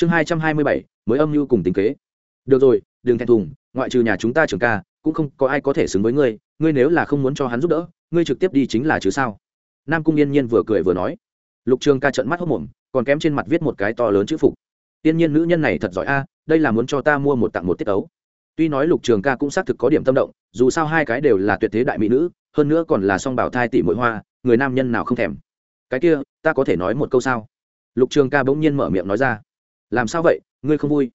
chương hai trăm hai mươi bảy, mới âm mưu cùng tính kế. Được rồi, đừng thẹn thùng, ngoại trừ nhà chúng ta trường ca, cũng không có ai có thể xứng với ngươi ngươi nếu là không muốn cho hắn giúp đỡ, ngươi trực tiếp đi chính là chứ sao? Nam cung yên nhiên vừa cười vừa nói. Lục trường ca trận mắt hốc mồm, còn kém trên mặt viết một cái to lớn chữ phục. Tiên nhiên nữ nhân này thật giỏi a, đây là muốn cho ta mua một tặng một tiết ấu. Tuy nói lục trường ca cũng xác thực có điểm tâm động, dù sao hai cái đều là tuyệt thế đại mỹ nữ, hơn nữa còn là song bảo thai tỷ mỗi hoa, người nam nhân nào không thèm. Cái kia, ta có thể nói một câu sao? Lục trường ca bỗng nhiên mở miệng nói ra làm sao vậy? Ngươi không vui?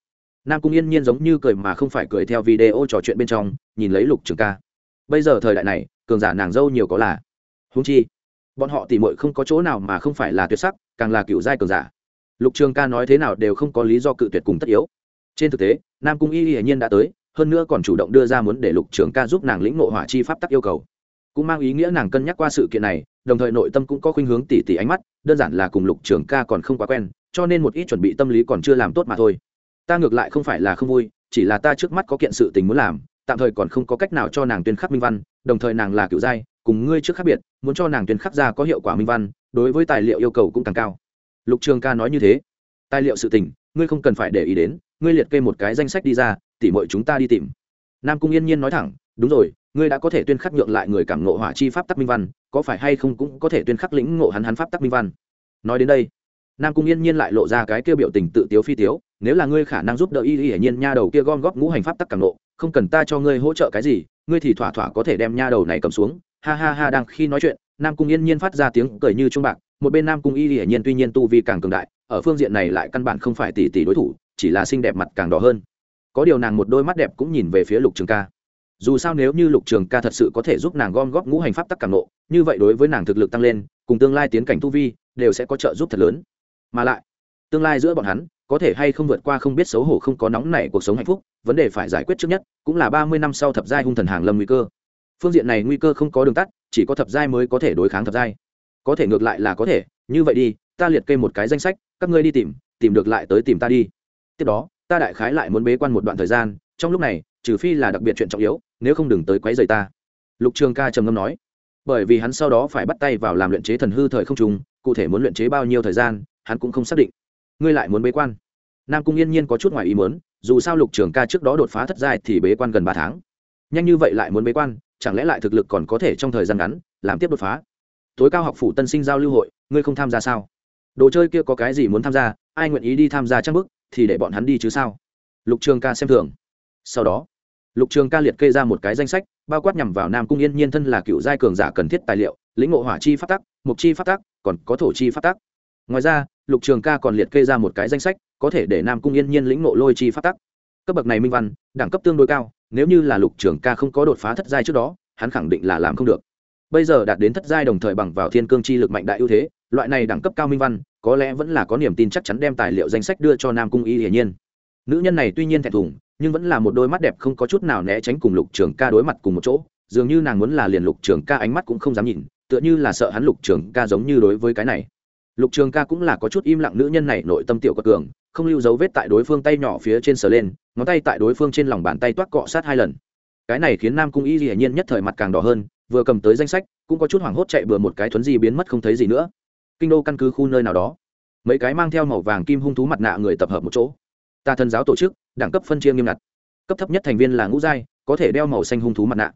Nam cung yên nhiên giống như cười mà không phải cười theo video trò chuyện bên trong, nhìn lấy lục trường ca. Bây giờ thời đại này, cường giả nàng dâu nhiều có là. Húng chi, bọn họ tỉ mội không có chỗ nào mà không phải là tuyệt sắc, càng là cựu giai cường giả. Lục trường ca nói thế nào đều không có lý do cự tuyệt cùng tất yếu. Trên thực tế, nam cung y hiển nhiên đã tới, hơn nữa còn chủ động đưa ra muốn để lục trường ca giúp nàng lĩnh ngộ hỏa chi pháp tắc yêu cầu. Cũng mang ý nghĩa nàng cân nhắc qua sự kiện này đồng thời nội tâm cũng có khuynh hướng tỉ tỉ ánh mắt, đơn giản là cùng lục trường ca còn không quá quen, cho nên một ít chuẩn bị tâm lý còn chưa làm tốt mà thôi. Ta ngược lại không phải là không vui, chỉ là ta trước mắt có kiện sự tình muốn làm, tạm thời còn không có cách nào cho nàng tuyên khắc minh văn, đồng thời nàng là cựu giai, cùng ngươi trước khác biệt, muốn cho nàng tuyên khắc ra có hiệu quả minh văn, đối với tài liệu yêu cầu cũng càng cao. Lục trường ca nói như thế. Tài liệu sự tình, ngươi không cần phải để ý đến, ngươi liệt kê một cái danh sách đi ra, tỉ mọi chúng ta đi tìm. Nam cung yên nhiên nói thẳng, đúng rồi, ngươi đã có thể tuyên khắc nhượng lại người cảm nộ hỏa chi pháp tắc minh văn có phải hay không cũng có thể tuyên khắc lĩnh ngộ hắn hắn pháp tắc minh văn. Nói đến đây, nam cung yên nhiên lại lộ ra cái kia biểu tình tự tiếu phi tiếu, nếu là ngươi khả năng giúp đỡ y y hiển nhiên nha đầu kia gom góp ngũ hành pháp tắc càng nộ không cần ta cho ngươi hỗ trợ cái gì, ngươi thì thỏa thỏa có thể đem nha đầu này cầm xuống. Ha ha ha, đang khi nói chuyện, nam cung yên nhiên phát ra tiếng cười như trung bạc, một bên nam cung y hiển nhiên tuy nhiên tu vi càng cường đại, ở phương diện này lại căn bản không phải tỷ tỷ đối thủ, chỉ là xinh đẹp mặt càng đỏ hơn. Có điều nàng một đôi mắt đẹp cũng nhìn về phía lục trường ca dù sao nếu như lục trường ca thật sự có thể giúp nàng gom góp ngũ hành pháp tắc càng nộ, như vậy đối với nàng thực lực tăng lên, cùng tương lai tiến cảnh tu vi, đều sẽ có trợ giúp thật lớn. Mà lại, tương lai giữa bọn hắn, có thể hay không vượt qua không biết xấu hổ không có nóng nảy cuộc sống hạnh phúc, vấn đề phải giải quyết trước nhất, cũng là ba mươi năm sau thập giai hung thần hàng lâm nguy cơ. Phương diện này nguy cơ không có đường tắt, chỉ có thập giai mới có thể đối kháng thập giai. Có thể ngược lại là có thể, như vậy đi, ta liệt kê một cái danh sách, các ngươi đi tìm tìm được lại tới tìm ta đi. Tiếp đó, ta đại khái lại muốn bế quan một đoạn thời gian, trong lúc này trừ phi là đặc biệt chuyện trọng yếu, nếu không đừng tới quấy rầy ta. Lục trường ca trầm ngâm nói. Bởi vì hắn sau đó phải bắt tay vào làm luyện chế thần hư thời không trùng, cụ thể muốn luyện chế bao nhiêu thời gian, hắn cũng không xác định. Ngươi lại muốn bế quan? Nam cung yên nhiên có chút ngoài ý muốn, dù sao lục trường ca trước đó đột phá thất giai thì bế quan gần ba tháng. Nhanh như vậy lại muốn bế quan, chẳng lẽ lại thực lực còn có thể trong thời gian ngắn, làm tiếp đột phá? Tối cao học phủ tân sinh giao lưu hội, ngươi không tham gia sao? Đồ chơi kia có cái gì muốn tham gia, ai nguyện ý đi tham gia trang bức, thì để bọn hắn đi chứ sao? Lục trường ca xem thường. Sau đó lục trường ca liệt kê ra một cái danh sách, bao quát nhằm vào nam cung yên nhiên thân là cựu giai cường giả cần thiết tài liệu, lĩnh ngộ hỏa chi phát tắc, mục chi phát tắc, còn có thổ chi phát tắc. Ngoài ra, lục trường ca còn liệt kê ra một cái danh sách, có thể để nam cung yên nhiên lĩnh ngộ lôi chi phát tắc. Cấp bậc này minh văn, đẳng cấp tương đối cao, nếu như là lục trường ca không có đột phá thất giai trước đó, hắn khẳng định là làm không được. Bây giờ đạt đến thất giai đồng thời bằng vào thiên cương chi lực mạnh đại ưu thế, loại này đẳng cấp cao minh văn, có lẽ vẫn là có niềm tin chắc chắn đem tài liệu danh sách đưa cho nam cung y hiển nhiên. Nữ nhân này tuy nhiên thẹn thùng nhưng vẫn là một đôi mắt đẹp không có chút nào né tránh cùng lục trường ca đối mặt cùng một chỗ, dường như nàng muốn là liền lục trường ca ánh mắt cũng không dám nhìn, tựa như là sợ hắn lục trường ca giống như đối với cái này. Lục trường ca cũng là có chút im lặng nữ nhân này nội tâm tiểu quật cường, không lưu dấu vết tại đối phương tay nhỏ phía trên sờ lên, ngón tay tại đối phương trên lòng bàn tay toát cọ sát hai lần. Cái này khiến nam cung y hiển nhiên nhất thời mặt càng đỏ hơn, vừa cầm tới danh sách, cũng có chút hoảng hốt chạy bừa một cái thuấn di biến mất không thấy gì nữa. Kinh đô căn cứ khu nơi nào đó. Mấy cái mang theo màu vàng kim hung thú mặt nạ người tập hợp một chỗ. Ta thần giáo tổ chức đẳng cấp phân chia nghiêm ngặt. Cấp thấp nhất thành viên là ngũ giai, có thể đeo màu xanh hung thú mặt nạ.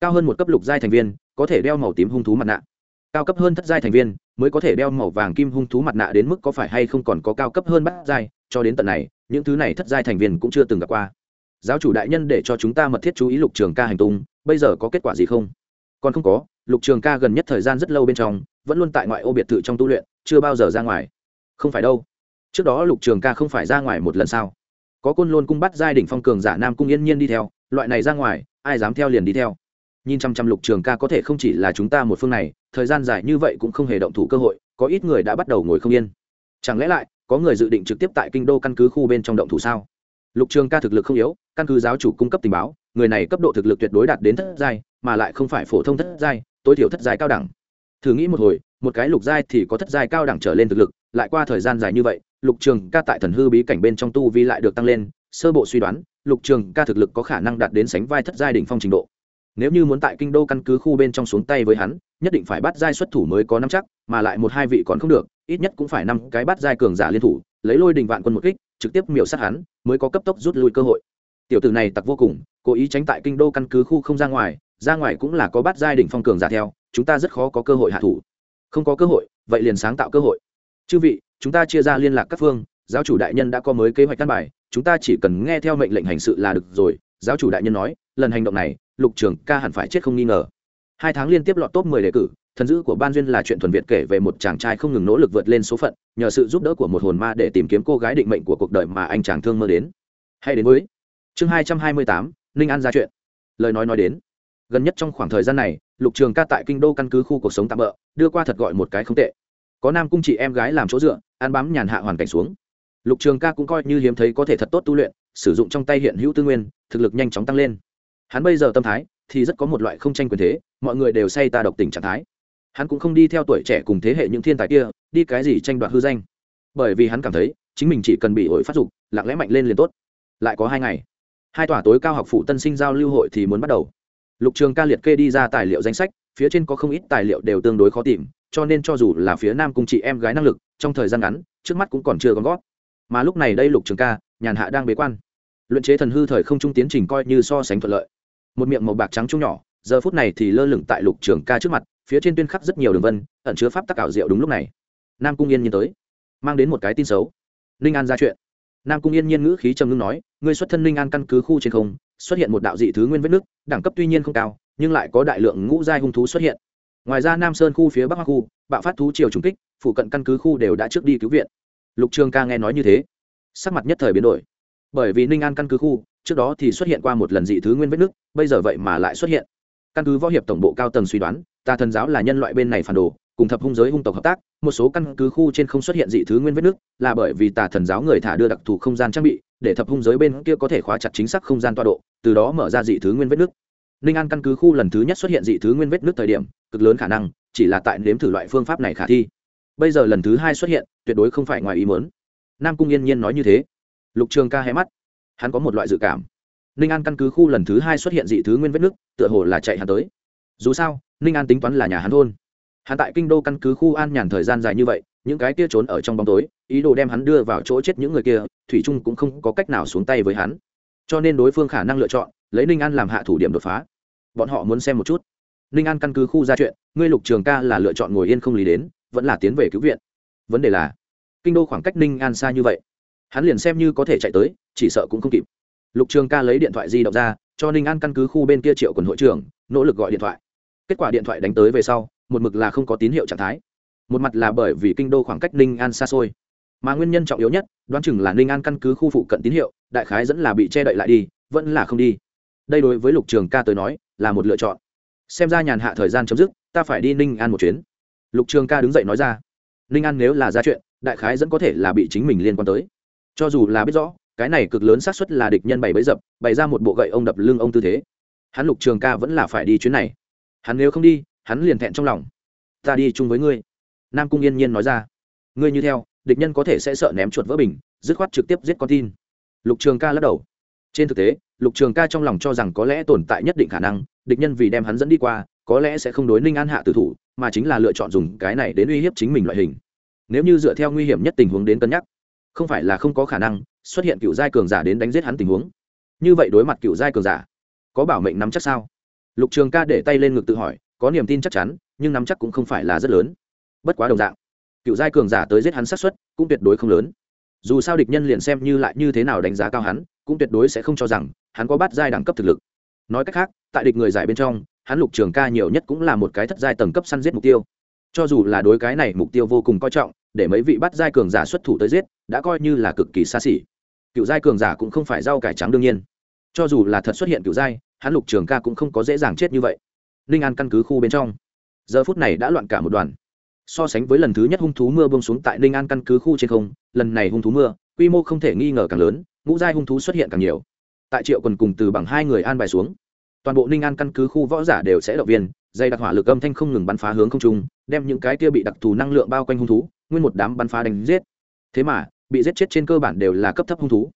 Cao hơn một cấp lục giai thành viên, có thể đeo màu tím hung thú mặt nạ. Cao cấp hơn thất giai thành viên, mới có thể đeo màu vàng kim hung thú mặt nạ đến mức có phải hay không còn có cao cấp hơn bát giai. Cho đến tận này, những thứ này thất giai thành viên cũng chưa từng gặp qua. Giáo chủ đại nhân để cho chúng ta mật thiết chú ý lục trường ca hành tung, bây giờ có kết quả gì không? Còn không có, lục trường ca gần nhất thời gian rất lâu bên trong, vẫn luôn tại ngoại ô biệt thự trong tu luyện, chưa bao giờ ra ngoài. Không phải đâu. Trước đó lục trường ca không phải ra ngoài một lần sao? Có côn lôn cung bắt giai đỉnh phong cường giả nam cung yên nhiên đi theo, loại này ra ngoài, ai dám theo liền đi theo. Nhìn chăm chăm lục trường ca có thể không chỉ là chúng ta một phương này, thời gian dài như vậy cũng không hề động thủ cơ hội, có ít người đã bắt đầu ngồi không yên. Chẳng lẽ lại, có người dự định trực tiếp tại kinh đô căn cứ khu bên trong động thủ sao? Lục trường ca thực lực không yếu, căn cứ giáo chủ cung cấp tình báo, người này cấp độ thực lực tuyệt đối đạt đến thất giai, mà lại không phải phổ thông thất giai, tối thiểu thất giai cao đẳng. Thử nghĩ một hồi, một cái lục giai thì có thất giai cao đẳng trở lên thực lực, lại qua thời gian dài như vậy lục trường ca tại thần hư bí cảnh bên trong tu vi lại được tăng lên, sơ bộ suy đoán, lục trường ca thực lực có khả năng đạt đến sánh vai thất giai đỉnh phong trình độ. Nếu như muốn tại kinh đô căn cứ khu bên trong xuống tay với hắn, nhất định phải bắt giai xuất thủ mới có năm chắc, mà lại một hai vị còn không được, ít nhất cũng phải năm cái bắt giai cường giả liên thủ, lấy lôi đình vạn quân một kích, trực tiếp miểu sát hắn, mới có cấp tốc rút lui cơ hội. Tiểu tử này tặc vô cùng, cố ý tránh tại kinh đô căn cứ khu không ra ngoài ra ngoài cũng là có bắt giai đỉnh phong cường giả theo, chúng ta rất khó có cơ hội hạ thủ. Không có cơ hội, vậy liền sáng tạo cơ hội. Chư vị chúng ta chia ra liên lạc các phương, giáo chủ đại nhân đã có mới kế hoạch căn bài, chúng ta chỉ cần nghe theo mệnh lệnh hành sự là được rồi. Giáo chủ đại nhân nói, lần hành động này, lục trường ca hẳn phải chết không nghi ngờ. Hai tháng liên tiếp lọt top mười đề cử, thần dữ của ban duyên là chuyện thuần việt kể về một chàng trai không ngừng nỗ lực vượt lên số phận, nhờ sự giúp đỡ của một hồn ma để tìm kiếm cô gái định mệnh của cuộc đời mà anh chàng thương mơ đến. Hay đến với chương hai trăm hai mươi tám, ninh an ra chuyện. Lời nói nói đến, gần nhất trong khoảng thời gian này, lục trường ca tại kinh đô căn cứ khu cuộc sống tạm bỡ đưa qua thật gọi một cái không tệ có nam cung chị em gái làm chỗ dựa, ăn bám nhàn hạ hoàn cảnh xuống. Lục trường ca cũng coi như hiếm thấy có thể thật tốt tu luyện, sử dụng trong tay hiện hữu tư nguyên, thực lực nhanh chóng tăng lên. Hắn bây giờ tâm thái thì rất có một loại không tranh quyền thế, mọi người đều say ta độc tình trạng thái. Hắn cũng không đi theo tuổi trẻ cùng thế hệ những thiên tài kia, đi cái gì tranh đoạt hư danh. Bởi vì hắn cảm thấy, chính mình chỉ cần bị ổi phát dục, lặng lẽ mạnh lên liền tốt. Lại có hai ngày, hai tòa tối cao học phụ tân sinh giao lưu hội thì muốn bắt đầu. Lục trường ca liệt kê đi ra tài liệu danh sách, phía trên có không ít tài liệu đều tương đối khó tìm cho nên cho dù là phía nam cùng chị em gái năng lực, trong thời gian ngắn, trước mắt cũng còn chưa gom gót mà lúc này đây lục trường ca, nhàn hạ đang bế quan. Luận chế thần hư thời không trung tiến trình coi như so sánh thuận lợi. Một miệng màu bạc trắng trung nhỏ, giờ phút này thì lơ lửng tại lục trường ca trước mặt, phía trên tuyên khắc rất nhiều đường vân, ẩn chứa pháp tắc ảo diệu đúng lúc này. Nam cung yên nhiên tới, mang đến một cái tin xấu. Ninh an ra chuyện. Nam cung yên nhiên ngữ khí trầm ngưng nói người xuất thân ninh an căn cứ khu trên không, xuất hiện một đạo dị thứ nguyên vết nước đẳng cấp tuy nhiên không cao, nhưng lại có đại lượng ngũ giai hung thú xuất hiện ngoài ra nam sơn khu phía bắc hoa khu, bạo phát thú triều trùng kích, phụ cận căn cứ khu đều đã trước đi cứu viện. Lục trường ca nghe nói như thế, sắc mặt nhất thời biến đổi. Bởi vì ninh an căn cứ khu, trước đó thì xuất hiện qua một lần dị thứ nguyên vết nước bây giờ vậy mà lại xuất hiện. Căn cứ võ hiệp tổng bộ cao tầng suy đoán tà thần giáo là nhân loại bên này phản đồ, cùng thập hung giới hung tộc hợp tác, một số căn cứ khu trên không xuất hiện dị thứ nguyên vết nước là bởi vì tà thần giáo người thả đưa đặc thù không gian trang bị, để thập hung giới bên kia có thể khóa chặt chính xác không gian toa độ, từ đó mở ra dị thứ nguyên vết nước ninh an căn cứ khu lần thứ nhất xuất hiện dị thứ nguyên vết nước thời điểm, cực lớn khả năng chỉ là tại nếm thử loại phương pháp này khả thi. Bây giờ lần thứ hai xuất hiện, tuyệt đối không phải ngoài ý muốn. Nam cung yên nhiên nói như thế. Lục trường ca hé mắt. Hắn có một loại dự cảm. Ninh an căn cứ khu lần thứ hai xuất hiện dị thứ nguyên vết nước tựa hồ là chạy hắn tới. Dù sao, ninh an tính toán là nhà hắn thôn. Hắn tại kinh đô căn cứ khu an nhàn thời gian dài như vậy, những cái kia trốn ở trong bóng tối, ý đồ đem hắn đưa vào chỗ chết những người kia, thủy trung cũng không có cách nào xuống tay với hắn cho nên đối phương khả năng lựa chọn lấy ninh an làm hạ thủ điểm đột phá. Bọn họ muốn xem một chút. Ninh an căn cứ khu ra chuyện, ngươi lục trường ca là lựa chọn ngồi yên không lý đến, vẫn là tiến về cứu viện. Vấn đề là, kinh đô khoảng cách ninh an xa như vậy, hắn liền xem như có thể chạy tới, chỉ sợ cũng không kịp. Lục trường ca lấy điện thoại di động ra, cho ninh an căn cứ khu bên kia triệu quần hội trưởng, nỗ lực gọi điện thoại. Kết quả điện thoại đánh tới về sau, một mực là không có tín hiệu trạng thái. Một mặt là bởi vì kinh đô khoảng cách ninh an xa xôi mà nguyên nhân trọng yếu nhất, đoán chừng là ninh an căn cứ khu phụ cận tín hiệu, đại khái dẫn là bị che đậy lại đi, vẫn là không đi. Đây đối với lục trường ca tới nói, là một lựa chọn. Xem ra nhàn hạ thời gian chấm dứt, ta phải đi ninh an một chuyến. Lục trường ca đứng dậy nói ra. Ninh an nếu là ra chuyện, đại khái dẫn có thể là bị chính mình liên quan tới. Cho dù là biết rõ, cái này cực lớn xác suất là địch nhân bày bấy dập, bày ra một bộ gậy ông đập lưng ông tư thế. Hắn lục trường ca vẫn là phải đi chuyến này. Hắn nếu không đi, hắn liền thẹn trong lòng. Ta đi chung với ngươi. Nam cung yên nhiên nói ra. Ngươi như theo địch nhân có thể sẽ sợ ném chuột vỡ bình, dứt khoát trực tiếp giết con tin. Lục trường ca lắc đầu. Trên thực tế, lục trường ca trong lòng cho rằng có lẽ tồn tại nhất định khả năng, địch nhân vì đem hắn dẫn đi qua, có lẽ sẽ không đối ninh an hạ tử thủ, mà chính là lựa chọn dùng cái này đến uy hiếp chính mình loại hình. Nếu như dựa theo nguy hiểm nhất tình huống đến cân nhắc, không phải là không có khả năng xuất hiện cựu giai cường giả đến đánh giết hắn tình huống. Như vậy đối mặt cựu giai cường giả, có bảo mệnh nắm chắc sao? Lục trường ca để tay lên ngực tự hỏi, có niềm tin chắc chắn, nhưng nắm chắc cũng không phải là rất lớn. Bất quá đồng dạng cựu giai cường giả tới giết hắn sát xuất cũng tuyệt đối không lớn. Dù sao địch nhân liền xem như lại như thế nào đánh giá cao hắn, cũng tuyệt đối sẽ không cho rằng hắn có bắt giai đẳng cấp thực lực. Nói cách khác, tại địch người giải bên trong, hắn lục trường ca nhiều nhất cũng là một cái thất giai tầng cấp săn giết mục tiêu. Cho dù là đối cái này mục tiêu vô cùng coi trọng, để mấy vị bắt giai cường giả xuất thủ tới giết, đã coi như là cực kỳ xa xỉ. Cựu giai cường giả cũng không phải rau cải trắng đương nhiên. Cho dù là thật xuất hiện cựu giai, hắn lục trường ca cũng không có dễ dàng chết như vậy. Ninh an căn cứ khu bên trong. Giờ phút này đã loạn cả một đoàn so sánh với lần thứ nhất hung thú mưa bông xuống tại ninh an căn cứ khu trên không, lần này hung thú mưa, quy mô không thể nghi ngờ càng lớn, ngũ giai hung thú xuất hiện càng nhiều. Tại triệu quần cùng từ bằng hai người an bài xuống, toàn bộ ninh an căn cứ khu võ giả đều sẽ động viên dây đặc hỏa lực âm thanh không ngừng bắn phá hướng không trung, đem những cái kia bị đặc thù năng lượng bao quanh hung thú, nguyên một đám bắn phá đánh giết. Thế mà, bị giết chết trên cơ bản đều là cấp thấp hung thú.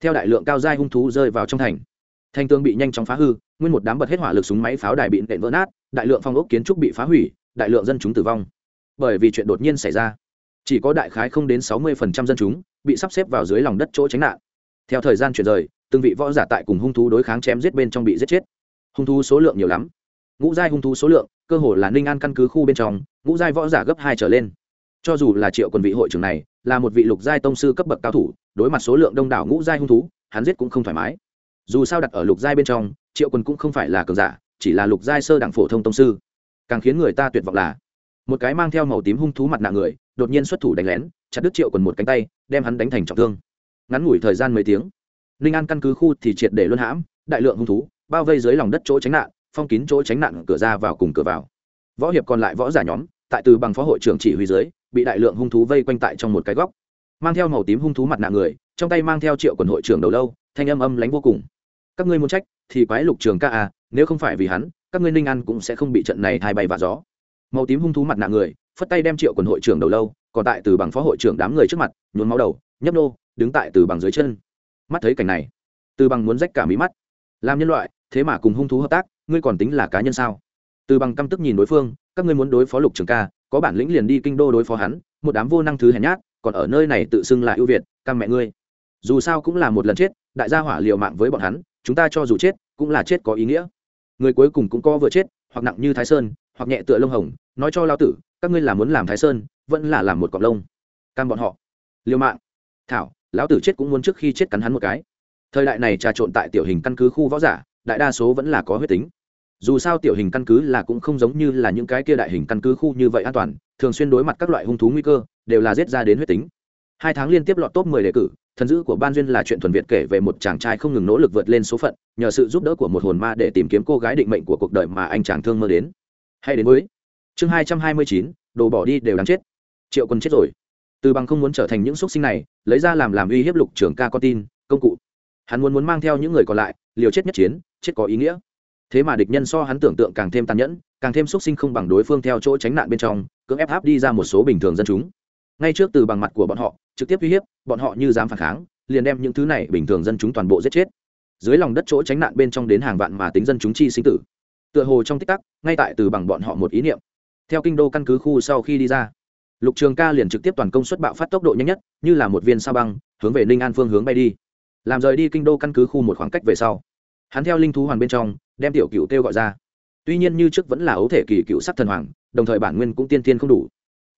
Theo đại lượng cao giai hung thú rơi vào trong thành thành tương bị nhanh chóng phá hư, nguyên một đám bật hết hỏa lực súng máy pháo đài bị nện vỡ nát, đại lượng phong ốc kiến trúc bị phá hủy, đại lượng dân chúng tử vong bởi vì chuyện đột nhiên xảy ra. Chỉ có đại khái không đến sáu mươi phần trăm dân chúng bị sắp xếp vào dưới lòng đất chỗ tránh nạn. Theo thời gian chuyển rời, từng vị võ giả tại cùng hung thú đối kháng chém giết bên trong bị giết chết. Hung thú số lượng nhiều lắm. Ngũ giai hung thú số lượng, cơ hồ là ninh an căn cứ khu bên trong, ngũ giai võ giả gấp hai trở lên. Cho dù là triệu quần vị hội trưởng này, là một vị lục giai tông sư cấp bậc cao thủ, đối mặt số lượng đông đảo ngũ giai hung thú, hắn giết cũng không thoải mái. Dù sao đặt ở lục giai bên trong, triệu quần cũng không phải là cường giả, chỉ là lục giai sơ đẳng phổ thông tông sư. Càng khiến người ta tuyệt vọng là một cái mang theo màu tím hung thú mặt nạ người, đột nhiên xuất thủ đánh lén, chặt đứt triệu quần một cánh tay, đem hắn đánh thành trọng thương. Ngắn ngủi thời gian mấy tiếng, ninh an căn cứ khu thì triệt để luân hãm, đại lượng hung thú, bao vây dưới lòng đất chỗ tránh nạn, phong kín chỗ tránh nạn cửa ra vào cùng cửa vào. Võ hiệp còn lại võ giả nhóm, tại từ bằng phó hội trưởng chỉ huy dưới, bị đại lượng hung thú vây quanh tại trong một cái góc. Mang theo màu tím hung thú mặt nạ người, trong tay mang theo triệu quần hội trưởng đầu lâu, thanh âm âm lánh vô cùng. Các ngươi muốn trách, thì quái lục trường ca à nếu không phải vì hắn, các ngươi ninh an cũng sẽ không bị trận này thay bay và gió màu tím hung thú mặt nạ người, phất tay đem triệu quần hội trưởng đầu lâu, còn tại từ bằng phó hội trưởng đám người trước mặt, nhuốm máu đầu, nhấp nô, đứng tại từ bằng dưới chân. Mắt thấy cảnh này, từ bằng muốn rách cả mí mắt. Làm nhân loại, thế mà cùng hung thú hợp tác, ngươi còn tính là cá nhân sao? Từ bằng căm tức nhìn đối phương, các ngươi muốn đối phó lục trường ca, có bản lĩnh liền đi kinh đô đối phó hắn, một đám vô năng thứ hèn nhát, còn ở nơi này tự xưng là ưu việt, căm mẹ ngươi. Dù sao cũng là một lần chết, đại gia hỏa liều mạng với bọn hắn, chúng ta cho dù chết, cũng là chết có ý nghĩa. Người cuối cùng cũng có vừa chết, hoặc nặng như thái sơn hoặc nhẹ tựa lông hồng, nói cho lao tử, các ngươi là muốn làm thái sơn, vẫn là làm một cọc lông. Cam bọn họ. Liều mạng thảo, lão tử chết cũng muốn trước khi chết cắn hắn một cái. Thời đại này trà trộn tại tiểu hình căn cứ khu võ giả, đại đa số vẫn là có huyết tính. Dù sao tiểu hình căn cứ là cũng không giống như là những cái kia đại hình căn cứ khu như vậy an toàn, thường xuyên đối mặt các loại hung thú nguy cơ, đều là giết ra đến huyết tính. Hai tháng liên tiếp lọt top 10 đề cử, thần dữ của ban duyên là chuyện thuần việt kể về một chàng trai không ngừng nỗ lực vượt lên số phận, nhờ sự giúp đỡ của một hồn ma để tìm kiếm cô gái định mệnh của cuộc đời mà anh chàng thương mơ đến hay đến với chương hai trăm hai mươi chín, đồ bỏ đi đều đáng chết. Triệu quân chết rồi. Từ bằng không muốn trở thành những x sinh này, lấy ra làm làm uy hiếp lục trưởng ca con tin, công cụ. Hắn muốn muốn mang theo những người còn lại, liều chết nhất chiến, chết có ý nghĩa. Thế mà địch nhân so hắn tưởng tượng càng thêm tàn nhẫn, càng thêm x sinh không bằng đối phương theo chỗ tránh nạn bên trong, cưỡng ép áp đi ra một số bình thường dân chúng. Ngay trước từ bằng mặt của bọn họ, trực tiếp uy hiếp, bọn họ như dám phản kháng, liền đem những thứ này bình thường dân chúng toàn bộ giết chết. Dưới lòng đất chỗ tránh nạn bên trong đến hàng vạn mà tính dân chúng chi sinh tử tựa hồ trong tích tắc, ngay tại từ bằng bọn họ một ý niệm. Theo kinh đô căn cứ khu sau khi đi ra, lục trường ca liền trực tiếp toàn công suất bạo phát tốc độ nhanh nhất, như là một viên sao băng, hướng về ninh an phương hướng bay đi. Làm rời đi kinh đô căn cứ khu một khoảng cách về sau, hắn theo linh thú hoàn bên trong, đem tiểu cựu kêu gọi ra. Tuy nhiên như trước vẫn là ấu thể kỳ cựu sắc thần hoàng, đồng thời bản nguyên cũng tiên tiên không đủ.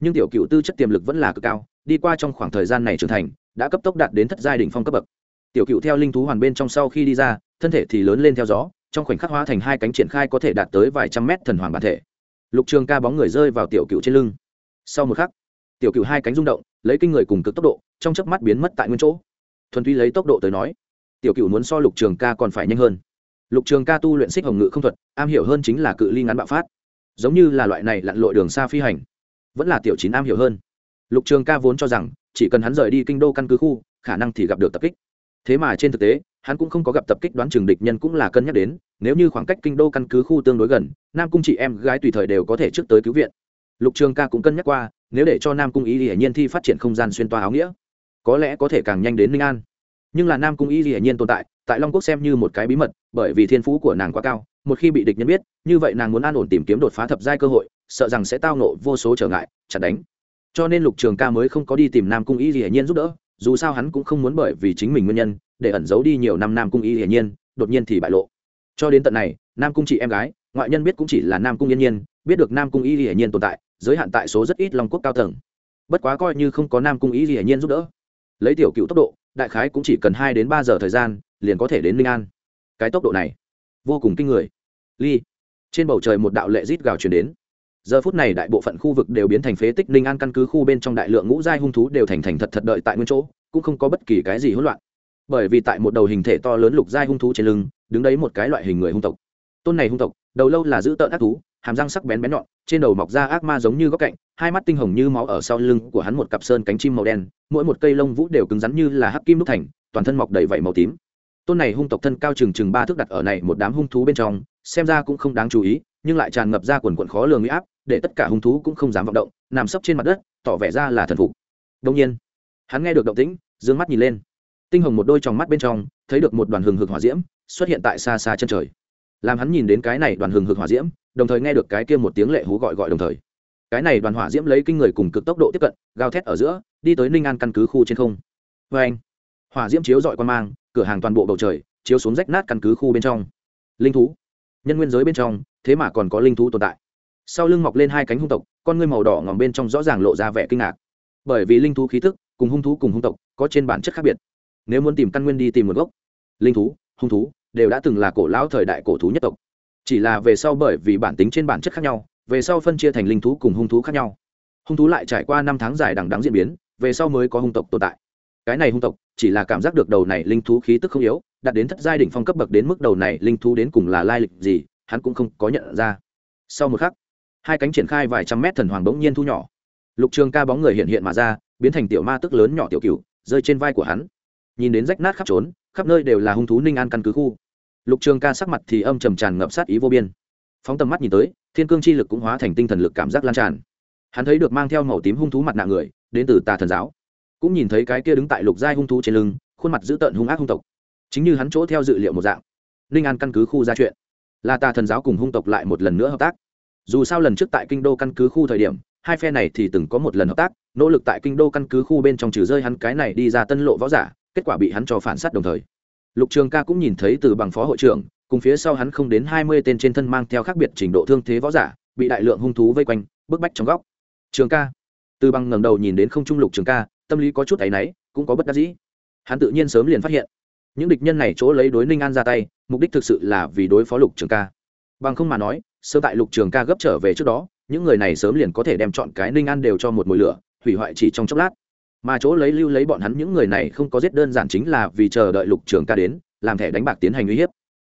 Nhưng tiểu cựu tư chất tiềm lực vẫn là cực cao, đi qua trong khoảng thời gian này trưởng thành, đã cấp tốc đạt đến thất giai đ ỉ n h phong cấp bậc. Tiểu cựu theo linh thú hoàn bên trong sau khi đi ra, thân thể thì lớn lên theo gió trong khoảnh khắc hóa thành hai cánh triển khai có thể đạt tới vài trăm mét thần hoàng bản thể. Lục trường ca bóng người rơi vào tiểu cựu trên lưng. Sau một khắc, tiểu cựu hai cánh rung động, lấy kinh người cùng cực tốc độ, trong chớp mắt biến mất tại nguyên chỗ. Thuần túy lấy tốc độ tới nói, tiểu cựu muốn so lục trường ca còn phải nhanh hơn. Lục trường ca tu luyện xích hồng ngự không thuật, am hiểu hơn chính là cự ly ngắn bạo phát. Giống như là loại này lặn lội đường xa phi hành, vẫn là tiểu chín am hiểu hơn. Lục trường ca vốn cho rằng, chỉ cần hắn rời đi kinh đô căn cứ khu, khả năng thì gặp được tập kích. Thế mà trên thực tế hắn cũng không có gặp tập kích đoán trường địch nhân cũng là cân nhắc đến, nếu như khoảng cách kinh đô căn cứ khu tương đối gần, nam cung chị em gái tùy thời đều có thể trước tới cứu viện. Lục trường ca cũng cân nhắc qua, nếu để cho nam cung ý hiển nhiên thi phát triển không gian xuyên toa áo nghĩa, có lẽ có thể càng nhanh đến ninh an. Nhưng là nam cung ý hiển nhiên tồn tại tại long quốc xem như một cái bí mật, bởi vì thiên phú của nàng quá cao, một khi bị địch nhân biết, như vậy nàng muốn an ổn tìm kiếm đột phá thập giai cơ hội, sợ rằng sẽ tao nộ vô số trở ngại, chặt đánh. Cho nên lục trường ca mới không có đi tìm nam cung y hiển nhiên giúp đỡ, dù sao hắn cũng không muốn bởi vì chính mình nguyên nhân để ẩn giấu đi nhiều năm nam cung y hiển nhiên, đột nhiên thì bại lộ. Cho đến tận này, nam cung chị em gái, ngoại nhân biết cũng chỉ là nam cung yên nhiên, biết được nam cung y hiển nhiên tồn tại, giới hạn tại số rất ít long quốc cao tầng. Bất quá coi như không có nam cung y hiển nhiên giúp đỡ, lấy tiểu cựu tốc độ, đại khái cũng chỉ cần hai đến ba giờ thời gian, liền có thể đến ninh an. Cái tốc độ này, vô cùng kinh người. Ly, trên bầu trời một đạo lệ rít gào truyền đến. Giờ phút này đại bộ phận khu vực đều biến thành phế tích, ninh an căn cứ khu bên trong đại lượng ngũ giai hung thú đều thành thành thật thật đợi tại nguyên chỗ, cũng không có bất kỳ cái gì hỗn loạn bởi vì tại một đầu hình thể to lớn lục giai hung thú trên lưng, đứng đấy một cái loại hình người hung tộc. Tôn này hung tộc, đầu lâu là giữ tợn ác thú, hàm răng sắc bén bén nhọn, trên đầu mọc ra ác ma giống như góc cạnh, hai mắt tinh hồng như máu ở sau lưng của hắn một cặp sơn cánh chim màu đen, mỗi một cây lông vũ đều cứng rắn như là hắc kim đúc thành, toàn thân mọc đầy vảy màu tím. Tôn này hung tộc thân cao chừng chừng ba thước đặt ở này một đám hung thú bên trong, xem ra cũng không đáng chú ý, nhưng lại tràn ngập ra quần quần khó lường huy áp, để tất cả hung thú cũng không dám vọng động, nằm sấp trên mặt đất, tỏ vẻ ra là thần phục. Đông nhiên, hắn nghe được động tĩnh d ư ơ n g mắt nhìn lên tinh hồng một đôi tròng mắt bên trong, thấy được một đoàn hừng hực hỏa diễm xuất hiện tại xa xa chân trời. Làm hắn nhìn đến cái này đoàn hừng hực hỏa diễm, đồng thời nghe được cái kia một tiếng lệ hú gọi gọi đồng thời. Cái này đoàn hỏa diễm lấy kinh người cùng cực tốc độ tiếp cận, gào thét ở giữa, đi tới ninh an căn cứ khu trên không. Vê anh, hỏa diễm chiếu dọi quan mang, cửa hàng toàn bộ bầu trời, chiếu xuống rách nát căn cứ khu bên trong. Linh thú, nhân nguyên giới bên trong, thế mà còn có linh thú tồn tại. Sau lưng mọc lên hai cánh hung tộc, con ngươi màu đỏ ngòm bên trong rõ ràng lộ ra vẻ kinh ngạc. Bởi vì linh thú khí thức cùng hung thú cùng hung tộc có trên bản chất khác biệt nếu muốn tìm căn nguyên đi tìm nguồn gốc, linh thú, hung thú đều đã từng là cổ lão thời đại cổ thú nhất tộc. Chỉ là về sau bởi vì bản tính trên bản chất khác nhau, về sau phân chia thành linh thú cùng hung thú khác nhau. Hung thú lại trải qua năm tháng dài đằng đắng diễn biến, về sau mới có hung tộc tồn tại. Cái này hung tộc chỉ là cảm giác được đầu này linh thú khí tức không yếu, đạt đến thất giai đỉnh phong cấp bậc đến mức đầu này linh thú đến cùng là lai lịch gì, hắn cũng không có nhận ra. Sau một khắc, hai cánh triển khai vài trăm mét thần hoàng bỗng nhiên thu nhỏ. Lục trường ca bóng người hiện hiện mà ra, biến thành tiểu ma tức lớn nhỏ tiểu cựu rơi trên vai của hắn nhìn đến rách nát khắp trốn, khắp nơi đều là hung thú ninh an căn cứ khu. Lục trường ca sắc mặt thì âm trầm tràn ngập sát ý vô biên. Phóng tầm mắt nhìn tới, thiên cương chi lực cũng hóa thành tinh thần lực cảm giác lan tràn. Hắn thấy được mang theo màu tím hung thú mặt nạ người, đến từ tà thần giáo. Cũng nhìn thấy cái kia đứng tại lục giai hung thú trên lưng, khuôn mặt dữ tợn hung ác hung tộc. Chính như hắn chỗ theo dự liệu một dạng. Ninh an căn cứ khu ra chuyện. Là tà thần giáo cùng hung tộc lại một lần nữa hợp tác. Dù sao lần trước tại kinh đô căn cứ khu thời điểm, hai phe này thì từng có một lần hợp tác, nỗ lực tại kinh đô căn cứ khu bên trong trừ rơi hắn cái này đi ra tân lộ võ giả kết quả bị hắn cho phản s á t đồng thời. Lục trường ca cũng nhìn thấy từ bằng phó hội trưởng, cùng phía sau hắn không đến hai mươi tên trên thân mang theo khác biệt trình độ thương thế võ giả, bị đại lượng hung thú vây quanh, bức bách trong góc. Trường ca. Từ bằng ngẩng đầu nhìn đến không trung lục trường ca, tâm lý có chút áy náy, cũng có bất đắc dĩ. Hắn tự nhiên sớm liền phát hiện, những địch nhân này chỗ lấy đối ninh an ra tay, mục đích thực sự là vì đối phó lục trường ca. Bằng không mà nói, sơ tại lục trường ca gấp trở về trước đó, những người này sớm liền có thể đem chọn cái ninh an đều cho một mùi lửa, hủy hoại chỉ trong chốc lát mà chỗ lấy lưu lấy bọn hắn những người này không có giết đơn giản chính là vì chờ đợi lục trường ca đến, làm thẻ đánh bạc tiến hành uy hiếp.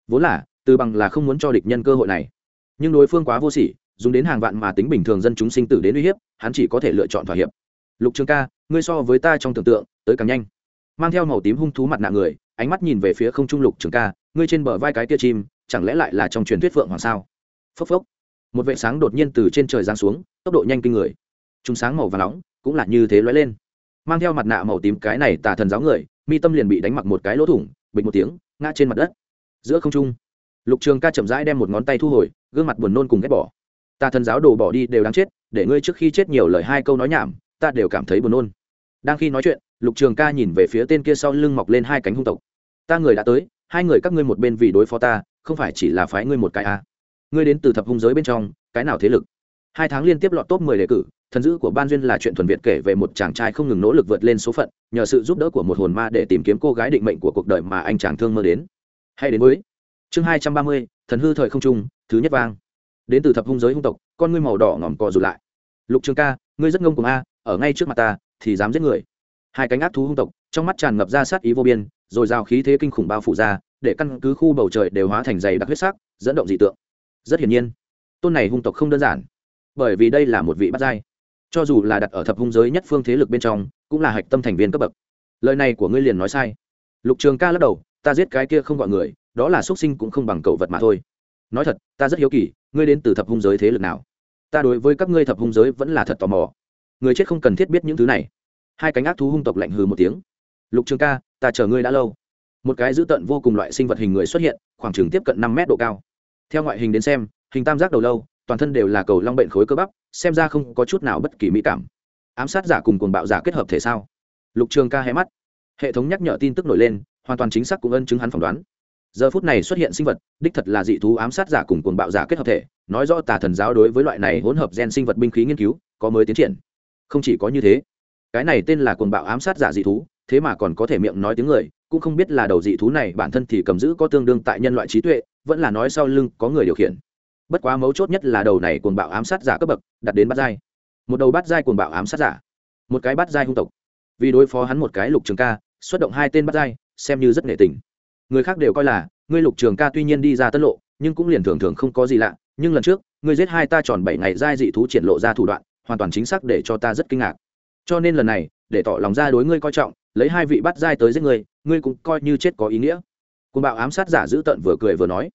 Vốn là, từ bằng là không muốn cho địch nhân cơ hội này. Nhưng đối phương quá vô sỉ, dùng đến hàng vạn mà tính bình thường dân chúng sinh tử đến uy hiếp, hắn chỉ có thể lựa chọn thỏa hiệp. Lục trường ca, ngươi so với ta trong tưởng tượng, tới càng nhanh. Mang theo màu tím hung thú mặt nạ người, ánh mắt nhìn về phía không trung lục trường ca, ngươi trên bờ vai cái tia chim, chẳng lẽ lại là trong truyền thuyết phượng hoàng sao? Phốc phốc. Một vệ sáng đột nhiên từ trên trời giáng xuống, tốc độ nhanh kinh người. Chúng sáng màu và nóng, cũng là như thế lóe lên mang theo mặt nạ màu tím cái này tà thần giáo người, mi tâm liền bị đánh mặc một cái lỗ thủng, bịch một tiếng, ngã trên mặt đất. Giữa không trung, lục trường ca chậm rãi đem một ngón tay thu hồi, gương mặt buồn nôn cùng ghét bỏ. Tà thần giáo đồ bỏ đi đều đáng chết, để ngươi trước khi chết nhiều lời hai câu nói nhảm, ta đều cảm thấy buồn nôn. Đang khi nói chuyện, lục trường ca nhìn về phía tên kia sau lưng mọc lên hai cánh hung tộc. Ta người đã tới, hai người các ngươi một bên vì đối phó ta, không phải chỉ là phái ngươi một cái à. ngươi đến từ thập hung giới bên trong, cái nào thế lực? Hai tháng liên tiếp lọt top mười đề cử thần dữ của ban duyên là chuyện thuần việt kể về một chàng trai không ngừng nỗ lực vượt lên số phận, nhờ sự giúp đỡ của một hồn ma để tìm kiếm cô gái định mệnh của cuộc đời mà anh chàng thương mơ đến. Hay đến với chương hai trăm ba mươi, thần hư thời không trung, thứ nhất vang. Đến từ thập hung giới hung tộc, con ngươi màu đỏ ngỏm cò rụt lại. Lục trường ca, ngươi rất ngông cùng a, ở ngay trước mặt ta thì dám giết người. Hai cánh ác thú hung tộc, trong mắt tràn ngập ra sát ý vô biên, rồi rào khí thế kinh khủng bao phủ ra, để căn cứ khu bầu trời đều hóa thành dày đặc huyết sắc, dẫn động dị tượng. Rất hiển nhiên, tôn này hung tộc không đơn giản, bởi vì đây là một vị bắt giai cho dù là đặt ở thập hung giới nhất phương thế lực bên trong, cũng là hạch tâm thành viên cấp bậc. Lời này của ngươi liền nói sai. Lục trường ca lắc đầu, ta giết cái kia không gọi người, đó là xuất sinh cũng không bằng cậu vật mà thôi. Nói thật, ta rất hiếu kỳ, ngươi đến từ thập hung giới thế lực nào? Ta đối với các ngươi thập hung giới vẫn là thật tò mò. Người chết không cần thiết biết những thứ này. Hai cánh ác thú hung tộc lạnh hừ một tiếng. Lục trường ca, ta chờ ngươi đã lâu. Một cái dữ tợn vô cùng loại sinh vật hình người xuất hiện, khoảng chừng tiếp cận năm mét độ cao. Theo ngoại hình đến xem, hình tam giác đầu lâu, toàn thân đều là cầu long bệnh khối cơ bắp xem ra không có chút nào bất kỳ mỹ cảm. Ám sát giả cùng cuồng bạo giả kết hợp thể sao? Lục trường ca hé mắt. Hệ thống nhắc nhở tin tức nổi lên, hoàn toàn chính xác cũng ân chứng hắn phỏng đoán. Giờ phút này xuất hiện sinh vật, đích thật là dị thú ám sát giả cùng cuồng bạo giả kết hợp thể, nói rõ tà thần giáo đối với loại này hỗn hợp gen sinh vật binh khí nghiên cứu, có mới tiến triển. Không chỉ có như thế, cái này tên là cuồng bạo ám sát giả dị thú, thế mà còn có thể miệng nói tiếng người, cũng không biết là đầu dị thú này bản thân thì cầm giữ có tương đương tại nhân loại trí tuệ, vẫn là nói sau lưng có người điều khiển bất quá mấu chốt nhất là đầu này cuồng bạo ám sát giả cấp bậc, đặt đến bát giai. Một đầu bát giai cuồng bạo ám sát giả. Một cái bát giai hung tộc. Vì đối phó hắn một cái lục trường ca, xuất động hai tên bát giai, xem như rất nghệ tình. Người khác đều coi là, ngươi lục trường ca tuy nhiên đi ra tân lộ, nhưng cũng liền thường thường không có gì lạ, nhưng lần trước, ngươi giết hai ta tròn bảy ngày giai dị thú triển lộ ra thủ đoạn, hoàn toàn chính xác để cho ta rất kinh ngạc. Cho nên lần này, để tỏ lòng ra đối ngươi coi trọng, lấy hai vị bắt giai tới giết ngươi ngươi cũng coi như chết có ý nghĩa. Côn bạo ám sát giả giữ tận vừa cười vừa nói,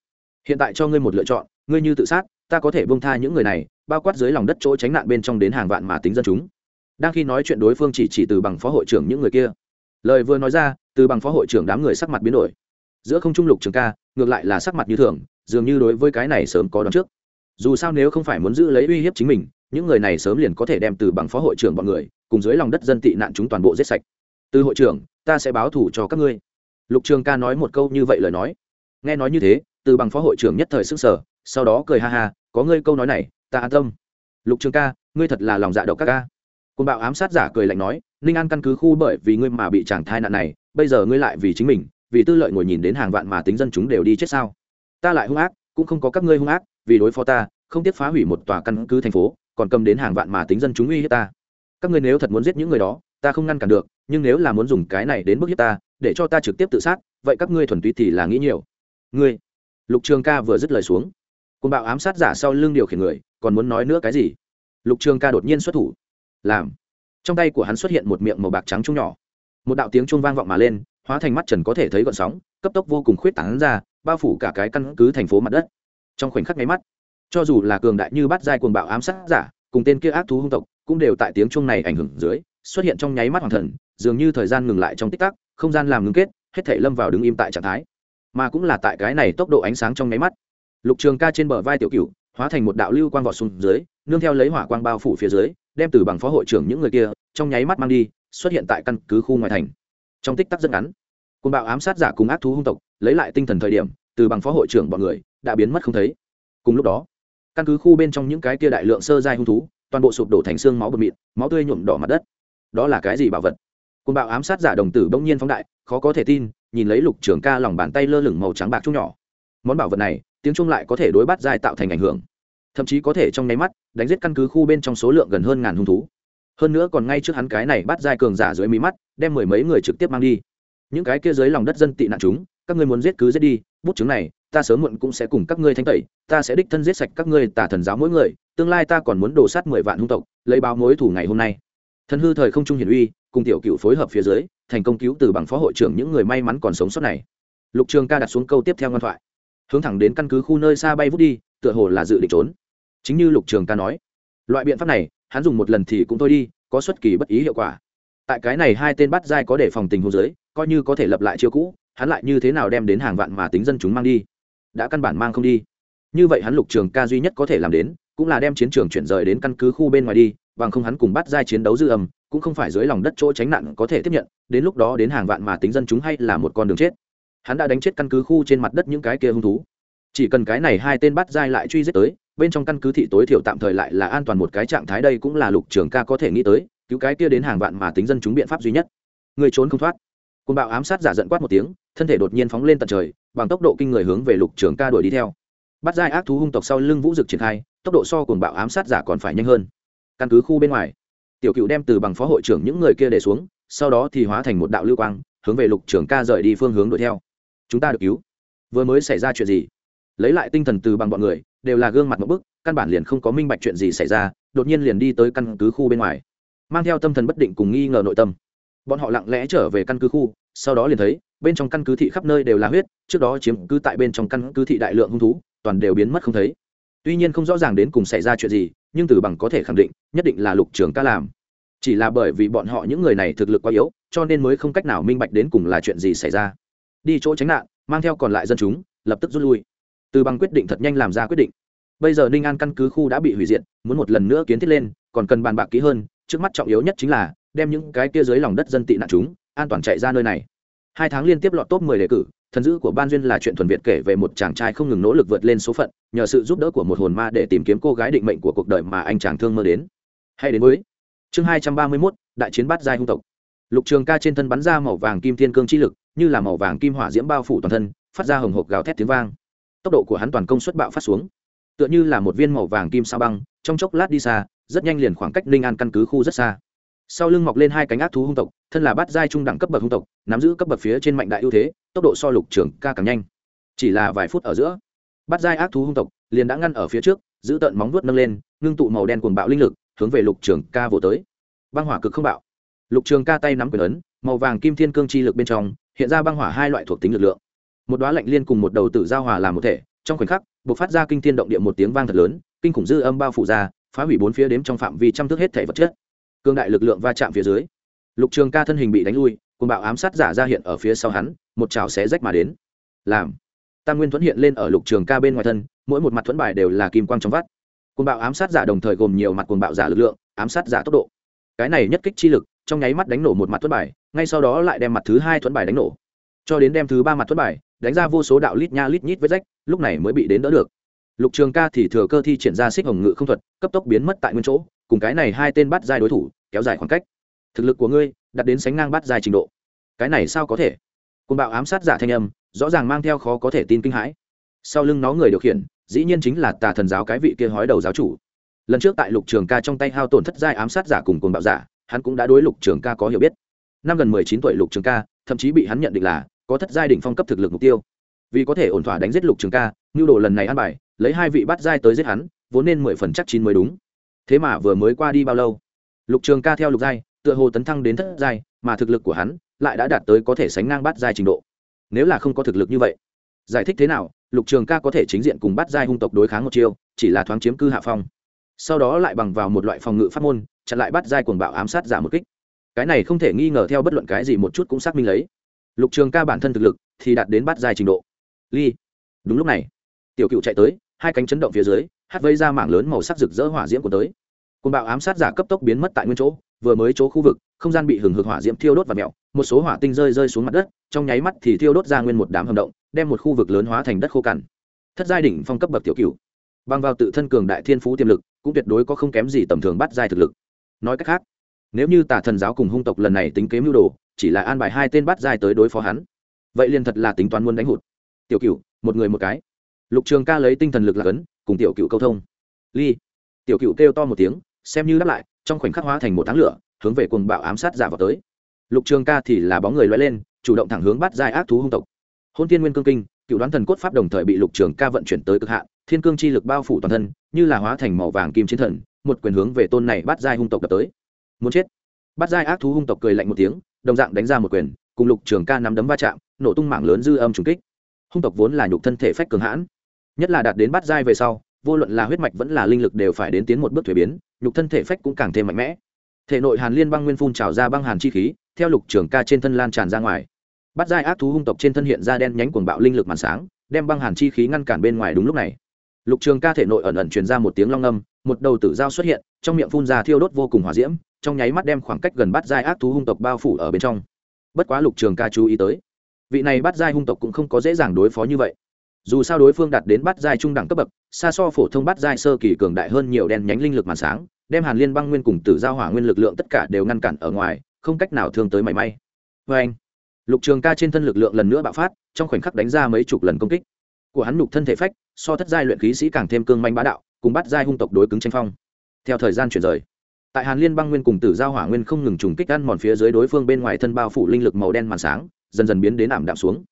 hiện tại cho ngươi một lựa chọn ngươi như tự sát, ta có thể bông tha những người này, bao quát dưới lòng đất chỗ tránh nạn bên trong đến hàng vạn mà tính dân chúng. Đang khi nói chuyện đối phương chỉ chỉ từ bằng phó hội trưởng những người kia. Lời vừa nói ra, từ bằng phó hội trưởng đám người sắc mặt biến đổi. Giữa không trung lục trường ca, ngược lại là sắc mặt như thường, dường như đối với cái này sớm có đón trước. Dù sao nếu không phải muốn giữ lấy uy hiếp chính mình, những người này sớm liền có thể đem từ bằng phó hội trưởng bọn người, cùng dưới lòng đất dân tị nạn chúng toàn bộ giết sạch. Từ hội trưởng, ta sẽ báo thủ cho các ngươi. Lục trường ca nói một câu như vậy lời nói. Nghe nói như thế, từ bằng phó hội trưởng nhất thời sức sở sau đó cười ha ha, có ngươi câu nói này, ta an tâm. Lục trường ca, ngươi thật là lòng dạ độc các ca. Côn bạo ám sát giả cười lạnh nói, ninh an căn cứ khu bởi vì ngươi mà bị chàng thai nạn này, bây giờ ngươi lại vì chính mình, vì tư lợi ngồi nhìn đến hàng vạn mà tính dân chúng đều đi chết sao? Ta lại hung ác, cũng không có các ngươi hung ác, vì đối phó ta, không tiếc phá hủy một tòa căn cứ thành phố, còn cầm đến hàng vạn mà tính dân chúng uy hiếp ta. Các ngươi nếu thật muốn giết những người đó, ta không ngăn cản được, nhưng nếu là muốn dùng cái này đến bức hiếp ta, để cho ta trực tiếp tự sát, vậy các ngươi thuần túy thì là nghĩ nhiều. Ngươi. Lục trường ca vừa dứt lời xuống côn bạo ám sát giả sau lưng điều khiển người, còn muốn nói nữa cái gì? Lục trường ca đột nhiên xuất thủ. Làm. Trong tay của hắn xuất hiện một miệng màu bạc trắng trung nhỏ. Một đạo tiếng chuông vang vọng mà lên, hóa thành mắt trần có thể thấy gọn sóng, cấp tốc vô cùng khuyết tảng ra, bao phủ cả cái căn cứ thành phố mặt đất. Trong khoảnh khắc nháy mắt, cho dù là cường đại như bát giai cuồng bạo ám sát giả, cùng tên kia ác thú hung tộc, cũng đều tại tiếng chuông này ảnh hưởng dưới, xuất hiện trong nháy mắt hoàng thần, dường như thời gian ngừng lại trong tích tắc, không gian làm ngưng kết, hết thể lâm vào đứng im tại trạng thái. Mà cũng là tại cái này tốc độ ánh sáng trong nháy mắt lục trường ca trên bờ vai tiểu cựu hóa thành một đạo lưu quang vọt xuống dưới, nương theo lấy hỏa quang bao phủ phía dưới, đem từ bằng phó hội trưởng những người kia, trong nháy mắt mang đi, xuất hiện tại căn cứ khu ngoài thành. Trong tích tắc rất ngắn côn bạo ám sát giả cùng ác thú hung tộc, lấy lại tinh thần thời điểm, từ bằng phó hội trưởng bọn người đã biến mất không thấy. Cùng lúc đó, căn cứ khu bên trong những cái kia đại lượng sơ giai hung thú, toàn bộ sụp đổ thành xương máu bột mịn, máu tươi nhuộm đỏ mặt đất. Đó là cái gì bảo vật? Côn bạo ám sát giả đồng tử bỗng nhiên phóng đại, khó có thể tin, nhìn lấy lục trường ca lòng bàn tay lơ lửng màu trắng bạc chung nhỏ. Món bảo vật này tiếng trung lại có thể đối bắt giai tạo thành ảnh hưởng. Thậm chí có thể trong nháy mắt, đánh giết căn cứ khu bên trong số lượng gần hơn ngàn hung thú. Hơn nữa còn ngay trước hắn cái này bắt giai cường giả dưới mí mắt, đem mười mấy người trực tiếp mang đi. Những cái kia dưới lòng đất dân tị nạn chúng, các ngươi muốn giết cứ giết đi, bút chứng này, ta sớm muộn cũng sẽ cùng các ngươi thanh tẩy, ta sẽ đích thân giết sạch các ngươi tả thần giáo mỗi người, tương lai ta còn muốn đổ sát mười vạn hung tộc, lấy báo mối thủ ngày hôm nay. Thần hư thời không trung hiển uy, cùng tiểu cựu phối hợp phía dưới, thành công cứu từ bằng phó hội trưởng những người may mắn còn sống sót này. Lục trường ca đặt xuống câu tiếp theo ngoan thoại hướng thẳng đến căn cứ khu nơi xa bay vút đi, tựa hồ là dự định trốn. Chính như lục trường ca nói, loại biện pháp này, hắn dùng một lần thì cũng thôi đi, có xuất kỳ bất ý hiệu quả. Tại cái này hai tên bắt dai có để phòng tình hồ dưới, coi như có thể lập lại chiêu cũ, hắn lại như thế nào đem đến hàng vạn mà tính dân chúng mang đi? Đã căn bản mang không đi. Như vậy hắn lục trường ca duy nhất có thể làm đến, cũng là đem chiến trường chuyển rời đến căn cứ khu bên ngoài đi, bằng không hắn cùng bắt giai chiến đấu dư âm, cũng không phải dưới lòng đất chỗ tránh nạn có thể tiếp nhận, đến lúc đó đến hàng vạn mà tính dân chúng hay là một con đường chết hắn đã đánh chết căn cứ khu trên mặt đất những cái kia hung thú. Chỉ cần cái này hai tên bắt dai lại truy giết tới, bên trong căn cứ thị tối thiểu tạm thời lại là an toàn một cái trạng thái đây cũng là lục trường ca có thể nghĩ tới, cứu cái kia đến hàng vạn mà tính dân chúng biện pháp duy nhất. Người trốn không thoát. Côn bạo ám sát giả giận quát một tiếng, thân thể đột nhiên phóng lên tận trời, bằng tốc độ kinh người hướng về lục trường ca đuổi đi theo. Bắt giai ác thú hung tộc sau lưng vũ dực triển khai, tốc độ so cồn bạo ám sát giả còn phải nhanh hơn. Căn cứ khu bên ngoài, tiểu cựu đem từ bằng phó hội trưởng những người kia để xuống, sau đó thì hóa thành một đạo lưu quang, hướng về lục trường ca rời đi phương hướng đuổi theo chúng ta được cứu. Vừa mới xảy ra chuyện gì? Lấy lại tinh thần từ bằng bọn người, đều là gương mặt một bức, căn bản liền không có minh bạch chuyện gì xảy ra, đột nhiên liền đi tới căn cứ khu bên ngoài. Mang theo tâm thần bất định cùng nghi ngờ nội tâm. Bọn họ lặng lẽ trở về căn cứ khu, sau đó liền thấy, bên trong căn cứ thị khắp nơi đều là huyết, trước đó chiếm cứ tại bên trong căn cứ thị đại lượng hung thú, toàn đều biến mất không thấy. Tuy nhiên không rõ ràng đến cùng xảy ra chuyện gì, nhưng từ bằng có thể khẳng định, nhất định là lục trường ca làm. Chỉ là bởi vì bọn họ những người này thực lực quá yếu, cho nên mới không cách nào minh bạch đến cùng là chuyện gì xảy ra đi chỗ tránh nạn mang theo còn lại dân chúng lập tức rút lui. Từ bằng quyết định thật nhanh làm ra quyết định. Bây giờ ninh an căn cứ khu đã bị hủy diệt muốn một lần nữa kiến thiết lên còn cần bàn bạc kỹ hơn trước mắt trọng yếu nhất chính là đem những cái kia dưới lòng đất dân tị nạn chúng an toàn chạy ra nơi này. Hai tháng liên tiếp lọt top 10 đề cử thần dữ của ban duyên là chuyện thuần việt kể về một chàng trai không ngừng nỗ lực vượt lên số phận nhờ sự giúp đỡ của một hồn ma để tìm kiếm cô gái định mệnh của cuộc đời mà anh chàng thương mơ đến. Hay đến với chương hai trăm ba mươi 231, đại chiến bát giai hung tộc. Lục trường ca trên thân bắn ra màu vàng kim thiên cương chi lực như là màu vàng kim hỏa diễm bao phủ toàn thân, phát ra hồng hộp gào thét tiếng vang. Tốc độ của hắn toàn công suất bạo phát xuống. Tựa như là một viên màu vàng kim sao băng, trong chốc lát đi xa, rất nhanh liền khoảng cách ninh an căn cứ khu rất xa. Sau lưng mọc lên hai cánh ác thú hung tộc, thân là bát giai trung đẳng cấp bậc hung tộc, nắm giữ cấp bậc phía trên mạnh đại ưu thế, tốc độ so lục trưởng ca càng nhanh. Chỉ là vài phút ở giữa, bát giai ác thú hung tộc liền đã ngăn ở phía trước, giữ tận móng vuốt nâng lên, ngưng tụ màu đen cuồng bạo linh lực, hướng về lục trưởng ca vỗ tới. Băng hỏa cực không bạo. Lục trường ca tay nắm quyền ấn, màu vàng kim thiên cương chi lực bên trong hiện ra băng hỏa hai loại thuộc tính lực lượng. Một đoá lạnh liên cùng một đầu tử giao hòa làm một thể, trong khoảnh khắc b ộ c phát ra kinh thiên động địa một tiếng vang thật lớn, kinh khủng dư âm bao phủ ra, phá hủy bốn phía đếm trong phạm vi trăm thước hết thể vật chất. Cương đại lực lượng va chạm phía dưới, lục trường ca thân hình bị đánh lui cùng bạo ám sát giả ra hiện ở phía sau hắn, một trào xé rách mà đến. Làm, tam nguyên thuẫn hiện lên ở lục trường ca bên ngoài thân, mỗi một mặt thuẫn bài đều là kim quang trong vắt. Cuồng bạo ám sát giả đồng thời gồm nhiều mặt cuồng bạo giả lực lượng, ám sát giả tốc độ. Cái này nhất kích chi lực trong nháy mắt đánh nổ một mặt thuẫn bài, ngay sau đó lại đem mặt thứ hai thuẫn bài đánh nổ. Cho đến đem thứ ba mặt thuẫn bài, đánh ra vô số đạo lít nha lít nhít với rách, lúc này mới bị đến đỡ được. Lục trường ca thì thừa cơ thi triển ra xích hồng ngự không thuật, cấp tốc biến mất tại nguyên chỗ, cùng cái này hai tên bắt giai đối thủ kéo dài khoảng cách. Thực lực của ngươi đặt đến sánh ngang bắt giai trình độ. Cái này sao có thể? Côn bạo ám sát giả thanh âm, rõ ràng mang theo khó có thể tin kinh hãi. Sau lưng nó người điều khiển, dĩ nhiên chính là tà thần giáo cái vị kia hói đầu giáo chủ. Lần trước tại lục trường ca trong tay hao tổn thất giai ám sát giả cùng côn bạo giả hắn cũng đã đối lục trường ca có hiểu biết. Năm gần mười chín tuổi lục trường ca, thậm chí bị hắn nhận định là có thất giai đỉnh phong cấp thực lực mục tiêu. Vì có thể ổn thỏa đánh giết lục trường ca nhu đồ lần này ăn bài, lấy hai vị bắt giai tới giết hắn, vốn nên mười phần chắc chín mới đúng. Thế mà vừa mới qua đi bao lâu? Lục trường ca theo lục giai, tựa hồ tấn thăng đến thất giai, mà thực lực của hắn lại đã đạt tới có thể sánh ngang bắt giai trình độ. Nếu là không có thực lực như vậy, giải thích thế nào? Lục trường ca có thể chính diện cùng bắt giai hung tộc đối kháng một chiêu, chỉ là thoáng chiếm cư hạ phong. Sau đó lại bằng vào một loại phòng ngự pháp môn chặn lại bắt giai cuồng bạo ám sát giả một kích. Cái này không thể nghi ngờ theo bất luận cái gì một chút cũng xác minh lấy. Lục trường ca bản thân thực lực thì đạt đến bắt giai trình độ. Ly, đúng lúc này, tiểu cựu chạy tới, hai cánh chấn động phía dưới hất vây ra mảng lớn màu sắc rực rỡ hỏa diễm của tới. Cuồng bạo ám sát giả cấp tốc biến mất tại nguyên chỗ, vừa mới chỗ khu vực, không gian bị hừng hực hỏa diễm thiêu đốt và mẹo một số hỏa tinh rơi rơi xuống mặt đất, trong nháy mắt thì thiêu đốt ra nguyên một đám hầm động, đem một khu vực lớn hóa thành đất khô cằn. Thất giai đỉnh phong cấp bậc tiểu cựu. Bằng vào tự thân cường đại thiên phú tiềm lực, cũng tuyệt đối có không kém gì tầm thường bắt giai thực lực nói cách khác, nếu như tà thần giáo cùng hung tộc lần này tính kế mưu đồ, chỉ là an bài hai tên bắt dài tới đối phó hắn, vậy liền thật là tính toán muốn đánh hụt. Tiểu cựu một người một cái. Lục trường ca lấy tinh thần lực là ấn, cùng tiểu cựu câu thông. Ly. Tiểu cựu kêu to một tiếng, xem như đáp lại, trong khoảnh khắc hóa thành một tháng lửa, hướng về cuồng bạo ám sát giả vào tới. Lục trường ca thì là bóng người loay lên, chủ động thẳng hướng bắt dài ác thú hung tộc. Hôn tiên nguyên cương kinh, cựu đoán thần cốt pháp đồng thời bị lục trường ca vận chuyển tới cực hạn, thiên cương chi lực bao phủ toàn thân, như là hóa thành màu vàng kim chiến thần một quyền hướng về tôn này bắt giai hung tộc đập tới. Muốn chết. Bắt giai ác thú hung tộc cười lạnh một tiếng, đồng dạng đánh ra một quyền, cùng lục trường ca nắm đấm va chạm, nổ tung mảng lớn dư âm trùng kích. Hung tộc vốn là nhục thân thể phách cường hãn. Nhất là đạt đến bắt giai về sau, vô luận là huyết mạch vẫn là linh lực đều phải đến tiến một bước thuế biến, nhục thân thể phách cũng càng thêm mạnh mẽ. Thể nội hàn liên băng nguyên phun trào ra băng hàn chi khí, theo lục trường ca trên thân lan tràn ra ngoài. Bắt giai ác thú hung tộc trên thân hiện ra đen nhánh cuồng bạo linh lực màn sáng, đem băng hàn chi khí ngăn cản bên ngoài đúng lúc này. Lục trường ca thể nội ẩn ẩn truyền ra một tiếng long âm một đầu tử dao xuất hiện, trong miệng phun ra thiêu đốt vô cùng hòa diễm, trong nháy mắt đem khoảng cách gần bắt giai ác thú hung tộc bao phủ ở bên trong. Bất quá lục trường ca chú ý tới, vị này bắt giai hung tộc cũng không có dễ dàng đối phó như vậy. Dù sao đối phương đạt đến bắt giai trung đẳng cấp bậc, xa so phổ thông bắt giai sơ kỳ cường đại hơn nhiều đen nhánh linh lực màn sáng, đem hàn liên băng nguyên cùng tử giao hỏa nguyên lực lượng tất cả đều ngăn cản ở ngoài, không cách nào thương tới mảy may. Vê anh, lục trường ca trên thân lực lượng lần nữa bạo phát, trong khoảnh khắc đánh ra mấy chục lần công kích. Của hắn lục thân thể phách, so thất giai luyện khí sĩ càng thêm cương manh bá đạo cùng bắt giai hung tộc đối cứng tranh phong. Theo thời gian chuyển rời, tại hàn liên băng nguyên cùng tử giao hỏa nguyên không ngừng trùng kích ăn mòn phía dưới đối phương bên ngoài thân bao phủ linh lực màu đen màn sáng, dần dần biến đến ảm đạm xuống.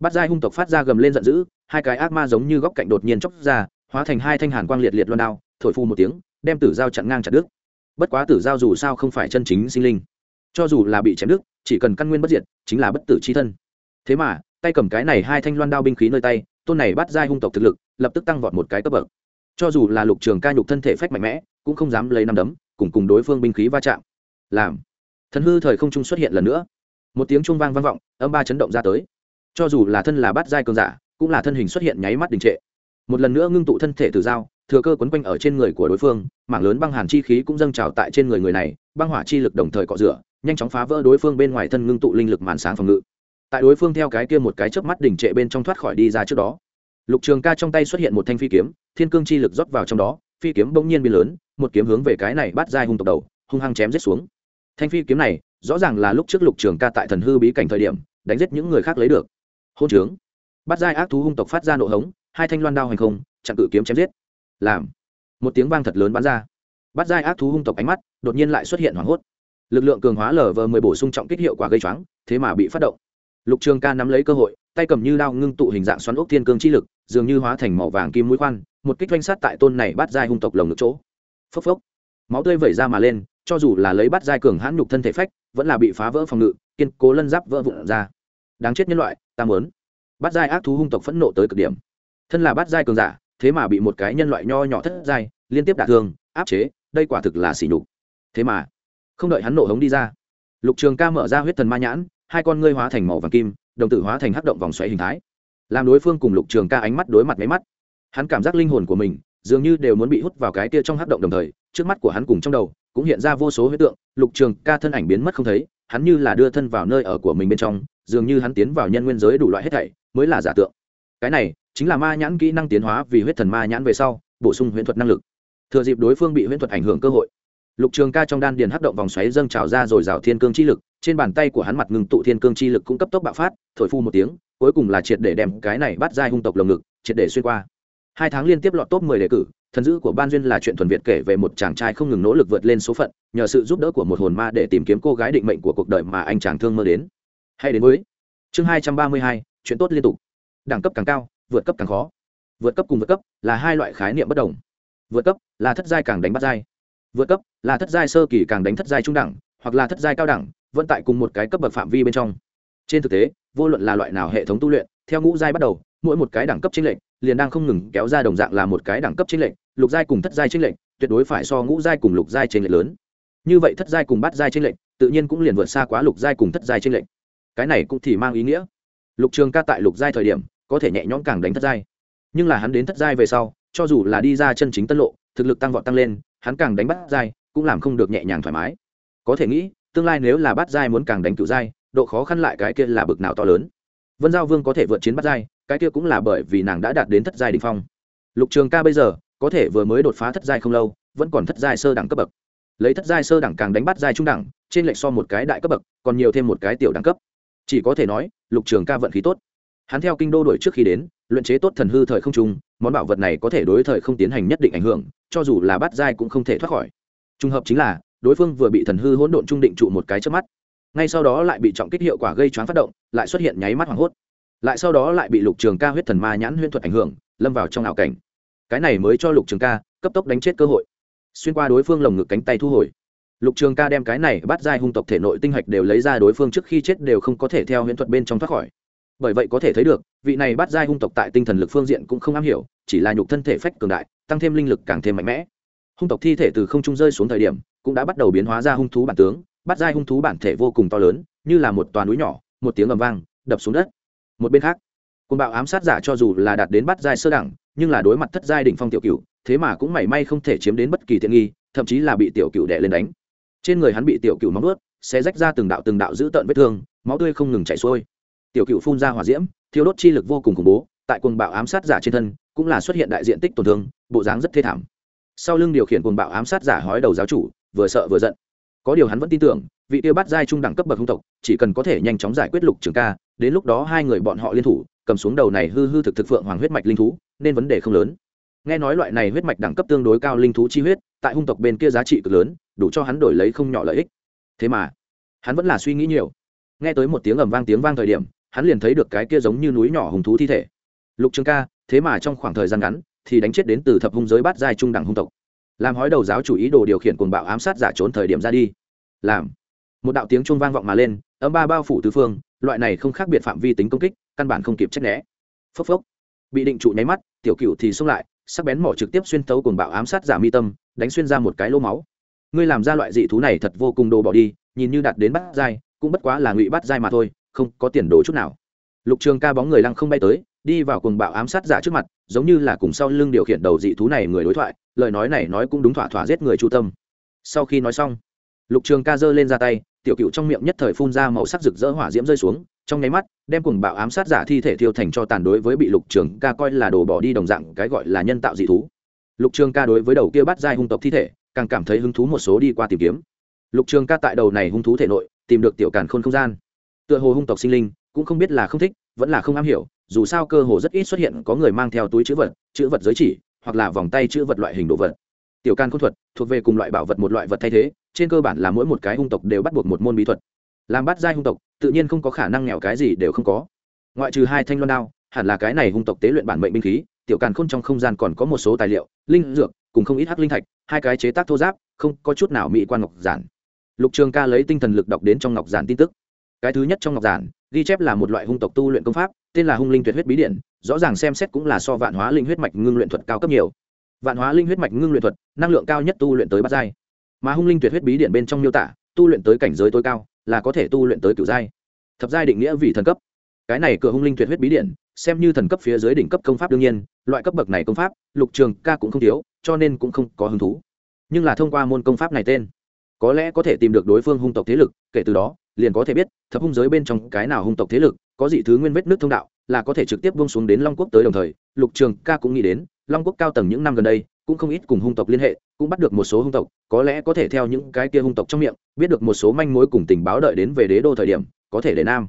Bắt giai hung tộc phát ra gầm lên giận dữ, hai cái ác ma giống như góc cạnh đột nhiên chóc ra, hóa thành hai thanh hàn quang liệt liệt loan đao, thổi phu một tiếng, đem tử giao chặn ngang chặt đứt. Bất quá tử giao dù sao không phải chân chính sinh linh, cho dù là bị chém đứt, chỉ cần căn nguyên bất diệt, chính là bất tử chi thân. Thế mà, tay cầm cái này hai thanh loan đao binh khí nơi tay, tôn này bắt giai hung tộc thực lực, lập tức tăng vọt một cái cấp bậc cho dù là lục trường ca nhục thân thể phách mạnh mẽ, cũng không dám lấy năm đấm, cùng cùng đối phương binh khí va chạm. Làm. Thần hư thời không trung xuất hiện lần nữa. Một tiếng trung vang vang vọng, âm ba chấn động ra tới. Cho dù là thân là bát giai cường giả, cũng là thân hình xuất hiện nháy mắt đình trệ. Một lần nữa ngưng tụ thân thể từ dao thừa cơ quấn quanh ở trên người của đối phương, mảng lớn băng hàn chi khí cũng dâng trào tại trên người người này, băng hỏa chi lực đồng thời cọ rửa, nhanh chóng phá vỡ đối phương bên ngoài thân ngưng tụ linh lực màn sáng phòng ngự. Tại đối phương theo cái kia một cái chớp mắt đỉnh trệ bên trong thoát khỏi đi ra trước đó lục trường ca trong tay xuất hiện một thanh phi kiếm, thiên cương chi lực rót vào trong đó, phi kiếm bỗng nhiên biến lớn, một kiếm hướng về cái này bắt dai hung tộc đầu, hung hăng chém giết xuống. Thanh phi kiếm này, rõ ràng là lúc trước lục trường ca tại thần hư bí cảnh thời điểm, đánh giết những người khác lấy được. Hôn trướng. Bắt dai ác thú hung tộc phát ra nộ hống, hai thanh loan đao hành không, chặn cự kiếm chém giết. Làm. Một tiếng vang thật lớn bắn ra. Bắt dai ác thú hung tộc ánh mắt, đột nhiên lại xuất hiện hoảng hốt. Lực lượng cường hóa lở vờ mười bổ sung trọng kích hiệu quả gây choáng, thế mà bị phát động. Lục trường ca nắm lấy cơ hội, tay cầm như đao ngưng tụ hình dạng xoắn ốc thiên cương chi lực dường như hóa thành màu vàng kim mũi khoan, một kích doanh sát tại tôn này bắt dai hung tộc lồng ngực chỗ. Phốc phốc. Máu tươi vẩy ra mà lên, cho dù là lấy bắt dai cường hãn nhục thân thể phách, vẫn là bị phá vỡ phòng ngự, kiên cố lân giáp vỡ vụn ra. Đáng chết nhân loại, ta muốn. Bắt dai ác thú hung tộc phẫn nộ tới cực điểm. Thân là bắt dai cường giả, thế mà bị một cái nhân loại nho nhỏ thất dai liên tiếp đả thương, áp chế, đây quả thực là xỉ nhục. Thế mà, không đợi hắn nổ hống đi ra, lục trường ca mở ra huyết thần ma nhãn, hai con ngươi hóa thành màu vàng kim, đồng tử hóa thành hắc động vòng xoáy hình thái làm đối phương cùng lục trường ca ánh mắt đối mặt máy mắt. Hắn cảm giác linh hồn của mình dường như đều muốn bị hút vào cái kia trong hát động đồng thời, trước mắt của hắn cùng trong đầu cũng hiện ra vô số huyết tượng, lục trường ca thân ảnh biến mất không thấy, hắn như là đưa thân vào nơi ở của mình bên trong, dường như hắn tiến vào nhân nguyên giới đủ loại hết thảy, mới là giả tượng. Cái này chính là ma nhãn kỹ năng tiến hóa vì huyết thần ma nhãn về sau, bổ sung huyễn thuật năng lực. Thừa dịp đối phương bị huyễn thuật ảnh hưởng cơ hội, lục trường ca trong đan điền hắc động vòng xoáy dâng trào ra rồi rào thiên cương chi lực, trên bàn tay của hắn mặt ngừng tụ thiên cương chi lực cũng cấp tốc bạo phát, thổi phu một tiếng cuối cùng là triệt để đem cái này bắt dai hung tộc lồng ngực, triệt để xuyên qua. Hai tháng liên tiếp lọt top mười đề cử, thần dữ của ban duyên là chuyện thuần việt kể về một chàng trai không ngừng nỗ lực vượt lên số phận, nhờ sự giúp đỡ của một hồn ma để tìm kiếm cô gái định mệnh của cuộc đời mà anh chàng thương mơ đến. Hay đến với chương hai trăm ba mươi hai, chuyện tốt liên tục. Đẳng cấp càng cao, vượt cấp càng khó. Vượt cấp cùng vượt cấp là hai loại khái niệm bất đồng. Vượt cấp là thất giai càng đánh bắt giai. Vượt cấp là thất giai sơ kỳ càng đánh thất giai trung đẳng, hoặc là thất giai cao đẳng, vẫn tại cùng một cái cấp bậc phạm vi bên trong. Trên thực tế vô luận là loại nào hệ thống tu luyện, theo ngũ giai bắt đầu, mỗi một cái đẳng cấp chính lệnh liền đang không ngừng kéo ra đồng dạng là một cái đẳng cấp chính lệnh lục giai cùng thất giai chính lệnh tuyệt đối phải so ngũ giai cùng lục giai trên lệnh lớn. Như vậy thất giai cùng bát giai trên lệnh tự nhiên cũng liền vượt xa quá lục giai cùng thất giai trên lệnh cái này cũng thì mang ý nghĩa. Lục trường ca tại lục giai thời điểm, có thể nhẹ nhõm càng đánh thất giai. Nhưng là hắn đến thất giai về sau, cho dù là đi ra chân chính tân lộ, thực lực tăng vọt tăng lên, hắn càng đánh bắt giai, cũng làm không được nhẹ nhàng thoải mái. Có thể nghĩ, tương lai nếu là bắt giai muốn càng đánh cựu giai độ khó khăn lại cái kia là bực nào to lớn. Vân giao vương có thể vượt chiến bắt giai, cái kia cũng là bởi vì nàng đã đạt đến thất giai đ ỉ n h phong. Lục trường ca bây giờ, có thể vừa mới đột phá thất giai không lâu, vẫn còn thất giai sơ đẳng cấp bậc. Lấy thất giai sơ đẳng càng đánh bắt giai trung đẳng, trên lệch so một cái đại cấp bậc, còn nhiều thêm một cái tiểu đẳng cấp. Chỉ có thể nói, lục trường ca vận khí tốt. Hắn theo kinh đô đổi trước khi đến, luyện chế tốt thần hư thời không trung món bảo vật này có thể đối thời không tiến hành nhất định ảnh hưởng, cho dù là bắt giai cũng không thể thoát khỏi. Trùng hợp chính là, đối phương vừa bị thần hư hỗn độn trung định trụ một cái trước mắt ngay sau đó lại bị trọng kích hiệu quả gây choáng phát động, lại xuất hiện nháy mắt hoảng hốt. Lại sau đó lại bị lục trường ca huyết thần ma nhãn huyễn thuật ảnh hưởng, lâm vào trong ảo cảnh. Cái này mới cho lục trường ca cấp tốc đánh chết cơ hội. Xuyên qua đối phương lồng ngực cánh tay thu hồi. Lục trường ca đem cái này bắt giai hung tộc thể nội tinh hạch đều lấy ra đối phương trước khi chết đều không có thể theo huyễn thuật bên trong thoát khỏi. Bởi vậy có thể thấy được, vị này bắt giai hung tộc tại tinh thần lực phương diện cũng không am hiểu, chỉ là nhục thân thể phách cường đại, tăng thêm linh lực càng thêm mạnh mẽ. Hung tộc thi thể từ không trung rơi xuống thời điểm, cũng đã bắt đầu biến hóa ra hung thú bản tướng bắt giai hung thú bản thể vô cùng to lớn, như là một toàn núi nhỏ, một tiếng ầm vang, đập xuống đất. Một bên khác, côn bạo ám sát giả cho dù là đạt đến bắt giai sơ đẳng, nhưng là đối mặt thất giai đỉnh phong tiểu cựu thế mà cũng mảy may không thể chiếm đến bất kỳ tiện nghi, thậm chí là bị tiểu cựu đè lên đánh. Trên người hắn bị tiểu cựu móng ướt sẽ rách ra từng đạo từng đạo giữ tợn vết thương, máu tươi không ngừng chảy xuôi. Tiểu cựu phun ra hỏa diễm thiếu đốt chi lực vô cùng khủng bố, tại cuồng bạo ám sát giả trên thân, cũng là xuất hiện đại diện tích tổn thương, bộ dáng rất thê thảm. Sau lưng điều khiển cuồng bạo ám sát giả hói đầu giáo chủ, vừa sợ vừa giận có điều hắn vẫn tin tưởng, vị tiêu bắt giai trung đẳng cấp bậc hung tộc chỉ cần có thể nhanh chóng giải quyết lục trường ca, đến lúc đó hai người bọn họ liên thủ, cầm xuống đầu này hư hư thực thực phượng hoàng huyết mạch linh thú, nên vấn đề không lớn. Nghe nói loại này huyết mạch đẳng cấp tương đối cao linh thú chi huyết, tại hung tộc bên kia giá trị cực lớn, đủ cho hắn đổi lấy không nhỏ lợi ích. Thế mà, hắn vẫn là suy nghĩ nhiều. Nghe tới một tiếng ầm vang tiếng vang thời điểm, hắn liền thấy được cái kia giống như núi nhỏ hùng thú thi thể. Lục trường ca, thế mà trong khoảng thời gian ngắn, thì đánh chết đến từ thập hung giới bát giai trung đẳng hung tộc làm hói đầu giáo chủ ý đồ điều khiển cuồng bạo ám sát giả trốn thời điểm ra đi. Làm. Một đạo tiếng chuông vang vọng mà lên, âm ba bao phủ tứ phương, loại này không khác biệt phạm vi tính công kích, căn bản không kịp trách né. Phốc phốc. Bị định trụ nháy mắt, tiểu cựu thì xông lại, sắc bén mỏ trực tiếp xuyên tấu cuồng bạo ám sát giả mi tâm, đánh xuyên ra một cái lô máu. Ngươi làm ra loại dị thú này thật vô cùng đồ bỏ đi, nhìn như đạt đến bắt dai cũng bất quá là ngụy bắt dai mà thôi, không có tiền đồ chút nào. Lục trường ca bóng người lăng không bay tới đi vào cuồng bạo ám sát giả trước mặt, giống như là cùng sau lưng điều khiển đầu dị thú này người đối thoại, lời nói này nói cũng đúng thỏa thỏa giết người chu tâm. Sau khi nói xong, lục trường ca giơ lên ra tay, tiểu cựu trong miệng nhất thời phun ra màu sắc rực rỡ hỏa diễm rơi xuống, trong nháy mắt, đem cùng bạo ám sát giả thi thể thiêu thành cho tàn đối với bị lục trường ca coi là đồ bỏ đi đồng dạng cái gọi là nhân tạo dị thú. Lục trường ca đối với đầu kia bắt dai hung tộc thi thể, càng cảm thấy hứng thú một số đi qua tìm kiếm. Lục trường ca tại đầu này hung thú thể nội, tìm được tiểu càn khôn không gian. Tựa hồ hung tộc sinh linh, cũng không biết là không thích, vẫn là không am hiểu dù sao cơ hồ rất ít xuất hiện có người mang theo túi chữ vật chữ vật giới chỉ, hoặc là vòng tay chữ vật loại hình đồ vật. Tiểu can khôn thuật, thuộc về cùng loại bảo vật một loại vật thay thế, trên cơ bản là mỗi một cái hung tộc đều bắt buộc một môn bí thuật. Làm bắt giai hung tộc, tự nhiên không có khả năng nghèo cái gì đều không có. Ngoại trừ hai thanh loan đao, hẳn là cái này hung tộc tế luyện bản mệnh binh khí, tiểu càn khôn trong không gian còn có một số tài liệu, linh dược, cùng không ít hắc linh thạch, hai cái chế tác thô giáp, không có chút nào mỹ quan ngọc giản. Lục trường ca lấy tinh thần lực đọc đến trong ngọc giản tin tức. Cái thứ nhất trong ngọc giản ghi chép là một loại hung tộc tu luyện công pháp, tên là hung linh tuyệt huyết bí điện rõ ràng xem xét cũng là so vạn hóa linh huyết mạch ngưng luyện thuật cao cấp nhiều. Vạn hóa linh huyết mạch ngưng luyện thuật, năng lượng cao nhất tu luyện tới bát giai. Mà hung linh tuyệt huyết bí điện bên trong miêu tả, tu luyện tới cảnh giới tối cao, là có thể tu luyện tới cửu giai. Thập giai định nghĩa vì thần cấp. Cái này cửa hung linh tuyệt huyết bí điện xem như thần cấp phía dưới đỉnh cấp công pháp đương nhiên, loại cấp bậc này công pháp, lục trường, ca cũng không thiếu, cho nên cũng không có hứng thú. Nhưng là thông qua môn công pháp này tên, có lẽ có thể tìm được đối phương hung tộc thế lực, kể từ đó liền có thể biết, thập hung giới bên trong cái nào hung tộc thế lực, có dị thứ nguyên vết nước thông đạo, là có thể trực tiếp buông xuống đến long quốc tới đồng thời, lục trường ca cũng nghĩ đến, long quốc cao tầng những năm gần đây, cũng không ít cùng hung tộc liên hệ, cũng bắt được một số hung tộc, có lẽ có thể theo những cái kia hung tộc trong miệng, biết được một số manh mối cùng tình báo đợi đến về đế đô thời điểm, có thể để nam.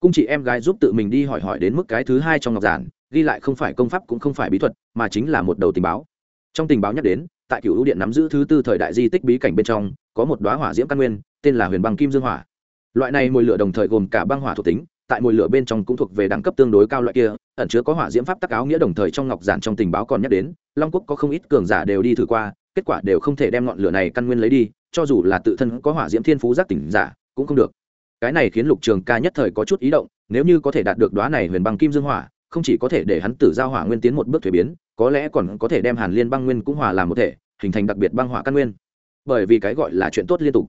Cung chị em gái giúp tự mình đi hỏi hỏi đến mức cái thứ hai trong ngọc giản, ghi lại không phải công pháp cũng không phải bí thuật, mà chính là một đầu tình báo. Trong tình báo nhắc đến, tại cựu ưu điện nắm giữ thứ tư thời đại di tích bí cảnh bên trong, có một đoá hỏa diễm căn nguyên, tên là huyền băng kim dương hỏa loại này mùi lửa đồng thời gồm cả băng hỏa thuộc tính, tại mùi lửa bên trong cũng thuộc về đẳng cấp tương đối cao loại kia, ẩn chứa có hỏa diễm pháp tắc áo nghĩa đồng thời trong ngọc giản trong tình báo còn nhắc đến, long quốc có không ít cường giả đều đi thử qua, kết quả đều không thể đem ngọn lửa này căn nguyên lấy đi, cho dù là tự thân có hỏa diễm thiên phú giác tỉnh giả, cũng không được. Cái này khiến lục trường ca nhất thời có chút ý động, nếu như có thể đạt được đoá này huyền băng kim dương hỏa, không chỉ có thể để hắn tử giao hỏa nguyên tiến một bước thuế biến, có lẽ còn có thể đem hàn liên băng nguyên cũng hòa làm một thể, hình thành đặc biệt băng hỏa căn nguyên. Bởi vì cái gọi là chuyện tốt liên tục.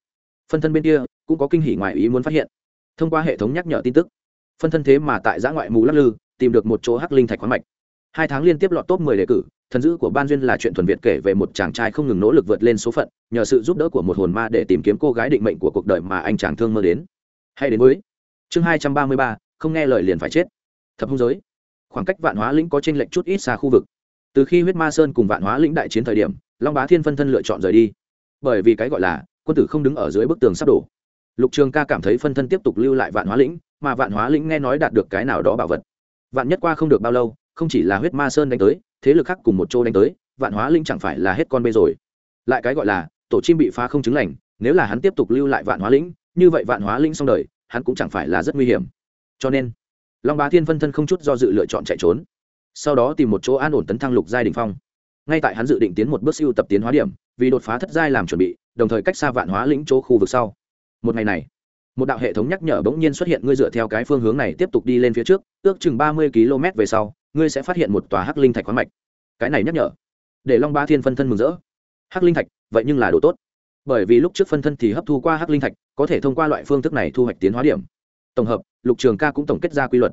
Phân thân bên kia cũng có kinh hỉ ngoài ý muốn phát hiện. Thông qua hệ thống nhắc nhở tin tức, phân thân thế mà tại giã ngoại mù lắc lư, tìm được một chỗ hắc linh thạch khoáng mạch. Hai tháng liên tiếp lọt top mười đề cử, thần dữ của ban duyên là chuyện thuần việt kể về một chàng trai không ngừng nỗ lực vượt lên số phận, nhờ sự giúp đỡ của một hồn ma để tìm kiếm cô gái định mệnh của cuộc đời mà anh chàng thương mơ đến. Hay đến với chương hai trăm ba mươi ba, không nghe lời liền phải chết. Thập hung giới. Khoảng cách vạn hóa lĩnh có trên lệnh chút ít xa khu vực. Từ khi huyết ma sơn cùng vạn hóa lĩnh đại chiến thời điểm, long bá thiên phân thân lựa chọn rời đi. Bởi vì cái gọi là quân tử không đứng ở dưới bức tường sắp đổ lục trường ca cảm thấy phân thân tiếp tục lưu lại vạn hóa lĩnh, mà vạn hóa lĩnh nghe nói đạt được cái nào đó bảo vật. Vạn nhất qua không được bao lâu, không chỉ là huyết ma sơn đánh tới, thế lực khác cùng một chỗ đánh tới, vạn hóa lĩnh chẳng phải là hết con bê rồi. Lại cái gọi là, tổ chim bị phá không chứng lành, nếu là hắn tiếp tục lưu lại vạn hóa lĩnh, như vậy vạn hóa lĩnh xong đời, hắn cũng chẳng phải là rất nguy hiểm. Cho nên, long bá thiên phân thân không chút do dự lựa chọn chạy trốn. Sau đó tìm một chỗ an ổn tấn thăng lục giai đình phong. Ngay tại hắn dự định tiến một bước siêu tập tiến hóa điểm, vì đột phá thất giai làm chuẩn bị, đồng thời cách xa vạn hóa lĩnh chỗ khu vực sau một ngày này, một đạo hệ thống nhắc nhở bỗng nhiên xuất hiện, ngươi dựa theo cái phương hướng này tiếp tục đi lên phía trước, ước chừng ba mươi km về sau, ngươi sẽ phát hiện một tòa hắc linh thạch khoáng mạch. Cái này nhắc nhở, để long ba thiên phân thân mừng rỡ. Hắc linh thạch, vậy nhưng là đồ tốt. Bởi vì lúc trước phân thân thì hấp thu qua hắc linh thạch, có thể thông qua loại phương thức này thu hoạch tiến hóa điểm. Tổng hợp, lục trường ca cũng tổng kết ra quy luật.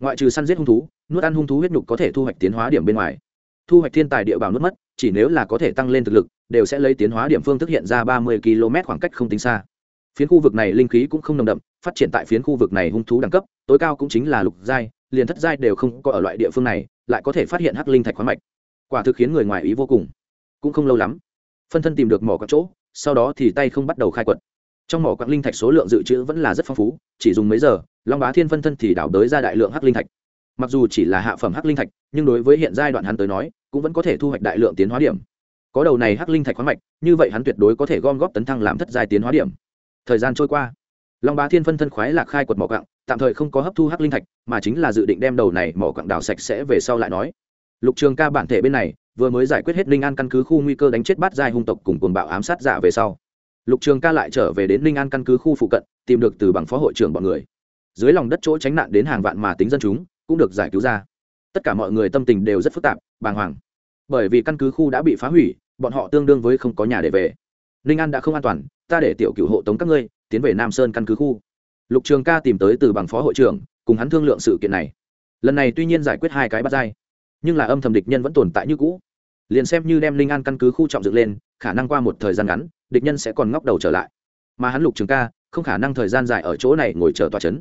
Ngoại trừ săn giết hung thú, nuốt ăn hung thú huyết nhục có thể thu hoạch tiến hóa điểm bên ngoài. Thu hoạch thiên tài địa bào nuốt mất, chỉ nếu là có thể tăng lên thực lực, đều sẽ lấy tiến hóa điểm phương thức hiện ra ba mươi km khoảng cách không tính xa phiến khu vực này linh khí cũng không nồng đậm, phát triển tại phiến khu vực này hung thú đẳng cấp, tối cao cũng chính là lục giai, liền thất giai đều không có ở loại địa phương này, lại có thể phát hiện hắc linh thạch khoáng mạch. Quả thực khiến người ngoài ý vô cùng. Cũng không lâu lắm, phân thân tìm được mỏ các chỗ, sau đó thì tay không bắt đầu khai quật. Trong mỏ quặng linh thạch số lượng dự trữ vẫn là rất phong phú, chỉ dùng mấy giờ, long bá thiên phân thân thì đảo đới ra đại lượng hắc linh thạch. Mặc dù chỉ là hạ phẩm hắc linh thạch, nhưng đối với hiện giai đoạn hắn tới nói, cũng vẫn có thể thu hoạch đại lượng tiến hóa điểm. Có đầu này hắc linh thạch khoáng mạch, như vậy hắn tuyệt đối có thể gom góp tấn thăng làm thất giai tiến hóa điểm thời gian trôi qua. Long bá thiên phân thân khoái lạc khai quật mỏ quặng, tạm thời không có hấp thu hắc linh thạch, mà chính là dự định đem đầu này mỏ quặng đào sạch sẽ về sau lại nói. Lục trường ca bản thể bên này, vừa mới giải quyết hết ninh an căn cứ khu nguy cơ đánh chết bát giai hung tộc cùng cuồng bạo ám sát giả về sau. Lục trường ca lại trở về đến ninh an căn cứ khu phụ cận, tìm được từ bằng phó hội trưởng bọn người. Dưới lòng đất chỗ tránh nạn đến hàng vạn mà tính dân chúng, cũng được giải cứu ra. Tất cả mọi người tâm tình đều rất phức tạp, bàng hoàng. Bởi vì căn cứ khu đã bị phá hủy, bọn họ tương đương với không có nhà để về. Ninh an đã không an toàn ta để tiểu cựu hộ tống các ngươi, tiến về nam sơn căn cứ khu. Lục trường ca tìm tới từ bằng phó hội trưởng, cùng hắn thương lượng sự kiện này. Lần này tuy nhiên giải quyết hai cái bắt dai nhưng là âm thầm địch nhân vẫn tồn tại như cũ. Liền xem như đem linh an căn cứ khu trọng dựng lên, khả năng qua một thời gian ngắn, địch nhân sẽ còn ngóc đầu trở lại. Mà hắn lục trường ca, không khả năng thời gian dài ở chỗ này ngồi chờ tòa c h ấ n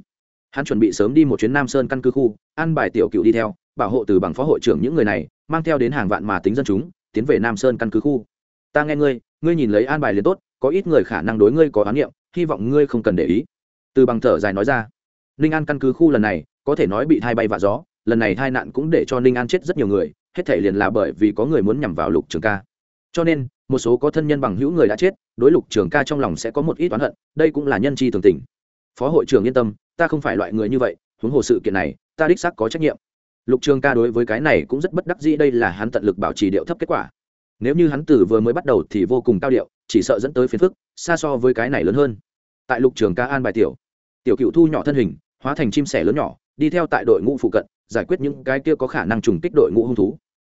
hắn chuẩn bị sớm đi một chuyến nam sơn căn cứ khu, an bài tiểu cựu đi theo, bảo hộ từ bằng phó hội trưởng những người này, mang theo đến hàng vạn mà tính dân chúng, tiến về nam sơn căn cứ khu. Ta nghe ngươi ngươi nhìn lấy an bài liền tốt có ít người khả năng đối ngươi có oán niệm, hy vọng ngươi không cần để ý. Từ bằng thở dài nói ra. Ninh an căn cứ khu lần này, có thể nói bị thai bay vạ gió, lần này tai nạn cũng để cho ninh an chết rất nhiều người, hết thể liền là bởi vì có người muốn nhằm vào lục trường ca. Cho nên, một số có thân nhân bằng hữu người đã chết, đối lục trường ca trong lòng sẽ có một ít oán hận, đây cũng là nhân chi thường tình. Phó hội trưởng yên tâm, ta không phải loại người như vậy, huống hồ sự kiện này, ta đích xác có trách nhiệm. Lục trường ca đối với cái này cũng rất bất đắc dĩ, đây là hắn tận lực bảo trì điệu thấp kết quả. Nếu như hắn tử vừa mới bắt đầu thì vô cùng cao điệu chỉ sợ dẫn tới phiền phức, xa so với cái này lớn hơn. Tại lục trường ca an bài tiểu tiểu cựu thu nhỏ thân hình, hóa thành chim sẻ lớn nhỏ, đi theo tại đội ngũ phụ cận, giải quyết những cái kia có khả năng trùng kích đội ngũ hung thú.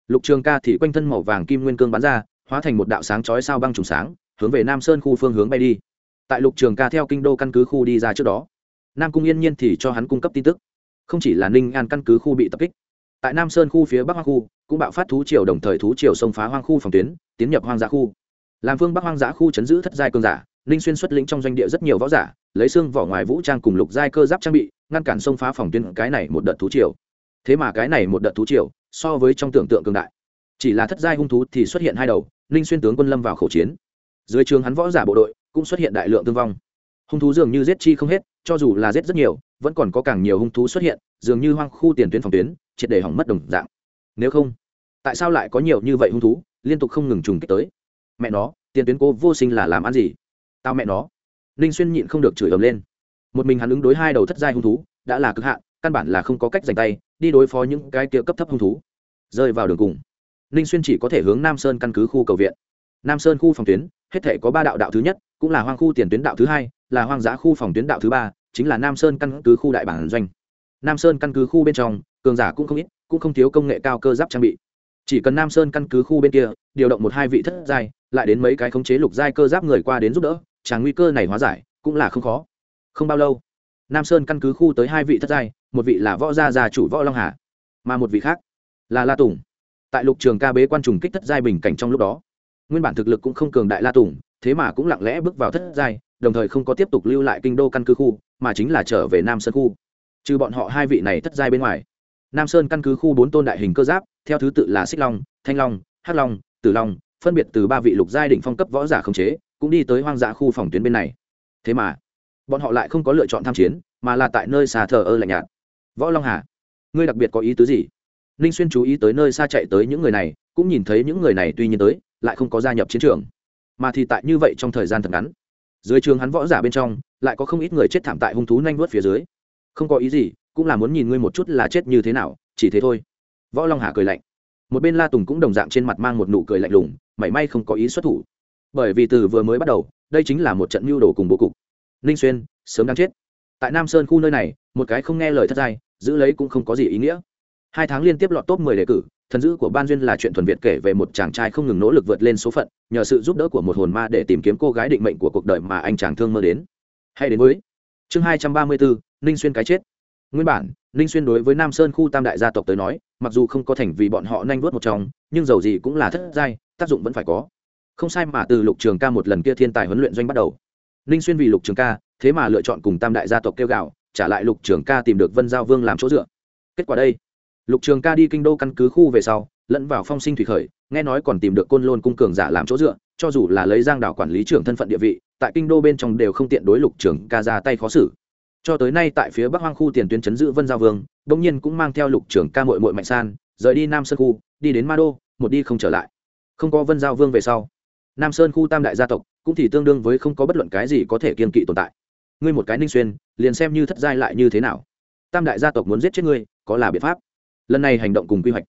Lục trường ca thì quanh thân màu vàng kim nguyên cương bắn ra, hóa thành một đạo sáng chói sao băng trùng sáng, hướng về nam sơn khu phương hướng bay đi. Tại lục trường ca theo kinh đô căn cứ khu đi ra trước đó, nam cung yên nhiên thì cho hắn cung cấp tin tức. Không chỉ là ninh an căn cứ khu bị tập kích, tại nam sơn khu phía bắc hoang khu, cũng bạo phát thú triều đồng thời thú triều xông phá hoang khu phòng tuyến, tiến nhập hoang dã khu làm phương bắc hoang dã khu chấn giữ thất giai cương giả, ninh xuyên xuất lĩnh trong doanh địa rất nhiều võ giả, lấy xương vỏ ngoài vũ trang cùng lục giai cơ giáp trang bị, ngăn cản xông phá phòng tuyến cái này một đợt thú triều. Thế mà cái này một đợt thú triều, so với trong tưởng tượng cường đại. Chỉ là thất giai hung thú thì xuất hiện hai đầu, ninh xuyên tướng quân lâm vào khẩu chiến. Dưới trường hắn võ giả bộ đội, cũng xuất hiện đại lượng thương vong. Hung thú dường như giết chi không hết, cho dù là giết rất nhiều, vẫn còn có càng nhiều hung thú xuất hiện, dường như hoang khu tiền tuyến phòng tuyến, triệt để hỏng mất đồng dạng. Nếu không, tại sao lại có nhiều như vậy hung thú, liên tục không ngừng trùng kích tới? Mẹ nó, tiền tuyến cô vô sinh là làm ăn gì? Tao mẹ nó. Ninh xuyên nhịn không được chửi ầm lên. Một mình hắn ứng đối hai đầu thất giai hung thú, đã là cực hạn, căn bản là không có cách giành tay, đi đối phó những cái kia cấp thấp hung thú. Rơi vào đường cùng. Ninh xuyên chỉ có thể hướng nam sơn căn cứ khu cầu viện. Nam sơn khu phòng tuyến, hết thể có ba đạo đạo thứ nhất, cũng là hoang khu tiền tuyến đạo thứ hai, là hoang dã khu phòng tuyến đạo thứ ba, chính là nam sơn căn cứ khu đại bản doanh. Nam sơn căn cứ khu bên trong, cường giả cũng không ít, cũng không thiếu công nghệ cao cơ giáp trang bị. Chỉ cần nam sơn căn cứ khu bên kia, điều động một hai vị thất giai lại đến mấy cái khống chế lục giai cơ giáp người qua đến giúp đỡ tràng nguy cơ này hóa giải, cũng là không khó. Không bao lâu, nam sơn căn cứ khu tới hai vị thất giai, một vị là võ gia già chủ võ long hà, mà một vị khác là la tùng. Tại lục trường ca bế quan trùng kích thất giai bình cảnh trong lúc đó, nguyên bản thực lực cũng không cường đại la tùng, thế mà cũng lặng lẽ bước vào thất giai, đồng thời không có tiếp tục lưu lại kinh đô căn cứ khu, mà chính là trở về nam sơn khu. Trừ bọn họ hai vị này thất giai bên ngoài, nam sơn căn cứ khu bốn tôn đại hình cơ giáp, theo thứ tự là xích long, thanh long, hắc long, tử long phân biệt từ ba vị lục giai đỉnh phong cấp võ giả khống chế, cũng đi tới hoang dã khu phòng tuyến bên này. Thế mà, bọn họ lại không có lựa chọn tham chiến, mà là tại nơi xa thờ ơ lạnh nhạt. Võ long hà, ngươi đặc biệt có ý tứ gì? Ninh xuyên chú ý tới nơi xa chạy tới những người này, cũng nhìn thấy những người này tuy nhiên tới, lại không có gia nhập chiến trường. Mà thì tại như vậy trong thời gian thật ngắn, dưới trường hắn võ giả bên trong, lại có không ít người chết thảm tại hung thú nhanh nuốt phía dưới. Không có ý gì, cũng là muốn nhìn ngươi một chút là chết như thế nào, chỉ thế thôi. Võ long hà cười lạnh một bên la tùng cũng đồng dạng trên mặt mang một nụ cười lạnh lùng, mảy may không có ý xuất thủ. Bởi vì từ vừa mới bắt đầu, đây chính là một trận mưu đồ cùng bố cục. Ninh xuyên, sớm đang chết. Tại nam sơn khu nơi này, một cái không nghe lời thất giai, giữ lấy cũng không có gì ý nghĩa. Hai tháng liên tiếp lọt top mười đề cử, thần dữ của ban duyên là chuyện thuần việt kể về một chàng trai không ngừng nỗ lực vượt lên số phận, nhờ sự giúp đỡ của một hồn ma để tìm kiếm cô gái định mệnh của cuộc đời mà anh chàng thương mơ đến. Hay đến với chương hai trăm ba mươi bốn, ninh xuyên cái chết. Nguyên bản ninh xuyên đối với nam sơn khu tam đại gia tộc tới nói, mặc dù không có thành vì bọn họ nanh vớt một trong, nhưng dầu gì cũng là thất giai, tác dụng vẫn phải có. Không sai mà từ lục trường ca một lần kia thiên tài huấn luyện doanh bắt đầu. Ninh xuyên vì lục trường ca, thế mà lựa chọn cùng tam đại gia tộc kêu gạo, trả lại lục trường ca tìm được vân giao vương làm chỗ dựa. Kết quả đây, lục trường ca đi kinh đô căn cứ khu về sau, lẫn vào phong sinh thủy khởi, nghe nói còn tìm được côn lôn cung cường giả làm chỗ dựa, cho dù là lấy giang đảo quản lý trưởng thân phận địa vị, tại kinh đô bên trong đều không tiện đối lục trường ca ra tay khó xử cho tới nay tại phía bắc hoang khu tiền tuyến chấn giữ vân giao vương đông nhiên cũng mang theo lục trường ca mội mội mạnh san, rời đi nam sơn khu, đi đến ma đô, một đi không trở lại. Không có vân giao vương về sau, nam sơn khu tam đại gia tộc cũng thì tương đương với không có bất luận cái gì có thể kiên kỵ tồn tại. Ngươi một cái ninh xuyên, liền xem như thất giai lại như thế nào? Tam đại gia tộc muốn giết chết ngươi, có là biện pháp? Lần này hành động cùng quy hoạch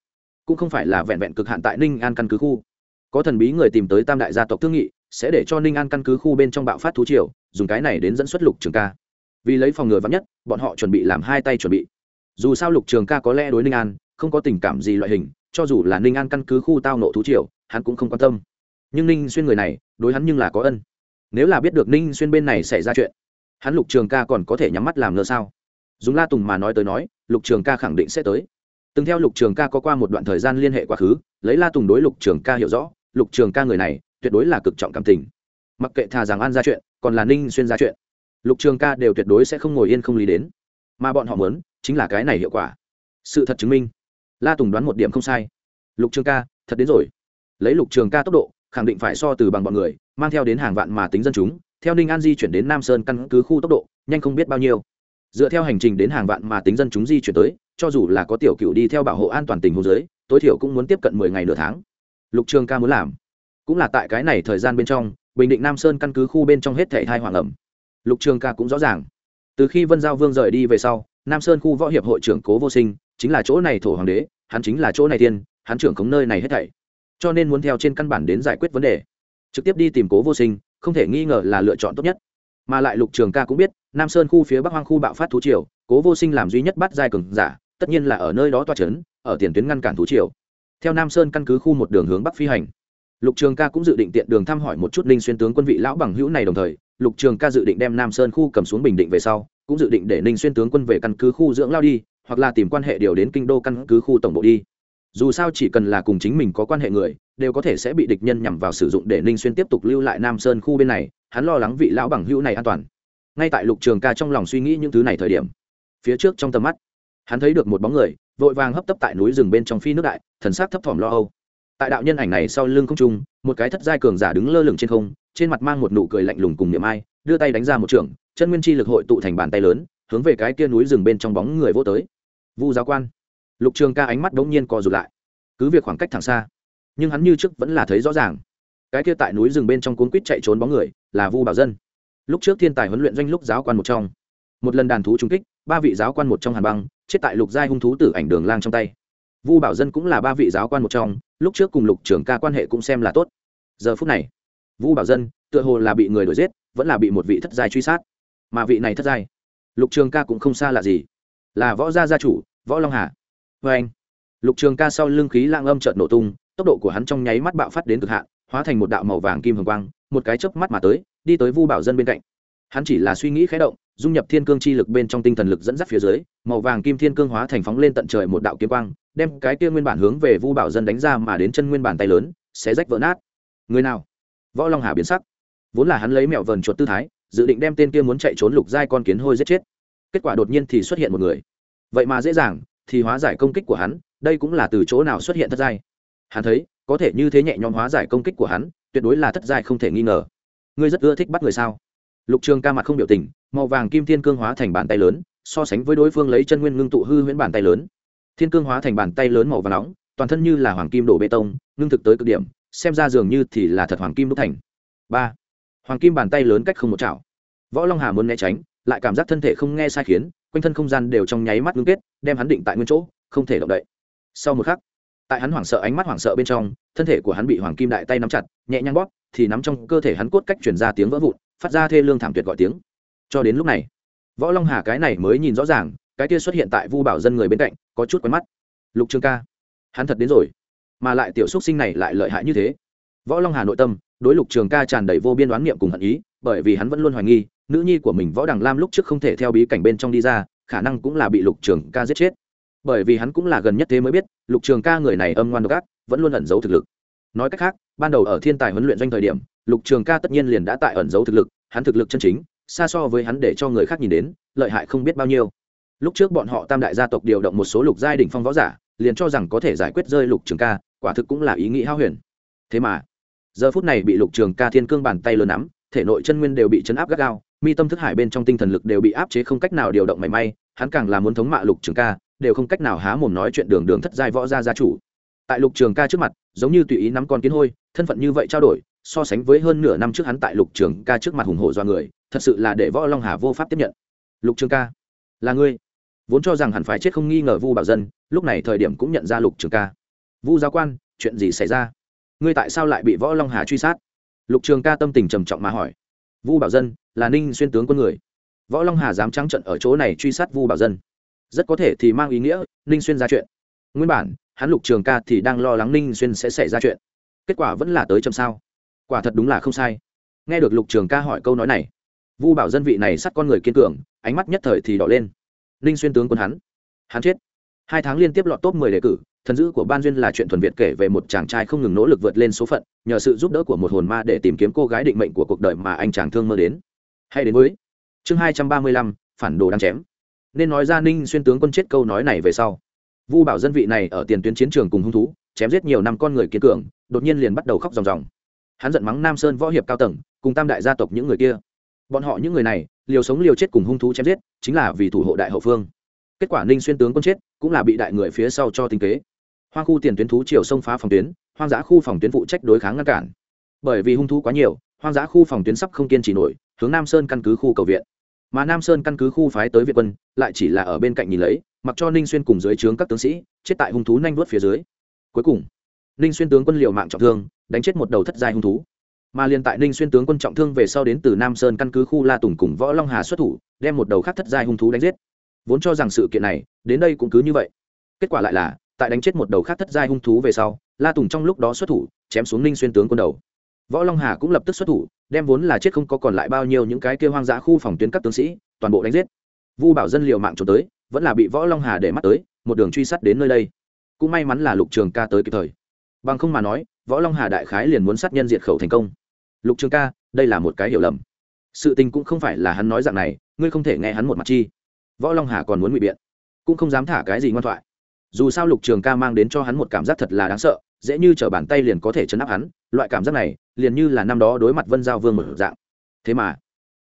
cũng không phải là vẹn vẹn cực hạn tại ninh an căn cứ khu. Có thần bí người tìm tới tam đại gia tộc thương nghị, sẽ để cho ninh an căn cứ khu bên trong bạo phát thú triều, dùng cái này đến dẫn xuất lục trường ca vì lấy phòng ngừa vắn nhất, bọn họ chuẩn bị làm hai tay chuẩn bị. Dù sao lục trường ca có lẽ đối ninh an không có tình cảm gì loại hình, cho dù là ninh an căn cứ khu tao nộ thú triều, hắn cũng không quan tâm. Nhưng ninh xuyên người này, đối hắn nhưng là có ân. Nếu là biết được ninh xuyên bên này xảy ra chuyện, hắn lục trường ca còn có thể nhắm mắt làm ngơ sao? Dùng la tùng mà nói tới nói, lục trường ca khẳng định sẽ tới. Từng theo lục trường ca có qua một đoạn thời gian liên hệ quá khứ, lấy la tùng đối lục trường ca hiểu rõ, lục trường ca người này tuyệt đối là cực trọng cảm tình. Mặc kệ thà rằng an ra chuyện, còn là ninh xuyên ra chuyện lục trường ca đều tuyệt đối sẽ không ngồi yên không lý đến. Mà bọn họ muốn, chính là cái này hiệu quả. Sự thật chứng minh. La tùng đoán một điểm không sai. Lục trường ca, thật đến rồi. Lấy lục trường ca tốc độ, khẳng định phải so từ bằng bọn người, mang theo đến hàng vạn mà tính dân chúng, theo ninh an di chuyển đến nam sơn căn cứ khu tốc độ, nhanh không biết bao nhiêu. Dựa theo hành trình đến hàng vạn mà tính dân chúng di chuyển tới, cho dù là có tiểu cựu đi theo bảo hộ an toàn tình hồ dưới, tối thiểu cũng muốn tiếp cận mười ngày nửa tháng. Lục trường ca muốn làm, cũng là tại cái này thời gian bên trong, bình định nam sơn căn cứ khu bên trong hết thể hai hoàng ẩm lục trường ca cũng rõ ràng. Từ khi vân giao vương rời đi về sau, nam sơn khu võ hiệp hội trưởng cố vô sinh chính là chỗ này thổ hoàng đế, hắn chính là chỗ này tiên, hắn trưởng khống nơi này hết thảy. Cho nên muốn theo trên căn bản đến giải quyết vấn đề. Trực tiếp đi tìm cố vô sinh, không thể nghi ngờ là lựa chọn tốt nhất. Mà lại lục trường ca cũng biết, nam sơn khu phía bắc hoang khu bạo phát thú triều, cố vô sinh làm duy nhất bắt giai cường giả, tất nhiên là ở nơi đó toa c h ấ n ở tiền tuyến ngăn cản thú triều. Theo nam sơn căn cứ khu một đường hướng bắc phi hành, lục trường ca cũng dự định tiện đường thăm hỏi một chút ninh xuyên tướng quân vị lão bằng hữu này đồng thời lục trường ca dự định đem nam sơn khu cầm xuống bình định về sau, cũng dự định để ninh xuyên tướng quân về căn cứ khu dưỡng lao đi, hoặc là tìm quan hệ điều đến kinh đô căn cứ khu tổng bộ đi. Dù sao chỉ cần là cùng chính mình có quan hệ người, đều có thể sẽ bị địch nhân nhằm vào sử dụng để ninh xuyên tiếp tục lưu lại nam sơn khu bên này, hắn lo lắng vị lão bằng hữu này an toàn. Ngay tại lục trường ca trong lòng suy nghĩ những thứ này thời điểm, phía trước trong tầm mắt, hắn thấy được một bóng người, vội vàng hấp tấp tại núi rừng bên trong phi nước đại, thần sắc thấp thỏm lo âu. Tại đạo nhân ảnh này sau lưng không trung, một cái thất giai cường giả đứng lơ lửng trên không trên mặt mang một nụ cười lạnh lùng cùng niệm ai, đưa tay đánh ra một trường, chân nguyên chi lực hội tụ thành bàn tay lớn, hướng về cái kia núi rừng bên trong bóng người vô tới. Vu giáo quan. Lục trường ca ánh mắt đống nhiên co rụt lại. Cứ việc khoảng cách thẳng xa, nhưng hắn như trước vẫn là thấy rõ ràng. Cái kia tại núi rừng bên trong cuốn quýt chạy trốn bóng người, là vu bảo dân. Lúc trước thiên tài huấn luyện doanh lúc giáo quan một trong. Một lần đàn thú trung kích, ba vị giáo quan một trong hàn băng, chết tại lục giai hung thú tử ảnh đường lang trong tay. Vu bảo dân cũng là ba vị giáo quan một trong, lúc trước cùng lục trưởng ca quan hệ cũng xem là tốt. Giờ phút này vu bảo dân, tựa hồ là bị người đuổi giết, vẫn là bị một vị thất giai truy sát. Mà vị này thất giai, lục trường ca cũng không xa là gì. Là võ gia gia chủ, võ long hà. Vê anh, lục trường ca sau lưng khí lang âm trợn nổ tung, tốc độ của hắn trong nháy mắt bạo phát đến cực hạn, hóa thành một đạo màu vàng kim hồng quang, một cái chớp mắt mà tới, đi tới vu bảo dân bên cạnh. Hắn chỉ là suy nghĩ khé động, dung nhập thiên cương chi lực bên trong tinh thần lực dẫn dắt phía dưới, màu vàng kim thiên cương hóa thành phóng lên tận trời một đạo kiếm quang, đem cái kia nguyên bản hướng về vu bảo dân đánh ra mà đến chân nguyên bản tay lớn sẽ rách vỡ nát. Người nào? Võ long hà biến sắc vốn là hắn lấy mẹo vờn chuột tư thái dự định đem tên kia muốn chạy trốn lục giai con kiến hôi giết chết kết quả đột nhiên thì xuất hiện một người vậy mà dễ dàng thì hóa giải công kích của hắn đây cũng là từ chỗ nào xuất hiện thất giai hắn thấy có thể như thế nhẹ nhõm hóa giải công kích của hắn tuyệt đối là thất giai không thể nghi ngờ ngươi rất ưa thích bắt người sao lục trường ca mặt không biểu tình màu vàng kim thiên cương hóa thành bàn tay lớn so sánh với đối phương lấy chân nguyên ngưng tụ hư huyễn bàn tay lớn thiên cương hóa thành bàn tay lớn màu vàng nóng toàn thân như là hoàng kim đổ bê tông ngưng thực tới cực điểm xem ra dường như thì là thật hoàng kim đúc thành. Ba, hoàng kim bàn tay lớn cách không một chảo. Võ long hà muốn né tránh, lại cảm giác thân thể không nghe sai khiến, quanh thân không gian đều trong nháy mắt ngưng kết, đem hắn định tại nguyên chỗ, không thể động đậy. Sau một khắc, tại hắn hoảng sợ ánh mắt hoảng sợ bên trong, thân thể của hắn bị hoàng kim đại tay nắm chặt, nhẹ nhàng bóp, thì nắm trong cơ thể hắn cốt cách chuyển ra tiếng vỡ vụn, phát ra thê lương thảm tuyệt gọi tiếng. Cho đến lúc này, võ long hà cái này mới nhìn rõ ràng, cái kia xuất hiện tại vu bảo dân người bên cạnh, có chút quen mắt. Lục trương ca, hắn thật đến rồi mà lại tiểu xúc sinh này lại lợi hại như thế. Võ long hà nội tâm, đối lục trường ca tràn đầy vô biên đoán niệm cùng hận ý, bởi vì hắn vẫn luôn hoài nghi, nữ nhi của mình võ đằng lam lúc trước không thể theo bí cảnh bên trong đi ra, khả năng cũng là bị lục trường ca giết chết. Bởi vì hắn cũng là gần nhất thế mới biết, lục trường ca người này âm ngoan độc ác, vẫn luôn ẩn giấu thực lực. Nói cách khác, ban đầu ở thiên tài huấn luyện doanh thời điểm, lục trường ca tất nhiên liền đã tại ẩn giấu thực lực, hắn thực lực chân chính, xa so với hắn để cho người khác nhìn đến, lợi hại không biết bao nhiêu. Lúc trước bọn họ tam đại gia tộc điều động một số lục giai đ ỉ n h phong võ giả, liền cho rằng có thể giải quyết rơi lục trường ca quả thực cũng là ý nghĩ hao huyền. Thế mà, giờ phút này bị lục trường ca thiên cương bàn tay lớn nắm, thể nội chân nguyên đều bị chấn áp gắt gao, mi tâm thức hải bên trong tinh thần lực đều bị áp chế không cách nào điều động mảy may, hắn càng là muốn thống mạ lục trường ca, đều không cách nào há mồm nói chuyện đường đường thất giai võ gia gia chủ. Tại lục trường ca trước mặt, giống như tùy ý nắm con kiến hôi, thân phận như vậy trao đổi, so sánh với hơn nửa năm trước hắn tại lục trường ca trước mặt hùng hổ do người, thật sự là để võ long hà vô pháp tiếp nhận. Lục trường ca, là ngươi. Vốn cho rằng hẳn phải chết không nghi ngờ vu bảo dân, lúc này thời điểm cũng nhận ra lục trường ca vu giáo quan, chuyện gì xảy ra? Ngươi tại sao lại bị võ long hà truy sát? Lục trường ca tâm tình trầm trọng mà hỏi. Vu bảo dân, là ninh xuyên tướng quân người. Võ long hà dám trắng trận ở chỗ này truy sát vu bảo dân. Rất có thể thì mang ý nghĩa ninh xuyên ra chuyện. Nguyên bản, hắn lục trường ca thì đang lo lắng ninh xuyên sẽ xảy ra chuyện. Kết quả vẫn là tới chậm sao? Quả thật đúng là không sai. Nghe được lục trường ca hỏi câu nói này, vu bảo dân vị này sát con người kiên cường, ánh mắt nhất thời thì đỏ lên. Ninh xuyên tướng quân hắn. Hắn chết. Hai tháng liên tiếp lọt top mười đề cử thần dữ của ban duyên là chuyện thuần việt kể về một chàng trai không ngừng nỗ lực vượt lên số phận, nhờ sự giúp đỡ của một hồn ma để tìm kiếm cô gái định mệnh của cuộc đời mà anh chàng thương mơ đến. Hay đến với chương hai trăm ba mươi lăm, phản đồ đang chém. Nên nói ra ninh xuyên tướng quân chết câu nói này về sau. Vu bảo dân vị này ở tiền tuyến chiến trường cùng hung thú, chém giết nhiều năm con người kiên cường, đột nhiên liền bắt đầu khóc ròng ròng. Hắn giận mắng nam sơn võ hiệp cao tầng, cùng tam đại gia tộc những người kia. Bọn họ những người này, liều sống liều chết cùng hung thú chém giết, chính là vì thủ hộ đại hậu phương. Kết quả ninh xuyên tướng quân chết, cũng là bị đại người phía sau cho tinh kế hoang khu tiền tuyến thú chiều sông phá phòng tuyến, hoang dã khu phòng tuyến phụ trách đối kháng ngăn cản. Bởi vì hung thú quá nhiều, hoang dã khu phòng tuyến sắp không kiên trì nổi, hướng nam sơn căn cứ khu cầu viện. Mà nam sơn căn cứ khu phái tới việt quân, lại chỉ là ở bên cạnh nhìn lấy, mặc cho ninh xuyên cùng dưới trướng các tướng sĩ, chết tại hung thú nanh vuốt phía dưới. Cuối cùng, ninh xuyên tướng quân liều mạng trọng thương, đánh chết một đầu thất giai hung thú. Mà liền tại ninh xuyên tướng quân trọng thương về sau đến từ nam sơn căn cứ khu la tùng cùng võ long hà xuất thủ, đem một đầu khác thất giai hung thú đánh giết. Vốn cho rằng sự kiện này, đến đây cũng cứ như vậy. Kết quả lại là tại đánh chết một đầu khác thất giai hung thú về sau, la tùng trong lúc đó xuất thủ, chém xuống ninh xuyên tướng quân đầu. Võ long hà cũng lập tức xuất thủ, đem vốn là chết không có còn lại bao nhiêu những cái kêu hoang dã khu phòng tuyến các tướng sĩ, toàn bộ đánh giết. Vu bảo dân liều mạng trốn tới, vẫn là bị võ long hà để mắt tới, một đường truy sát đến nơi đây. Cũng may mắn là lục trường ca tới kịp thời. Bằng không mà nói, võ long hà đại khái liền muốn sát nhân diệt khẩu thành công. Lục trường ca, đây là một cái hiểu lầm. Sự tình cũng không phải là hắn nói dạng này, ngươi không thể nghe hắn một mặt chi. Võ long hà còn muốn ngụy biện, cũng không dám thả cái gì ngoan thoại dù sao lục trường ca mang đến cho hắn một cảm giác thật là đáng sợ, dễ như t r ở bàn tay liền có thể chấn áp hắn, loại cảm giác này, liền như là năm đó đối mặt vân giao vương một dạng. Thế mà,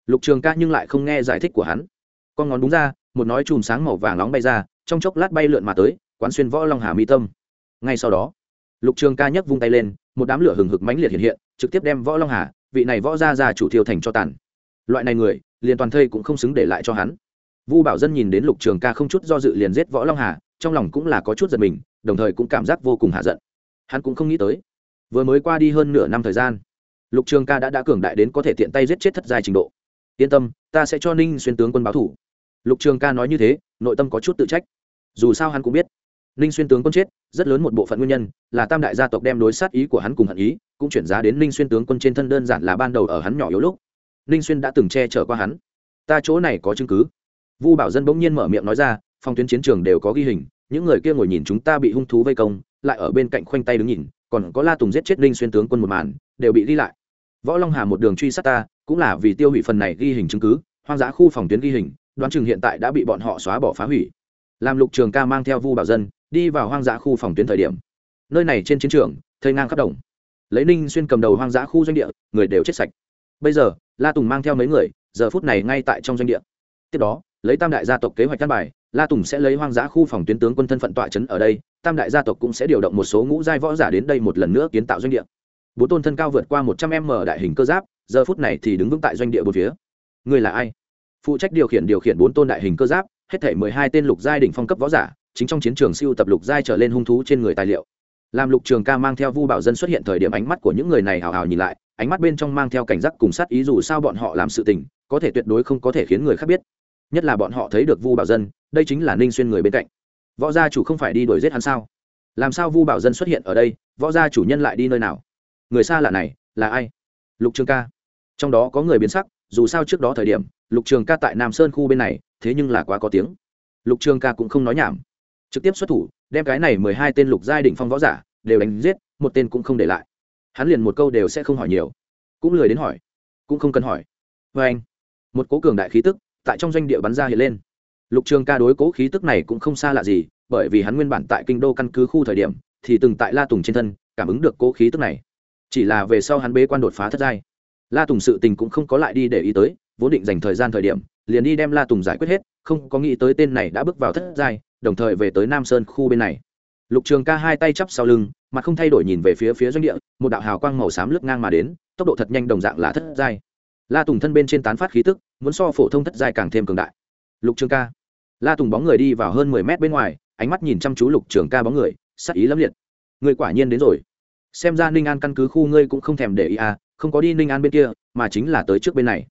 lục trường ca nhưng lại không nghe giải thích của hắn. Con ngón đúng ra, một nói chùm sáng màu vàng nóng bay ra, trong chốc lát bay lượn mà tới, quán xuyên võ long hà mi tâm. Ngay sau đó, lục trường ca nhấc vung tay lên, một đám lửa hừng hực mãnh liệt hiện hiện, trực tiếp đem võ long hà, vị này võ ra ra chủ thiêu thành cho tàn. Loại này người, liền toàn thây cũng không xứng để lại cho hắn. Vu bảo dân nhìn đến lục trường ca không chút do dự liền giết võ long hà trong lòng cũng là có chút giật mình, đồng thời cũng cảm giác vô cùng hạ giận. Hắn cũng không nghĩ tới, vừa mới qua đi hơn nửa năm thời gian, lục trường ca đã đã cường đại đến có thể tiện tay giết chết thất giai trình độ. Yên tâm, ta sẽ cho ninh xuyên tướng quân báo thủ. Lục trường ca nói như thế, nội tâm có chút tự trách. Dù sao hắn cũng biết, ninh xuyên tướng quân chết, rất lớn một bộ phận nguyên nhân là tam đại gia tộc đem đối sát ý của hắn cùng hận ý, cũng chuyển giá đến ninh xuyên tướng quân trên thân đơn giản là ban đầu ở hắn nhỏ yếu lúc. Ninh xuyên đã từng che chở qua hắn. Ta chỗ này có chứng cứ. Vu bảo dân bỗng nhiên mở miệng nói ra phòng tuyến chiến trường đều có ghi hình, những người kia ngồi nhìn chúng ta bị hung thú vây công, lại ở bên cạnh khoanh tay đứng nhìn, còn có la tùng giết chết ninh xuyên tướng quân một màn, đều bị ghi lại. Võ long hà một đường truy sát ta, cũng là vì tiêu hủy phần này ghi hình chứng cứ, hoang dã khu phòng tuyến ghi hình, đoán chừng hiện tại đã bị bọn họ xóa bỏ phá hủy. Làm lục trường ca mang theo vu bảo dân, đi vào hoang dã khu phòng tuyến thời điểm. Nơi này trên chiến trường, thây ngang khắp đồng. Lấy ninh xuyên cầm đầu hoang dã khu doanh địa, người đều chết sạch. Bây giờ, la tùng mang theo mấy người, giờ phút này ngay tại trong doanh địa. Tiếp đó, lấy tam đại gia tộc kế hoạch căn bài la tùng sẽ lấy hoang dã khu phòng tuyến tướng quân thân phận tọa trấn ở đây, tam đại gia tộc cũng sẽ điều động một số ngũ giai võ giả đến đây một lần nữa kiến tạo doanh địa. Bốn tôn thân cao vượt qua một trăm m đại hình cơ giáp, giờ phút này thì đứng vững tại doanh địa bốn phía. Người là ai? Phụ trách điều khiển điều khiển bốn tôn đại hình cơ giáp, hết thể mười hai tên lục giai đỉnh phong cấp võ giả, chính trong chiến trường siêu tập lục giai trở lên hung thú trên người tài liệu. Làm lục trường ca mang theo vu bảo dân xuất hiện thời điểm ánh mắt của những người này hào hào nhìn lại, ánh mắt bên trong mang theo cảnh giác cùng sát ý dù sao bọn họ làm sự tình, có thể tuyệt đối không có thể khiến người khác biết. Nhất là bọn họ thấy được vu bảo dân đây chính là ninh xuyên người bên cạnh võ gia chủ không phải đi đuổi giết hắn sao làm sao vu bảo dân xuất hiện ở đây võ gia chủ nhân lại đi nơi nào người xa lạ này là ai lục trường ca trong đó có người biến sắc dù sao trước đó thời điểm lục trường ca tại nam sơn khu bên này thế nhưng là quá có tiếng lục trường ca cũng không nói nhảm trực tiếp xuất thủ đem cái này mười hai tên lục giai đỉnh phong võ giả đều đánh giết một tên cũng không để lại hắn liền một câu đều sẽ không hỏi nhiều cũng lười đến hỏi cũng không cần hỏi vê anh một cố cường đại khí tức tại trong doanh địa bắn ra hiện lên lục trường ca đối cố khí tức này cũng không xa lạ gì, bởi vì hắn nguyên bản tại kinh đô căn cứ khu thời điểm, thì từng tại la tùng trên thân, cảm ứng được cố khí tức này. Chỉ là về sau hắn bế quan đột phá thất giai. La tùng sự tình cũng không có lại đi để ý tới, vốn định dành thời gian thời điểm, liền đi đem la tùng giải quyết hết, không có nghĩ tới tên này đã bước vào thất giai, đồng thời về tới nam sơn khu bên này. Lục trường ca hai tay chắp sau lưng mà không thay đổi nhìn về phía phía doanh địa, một đạo hào quang màu xám lướt ngang mà đến, tốc độ thật nhanh đồng dạng là thất giai. La tùng thân bên trên tán phát khí tức, muốn so phổ thông thất giai càng thêm cường đại. Lục trường ca la tùng bóng người đi vào hơn mười mét bên ngoài, ánh mắt nhìn chăm chú lục trường ca bóng người, sắc ý lắm liệt. Người quả nhiên đến rồi. Xem ra ninh an căn cứ khu ngươi cũng không thèm để ý à không có đi ninh an bên kia, mà chính là tới trước bên này.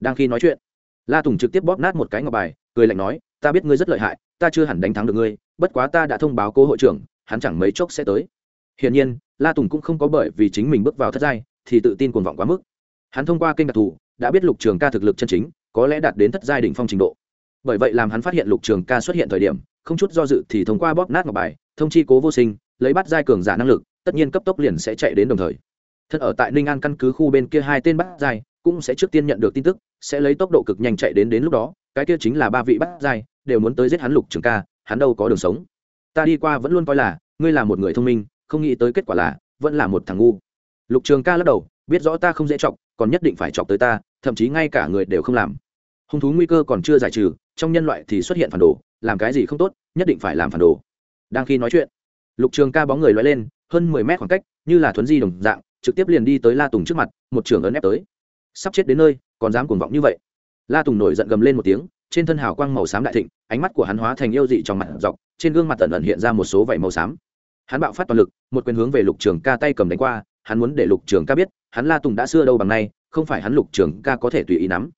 Đang khi nói chuyện, la tùng trực tiếp bóp nát một cái ngọc bài, cười lạnh nói, ta biết ngươi rất lợi hại, ta chưa hẳn đánh thắng được ngươi, bất quá ta đã thông báo cô hội trưởng, hắn chẳng mấy chốc sẽ tới. Hiển nhiên, la tùng cũng không có bởi vì chính mình bước vào thất giai, thì tự tin cuồng vọng quá mức. Hắn thông qua kênh đặc thù, đã biết lục trường ca thực lực chân chính, có lẽ đạt đến thất giai đỉnh phong trình độ bởi vậy làm hắn phát hiện lục trường ca xuất hiện thời điểm, không chút do dự thì thông qua bóp nát ngọc bài, thông chi cố vô sinh, lấy bắt giai cường giả năng lực, tất nhiên cấp tốc liền sẽ chạy đến đồng thời. Thân ở tại ninh an căn cứ khu bên kia hai tên bắt giai, cũng sẽ trước tiên nhận được tin tức, sẽ lấy tốc độ cực nhanh chạy đến đến lúc đó, cái kia chính là ba vị bắt giai, đều muốn tới giết hắn lục trường ca, hắn đâu có đường sống. Ta đi qua vẫn luôn coi là, ngươi là một người thông minh, không nghĩ tới kết quả là, vẫn là một thằng ngu. Lục trường ca lắc đầu, biết rõ ta không dễ chọc, còn nhất định phải chọc tới ta, thậm chí ngay cả người đều không làm hung thú nguy cơ còn chưa giải trừ, trong nhân loại thì xuất hiện phản đồ, làm cái gì không tốt, nhất định phải làm phản đồ. Đang khi nói chuyện, lục trường ca bóng người loay lên, hơn mười mét khoảng cách, như là thuấn di đồng dạng, trực tiếp liền đi tới la tùng trước mặt, một trường ấn ép tới. Sắp chết đến nơi, còn dám cuồng vọng như vậy. La tùng nổi giận gầm lên một tiếng, trên thân hào quang màu xám đại thịnh, ánh mắt của hắn hóa thành yêu dị trong mặt dọc, trên gương mặt tần ẩn hiện ra một số vảy màu xám. Hắn bạo phát toàn lực, một quyền hướng về lục trường ca tay cầm đánh qua, hắn muốn để lục trường ca biết, hắn la tùng đã xưa đâu bằng nay, không phải hắn lục trường ca có thể tùy ý nắm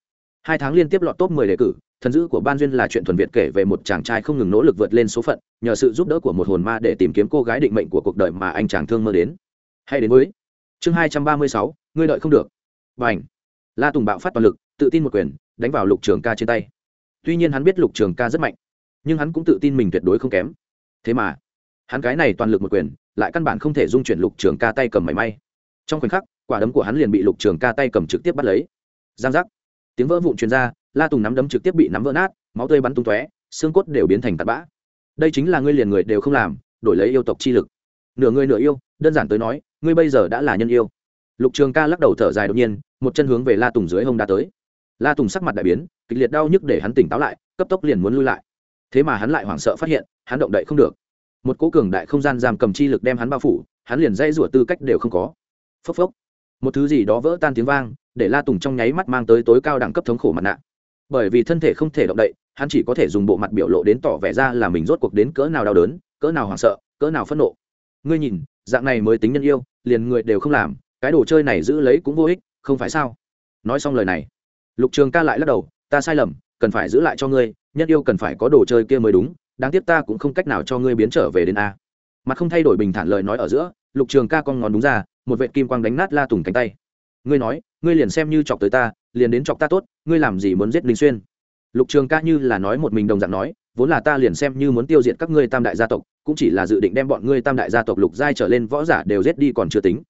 hai tháng liên tiếp lọt top mười đề cử, thần dữ của ban duyên là chuyện thuần việt kể về một chàng trai không ngừng nỗ lực vượt lên số phận, nhờ sự giúp đỡ của một hồn ma để tìm kiếm cô gái định mệnh của cuộc đời mà anh chàng thương mơ đến. Hay đến với chương hai trăm ba mươi sáu, ngươi đợi không được. Và ảnh la tùng bạo phát toàn lực, tự tin một quyền, đánh vào lục trường ca trên tay. Tuy nhiên hắn biết lục trường ca rất mạnh, nhưng hắn cũng tự tin mình tuyệt đối không kém. Thế mà, hắn cái này toàn lực một quyền, lại căn bản không thể dung chuyển lục trường ca tay cầm mảy may. Trong khoảnh khắc, quả đấm của hắn liền bị lục trường ca tay cầm trực tiếp bắt lấy. Giang giác! Tiếng vỡ vụn truyền ra, la tùng nắm đấm trực tiếp bị nắm vỡ nát, máu tươi bắn tung tóe, xương cốt đều biến thành tạt bã. Đây chính là ngươi liền người đều không làm, đổi lấy yêu tộc chi lực. Nửa người nửa yêu, đơn giản tới nói, ngươi bây giờ đã là nhân yêu. Lục trường ca lắc đầu thở dài đột nhiên, một chân hướng về la tùng dưới hông đã tới. La tùng sắc mặt đại biến, kịch liệt đau nhức để hắn tỉnh táo lại, cấp tốc liền muốn lui lại. Thế mà hắn lại hoảng sợ phát hiện, hắn động đậy không được. Một cố cường đại không gian giam cầm chi lực đem hắn bao phủ, hắn liền dây rủa tư cách đều không có. Phốc phốc một thứ gì đó vỡ tan tiếng vang, để la tùng trong nháy mắt mang tới tối cao đẳng cấp thống khổ mặt nạ. Bởi vì thân thể không thể động đậy, hắn chỉ có thể dùng bộ mặt biểu lộ đến tỏ vẻ ra là mình rốt cuộc đến cỡ nào đau đớn, cỡ nào hoảng sợ, cỡ nào phẫn nộ. Ngươi nhìn, dạng này mới tính nhân yêu, liền người đều không làm, cái đồ chơi này giữ lấy cũng vô ích, không phải sao? Nói xong lời này, lục trường ca lại lắc đầu, ta sai lầm, cần phải giữ lại cho ngươi, nhân yêu cần phải có đồ chơi kia mới đúng, đáng tiếc ta cũng không cách nào cho ngươi biến trở về đến a. Mặt không thay đổi bình thản lời nói ở giữa, lục trường ca con ngón đúng ra một vệ kim quang đánh nát la tùng cánh tay. Ngươi nói, ngươi liền xem như chọc tới ta, liền đến chọc ta tốt, ngươi làm gì muốn giết linh xuyên? Lục trường ca như là nói một mình đồng dạng nói, vốn là ta liền xem như muốn tiêu diệt các ngươi tam đại gia tộc, cũng chỉ là dự định đem bọn ngươi tam đại gia tộc lục giai trở lên võ giả đều giết đi còn chưa tính.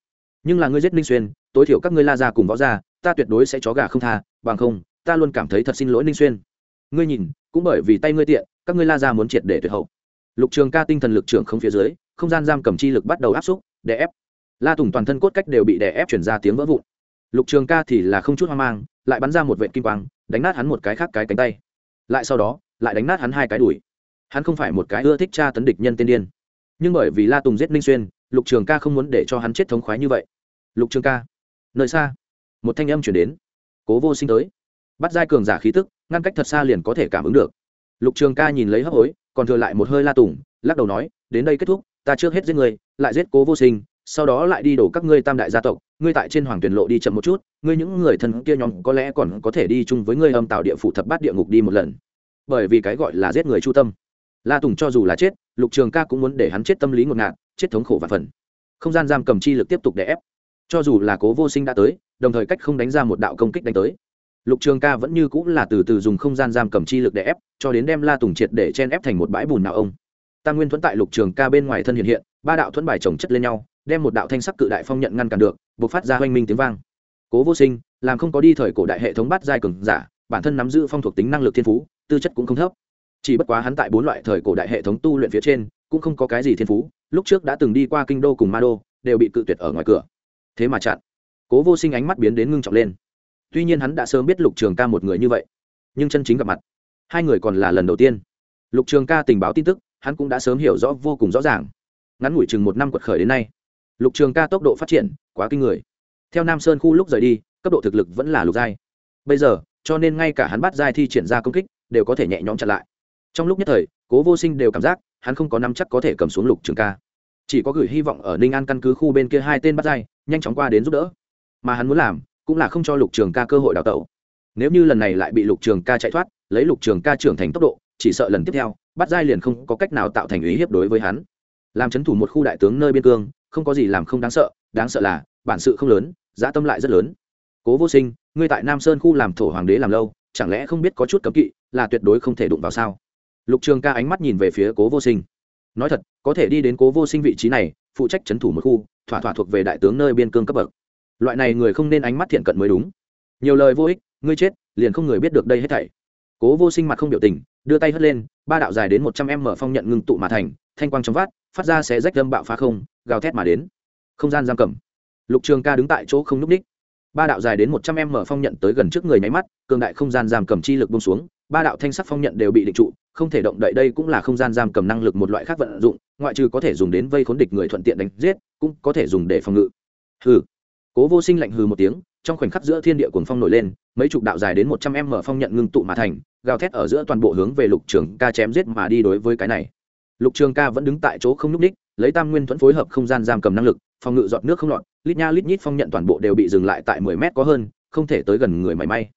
Nhưng là ngươi giết ninh xuyên, tối thiểu các ngươi la ra cùng võ gia, ta tuyệt đối sẽ chó gà không tha, bằng không, ta luôn cảm thấy thật xin lỗi ninh xuyên. Ngươi nhìn, cũng bởi vì tay ngươi tiện, các ngươi la ra muốn triệt để tuyệt hậu. Lục trường ca tinh thần lực trưởng không phía dưới, không gian giam cầm chi lực bắt đầu áp xúc để ép la tùng toàn thân cốt cách đều bị đè ép chuyển ra tiếng vỡ vụn. Lục trường ca thì là không chút hoang mang, lại bắn ra một vệ kim quang, đánh nát hắn một cái khác cái cánh tay. Lại sau đó, lại đánh nát hắn hai cái đùi. Hắn không phải một cái ưa thích tra tấn địch nhân tiên điên. Nhưng bởi vì la tùng giết ninh xuyên, lục trường ca không muốn để cho hắn chết thống khoái như vậy. Lục trường ca, nơi xa, một thanh âm chuyển đến. Cố vô sinh tới. Bắt giai cường giả khí tức, ngăn cách thật xa liền có thể cảm ứng được. Lục trường ca nhìn lấy hấp hối, còn thừa lại một hơi la tùng, lắc đầu nói, đến đây kết thúc, ta trước hết giết người, lại giết cố vô sinh sau đó lại đi đổ các ngươi tam đại gia tộc, ngươi tại trên hoàng tuyển lộ đi chậm một chút, ngươi những người thân kia nhóm có lẽ còn có thể đi chung với ngươi âm tạo địa phủ thập bát địa ngục đi một lần. Bởi vì cái gọi là giết người chu tâm. La tùng cho dù là chết, lục trường ca cũng muốn để hắn chết tâm lý ngột ngạt, chết thống khổ và phần. Không gian giam cầm chi lực tiếp tục đè ép. Cho dù là cố vô sinh đã tới, đồng thời cách không đánh ra một đạo công kích đánh tới. Lục trường ca vẫn như cũng là từ từ dùng không gian giam cầm chi lực đè ép, cho đến đem la tùng triệt để chen ép thành một bãi bùn nào ông. Tam nguyên thuẫn tại lục trường ca bên ngoài thân hiện hiện, ba đạo thuẫn bài chồng chất lên nhau đem một đạo thanh sắc cự đại phong nhận ngăn cản được buộc phát ra hoanh minh tiếng vang. Cố vô sinh, làm không có đi thời cổ đại hệ thống bắt giai cường giả, bản thân nắm giữ phong thuộc tính năng lực thiên phú, tư chất cũng không thấp. Chỉ bất quá hắn tại bốn loại thời cổ đại hệ thống tu luyện phía trên, cũng không có cái gì thiên phú, lúc trước đã từng đi qua kinh đô cùng ma đô, đều bị cự tuyệt ở ngoài cửa. Thế mà chặn. Cố vô sinh ánh mắt biến đến ngưng trọng lên. Tuy nhiên hắn đã sớm biết lục trường ca một người như vậy, nhưng chân chính gặp mặt, hai người còn là lần đầu tiên. Lục trường ca tình báo tin tức, hắn cũng đã sớm hiểu rõ vô cùng rõ ràng. Ngắn ngủi chừng một năm quật khởi đến nay lục trường ca tốc độ phát triển quá kinh người. Theo nam sơn khu lúc rời đi, cấp độ thực lực vẫn là lục giai. Bây giờ, cho nên ngay cả hắn bắt giai thi triển ra công kích, đều có thể nhẹ nhõm chặn lại. Trong lúc nhất thời, cố vô sinh đều cảm giác, hắn không có năm chắc có thể cầm xuống lục trường ca. Chỉ có gửi hy vọng ở ninh an căn cứ khu bên kia hai tên bắt giai, nhanh chóng qua đến giúp đỡ. Mà hắn muốn làm, cũng là không cho lục trường ca cơ hội đào tẩu. Nếu như lần này lại bị lục trường ca chạy thoát, lấy lục trường ca trưởng thành tốc độ, chỉ sợ lần tiếp theo, bắt giai liền không có cách nào tạo thành ý hiếp đối với hắn. Làm c h ấ n thủ một khu đại tướng nơi biên cương không có gì làm không đáng sợ đáng sợ là, bản sự không lớn, giá tâm lại rất lớn. Cố vô sinh, ngươi tại nam sơn khu làm thổ hoàng đế làm lâu, chẳng lẽ không biết có chút cấm kỵ, là tuyệt đối không thể đụng vào sao? Lục trường ca ánh mắt nhìn về phía cố vô sinh. Nói thật, có thể đi đến cố vô sinh vị trí này, phụ trách c h ấ n thủ một khu, thỏa thỏa thuộc về đại tướng nơi biên cương cấp bậc. Loại này người không nên ánh mắt thiện cận mới đúng. Nhiều lời vô ích, ngươi chết, liền không người biết được đây hết thảy. Cố vô sinh mặt không biểu tình, đưa tay hất lên, ba đạo dài đến một trăm em mở phong nhận ngưng tụ mà thành, thanh quang trong vát phát ra sẽ rách lâm bạo phá không gào thét mà đến. Không gian giam cầm. Lục trường ca đứng tại chỗ không n ú c ních. Ba đạo dài đến một trăm em mở phong nhận tới gần trước người nháy mắt, cường đại không gian giam cầm chi lực bông xuống, ba đạo thanh sắc phong nhận đều bị định trụ, không thể động đậy đây cũng là không gian giam cầm năng lực một loại khác vận dụng, ngoại trừ có thể dùng đến vây khốn địch người thuận tiện đánh giết, cũng có thể dùng để phòng ngự. Hừ. Cố vô sinh lạnh hừ một tiếng, trong khoảnh khắc giữa thiên địa cuồng phong nổi lên, mấy chục đạo dài đến một trăm em mở phong nhận ngưng tụ mà thành, gào thét ở giữa toàn bộ hướng về lục trường ca chém giết mà đi đối với cái này. Lục trường ca vẫn đứng tại chỗ không n ú c ních lấy tam nguyên thuẫn phối hợp không gian giam cầm năng lực, phòng ngự dọn nước không lọt, lít nha lít nhít phong nhận toàn bộ đều bị dừng lại tại mười mét có hơn, không thể tới gần người mảy may.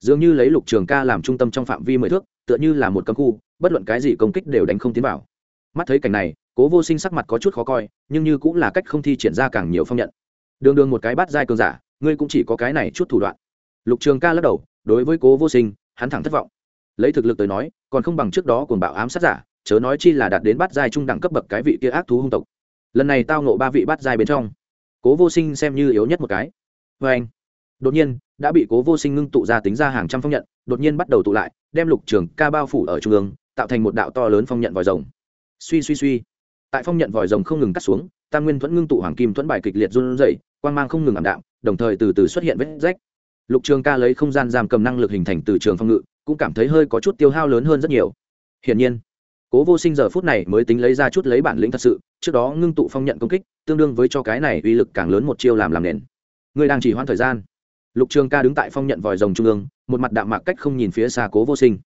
Dường như lấy lục trường ca làm trung tâm trong phạm vi mười thước, tựa như là một cấm khu, bất luận cái gì công kích đều đánh không tiến vào. Mắt thấy cảnh này, cố vô sinh sắc mặt có chút khó coi, nhưng như cũng là cách không thi triển ra càng nhiều phong nhận. Đường đường một cái bắt dai cường giả, ngươi cũng chỉ có cái này chút thủ đoạn. Lục trường ca lắc đầu, đối với cố vô sinh, hắn thẳng thất vọng. Lấy thực lực tới nói, còn không bằng trước đó cuồng bạo ám sát giả chớ nói chi là đạt đến bát giai trung đẳng cấp bậc cái vị kia ác thú hung tộc. Lần này tao nộ ba vị bát giai bên trong, cố vô sinh xem như yếu nhất một cái. Vê anh, đột nhiên, đã bị cố vô sinh ngưng tụ ra tính ra hàng trăm phong nhận, đột nhiên bắt đầu tụ lại, đem lục trường ca bao phủ ở trung ương, tạo thành một đạo to lớn phong nhận vòi rồng. Suy suy suy. Tại phong nhận vòi rồng không ngừng cắt xuống, tam nguyên thuẫn ngưng tụ hoàng kim thuẫn bài kịch liệt run rẩy, quang mang không ngừng ảm đạm, đồng thời từ từ xuất hiện vết rách. Lục trường ca lấy không gian giam cầm năng lực hình thành từ trường phong ngự, cũng cảm thấy hơi có chút tiêu hao lớn hơn rất nhiều. Hiển nhiên cố vô sinh giờ phút này mới tính lấy ra chút lấy bản lĩnh thật sự, trước đó ngưng tụ phong nhận công kích, tương đương với cho cái này uy lực càng lớn một chiêu làm làm nền. Người đang chỉ hoãn thời gian. Lục trường ca đứng tại phong nhận vòi rồng trung ương, một mặt đạm mạc cách không nhìn phía xa cố vô sinh.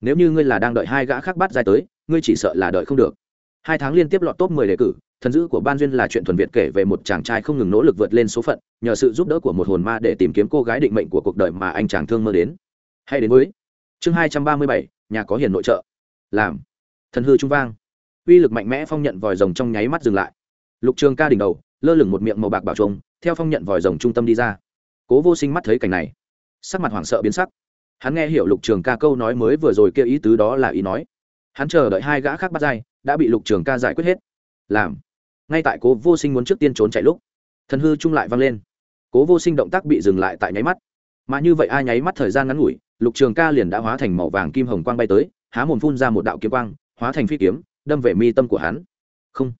Nếu như ngươi là đang đợi hai gã khác bắt dài tới, ngươi chỉ sợ là đợi không được. Hai tháng liên tiếp lọt top mười đề cử, thần dữ của ban duyên là chuyện thuần việt kể về một chàng trai không ngừng nỗ lực vượt lên số phận, nhờ sự giúp đỡ của một hồn ma để tìm kiếm cô gái định mệnh của cuộc đời mà anh chàng thương mơ đến. Hay đến với chương hai trăm ba mươi bảy, nhà có hiền nội trợ. Làm thần hư trung vang. Uy lực mạnh mẽ phong nhận vòi rồng trong nháy mắt dừng lại. Lục trường ca đỉnh đầu, lơ lửng một miệng màu bạc bảo trông theo phong nhận vòi rồng trung tâm đi ra. Cố vô sinh mắt thấy cảnh này, sắc mặt hoảng sợ biến sắc. Hắn nghe hiểu lục trường ca câu nói mới vừa rồi kêu ý tứ đó là ý nói. Hắn chờ đợi hai gã khác bắt dai, đã bị lục trường ca giải quyết hết. Làm. Ngay tại cố vô sinh muốn trước tiên trốn chạy lúc, thần hư trung lại vang lên. Cố vô sinh động tác bị dừng lại tại nháy mắt. Mà như vậy ai nháy mắt thời gian ngắn ngủi, lục trường ca liền đã hóa thành màu vàng kim hồng quang bay tới, há mồm phun ra một đạo kiếm quang hóa thành phi kiếm, đâm về mi tâm của hắn. Không.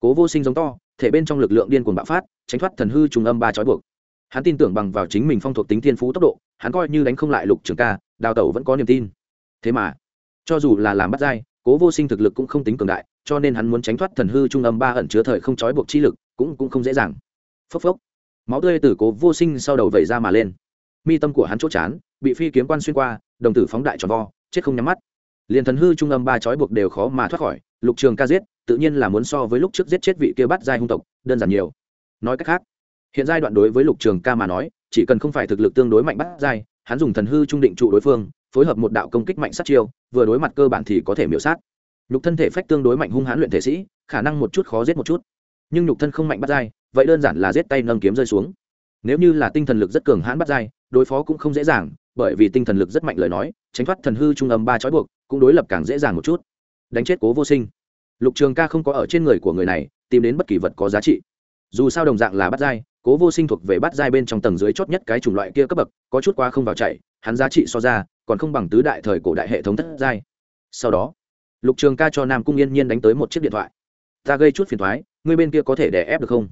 Cố vô sinh giống to, thể bên trong lực lượng điên cuồng bạo phát, tránh thoát thần hư trùng âm ba trói buộc. Hắn tin tưởng bằng vào chính mình phong thuộc tính thiên phú tốc độ, hắn coi như đánh không lại lục trường ca, đào tẩu vẫn có niềm tin. Thế mà, cho dù là làm bắt dai cố vô sinh thực lực cũng không tính cường đại, cho nên hắn muốn tránh thoát thần hư trung âm ba ẩn chứa thời không trói buộc chi lực, cũng cũng không dễ dàng. Phốc phốc. Máu tươi từ cố vô sinh sau đầu vẩy ra mà lên. Mi tâm của hắn chốt chán, bị phi kiếm quan xuyên qua, đồng tử phóng đại tròn vo, chết không nhắm mắt liền thần hư trung âm ba trói buộc đều khó mà thoát khỏi, lục trường ca giết, tự nhiên là muốn so với lúc trước giết chết vị kia bắt giai hung tộc, đơn giản nhiều. Nói cách khác, hiện giai đoạn đối với lục trường ca mà nói, chỉ cần không phải thực lực tương đối mạnh bắt giai, hắn dùng thần hư trung định trụ đối phương, phối hợp một đạo công kích mạnh sát chiêu, vừa đối mặt cơ bản thì có thể miểu sát. Nhục thân thể phách tương đối mạnh hung hãn luyện thể sĩ, khả năng một chút khó giết một chút. Nhưng nhục thân không mạnh bắt dai vậy đơn giản là giết tay nâng kiếm rơi xuống. Nếu như là tinh thần lực rất cường hãn bắt dai đối phó cũng không dễ dàng bởi vì tinh thần lực rất mạnh lời nói, tránh thoát thần hư trung âm ba trói buộc, cũng đối lập càng dễ dàng một chút. Đánh chết cố vô sinh. Lục trường ca không có ở trên người của người này, tìm đến bất kỳ vật có giá trị. Dù sao đồng dạng là bắt dai cố vô sinh thuộc về bắt dai bên trong tầng dưới chót nhất cái chủng loại kia cấp bậc, có chút qua không vào chạy, hắn giá trị so ra, còn không bằng tứ đại thời cổ đại hệ thống thất giai. Sau đó, lục trường ca cho nam cung yên nhiên đánh tới một chiếc điện thoại. Ta gây chút phiền thoái, ngươi bên kia có thể đè ép được không?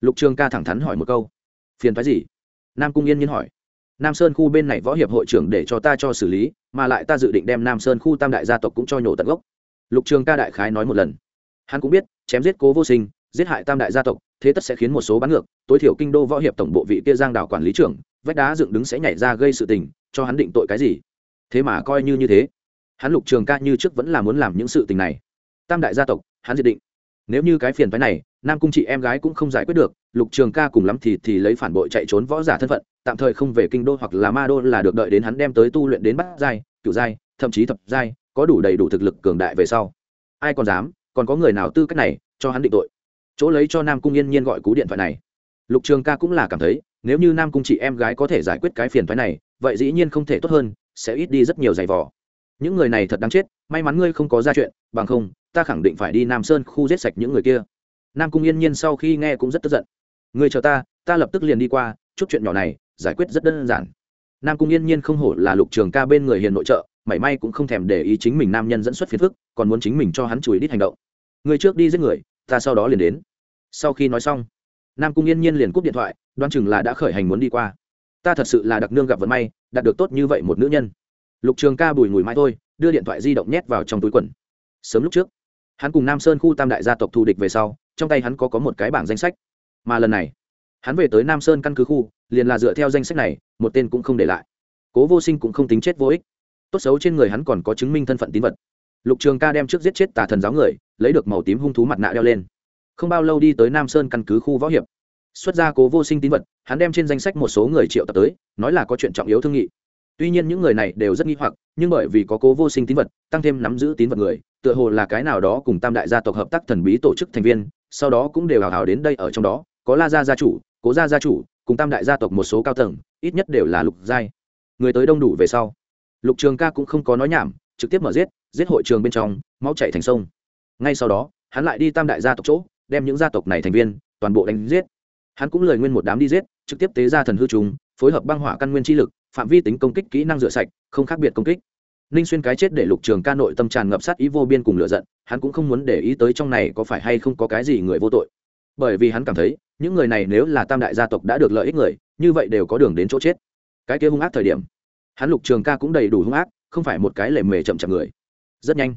Lục trường ca thẳng thắn hỏi một câu. Phiền thoái gì? Nam cung yên nhiên hỏi nam sơn khu bên này võ hiệp hội trưởng để cho ta cho xử lý, mà lại ta dự định đem nam sơn khu tam đại gia tộc cũng cho nhổ tận gốc. Lục trường ca đại khái nói một lần. Hắn cũng biết, chém giết cố vô sinh, giết hại tam đại gia tộc, thế tất sẽ khiến một số bán ngược, tối thiểu kinh đô võ hiệp tổng bộ vị kia giang đảo quản lý trưởng, vách đá dựng đứng sẽ nhảy ra gây sự tình, cho hắn định tội cái gì? Thế mà coi như như thế, hắn lục trường ca như trước vẫn là muốn làm những sự tình này. Tam đại gia tộc, hắn dự định, nếu như cái phiền phái này nam cung chị em gái cũng không giải quyết được, lục trường ca cùng lắm thì thì lấy phản bội chạy trốn võ giả thân phận, tạm thời không về kinh đô hoặc là ma đô là được đợi đến hắn đem tới tu luyện đến bắt giai cựu giai, thậm chí thập giai, có đủ đầy đủ thực lực cường đại về sau. Ai còn dám, còn có người nào tư cách này, cho hắn định tội. Chỗ lấy cho nam cung yên nhiên gọi cú điện thoại này. Lục trường ca cũng là cảm thấy, nếu như nam cung chị em gái có thể giải quyết cái phiền thoái này, vậy dĩ nhiên không thể tốt hơn, sẽ ít đi rất nhiều giày vò. Những người này thật đáng chết, may mắn ngươi không có ra chuyện, bằng không, ta khẳng định phải đi nam sơn khu giết sạch những người kia nam cung yên nhiên sau khi nghe cũng rất tức giận. Ngươi chờ ta ta lập tức liền đi qua, chút chuyện nhỏ này, giải quyết rất đơn giản. Nam cung yên nhiên không hổ là lục trường ca bên người hiền nội trợ, mảy may cũng không thèm để ý chính mình nam nhân dẫn xuất phiền phức, còn muốn chính mình cho hắn chùi đít hành động. Người trước đi giết người, ta sau đó liền đến. Sau khi nói xong, nam cung yên nhiên liền cúp điện thoại, đoán chừng là đã khởi hành muốn đi qua. Ta thật sự là đặc nương gặp vận may, đạt được tốt như vậy một nữ nhân. Lục trường ca bùi ngùi mai thôi, đưa điện thoại di động nhét vào trong túi quần. Sớm lúc trước hắn cùng nam sơn khu tam đại gia tộc thù địch về sau, trong tay hắn có có một cái bảng danh sách. Mà lần này, hắn về tới nam sơn căn cứ khu, liền là dựa theo danh sách này, một tên cũng không để lại. Cố vô sinh cũng không tính chết vô ích. Tốt xấu trên người hắn còn có chứng minh thân phận tín vật. Lục trường ca đem trước giết chết tà thần giáo người, lấy được màu tím hung thú mặt nạ đeo lên. Không bao lâu đi tới nam sơn căn cứ khu võ hiệp. Xuất ra cố vô sinh tín vật, hắn đem trên danh sách một số người triệu tập tới, nói là có chuyện trọng yếu thương nghị. Tuy nhiên những người này đều rất nghi hoặc, nhưng bởi vì có cố vô sinh tín vật, tăng thêm nắm giữ tín vật người tựa hồ là cái nào đó cùng tam đại gia tộc hợp tác thần bí tổ chức thành viên, sau đó cũng đều hào hào đến đây ở trong đó, có la gia gia chủ, cố gia gia chủ, cùng tam đại gia tộc một số cao tầng, ít nhất đều là lục giai. Người tới đông đủ về sau. Lục trường ca cũng không có nói nhảm, trực tiếp mở giết giết hội trường bên trong, máu chạy thành sông. Ngay sau đó, hắn lại đi tam đại gia tộc chỗ, đem những gia tộc này thành viên, toàn bộ đánh giết. Hắn cũng lời nguyên một đám đi giết, trực tiếp tế ra thần hư trùng, phối hợp băng hỏa căn nguyên chi lực, phạm vi tính công kích kỹ năng rửa sạch, không khác biệt công kích ninh xuyên cái chết để lục trường ca nội tâm tràn ngập sát ý vô biên cùng lựa giận, hắn cũng không muốn để ý tới trong này có phải hay không có cái gì người vô tội. Bởi vì hắn cảm thấy, những người này nếu là tam đại gia tộc đã được lợi ích người, như vậy đều có đường đến chỗ chết. Cái kia hung ác thời điểm, hắn lục trường ca cũng đầy đủ hung ác, không phải một cái lề mề chậm chậm người. Rất nhanh,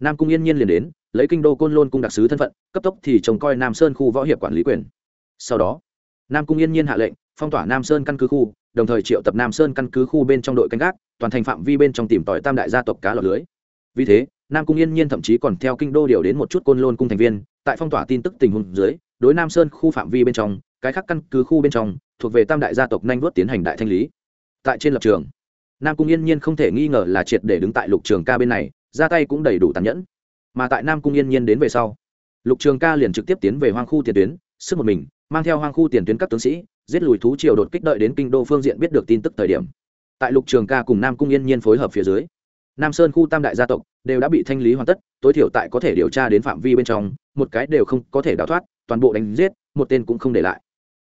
nam cung yên nhiên liền đến, lấy kinh đô côn lôn cung đặc sứ thân phận, cấp tốc thì trông coi nam sơn khu võ hiệp quản lý quyền. Sau đó, nam cung yên nhiên hạ lệnh, phong tỏa nam sơn căn cứ khu đồng thời triệu tập nam sơn căn cứ khu bên trong đội canh gác, toàn thành phạm vi bên trong tìm tòi tam đại gia tộc cá lọc lưới. Vì thế, nam cung yên nhiên thậm chí còn theo kinh đô điều đến một chút côn lôn cung thành viên, tại phong tỏa tin tức tình huống dưới, đối nam sơn khu phạm vi bên trong, cái khác căn cứ khu bên trong, thuộc về tam đại gia tộc nhanh vớt tiến hành đại thanh lý. Tại trên lập trường, nam cung yên nhiên không thể nghi ngờ là triệt để đứng tại lục trường ca bên này, ra tay cũng đầy đủ tàn nhẫn. Mà tại nam cung yên nhiên đến về sau, lục trường ca liền trực tiếp tiến về hoang khu tiền tuyến, sức một mình, mang theo hoang khu tiền tuyến các tướng sĩ giết lùi thú triều đột kích đợi đến kinh đô phương diện biết được tin tức thời điểm. Tại lục trường ca cùng nam cung yên nhiên phối hợp phía dưới, nam sơn khu tam đại gia tộc đều đã bị thanh lý hoàn tất, tối thiểu tại có thể điều tra đến phạm vi bên trong, một cái đều không có thể đào thoát, toàn bộ đánh giết, một tên cũng không để lại.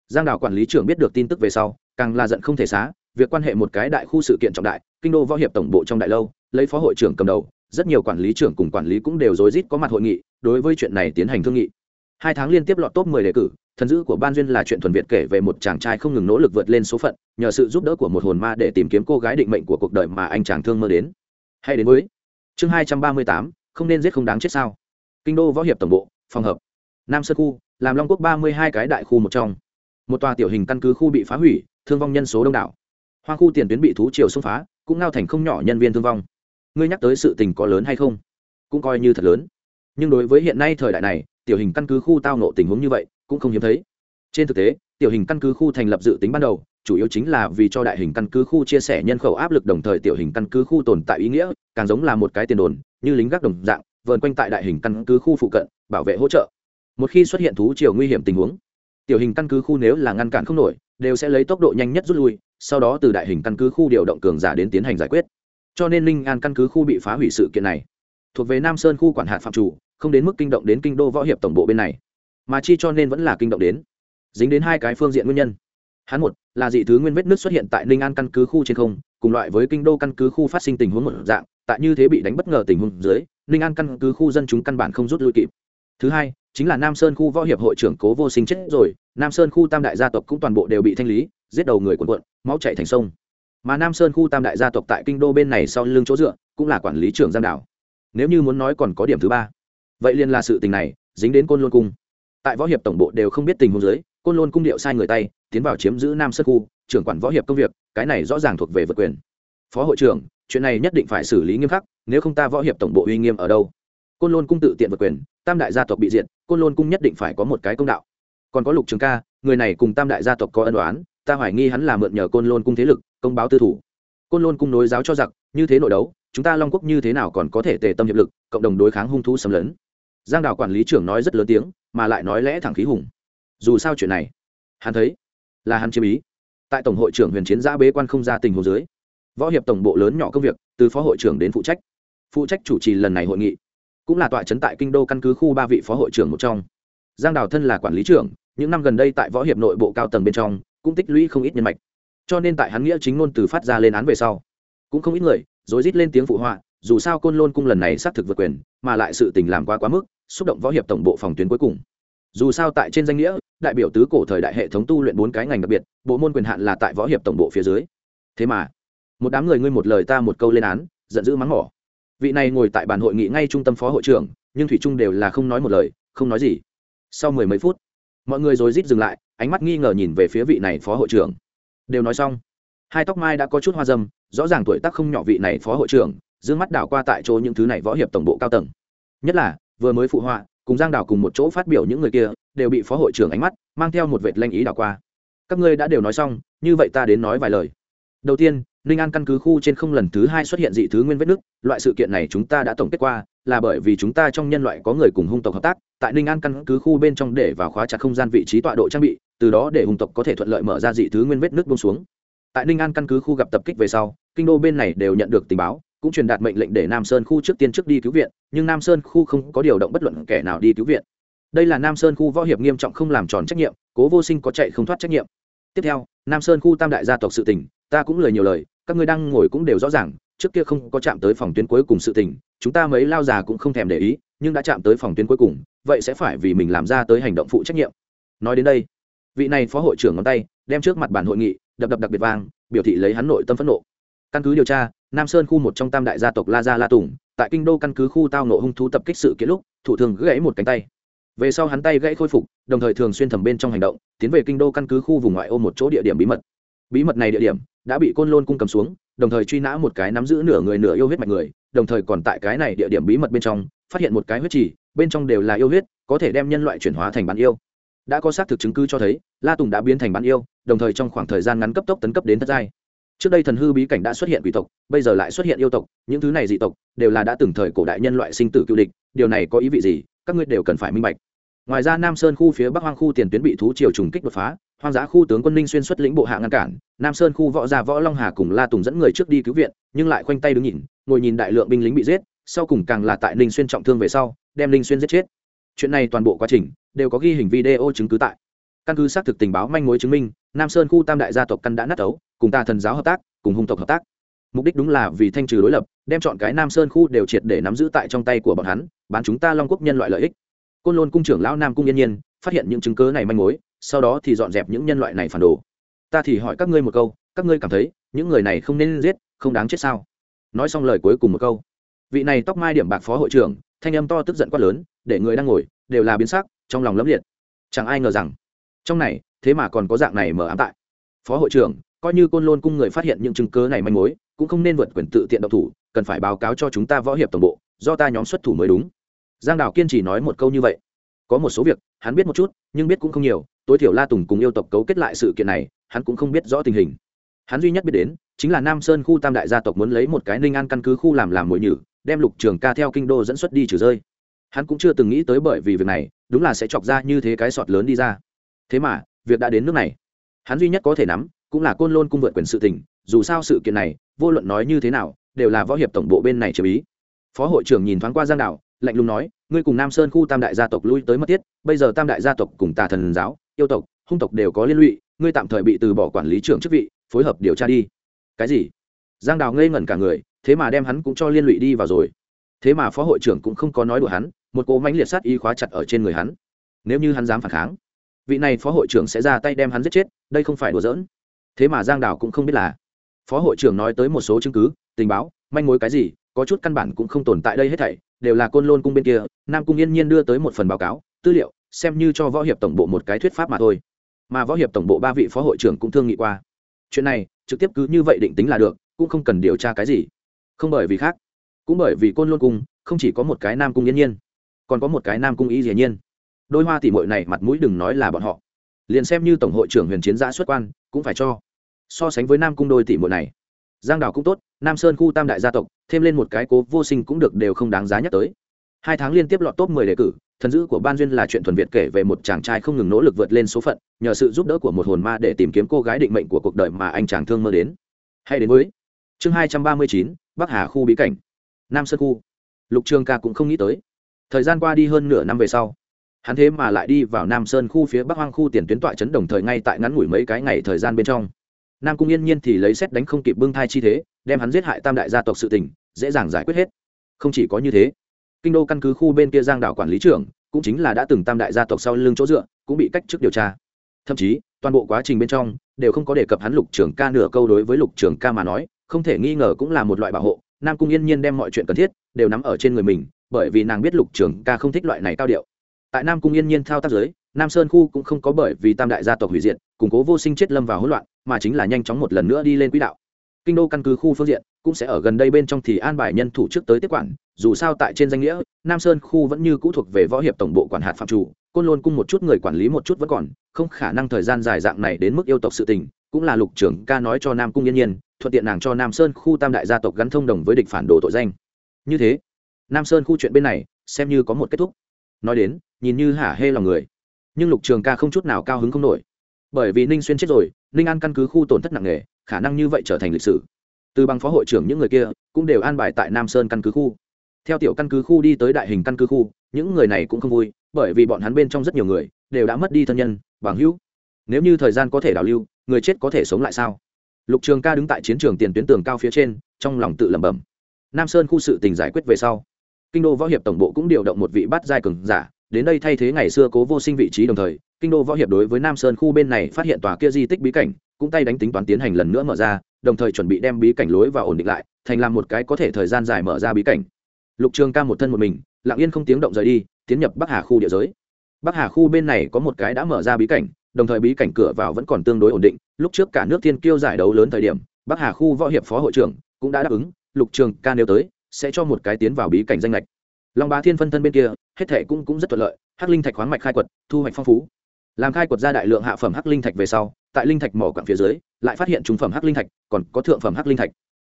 Giang đào quản lý trưởng biết được tin tức về sau, càng là giận không thể xá, việc quan hệ một cái đại khu sự kiện trọng đại, kinh đô võ hiệp tổng bộ trong đại lâu, lấy phó hội trưởng cầm đầu, rất nhiều quản lý trưởng cùng quản lý cũng đều rối rít có mặt hội nghị, đối với chuyện này tiến hành thương nghị. Hai tháng liên tiếp lọt top 10 đề cử thần dữ của ban duyên là chuyện thuần việt kể về một chàng trai không ngừng nỗ lực vượt lên số phận nhờ sự giúp đỡ của một hồn ma để tìm kiếm cô gái định mệnh của cuộc đời mà anh chàng thương mơ đến. Hay đến với chương 238, không nên giết không đáng chết sao. Kinh đô võ hiệp tổng bộ phòng hợp. Nam sơn khu làm long quốc 32 cái đại khu một trong. Một tòa tiểu hình căn cứ khu bị phá hủy thương vong nhân số đông đảo. Hoang khu tiền tuyến bị thú triều xông phá cũng ngao thành không nhỏ nhân viên thương vong. Ngươi nhắc tới sự tình có lớn hay không? Cũng coi như thật lớn. Nhưng đối với hiện nay thời đại này tiểu hình căn cứ khu tao nộ tình huống như vậy cũng không hiếm thấy. Trên thực tế, tiểu hình căn cứ khu thành lập dự tính ban đầu, chủ yếu chính là vì cho đại hình căn cứ khu chia sẻ nhân khẩu áp lực đồng thời tiểu hình căn cứ khu tồn tại ý nghĩa, càng giống là một cái tiền đồn, như lính gác đồng dạng, vờn quanh tại đại hình căn cứ khu phụ cận, bảo vệ hỗ trợ. Một khi xuất hiện thú triều nguy hiểm tình huống, tiểu hình căn cứ khu nếu là ngăn cản không nổi, đều sẽ lấy tốc độ nhanh nhất rút lui, sau đó từ đại hình căn cứ khu điều động cường giả đến tiến hành giải quyết. Cho nên linh an căn cứ khu bị phá hủy sự kiện này, thuộc về nam sơn khu quản hạt phạm chủ, không đến mức kinh động đến kinh đô võ hiệp tổng bộ bên này mà chi cho nên vẫn là kinh động đến. Dính đến hai cái phương diện nguyên nhân. Hắn một, là dị thứ nguyên vết nước xuất hiện tại ninh an căn cứ khu trên không, cùng loại với kinh đô căn cứ khu phát sinh tình huống một dạng, tại như thế bị đánh bất ngờ tình huống dưới, ninh an căn cứ khu dân chúng căn bản không rút lui kịp. Thứ hai, chính là nam sơn khu võ hiệp hội trưởng cố vô sinh chết rồi, nam sơn khu tam đại gia tộc cũng toàn bộ đều bị thanh lý, giết đầu người quần quận máu chạy thành sông. Mà nam sơn khu tam đại gia tộc tại kinh đô bên này sau lưng chỗ dựa, cũng là quản lý trưởng giang đảo. Nếu như muốn nói còn có điểm thứ ba, vậy liền là sự tình này, dính đến côn Luân cung tại võ hiệp tổng bộ đều không biết tình huống dưới, côn lôn cung điệu sai người tay, tiến vào chiếm giữ nam sơn khu, trưởng quản võ hiệp công việc, cái này rõ ràng thuộc về vượt quyền. Phó hội trưởng, chuyện này nhất định phải xử lý nghiêm khắc, nếu không ta võ hiệp tổng bộ uy nghiêm ở đâu? Côn lôn cung tự tiện vượt quyền, tam đại gia tộc bị diệt, côn lôn cung nhất định phải có một cái công đạo. Còn có lục trường ca, người này cùng tam đại gia tộc có ân đoán ta hoài nghi hắn là mượn nhờ côn lôn cung thế lực, công báo tư thủ. Côn lôn cung nối giáo cho giặc, như thế nội đấu, chúng ta long quốc như thế nào còn có thể tề tâm hiệp lực, cộng đồng đối kháng hung thú xâm lấn. Giang đảo quản lý trưởng nói rất lớn tiếng mà lại nói lẽ thẳng khí hùng. Dù sao chuyện này, hắn thấy là hắn chiếm ý. Tại tổng hội trưởng huyền chiến giã bế quan không ra tình hồ dưới, võ hiệp tổng bộ lớn nhỏ công việc, từ phó hội trưởng đến phụ trách. Phụ trách chủ trì lần này hội nghị, cũng là tọa trấn tại kinh đô căn cứ khu ba vị phó hội trưởng một trong. Giang đào thân là quản lý trưởng, những năm gần đây tại võ hiệp nội bộ cao tầng bên trong, cũng tích lũy không ít nhân mạch. Cho nên tại hắn nghĩa chính ngôn từ phát ra lên án về sau, cũng không ít người rối rít lên tiếng phụ họa, dù sao côn lôn cung lần này xác thực vượt quyền, mà lại sự tình làm quá quá mức xúc động võ hiệp tổng bộ phòng tuyến cuối cùng. Dù sao tại trên danh nghĩa, đại biểu tứ cổ thời đại hệ thống tu luyện bốn cái ngành đặc biệt, bộ môn quyền hạn là tại võ hiệp tổng bộ phía dưới. Thế mà, một đám người ngươi một lời ta một câu lên án, giận dữ mắng mỏ. Vị này ngồi tại bàn hội nghị ngay trung tâm phó hội trưởng, nhưng thủy trung đều là không nói một lời, không nói gì. Sau mười mấy phút, mọi người rồi rít dừng lại, ánh mắt nghi ngờ nhìn về phía vị này phó hội trưởng. Đều nói xong, hai tóc mai đã có chút hoa dâm, rõ ràng tuổi tác không nhỏ vị này phó hội trưởng d ư ơ n g mắt đảo qua tại chỗ những thứ này võ hiệp tổng bộ cao tầng. Nhất là vừa mới phụ họa, cùng giang đảo cùng một chỗ phát biểu những người kia, đều bị phó hội trưởng ánh mắt, mang theo một vệt lanh ý đảo qua. Các ngươi đã đều nói xong, như vậy ta đến nói vài lời. Đầu tiên, ninh an căn cứ khu trên không lần thứ hai xuất hiện dị thứ nguyên vết nước loại sự kiện này chúng ta đã tổng kết qua, là bởi vì chúng ta trong nhân loại có người cùng hung tộc hợp tác, tại ninh an căn cứ khu bên trong để vào khóa chặt không gian vị trí tọa độ trang bị, từ đó để hung tộc có thể thuận lợi mở ra dị thứ nguyên vết nước bông xuống. Tại ninh an căn cứ khu gặp tập kích về sau, kinh đô bên này đều nhận được tình báo cũng truyền đạt mệnh lệnh để nam sơn khu trước tiên trước đi cứu viện, nhưng nam sơn khu không có điều động bất luận kẻ nào đi cứu viện. Đây là nam sơn khu võ hiệp nghiêm trọng không làm tròn trách nhiệm, cố vô sinh có chạy không thoát trách nhiệm. Tiếp theo, nam sơn khu tam đại gia tộc sự tình, ta cũng lời nhiều lời, các ngươi đang ngồi cũng đều rõ ràng, trước kia không có chạm tới phòng tuyến cuối cùng sự tình, chúng ta mấy lao già cũng không thèm để ý, nhưng đã chạm tới phòng tuyến cuối cùng, vậy sẽ phải vì mình làm ra tới hành động phụ trách nhiệm. Nói đến đây, vị này phó hội trưởng ngón tay, đem trước mặt bản hội nghị, đập đập đặc biệt vang, biểu thị lấy hắn nội tâm phẫn nộ. Căn cứ điều tra nam sơn khu một trong tam đại gia tộc la gia la tùng, tại kinh đô căn cứ khu tao nộ hung thú tập kích sự kiện lúc, thủ thường gãy một cánh tay. Về sau hắn tay gãy khôi phục, đồng thời thường xuyên thầm bên trong hành động, tiến về kinh đô căn cứ khu vùng ngoại ô một chỗ địa điểm bí mật. Bí mật này địa điểm đã bị côn lôn cung cầm xuống, đồng thời truy nã một cái nắm giữ nửa người nửa yêu huyết mạch người, đồng thời còn tại cái này địa điểm bí mật bên trong, phát hiện một cái huyết chỉ bên trong đều là yêu huyết, có thể đem nhân loại chuyển hóa thành bán yêu. Đã có xác thực chứng cứ cho thấy, la tùng đã biến thành bán yêu, đồng thời trong khoảng thời gian ngắn cấp tốc tấn cấp đến thất giai trước đây thần hư bí cảnh đã xuất hiện quỷ tộc, bây giờ lại xuất hiện yêu tộc, những thứ này dị tộc đều là đã từng thời cổ đại nhân loại sinh tử cựu địch, điều này có ý vị gì? Các ngươi đều cần phải minh bạch. Ngoài ra nam sơn khu phía bắc hoang khu tiền tuyến bị thú triều trùng kích đột phá, hoang dã khu tướng quân ninh xuyên xuất lĩnh bộ hạ ngăn cản, nam sơn khu võ gia võ long hà cùng la tùng dẫn người trước đi cứu viện, nhưng lại khoanh tay đứng nhìn, ngồi nhìn đại lượng binh lính bị giết, sau cùng càng là tại ninh xuyên trọng thương về sau, đem ninh xuyên giết chết. Chuyện này toàn bộ quá trình đều có ghi hình video chứng cứ tại. Căn cứ xác thực tình báo manh mối chứng minh, nam sơn khu tam đại gia tộc căn đã nát ấu cùng ta thần giáo hợp tác, cùng hung tộc hợp tác. Mục đích đúng là vì thanh trừ đối lập, đem chọn cái nam sơn khu đều triệt để nắm giữ tại trong tay của bọn hắn, bán chúng ta long quốc nhân loại lợi ích. Côn lôn cung trưởng lão nam cung yên nhiên, phát hiện những chứng cớ này manh mối, sau đó thì dọn dẹp những nhân loại này phản đồ. Ta thì hỏi các ngươi một câu, các ngươi cảm thấy những người này không nên giết, không đáng chết sao? Nói xong lời cuối cùng một câu. Vị này tóc mai điểm bạc phó hội trưởng, thanh âm to tức giận quát lớn, để người đang ngồi, đều là biến sắc, trong lòng lấm liệt. Chẳng ai ngờ rằng, trong này, thế mà còn có dạng này mở ám tại. Phó hội trưởng coi như côn lôn cung người phát hiện những chứng cớ này manh mối, cũng không nên vượt quyền tự tiện độc thủ, cần phải báo cáo cho chúng ta võ hiệp tổng bộ, do ta nhóm xuất thủ mới đúng. Giang đào kiên trì nói một câu như vậy. Có một số việc, hắn biết một chút, nhưng biết cũng không nhiều, tối thiểu la tùng cùng yêu tộc cấu kết lại sự kiện này, hắn cũng không biết rõ tình hình. Hắn duy nhất biết đến, chính là nam sơn khu tam đại gia tộc muốn lấy một cái ninh an căn cứ khu làm làm mồi nhử, đem lục trường ca theo kinh đô dẫn xuất đi trừ rơi. Hắn cũng chưa từng nghĩ tới bởi vì việc này, đúng là sẽ chọc ra như thế cái sọt lớn đi ra. Thế mà, việc đã đến nước này. Hắn duy nhất có thể nắm cũng là côn lôn cung vượt quyền sự tình, dù sao sự kiện này, vô luận nói như thế nào, đều là võ hiệp tổng bộ bên này chế ý. Phó hội trưởng nhìn thoáng qua giang đạo, lạnh lùng nói, ngươi cùng nam sơn khu tam đại gia tộc lui tới mất tiết, bây giờ tam đại gia tộc cùng tà thần giáo, yêu tộc, hung tộc đều có liên lụy, ngươi tạm thời bị từ bỏ quản lý trưởng chức vị, phối hợp điều tra đi. Cái gì? Giang đào ngây ngẩn cả người, thế mà đem hắn cũng cho liên lụy đi vào rồi. Thế mà phó hội trưởng cũng không có nói đùa hắn, một cỗ mãnh liệt sát y khóa chặt ở trên người hắn. Nếu như hắn dám phản kháng, vị này phó hội trưởng sẽ ra tay đem hắn giết chết, đây không phải đùa giỡn thế mà giang đào cũng không biết là phó hội trưởng nói tới một số chứng cứ tình báo manh mối cái gì có chút căn bản cũng không tồn tại đây hết thảy đều là côn lôn cung bên kia nam cung yên nhiên đưa tới một phần báo cáo tư liệu xem như cho võ hiệp tổng bộ một cái thuyết pháp mà thôi mà võ hiệp tổng bộ ba vị phó hội trưởng cũng thương nghị qua chuyện này trực tiếp cứ như vậy định tính là được cũng không cần điều tra cái gì không bởi vì khác cũng bởi vì côn lôn cung không chỉ có một cái nam cung yên nhiên còn có một cái nam cung y dĩ nhiên đôi hoa tỉ mội này mặt mũi đừng nói là bọn họ liền xem như tổng hội trưởng huyền chiến giã xuất quan cũng phải cho. So sánh với nam cung đôi tỷ muội này, giang đào cũng tốt, nam sơn khu tam đại gia tộc, thêm lên một cái cố vô sinh cũng được đều không đáng giá nhắc tới. Hai tháng liên tiếp lọt top mười đề cử, thần dữ của ban duyên là chuyện thuần việt kể về một chàng trai không ngừng nỗ lực vượt lên số phận, nhờ sự giúp đỡ của một hồn ma để tìm kiếm cô gái định mệnh của cuộc đời mà anh chàng thương mơ đến. Hay đến với chương hai trăm ba mươi chín, bắc hà khu bí cảnh, nam sơn khu. Lục trường ca cũng không nghĩ tới. Thời gian qua đi hơn nửa năm về sau hắn thế mà lại đi vào nam sơn khu phía bắc hoang khu tiền tuyến tọa chấn đồng thời ngay tại ngắn ngủi mấy cái ngày thời gian bên trong. Nam cung yên nhiên thì lấy xét đánh không kịp bưng thai chi thế, đem hắn giết hại tam đại gia tộc sự tình, dễ dàng giải quyết hết. Không chỉ có như thế, kinh đô căn cứ khu bên kia giang đảo quản lý trưởng, cũng chính là đã từng tam đại gia tộc sau lưng chỗ dựa, cũng bị cách chức điều tra. Thậm chí, toàn bộ quá trình bên trong, đều không có đề cập hắn lục trưởng ca nửa câu đối với lục trưởng ca mà nói, không thể nghi ngờ cũng là một loại bảo hộ. Nam cung yên nhiên đem mọi chuyện cần thiết, đều nắm ở trên người mình, bởi vì nàng biết lục trưởng ca không thích loại này cao điệu tại nam cung yên nhiên thao tác giới, nam sơn khu cũng không có bởi vì tam đại gia tộc hủy diệt, củng cố vô sinh chết lâm vào hỗn loạn, mà chính là nhanh chóng một lần nữa đi lên quỹ đạo. Kinh đô căn cứ khu phương diện cũng sẽ ở gần đây bên trong thì an bài nhân thủ trước tới tiếp quản, dù sao tại trên danh nghĩa, nam sơn khu vẫn như cũ thuộc về võ hiệp tổng bộ quản hạt phạm chủ, côn lôn cung một chút người quản lý một chút vẫn còn, không khả năng thời gian dài dạng này đến mức yêu tộc sự tình, cũng là lục trưởng ca nói cho nam cung yên nhiên, thuận tiện nàng cho nam sơn khu tam đại gia tộc gắn thông đồng với địch phản đồ tội danh. Như thế, nam sơn khu chuyện bên này xem như có một kết thúc. Nói đến nhìn như hả hê lòng người. Nhưng lục trường ca không chút nào cao hứng không nổi. Bởi vì ninh xuyên chết rồi, ninh an căn cứ khu tổn thất nặng nề, khả năng như vậy trở thành lịch sử. Từ bằng phó hội trưởng những người kia, cũng đều an bài tại nam sơn căn cứ khu. Theo tiểu căn cứ khu đi tới đại hình căn cứ khu, những người này cũng không vui, bởi vì bọn hắn bên trong rất nhiều người, đều đã mất đi thân nhân, bằng hữu. Nếu như thời gian có thể đảo lưu, người chết có thể sống lại sao? Lục trường ca đứng tại chiến trường tiền tuyến tường cao phía trên, trong lòng tự lẩm bẩm. Nam sơn khu sự tình giải quyết về sau, kinh đô võ hiệp tổng bộ cũng điều động một vị bát giai cường giả đến đây thay thế ngày xưa cố vô sinh vị trí đồng thời, kinh đô võ hiệp đối với nam sơn khu bên này phát hiện tòa kia di tích bí cảnh, cũng tay đánh tính toán tiến hành lần nữa mở ra, đồng thời chuẩn bị đem bí cảnh lối và ổn định lại, thành làm một cái có thể thời gian dài mở ra bí cảnh. Lục trường ca một thân một mình, lặng yên không tiếng động rời đi, tiến nhập bắc hà khu địa giới. Bắc hà khu bên này có một cái đã mở ra bí cảnh, đồng thời bí cảnh cửa vào vẫn còn tương đối ổn định, lúc trước cả nước thiên kiêu giải đấu lớn thời điểm, bắc hà khu võ hiệp phó hội trưởng cũng đã đáp ứng, lục trường ca nêu tới, sẽ cho một cái tiến vào bí cảnh danh lệch long bá thiên phân thân bên kia, hết thảy cũng cũng rất thuận lợi, hắc linh thạch khoáng mạch khai quật, thu hoạch phong phú. Làm khai quật ra đại lượng hạ phẩm hắc linh thạch về sau, tại linh thạch mỏ quặng phía dưới, lại phát hiện trung phẩm hắc linh thạch, còn có thượng phẩm hắc linh thạch.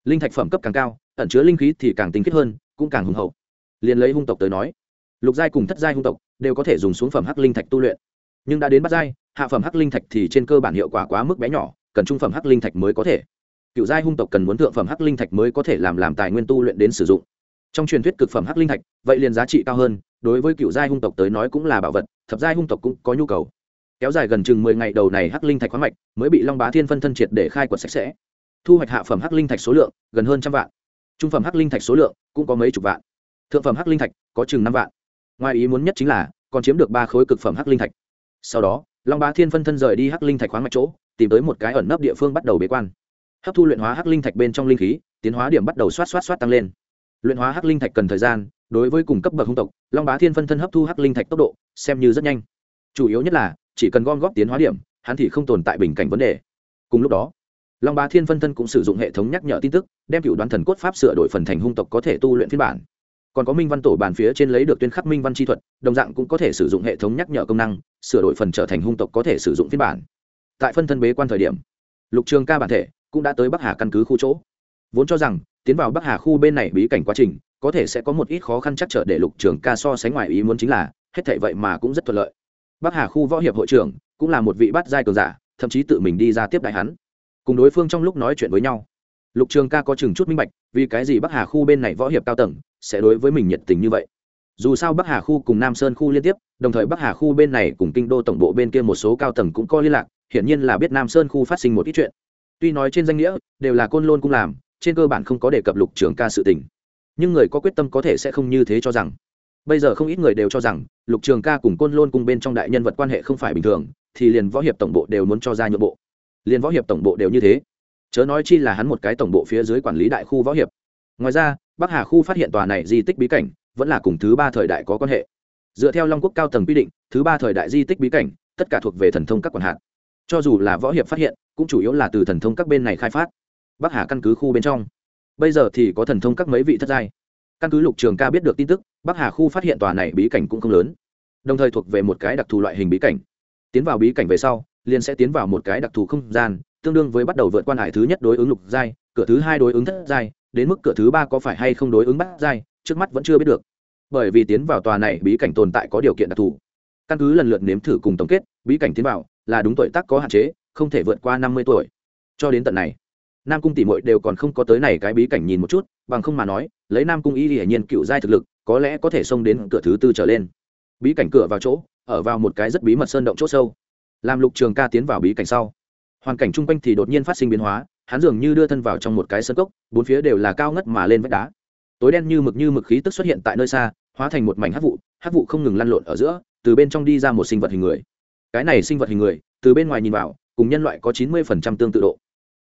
Linh thạch phẩm cấp càng cao, ẩn chứa linh khí thì càng tinh khiết hơn, cũng càng hùng hậu. Liền lấy hung tộc tới nói, lục giai cùng thất giai hung tộc đều có thể dùng xuống phẩm hắc linh thạch tu luyện. Nhưng đã đến bắt giai, hạ phẩm hắc linh thạch thì trên cơ bản hiệu quả quá mức bé nhỏ, cần trung phẩm hắc linh thạch mới có thể. Cựu giai hung tộc cần muốn thượng phẩm hắc linh thạch mới có thể làm làm tài nguyên tu luyện đến sử dụng trong truyền thuyết cực phẩm hắc linh thạch, vậy liền giá trị cao hơn, đối với cựu giai hung tộc tới nói cũng là bảo vật, thập giai hung tộc cũng có nhu cầu. Kéo dài gần chừng mười ngày đầu này hắc linh thạch khoáng mạch mới bị long bá thiên phân thân triệt để khai quật sạch sẽ. Thu hoạch hạ phẩm hắc linh thạch số lượng gần hơn trăm vạn. Trung phẩm hắc linh thạch số lượng cũng có mấy chục vạn. Thượng phẩm hắc linh thạch có chừng năm vạn. Ngoài ý muốn nhất chính là, còn chiếm được ba khối cực phẩm hắc linh thạch. Sau đó, long bá thiên phân thân rời đi hắc linh thạch khoáng mạch chỗ, tìm tới một cái ẩn nấp địa phương bắt đầu bế quan. Hấp thu luyện hóa hắc linh thạch bên trong linh khí, tiến hóa điểm bắt đầu xoát xoát xoát tăng lên luyện hóa hắc linh thạch cần thời gian, đối với cùng cấp bậc hung tộc, long bá thiên phân thân hấp thu hắc linh thạch tốc độ, xem như rất nhanh. Chủ yếu nhất là, chỉ cần gom góp tiến hóa điểm, hắn thì không tồn tại bình cảnh vấn đề. Cùng lúc đó, long bá thiên phân thân cũng sử dụng hệ thống nhắc nhở tin tức, đem cựu đoán thần cốt pháp sửa đổi phần thành hung tộc có thể tu luyện phiên bản. Còn có minh văn tổ bàn phía trên lấy được tuyên khắc minh văn chi thuật, đồng dạng cũng có thể sử dụng hệ thống nhắc nhở công năng, sửa đổi phần trở thành hung tộc có thể sử dụng phiên bản. Tại phân thân bế quan thời điểm, lục trường ca bản thể cũng đã tới bắc hà căn cứ khu chỗ vốn cho rằng, tiến vào bắc hà khu bên này bí cảnh quá trình, có thể sẽ có một ít khó khăn chắc trở để lục trường ca so sánh ngoài ý muốn chính là, hết thảy vậy mà cũng rất thuận lợi. Bắc hà khu võ hiệp hội trưởng cũng là một vị bắt giai cường giả, thậm chí tự mình đi ra tiếp đại hắn. Cùng đối phương trong lúc nói chuyện với nhau. Lục trường ca có chừng chút minh bạch, vì cái gì bắc hà khu bên này võ hiệp cao tầng sẽ đối với mình nhiệt tình như vậy? Dù sao bắc hà khu cùng nam sơn khu liên tiếp, đồng thời bắc hà khu bên này cùng kinh đô tổng bộ bên kia một số cao tầng cũng có liên lạc, hiển nhiên là biết nam sơn khu phát sinh một ít chuyện. Tuy nói trên danh nghĩa, đều là côn lôn cũng làm trên cơ bản không có đề cập lục trường ca sự tình. Nhưng người có quyết tâm có thể sẽ không như thế cho rằng. Bây giờ không ít người đều cho rằng, lục trường ca cùng côn lôn cùng bên trong đại nhân vật quan hệ không phải bình thường, thì liền võ hiệp tổng bộ đều muốn cho ra nhượng bộ. Liền võ hiệp tổng bộ đều như thế. Chớ nói chi là hắn một cái tổng bộ phía dưới quản lý đại khu võ hiệp. Ngoài ra, bắc hà khu phát hiện tòa này di tích bí cảnh, vẫn là cùng thứ ba thời đại có quan hệ. Dựa theo long quốc cao tầng quy định, thứ ba thời đại di tích bí cảnh, tất cả thuộc về thần thông các quản hạt. Cho dù là võ hiệp phát hiện, cũng chủ yếu là từ thần thông các bên này khai phát bắc hà căn cứ khu bên trong. Bây giờ thì có thần thông các mấy vị thất giai. Căn cứ lục trường ca biết được tin tức, bắc hà khu phát hiện tòa này bí cảnh cũng không lớn. Đồng thời thuộc về một cái đặc thù loại hình bí cảnh. Tiến vào bí cảnh về sau, liền sẽ tiến vào một cái đặc thù không gian, tương đương với bắt đầu vượt quan hải thứ nhất đối ứng lục giai, cửa thứ hai đối ứng thất giai, đến mức cửa thứ ba có phải hay không đối ứng bắt giai, trước mắt vẫn chưa biết được. Bởi vì tiến vào tòa này bí cảnh tồn tại có điều kiện đặc thù. Căn cứ lần lượt nếm thử cùng tổng kết, bí cảnh tiến vào là đúng tuổi tác có hạn chế, không thể vượt qua năm mươi tuổi. Cho đến tận này nam cung tỷ mội đều còn không có tới này cái bí cảnh nhìn một chút, bằng không mà nói, lấy nam cung y hiển nhiên cựu giai thực lực, có lẽ có thể xông đến cửa thứ tư trở lên. Bí cảnh cửa vào chỗ, ở vào một cái rất bí mật sơn động c h ỗ sâu. Làm lục trường ca tiến vào bí cảnh sau, hoàn cảnh chung quanh thì đột nhiên phát sinh biến hóa, hắn dường như đưa thân vào trong một cái sân cốc, bốn phía đều là cao ngất mà lên vách đá. Tối đen như mực như mực khí tức xuất hiện tại nơi xa, hóa thành một mảnh hát vụ hát vụ không ngừng lăn lộn ở giữa, từ bên trong đi ra một sinh vật hình người. Cái này sinh vật hình người, từ bên ngoài nhìn vào, cùng nhân loại có chín mươi tương tự độ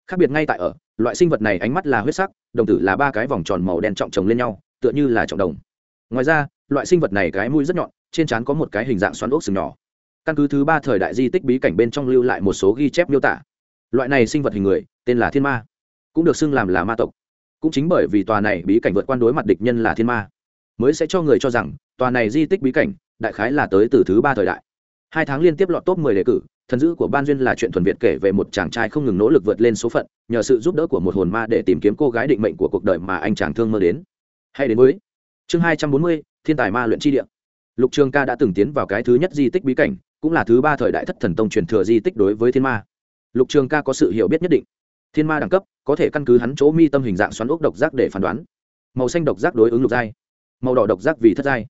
khác biệt ngay tại ở, loại sinh vật này ánh mắt là huyết sắc, đồng tử là ba cái vòng tròn màu đen trọng chồng lên nhau, tựa như là trọng đồng. Ngoài ra, loại sinh vật này cái mũi rất nhọn, trên trán có một cái hình dạng xoắn ốc sừng nhỏ. Căn cứ thứ ba thời đại di tích bí cảnh bên trong lưu lại một số ghi chép miêu tả. Loại này sinh vật hình người, tên là thiên ma, cũng được xưng làm là ma tộc. Cũng chính bởi vì tòa này bí cảnh vượt quan đối mặt địch nhân là thiên ma, mới sẽ cho người cho rằng, tòa này di tích bí cảnh, đại khái là tới từ thứ ba thời đại. Hai tháng liên tiếp lọt top mười đề cử thần dữ của ban duyên là chuyện thuần việt kể về một chàng trai không ngừng nỗ lực vượt lên số phận, nhờ sự giúp đỡ của một hồn ma để tìm kiếm cô gái định mệnh của cuộc đời mà anh chàng thương mơ đến. Hay đến với chương hai trăm bốn mươi, thiên tài ma luyện chi địa. Lục trường ca đã từng tiến vào cái thứ nhất di tích bí cảnh, cũng là thứ ba thời đại thất thần tông truyền thừa di tích đối với thiên ma. Lục trường ca có sự hiểu biết nhất định. Thiên ma đẳng cấp, có thể căn cứ hắn chỗ mi tâm hình dạng xoắn ốc độc giác để phán đoán. Màu xanh độc giác đối ứng lục giai. Màu đỏ độc giác vì thất giai.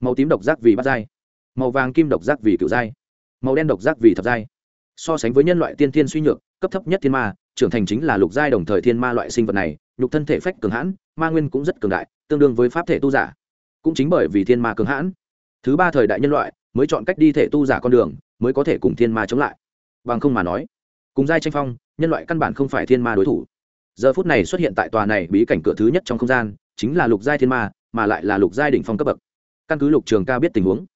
Màu tím độc giác vì bát giai. Màu vàng kim độc giác vì cựu giai màu đen độc giác vì thập giai. So sánh với nhân loại tiên thiên suy nhược, cấp thấp nhất thiên ma, trưởng thành chính là lục giai đồng thời thiên ma loại sinh vật này, nhục thân thể phách cường hãn, ma nguyên cũng rất cường đại, tương đương với pháp thể tu giả. Cũng chính bởi vì thiên ma cường hãn, thứ ba thời đại nhân loại mới chọn cách đi thể tu giả con đường, mới có thể cùng thiên ma chống lại. Bằng không mà nói, cùng giai tranh phong, nhân loại căn bản không phải thiên ma đối thủ. Giờ phút này xuất hiện tại tòa này bí cảnh cửa thứ nhất trong không gian, chính là lục giai thiên ma, mà lại là lục giai đỉnh phong cấp bậc. Căn cứ lục trường ca biết tình huống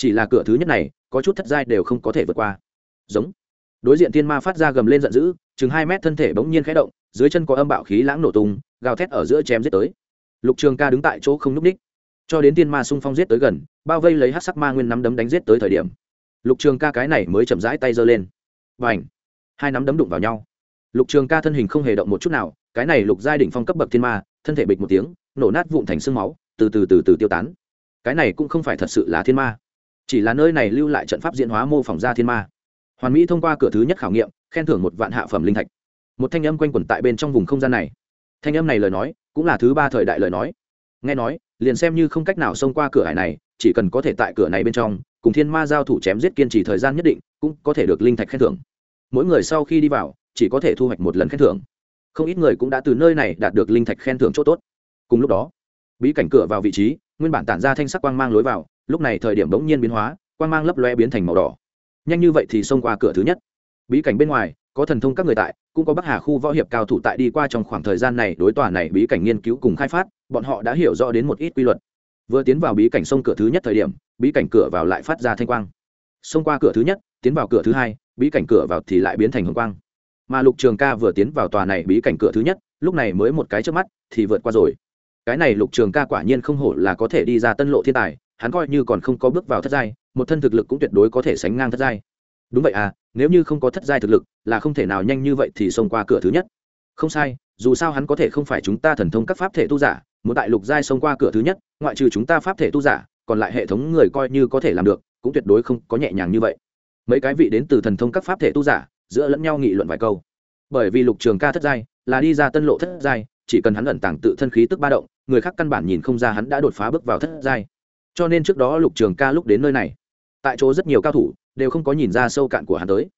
chỉ là cửa thứ nhất này, có chút thất giai đều không có thể vượt qua. Giống. Đối diện thiên ma phát ra gầm lên giận dữ, chừng hai mét thân thể bỗng nhiên khẽ động, dưới chân có âm bạo khí lãng nổ tung, gào thét ở giữa chém giết tới. Lục trường ca đứng tại chỗ không núp ních. Cho đến thiên ma xung phong giết tới gần, bao vây lấy hát sắc ma nguyên nắm đấm đánh giết tới thời điểm. Lục trường ca cái này mới chậm rãi tay giơ lên. Và ảnh hai nắm đấm đụng vào nhau. Lục trường ca thân hình không hề động một chút nào, cái này lục giai đỉnh phong cấp bậc thiên ma, thân thể bịch một tiếng, nổ nát vụn thành sương máu, từ từ từ từ tiêu tán. Cái này cũng không phải thật sự là thiên ma chỉ là nơi này lưu lại trận pháp diễn hóa mô phỏng ra thiên ma. Hoàn mỹ thông qua cửa thứ nhất khảo nghiệm, khen thưởng một vạn hạ phẩm linh thạch. Một thanh âm quanh quẩn tại bên trong vùng không gian này. Thanh âm này lời nói, cũng là thứ ba thời đại lời nói. Nghe nói, liền xem như không cách nào xông qua cửa hải này, chỉ cần có thể tại cửa này bên trong, cùng thiên ma giao thủ chém giết kiên trì thời gian nhất định, cũng có thể được linh thạch khen thưởng. Mỗi người sau khi đi vào, chỉ có thể thu hoạch một lần khen thưởng. Không ít người cũng đã từ nơi này đạt được linh thạch khen thưởng chỗ tốt. Cùng lúc đó, bí cảnh cửa vào vị trí, nguyên bản tản ra thanh sắc quang mang lối vào lúc này thời điểm bỗng nhiên biến hóa, quang mang lấp loe biến thành màu đỏ. Nhanh như vậy thì xông qua cửa thứ nhất. Bí cảnh bên ngoài, có thần thông các người tại, cũng có bắc hà khu võ hiệp cao thủ tại đi qua trong khoảng thời gian này đối tòa này bí cảnh nghiên cứu cùng khai phát, bọn họ đã hiểu rõ đến một ít quy luật. Vừa tiến vào bí cảnh sông cửa thứ nhất thời điểm, bí cảnh cửa vào lại phát ra thanh quang. Xông qua cửa thứ nhất, tiến vào cửa thứ hai, bí cảnh cửa vào thì lại biến thành hồng quang. Mà lục trường ca vừa tiến vào tòa này bí cảnh cửa thứ nhất, lúc này mới một cái trước mắt thì vượt qua rồi. Cái này lục trường ca quả nhiên không hổ là có thể đi ra tân lộ thiên tài hắn coi như còn không có bước vào thất giai, một thân thực lực cũng tuyệt đối có thể sánh ngang thất giai. Đúng vậy à nếu như không có thất giai thực lực, là không thể nào nhanh như vậy thì xông qua cửa thứ nhất. Không sai, dù sao hắn có thể không phải chúng ta thần thông các pháp thể tu giả, muốn tại lục giai xông qua cửa thứ nhất, ngoại trừ chúng ta pháp thể tu giả, còn lại hệ thống người coi như có thể làm được, cũng tuyệt đối không có nhẹ nhàng như vậy. Mấy cái vị đến từ thần thông các pháp thể tu giả, giữa lẫn nhau nghị luận vài câu. Bởi vì lục trường ca thất giai, là đi ra tân lộ thất giai, chỉ cần hắn ẩn tàng tự thân khí tức ba động, người khác căn bản nhìn không ra hắn đã đột phá bước vào thất giai cho nên trước đó lục trường ca lúc đến nơi này, tại chỗ rất nhiều cao thủ đều không có nhìn ra sâu cạn của hắn tới.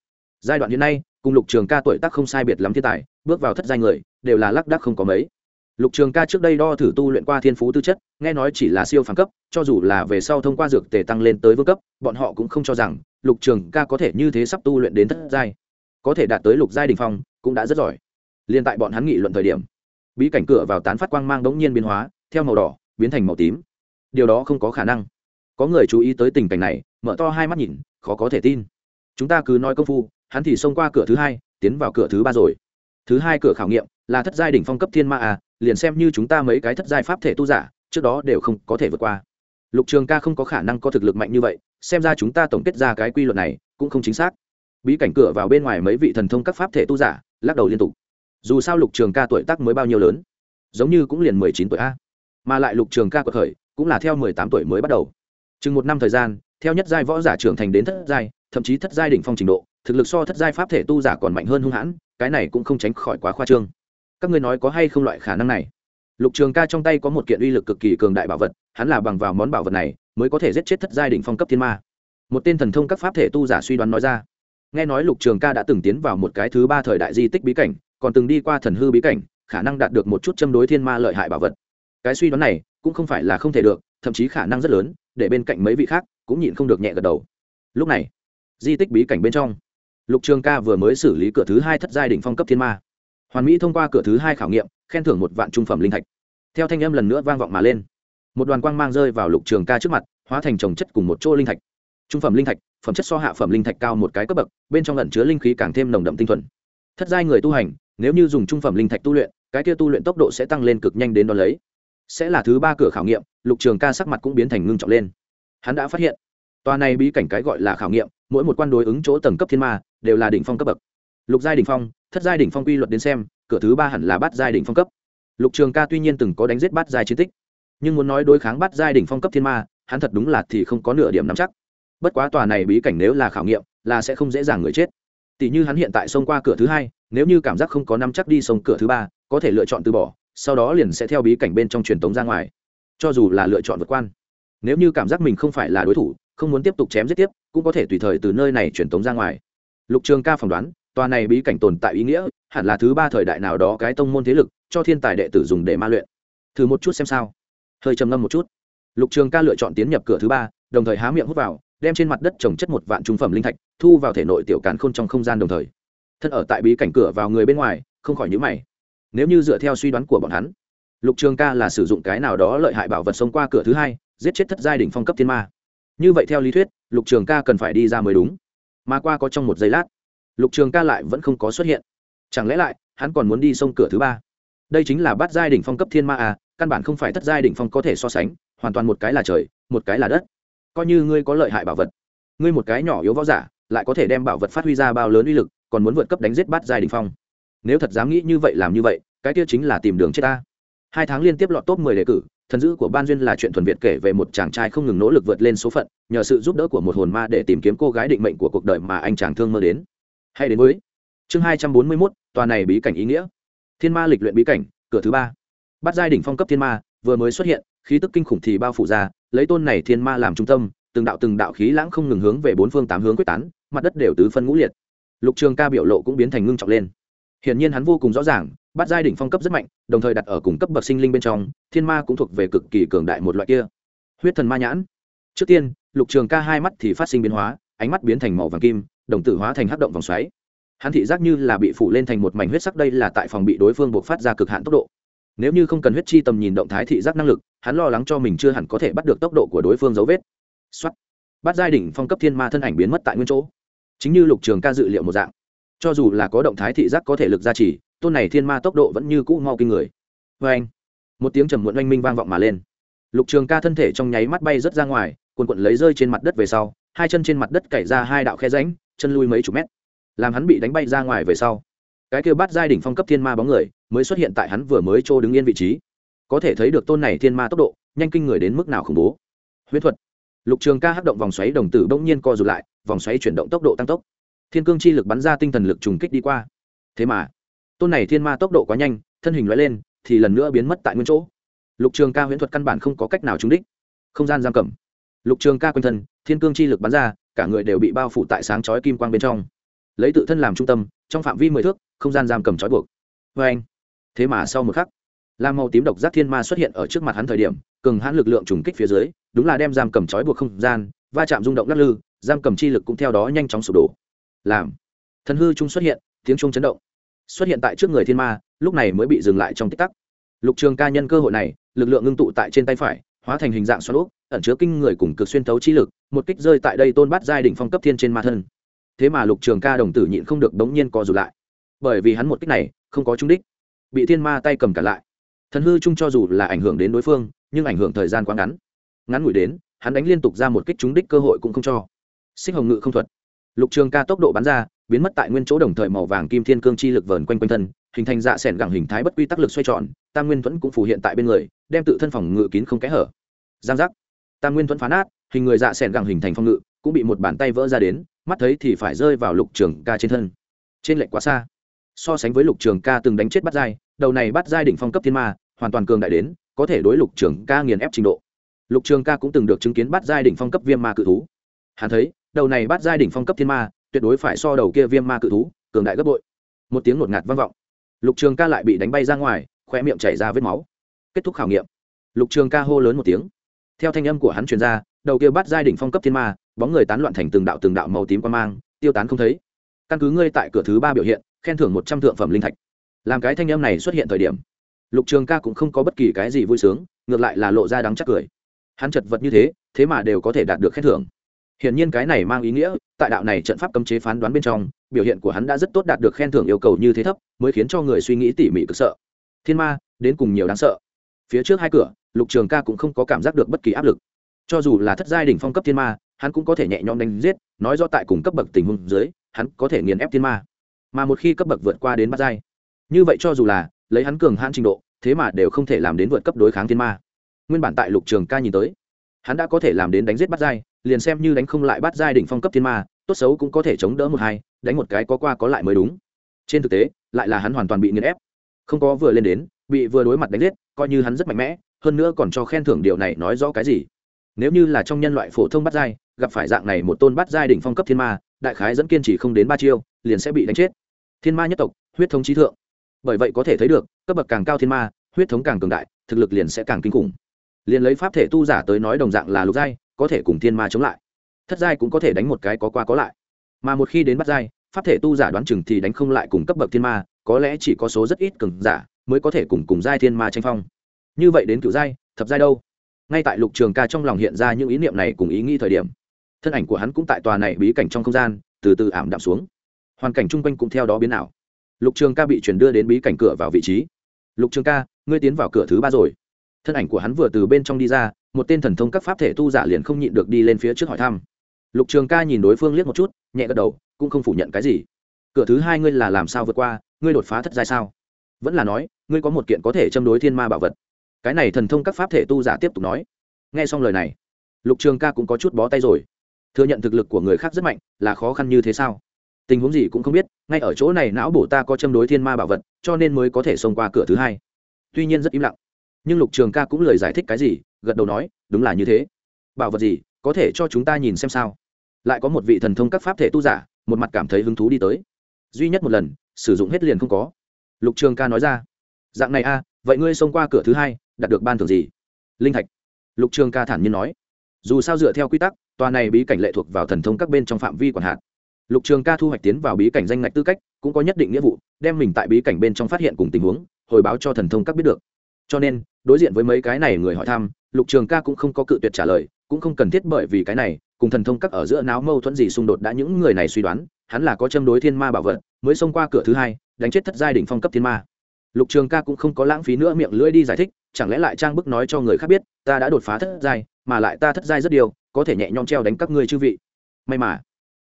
Giai đoạn hiện nay, cùng lục trường ca tuổi tác không sai biệt lắm thiên tài, bước vào thất giai người, đều là lác đác không có mấy. Lục trường ca trước đây đo thử tu luyện qua thiên phú tư chất, nghe nói chỉ là siêu phàm cấp, cho dù là về sau thông qua dược tề tăng lên tới vương cấp, bọn họ cũng không cho rằng lục trường ca có thể như thế sắp tu luyện đến thất giai. Có thể đạt tới lục giai đình phong, cũng đã rất giỏi. Liên tại bọn hắn nghị luận thời điểm, bí cảnh cửa vào tán phát quang mang đống nhiên biến hóa, theo màu đỏ, biến thành màu tím điều đó không có khả năng. Có người chú ý tới tình cảnh này, mở to hai mắt nhìn, khó có thể tin. Chúng ta cứ nói công phu, hắn thì xông qua cửa thứ hai, tiến vào cửa thứ ba rồi. Thứ hai cửa khảo nghiệm, là thất giai đỉnh phong cấp thiên ma à liền xem như chúng ta mấy cái thất giai pháp thể tu giả, trước đó đều không có thể vượt qua. Lục trường ca không có khả năng có thực lực mạnh như vậy, xem ra chúng ta tổng kết ra cái quy luật này, cũng không chính xác. Bí cảnh cửa vào bên ngoài mấy vị thần thông các pháp thể tu giả, lắc đầu liên tục. Dù sao lục trường ca tuổi tác mới bao nhiêu lớn? Giống như cũng liền mười chín tuổi a. Mà lại lục trường ca cuộc khởi cũng là theo mười tám tuổi mới bắt đầu. Chừng một năm thời gian, theo nhất giai võ giả trưởng thành đến thất giai, thậm chí thất giai đỉnh phong trình độ, thực lực so thất giai pháp thể tu giả còn mạnh hơn hung hãn, cái này cũng không tránh khỏi quá khoa trương. Các ngươi nói có hay không loại khả năng này? Lục trường ca trong tay có một kiện uy lực cực kỳ cường đại bảo vật, hắn là bằng vào món bảo vật này mới có thể giết chết thất giai đỉnh phong cấp thiên ma. Một tên thần thông các pháp thể tu giả suy đoán nói ra. Nghe nói lục trường ca đã từng tiến vào một cái thứ ba thời đại di tích bí cảnh, còn từng đi qua thần hư bí cảnh, khả năng đạt được một chút châm đối thiên ma lợi hại bảo vật. Cái suy đoán này cũng không phải là không thể được, thậm chí khả năng rất lớn, để bên cạnh mấy vị khác cũng nhịn không được nhẹ gật đầu. Lúc này, di tích bí cảnh bên trong, lục trường ca vừa mới xử lý cửa thứ hai thất giai đ ỉ n h phong cấp thiên ma. Hoàn mỹ thông qua cửa thứ hai khảo nghiệm, khen thưởng một vạn trung phẩm linh thạch. Theo thanh âm lần nữa vang vọng mà lên. Một đoàn quang mang rơi vào lục trường ca trước mặt, hóa thành trồng chất cùng một chỗ linh thạch. Trung phẩm linh thạch, phẩm chất so hạ phẩm linh thạch cao một cái cấp bậc, bên trong lẩn chứa linh khí càng thêm nồng đậm tinh thuần. Thất giai người tu hành, nếu như dùng trung phẩm linh thạch tu luyện, cái kia tu luyện tốc độ sẽ tăng lên cực nhanh đến đón lấy sẽ là thứ ba cửa khảo nghiệm, lục trường ca sắc mặt cũng biến thành ngưng trọng lên. Hắn đã phát hiện, tòa này bí cảnh cái gọi là khảo nghiệm, mỗi một quan đối ứng chỗ tầng cấp thiên ma, đều là đỉnh phong cấp bậc. Lục giai đỉnh phong, thất giai đỉnh phong quy luật đến xem, cửa thứ ba hẳn là bát giai đỉnh phong cấp. Lục trường ca tuy nhiên từng có đánh giết bát giai chiến tích, nhưng muốn nói đối kháng bát giai đỉnh phong cấp thiên ma, hắn thật đúng là thì không có nửa điểm nắm chắc. Bất quá tòa này bí cảnh nếu là khảo nghiệm, là sẽ không dễ dàng người chết. Tỷ như hắn hiện tại xông qua cửa thứ hai, nếu như cảm giác không có nắm chắc đi sông cửa thứ ba, có thể lựa chọn từ bỏ sau đó liền sẽ theo bí cảnh bên trong truyền tống ra ngoài. Cho dù là lựa chọn vượt quan, nếu như cảm giác mình không phải là đối thủ, không muốn tiếp tục chém giết tiếp, cũng có thể tùy thời từ nơi này truyền tống ra ngoài. Lục trường ca phỏng đoán, tòa này bí cảnh tồn tại ý nghĩa, hẳn là thứ ba thời đại nào đó cái tông môn thế lực, cho thiên tài đệ tử dùng để ma luyện. Thử một chút xem sao. Hơi trầm ngâm một chút. Lục trường ca lựa chọn tiến nhập cửa thứ ba, đồng thời há miệng hút vào, đem trên mặt đất trồng chất một vạn trung phẩm linh thạch, thu vào thể nội tiểu càn khôn trong không gian đồng thời. Thân ở tại bí cảnh cửa vào người bên ngoài, không khỏi nhữ mày nếu như dựa theo suy đoán của bọn hắn, lục trường ca là sử dụng cái nào đó lợi hại bảo vật sống qua cửa thứ hai, giết chết thất giai đ ỉ n h phong cấp thiên ma. Như vậy theo lý thuyết, lục trường ca cần phải đi ra mới đúng. Mà qua có trong một giây lát, lục trường ca lại vẫn không có xuất hiện. Chẳng lẽ lại, hắn còn muốn đi sông cửa thứ ba? Đây chính là bát giai đ ỉ n h phong cấp thiên ma à căn bản không phải thất giai đ ỉ n h phong có thể so sánh, hoàn toàn một cái là trời, một cái là đất. Coi như ngươi có lợi hại bảo vật, ngươi một cái nhỏ yếu võ giả, lại có thể đem bảo vật phát huy ra bao lớn uy lực, còn muốn vượt cấp đánh giết bát giai đ ỉ n h phong nếu thật dám nghĩ như vậy làm như vậy cái kia chính là tìm đường chết ta. Hai tháng liên tiếp lọt top 10 đề cử thần dữ của ban duyên là chuyện thuần việt kể về một chàng trai không ngừng nỗ lực vượt lên số phận nhờ sự giúp đỡ của một hồn ma để tìm kiếm cô gái định mệnh của cuộc đời mà anh chàng thương mơ đến. Hay đến với chương 241, tòa này bí cảnh ý nghĩa. Thiên ma lịch luyện bí cảnh cửa thứ ba. Bắt giai đỉnh phong cấp thiên ma vừa mới xuất hiện khí tức kinh khủng thì bao phủ ra lấy tôn này thiên ma làm trung tâm từng đạo từng đạo khí lãng không ngừng hướng về bốn phương tám hướng quyết tán mặt đất đều tứ phân ngũ liệt. Lục trường ca biểu lộ cũng biến thành ngưng trọng lên hiển nhiên hắn vô cùng rõ ràng, bắt giai đỉnh phong cấp rất mạnh, đồng thời đặt ở cùng cấp bậc sinh linh bên trong, thiên ma cũng thuộc về cực kỳ cường đại một loại kia. Huyết thần ma nhãn. Trước tiên, lục trường ca hai mắt thì phát sinh biến hóa, ánh mắt biến thành màu vàng kim, đồng tử hóa thành hắc động vòng xoáy. Hắn thị giác như là bị phủ lên thành một mảnh huyết sắc, đây là tại phòng bị đối phương buộc phát ra cực hạn tốc độ. Nếu như không cần huyết chi tầm nhìn động thái thị giác năng lực, hắn lo lắng cho mình chưa hẳn có thể bắt được tốc độ của đối phương dấu vết. Xuất bắt giai đỉnh phong cấp thiên ma thân ảnh biến mất tại nguyên chỗ. Chính như lục trường ca dự liệu một dạng cho dù là có động thái thị giác có thể lực gia trì, tôn này thiên ma tốc độ vẫn như cũ mau kinh người. Vê anh, một tiếng trầm muộn oanh minh vang vọng mà lên. Lục trường ca thân thể trong nháy mắt bay rớt ra ngoài quần quận lấy rơi trên mặt đất về sau, hai chân trên mặt đất cày ra hai đạo khe ránh chân lui mấy chục mét. Làm hắn bị đánh bay ra ngoài về sau, cái kêu bắt giai đỉnh phong cấp thiên ma bóng người mới xuất hiện tại hắn vừa mới trô đứng yên vị trí. Có thể thấy được tôn này thiên ma tốc độ, nhanh kinh người đến mức nào khủng bố. Huyễn thuật. Lục trường ca hắc động vòng xoáy đồng tử bỗng nhiên co rụt lại, vòng xoáy chuyển động tốc độ tăng tốc thiên cương chi lực bắn ra tinh thần lực trùng kích đi qua. Thế mà, tôn này thiên ma tốc độ quá nhanh, thân hình loại lên, thì lần nữa biến mất tại nguyên chỗ. Lục trường ca huyễn thuật căn bản không có cách nào trúng đích. Không gian giam cầm. Lục trường ca quanh thân, thiên cương chi lực bắn ra, cả người đều bị bao phủ tại sáng chói kim quang bên trong. Lấy tự thân làm trung tâm, trong phạm vi mười thước, không gian giam cầm trói buộc. Vê anh, thế mà sau một khắc, lam màu tím độc giác thiên ma xuất hiện ở trước mặt hắn thời điểm, cường hãn lực lượng trùng kích phía dưới, đúng là đem giam cầm trói buộc không gian, va chạm rung động lắc lư, giam cầm chi lực cũng theo đó nhanh chóng sụp đổ làm. Thần hư trung xuất hiện, tiếng trung chấn động. Xuất hiện tại trước người thiên ma, lúc này mới bị dừng lại trong tích tắc. Lục trường ca nhân cơ hội này, lực lượng ngưng tụ tại trên tay phải, hóa thành hình dạng xoắn úp ẩn chứa kinh người cùng cực xuyên thấu chi lực, một kích rơi tại đây tôn bát giai đỉnh phong cấp thiên trên ma thân. Thế mà lục trường ca đồng tử nhịn không được đống nhiên co rụt lại. Bởi vì hắn một kích này, không có trúng đích. Bị thiên ma tay cầm cả lại. Thần hư chung cho dù là ảnh hưởng đến đối phương, nhưng ảnh hưởng thời gian quá ngắn. Ngắn ngủi đến, hắn đánh liên tục ra một kích trúng đích cơ hội cũng không cho. Xích hồng ngự không thuật lục trường ca tốc độ bắn ra, biến mất tại nguyên chỗ đồng thời màu vàng kim thiên cương chi lực vờn quanh quanh thân, hình thành dạ s ẻ n gẳng hình thái bất quy tắc lực xoay tròn, tam nguyên thuẫn cũng phủ hiện tại bên người, đem tự thân phòng ngự kín không kẽ hở. Giang giác. Tam nguyên thuẫn phá nát, hình người dạ s ẻ n gẳng hình thành phòng ngự, cũng bị một bàn tay vỡ ra đến, mắt thấy thì phải rơi vào lục trường ca trên thân. Trên lệnh quá xa. So sánh với lục trường ca từng đánh chết bắt dai đầu này bắt Giai đỉnh phong cấp thiên ma, hoàn toàn cường đại đến, có thể đối lục trường ca nghiền ép trình độ. Lục trường ca cũng từng được chứng kiến bắt Giai đỉnh phong cấp viêm ma cự thú. Hắn thấy đầu này bắt giai đỉnh phong cấp thiên ma, tuyệt đối phải so đầu kia viêm ma cự thú, cường đại gấp bội. Một tiếng ngột ngạt vang vọng. Lục trường ca lại bị đánh bay ra ngoài, khóe miệng chảy ra vết máu. Kết thúc khảo nghiệm. Lục trường ca hô lớn một tiếng. Theo thanh âm của hắn truyền ra, đầu kia bắt giai đỉnh phong cấp thiên ma, bóng người tán loạn thành từng đạo từng đạo màu tím qua mang, tiêu tán không thấy. Căn cứ ngươi tại cửa thứ ba biểu hiện, khen thưởng một trăm thượng phẩm linh thạch. Làm cái thanh âm này xuất hiện thời điểm, lục trường ca cũng không có bất kỳ cái gì vui sướng, ngược lại là lộ ra đắng chắc cười. Hắn chật vật như thế thế mà đều có thể đạt được khen thưởng. Hiển nhiên cái này mang ý nghĩa, tại đạo này trận pháp cấm chế phán đoán bên trong, biểu hiện của hắn đã rất tốt đạt được khen thưởng yêu cầu như thế thấp, mới khiến cho người suy nghĩ tỉ mỉ cực sợ. Thiên ma, đến cùng nhiều đáng sợ. Phía trước hai cửa, Lục Trường Ca cũng không có cảm giác được bất kỳ áp lực. Cho dù là thất giai đỉnh phong cấp thiên ma, hắn cũng có thể nhẹ nhõm đánh giết, nói rõ tại cùng cấp bậc tình huống dưới, hắn có thể nghiền ép thiên ma. Mà một khi cấp bậc vượt qua đến bát giai, như vậy cho dù là lấy hắn cường hãn trình độ, thế mà đều không thể làm đến vượt cấp đối kháng thiên ma. Nguyên bản tại Lục Trường Ca nhìn tới, hắn đã có thể làm đến đánh giết bát giai, liền xem như đánh không lại bắt giai đỉnh phong cấp thiên ma, tốt xấu cũng có thể chống đỡ một hai, đánh một cái có qua có lại mới đúng. Trên thực tế, lại là hắn hoàn toàn bị nghiền ép. Không có vừa lên đến, bị vừa đối mặt đánh giết, coi như hắn rất mạnh mẽ, hơn nữa còn cho khen thưởng điều này nói rõ cái gì. Nếu như là trong nhân loại phổ thông bắt giai, gặp phải dạng này một tôn bắt giai đỉnh phong cấp thiên ma, đại khái dẫn kiên chỉ không đến ba chiêu, liền sẽ bị đánh chết. Thiên ma nhất tộc, huyết thống trí thượng. Bởi vậy có thể thấy được, cấp bậc càng cao thiên ma, huyết thống càng cường đại, thực lực liền sẽ càng kinh khủng. Liền lấy pháp thể tu giả tới nói đồng dạng là lục giai có thể cùng thiên ma chống lại. Thất giai cũng có thể đánh một cái có qua có lại. Mà một khi đến bắt giai, pháp thể tu giả đoán chừng thì đánh không lại cùng cấp bậc thiên ma, có lẽ chỉ có số rất ít cường giả mới có thể cùng cùng giai thiên ma tranh phong. Như vậy đến cựu giai, thập giai đâu? Ngay tại lục trường ca trong lòng hiện ra những ý niệm này cùng ý nghĩ thời điểm, thân ảnh của hắn cũng tại tòa này bí cảnh trong không gian, từ từ ảm đạm xuống. Hoàn cảnh chung quanh cũng theo đó biến ảo. Lục trường ca bị chuyển đưa đến bí cảnh cửa vào vị trí. Lục trường ca, ngươi tiến vào cửa thứ ba rồi thân ảnh của hắn vừa từ bên trong đi ra, một tên thần thông các pháp thể tu giả liền không nhịn được đi lên phía trước hỏi thăm. Lục trường ca nhìn đối phương liếc một chút, nhẹ gật đầu, cũng không phủ nhận cái gì. Cửa thứ hai ngươi là làm sao vượt qua, ngươi đột phá thất giai sao? Vẫn là nói, ngươi có một kiện có thể châm đối thiên ma bảo vật. Cái này thần thông các pháp thể tu giả tiếp tục nói. Nghe xong lời này, lục trường ca cũng có chút bó tay rồi. Thừa nhận thực lực của người khác rất mạnh, là khó khăn như thế sao? Tình huống gì cũng không biết, ngay ở chỗ này não bổ ta có châm đối thiên ma bảo vật, cho nên mới có thể xông qua cửa thứ hai. Tuy nhiên rất im lặng nhưng lục trường ca cũng lời giải thích cái gì, gật đầu nói, đúng là như thế. Bảo vật gì, có thể cho chúng ta nhìn xem sao? Lại có một vị thần thông các pháp thể tu giả, một mặt cảm thấy hứng thú đi tới. Duy nhất một lần, sử dụng hết liền không có. Lục trường ca nói ra, dạng này a, vậy ngươi xông qua cửa thứ hai, đạt được ban thưởng gì? Linh thạch. Lục trường ca thản nhiên nói, dù sao dựa theo quy tắc, tòa này bí cảnh lệ thuộc vào thần thông các bên trong phạm vi quản hạt. Lục trường ca thu hoạch tiến vào bí cảnh danh ngạch tư cách, cũng có nhất định nghĩa vụ, đem mình tại bí cảnh bên trong phát hiện cùng tình huống, hồi báo cho thần thông các biết được. Cho nên đối diện với mấy cái này người hỏi thăm, lục trường ca cũng không có cự tuyệt trả lời, cũng không cần thiết bởi vì cái này, cùng thần thông các ở giữa náo mâu thuẫn gì xung đột đã những người này suy đoán, hắn là có châm đối thiên ma bảo vật, mới xông qua cửa thứ hai, đánh chết thất giai đỉnh phong cấp thiên ma. Lục trường ca cũng không có lãng phí nữa miệng lưỡi đi giải thích, chẳng lẽ lại trang bức nói cho người khác biết, ta đã đột phá thất giai, mà lại ta thất giai rất điều có thể nhẹ nhõm treo đánh các ngươi chư vị. May mà,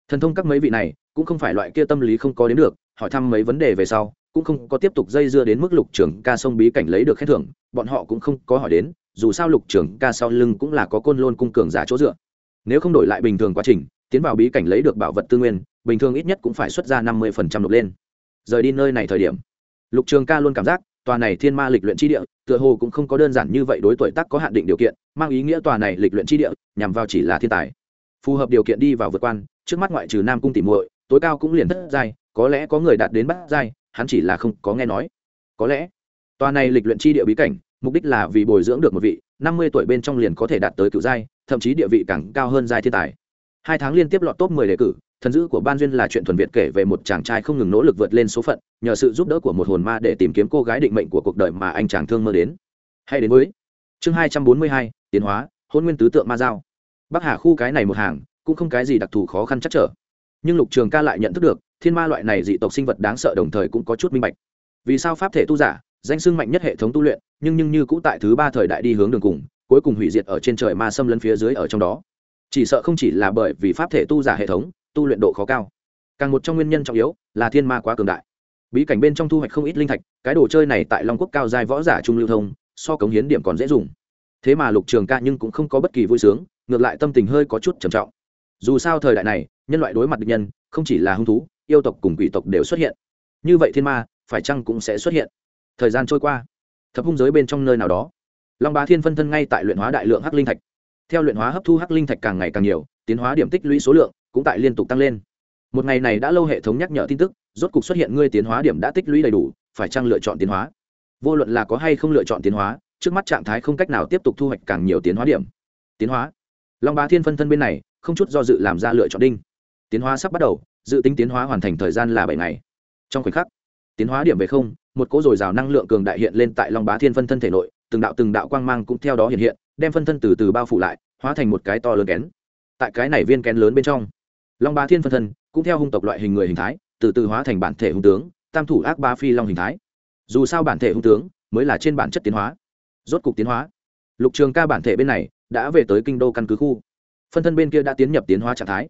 thần thông các mấy vị này, cũng không phải loại kia tâm lý không có đến được, hỏi thăm mấy vấn đề về sau cũng không có tiếp tục dây dưa đến mức lục trưởng ca sông bí cảnh lấy được khen thưởng, bọn họ cũng không có hỏi đến, dù sao lục trưởng ca sau lưng cũng là có côn lôn cung cường giả chỗ dựa. Nếu không đổi lại bình thường quá trình, tiến vào bí cảnh lấy được bảo vật tư nguyên, bình thường ít nhất cũng phải xuất ra năm mươi phần trăm nộp lên. Rời đi nơi này thời điểm, lục trường ca luôn cảm giác, tòa này thiên ma lịch luyện tri địa, tựa hồ cũng không có đơn giản như vậy đối tuổi tác có hạn định điều kiện, mang ý nghĩa tòa này lịch luyện tri địa, nhằm vào chỉ là thiên tài. Phù hợp điều kiện đi vào vượt quan, trước mắt ngoại trừ nam cung tỉ muội, tối cao cũng liền thất giai, có lẽ có người đạt đến bát giai hắn chỉ là không có nghe nói. Có lẽ, tòa này lịch luyện chi địa bí cảnh, mục đích là vì bồi dưỡng được một vị, năm mươi tuổi bên trong liền có thể đạt tới cựu giai, thậm chí địa vị càng cao hơn giai thiên tài. Hai tháng liên tiếp lọt top mười đề cử, thần dữ của ban duyên là chuyện thuần việt kể về một chàng trai không ngừng nỗ lực vượt lên số phận, nhờ sự giúp đỡ của một hồn ma để tìm kiếm cô gái định mệnh của cuộc đời mà anh chàng thương mơ đến. Hay đến với chương hai trăm bốn mươi hai, tiến hóa, hôn nguyên tứ tượng ma giao. Bắc hà khu cái này một hàng, cũng không cái gì đặc thù khó khăn chắc trở. Nhưng lục trường ca lại nhận thức được thiên ma loại này dị tộc sinh vật đáng sợ đồng thời cũng có chút minh bạch. Vì sao pháp thể tu giả, danh sưng mạnh nhất hệ thống tu luyện, nhưng nhưng như cũ tại thứ ba thời đại đi hướng đường cùng, cuối cùng hủy diệt ở trên trời ma xâm lấn phía dưới ở trong đó. Chỉ sợ không chỉ là bởi vì pháp thể tu giả hệ thống, tu luyện độ khó cao. Càng một trong nguyên nhân trọng yếu là thiên ma quá cường đại. Bí cảnh bên trong thu hoạch không ít linh thạch, cái đồ chơi này tại long quốc cao dài võ giả trung lưu thông, so cống hiến điểm còn dễ dùng. Thế mà lục trường ca nhưng cũng không có bất kỳ vui sướng, ngược lại tâm tình hơi có chút trầm trọng. Dù sao thời đại này, nhân loại đối mặt địch nhân, không chỉ là hung thú yêu tộc cùng quỷ tộc đều xuất hiện. Như vậy thiên ma, phải chăng cũng sẽ xuất hiện? Thời gian trôi qua, thập hung giới bên trong nơi nào đó, long bá thiên phân thân ngay tại luyện hóa đại lượng hắc linh thạch. Theo luyện hóa hấp thu hắc linh thạch càng ngày càng nhiều, tiến hóa điểm tích lũy số lượng cũng tại liên tục tăng lên. Một ngày này đã lâu hệ thống nhắc nhở tin tức, rốt cục xuất hiện ngươi tiến hóa điểm đã tích lũy đầy đủ, phải chăng lựa chọn tiến hóa? Vô luận là có hay không lựa chọn tiến hóa, trước mắt trạng thái không cách nào tiếp tục thu hoạch càng nhiều tiến hóa điểm. Tiến hóa. Long bá thiên phân thân bên này, không chút do dự làm ra lựa chọn đinh. Tiến hóa sắp bắt đầu dự tính tiến hóa hoàn thành thời gian là bảy ngày. Trong khoảnh khắc, tiến hóa điểm về không, một cỗ dồi dào năng lượng cường đại hiện lên tại long bá thiên phân thân thể nội, từng đạo từng đạo quang mang cũng theo đó hiện hiện, đem phân thân từ từ bao phủ lại, hóa thành một cái to lớn kén. Tại cái này viên kén lớn bên trong, long bá thiên phân thân cũng theo hung tộc loại hình người hình thái, từ từ hóa thành bản thể hung tướng, tam thủ ác ba phi long hình thái. Dù sao bản thể hung tướng mới là trên bản chất tiến hóa, rốt cục tiến hóa. Lục trường ca bản thể bên này đã về tới kinh đô căn cứ khu. Phân thân bên kia đã tiến nhập tiến hóa trạng thái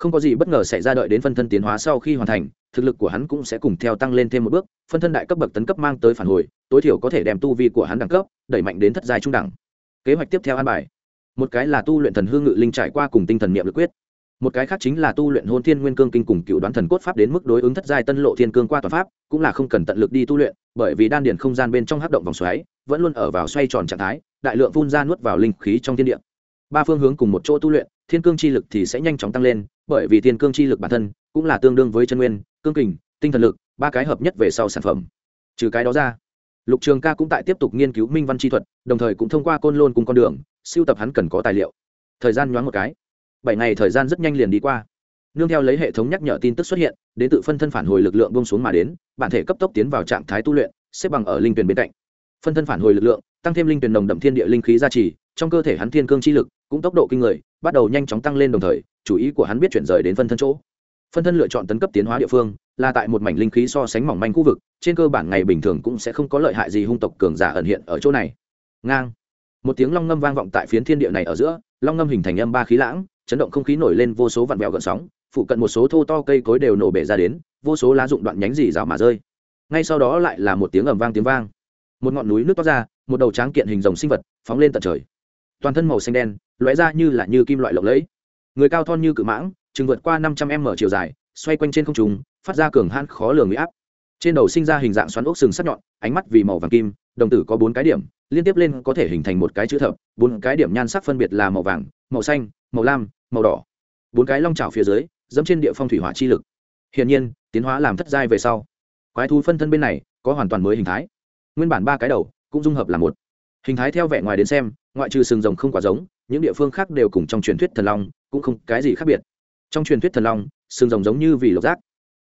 không có gì bất ngờ xảy ra đợi đến phân thân tiến hóa sau khi hoàn thành, thực lực của hắn cũng sẽ cùng theo tăng lên thêm một bước, phân thân đại cấp bậc tấn cấp mang tới phản hồi, tối thiểu có thể đem tu vi của hắn đẳng cấp đẩy mạnh đến thất giai trung đẳng. Kế hoạch tiếp theo an bài. Một cái là tu luyện thần hương ngự linh trải qua cùng tinh thần niệm lực quyết. Một cái khác chính là tu luyện hôn thiên nguyên cương kinh cùng cựu đoán thần cốt pháp đến mức đối ứng thất giai tân lộ thiên cương qua toàn pháp, cũng là không cần tận lực đi tu luyện, bởi vì đan điền không gian bên trong hấp động vòng xoáy, vẫn luôn ở vào xoay tròn trạng thái, đại lượng phun ra nuốt vào linh khí trong thiên địa. Ba phương hướng cùng một chỗ tu luyện, thiên cương chi lực thì sẽ nhanh chóng tăng lên bởi vì thiên cương chi lực bản thân cũng là tương đương với chân nguyên, cương kình, tinh thần lực, ba cái hợp nhất về sau sản phẩm. Trừ cái đó ra, lục trường ca cũng tại tiếp tục nghiên cứu minh văn chi thuật, đồng thời cũng thông qua côn lôn cùng con đường, siêu tập hắn cần có tài liệu. Thời gian nhoáng một cái, bảy ngày thời gian rất nhanh liền đi qua. Nương theo lấy hệ thống nhắc nhở tin tức xuất hiện, đến tự phân thân phản hồi lực lượng bông xuống mà đến, bản thể cấp tốc tiến vào trạng thái tu luyện, xếp bằng ở linh tuyển bên cạnh. Phân thân phản hồi lực lượng, tăng thêm linh tuyển nồng đậm thiên địa linh khí gia trì trong cơ thể hắn thiên cương chi lực cũng tốc độ kinh người, bắt đầu nhanh chóng tăng lên đồng thời, chủ ý của hắn biết chuyển rời đến phân thân chỗ. Phân thân lựa chọn tấn cấp tiến hóa địa phương, là tại một mảnh linh khí so sánh mỏng manh khu vực, trên cơ bản ngày bình thường cũng sẽ không có lợi hại gì hung tộc cường giả ẩn hiện ở chỗ này. Ngang. Một tiếng long ngâm vang vọng tại phiến thiên địa này ở giữa, long ngâm hình thành âm ba khí lãng, chấn động không khí nổi lên vô số vạn vẹo gợn sóng, phụ cận một số thô to cây cối đều nổ bể ra đến, vô số lá dụng đoạn nhánh dì rào mà rơi. Ngay sau đó lại là một tiếng ầm vang tiếng vang. Một ngọn núi nước toát ra, một đầu tráng kiện hình dòng sinh vật phóng lên tận trời toàn thân màu xanh đen, lóe ra như là như kim loại lộng lẫy. Người cao thon như cự mãng, chừng vượt qua năm trăm m chiều dài, xoay quanh trên không trung, phát ra cường hãn khó lường huy áp. Trên đầu sinh ra hình dạng xoắn ốc sừng sắc nhọn, ánh mắt vì màu vàng kim, đồng tử có bốn cái điểm, liên tiếp lên có thể hình thành một cái chữ thập, bốn cái điểm nhan sắc phân biệt là màu vàng, màu xanh, màu lam, màu đỏ. Bốn cái long trào phía dưới, dẫm trên địa phong thủy hỏa chi lực. Hiển nhiên, tiến hóa làm thất giai về sau, quái thú phân thân bên này có hoàn toàn mới hình thái. Nguyên bản ba cái đầu cũng dung hợp là một. Hình thái theo vẻ ngoài đến xem ngoại trừ sừng rồng không quá giống, những địa phương khác đều cùng trong truyền thuyết thần long cũng không cái gì khác biệt. Trong truyền thuyết thần long, sừng rồng giống như vì lộc giác.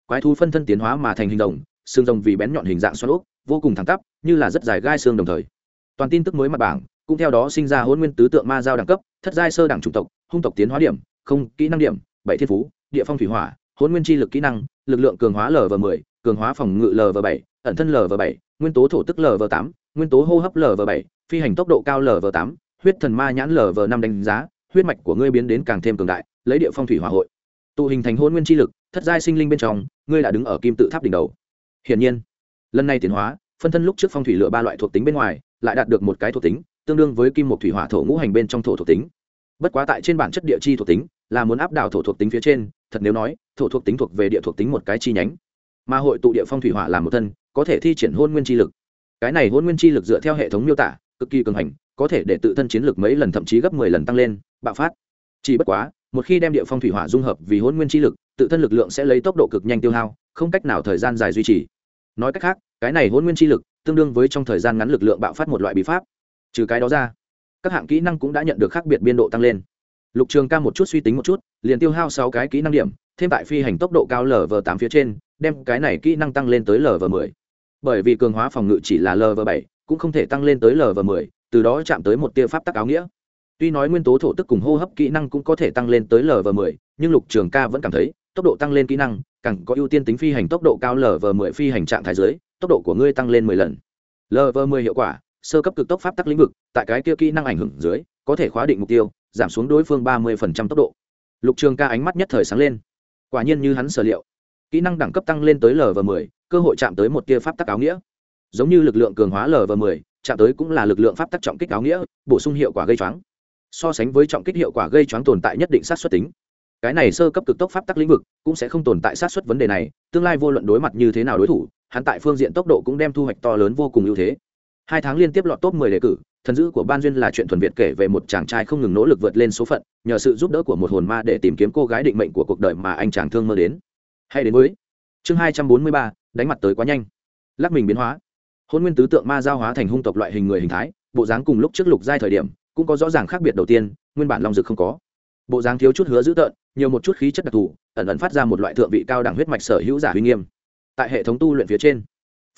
Quái thú phân thân tiến hóa mà thành hình rồng, sừng rồng vì bén nhọn hình dạng xoắn ốc, vô cùng thẳng tắp, như là rất dài gai xương đồng thời. Toàn tin tức mới mặt bảng, cũng theo đó sinh ra hôn nguyên tứ tượng ma giao đẳng cấp, thất giai sơ đẳng chủng tộc, hung tộc tiến hóa điểm, không, kỹ năng điểm, bảy thiên phú, địa phong thủy hỏa hôn nguyên chi lực kỹ năng, lực lượng cường hóa lv mười, cường hóa phòng ngự lv bảy, ẩn thân lv bảy, nguyên tố thổ tức lv tám, nguyên tố hô hấp lv bảy phi hành tốc độ cao lv tám, huyết thần ma nhãn lv năm đánh giá, huyết mạch của ngươi biến đến càng thêm cường đại, lấy địa phong thủy hỏa hội. Tụ hình thành hôn nguyên chi lực, thất giai sinh linh bên trong, ngươi đã đứng ở kim tự tháp đỉnh đầu. Hiển nhiên, lần này tiến hóa, phân thân lúc trước phong thủy lựa ba loại thuộc tính bên ngoài, lại đạt được một cái thuộc tính, tương đương với kim một thủy hỏa thổ ngũ hành bên trong thổ thuộc tính. Bất quá tại trên bản chất địa chi thuộc tính, là muốn áp đảo thổ thuộc tính phía trên, thật nếu nói, thổ thuộc tính thuộc về địa thuộc tính một cái chi nhánh. Mà hội tụ địa phong thủy hỏa làm một thân, có thể thi triển hôn nguyên chi lực. Cái này hôn nguyên chi lực dựa theo hệ thống miêu tả cực kỳ cường hành, có thể để tự thân chiến lực mấy lần thậm chí gấp mười lần tăng lên, bạo phát. Chỉ bất quá, một khi đem địa phong thủy hỏa dung hợp vì hôn nguyên chi lực, tự thân lực lượng sẽ lấy tốc độ cực nhanh tiêu hao, không cách nào thời gian dài duy trì. Nói cách khác, cái này hôn nguyên chi lực, tương đương với trong thời gian ngắn lực lượng bạo phát một loại bí pháp. Trừ cái đó ra, các hạng kỹ năng cũng đã nhận được khác biệt biên độ tăng lên. Lục trường ca một chút suy tính một chút, liền tiêu hao sáu cái kỹ năng điểm, thêm tại phi hành tốc độ cao lv tám phía trên, đem cái này kỹ năng tăng lên tới lv m ộ ư ơ i bởi vì cường hóa phòng ngự chỉ là lv bảy cũng không thể tăng lên tới lv m ộ ư ơ i từ đó chạm tới một tia pháp tắc áo nghĩa. Tuy nói nguyên tố thổ tức cùng hô hấp kỹ năng cũng có thể tăng lên tới lv m ộ ư ơ i nhưng lục trường ca vẫn cảm thấy, tốc độ tăng lên kỹ năng, càng có ưu tiên tính phi hành tốc độ cao lv m ộ ư ơ i phi hành trạng thái dưới, tốc độ của ngươi tăng lên mười lần. Lv m ộ ư ơ i hiệu quả, sơ cấp cực tốc pháp tắc lĩnh vực, tại cái kia kỹ năng ảnh hưởng dưới, có thể khóa định mục tiêu, giảm xuống đối phương ba mươi tốc độ. Lục trường ca ánh mắt nhất thời sáng lên. Quả nhiên như hắn sở liệu, kỹ năng đẳng cấp tăng lên tới lv m ộ ư ơ i cơ hội chạm tới một tia pháp tắc áo nghĩa giống như lực lượng cường hóa lv m ộ ư ơ i chạm tới cũng là lực lượng pháp tắc trọng kích áo nghĩa bổ sung hiệu quả gây choáng. So sánh với trọng kích hiệu quả gây choáng tồn tại nhất định sát xuất tính. Cái này sơ cấp cực tốc pháp tắc lĩnh vực cũng sẽ không tồn tại sát xuất vấn đề này tương lai vô luận đối mặt như thế nào đối thủ hắn tại phương diện tốc độ cũng đem thu hoạch to lớn vô cùng ưu thế. Hai tháng liên tiếp lọt top 10 đề cử thần dữ của ban duyên là chuyện thuần việt kể về một chàng trai không ngừng nỗ lực vượt lên số phận nhờ sự giúp đỡ của một hồn ma để tìm kiếm cô gái định mệnh của cuộc đời mà anh chàng thương mơ đến. Hay đến với chương 243, đánh mặt tới quá nhanh. Lắc mình biến hóa hôn nguyên tứ tượng ma giao hóa thành hung tộc loại hình người hình thái, bộ dáng cùng lúc trước lục giai thời điểm, cũng có rõ ràng khác biệt đầu tiên, nguyên bản long dực không có. Bộ dáng thiếu chút hứa dữ tợn, nhiều một chút khí chất đặc thù, ẩn ẩn phát ra một loại thượng vị cao đẳng huyết mạch sở hữu giả uy nghiêm. Tại hệ thống tu luyện phía trên,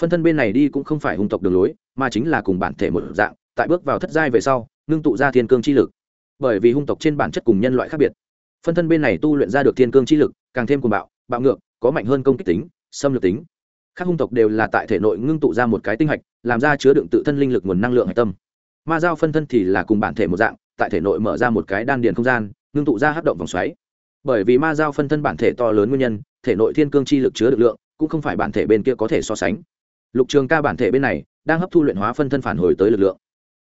phân thân bên này đi cũng không phải hung tộc đường lối, mà chính là cùng bản thể một dạng, tại bước vào thất giai về sau, ngưng tụ ra thiên cương chi lực. Bởi vì hung tộc trên bản chất cùng nhân loại khác biệt, phân thân bên này tu luyện ra được thiên cương chi lực, càng thêm cuồng bạo bạo ngược, có mạnh hơn công kích tính, xâm lược tính các hung tộc đều là tại thể nội ngưng tụ ra một cái tinh hạch, làm ra chứa đựng tự thân linh lực nguồn năng lượng hạch tâm. Ma giao phân thân thì là cùng bản thể một dạng, tại thể nội mở ra một cái đan điền không gian, ngưng tụ ra hấp động vòng xoáy. Bởi vì ma giao phân thân bản thể to lớn nguyên nhân, thể nội thiên cương chi lực chứa được lượng, cũng không phải bản thể bên kia có thể so sánh. Lục trường ca bản thể bên này, đang hấp thu luyện hóa phân thân phản hồi tới lực lượng.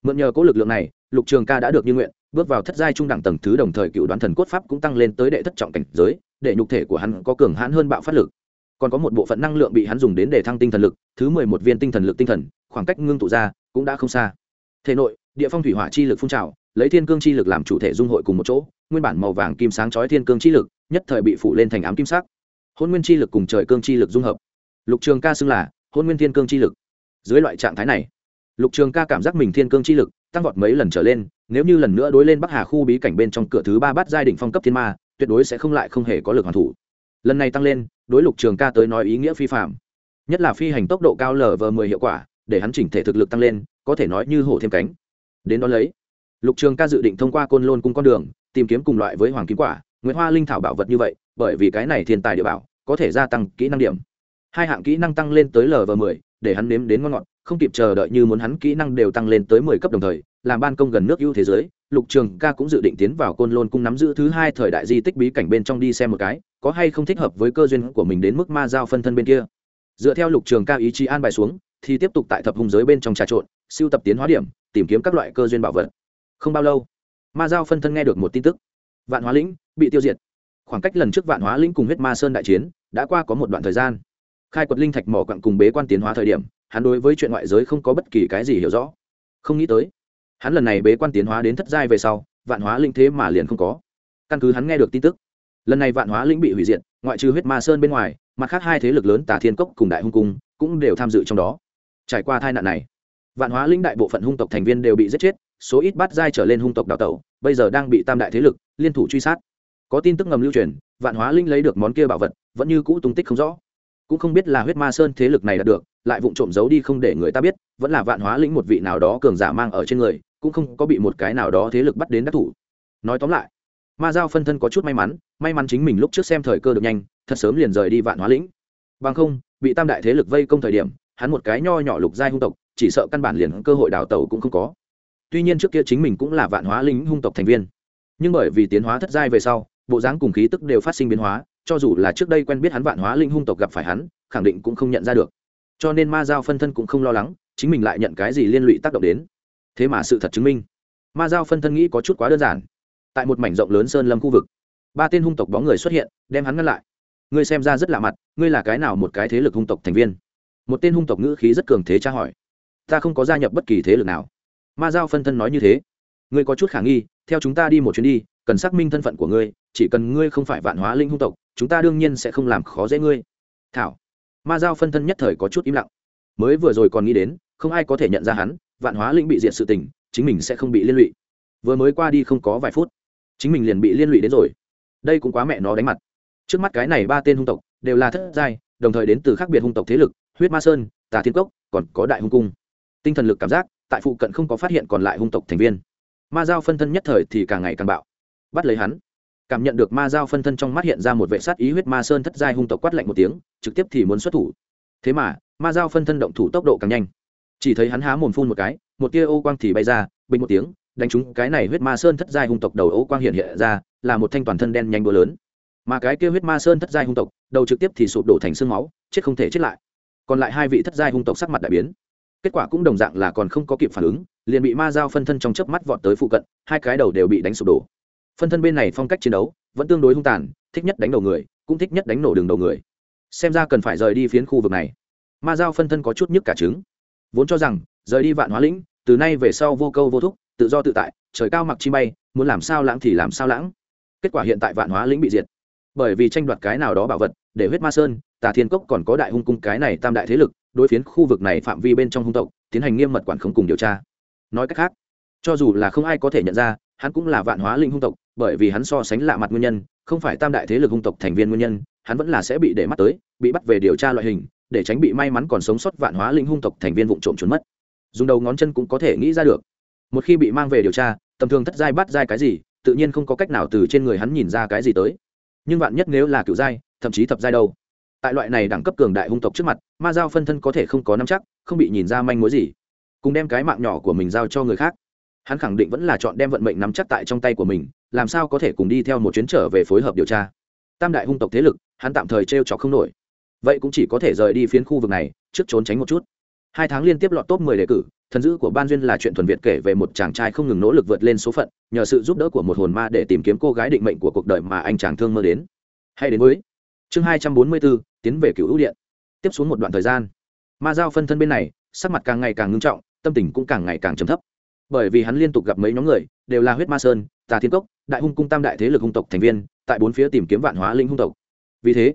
Mượn nhờ cố lực lượng này, lục trường ca đã được như nguyện, bước vào thất giai trung đẳng tầng thứ đồng thời cựu đoán thần cốt pháp cũng tăng lên tới đệ thất trọng cảnh giới, để nhục thể của hắn có cường hãn hơn bạo phát lực còn có một bộ phận năng lượng bị hắn dùng đến để thăng tinh thần lực, thứ mười một viên tinh thần lực tinh thần, khoảng cách ngưng tụ ra cũng đã không xa. Thể nội, địa phong thủy hỏa chi lực phun trào, lấy thiên cương chi lực làm chủ thể dung hội cùng một chỗ, nguyên bản màu vàng kim sáng chói thiên cương chi lực, nhất thời bị phủ lên thành ám kim sắc. Hôn nguyên chi lực cùng trời cương chi lực dung hợp. Lục trường ca xưng là hôn nguyên thiên cương chi lực. Dưới loại trạng thái này, lục trường ca cảm giác mình thiên cương chi lực tăng vọt mấy lần trở lên, nếu như lần nữa đối lên bắc hà khu bí cảnh bên trong cửa thứ ba bát giai đ phong cấp thiên ma, tuyệt đối sẽ không lại không hề có lực hoàn thủ lần này tăng lên, đối lục trường ca tới nói ý nghĩa phi phạm nhất là phi hành tốc độ cao lờ vờ mười hiệu quả, để hắn chỉnh thể thực lực tăng lên, có thể nói như hổ thêm cánh. Đến đó lấy, lục trường ca dự định thông qua côn lôn cung con đường, tìm kiếm cùng loại với hoàng kim quả nguyễn hoa linh thảo bảo vật như vậy, bởi vì cái này thiên tài địa bảo, có thể gia tăng kỹ năng điểm. Hai hạng kỹ năng tăng lên tới lv vờ mười, để hắn nếm đến ngon ngọt, không kịp chờ đợi như muốn hắn kỹ năng đều tăng lên tới mười cấp đồng thời, làm ban công gần nước ưu thế giới lục trường ca cũng dự định tiến vào côn lôn cung nắm giữ thứ hai thời đại di tích bí cảnh bên trong đi xem một cái, có hay không thích hợp với cơ duyên của mình đến mức ma giao phân thân bên kia. Dựa theo lục trường ca ý chí an bài xuống, thì tiếp tục tại thập hùng giới bên trong trà trộn, siêu tập tiến hóa điểm, tìm kiếm các loại cơ duyên bảo vật. Không bao lâu, ma giao phân thân nghe được một tin tức. Vạn hóa lĩnh bị tiêu diệt. Khoảng cách lần trước vạn hóa lĩnh cùng huyết ma sơn đại chiến, đã qua có một đoạn thời gian. Khai quật linh thạch mỏ quặng cùng bế quan tiến hóa thời điểm, hắn đối với chuyện ngoại giới không có bất kỳ cái gì hiểu rõ. Không nghĩ tới hắn lần này bế quan tiến hóa đến thất giai về sau, vạn hóa linh thế mà liền không có. Căn cứ hắn nghe được tin tức, lần này vạn hóa linh bị hủy diệt, ngoại trừ huyết ma sơn bên ngoài, mặt khác hai thế lực lớn tà thiên cốc cùng đại hung cung cũng đều tham dự trong đó. Trải qua tai nạn này, vạn hóa linh đại bộ phận hung tộc thành viên đều bị giết chết, số ít bắt giai trở lên hung tộc đào tẩu, bây giờ đang bị tam đại thế lực liên thủ truy sát. Có tin tức ngầm lưu truyền, vạn hóa linh lấy được món kia bảo vật, vẫn như cũ tung tích không rõ. Cũng không biết là huyết ma sơn thế lực này đạt được, lại vụng trộm giấu đi không để người ta biết, vẫn là vạn hóa lĩnh một vị nào đó cường giả mang ở trên người cũng không có bị một cái nào đó thế lực bắt đến đắc thủ. Nói tóm lại, ma giao phân thân có chút may mắn may mắn chính mình lúc trước xem thời cơ được nhanh, thật sớm liền rời đi vạn hóa lĩnh. Bằng không, bị tam đại thế lực vây công thời điểm, hắn một cái nho nhỏ lục giai hung tộc, chỉ sợ căn bản liền cơ hội đào tẩu cũng không có. Tuy nhiên trước kia chính mình cũng là vạn hóa lính hung tộc thành viên, nhưng bởi vì tiến hóa thất giai về sau, bộ dáng cùng khí tức đều phát sinh biến hóa, cho dù là trước đây quen biết hắn vạn hóa linh hung tộc gặp phải hắn, khẳng định cũng không nhận ra được. Cho nên ma giao phân thân cũng không lo lắng, chính mình lại nhận cái gì liên lụy tác động đến thế mà sự thật chứng minh. Ma giao phân thân nghĩ có chút quá đơn giản. Tại một mảnh rộng lớn sơn lâm khu vực, ba tên hung tộc bóng người xuất hiện, đem hắn ngăn lại. Ngươi xem ra rất lạ mặt, ngươi là cái nào một cái thế lực hung tộc thành viên? Một tên hung tộc ngữ khí rất cường thế tra hỏi. Ta không có gia nhập bất kỳ thế lực nào. Ma giao phân thân nói như thế. Ngươi có chút khả nghi, theo chúng ta đi một chuyến đi, cần xác minh thân phận của ngươi, chỉ cần ngươi không phải vạn hóa linh hung tộc, chúng ta đương nhiên sẽ không làm khó dễ ngươi. Thảo. Ma giao phân thân nhất thời có chút im lặng. Mới vừa rồi còn nghĩ đến, không ai có thể nhận ra hắn vạn hóa linh bị diệt sự tình, chính mình sẽ không bị liên lụy. Vừa mới qua đi không có vài phút, chính mình liền bị liên lụy đến rồi. Đây cũng quá mẹ nó đánh mặt. Trước mắt cái này ba tên hung tộc đều là thất giai, đồng thời đến từ khác biệt hung tộc thế lực, huyết ma sơn, tà thiên cốc, còn có đại hung cung. Tinh thần lực cảm giác, tại phụ cận không có phát hiện còn lại hung tộc thành viên. Ma giao phân thân nhất thời thì càng ngày càng bạo. Bắt lấy hắn. Cảm nhận được ma giao phân thân trong mắt hiện ra một vệ sát ý, huyết ma sơn thất giai hung tộc quát lạnh một tiếng, trực tiếp thì muốn xuất thủ. Thế mà, ma giao phân thân động thủ tốc độ càng nhanh chỉ thấy hắn há mồm phun một cái, một tia ô quang thì bay ra, bình một tiếng, đánh trúng cái này huyết ma sơn thất giai hung tộc đầu ô quang hiện hiện ra, là một thanh toàn thân đen nhanh búa lớn. Mà cái kia huyết ma sơn thất giai hung tộc, đầu trực tiếp thì sụp đổ thành xương máu, chết không thể chết lại. Còn lại hai vị thất giai hung tộc sắc mặt đại biến. Kết quả cũng đồng dạng là còn không có kịp phản ứng, liền bị ma giao phân thân trong chớp mắt vọt tới phụ cận, hai cái đầu đều bị đánh sụp đổ. Phân thân bên này phong cách chiến đấu, vẫn tương đối hung tàn, thích nhất đánh đầu người, cũng thích nhất đánh nổ đường đầu người. Xem ra cần phải rời đi phiến khu vực này. Ma giao phân thân có chút nhức cả trứng vốn cho rằng, rời đi vạn hóa lĩnh, từ nay về sau vô câu vô thúc, tự do tự tại, trời cao mặc chi bay, muốn làm sao lãng thì làm sao lãng. Kết quả hiện tại vạn hóa lĩnh bị diệt. Bởi vì tranh đoạt cái nào đó bảo vật, để huyết ma sơn, tà thiên cốc còn có đại hung cung cái này tam đại thế lực, đối phiến khu vực này phạm vi bên trong hung tộc, tiến hành nghiêm mật quản khống cùng điều tra. Nói cách khác, cho dù là không ai có thể nhận ra, hắn cũng là vạn hóa linh hung tộc, bởi vì hắn so sánh lạ mặt nguyên nhân, không phải tam đại thế lực hung tộc thành viên nguyên nhân, hắn vẫn là sẽ bị để mắt tới, bị bắt về điều tra loại hình để tránh bị may mắn còn sống sót vạn hóa linh hung tộc thành viên vụ trộm trốn mất. Dùng đầu ngón chân cũng có thể nghĩ ra được. Một khi bị mang về điều tra, tầm thường thất giai bắt giai cái gì, tự nhiên không có cách nào từ trên người hắn nhìn ra cái gì tới. Nhưng vạn nhất nếu là cựu giai, thậm chí thập giai đâu? Tại loại này đẳng cấp cường đại hung tộc trước mặt, ma giao phân thân có thể không có nắm chắc, không bị nhìn ra manh mối gì. Cùng đem cái mạng nhỏ của mình giao cho người khác. Hắn khẳng định vẫn là chọn đem vận mệnh nắm chắc tại trong tay của mình, làm sao có thể cùng đi theo một chuyến trở về phối hợp điều tra. Tam đại hung tộc thế lực, hắn tạm thời t r e o trọc không nổi vậy cũng chỉ có thể rời đi phiến khu vực này trước trốn tránh một chút. Hai tháng liên tiếp lọt top 10 đề cử thần dữ của ban duyên là chuyện thuần việt kể về một chàng trai không ngừng nỗ lực vượt lên số phận nhờ sự giúp đỡ của một hồn ma để tìm kiếm cô gái định mệnh của cuộc đời mà anh chàng thương mơ đến. Hay đến với chương 244, tiến về cựu ưu điện. Tiếp xuống một đoạn thời gian ma giao phân thân bên này sắc mặt càng ngày càng ngưng trọng tâm tình cũng càng ngày càng trầm thấp. Bởi vì hắn liên tục gặp mấy nhóm người đều là huyết ma sơn tà thiên cốc đại hung cung tam đại thế lực hung tộc thành viên tại bốn phía tìm kiếm vạn hóa linh hung tộc. Vì thế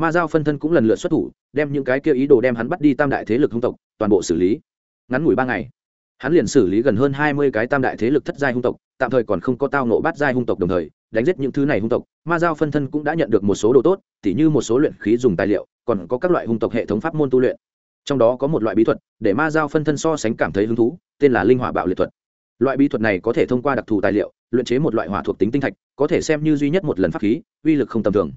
ma giao phân thân cũng lần lượt xuất thủ, đem những cái kia ý đồ đem hắn bắt đi tam đại thế lực hung tộc, toàn bộ xử lý. Ngắn ngủi ba ngày, hắn liền xử lý gần hơn hai mươi cái tam đại thế lực thất giai hung tộc, tạm thời còn không có tao nộ bắt giai hung tộc đồng thời, đánh giết những thứ này hung tộc, ma giao phân thân cũng đã nhận được một số đồ tốt, tỉ như một số luyện khí dùng tài liệu, còn có các loại hung tộc hệ thống pháp môn tu luyện. Trong đó có một loại bí thuật, để ma giao phân thân so sánh cảm thấy hứng thú, tên là linh hỏa bạo liệt thuật. Loại bí thuật này có thể thông qua đặc thù tài liệu, luyện chế một loại hỏa thuộc tính tinh thạch, có thể xem như duy nhất một lần pháp khí, uy lực không tầm thường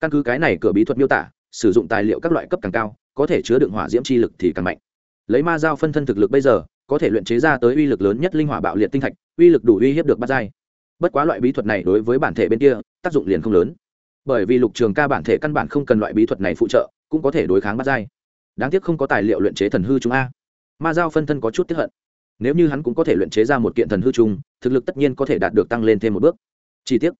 căn cứ cái này cửa bí thuật miêu tả, sử dụng tài liệu các loại cấp càng cao, có thể chứa đựng hỏa diễm chi lực thì càng mạnh. Lấy ma giao phân thân thực lực bây giờ, có thể luyện chế ra tới uy lực lớn nhất linh hỏa bạo liệt tinh thạch, uy lực đủ uy hiếp được bắt giai. Bất quá loại bí thuật này đối với bản thể bên kia, tác dụng liền không lớn. Bởi vì lục trường ca bản thể căn bản không cần loại bí thuật này phụ trợ, cũng có thể đối kháng bắt giai. Đáng tiếc không có tài liệu luyện chế thần hư chúng a. Ma giao phân thân có chút tiếp hận. Nếu như hắn cũng có thể luyện chế ra một kiện thần hư chung thực lực tất nhiên có thể đạt được tăng lên thêm một bước. Chi tiết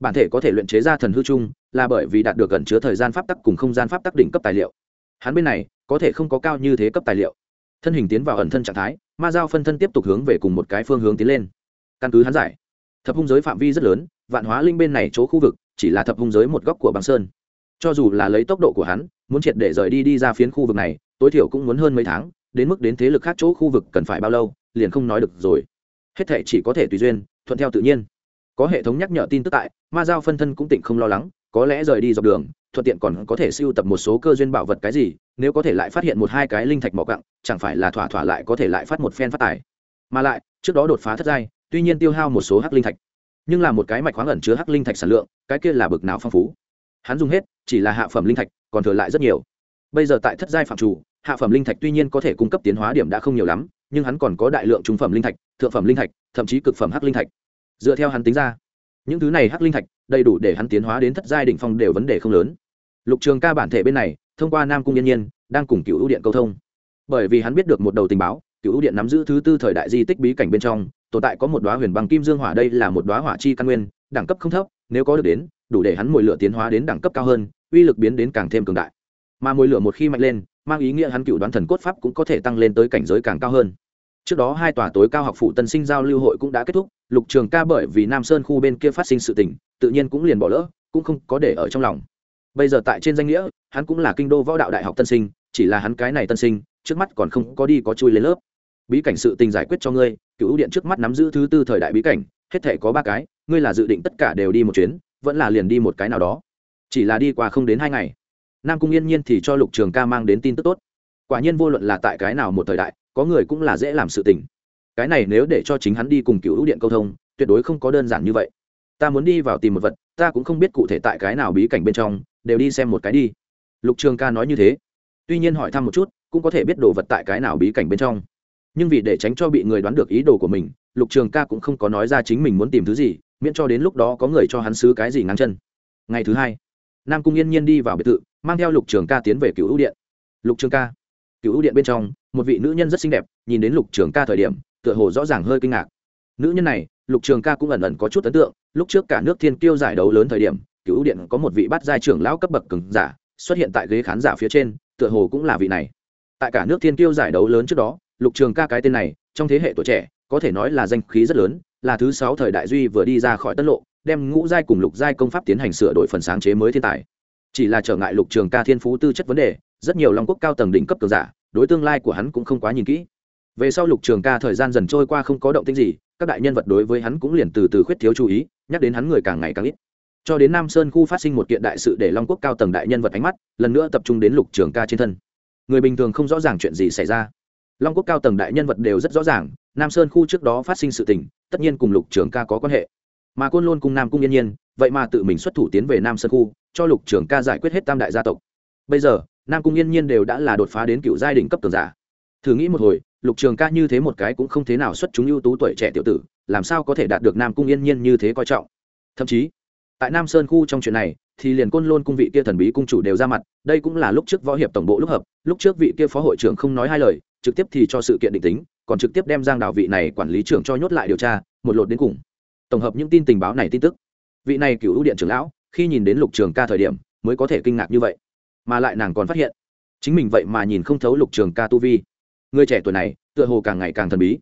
bản thể có thể luyện chế ra thần hư chung, là bởi vì đạt được gần chứa thời gian pháp tắc cùng không gian pháp tắc đỉnh cấp tài liệu. Hắn bên này, có thể không có cao như thế cấp tài liệu. Thân hình tiến vào ẩn thân trạng thái, ma giao phân thân tiếp tục hướng về cùng một cái phương hướng tiến lên. Căn cứ hắn giải, thập hung giới phạm vi rất lớn, vạn hóa linh bên này chỗ khu vực, chỉ là thập hung giới một góc của băng sơn. Cho dù là lấy tốc độ của hắn, muốn triệt để rời đi đi ra phiến khu vực này, tối thiểu cũng muốn hơn mấy tháng, đến mức đến thế lực khác chỗ khu vực cần phải bao lâu, liền không nói được rồi. Hết thệ chỉ có thể tùy duyên, thuận theo tự nhiên có hệ thống nhắc nhở tin tức tại, ma giao phân thân cũng tỉnh không lo lắng, có lẽ rời đi dọc đường, thuận tiện còn có thể siêu tập một số cơ duyên bảo vật cái gì, nếu có thể lại phát hiện một hai cái linh thạch mỏ cặng chẳng phải là thỏa thỏa lại có thể lại phát một phen phát tài. Mà lại, trước đó đột phá thất giai, tuy nhiên tiêu hao một số hắc linh thạch, nhưng là một cái mạch khoáng ẩn chứa hắc linh thạch sản lượng, cái kia là bực nào phong phú. Hắn dùng hết, chỉ là hạ phẩm linh thạch, còn thừa lại rất nhiều. Bây giờ tại thất giai phạm chủ, hạ phẩm linh thạch tuy nhiên có thể cung cấp tiến hóa điểm đã không nhiều lắm, nhưng hắn còn có đại lượng trung phẩm linh thạch, thượng phẩm linh thạch, thậm chí cực phẩm hắc linh thạch dựa theo hắn tính ra. Những thứ này hắc linh thạch, đầy đủ để hắn tiến hóa đến thất giai đỉnh phong đều vấn đề không lớn. Lục trường ca bản thể bên này, thông qua nam cung yên nhiên, đang cùng cựu ưu điện câu thông. Bởi vì hắn biết được một đầu tình báo cựu ưu điện nắm giữ thứ tư thời đại di tích bí cảnh bên trong, tồn tại có một đoá huyền bằng kim dương hỏa, đây là một đoá hỏa chi căn nguyên, đẳng cấp không thấp, nếu có được đến, đủ để hắn mồi lửa tiến hóa đến đẳng cấp cao hơn, uy lực biến đến càng thêm cường đại. Mà mồi lửa một khi mạnh lên, mang ý nghĩa hắn cựu đoán thần cốt pháp cũng có thể tăng lên tới cảnh giới càng cao hơn trước đó hai tòa tối cao học phụ tân sinh giao lưu hội cũng đã kết thúc, lục trường ca bởi vì nam sơn khu bên kia phát sinh sự tình, tự nhiên cũng liền bỏ lỡ, cũng không có để ở trong lòng. Bây giờ tại trên danh nghĩa, hắn cũng là kinh đô võ đạo đại học tân sinh, chỉ là hắn cái này tân sinh, trước mắt còn không có đi có chui lên lớp. Bí cảnh sự tình giải quyết cho ngươi cựu ưu điện trước mắt nắm giữ thứ tư thời đại bí cảnh, hết thể có ba cái, ngươi là dự định tất cả đều đi một chuyến, vẫn là liền đi một cái nào đó. Chỉ là đi qua không đến hai ngày. Nam cung yên nhiên thì cho lục trường ca mang đến tin tức tốt. Quả nhiên vô luận là tại cái nào một thời đại có người cũng là dễ làm sự tình. Cái này nếu để cho chính hắn đi cùng cựu ưu điện câu thông, tuyệt đối không có đơn giản như vậy. Ta muốn đi vào tìm một vật, ta cũng không biết cụ thể tại cái nào bí cảnh bên trong, đều đi xem một cái đi. Lục trường ca nói như thế. Tuy nhiên hỏi thăm một chút, cũng có thể biết đồ vật tại cái nào bí cảnh bên trong. Nhưng vì để tránh cho bị người đoán được ý đồ của mình, lục trường ca cũng không có nói ra chính mình muốn tìm thứ gì, miễn cho đến lúc đó có người cho hắn xứ cái gì ngang chân. Ngày thứ hai, nam cung yên nhiên đi vào biệt thự, mang theo lục trường ca tiến về cựu ưu điện. Lục trường ca cựu ưu điện bên trong, một vị nữ nhân rất xinh đẹp, nhìn đến lục trường ca thời điểm, tựa hồ rõ ràng hơi kinh ngạc. Nữ nhân này, lục trường ca cũng ẩn ẩn có chút ấn tượng, lúc trước cả nước thiên kiêu giải đấu lớn thời điểm, cựu ưu điện có một vị bắt giai trưởng lão cấp bậc cứng giả, xuất hiện tại ghế khán giả phía trên, tựa hồ cũng là vị này. Tại cả nước thiên kiêu giải đấu lớn trước đó, lục trường ca cái tên này, trong thế hệ tuổi trẻ, có thể nói là danh khí rất lớn, là thứ sáu thời đại duy vừa đi ra khỏi tân lộ, đem ngũ giai cùng lục giai công pháp tiến hành sửa đổi phần sáng chế mới thiên tài chỉ là trở ngại lục trường ca thiên phú tư chất vấn đề, rất nhiều long quốc cao tầng đỉnh cấp cường giả, đối tương lai của hắn cũng không quá nhìn kỹ. Về sau lục trường ca thời gian dần trôi qua không có động tĩnh gì, các đại nhân vật đối với hắn cũng liền từ từ khuyết thiếu chú ý, nhắc đến hắn người càng ngày càng ít. Cho đến nam sơn khu phát sinh một kiện đại sự để long quốc cao tầng đại nhân vật ánh mắt, lần nữa tập trung đến lục trường ca trên thân. Người bình thường không rõ ràng chuyện gì xảy ra. Long quốc cao tầng đại nhân vật đều rất rõ ràng, nam sơn khu trước đó phát sinh sự tình, tất nhiên cùng lục trường ca có quan hệ. Mà côn lôn cùng nam cung yên nhiên, vậy mà tự mình xuất thủ tiến về nam sơn khu cho lục trường ca giải quyết hết tam đại gia tộc. Bây giờ, nam cung yên nhiên đều đã là đột phá đến cựu giai đình cấp tường giả. Thử nghĩ một hồi, lục trường ca như thế một cái cũng không thế nào xuất chúng ưu tú tuổi trẻ tiểu tử, làm sao có thể đạt được nam cung yên nhiên như thế coi trọng? Thậm chí, tại nam sơn khu trong chuyện này, thì liền côn lôn cung vị kia thần bí cung chủ đều ra mặt, đây cũng là lúc trước võ hiệp tổng bộ lúc hợp, lúc trước vị kia phó hội trưởng không nói hai lời, trực tiếp thì cho sự kiện định tính, còn trực tiếp đem giang đào vị này quản lý trưởng cho nhốt lại điều tra, một lột đến cùng. Tổng hợp những tin tình báo này tin tức. Vị này cựu ưu điện trưởng lão khi nhìn đến lục trường ca thời điểm, mới có thể kinh ngạc như vậy. Mà lại nàng còn phát hiện, chính mình vậy mà nhìn không thấu lục trường ca tu vi. Người trẻ tuổi này, tựa hồ càng ngày càng thần bí.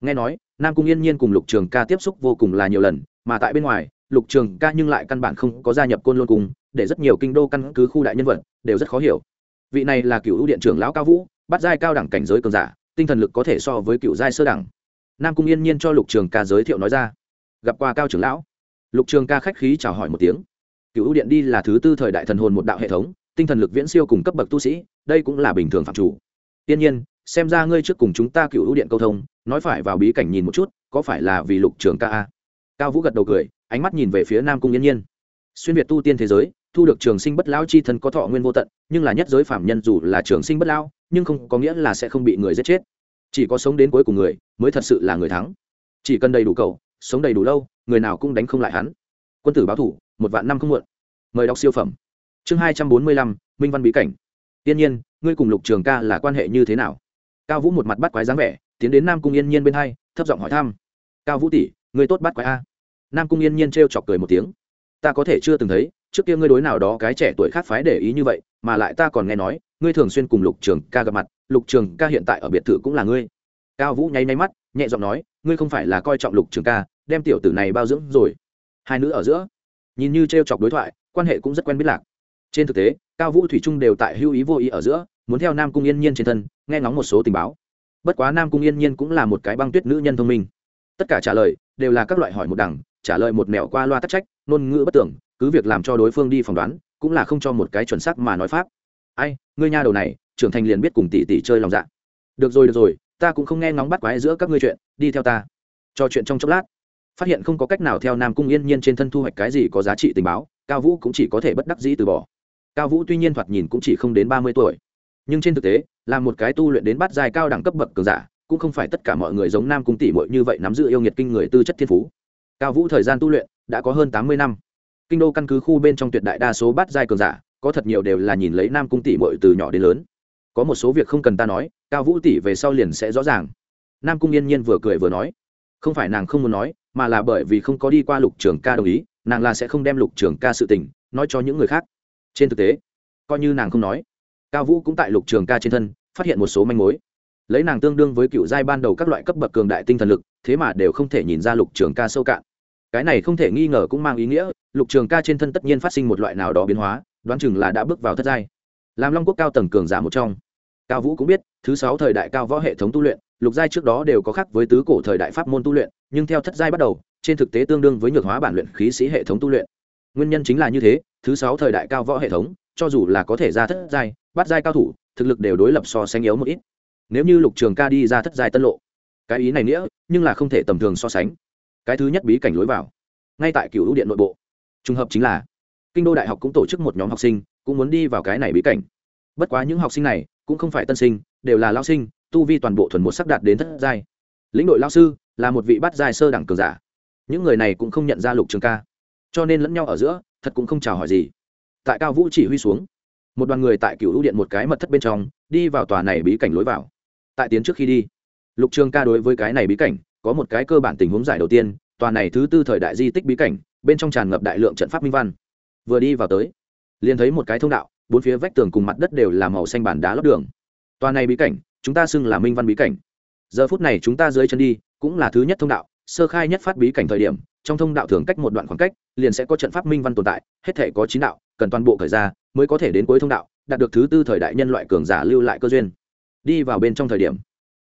Nghe nói, nam cung yên nhiên cùng lục trường ca tiếp xúc vô cùng là nhiều lần, mà tại bên ngoài, lục trường ca nhưng lại căn bản không có gia nhập côn lôn cung, để rất nhiều kinh đô căn cứ khu đại nhân vật, đều rất khó hiểu. Vị này là cựu ưu điện trưởng lão cao vũ, bắt giai cao đẳng cảnh giới cường giả, tinh thần lực có thể so với cựu giai sơ đẳng. Nam cung yên nhiên cho lục trường ca giới thiệu nói ra. Gặp qua cao trưởng lão. Lục trường ca khách khí chào hỏi một tiếng cựu ưu điện đi là thứ tư thời đại thần hồn một đạo hệ thống, tinh thần lực viễn siêu cùng cấp bậc tu sĩ, đây cũng là bình thường phạm chủ. Tiên nhiên, xem ra ngươi trước cùng chúng ta cựu ưu điện câu thông, nói phải vào bí cảnh nhìn một chút, có phải là vì lục trường ca a? Cao vũ gật đầu cười, ánh mắt nhìn về phía nam cung yên nhiên. Xuyên việt tu tiên thế giới, thu được trường sinh bất lão chi thân có thọ nguyên vô tận, nhưng là nhất giới phạm nhân dù là trường sinh bất lão, nhưng không có nghĩa là sẽ không bị người giết chết. Chỉ có sống đến cuối cùng người, mới thật sự là người thắng. Chỉ cần đầy đủ cầu, sống đầy đủ lâu, người nào cũng đánh không lại hắn. Quân tử báo thủ một vạn năm không muộn. Mời đọc siêu phẩm. Chương hai trăm bốn mươi lăm, minh văn bí cảnh. Tiên nhiên, ngươi cùng lục trường ca là quan hệ như thế nào? Cao vũ một mặt bắt quái dáng vẻ, tiến đến nam cung yên nhiên bên hai, thấp giọng hỏi thăm. Cao vũ tỷ, ngươi tốt bắt quái a. Nam cung yên nhiên t r e o chọc cười một tiếng. Ta có thể chưa từng thấy, trước kia ngươi đối nào đó cái trẻ tuổi khác phái để ý như vậy, mà lại ta còn nghe nói, ngươi thường xuyên cùng lục trường ca gặp mặt, lục trường ca hiện tại ở biệt thự cũng là ngươi. Cao vũ nháy nháy mắt, nhẹ giọng nói, ngươi không phải là coi trọng lục trường ca, đem tiểu tử này bao dưỡng rồi. Hai nữ ở giữa nhìn như t r e o chọc đối thoại, quan hệ cũng rất quen biết lạc. Trên thực tế, cao vũ thủy trung đều tại hưu ý vô ý ở giữa, muốn theo nam cung yên nhiên trên thân, nghe ngóng một số tình báo. Bất quá nam cung yên nhiên cũng là một cái băng tuyết nữ nhân thông minh. Tất cả trả lời, đều là các loại hỏi một đằng, trả lời một mẹo qua loa tắc trách, ngôn ngữ bất tưởng cứ việc làm cho đối phương đi phỏng đoán, cũng là không cho một cái chuẩn xác mà nói pháp. Ai, ngươi nha đầu này, trưởng thành liền biết cùng tỷ tỷ chơi lòng dạ. Được rồi được rồi, ta cũng không nghe ngóng bắt quái giữa các ngươi chuyện, đi theo ta. Trò chuyện trong chốc lát phát hiện không có cách nào theo nam cung yên nhiên trên thân thu hoạch cái gì có giá trị tình báo, cao vũ cũng chỉ có thể bất đắc dĩ từ bỏ. Cao vũ tuy nhiên thoạt nhìn cũng chỉ không đến ba mươi tuổi, nhưng trên thực tế, là một cái tu luyện đến bát dài cao đẳng cấp bậc cường giả, cũng không phải tất cả mọi người giống nam cung tỷ muội như vậy nắm giữ yêu nhiệt kinh người tư chất thiên phú. Cao vũ thời gian tu luyện đã có hơn tám mươi năm. Kinh đô căn cứ khu bên trong tuyệt đại đa số bát giai cường giả, có thật nhiều đều là nhìn lấy nam cung tỷ muội từ nhỏ đến lớn. Có một số việc không cần ta nói, cao vũ tỷ về sau liền sẽ rõ ràng. Nam cung yên nhiên vừa cười vừa nói, không phải nàng không muốn nói mà là bởi vì không có đi qua lục trường ca đồng ý, nàng là sẽ không đem lục trường ca sự tình nói cho những người khác. Trên thực tế, coi như nàng không nói, cao vũ cũng tại lục trường ca trên thân, phát hiện một số manh mối. Lấy nàng tương đương với cựu giai ban đầu các loại cấp bậc cường đại tinh thần lực, thế mà đều không thể nhìn ra lục trường ca sâu cạn. Cái này không thể nghi ngờ cũng mang ý nghĩa, lục trường ca trên thân tất nhiên phát sinh một loại nào đó biến hóa, đoán chừng là đã bước vào thất giai. Làm long quốc cao tầng cường giả một trong. Cao vũ cũng biết, thứ sáu thời đại cao võ hệ thống tu luyện lục giai trước đó đều có khác với tứ cổ thời đại pháp môn tu luyện, nhưng theo thất giai bắt đầu, trên thực tế tương đương với nhược hóa bản luyện khí sĩ hệ thống tu luyện. Nguyên nhân chính là như thế, thứ sáu thời đại cao võ hệ thống, cho dù là có thể ra thất giai, bắt giai cao thủ, thực lực đều đối lập so sánh yếu một ít. Nếu như lục trường ca đi ra thất giai tân lộ, cái ý này nghĩa, nhưng là không thể tầm thường so sánh. Cái thứ nhất bí cảnh lối vào, ngay tại cựu điện nội bộ. Trùng hợp chính là, kinh đô đại học cũng tổ chức một nhóm học sinh, cũng muốn đi vào cái này bí cảnh. Bất quá những học sinh này, cũng không phải tân sinh, đều là lao sinh tu vi toàn bộ thuần một sắc đạt đến thất giai. Lĩnh đội lao sư là một vị bắt giai sơ đẳng cường giả. Những người này cũng không nhận ra lục trường ca. Cho nên lẫn nhau ở giữa, thật cũng không chào hỏi gì. Tại cao vũ chỉ huy xuống, một đoàn người tại cựu điện một cái mật thất bên trong, đi vào tòa này bí cảnh lối vào. Tại tiến trước khi đi, lục trường ca đối với cái này bí cảnh, có một cái cơ bản tình huống giải đầu tiên, tòa này thứ tư thời đại di tích bí cảnh, bên trong tràn ngập đại lượng trận pháp minh văn. Vừa đi vào tới, liền thấy một cái thông đạo, bốn phía vách tường cùng mặt đất đều là màu xanh bản đá lót đường. Tòa này bí cảnh chúng ta xưng là minh văn bí cảnh. Giờ phút này chúng ta dưới chân đi, cũng là thứ nhất thông đạo, sơ khai nhất phát bí cảnh thời điểm, trong thông đạo thường cách một đoạn khoảng cách, liền sẽ có trận pháp minh văn tồn tại, hết thể có chín đạo, cần toàn bộ khởi ra mới có thể đến cuối thông đạo, đạt được thứ tư thời đại nhân loại cường giả lưu lại cơ duyên. Đi vào bên trong thời điểm,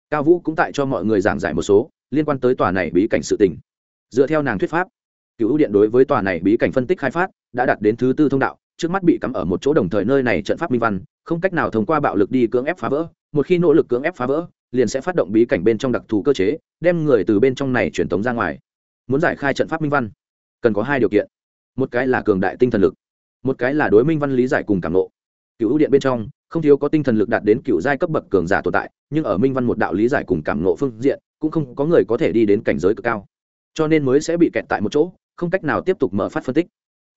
cao vũ cũng tại cho mọi người giảng giải một số liên quan tới tòa này bí cảnh sự tình. Dựa theo nàng thuyết pháp cựu ưu điện đối với tòa này bí cảnh phân tích khai phát, đã đạt đến thứ tư thông đạo trước mắt bị cắm ở một chỗ đồng thời nơi này trận pháp minh văn, không cách nào thông qua bạo lực đi cưỡng ép phá vỡ, một khi nỗ lực cưỡng ép phá vỡ, liền sẽ phát động bí cảnh bên trong đặc thù cơ chế, đem người từ bên trong này truyền tống ra ngoài. Muốn giải khai trận pháp minh văn, cần có hai điều kiện. Một cái là cường đại tinh thần lực, một cái là đối minh văn lý giải cùng cảm lộ cựu ưu điện bên trong, không thiếu có tinh thần lực đạt đến cựu giai cấp bậc cường giả tồn tại, nhưng ở minh văn một đạo lý giải cùng cảm nộ phương diện, cũng không có người có thể đi đến cảnh giới cực cao. Cho nên mới sẽ bị kẹt tại một chỗ, không cách nào tiếp tục mở phát phân tích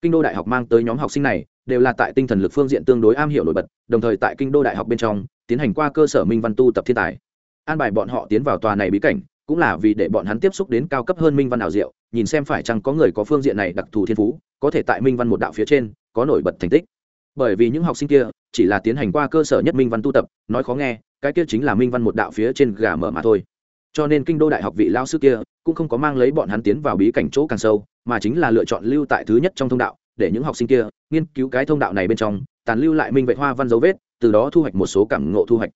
kinh đô đại học mang tới nhóm học sinh này, đều là tại tinh thần lực phương diện tương đối am hiểu nổi bật, đồng thời tại kinh đô đại học bên trong, tiến hành qua cơ sở minh văn tu tập thiên tài. An bài bọn họ tiến vào tòa này bí cảnh, cũng là vì để bọn hắn tiếp xúc đến cao cấp hơn minh văn ảo diệu, nhìn xem phải chăng có người có phương diện này đặc thù thiên phú, có thể tại minh văn một đạo phía trên, có nổi bật thành tích. Bởi vì những học sinh kia, chỉ là tiến hành qua cơ sở nhất minh văn tu tập, nói khó nghe, cái kia chính là minh văn một đạo phía trên gà mở mà thôi cho nên kinh đô đại học vị lao sư kia cũng không có mang lấy bọn hắn tiến vào bí cảnh chỗ càng sâu, mà chính là lựa chọn lưu tại thứ nhất trong thông đạo, để những học sinh kia nghiên cứu cái thông đạo này bên trong, tàn lưu lại minh vệ hoa văn dấu vết, từ đó thu hoạch một số cảm ngộ thu hoạch.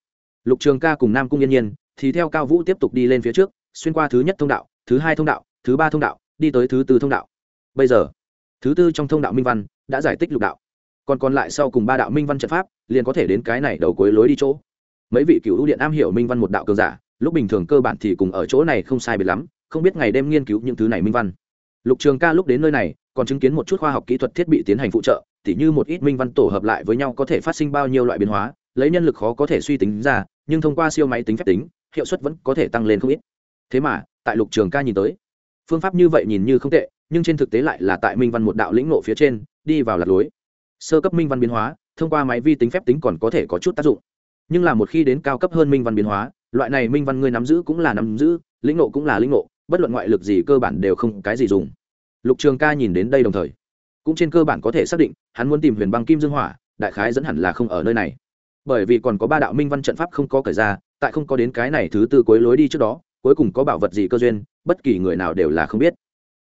Lục trường ca cùng nam cung yên nhiên thì theo cao vũ tiếp tục đi lên phía trước, xuyên qua thứ nhất thông đạo, thứ hai thông đạo, thứ ba thông đạo, đi tới thứ tư thông đạo. Bây giờ, thứ tư trong thông đạo minh văn đã giải tích lục đạo. Còn còn lại sau cùng ba đạo minh văn trận pháp, liền có thể đến cái này đầu cuối lối đi chỗ. Mấy vị cựu ưu điện am hiểu minh văn một đạo cường giả lúc bình thường cơ bản thì cùng ở chỗ này không sai biệt lắm, không biết ngày đêm nghiên cứu những thứ này minh văn. Lục trường ca lúc đến nơi này, còn chứng kiến một chút khoa học kỹ thuật thiết bị tiến hành phụ trợ, tỉ như một ít minh văn tổ hợp lại với nhau có thể phát sinh bao nhiêu loại biến hóa, lấy nhân lực khó có thể suy tính ra, nhưng thông qua siêu máy tính phép tính, hiệu suất vẫn có thể tăng lên không ít. Thế mà, tại lục trường ca nhìn tới, phương pháp như vậy nhìn như không tệ, nhưng trên thực tế lại là tại minh văn một đạo lĩnh nộ phía trên, đi vào lạc lối. Sơ cấp minh văn biến hóa, thông qua máy vi tính phép tính còn có thể có chút tác dụng. Nhưng là một khi đến cao cấp hơn minh văn biến hóa loại này minh văn ngươi nắm giữ cũng là nắm giữ, lĩnh nộ cũng là lĩnh nộ bất luận ngoại lực gì cơ bản đều không cái gì dùng. Lục trường ca nhìn đến đây đồng thời, cũng trên cơ bản có thể xác định, hắn muốn tìm huyền băng kim dương hỏa, đại khái dẫn hẳn là không ở nơi này. Bởi vì còn có ba đạo minh văn trận pháp không có cởi ra, tại không có đến cái này thứ tư cuối lối đi trước đó, cuối cùng có bảo vật gì cơ duyên, bất kỳ người nào đều là không biết.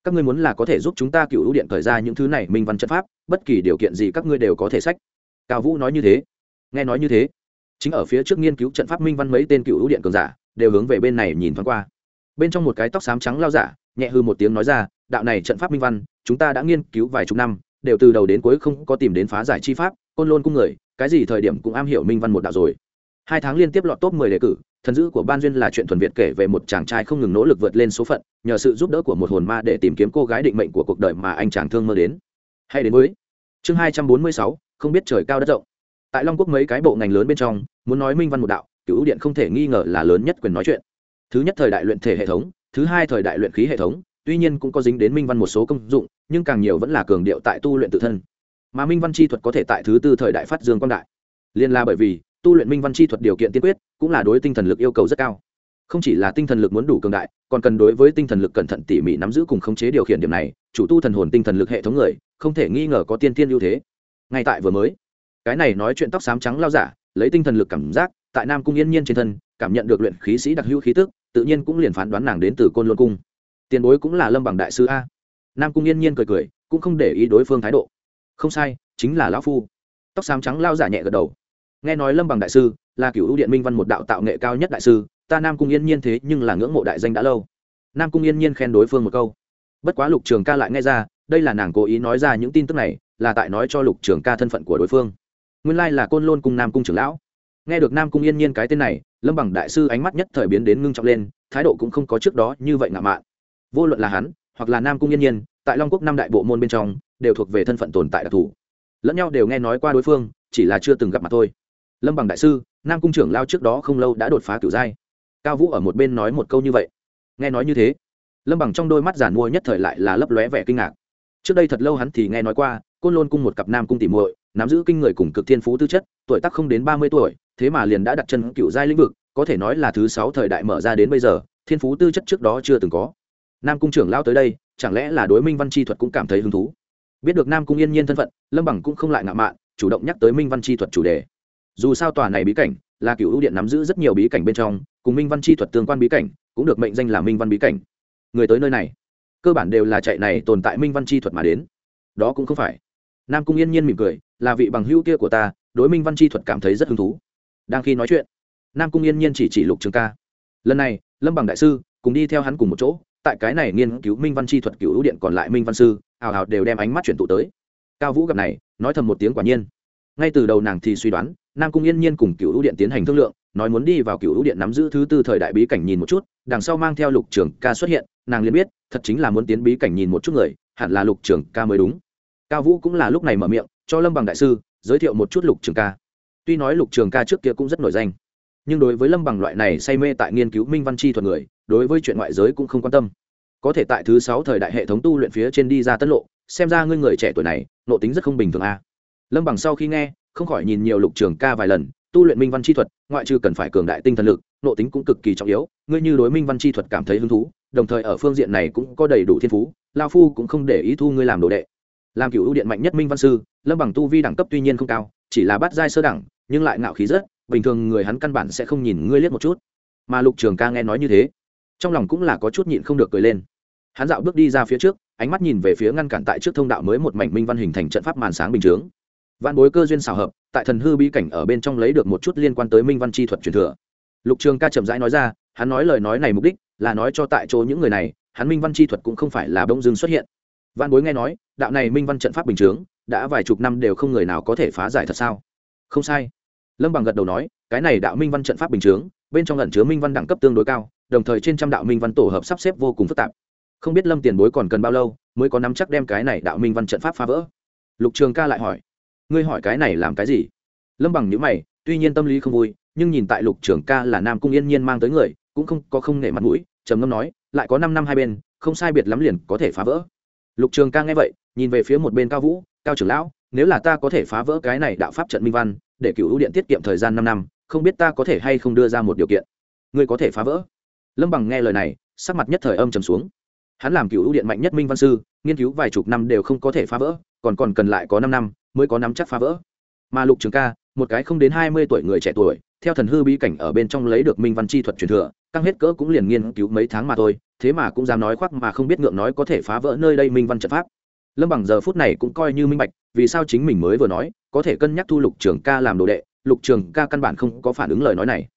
Các ngươi muốn là có thể giúp chúng ta cựu ưu điện cởi ra những thứ này minh văn trận pháp, bất kỳ điều kiện gì các ngươi đều có thể sách. Cao vũ nói như thế. Nghe nói như thế chính ở phía trước nghiên cứu trận pháp minh văn mấy tên cựu ưu điện cường giả, đều hướng về bên này nhìn thoáng qua. Bên trong một cái tóc xám trắng lao giả, nhẹ hư một tiếng nói ra, đạo này trận pháp minh văn, chúng ta đã nghiên cứu vài chục năm, đều từ đầu đến cuối không có tìm đến phá giải chi pháp, côn lôn cung người, cái gì thời điểm cũng am hiểu minh văn một đạo rồi. Hai tháng liên tiếp lọt top mười đề cử, thần dữ của ban duyên là chuyện thuần việt kể về một chàng trai không ngừng nỗ lực vượt lên số phận, nhờ sự giúp đỡ của một hồn ma để tìm kiếm cô gái định mệnh của cuộc đời mà anh chàng thương mơ đến. Hay đến với chương hai trăm bốn mươi sáu, không biết trời cao đất rộng tại long quốc mấy cái bộ ngành lớn bên trong, muốn nói minh văn một đạo, cựu điện không thể nghi ngờ là lớn nhất quyền nói chuyện. Thứ nhất thời đại luyện thể hệ thống, thứ hai thời đại luyện khí hệ thống, tuy nhiên cũng có dính đến minh văn một số công dụng, nhưng càng nhiều vẫn là cường điệu tại tu luyện tự thân. Mà minh văn chi thuật có thể tại thứ tư thời đại phát dương quan đại. Liên la bởi vì, tu luyện minh văn chi thuật điều kiện tiên quyết, cũng là đối tinh thần lực yêu cầu rất cao. Không chỉ là tinh thần lực muốn đủ cường đại, còn cần đối với tinh thần lực cẩn thận tỉ mỉ nắm giữ cùng khống chế điều khiển điểm này, chủ tu thần hồn tinh thần lực hệ thống người, không thể nghi ngờ có tiên tiên ưu thế. Ngay tại vừa mới cái này nói chuyện tóc xám trắng lao giả, lấy tinh thần lực cảm giác, tại nam cung yên nhiên trên thân, cảm nhận được luyện khí sĩ đặc hữu khí tức, tự nhiên cũng liền phán đoán nàng đến từ côn luân cung. Tiền bối cũng là lâm bằng đại sư a. Nam cung yên nhiên cười cười, cũng không để ý đối phương thái độ. Không sai, chính là lão phu. Tóc xám trắng lao giả nhẹ gật đầu. Nghe nói lâm bằng đại sư là cựu ưu điện minh văn một đạo tạo nghệ cao nhất đại sư, ta nam cung yên nhiên thế nhưng là ngưỡng mộ đại danh đã lâu. Nam cung yên nhiên khen đối phương một câu. Bất quá lục trường ca lại nghe ra, đây là nàng cố ý nói ra những tin tức này, là tại nói cho lục trường ca thân phận của đối phương nguyên lai là côn lôn cung nam cung trưởng lão. Nghe được nam cung yên nhiên cái tên này, lâm bằng đại sư ánh mắt nhất thời biến đến ngưng trọng lên, thái độ cũng không có trước đó như vậy ngạo mạn. Vô luận là hắn, hoặc là nam cung yên nhiên, tại long quốc năm đại bộ môn bên trong, đều thuộc về thân phận tồn tại đặc thù. Lẫn nhau đều nghe nói qua đối phương, chỉ là chưa từng gặp mặt thôi. Lâm bằng đại sư, nam cung trưởng lao trước đó không lâu đã đột phá kiểu giai. Cao vũ ở một bên nói một câu như vậy. Nghe nói như thế, lâm bằng trong đôi mắt giản mua nhất thời lại là lấp lóe vẻ kinh ngạc. Trước đây thật lâu hắn thì nghe nói qua côn lôn cung một cặp nam cung tỉ muội, nắm giữ kinh người cùng cực thiên phú tư chất, tuổi tác không đến ba mươi tuổi, thế mà liền đã đặt chân cựu giai lĩnh vực, có thể nói là thứ sáu thời đại mở ra đến bây giờ, thiên phú tư chất trước đó chưa từng có. Nam cung trưởng lao tới đây, chẳng lẽ là đối minh văn chi thuật cũng cảm thấy hứng thú? Biết được nam cung yên nhiên thân phận, lâm bằng cũng không lại ngạo mạn, chủ động nhắc tới minh văn chi thuật chủ đề. Dù sao tòa này bí cảnh là cựu ưu điện nắm giữ rất nhiều bí cảnh bên trong, cùng minh văn chi thuật tương quan bí cảnh, cũng được mệnh danh là minh văn bí cảnh. Người tới nơi này, cơ bản đều là chạy này tồn tại minh văn chi thuật mà đến. Đó cũng không phải nam cung yên nhiên mỉm cười, là vị bằng hữu kia của ta, đối minh văn chi thuật cảm thấy rất hứng thú. Đang khi nói chuyện, nam cung yên nhiên chỉ chỉ lục trường ca. Lần này, lâm bằng đại sư, cùng đi theo hắn cùng một chỗ, tại cái này nghiên cứu minh văn chi thuật cựu ưu điện còn lại minh văn sư, hào hào đều đem ánh mắt chuyển tụ tới. Cao vũ gặp này, nói thầm một tiếng quả nhiên. Ngay từ đầu nàng thì suy đoán, nam cung yên nhiên cùng cựu ưu điện tiến hành thương lượng, nói muốn đi vào cựu ưu điện nắm giữ thứ tư thời đại bí cảnh nhìn một chút, đằng sau mang theo lục trường ca xuất hiện, nàng liền biết, thật chính là muốn tiến bí cảnh nhìn một chút người, hẳn là lục trường ca mới đúng cao vũ cũng là lúc này mở miệng, cho lâm bằng đại sư giới thiệu một chút lục trường ca. Tuy nói lục trường ca trước kia cũng rất nổi danh, nhưng đối với lâm bằng loại này say mê tại nghiên cứu minh văn chi thuật người, đối với chuyện ngoại giới cũng không quan tâm. Có thể tại thứ sáu thời đại hệ thống tu luyện phía trên đi ra tân lộ, xem ra ngươi người trẻ tuổi này, nộ tính rất không bình thường a. Lâm bằng sau khi nghe, không khỏi nhìn nhiều lục trường ca vài lần, tu luyện minh văn chi thuật, ngoại trừ cần phải cường đại tinh thần lực, nộ tính cũng cực kỳ trọng yếu, ngươi như đối minh văn chi thuật cảm thấy hứng thú, đồng thời ở phương diện này cũng có đầy đủ thiên phú, lao phu cũng không để ý thu ngươi làm đồ đệ làm cựu ưu điện mạnh nhất minh văn sư, lâm bằng tu vi đẳng cấp tuy nhiên không cao, chỉ là bắt giai sơ đẳng, nhưng lại ngạo khí rất, bình thường người hắn căn bản sẽ không nhìn ngươi liếc một chút. Mà lục trường ca nghe nói như thế, trong lòng cũng là có chút nhịn không được cười lên. Hắn dạo bước đi ra phía trước, ánh mắt nhìn về phía ngăn cản tại trước thông đạo mới một mảnh minh văn hình thành trận pháp màn sáng bình chướng. Văn bối cơ duyên xào hợp, tại thần hư bí cảnh ở bên trong lấy được một chút liên quan tới minh văn chi thuật truyền thừa. Lục trường ca chậm rãi nói ra, hắn nói lời nói này mục đích là nói cho tại chỗ những người này, hắn minh văn chi thuật cũng không phải là bỗng dưng xuất hiện. Văn bối nghe nói đạo này minh văn trận pháp bình chướng, đã vài chục năm đều không người nào có thể phá giải thật sao? Không sai. Lâm bằng gật đầu nói, cái này đạo minh văn trận pháp bình chướng, bên trong lẩn chứa minh văn đẳng cấp tương đối cao, đồng thời trên trăm đạo minh văn tổ hợp sắp xếp vô cùng phức tạp. Không biết lâm tiền bối còn cần bao lâu mới có nắm chắc đem cái này đạo minh văn trận pháp phá vỡ? Lục trường ca lại hỏi. Ngươi hỏi cái này làm cái gì? Lâm bằng nhữ mày, tuy nhiên tâm lý không vui, nhưng nhìn tại lục trường ca là nam cung yên nhiên mang tới người, cũng không có không nể mặt mũi, trầm ngâm nói, lại có năm năm hai bên, không sai biệt lắm liền có thể phá vỡ lục trường ca nghe vậy, nhìn về phía một bên cao vũ, cao trưởng lão, nếu là ta có thể phá vỡ cái này đạo pháp trận minh văn, để cựu ưu điện tiết kiệm thời gian năm năm, không biết ta có thể hay không đưa ra một điều kiện? Ngươi có thể phá vỡ. Lâm bằng nghe lời này, sắc mặt nhất thời âm trầm xuống. Hắn làm cựu ưu điện mạnh nhất minh văn sư, nghiên cứu vài chục năm đều không có thể phá vỡ, còn còn cần lại có năm năm mới có nắm chắc phá vỡ. Mà lục trường ca, một cái không đến hai mươi tuổi người trẻ tuổi, theo thần hư bí cảnh ở bên trong lấy được minh văn chi thuật truyền thừa căng hết cỡ cũng liền nghiên cứu mấy tháng mà thôi, thế mà cũng dám nói khoác mà không biết ngượng nói có thể phá vỡ nơi đây minh văn trận pháp. Lâm bằng giờ phút này cũng coi như minh bạch, vì sao chính mình mới vừa nói, có thể cân nhắc thu lục trường ca làm đồ đệ, lục trường ca căn bản không có phản ứng lời nói này.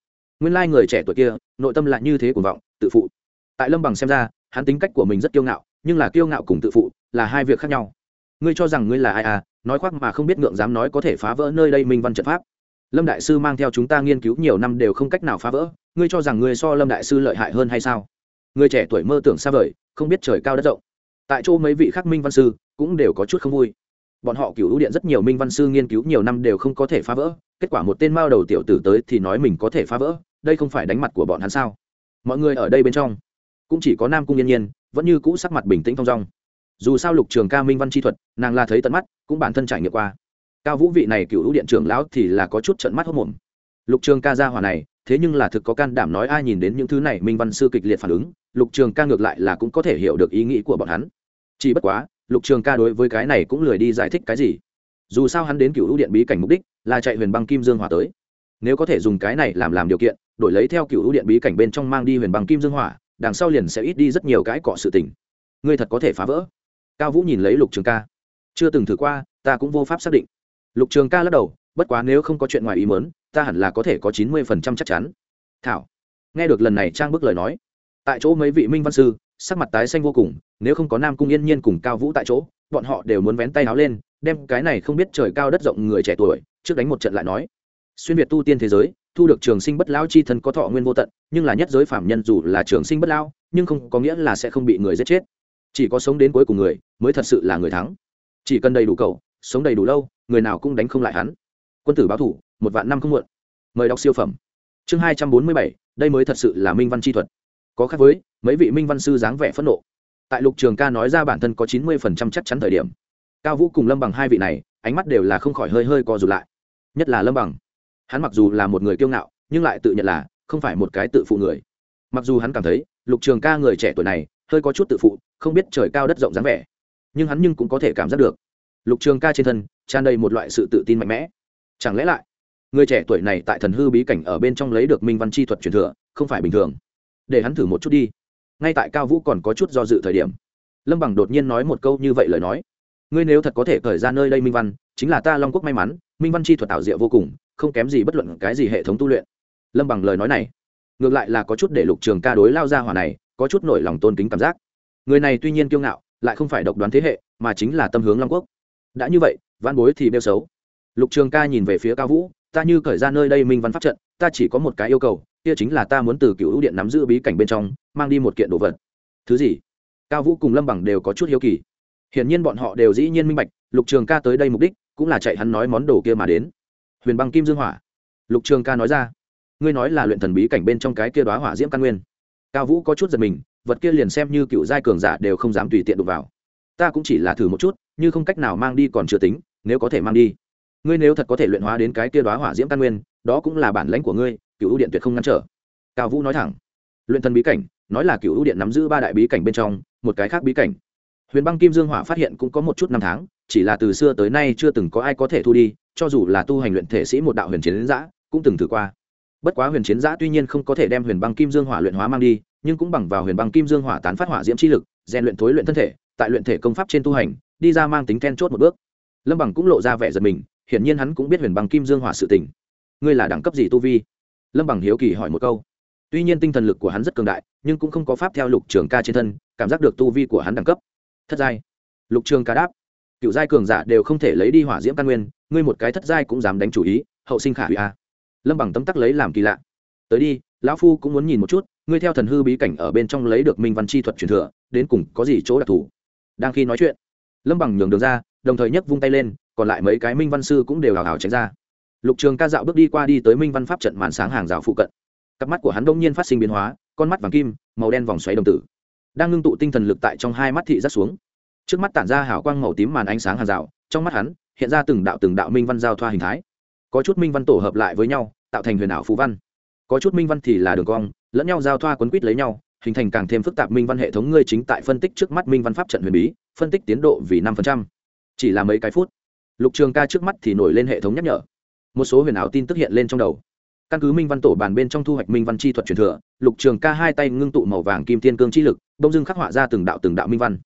Nguyên lai người trẻ tuổi kia, nội tâm lại như thế cuồng vọng, tự phụ. Tại lâm bằng xem ra, hắn tính cách của mình rất kiêu ngạo, nhưng là kiêu ngạo cùng tự phụ là hai việc khác nhau. Ngươi cho rằng ngươi là ai à nói khoác mà không biết ngượng dám nói có thể phá vỡ nơi đây minh văn trận pháp. Lâm đại sư mang theo chúng ta nghiên cứu nhiều năm đều không cách nào phá vỡ ngươi cho rằng ngươi so lâm đại sư lợi hại hơn hay sao? Người trẻ tuổi mơ tưởng xa vời, không biết trời cao đất rộng. Tại chỗ mấy vị khắc minh văn sư cũng đều có chút không vui. Bọn họ cựu ưu điện rất nhiều minh văn sư nghiên cứu nhiều năm đều không có thể phá vỡ, kết quả một tên mao đầu tiểu tử tới thì nói mình có thể phá vỡ, đây không phải đánh mặt của bọn hắn sao? Mọi người ở đây bên trong, cũng chỉ có nam cung yên nhiên, vẫn như cũ sắc mặt bình tĩnh thong dong. Dù sao lục trường ca minh văn chi thuật, nàng là thấy tận mắt, cũng bản thân trải nghiệm qua. Cao vũ vị này cựu ưu điện trưởng lão thì là có chút trận mắt hốc mồm. Lục trường ca gia hỏa này thế nhưng là thực có can đảm nói ai nhìn đến những thứ này, minh văn sư kịch liệt phản ứng, lục trường ca ngược lại là cũng có thể hiểu được ý nghĩ của bọn hắn. Chỉ bất quá, lục trường ca đối với cái này cũng lười đi giải thích cái gì. Dù sao hắn đến cựu ưu điện bí cảnh mục đích là chạy huyền băng kim dương hỏa tới. Nếu có thể dùng cái này làm làm điều kiện, đổi lấy theo cựu ưu điện bí cảnh bên trong mang đi huyền băng kim dương hỏa, đằng sau liền sẽ ít đi rất nhiều cái cọ sự tình. Ngươi thật có thể phá vỡ. Cao vũ nhìn lấy lục trường ca. Chưa từng thử qua, ta cũng vô pháp xác định. Lục trường ca lắc đầu, bất quá nếu không có chuyện ngoài ý mớn ta hẳn là có thể có chín mươi phần trăm chắc chắn. Thảo, nghe được lần này trang bức lời nói, tại chỗ mấy vị minh văn sư, sắc mặt tái xanh vô cùng, nếu không có nam cung yên nhiên cùng cao vũ tại chỗ, bọn họ đều muốn vén tay áo lên, đem cái này không biết trời cao đất rộng người trẻ tuổi, trước đánh một trận lại nói. Xuyên việt tu tiên thế giới, thu được trường sinh bất lao chi thân có thọ nguyên vô tận, nhưng là nhất giới phạm nhân dù là trường sinh bất lao nhưng không có nghĩa là sẽ không bị người giết chết. Chỉ có sống đến cuối cùng người, mới thật sự là người thắng. Chỉ cần đầy đủ cầu sống đầy đủ lâu, người nào cũng đánh không lại hắn. Quân tử báo thủ một vạn năm không muộn. Mời đọc siêu phẩm. Chương hai trăm bốn mươi bảy, đây mới thật sự là minh văn chi thuật. Có khác với, mấy vị minh văn sư dáng vẻ phẫn nộ. Tại lục trường ca nói ra bản thân có chín mươi phần trăm chắc chắn thời điểm, cao vũ cùng lâm bằng hai vị này, ánh mắt đều là không khỏi hơi hơi co rụt lại. Nhất là lâm bằng. Hắn mặc dù là một người kiêu ngạo, nhưng lại tự nhận là không phải một cái tự phụ người. Mặc dù hắn cảm thấy, lục trường ca người trẻ tuổi này, hơi có chút tự phụ, không biết trời cao đất rộng dáng vẻ. Nhưng hắn nhưng cũng có thể cảm giác được. Lục trường ca trên thân, tràn đầy một loại sự tự tin mạnh mẽ. Chẳng lẽ lại người trẻ tuổi này tại thần hư bí cảnh ở bên trong lấy được minh văn chi thuật truyền thừa, không phải bình thường. Để hắn thử một chút đi. Ngay tại cao vũ còn có chút do dự thời điểm, lâm bằng đột nhiên nói một câu như vậy lời nói. Ngươi nếu thật có thể cởi ra nơi đây minh văn, chính là ta long quốc may mắn, minh văn chi thuật tạo diệu vô cùng, không kém gì bất luận cái gì hệ thống tu luyện. Lâm bằng lời nói này, ngược lại là có chút để lục trường ca đối lao ra hỏa này, có chút nổi lòng tôn kính cảm giác. Người này tuy nhiên kiêu ngạo, lại không phải độc đoán thế hệ, mà chính là tâm hướng long quốc. Đã như vậy văn bối thì đeo xấu. Lục trường ca nhìn về phía cao vũ ta như khởi ra nơi đây minh văn pháp trận, ta chỉ có một cái yêu cầu, kia chính là ta muốn từ cựu ưu điện nắm giữ bí cảnh bên trong, mang đi một kiện đồ vật. Thứ gì? Cao vũ cùng lâm bằng đều có chút hiếu kỳ. Hiển nhiên bọn họ đều dĩ nhiên minh bạch, lục trường ca tới đây mục đích, cũng là chạy hắn nói món đồ kia mà đến. Huyền băng kim dương hỏa. Lục trường ca nói ra. Ngươi nói là luyện thần bí cảnh bên trong cái kia đoá hỏa diễm căn nguyên. Cao vũ có chút giật mình, vật kia liền xem như cựu giai cường giả đều không dám tùy tiện đụng vào. Ta cũng chỉ là thử một chút như không cách nào mang đi còn chưa tính, nếu có thể mang đi ngươi nếu thật có thể luyện hóa đến cái kia đoá hỏa diễm căn nguyên, đó cũng là bản lãnh của ngươi cựu điện tuyệt không ngăn trở. Cao vũ nói thẳng. Luyện thần bí cảnh, nói là cựu ưu điện nắm giữ ba đại bí cảnh bên trong, một cái khác bí cảnh. Huyền băng kim dương hỏa phát hiện cũng có một chút năm tháng, chỉ là từ xưa tới nay chưa từng có ai có thể thu đi, cho dù là tu hành luyện thể sĩ một đạo huyền chiến giã, cũng từng thử qua. Bất quá huyền chiến giã tuy nhiên không có thể đem huyền băng kim dương hỏa luyện hóa mang đi, nhưng cũng bằng vào huyền băng kim dương hỏa tán phát hỏa diễm chi lực, rèn luyện thối luyện thân thể, tại luyện thể công pháp trên tu hành, đi ra mang tính then chốt một bước. Lâm bằng cũng lộ ra vẻ giật mình hiển nhiên hắn cũng biết huyền băng kim dương hỏa sự tình. Ngươi là đẳng cấp gì tu vi? Lâm bằng hiếu kỳ hỏi một câu. Tuy nhiên tinh thần lực của hắn rất cường đại, nhưng cũng không có pháp theo lục trường ca trên thân, cảm giác được tu vi của hắn đẳng cấp. Thất giai. Lục trường ca đáp. Cựu giai cường giả đều không thể lấy đi hỏa diễm căn nguyên, ngươi một cái thất giai cũng dám đánh chủ ý, hậu sinh khả hủy a lâm bằng tấm tắc lấy làm kỳ lạ. Tới đi, lão phu cũng muốn nhìn một chút, ngươi theo thần hư bí cảnh ở bên trong lấy được minh văn chi thuật truyền thừa, đến cùng có gì chỗ đặc thù? Đang khi nói chuyện, lâm bằng nhường đường ra đồng thời nhấc vung tay lên, còn lại mấy cái minh văn sư cũng đều hào hào tránh ra. Lục trường ca dạo bước đi qua đi tới minh văn pháp trận màn sáng hàng rào phụ cận. Cặp mắt của hắn đông nhiên phát sinh biến hóa, con mắt vàng kim, màu đen vòng xoáy đồng tử. Đang ngưng tụ tinh thần lực tại trong hai mắt thị rất xuống. Trước mắt tản ra hào quang màu tím màn ánh sáng hàng rào, trong mắt hắn hiện ra từng đạo từng đạo minh văn giao thoa hình thái. Có chút minh văn tổ hợp lại với nhau, tạo thành huyền ảo phú văn. Có chút minh văn thì là đường cong, lẫn nhau giao thoa quấn quýt lấy nhau, hình thành càng thêm phức tạp minh văn hệ thống ngươi chính tại phân tích trước mắt minh văn pháp trận huyền bí, phân tích tiến độ vì năm phần trăm chỉ là mấy cái phút. Lục trường ca trước mắt thì nổi lên hệ thống nhắc nhở. Một số huyền ảo tin tức hiện lên trong đầu. Căn cứ minh văn tổ bàn bên trong thu hoạch minh văn chi thuật truyền thừa, lục trường ca hai tay ngưng tụ màu vàng kim tiên cương chi lực đông dưng khắc họa ra từng đạo từng đạo minh văn.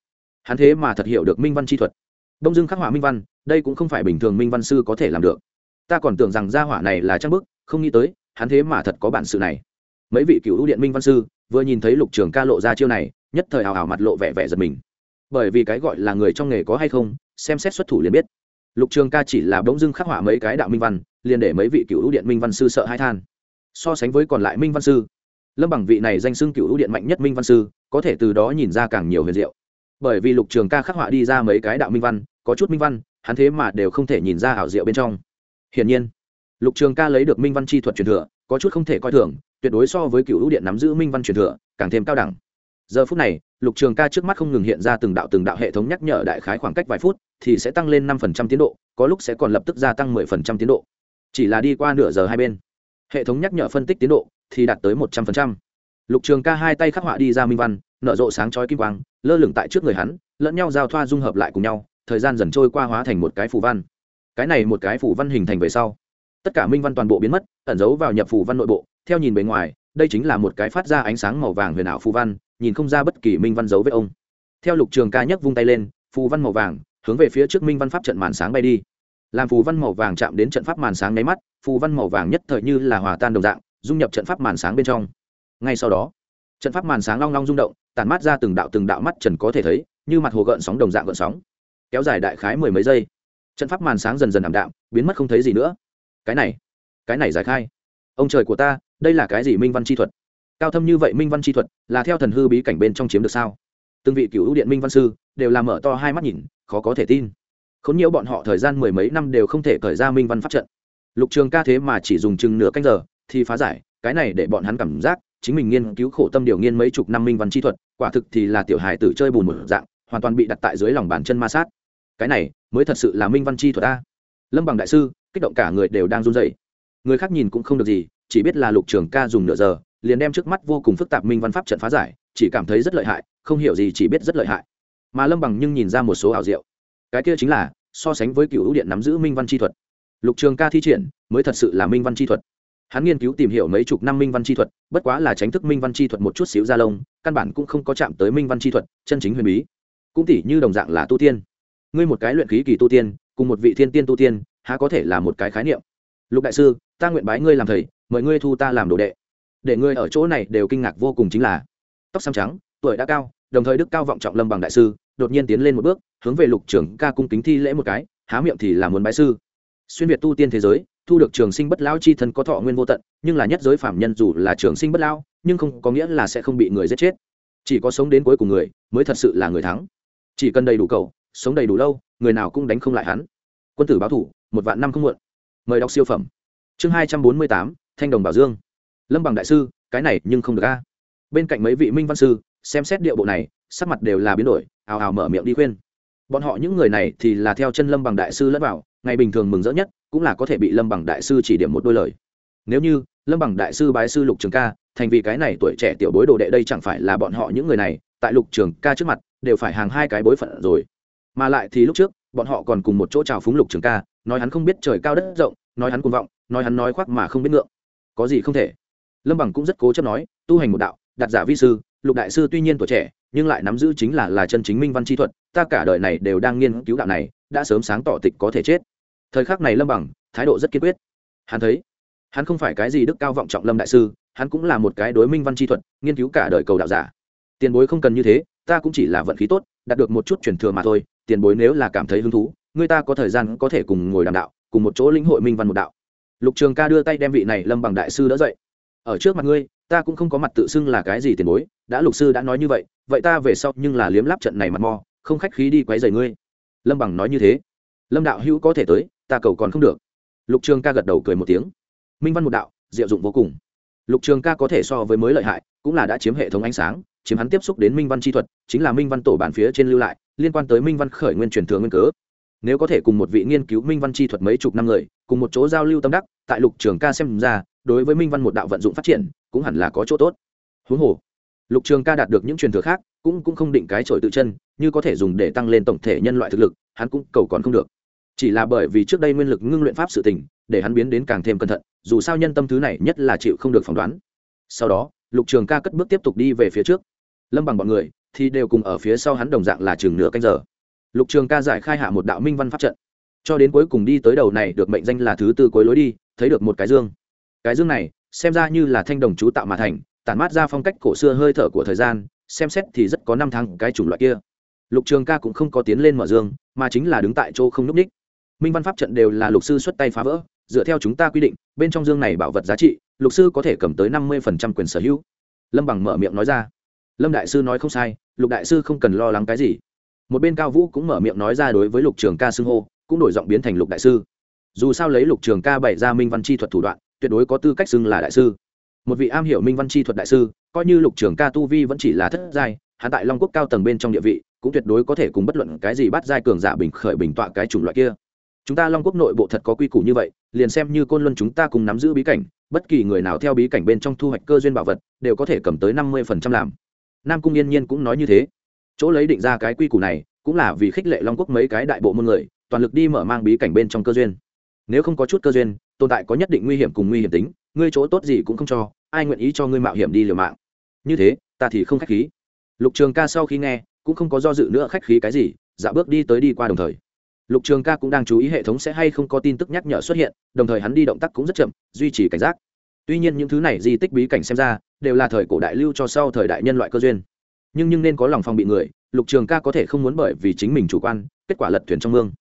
Hắn thế mà thật hiểu được minh văn chi thuật. Đông dưng khắc họa minh văn, đây cũng không phải bình thường minh văn sư có thể làm được. Ta còn tưởng rằng gia hỏa này là trang bức, không nghĩ tới, hắn thế mà thật có bản sự này. Mấy vị cựu điện minh văn sư, vừa nhìn thấy lục trường ca lộ ra chiêu này, nhất thời hào hào mặt lộ vẻ vẻ giật mình bởi vì cái gọi là người trong nghề có hay không, xem xét xuất thủ liền biết. Lục trường ca chỉ là bỗng dưng khắc họa mấy cái đạo minh văn, liền để mấy vị cựu ưu điện minh văn sư sợ hai than. So sánh với còn lại minh văn sư, lâm bằng vị này danh xưng cựu ưu điện mạnh nhất minh văn sư, có thể từ đó nhìn ra càng nhiều huyền diệu. Bởi vì lục trường ca khắc họa đi ra mấy cái đạo minh văn, có chút minh văn, hắn thế mà đều không thể nhìn ra ảo diệu bên trong. Hiển nhiên, lục trường ca lấy được minh văn chi thuật truyền thừa, có chút không thể coi thường, tuyệt đối so với cựu ưu điện nắm giữ minh văn truyền thừa, càng thêm cao đẳng giờ phút này, lục trường ca trước mắt không ngừng hiện ra từng đạo từng đạo hệ thống nhắc nhở đại khái khoảng cách vài phút, thì sẽ tăng lên năm phần trăm tiến độ, có lúc sẽ còn lập tức gia tăng mười phần trăm tiến độ. Chỉ là đi qua nửa giờ hai bên, hệ thống nhắc nhở phân tích tiến độ thì đạt tới một trăm phần trăm. Lục trường ca hai tay khắc họa đi ra minh văn, nở rộ sáng chói kim quang, lơ lửng tại trước người hắn, lẫn nhau giao thoa dung hợp lại cùng nhau, thời gian dần trôi qua hóa thành một cái phù văn. Cái này một cái phù văn hình thành về sau, tất cả minh văn toàn bộ biến mất, ẩn giấu vào nhập phù văn nội bộ. Theo nhìn bề ngoài, đây chính là một cái phát ra ánh sáng màu vàng huyền ảo phù văn nhìn không ra bất kỳ minh văn dấu với ông. Theo lục trường ca nhấc vung tay lên, phù văn màu vàng, hướng về phía trước minh văn pháp trận màn sáng bay đi. Làm phù văn màu vàng chạm đến trận pháp màn sáng nháy mắt, phù văn màu vàng nhất thời như là hòa tan đồng dạng, dung nhập trận pháp màn sáng bên trong. Ngay sau đó, trận pháp màn sáng long long rung động tàn mát ra từng đạo từng đạo mắt trần có thể thấy, như mặt hồ gợn sóng đồng dạng gợn sóng. Kéo dài đại khái mười mấy giây, trận pháp màn sáng dần dần ảm đạm, biến mất không thấy gì nữa. Cái này cái này giải khai. Ông trời của ta, đây là cái gì minh văn chi thuật? Cao thâm như vậy minh văn chi thuật, là theo thần hư bí cảnh bên trong chiếm được sao? Từng vị cựu điện minh văn sư đều làm mở to hai mắt nhìn, khó có thể tin. Khốn nhiễu bọn họ thời gian mười mấy năm đều không thể khởi ra minh văn pháp trận. Lục trường ca thế mà chỉ dùng chừng nửa canh giờ thì phá giải, cái này để bọn hắn cảm giác chính mình nghiên cứu khổ tâm điều nghiên mấy chục năm minh văn chi thuật, quả thực thì là tiểu hài tử chơi bùn một dạng, hoàn toàn bị đặt tại dưới lòng bàn chân ma sát. Cái này mới thật sự là minh văn chi thuật ta lâm bằng đại sư, kích động cả người đều đang run dậy người khác nhìn cũng không được gì, chỉ biết là lục trường ca dùng nửa giờ liền đem trước mắt vô cùng phức tạp minh văn pháp trận phá giải, chỉ cảm thấy rất lợi hại, không hiểu gì chỉ biết rất lợi hại. Mà lâm bằng nhưng nhìn ra một số ảo diệu. Cái kia chính là, so sánh với cựu điện nắm giữ minh văn chi thuật, lục trường ca thi triển mới thật sự là minh văn chi thuật. Hắn nghiên cứu tìm hiểu mấy chục năm minh văn chi thuật, bất quá là tránh thức minh văn chi thuật một chút xíu ra lông, căn bản cũng không có chạm tới minh văn chi thuật, chân chính huyền bí. Cũng tỉ như đồng dạng là tu tiên. Ngươi một cái luyện khí kỳ tu tiên, cùng một vị thiên tiên tu tiên, há có thể là một cái khái niệm? Lục đại sư, ta nguyện bái ngươi làm thầy, mời ngươi thu ta làm đồ đệ để ngươi ở chỗ này đều kinh ngạc vô cùng chính là, tóc xám trắng, tuổi đã cao, đồng thời đức cao vọng trọng lâm bằng đại sư, đột nhiên tiến lên một bước, hướng về lục trưởng ca cung kính thi lễ một cái, há miệng thì là muốn bái sư. Xuyên việt tu tiên thế giới, thu được trường sinh bất lão chi thân có thọ nguyên vô tận, nhưng là nhất giới phạm nhân dù là trường sinh bất lão, nhưng không có nghĩa là sẽ không bị người giết chết. Chỉ có sống đến cuối cùng người, mới thật sự là người thắng. Chỉ cần đầy đủ cầu, sống đầy đủ lâu, người nào cũng đánh không lại hắn. Quân tử báo thủ, một vạn năm không muộn. Mời đọc siêu phẩm. Chương hai trăm bốn mươi tám, thanh đồng bảo dương lâm bằng đại sư, cái này nhưng không được a. Bên cạnh mấy vị minh văn sư, xem xét điệu bộ này, sắc mặt đều là biến đổi, ào ào mở miệng đi khuyên. Bọn họ những người này thì là theo chân lâm bằng đại sư lẫn vào, ngày bình thường mừng rỡ nhất cũng là có thể bị lâm bằng đại sư chỉ điểm một đôi lời. Nếu như lâm bằng đại sư bái sư lục trường ca, thành vì cái này tuổi trẻ tiểu bối đồ đệ đây chẳng phải là bọn họ những người này, tại lục trường ca trước mặt, đều phải hàng hai cái bối phận rồi. Mà lại thì lúc trước, bọn họ còn cùng một chỗ chào phúng lục trường ca, nói hắn không biết trời cao đất rộng, nói hắn cuồng vọng, nói hắn nói khoác mà không biết ngượng. Có gì không thể? Lâm bằng cũng rất cố chấp nói, tu hành một đạo đặt giả vi sư, lục đại sư tuy nhiên tuổi trẻ, nhưng lại nắm giữ chính là là chân chính minh văn chi thuật, ta cả đời này đều đang nghiên cứu đạo này, đã sớm sáng tỏ tịch có thể chết. Thời khắc này lâm bằng, thái độ rất kiên quyết. Hắn thấy, hắn không phải cái gì đức cao vọng trọng lâm đại sư, hắn cũng là một cái đối minh văn chi thuật, nghiên cứu cả đời cầu đạo giả. Tiền bối không cần như thế, ta cũng chỉ là vận khí tốt, đạt được một chút truyền thừa mà thôi, tiền bối nếu là cảm thấy hứng thú, người ta có thời gian có thể cùng ngồi đàm đạo, cùng một chỗ lĩnh hội minh văn một đạo. Lục trường ca đưa tay đem vị này lâm bằng đại sư đỡ dậy ở trước mặt ngươi, ta cũng không có mặt tự xưng là cái gì tiền bối, đã lục sư đã nói như vậy vậy ta về sau nhưng là liếm láp trận này mặt mò, không khách khí đi quấy rầy ngươi. Lâm bằng nói như thế. Lâm đạo hữu có thể tới, ta cầu còn không được. Lục trường ca gật đầu cười một tiếng. Minh văn một đạo, diệu dụng vô cùng. Lục trường ca có thể so với mới lợi hại, cũng là đã chiếm hệ thống ánh sáng, chiếm hắn tiếp xúc đến minh văn chi thuật, chính là minh văn tổ bản phía trên lưu lại, liên quan tới minh văn khởi nguyên truyền thừa nguyên cớ. Nếu có thể cùng một vị nghiên cứu minh văn chi thuật mấy chục năm người, cùng một chỗ giao lưu tâm đắc, tại lục trường ca xem ra đối với minh văn một đạo vận dụng phát triển, cũng hẳn là có chỗ tốt. Huống hồ, lục trường ca đạt được những truyền thừa khác, cũng cũng không định cái trội tự chân, như có thể dùng để tăng lên tổng thể nhân loại thực lực, hắn cũng cầu còn không được. Chỉ là bởi vì trước đây nguyên lực ngưng luyện pháp sự tình, để hắn biến đến càng thêm cẩn thận, dù sao nhân tâm thứ này nhất là chịu không được phỏng đoán. Sau đó, lục trường ca cất bước tiếp tục đi về phía trước. Lâm bằng bọn người thì đều cùng ở phía sau hắn đồng dạng là chừng nửa canh giờ. Lục trường ca giải khai hạ một đạo minh văn pháp trận. Cho đến cuối cùng đi tới đầu này, được mệnh danh là thứ tư cuối lối đi, thấy được một cái dương cái dương này, xem ra như là thanh đồng chú tạo mà thành, tản mát ra phong cách cổ xưa hơi thở của thời gian, xem xét thì rất có năm tháng cái chủng loại kia. Lục trường ca cũng không có tiến lên mở dương, mà chính là đứng tại chỗ không núp ních minh văn pháp trận đều là lục sư xuất tay phá vỡ, dựa theo chúng ta quy định, bên trong dương này bảo vật giá trị, lục sư có thể cầm tới năm mươi quyền sở hữu. Lâm bằng mở miệng nói ra. Lâm đại sư nói không sai, lục đại sư không cần lo lắng cái gì. Một bên cao vũ cũng mở miệng nói ra đối với lục trường ca xưng hô, cũng đổi giọng biến thành lục đại sư. Dù sao lấy lục trường ca bày ra minh văn chi thuật thủ đoạn tuyệt đối có tư cách xưng là đại sư. Một vị am hiểu minh văn chi thuật đại sư, coi như lục trưởng ca tu vi vẫn chỉ là thất giai hạ tại long quốc cao tầng bên trong địa vị, cũng tuyệt đối có thể cùng bất luận cái gì bắt giai cường giả bình khởi bình tọa cái chủng loại kia. Chúng ta long quốc nội bộ thật có quy củ như vậy, liền xem như côn luân chúng ta cùng nắm giữ bí cảnh, bất kỳ người nào theo bí cảnh bên trong thu hoạch cơ duyên bảo vật, đều có thể cầm tới năm mươi phần trăm làm. Nam cung yên nhiên cũng nói như thế. Chỗ lấy định ra cái quy củ này, cũng là vì khích lệ long quốc mấy cái đại bộ môn người, toàn lực đi mở mang bí cảnh bên trong cơ duyên. Nếu không có chút cơ duyên tồn tại có nhất định nguy hiểm cùng nguy hiểm tính, ngươi chỗ tốt gì cũng không cho, ai nguyện ý cho ngươi mạo hiểm đi liều mạng? Như thế, ta thì không khách khí. Lục trường ca sau khi nghe, cũng không có do dự nữa khách khí cái gì dạ bước đi tới đi qua đồng thời. Lục trường ca cũng đang chú ý hệ thống sẽ hay không có tin tức nhắc nhở xuất hiện, đồng thời hắn đi động tác cũng rất chậm, duy trì cảnh giác. Tuy nhiên những thứ này di tích bí cảnh xem ra, đều là thời cổ đại lưu cho sau thời đại nhân loại cơ duyên. Nhưng nhưng nên có lòng phòng bị người, lục trường ca có thể không muốn bởi vì chính mình chủ quan, kết quả lật thuyền trong mương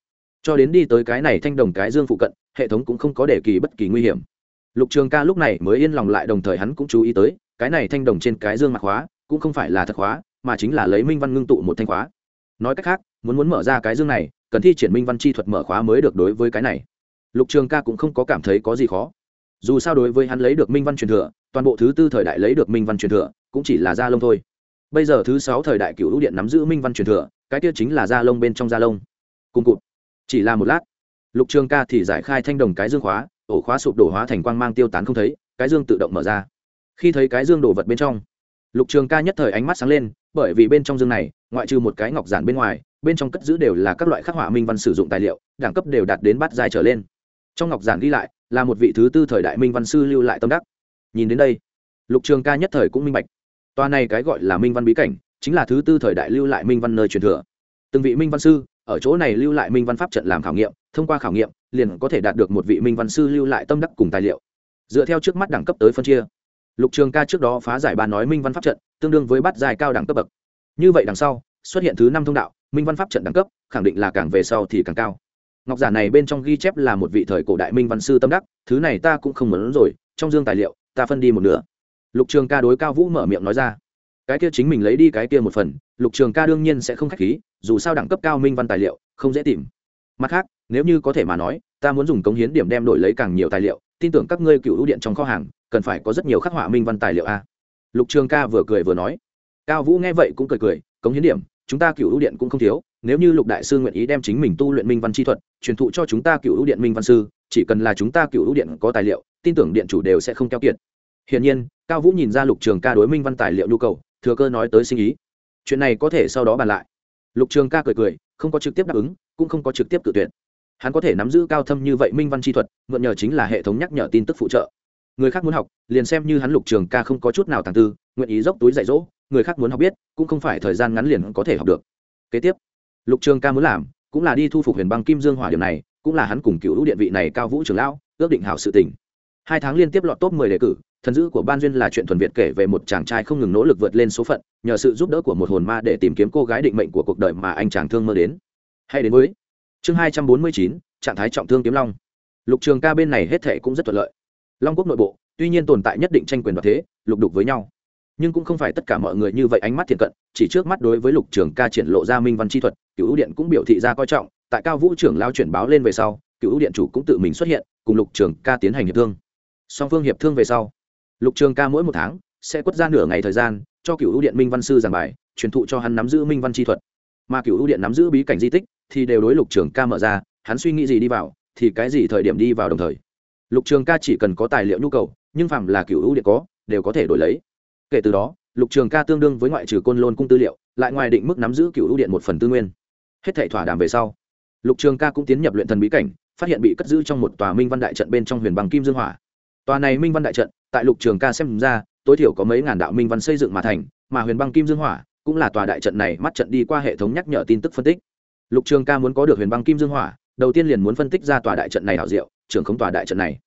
cho đến đi tới cái này thanh đồng cái dương phụ cận, hệ thống cũng không có để kỳ bất kỳ nguy hiểm. Lục trường ca lúc này mới yên lòng lại đồng thời hắn cũng chú ý tới, cái này thanh đồng trên cái dương mặc khóa, cũng không phải là thật khóa, mà chính là lấy minh văn ngưng tụ một thanh khóa. Nói cách khác, muốn muốn mở ra cái dương này, cần thi triển minh văn chi thuật mở khóa mới được đối với cái này. Lục trường ca cũng không có cảm thấy có gì khó. Dù sao đối với hắn lấy được minh văn truyền thừa, toàn bộ thứ tư thời đại lấy được minh văn truyền thừa, cũng chỉ là gia lông thôi. Bây giờ thứ sáu thời đại cựu lũ điện nắm giữ minh văn truyền thừa, cái kia chính là gia lông bên trong gia lông cùng cụt chỉ là một lát. Lục trường ca thì giải khai thanh đồng cái dương khóa, ổ khóa sụp đổ hóa thành quang mang tiêu tán không thấy, cái dương tự động mở ra. Khi thấy cái dương đổ vật bên trong, lục trường ca nhất thời ánh mắt sáng lên, bởi vì bên trong dương này, ngoại trừ một cái ngọc giản bên ngoài, bên trong cất giữ đều là các loại khắc họa minh văn sử dụng tài liệu, đẳng cấp đều đạt đến bát dài trở lên. Trong ngọc giản ghi lại, là một vị thứ tư thời đại minh văn sư lưu lại tâm đắc. Nhìn đến đây, lục trường ca nhất thời cũng minh bạch. Toa này cái gọi là minh văn bí cảnh, chính là thứ tư thời đại lưu lại minh văn nơi truyền thừa. Từng vị minh văn sư ở chỗ này lưu lại minh văn pháp trận làm khảo nghiệm, thông qua khảo nghiệm, liền có thể đạt được một vị minh văn sư lưu lại tâm đắc cùng tài liệu. Dựa theo trước mắt đẳng cấp tới phân chia, lục trường ca trước đó phá giải bàn nói minh văn pháp trận, tương đương với bắt dài cao đẳng cấp bậc. Như vậy đằng sau, xuất hiện thứ năm thông đạo, minh văn pháp trận đẳng cấp, khẳng định là càng về sau thì càng cao. Ngọc giả này bên trong ghi chép là một vị thời cổ đại minh văn sư tâm đắc, thứ này ta cũng không muốn rồi, trong dương tài liệu, ta phân đi một nửa. Lục trường ca đối cao vũ mở miệng nói ra cái kia chính mình lấy đi cái kia một phần, lục trường ca đương nhiên sẽ không k h á c h khí, dù sao đẳng cấp cao minh văn tài liệu, không dễ tìm. Mặt khác, nếu như có thể mà nói, ta muốn dùng cống hiến điểm đem đổi lấy càng nhiều tài liệu, tin tưởng các ngươi cựu ưu điện trong kho hàng, cần phải có rất nhiều khắc họa minh văn tài liệu a. Lục trường ca vừa cười vừa nói. Cao vũ nghe vậy cũng cười cười, cống hiến điểm, chúng ta cựu ưu điện cũng không thiếu, nếu như lục đại sư nguyện ý đem chính mình tu luyện minh văn chi thuật, truyền thụ cho chúng ta cựu ưu điện minh văn sư, chỉ cần là chúng ta cựu ưu điện có tài liệu, tin tưởng điện chủ đều sẽ không keo kiệt. Hiển nhiên, cao vũ nhìn ra lục trường ca đối minh văn tài liệu nhu cầu thừa cơ nói tới sinh ý. Chuyện này có thể sau đó bàn lại. Lục trường ca cười cười, không có trực tiếp đáp ứng, cũng không có trực tiếp cự tuyển hắn có thể nắm giữ cao thâm như vậy minh văn chi thuật, mượn nhờ chính là hệ thống nhắc nhở tin tức phụ trợ. Người khác muốn học, liền xem như hắn lục trường ca không có chút nào tàng tư, nguyện ý dốc túi dạy dỗ, người khác muốn học biết, cũng không phải thời gian ngắn liền có thể học được. Kế tiếp, lục trường ca muốn làm, cũng là đi thu phục huyền băng kim dương hỏa điểm này, cũng là hắn cùng cựu điện vị này cao vũ trường lão, ước định hảo sự tình hai tháng liên tiếp lọt top mười đề cử, thần dữ của ban duyên là chuyện thuần việt kể về một chàng trai không ngừng nỗ lực vượt lên số phận, nhờ sự giúp đỡ của một hồn ma để tìm kiếm cô gái định mệnh của cuộc đời mà anh chàng thương mơ đến. Hay đến với chương hai trăm bốn mươi chín, trạng thái trọng thương kiếm long. Lục trường ca bên này hết thể cũng rất thuận lợi. Long quốc nội bộ, tuy nhiên tồn tại nhất định tranh quyền và thế, lục đục với nhau. Nhưng cũng không phải tất cả mọi người như vậy ánh mắt thiện cận, chỉ trước mắt đối với lục trường ca triển lộ ra minh văn chi thuật cựu ưu điện cũng biểu thị ra coi trọng. Tại cao vũ trưởng lao chuyển báo lên về sau cựu ưu điện chủ cũng tự mình xuất hiện, cùng lục trường ca tiến hành hiệp thương song phương hiệp thương về sau, lục trường ca mỗi một tháng sẽ quất ra nửa ngày thời gian cho cựu ưu điện minh văn sư giảng bài, truyền thụ cho hắn nắm giữ minh văn chi thuật. Mà cựu ưu điện nắm giữ bí cảnh di tích thì đều đối lục trường ca mở ra, hắn suy nghĩ gì đi vào thì cái gì thời điểm đi vào đồng thời. Lục trường ca chỉ cần có tài liệu nhu cầu, nhưng phạm là cựu ưu điện có, đều có thể đổi lấy. Kể từ đó, lục trường ca tương đương với ngoại trừ côn lôn cung tư liệu, lại ngoài định mức nắm giữ cựu ưu điện một phần tư nguyên. Hết thảy thỏa đàm về sau, lục trường ca cũng tiến nhập luyện thần bí cảnh, phát hiện bị cất giữ trong một tòa minh văn đại trận bên trong huyền bằng kim dương hỏa tòa này minh văn đại trận, tại lục trường ca xem ra, tối thiểu có mấy ngàn đạo minh văn xây dựng mà thành, mà huyền băng kim dương hỏa cũng là tòa đại trận này mắt trận đi qua hệ thống nhắc nhở tin tức phân tích. Lục trường ca muốn có được huyền băng kim dương hỏa, đầu tiên liền muốn phân tích ra tòa đại trận này hảo diệu, trưởng không tòa đại trận này.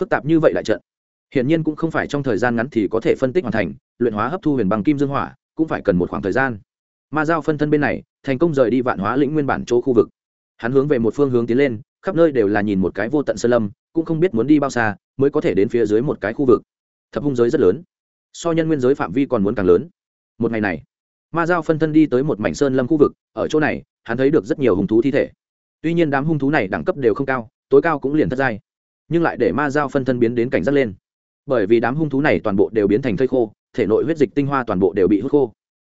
Phức tạp như vậy đại trận, hiển nhiên cũng không phải trong thời gian ngắn thì có thể phân tích hoàn thành, luyện hóa hấp thu huyền băng kim dương hỏa cũng phải cần một khoảng thời gian. Ma giao phân thân bên này, thành công rời đi vạn hóa lĩnh nguyên bản chỗ khu vực. Hắn hướng về một phương hướng tiến lên, khắp nơi đều là nhìn một cái vô tận sơn lâm, cũng không biết muốn đi bao xa mới có thể đến phía dưới một cái khu vực. Thập hung giới rất lớn. So nhân nguyên giới phạm vi còn muốn càng lớn. Một ngày này, ma giao phân thân đi tới một mảnh sơn lâm khu vực, ở chỗ này, hắn thấy được rất nhiều hung thú thi thể. Tuy nhiên đám hung thú này đẳng cấp đều không cao, tối cao cũng liền thất giai. Nhưng lại để ma giao phân thân biến đến cảnh giác lên. Bởi vì đám hung thú này toàn bộ đều biến thành thây khô, thể nội huyết dịch tinh hoa toàn bộ đều bị hút khô.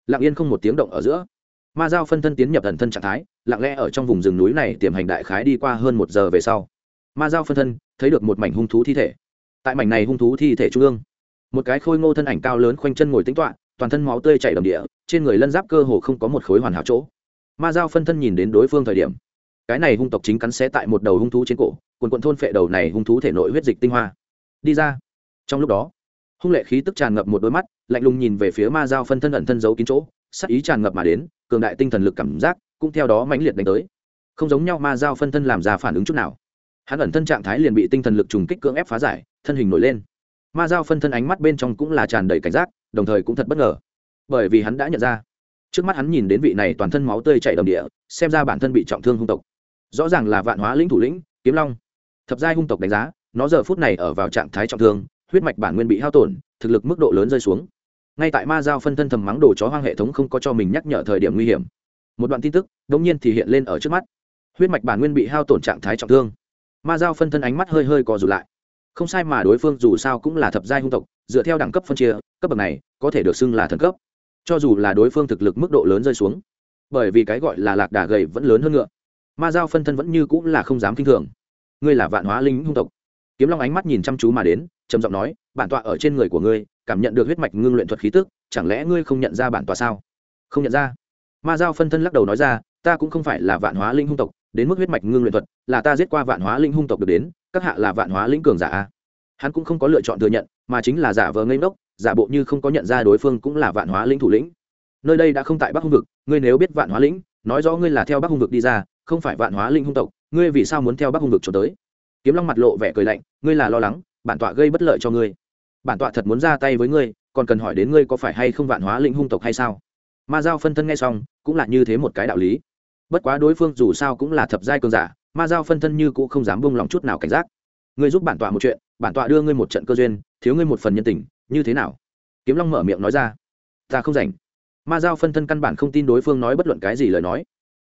Lặng yên không một tiếng động ở giữa, ma giao phân thân tiến nhập thần thân trạng thái, lặng lẽ ở trong vùng rừng núi này tiềm hành đại khái đi qua hơn một giờ về sau ma giao phân thân, thấy được một mảnh hung thú thi thể. Tại mảnh này hung thú thi thể trung ương, một cái khôi ngô thân ảnh cao lớn khoanh chân ngồi tính toạ toàn thân máu tươi chảy đầm địa, trên người lân giáp cơ hồ không có một khối hoàn hảo chỗ. Ma giao phân thân nhìn đến đối phương thời điểm, cái này hung tộc chính cắn xé tại một đầu hung thú trên cổ, quần quận thôn phệ đầu này hung thú thể nội huyết dịch tinh hoa. Đi ra. Trong lúc đó, hung lệ khí tức tràn ngập một đôi mắt, lạnh lùng nhìn về phía ma giao phân thân ẩn thân giấu kín chỗ, sắc ý tràn ngập mà đến, cường đại tinh thần lực cảm giác cũng theo đó mãnh liệt đánh tới. Không giống nhau ma giao phân thân làm ra phản ứng chút nào hắn ẩn thân trạng thái liền bị tinh thần lực trùng kích cưỡng ép phá giải, thân hình nổi lên. Ma giao phân thân ánh mắt bên trong cũng là tràn đầy cảnh giác, đồng thời cũng thật bất ngờ. Bởi vì hắn đã nhận ra, trước mắt hắn nhìn đến vị này toàn thân máu tươi chảy đầm địa, xem ra bản thân bị trọng thương hung tộc. Rõ ràng là vạn hóa lĩnh thủ lĩnh, kiếm long. Thập giai hung tộc đánh giá, nó giờ phút này ở vào trạng thái trọng thương, huyết mạch bản nguyên bị hao tổn, thực lực mức độ lớn rơi xuống. Ngay tại ma giao phân thân thầm mắng đồ chó hoang hệ thống không có cho mình nhắc nhở thời điểm nguy hiểm. Một đoạn tin tức đ ỗ n g nhiên thì hiện lên ở trước mắt. Huyết mạch bản nguyên bị hao tổn trạng thái trọng thương ma giao phân thân ánh mắt hơi hơi cò rụt lại. Không sai mà đối phương dù sao cũng là thập giai hung tộc, dựa theo đẳng cấp phân chia, cấp bậc này có thể được xưng là thần cấp. Cho dù là đối phương thực lực mức độ lớn rơi xuống, bởi vì cái gọi là lạc đà gầy vẫn lớn hơn ngựa, ma giao phân thân vẫn như cũng là không dám k i n h thường. Ngươi là vạn hóa linh hung tộc. Kiếm long ánh mắt nhìn chăm chú mà đến, trầm giọng nói, bản tọa ở trên người của ngươi, cảm nhận được huyết mạch ngưng luyện thuật khí tức, chẳng lẽ ngươi không nhận ra bản tọa sao? Không nhận ra. Ma giao phân thân lắc đầu nói ra, ta cũng không phải là vạn hóa linh hung tộc đến mức huyết mạch ngưng luyện thuật, là ta giết qua vạn hóa linh hung tộc được đến, các hạ là vạn hóa linh cường giả hắn cũng không có lựa chọn thừa nhận, mà chính là giả vờ ngây ngốc, giả bộ như không có nhận ra đối phương cũng là vạn hóa linh thủ lĩnh. Nơi đây đã không tại bắc hung vực, ngươi nếu biết vạn hóa lĩnh nói rõ ngươi là theo bắc hung vực đi ra, không phải vạn hóa linh hung tộc, ngươi vì sao muốn theo bắc hung vực trốn tới? Kiếm long mặt lộ vẻ cười lạnh, ngươi là lo lắng, bản tọa gây bất lợi cho ngươi. Bản tọa thật muốn ra tay với ngươi, còn cần hỏi đến ngươi có phải hay không vạn hóa linh hung tộc hay sao? Ma giao phân thân nghe xong, cũng là như thế một cái đạo lý bất quá đối phương dù sao cũng là thập giai cường giả, ma giao phân thân như cũng không dám bông lòng chút nào cảnh giác. Ngươi giúp bản tọa một chuyện, bản tọa đưa ngươi một trận cơ duyên, thiếu ngươi một phần nhân tình, như thế nào? Kiếm long mở miệng nói ra. Ta không rảnh. Ma giao phân thân căn bản không tin đối phương nói bất luận cái gì lời nói.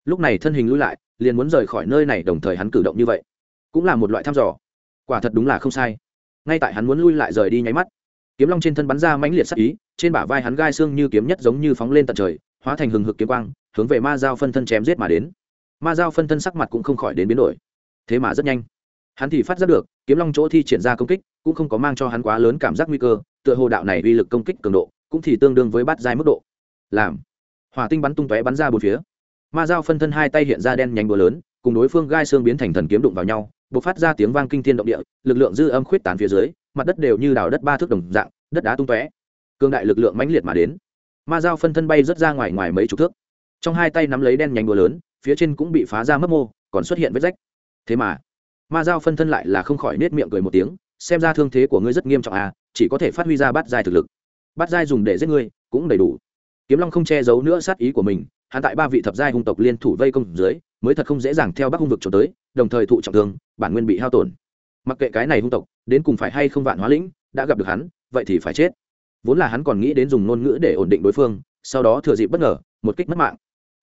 Lúc này thân hình lui lại, liền muốn rời khỏi nơi này, đồng thời hắn cử động như vậy, cũng là một loại thăm dò. Quả thật đúng là không sai. Ngay tại hắn muốn lui lại rời đi nháy mắt, kiếm long trên thân bắn ra mãnh liệt sắc ý, trên bả vai hắn gai xương như kiếm nhất giống như phóng lên tận trời hóa thành hừng hực kiếm quang, hướng về ma dao phân thân chém giết mà đến. Ma dao phân thân sắc mặt cũng không khỏi đến biến đổi. Thế mà rất nhanh, hắn thì phát giác được, kiếm long chỗ thi triển ra công kích, cũng không có mang cho hắn quá lớn cảm giác nguy cơ, tựa hồ đạo này uy lực công kích cường độ, cũng thì tương đương với bát giai mức độ. Làm, hỏa tinh bắn tung tóe bắn ra bốn phía. Ma dao phân thân hai tay hiện ra đen nhánh búa lớn, cùng đối phương gai xương biến thành thần kiếm đụng vào nhau b ộ c phát ra tiếng vang kinh thiên động địa, lực lượng dư âm khuyết tán phía dưới, mặt đất đều như đào đất ba thước đồng dạng, đất đá tung tóe. Cương đại lực lượng mãnh liệt mà đến ma dao phân thân bay rớt ra ngoài ngoài mấy chục thước. Trong hai tay nắm lấy đen nhánh búa lớn, phía trên cũng bị phá ra mất mô, còn xuất hiện vết rách. Thế mà, ma dao phân thân lại là không khỏi nết miệng cười một tiếng, xem ra thương thế của ngươi rất nghiêm trọng à chỉ có thể phát huy ra bát giai thực lực. Bát giai dùng để giết ngươi, cũng đầy đủ. Kiếm long không che giấu nữa sát ý của mình, hắn tại ba vị thập giai hung tộc liên thủ vây công dưới, mới thật không dễ dàng theo bắc hung vực trốn tới, đồng thời thụ trọng thương, bản nguyên bị hao tổn. Mặc kệ cái này hung tộc, đến cùng phải hay không vạn hóa lĩnh, đã gặp được hắn, vậy thì phải chết vốn là hắn còn nghĩ đến dùng ngôn ngữ để ổn định đối phương, sau đó thừa dịp bất ngờ, một kích mất mạng.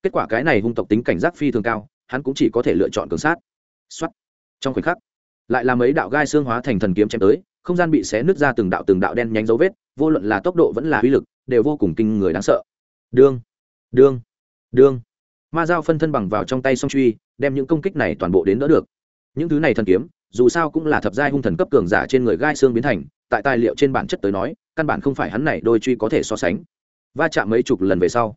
Kết quả cái này hung tộc tính cảnh giác phi thường cao, hắn cũng chỉ có thể lựa chọn cường sát. Xuất trong khoảnh khắc, lại làm mấy đạo gai xương hóa thành thần kiếm chém tới, không gian bị xé nứt ra từng đạo từng đạo đen nhánh dấu vết, vô luận là tốc độ vẫn là uy lực, đều vô cùng kinh người đáng sợ. Đương đương đương. Ma dao phân thân bằng vào trong tay song truy, đem những công kích này toàn bộ đến đỡ được. Những thứ này thần kiếm, dù sao cũng là thập giai hung thần cấp cường giả trên người gai xương biến thành, tại tài liệu trên bản chất tới nói căn bản không phải hắn này đôi truy có thể so sánh. Va chạm mấy chục lần về sau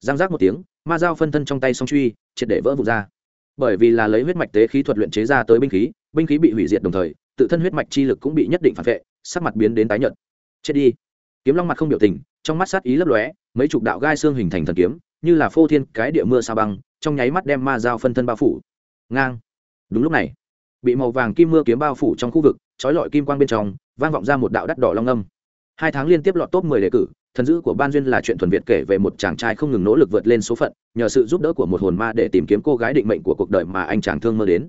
giang giác một tiếng, ma dao phân thân trong tay song truy, triệt để vỡ vụt ra. Bởi vì là lấy huyết mạch tế khí thuật luyện chế ra tới binh khí binh khí bị hủy diệt đồng thời, tự thân huyết mạch chi lực cũng bị nhất định phản vệ, sắc mặt biến đến tái nhợt. Chết đi. Kiếm long mặt không biểu tình, trong mắt sát ý lấp lóe, mấy chục đạo gai xương hình thành thần kiếm, như là phô thiên cái địa mưa sa băng, trong nháy mắt đem ma dao phân thân bao phủ. Ngang. Đúng lúc này, bị màu vàng kim mưa kiếm bao phủ trong khu vực trói lọi kim quang bên trong, vang vọng ra một đạo đắt đỏ long âm hai tháng liên tiếp lọt top mười đề cử, thần dữ của ban duyên là chuyện thuần việt kể về một chàng trai không ngừng nỗ lực vượt lên số phận, nhờ sự giúp đỡ của một hồn ma để tìm kiếm cô gái định mệnh của cuộc đời mà anh chàng thương mơ đến.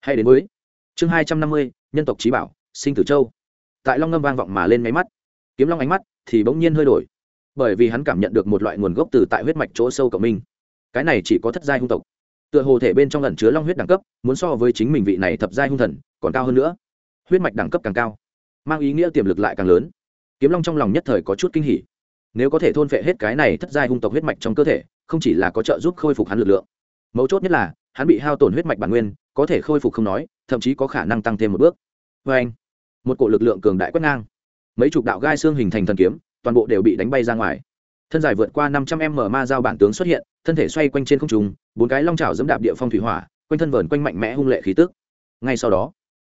Hay đến với chương hai trăm năm mươi, nhân tộc trí bảo, sinh tử châu. Tại long ngâm vang vọng mà lên máy mắt. Kiếm long ánh mắt thì bỗng nhiên hơi đổi, bởi vì hắn cảm nhận được một loại nguồn gốc từ tại huyết mạch chỗ sâu của mình. Cái này chỉ có thất giai hung tộc. Tựa hồ thể bên trong lần chứa long huyết đẳng cấp, muốn so với chính mình vị này thập giai hung thần còn cao hơn nữa. Huyết mạch đẳng cấp càng cao, mang ý nghĩa tiềm lực lại càng lớn kiếm long trong lòng nhất thời có chút kinh hỉ. Nếu có thể thôn phệ hết cái này thất giai hung tộc huyết mạch trong cơ thể, không chỉ là có trợ giúp khôi phục hắn lực lượng, mấu chốt nhất là, hắn bị hao tổn huyết mạch bản nguyên, có thể khôi phục không nói, thậm chí có khả năng tăng thêm một bước. Vê anh, một cỗ lực lượng cường đại quét ngang. Mấy chục đạo gai xương hình thành thần kiếm, toàn bộ đều bị đánh bay ra ngoài. Thân dài vượt qua năm trăm m ma giao bản tướng xuất hiện, thân thể xoay quanh trên không trung, bốn cái long trào dẫm đạp địa phong thủy hỏa, quanh thân vờn quanh mạnh mẽ hung lệ khí tức. Ngay sau đó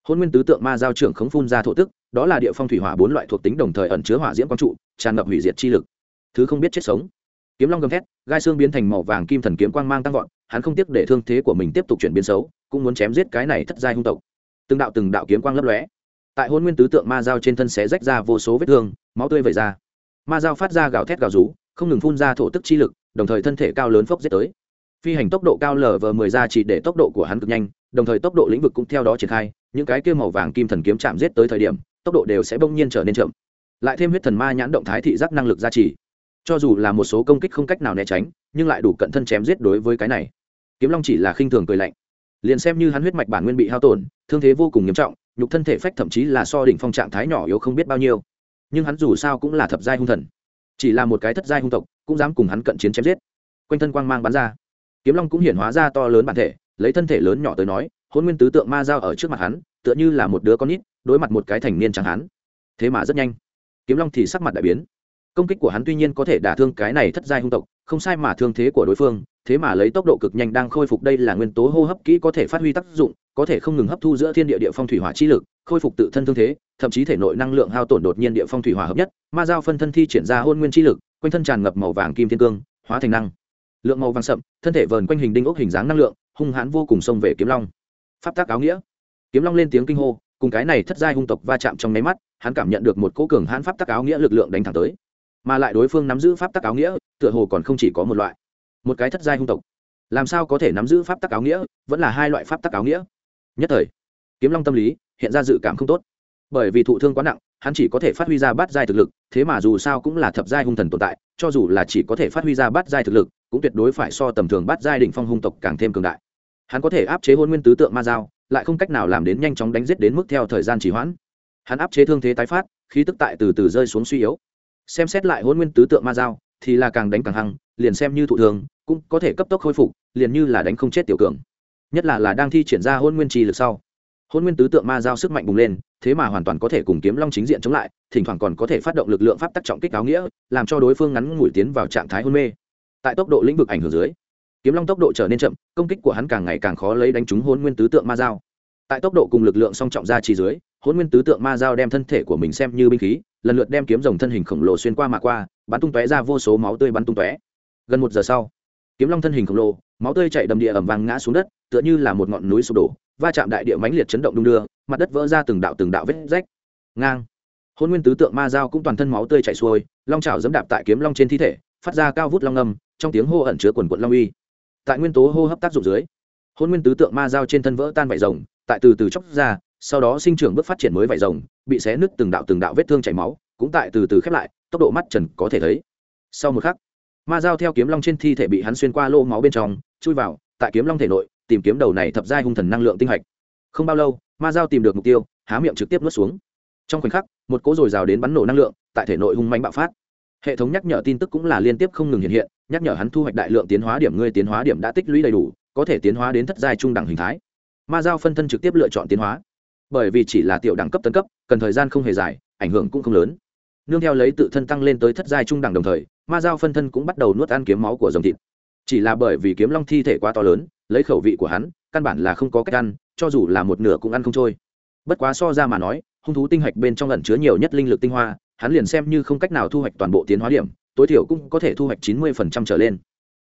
hôn nguyên tứ tượng ma giao trưởng khống phun ra thổ tức, đó là địa phong thủy hỏa bốn loại thuộc tính đồng thời ẩn chứa hỏa diễm quang trụ, tràn ngập hủy diệt chi lực. Thứ không biết chết sống. Kiếm long gầm thét, gai xương biến thành màu vàng kim thần kiếm quang mang tăng vọt, hắn không tiếc để thương thế của mình tiếp tục chuyển biến xấu, cũng muốn chém giết cái này thất giai hung tộc. Từng đạo từng đạo kiếm quang lấp lóe. Tại hôn nguyên tứ tượng ma dao trên thân xé rách ra vô số vết thương, máu tươi vẩy ra. Ma dao phát ra gào thét gào rú, không ngừng phun ra thổ tức chi lực, đồng thời thân thể cao lớn phốc giết tới. Phi hành tốc độ cao lở vờ mười ra chỉ để tốc độ của hắn cực nhanh, đồng thời tốc độ lĩnh vực cũng theo đó triển khai những cái kia màu vàng kim thần kiếm chạm giết tới thời điểm, tốc độ đều sẽ bỗng nhiên trở nên chậm. Lại thêm huyết thần ma nhãn động thái thị giác năng lực gia trì. Cho dù là một số công kích không cách nào né tránh, nhưng lại đủ cận thân chém giết đối với cái này. Kiếm long chỉ là khinh thường cười lạnh. Liền xem như hắn huyết mạch bản nguyên bị hao tổn, thương thế vô cùng nghiêm trọng, nhục thân thể phách thậm chí là so đỉnh phong trạng thái nhỏ yếu không biết bao nhiêu. Nhưng hắn dù sao cũng là thập giai hung thần. Chỉ là một cái thất giai hung tộc, cũng dám cùng hắn cận chiến chém giết. Quanh thân quang mang bắn ra. Kiếm long cũng hiển hóa ra to lớn bản thể, lấy thân thể lớn nhỏ tới nói hôn nguyên tứ tượng ma dao ở trước mặt hắn, tựa như là một đứa con nít, đối mặt một cái thành niên chẳng hắn. Thế mà rất nhanh, kiếm long thì sắc mặt đại biến. Công kích của hắn tuy nhiên có thể đả thương cái này thất giai hung tộc, không sai mà thương thế của đối phương, thế mà lấy tốc độ cực nhanh đang khôi phục đây là nguyên tố hô hấp kỹ có thể phát huy tác dụng, có thể không ngừng hấp thu giữa thiên địa địa phong thủy hỏa chi lực, khôi phục tự thân thương thế, thậm chí thể nội năng lượng hao tổn đột nhiên địa phong thủy hỏa hợp nhất, ma giao phân thân thi triển ra hôn nguyên chi lực, quanh thân tràn ngập màu vàng kim thiên cương, hóa thành năng. Lượng màu vàng sậm, thân thể vờn quanh hình đinh ốc hình dáng năng lượng, hung hãn vô cùng xông về kiếm long pháp tác áo nghĩa. Kiếm long lên tiếng kinh hô, cùng cái này thất giai hung tộc va chạm trong nháy mắt, hắn cảm nhận được một cỗ cường hãn pháp tác áo nghĩa lực lượng đánh thẳng tới. Mà lại đối phương nắm giữ pháp tác áo nghĩa, tựa hồ còn không chỉ có một loại. Một cái thất giai hung tộc. Làm sao có thể nắm giữ pháp tác áo nghĩa, vẫn là hai loại pháp tác áo nghĩa? Nhất thời, kiếm long tâm lý hiện ra dự cảm không tốt. Bởi vì thụ thương quá nặng, hắn chỉ có thể phát huy ra bát giai thực lực, thế mà dù sao cũng là thập giai hung thần tồn tại, cho dù là chỉ có thể phát huy ra bát giai thực lực, cũng tuyệt đối phải so tầm thường bát giai đỉnh phong hung tộc càng thêm cường đại hắn có thể áp chế hôn nguyên tứ tượng ma giao lại không cách nào làm đến nhanh chóng đánh giết đến mức theo thời gian trì hoãn. Hắn áp chế thương thế tái phát, khí tức tại từ từ rơi xuống suy yếu. Xem xét lại hôn nguyên tứ tượng ma dao, thì là càng đánh càng hăng, liền xem như thụ thường, cũng có thể cấp tốc khôi phục, liền như là đánh không chết tiểu cường. Nhất là là đang thi triển ra hôn nguyên trì lực sau. Hôn nguyên tứ tượng ma giao sức mạnh bùng lên, thế mà hoàn toàn có thể cùng kiếm long chính diện chống lại, thỉnh thoảng còn có thể phát động lực lượng pháp tắc trọng kích áo nghĩa, làm cho đối phương ngắn ngủi tiến vào trạng thái hôn mê. Tại tốc độ lĩnh vực ảnh hưởng dưới kiếm long tốc độ trở nên chậm, công kích của hắn càng ngày càng khó lấy đánh trúng hôn nguyên tứ tượng ma Dao. tại tốc độ cùng lực lượng song trọng ra chỉ dưới hôn nguyên tứ tượng ma Dao đem thân thể của mình xem như binh khí, lần lượt đem kiếm rồng thân hình khổng lồ xuyên qua mà qua, bắn tung tóe ra vô số máu tươi bắn tung tóe. Gần một giờ sau, kiếm long thân hình khổng lồ, máu tươi chạy đầm địa ẩm vàng ngã xuống đất, tựa như là một ngọn núi sụp đổ, va chạm đại địa mãnh liệt chấn động đung đưa, mặt đất vỡ ra từng đạo từng đạo vết rách. Ngang. Hôn nguyên tứ tượng ma dao cũng toàn thân máu tươi chảy xuôi, long trào dẫm đạp tại kiếm long trên thi thể, phát ra cao vút long âm, trong tiếng hô ẩn chứa quần quận long uy tại nguyên tố hô hấp tác dụng dưới. Hôn nguyên tứ tượng ma dao trên thân vỡ tan vải rồng, tại từ từ chóc ra, sau đó sinh trưởng bước phát triển mới vải rồng, bị xé nứt từng đạo từng đạo vết thương chảy máu, cũng tại từ từ khép lại, tốc độ mắt trần có thể thấy. Sau một khắc, ma dao theo kiếm long trên thi thể bị hắn xuyên qua lô máu bên trong, chui vào, tại kiếm long thể nội, tìm kiếm đầu này thập giai hung thần năng lượng tinh hạch. Không bao lâu, ma dao tìm được mục tiêu, há miệng trực tiếp nuốt xuống. Trong khoảnh khắc, một cỗ dồi dào đến bắn nổ năng lượng, tại thể nội hung mạnh bạo phát. Hệ thống nhắc nhở tin tức cũng là liên tiếp không ngừng hiện hiện nhắc nhở hắn thu hoạch đại lượng tiến hóa điểm ngươi tiến hóa điểm đã tích lũy đầy đủ, có thể tiến hóa đến thất giai trung đẳng hình thái. Ma giao phân thân trực tiếp lựa chọn tiến hóa. Bởi vì chỉ là tiểu đẳng cấp tấn cấp, cần thời gian không hề dài, ảnh hưởng cũng không lớn. Nương theo lấy tự thân tăng lên tới thất giai trung đẳng đồng thời, ma giao phân thân cũng bắt đầu nuốt ăn kiếm máu của dòng thịt. Chỉ là bởi vì kiếm long thi thể quá to lớn, lấy khẩu vị của hắn, căn bản là không có cách ăn, cho dù là một nửa cũng ăn không trôi. Bất quá so ra mà nói, hung thú tinh hạch bên trong lần chứa nhiều nhất linh lực tinh hoa, hắn liền xem như không cách nào thu hoạch toàn bộ tiến hóa điểm tối thiểu cũng có thể thu hoạch chín mươi phần trăm trở lên.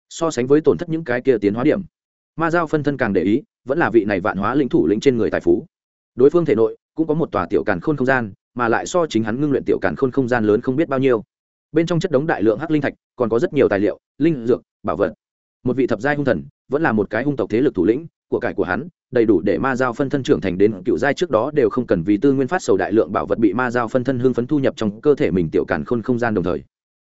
So sánh với tổn thất những cái kia tiến hóa điểm, ma giao phân thân càng để ý, vẫn là vị này vạn hóa lĩnh thủ lĩnh trên người tài phú. Đối phương thể nội cũng có một tòa tiểu càn khôn không gian, mà lại so chính hắn ngưng luyện tiểu càn khôn không gian lớn không biết bao nhiêu. Bên trong chất đống đại lượng hắc linh thạch, còn có rất nhiều tài liệu, linh dược, bảo vật. Một vị thập giai hung thần, vẫn là một cái hung tộc thế lực thủ lĩnh, của cải của hắn, đầy đủ để ma giao phân thân trưởng thành đến cựu giai trước đó đều không cần vì tư nguyên phát sầu đại lượng bảo vật bị ma giao phân thân hương phấn thu nhập trong cơ thể mình tiểu càn khôn không gian đồng thời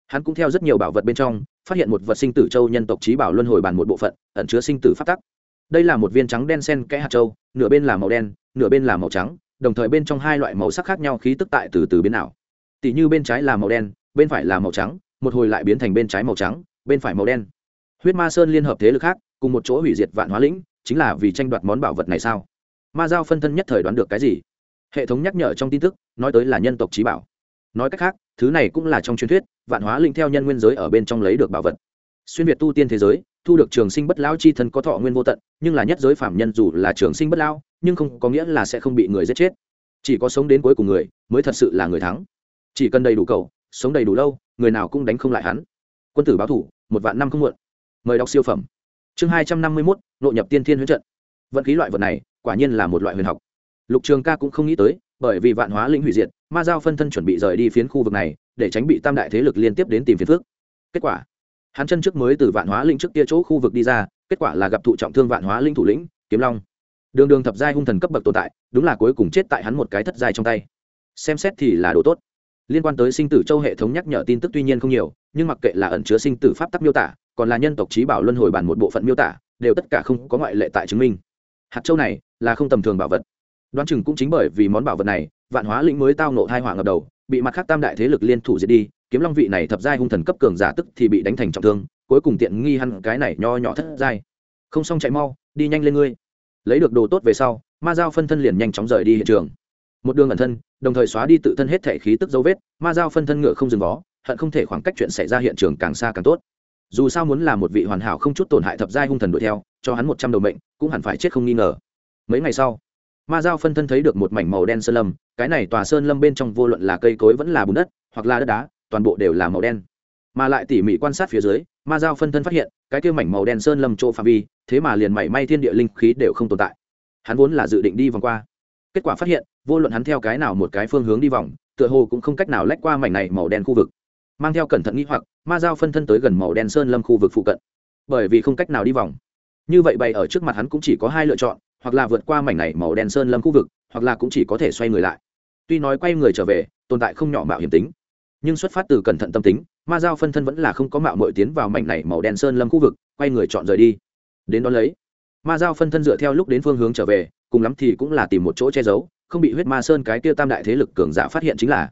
hắn cũng theo rất nhiều bảo vật bên trong, phát hiện một vật sinh tử châu nhân tộc trí bảo luân hồi bàn một bộ phận, ẩn chứa sinh tử phát tắc. Đây là một viên trắng đen sen kẽ hạt châu, nửa bên là màu đen, nửa bên là màu trắng, đồng thời bên trong hai loại màu sắc khác nhau khí tức tại từ từ biến ảo. Tỷ như bên trái là màu đen, bên phải là màu trắng, một hồi lại biến thành bên trái màu trắng, bên phải màu đen. Huyết ma sơn liên hợp thế lực khác, cùng một chỗ hủy diệt vạn hóa lĩnh, chính là vì tranh đoạt món bảo vật này sao? Ma giao phân thân nhất thời đoán được cái gì? Hệ thống nhắc nhở trong tin tức, nói tới là nhân tộc trí bảo nói cách khác, thứ này cũng là trong truyền thuyết, vạn hóa linh theo nhân nguyên giới ở bên trong lấy được bảo vật. Xuyên việt tu tiên thế giới, thu được trường sinh bất lão chi thân có thọ nguyên vô tận, nhưng là nhất giới phạm nhân dù là trường sinh bất lão, nhưng không có nghĩa là sẽ không bị người giết chết. Chỉ có sống đến cuối cùng người, mới thật sự là người thắng. Chỉ cần đầy đủ cầu, sống đầy đủ lâu, người nào cũng đánh không lại hắn. Quân tử báo thủ, một vạn năm không muộn. Mời đọc siêu phẩm. Chương hai trăm năm mươi mốt, nội nhập tiên thiên huyết trận. Vận khí loại vật này, quả nhiên là một loại huyền học. Lục trường ca cũng không nghĩ tới, bởi vì vạn hóa linh hủy diệt ma giao phân thân chuẩn bị rời đi phiến khu vực này, để tránh bị tam đại thế lực liên tiếp đến tìm phiến phước kết quả, hắn chân trước mới từ vạn hóa linh trước kia chỗ khu vực đi ra, kết quả là gặp thụ trọng thương vạn hóa linh thủ lĩnh, kiếm long. Đường đường thập giai hung thần cấp bậc tồn tại, đúng là cuối cùng chết tại hắn một cái thất giai trong tay. Xem xét thì là đồ tốt. Liên quan tới sinh tử châu hệ thống nhắc nhở tin tức tuy nhiên không nhiều, nhưng mặc kệ là ẩn chứa sinh tử pháp tắc miêu tả, còn là nhân tộc trí bảo luân hồi bản một bộ phận miêu tả, đều tất cả không có ngoại lệ tại chứng minh. Hạt châu này là không tầm thường bảo vật. Đoán chừng cũng chính bởi vì món bảo vật này vạn hóa lĩnh mới tao nộ thai hỏa ngập đầu, bị mặt khác tam đại thế lực liên thủ diệt đi, kiếm long vị này thập giai hung thần cấp cường giả tức thì bị đánh thành trọng thương, cuối cùng tiện nghi hăn cái này nho nhỏ thất giai. Không xong chạy mau, đi nhanh lên ngươi. Lấy được đồ tốt về sau, ma giao phân thân liền nhanh chóng rời đi hiện trường. Một đường ẩn thân, đồng thời xóa đi tự thân hết thể khí tức dấu vết, ma giao phân thân ngựa không dừng vó, hận không thể khoảng cách chuyện xảy ra hiện trường càng xa càng tốt. Dù sao muốn là một vị hoàn hảo không chút tổn hại thập giai hung thần đuổi theo, cho hắn một trăm đầu mệnh, cũng hẳn phải chết không nghi ngờ. Mấy ngày sau ma giao phân thân thấy được một mảnh màu đen sơn lâm, cái này tòa sơn lâm bên trong vô luận là cây cối vẫn là bùn đất, hoặc là đất đá, toàn bộ đều là màu đen. Mà lại tỉ mỉ quan sát phía dưới, ma giao phân thân phát hiện, cái kia mảnh màu đen sơn lâm chỗ phạm vi, thế mà liền mảy may thiên địa linh khí đều không tồn tại. Hắn vốn là dự định đi vòng qua. Kết quả phát hiện, vô luận hắn theo cái nào một cái phương hướng đi vòng, tựa hồ cũng không cách nào lách qua mảnh này màu đen khu vực. Mang theo cẩn thận nghĩ hoặc, ma giao phân thân tới gần màu đen sơn lâm khu vực phụ cận. Bởi vì không cách nào đi vòng. Như vậy bày ở trước mặt hắn cũng chỉ có hai lựa chọn hoặc là vượt qua mảnh này màu đen sơn lâm khu vực, hoặc là cũng chỉ có thể xoay người lại. Tuy nói quay người trở về, tồn tại không nhỏ mạo hiểm tính, nhưng xuất phát từ cẩn thận tâm tính, ma giao phân thân vẫn là không có mạo mội tiến vào mảnh này màu đen sơn lâm khu vực, quay người chọn rời đi. Đến đó lấy, ma giao phân thân dựa theo lúc đến phương hướng trở về, cùng lắm thì cũng là tìm một chỗ che giấu, không bị huyết ma sơn cái kia tam đại thế lực cường giả phát hiện chính là.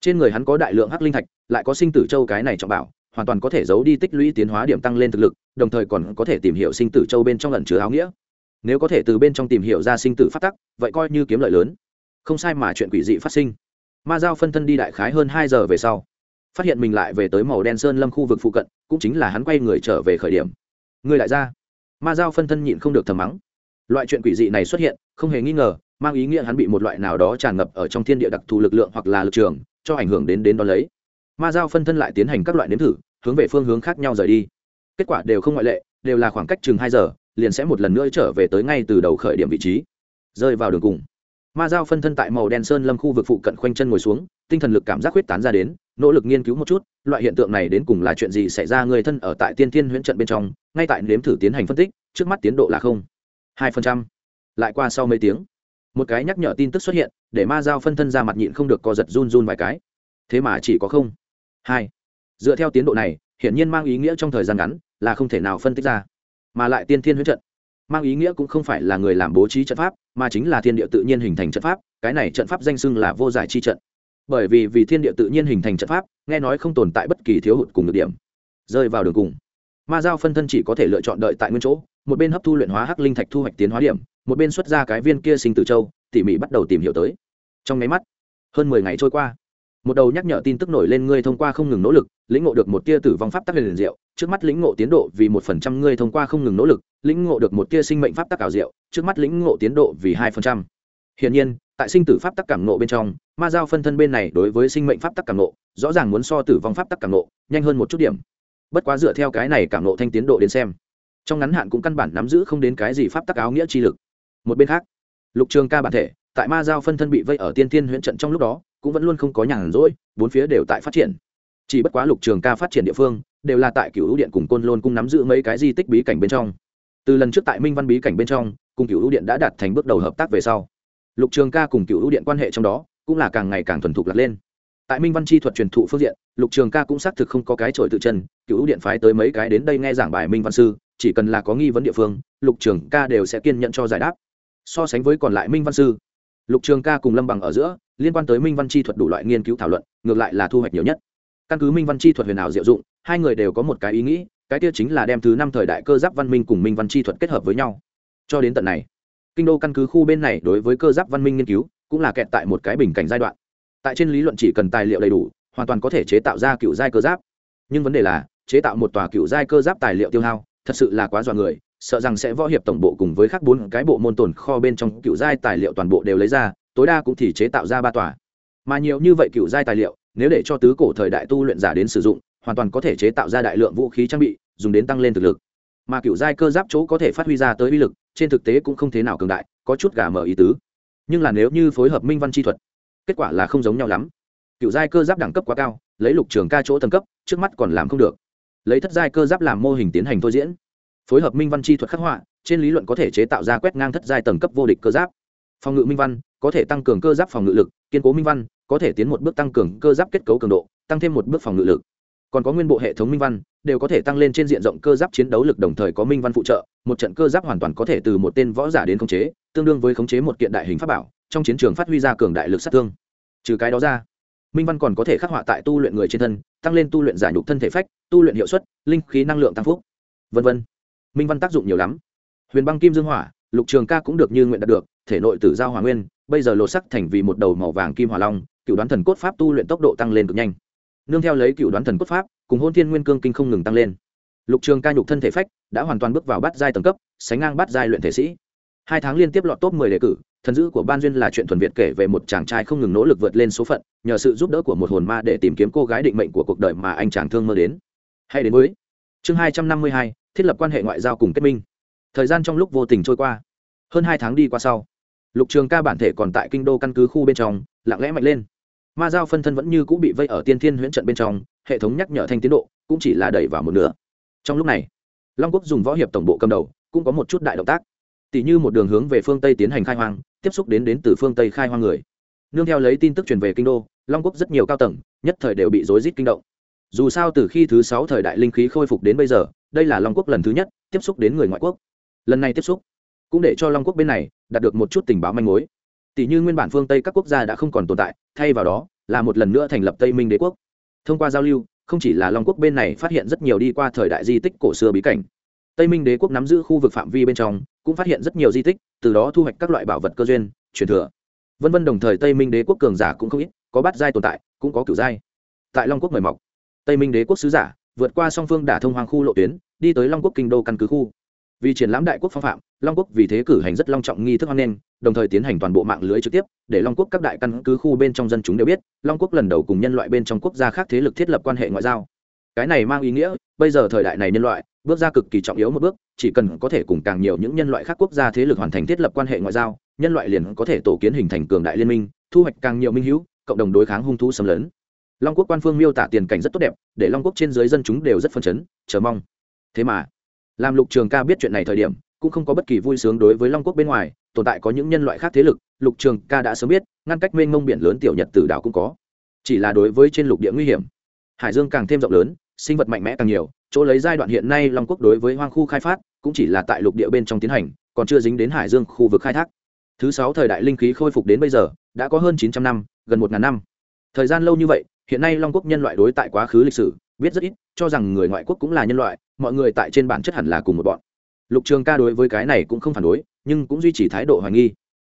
Trên người hắn có đại lượng hắc linh thạch, lại có sinh tử châu cái này trọng bảo, hoàn toàn có thể giấu đi tích lũy tiến hóa điểm tăng lên thực lực, đồng thời còn có thể tìm hiểu sinh tử châu bên trong lần chứa áo nghĩa nếu có thể từ bên trong tìm hiểu ra sinh tử phát tắc, vậy coi như kiếm lợi lớn. Không sai mà chuyện quỷ dị phát sinh. Ma giao phân thân đi đại khái hơn hai giờ về sau, phát hiện mình lại về tới màu đen sơn lâm khu vực phụ cận, cũng chính là hắn quay người trở về khởi điểm. Người lại ra. Ma giao phân thân nhịn không được thầm mắng. Loại chuyện quỷ dị này xuất hiện, không hề nghi ngờ, mang ý nghĩa hắn bị một loại nào đó tràn ngập ở trong thiên địa đặc thù lực lượng hoặc là lực trường, cho ảnh hưởng đến đến đó lấy. Ma giao phân thân lại tiến hành các loại nếm thử, hướng về phương hướng khác nhau rời đi. Kết quả đều không ngoại lệ, đều là khoảng cách chừng hai giờ liền sẽ một lần nữa trở về tới ngay từ đầu khởi điểm vị trí. Rơi vào đường cùng. Ma giao phân thân tại màu đen sơn lâm khu vực phụ cận khoanh chân ngồi xuống, tinh thần lực cảm giác huyết tán ra đến, nỗ lực nghiên cứu một chút, loại hiện tượng này đến cùng là chuyện gì xảy ra người thân ở tại tiên thiên huyễn trận bên trong, ngay tại nếm thử tiến hành phân tích, trước mắt tiến độ là không. Hai phần trăm. Lại qua sau mấy tiếng, một cái nhắc nhở tin tức xuất hiện, để ma giao phân thân ra mặt nhịn không được co giật run run vài cái. Thế mà chỉ có không. Hai. Dựa theo tiến độ này, hiển nhiên mang ý nghĩa trong thời gian ngắn là không thể nào phân tích ra mà lại tiên thiên huyết trận. Mang ý nghĩa cũng không phải là người làm bố trí trận pháp, mà chính là thiên địa tự nhiên hình thành trận pháp, cái này trận pháp danh xưng là vô giải chi trận. Bởi vì vì thiên địa tự nhiên hình thành trận pháp, nghe nói không tồn tại bất kỳ thiếu hụt cùng được điểm. Rơi vào đường cùng, ma giao phân thân chỉ có thể lựa chọn đợi tại nguyên chỗ, một bên hấp thu luyện hóa hắc linh thạch thu hoạch tiến hóa điểm, một bên xuất ra cái viên kia sinh tử châu, tỉ mỉ bắt đầu tìm hiểu tới. Trong nháy mắt, hơn mười ngày trôi qua một đầu nhắc nhở tin tức nổi lên ngươi thông qua không ngừng nỗ lực, lĩnh ngộ được một tia tử vong pháp tắc liền diệu. Trước mắt lĩnh ngộ tiến độ vì một phần trăm ngươi thông qua không ngừng nỗ lực, lĩnh ngộ được một tia sinh mệnh pháp tắc ảo diệu. Trước mắt lĩnh ngộ tiến độ vì hai phần trăm. Hiển nhiên, tại sinh tử pháp tắc cảm ngộ bên trong, ma giao phân thân bên này đối với sinh mệnh pháp tắc cảm ngộ, rõ ràng muốn so tử vong pháp tắc cảm ngộ, nhanh hơn một chút điểm. Bất quá dựa theo cái này cảm ngộ thanh tiến độ đến xem, trong ngắn hạn cũng căn bản nắm giữ không đến cái gì pháp tắc áo nghĩa chi lực. Một bên khác, lục trường ca bản thể, tại ma giao phân thân bị vây ở tiên tiên huyện trận trong lúc đó cũng vẫn luôn không có nhàn rỗi, bốn phía đều tại phát triển. Chỉ bất quá lục trường ca phát triển địa phương, đều là tại cựu điện cùng côn lôn cung nắm giữ mấy cái di tích bí cảnh bên trong. Từ lần trước tại minh văn bí cảnh bên trong, cùng cựu điện đã đạt thành bước đầu hợp tác về sau. Lục trường ca cùng cựu điện quan hệ trong đó, cũng là càng ngày càng thuần thục lật lên. Tại minh văn chi thuật truyền thụ phương diện, lục trường ca cũng xác thực không có cái trội tự chân cựu điện phái tới mấy cái đến đây nghe giảng bài minh văn sư, chỉ cần là có nghi vấn địa phương, lục trường ca đều sẽ kiên nhận cho giải đáp. So sánh với còn lại minh văn sư, lục trường ca cùng lâm bằng ở giữa liên quan tới minh văn chi thuật đủ loại nghiên cứu thảo luận, ngược lại là thu hoạch nhiều nhất. Căn cứ minh văn chi thuật huyền ảo diệu dụng, hai người đều có một cái ý nghĩ, cái tiêu chính là đem thứ năm thời đại cơ giáp văn minh cùng minh văn chi thuật kết hợp với nhau. Cho đến tận này, kinh đô căn cứ khu bên này đối với cơ giáp văn minh nghiên cứu, cũng là kẹt tại một cái bình cảnh giai đoạn. Tại trên lý luận chỉ cần tài liệu đầy đủ, hoàn toàn có thể chế tạo ra cựu giai cơ giáp. Nhưng vấn đề là, chế tạo một tòa cựu giai cơ giáp tài liệu tiêu hao, thật sự là quá dọa người, sợ rằng sẽ võ hiệp tổng bộ cùng với các bốn cái bộ môn tồn kho bên trong cựu giai tài liệu toàn bộ đều lấy ra tối đa cũng thì chế tạo ra ba tòa. Mà nhiều như vậy cựu giai tài liệu, nếu để cho tứ cổ thời đại tu luyện giả đến sử dụng, hoàn toàn có thể chế tạo ra đại lượng vũ khí trang bị, dùng đến tăng lên thực lực. Mà cựu giai cơ giáp chỗ có thể phát huy ra tới uy lực, trên thực tế cũng không thế nào cường đại, có chút gà mở ý tứ. Nhưng là nếu như phối hợp minh văn chi thuật, kết quả là không giống nhau lắm. Cựu giai cơ giáp đẳng cấp quá cao, lấy lục trường ca chỗ tầng cấp, trước mắt còn làm không được. Lấy thất giai cơ giáp làm mô hình tiến hành thôi diễn. Phối hợp minh văn chi thuật khắc họa, trên lý luận có thể chế tạo ra quét ngang thất giai tầng cấp vô địch cơ giáp phòng ngự minh văn, có thể tăng cường cơ giáp phòng ngự lực, kiên cố minh văn, có thể tiến một bước tăng cường cơ giáp kết cấu cường độ, tăng thêm một bước phòng ngự lực. Còn có nguyên bộ hệ thống minh văn, đều có thể tăng lên trên diện rộng cơ giáp chiến đấu lực đồng thời có minh văn phụ trợ, một trận cơ giáp hoàn toàn có thể từ một tên võ giả đến khống chế, tương đương với khống chế một kiện đại hình pháp bảo, trong chiến trường phát huy ra cường đại lực sát thương. Trừ cái đó ra, minh văn còn có thể khắc họa tại tu luyện người trên thân, tăng lên tu luyện giải nhục thân thể phách, tu luyện hiệu suất, linh khí năng lượng tăng phúc v v minh văn tác dụng nhiều lắm. Huyền băng kim dương hỏa, lục trường ca cũng được như nguyện đạt được thể nội tử giao hòa nguyên, bây giờ lột sắc thành vì một đầu màu vàng kim hỏa long, cựu đoán thần cốt pháp tu luyện tốc độ tăng lên cực nhanh. Nương theo lấy cựu đoán thần cốt pháp, cùng hôn thiên nguyên cương kinh không ngừng tăng lên. Lục trường ca nhục thân thể phách, đã hoàn toàn bước vào bát giai tầng cấp, sánh ngang bát giai luyện thể sĩ. Hai tháng liên tiếp lọt top mười đề cử, thần dữ của ban duyên là chuyện thuần việt kể về một chàng trai không ngừng nỗ lực vượt lên số phận, nhờ sự giúp đỡ của một hồn ma để tìm kiếm cô gái định mệnh của cuộc đời mà anh chàng thương mơ đến. Hay đến với chương hai trăm năm mươi hai, thiết lập quan hệ ngoại giao cùng kết minh. Thời gian trong lúc vô tình trôi qua, hơn hai tháng đi qua sau lục trường ca bản thể còn tại kinh đô căn cứ khu bên trong, lặng lẽ mạnh lên. Ma giao phân thân vẫn như cũng bị vây ở tiên thiên huyễn trận bên trong, hệ thống nhắc nhở thanh tiến độ cũng chỉ là đẩy vào một nửa. Trong lúc này, long quốc dùng võ hiệp tổng bộ cầm đầu, cũng có một chút đại động tác. Tỷ như một đường hướng về phương tây tiến hành khai hoang, tiếp xúc đến đến từ phương tây khai hoang người. Nương theo lấy tin tức truyền về kinh đô, long quốc rất nhiều cao tầng, nhất thời đều bị rối rít kinh động. Dù sao từ khi thứ sáu thời đại linh khí khôi phục đến bây giờ, đây là long quốc lần thứ nhất tiếp xúc đến người ngoại quốc. Lần này tiếp xúc cũng để cho long quốc bên này đạt được một chút tình báo manh mối. Tỷ như nguyên bản phương tây các quốc gia đã không còn tồn tại, thay vào đó là một lần nữa thành lập tây minh đế quốc. Thông qua giao lưu, không chỉ là long quốc bên này phát hiện rất nhiều đi qua thời đại di tích cổ xưa bí cảnh, tây minh đế quốc nắm giữ khu vực phạm vi bên trong, cũng phát hiện rất nhiều di tích, từ đó thu hoạch các loại bảo vật cơ duyên, truyền thừa. Vân vân đồng thời tây minh đế quốc cường giả cũng không ít, có bát giai tồn tại, cũng có cửu giai. Tại long quốc mời mọc, tây minh đế quốc sứ giả vượt qua song phương đả thông hoàng khu lộ tuyến, đi tới long quốc kinh đô căn cứ khu. Vì triển lãm đại quốc phong phạm long quốc vì thế cử hành rất long trọng nghi thức hoan nghênh, đồng thời tiến hành toàn bộ mạng lưới trực tiếp, để long quốc các đại căn cứ khu bên trong dân chúng đều biết, long quốc lần đầu cùng nhân loại bên trong quốc gia khác thế lực thiết lập quan hệ ngoại giao. Cái này mang ý nghĩa, bây giờ thời đại này nhân loại, bước ra cực kỳ trọng yếu một bước, chỉ cần có thể cùng càng nhiều những nhân loại khác quốc gia thế lực hoàn thành thiết lập quan hệ ngoại giao, nhân loại liền có thể tổ kiến hình thành cường đại liên minh, thu hoạch càng nhiều minh hữu, cộng đồng đối kháng hung thú xâm lấn. Long quốc quan phương miêu tả tiền cảnh rất tốt đẹp, để long quốc trên dưới dân chúng đều rất phân chấn, chờ mong. Thế mà làm lục trường ca biết chuyện này thời điểm cũng không có bất kỳ vui sướng đối với long quốc bên ngoài, tồn tại có những nhân loại khác thế lực, lục trường ca đã sớm biết, ngăn cách mênh mông biển lớn tiểu nhật tử đảo cũng có. Chỉ là đối với trên lục địa nguy hiểm, hải dương càng thêm rộng lớn, sinh vật mạnh mẽ càng nhiều, chỗ lấy giai đoạn hiện nay long quốc đối với hoang khu khai phát, cũng chỉ là tại lục địa bên trong tiến hành, còn chưa dính đến hải dương khu vực khai thác. Thứ sáu thời đại linh khí khôi phục đến bây giờ, đã có hơn chín trăm năm, gần một ngàn năm. Thời gian lâu như vậy, hiện nay long quốc nhân loại đối tại quá khứ lịch sử, biết rất ít, cho rằng người ngoại quốc cũng là nhân loại, mọi người tại trên bản chất hẳn là cùng một bọn lục trường ca đối với cái này cũng không phản đối, nhưng cũng duy trì thái độ hoài nghi.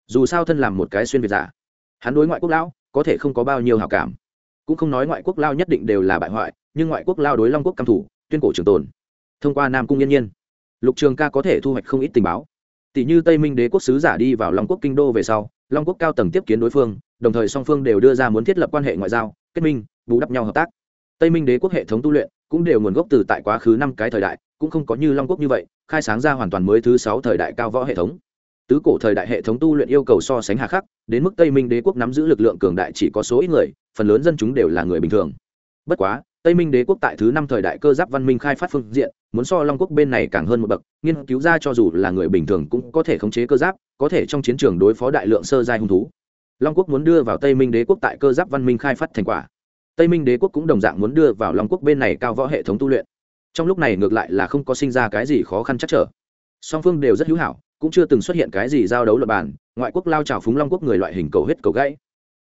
Dù sao thân làm một cái xuyên việt giả, hắn đối ngoại quốc lão có thể không có bao nhiêu hào cảm. Cũng không nói ngoại quốc lao nhất định đều là bại hoại, nhưng ngoại quốc lao đối long quốc căm thủ, tuyên cổ trường tồn. Thông qua nam cung yên nhiên, lục trường ca có thể thu hoạch không ít tình báo. Tỷ như tây minh đế quốc sứ giả đi vào long quốc kinh đô về sau, long quốc cao tầng tiếp kiến đối phương, đồng thời song phương đều đưa ra muốn thiết lập quan hệ ngoại giao, kết minh, bù đắp nhau hợp tác. Tây minh đế quốc hệ thống tu luyện cũng đều nguồn gốc từ tại quá khứ năm cái thời đại, cũng không có như long quốc như vậy khai sáng ra hoàn toàn mới thứ sáu thời đại cao võ hệ thống. Tứ cổ thời đại hệ thống tu luyện yêu cầu so sánh hà khắc, đến mức tây minh đế quốc nắm giữ lực lượng cường đại chỉ có số ít người, phần lớn dân chúng đều là người bình thường. Bất quá, tây minh đế quốc tại thứ năm thời đại cơ giáp văn minh khai phát phương diện, muốn so long quốc bên này càng hơn một bậc, nghiên cứu ra cho dù là người bình thường cũng có thể khống chế cơ giáp, có thể trong chiến trường đối phó đại lượng sơ giai hung thú. Long quốc muốn đưa vào tây minh đế quốc tại cơ giáp văn minh khai phát thành quả. Tây minh đế quốc cũng đồng dạng muốn đưa vào long quốc bên này cao võ hệ thống tu luyện trong lúc này ngược lại là không có sinh ra cái gì khó khăn chắc trở. Song phương đều rất hữu hảo, cũng chưa từng xuất hiện cái gì giao đấu luật bàn, ngoại quốc lao trào phúng long quốc người loại hình cầu hết cầu gãy.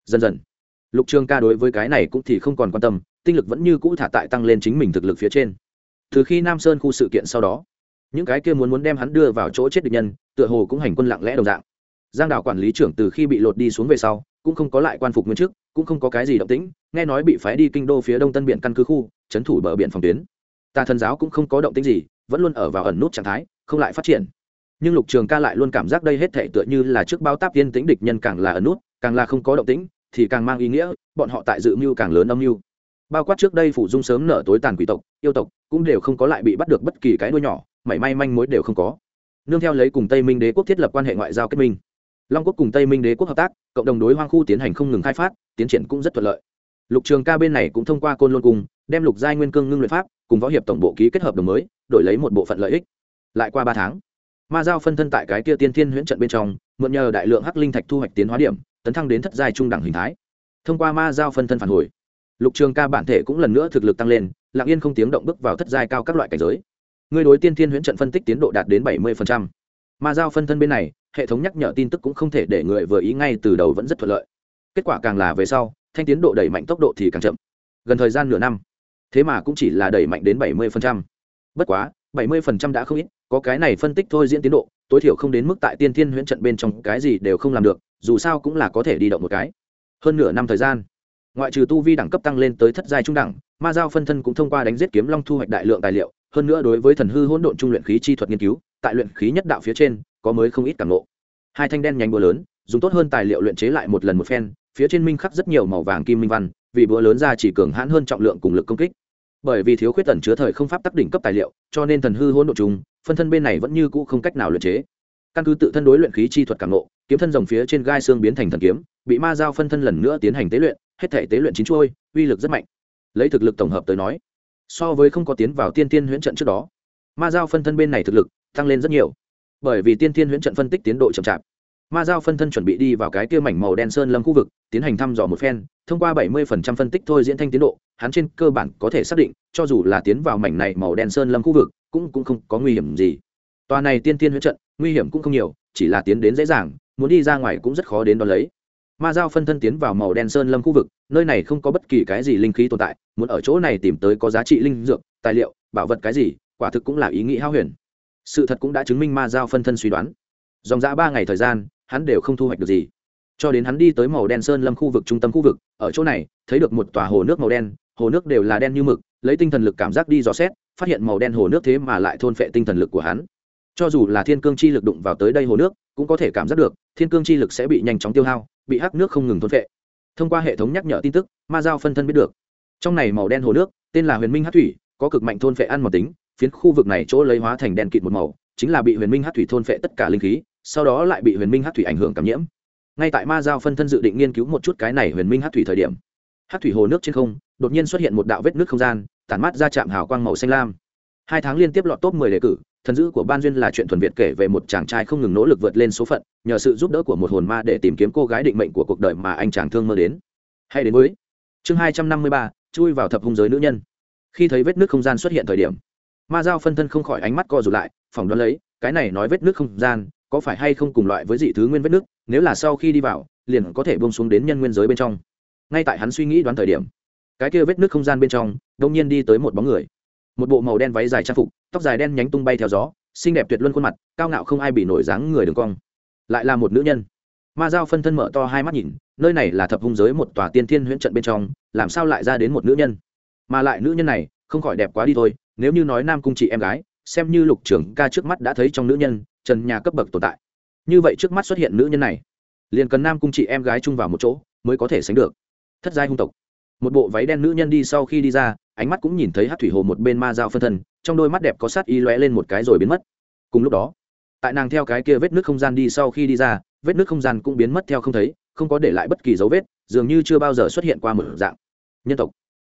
Dần dần, lục trường ca đối với cái này cũng thì không còn quan tâm, tinh lực vẫn như cũ thả tại tăng lên chính mình thực lực phía trên. Từ khi nam sơn khu sự kiện sau đó, những cái kia muốn muốn đem hắn đưa vào chỗ chết địch nhân, tựa hồ cũng hành quân lặng lẽ đồng dạng. Giang đảo quản lý trưởng từ khi bị lột đi xuống về sau, cũng không có lại quan phục nguyên chức, cũng không có cái gì động tĩnh, nghe nói bị phái đi kinh đô phía đông tân biển căn cứ khu, trấn thủ bờ biển phòng tuyến tà thần giáo cũng không có động tĩnh gì, vẫn luôn ở vào ẩn nút trạng thái, không lại phát triển. Nhưng lục trường ca lại luôn cảm giác đây hết thể tựa như là trước bao táp tiên tĩnh địch nhân càng là ẩn nút, càng là không có động tĩnh, thì càng mang ý nghĩa, bọn họ tại dự mưu càng lớn âm mưu. Bao quát trước đây phủ dung sớm nở tối tàn quỷ tộc, yêu tộc, cũng đều không có lại bị bắt được bất kỳ cái đuôi nhỏ, mảy may manh mối đều không có. Nương theo lấy cùng tây minh đế quốc thiết lập quan hệ ngoại giao kết minh. Long quốc cùng tây minh đế quốc hợp tác, cộng đồng đối hoang khu tiến hành không ngừng khai phát, tiến triển cũng rất thuận lợi. Lục trường ca bên này cũng thông qua côn lôn cung đem lục giai nguyên cương ngưng luyện pháp cùng võ hiệp tổng bộ ký kết hợp đồng mới, đổi lấy một bộ phận lợi ích. Lại qua ba tháng, ma giao phân thân tại cái kia tiên thiên huyễn trận bên trong, mượn nhờ đại lượng hắc linh thạch thu hoạch tiến hóa điểm, tấn thăng đến thất giai trung đẳng hình thái. Thông qua ma giao phân thân phản hồi, lục trường ca bản thể cũng lần nữa thực lực tăng lên, lặng yên không tiếng động bước vào thất giai cao các loại cảnh giới. Người đối tiên thiên huyễn trận phân tích tiến độ đạt đến bảy mươi ma giao phân thân bên này, hệ thống nhắc nhở tin tức cũng không thể để người vừa ý ngay từ đầu vẫn rất thuận lợi. Kết quả càng là về sau, thanh tiến độ đẩy mạnh tốc độ thì càng chậm. Gần thời gian nửa năm thế mà cũng chỉ là đẩy mạnh đến bảy mươi bất quá, bảy mươi đã không ít, có cái này phân tích thôi diễn tiến độ, tối thiểu không đến mức tại tiên thiên huyễn trận bên trong cái gì đều không làm được, dù sao cũng là có thể đi động một cái. Hơn nửa năm thời gian, ngoại trừ tu vi đẳng cấp tăng lên tới thất giai trung đẳng, ma giao phân thân cũng thông qua đánh giết kiếm long thu hoạch đại lượng tài liệu, hơn nữa đối với thần hư hỗn độn trung luyện khí chi thuật nghiên cứu, tại luyện khí nhất đạo phía trên, có mới không ít cảm ngộ. Hai thanh đen nhánh búa lớn, dùng tốt hơn tài liệu luyện chế lại một lần một phen, phía trên minh khắc rất nhiều màu vàng kim minh văn vì búa lớn ra chỉ cường hãn hơn trọng lượng cùng lực công kích. Bởi vì thiếu khuyết tần chứa thời không pháp tắc đỉnh cấp tài liệu, cho nên thần hư hỗn độ trùng, phân thân bên này vẫn như cũ không cách nào luyện chế. Căn cứ tự thân đối luyện khí chi thuật cảm ngộ, kiếm thân rồng phía trên gai xương biến thành thần kiếm, bị ma giao phân thân lần nữa tiến hành tế luyện, hết thể tế luyện chín chuôi, uy lực rất mạnh. Lấy thực lực tổng hợp tới nói, so với không có tiến vào tiên tiên huyễn trận trước đó, ma giao phân thân bên này thực lực tăng lên rất nhiều. Bởi vì tiên tiên huyễn trận phân tích tiến độ chậm chạp ma giao phân thân chuẩn bị đi vào cái kia mảnh màu đen sơn lâm khu vực, tiến hành thăm dò một phen, thông qua bảy mươi phần trăm phân tích thôi diễn thanh tiến độ, hắn trên cơ bản có thể xác định, cho dù là tiến vào mảnh này màu đen sơn lâm khu vực, cũng cũng không có nguy hiểm gì. Tòa này tiên tiên huyễn trận, nguy hiểm cũng không nhiều, chỉ là tiến đến dễ dàng, muốn đi ra ngoài cũng rất khó đến đo lấy. Ma giao phân thân tiến vào màu đen sơn lâm khu vực, nơi này không có bất kỳ cái gì linh khí tồn tại, muốn ở chỗ này tìm tới có giá trị linh dược, tài liệu, bảo vật cái gì, quả thực cũng là ý nghĩ hao huyền. Sự thật cũng đã chứng minh ma giao phân thân suy đoán. Dòng dã ba ngày thời gian hắn đều không thu hoạch được gì. Cho đến hắn đi tới màu đen sơn lâm khu vực trung tâm khu vực, ở chỗ này, thấy được một tòa hồ nước màu đen, hồ nước đều là đen như mực, lấy tinh thần lực cảm giác đi dò xét, phát hiện màu đen hồ nước thế mà lại thôn phệ tinh thần lực của hắn. Cho dù là thiên cương chi lực đụng vào tới đây hồ nước, cũng có thể cảm giác được, thiên cương chi lực sẽ bị nhanh chóng tiêu hao, bị hắc nước không ngừng thôn phệ. Thông qua hệ thống nhắc nhở tin tức, ma giao phân thân biết được. Trong này màu đen hồ nước, tên là huyền minh hát thủy, có cực mạnh thôn phệ ăn màu tính, phiến khu vực này chỗ lấy hóa thành đen kịt một màu, chính là bị huyền minh hát thủy thôn phệ tất cả linh khí sau đó lại bị huyền minh hát thủy ảnh hưởng cảm nhiễm. Ngay tại ma giao phân thân dự định nghiên cứu một chút cái này huyền minh hát thủy thời điểm, hát thủy hồ nước trên không đột nhiên xuất hiện một đạo vết nước không gian, tản mát ra chạm hào quang màu xanh lam. Hai tháng liên tiếp lọt top mười đề cử, thần dữ của ban duyên là chuyện thuần việt kể về một chàng trai không ngừng nỗ lực vượt lên số phận, nhờ sự giúp đỡ của một hồn ma để tìm kiếm cô gái định mệnh của cuộc đời mà anh chàng thương mơ đến. Hay đến với chương hai trăm năm mươi ba, chui vào thập hung giới nữ nhân. Khi thấy vết nước không gian xuất hiện thời điểm, ma giao phân thân không khỏi ánh mắt co rụt lại, phỏng đoán lấy, cái này nói vết nước không gian có phải hay không cùng loại với dị thứ nguyên vết nước, nếu là sau khi đi vào, liền có thể bông xuống đến nhân nguyên giới bên trong. Ngay tại hắn suy nghĩ đoán thời điểm, cái kia vết nước không gian bên trong đông nhiên đi tới một bóng người. Một bộ màu đen váy dài trang phục, tóc dài đen nhánh tung bay theo gió, xinh đẹp tuyệt luân khuôn mặt, cao ngạo không ai bị nổi dáng người đường cong. Lại là một nữ nhân. Ma giao phân thân mở to hai mắt nhìn, nơi này là thập hung giới một tòa tiên thiên huyễn trận bên trong, làm sao lại ra đến một nữ nhân? Mà lại nữ nhân này, không khỏi đẹp quá đi thôi, nếu như nói nam cung chị em gái, xem như lục trưởng ca trước mắt đã thấy trong nữ nhân trần nhà cấp bậc tồn tại. Như vậy trước mắt xuất hiện nữ nhân này, liền cần nam cung chị em gái chung vào một chỗ mới có thể sánh được. Thất giai hung tộc. Một bộ váy đen nữ nhân đi sau khi đi ra, ánh mắt cũng nhìn thấy hát thủy hồ một bên ma dao phân thân, trong đôi mắt đẹp có sát y lóe lên một cái rồi biến mất. Cùng lúc đó, tại nàng theo cái kia vết nước không gian đi sau khi đi ra, vết nước không gian cũng biến mất theo không thấy, không có để lại bất kỳ dấu vết, dường như chưa bao giờ xuất hiện qua một dạng. Nhân tộc.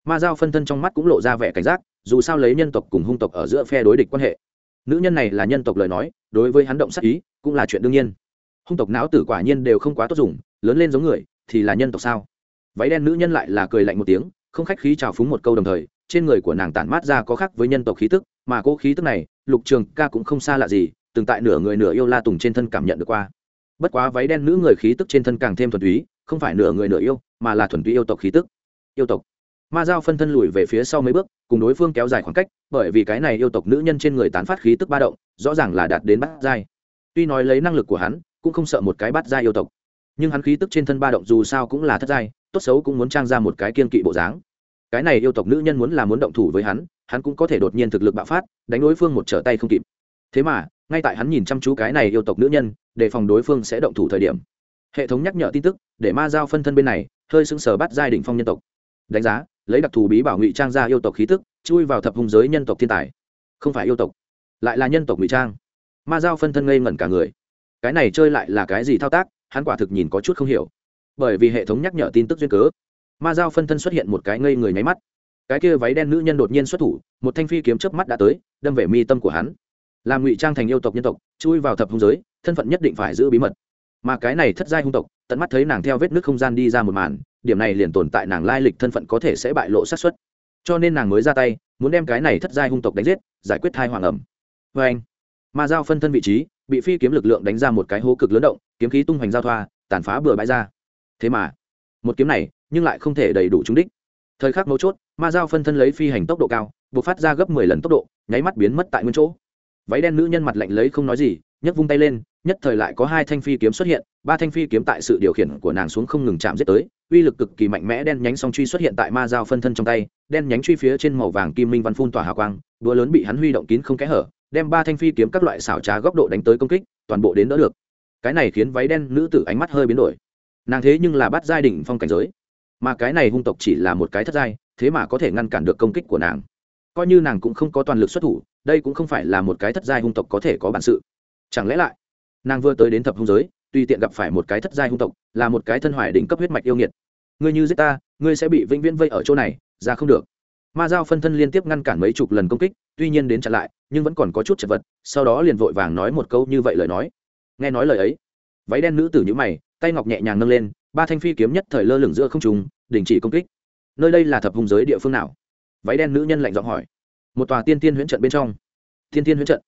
Ma dao phân thân trong mắt cũng lộ ra vẻ cảnh giác, dù sao lấy nhân tộc cùng hung tộc ở giữa phe đối địch quan hệ nữ nhân này là nhân tộc lời nói, đối với hắn động sắc ý, cũng là chuyện đương nhiên. Hung tộc não tử quả nhiên đều không quá tốt dùng, lớn lên giống người, thì là nhân tộc sao? Váy đen nữ nhân lại là cười lạnh một tiếng, không khách khí chào phúng một câu đồng thời, trên người của nàng tản mát ra có khác với nhân tộc khí tức, mà cô khí tức này, lục trường ca cũng không xa lạ gì, từng tại nửa người nửa yêu la tùng trên thân cảm nhận được qua. Bất quá váy đen nữ người khí tức trên thân càng thêm thuần túy, không phải nửa người nửa yêu, mà là thuần túy yêu tộc khí tức. Yêu tộc ma giao phân thân lùi về phía sau mấy bước, cùng đối phương kéo dài khoảng cách, bởi vì cái này yêu tộc nữ nhân trên người tán phát khí tức ba động, rõ ràng là đạt đến bát giai. Tuy nói lấy năng lực của hắn, cũng không sợ một cái bát giai yêu tộc. Nhưng hắn khí tức trên thân ba động dù sao cũng là thất giai, tốt xấu cũng muốn trang ra một cái kiên kỵ bộ dáng. Cái này yêu tộc nữ nhân muốn là muốn động thủ với hắn hắn cũng có thể đột nhiên thực lực bạo phát, đánh đối phương một trở tay không kịp. Thế mà, ngay tại hắn nhìn chăm chú cái này yêu tộc nữ nhân để phòng đối phương sẽ động thủ thời điểm. Hệ thống nhắc nhở tin tức, để ma giao phân thân bên này, hơi sững sờ bắt giai đ phong nhân tộc. Đánh giá lấy đặc thù bí bảo ngụy trang ra yêu tộc khí tức, chui vào thập hung giới nhân tộc thiên tài. Không phải yêu tộc, lại là nhân tộc ngụy trang. Ma giao phân thân ngây ngẩn cả người. Cái này chơi lại là cái gì thao tác, hắn quả thực nhìn có chút không hiểu. Bởi vì hệ thống nhắc nhở tin tức duyên cớ, ma giao phân thân xuất hiện một cái ngây người nháy mắt. Cái kia váy đen nữ nhân đột nhiên xuất thủ, một thanh phi kiếm chớp mắt đã tới, đâm về mi tâm của hắn. Làm ngụy trang thành yêu tộc nhân tộc, chui vào thập hung giới, thân phận nhất định phải giữ bí mật mà cái này thất giai hung tộc, tận mắt thấy nàng theo vết nước không gian đi ra một màn, điểm này liền tồn tại nàng lai lịch thân phận có thể sẽ bại lộ sát xuất cho nên nàng mới ra tay, muốn đem cái này thất giai hung tộc đánh giết, giải quyết thai hoàng ẩm. Vê anh, ma giao phân thân vị trí, bị phi kiếm lực lượng đánh ra một cái hố cực lớn động, kiếm khí tung hoành giao thoa, tàn phá bừa bãi ra. Thế mà, một kiếm này, nhưng lại không thể đầy đủ trúng đích. Thời khắc mấu chốt, ma giao phân thân lấy phi hành tốc độ cao buộc phát ra gấp mười lần tốc độ, nháy mắt biến mất tại nguyên chỗ. Váy đen nữ nhân mặt lạnh lấy không nói gì nhấc vung tay lên, nhất thời lại có hai thanh phi kiếm xuất hiện, ba thanh phi kiếm tại sự điều khiển của nàng xuống không ngừng chạm giết tới, uy lực cực kỳ mạnh mẽ đen nhánh song truy xuất hiện tại ma dao phân thân trong tay, đen nhánh truy phía trên màu vàng kim minh văn phun tỏa hào quang, đũa lớn bị hắn huy động kín không kẽ hở, đem ba thanh phi kiếm các loại xảo trá góc độ đánh tới công kích, toàn bộ đến đỡ được. Cái này khiến váy đen nữ tử ánh mắt hơi biến đổi. Nàng thế nhưng là bắt giai đỉnh phong cảnh giới. Mà cái này hung tộc chỉ là một cái thất giai, thế mà có thể ngăn cản được công kích của nàng. Coi như nàng cũng không có toàn lực xuất thủ, đây cũng không phải là một cái thất giai hung tộc có thể có bản sự chẳng lẽ lại, nàng vừa tới đến thập hung giới, tùy tiện gặp phải một cái thất giai hung tộc, là một cái thân hoài đỉnh cấp huyết mạch yêu nghiệt. Ngươi như giết ta, ngươi sẽ bị vĩnh viễn vây ở chỗ này, ra không được. Ma giao phân thân liên tiếp ngăn cản mấy chục lần công kích, tuy nhiên đến chặn lại, nhưng vẫn còn có chút chật vật, sau đó liền vội vàng nói một câu như vậy lời nói. Nghe nói lời ấy, váy đen nữ tử nhữ mày, tay ngọc nhẹ nhàng nâng lên, ba thanh phi kiếm nhất thời lơ lửng giữa không trùng đình chỉ công kích. Nơi đây là thập hung giới địa phương nào? Váy đen nữ nhân lạnh giọng hỏi. Một tòa tiên tiên huyễn trận bên trong. Tiên tiên huyễn trận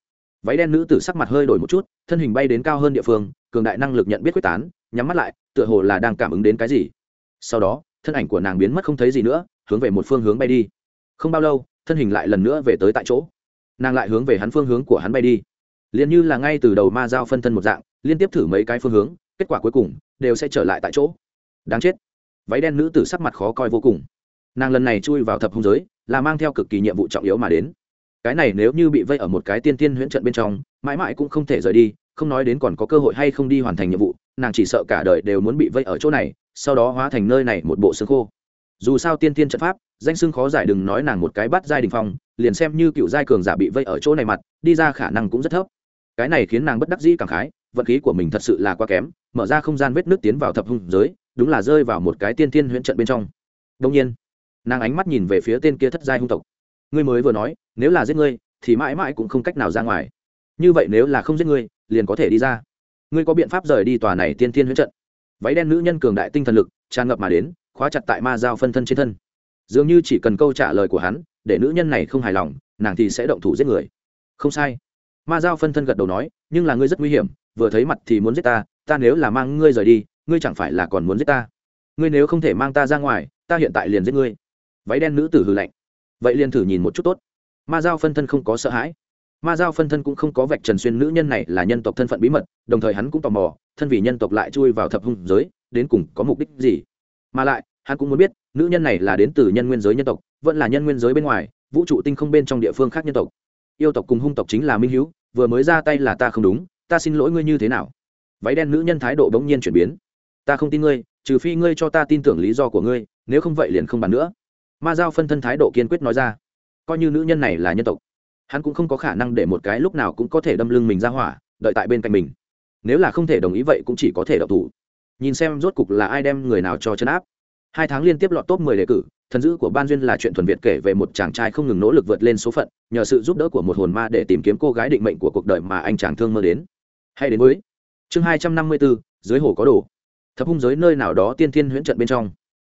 váy đen nữ tử sắc mặt hơi đổi một chút, thân hình bay đến cao hơn địa phương, cường đại năng lực nhận biết quyết tán, nhắm mắt lại, tựa hồ là đang cảm ứng đến cái gì. Sau đó, thân ảnh của nàng biến mất không thấy gì nữa, hướng về một phương hướng bay đi. Không bao lâu, thân hình lại lần nữa về tới tại chỗ. Nàng lại hướng về hắn phương hướng của hắn bay đi. Liền như là ngay từ đầu ma giao phân thân một dạng, liên tiếp thử mấy cái phương hướng, kết quả cuối cùng đều sẽ trở lại tại chỗ. Đáng chết. Váy đen nữ tử sắc mặt khó coi vô cùng. Nàng lần này chui vào thập hung giới, là mang theo cực kỳ nhiệm vụ trọng yếu mà đến cái này nếu như bị vây ở một cái tiên tiên huyễn trận bên trong, mãi mãi cũng không thể rời đi, không nói đến còn có cơ hội hay không đi hoàn thành nhiệm vụ, nàng chỉ sợ cả đời đều muốn bị vây ở chỗ này, sau đó hóa thành nơi này một bộ xương khô. Dù sao tiên tiên trận pháp, danh xưng khó giải đừng nói nàng một cái bắt giai đình phong, liền xem như cựu giai cường giả bị vây ở chỗ này mặt, đi ra khả năng cũng rất thấp. Cái này khiến nàng bất đắc dĩ cảm khái, vận khí của mình thật sự là quá kém, mở ra không gian vết nước tiến vào thập hung giới, đúng là rơi vào một cái tiên tiên huyễn trận bên trong. Đông nhiên, nàng ánh mắt nhìn về phía tên kia thất giai hung tộc ngươi mới vừa nói, nếu là giết ngươi, thì mãi mãi cũng không cách nào ra ngoài. Như vậy nếu là không giết ngươi, liền có thể đi ra. Ngươi có biện pháp rời đi tòa này tiên tiên huyễn trận. Váy đen nữ nhân cường đại tinh thần lực, tràn ngập mà đến, khóa chặt tại ma giao phân thân trên thân. Dường như chỉ cần câu trả lời của hắn, để nữ nhân này không hài lòng, nàng thì sẽ động thủ giết người. Không sai. Ma giao phân thân gật đầu nói, nhưng là ngươi rất nguy hiểm, vừa thấy mặt thì muốn giết ta ta nếu là mang ngươi rời đi, ngươi chẳng phải là còn muốn giết ta? Ngươi nếu không thể mang ta ra ngoài, ta hiện tại liền giết ngươi. Váy đen nữ tử hư lạnh vậy liền thử nhìn một chút tốt. Ma giao phân thân không có sợ hãi. Ma giao phân thân cũng không có vạch trần xuyên nữ nhân này là nhân tộc thân phận bí mật, đồng thời hắn cũng tò mò, thân vì nhân tộc lại chui vào thập hung giới, đến cùng có mục đích gì? Mà lại, hắn cũng muốn biết, nữ nhân này là đến từ nhân nguyên giới nhân tộc, vẫn là nhân nguyên giới bên ngoài, vũ trụ tinh không bên trong địa phương khác nhân tộc. Yêu tộc cùng hung tộc chính là minh hữu vừa mới ra tay là ta không đúng, ta xin lỗi ngươi như thế nào? Váy đen nữ nhân thái độ bỗng nhiên chuyển biến. Ta không tin ngươi, trừ phi ngươi cho ta tin tưởng lý do của ngươi, nếu không vậy liền không bàn nữa ma giao phân thân thái độ kiên quyết nói ra, coi như nữ nhân này là nhân tộc, hắn cũng không có khả năng để một cái lúc nào cũng có thể đâm lưng mình ra hỏa, đợi tại bên cạnh mình. Nếu là không thể đồng ý vậy cũng chỉ có thể độc thủ. Nhìn xem rốt cục là ai đem người nào cho chân áp. Hai tháng liên tiếp lọt top 10 đề cử, thần dữ của ban duyên là chuyện thuần việt kể về một chàng trai không ngừng nỗ lực vượt lên số phận, nhờ sự giúp đỡ của một hồn ma để tìm kiếm cô gái định mệnh của cuộc đời mà anh chàng thương mơ đến. Hay đến với chương hai trăm năm mươi bốn dưới hồ có đồ. Thập hung giới nơi nào đó tiên thiên huyễn trận bên trong.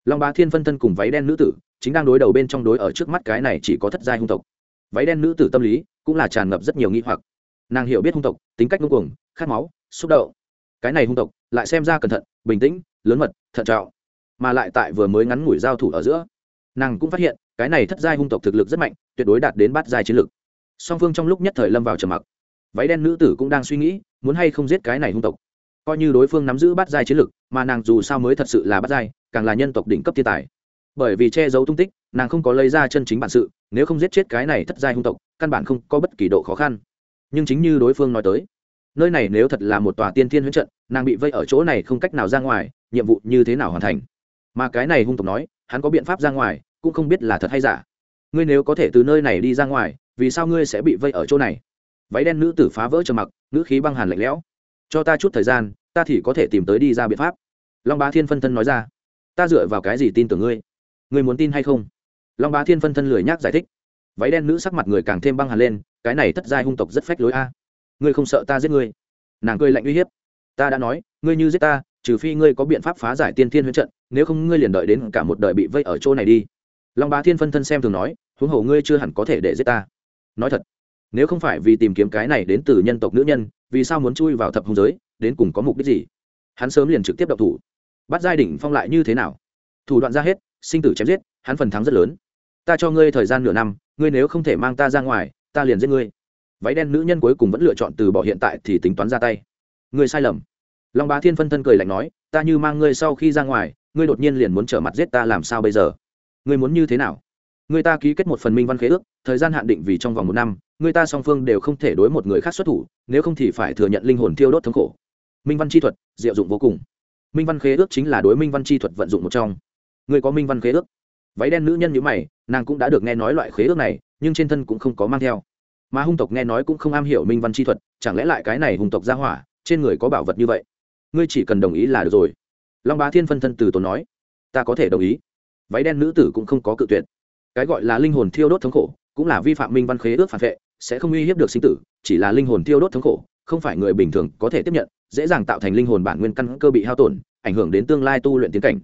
Long bá thiên phân thân cùng váy đen nữ tử chính đang đối đầu bên trong đối ở trước mắt cái này chỉ có thất giai hung tộc. Váy đen nữ tử tâm lý cũng là tràn ngập rất nhiều nghi hoặc. Nàng hiểu biết hung tộc, tính cách ngưng cuồng, khát máu, xúc động. Cái này hung tộc lại xem ra cẩn thận, bình tĩnh, lớn mật, thận trọng, mà lại tại vừa mới ngắn ngủi giao thủ ở giữa, nàng cũng phát hiện cái này thất giai hung tộc thực lực rất mạnh, tuyệt đối đạt đến bát giai chiến lực. Song phương trong lúc nhất thời lâm vào trầm mặc. Váy đen nữ tử cũng đang suy nghĩ, muốn hay không giết cái này hung tộc. Coi như đối phương nắm giữ bát giai chiến lực, mà nàng dù sao mới thật sự là bát giai, càng là nhân tộc đỉnh cấp thiên tài bởi vì che giấu tung tích, nàng không có lấy ra chân chính bản sự, nếu không giết chết cái này thất giai hung tộc, căn bản không có bất kỳ độ khó khăn. Nhưng chính như đối phương nói tới, nơi này nếu thật là một tòa tiên thiên huyễn trận, nàng bị vây ở chỗ này không cách nào ra ngoài, nhiệm vụ như thế nào hoàn thành? Mà cái này hung tộc nói, hắn có biện pháp ra ngoài, cũng không biết là thật hay giả. Ngươi nếu có thể từ nơi này đi ra ngoài, vì sao ngươi sẽ bị vây ở chỗ này? Váy đen nữ tử phá vỡ trầm mặc nữ khí băng hàn lạnh lẽo. Cho ta chút thời gian, ta thì có thể tìm tới đi ra biện pháp. Long bá thiên phân thân nói ra, ta dựa vào cái gì tin tưởng ngươi? Ngươi muốn tin hay không? Long bá thiên phân thân lười nhác giải thích. Váy đen nữ sắc mặt người càng thêm băng hẳn lên, cái này thất giai hung tộc rất phách lối a. Ngươi không sợ ta giết ngươi? Nàng cười lạnh uy hiếp. Ta đã nói, ngươi như giết ta, trừ phi ngươi có biện pháp phá giải tiên thiên huyễn trận, nếu không ngươi liền đợi đến cả một đời bị vây ở chỗ này đi. Long bá thiên phân thân xem thường nói, huống hồ ngươi chưa hẳn có thể để giết ta. Nói thật, nếu không phải vì tìm kiếm cái này đến từ nhân tộc nữ nhân, vì sao muốn chui vào thập hung giới, đến cùng có mục đích gì? Hắn sớm liền trực tiếp độc thủ. Bắt giai đỉnh phong lại như thế nào? Thủ đoạn ra hết, sinh tử chém giết, hắn phần thắng rất lớn. Ta cho ngươi thời gian nửa năm, ngươi nếu không thể mang ta ra ngoài, ta liền giết ngươi. Váy đen nữ nhân cuối cùng vẫn lựa chọn từ bỏ hiện tại thì tính toán ra tay. Ngươi sai lầm. Long bá thiên phân thân cười lạnh nói, ta như mang ngươi sau khi ra ngoài, ngươi đột nhiên liền muốn trở mặt giết ta làm sao bây giờ? Ngươi muốn như thế nào? Người ta ký kết một phần minh văn khế ước, thời gian hạn định vì trong vòng một năm người ta song phương đều không thể đối một người khác xuất thủ, nếu không thì phải thừa nhận linh hồn thiêu đốt thống khổ. Minh văn chi thuật, diệu dụng vô cùng. Minh văn khế ước chính là đối minh văn chi thuật vận dụng một trong người có minh văn khế ước. Váy đen nữ nhân như mày, nàng cũng đã được nghe nói loại khế ước này, nhưng trên thân cũng không có mang theo. Mà hung tộc nghe nói cũng không am hiểu minh văn chi thuật, chẳng lẽ lại cái này hung tộc ra hỏa, trên người có bảo vật như vậy? Ngươi chỉ cần đồng ý là được rồi. Long bá thiên phân thân từ tốn nói. Ta có thể đồng ý. Váy đen nữ tử cũng không có cự tuyệt. Cái gọi là linh hồn thiêu đốt thống khổ, cũng là vi phạm minh văn khế ước phản vệ, sẽ không uy hiếp được sinh tử, chỉ là linh hồn thiêu đốt thống khổ, không phải người bình thường có thể tiếp nhận, dễ dàng tạo thành linh hồn bản nguyên căn cơ bị hao tổn, ảnh hưởng đến tương lai tu luyện tiến cảnh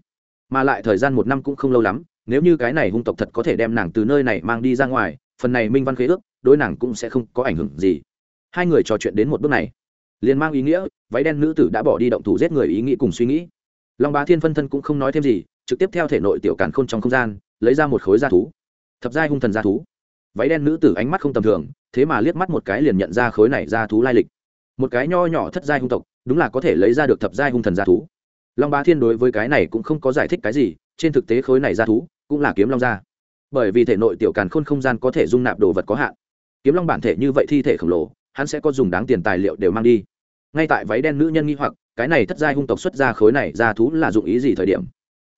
mà lại thời gian một năm cũng không lâu lắm, nếu như cái này hung tộc thật có thể đem nàng từ nơi này mang đi ra ngoài, phần này minh văn khế ước, đối nàng cũng sẽ không có ảnh hưởng gì. Hai người trò chuyện đến một bước này, liền mang ý nghĩa, váy đen nữ tử đã bỏ đi động thủ giết người ý nghĩ cùng suy nghĩ. Long bá thiên phân thân cũng không nói thêm gì, trực tiếp theo thể nội tiểu càn khôn trong không gian, lấy ra một khối da thú. Thập giai hung thần gia thú. Váy đen nữ tử ánh mắt không tầm thường, thế mà liếc mắt một cái liền nhận ra khối này da thú lai lịch. Một cái nho nhỏ thất giai hung tộc, đúng là có thể lấy ra được thập giai hung thần gia thú long bá thiên đối với cái này cũng không có giải thích cái gì trên thực tế khối này ra thú cũng là kiếm long ra, bởi vì thể nội tiểu càn khôn không gian có thể dung nạp đồ vật có hạn. Kiếm long bản thể như vậy thi thể khổng lồ hắn sẽ có dùng đáng tiền tài liệu đều mang đi. Ngay tại váy đen nữ nhân nghi hoặc cái này thất giai hung tộc xuất ra khối này ra thú là dụng ý gì thời điểm?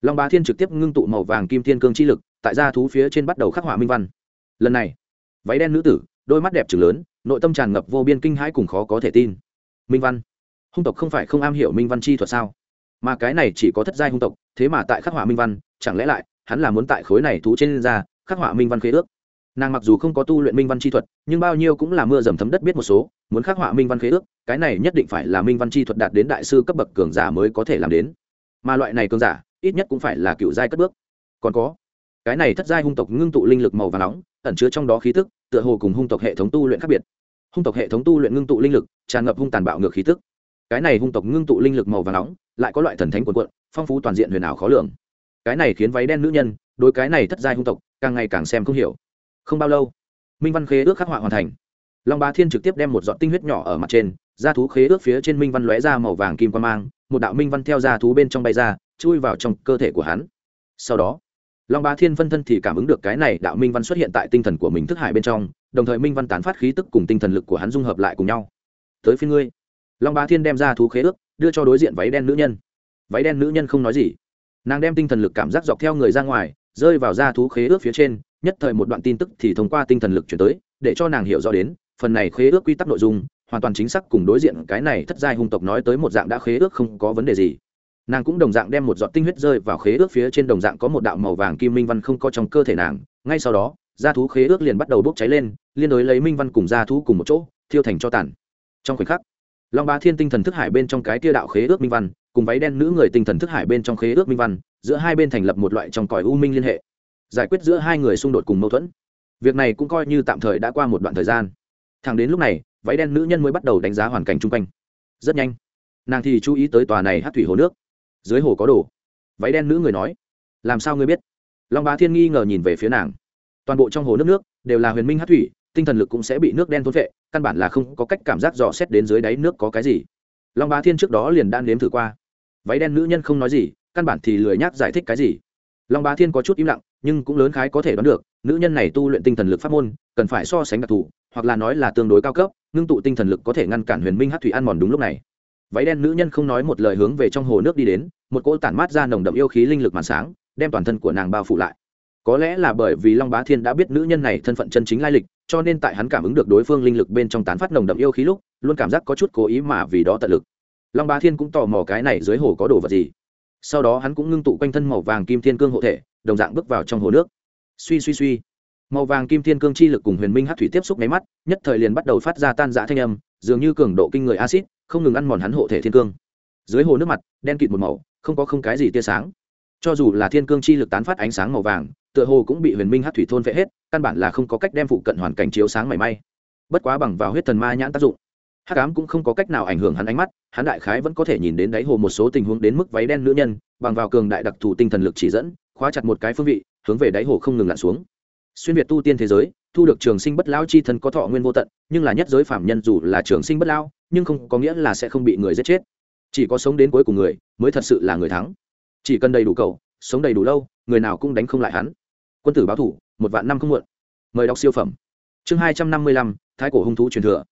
Long bá thiên trực tiếp ngưng tụ màu vàng kim thiên cương chi lực tại ra thú phía trên bắt đầu khắc họa minh văn. Lần này váy đen nữ tử đôi mắt đẹp trừng lớn nội tâm tràn ngập vô biên kinh hãi cùng khó có thể tin. Minh văn. Hung tộc không phải không am hiểu minh văn chi thuật sao? Mà cái này chỉ có thất giai hung tộc, thế mà tại khắc họa minh văn, chẳng lẽ lại, hắn là muốn tại khối này thú trên ra, khắc họa minh văn khế ước. Nàng mặc dù không có tu luyện minh văn chi thuật, nhưng bao nhiêu cũng là mưa dầm thấm đất biết một số, muốn khắc họa minh văn khế ước, cái này nhất định phải là minh văn chi thuật đạt đến đại sư cấp bậc cường giả mới có thể làm đến. Mà loại này cường giả, ít nhất cũng phải là cựu giai cất bước. Còn có, cái này thất giai hung tộc ngưng tụ linh lực màu và nóng, ẩn chứa trong đó khí tức, tựa hồ cùng hung tộc hệ thống tu luyện khác biệt. Hung tộc hệ thống tu luyện ngưng tụ linh lực, tràn ngập hung tàn bạo ngược khí tức cái này hung tộc ngưng tụ linh lực màu và nóng, lại có loại thần thánh quần quận phong phú toàn diện huyền ảo khó lường. Cái này khiến váy đen nữ nhân đôi cái này thất giai hung tộc, càng ngày càng xem không hiểu. Không bao lâu, minh văn khế ước khắc họa hoàn thành. Long bá thiên trực tiếp đem một giọt tinh huyết nhỏ ở mặt trên da thú khế ước phía trên minh văn lóe ra màu vàng kim quan mang, một đạo minh văn theo da thú bên trong bay ra, chui vào trong cơ thể của hắn. Sau đó, long bá thiên phân thân thì cảm ứng được cái này đạo minh văn xuất hiện tại tinh thần của mình thức hải bên trong, đồng thời minh văn tán phát khí tức cùng tinh thần lực của hắn dung hợp lại cùng nhau. Tới phía ngươi long bá thiên đem ra thú khế ước, đưa cho đối diện váy đen nữ nhân. Váy đen nữ nhân không nói gì. Nàng đem tinh thần lực cảm giác dọc theo người ra ngoài, rơi vào ra thú khế ước phía trên, nhất thời một đoạn tin tức thì thông qua tinh thần lực chuyển tới, để cho nàng hiểu rõ đến, phần này khế ước quy tắc nội dung, hoàn toàn chính xác cùng đối diện cái này thất giai hung tộc nói tới một dạng đã khế ước không có vấn đề gì. Nàng cũng đồng dạng đem một giọt tinh huyết rơi vào khế ước phía trên đồng dạng có một đạo màu vàng kim minh văn không có trong cơ thể nàng. Ngay sau đó gia thú khế ước liền bắt đầu bốc cháy lên, liên đối lấy minh văn cùng gia thú cùng một chỗ, thiêu thành cho tàn. Trong khoảnh khắc long bá thiên tinh thần thức hải bên trong cái tia đạo khế ước minh văn, cùng váy đen nữ người tinh thần thức hải bên trong khế ước minh văn, giữa hai bên thành lập một loại trong còi u minh liên hệ. Giải quyết giữa hai người xung đột cùng mâu thuẫn. Việc này cũng coi như tạm thời đã qua một đoạn thời gian. Thẳng đến lúc này, váy đen nữ nhân mới bắt đầu đánh giá hoàn cảnh chung quanh. Rất nhanh, nàng thì chú ý tới tòa này hát thủy hồ nước. Dưới hồ có đồ. Váy đen nữ người nói, làm sao ngươi biết? Long bá thiên nghi ngờ nhìn về phía nàng. Toàn bộ trong hồ nước nước đều là huyền minh hát thủy tinh thần lực cũng sẽ bị nước đen thôn vệ căn bản là không có cách cảm giác dò xét đến dưới đáy nước có cái gì. Long bá thiên trước đó liền đan nếm thử qua. Váy đen nữ nhân không nói gì, căn bản thì lười nhác giải thích cái gì. Long bá thiên có chút im lặng, nhưng cũng lớn khái có thể đoán được, nữ nhân này tu luyện tinh thần lực pháp môn, cần phải so sánh đặc thù, hoặc là nói là tương đối cao cấp, ngưng tụ tinh thần lực có thể ngăn cản huyền minh hát thủy ăn mòn đúng lúc này. Váy đen nữ nhân không nói một lời hướng về trong hồ nước đi đến, một cỗ tản mát ra nồng đậm yêu khí linh lực màn sáng, đem toàn thân của nàng bao phủ lại có lẽ là bởi vì long bá thiên đã biết nữ nhân này thân phận chân chính lai lịch, cho nên tại hắn cảm ứng được đối phương linh lực bên trong tán phát nồng đậm yêu khí lúc, luôn cảm giác có chút cố ý mà vì đó tận lực. Long bá thiên cũng tò mò cái này dưới hồ có đồ vật gì. Sau đó hắn cũng ngưng tụ quanh thân màu vàng kim thiên cương hộ thể, đồng dạng bước vào trong hồ nước. Suy suy suy. Màu vàng kim thiên cương chi lực cùng huyền minh hát thủy tiếp xúc máy mắt, nhất thời liền bắt đầu phát ra tan giã thanh âm, dường như cường độ kinh người acid không ngừng ăn mòn hắn hộ thể thiên cương. Dưới hồ nước mặt, đen kịt một màu, không có không cái gì tia sáng. Cho dù là thiên cương chi lực tán phát ánh sáng màu vàng tựa hồ cũng bị huyền minh hát thủy thôn vẽ hết, căn bản là không có cách đem phụ cận hoàn cảnh chiếu sáng mảy may. Bất quá bằng vào huyết thần ma nhãn tác dụng hát cám cũng không có cách nào ảnh hưởng hắn ánh mắt, hắn đại khái vẫn có thể nhìn đến đáy hồ một số tình huống đến mức váy đen nữ nhân, bằng vào cường đại đặc thù tinh thần lực chỉ dẫn, khóa chặt một cái phương vị, hướng về đáy hồ không ngừng lặn xuống. Xuyên việt tu tiên thế giới, thu được trường sinh bất lão chi thân có thọ nguyên vô tận, nhưng là nhất giới phạm nhân dù là trường sinh bất lão nhưng không có nghĩa là sẽ không bị người giết chết. Chỉ có sống đến cuối cùng người, mới thật sự là người thắng. Chỉ cần đầy đủ cầu, sống đầy đủ lâu, người nào cũng đánh không lại hắn quân tử báo thủ, một vạn năm không muộn. Mời đọc siêu phẩm. Chương hai trăm năm mươi lăm, thái cổ hung thú truyền thừa.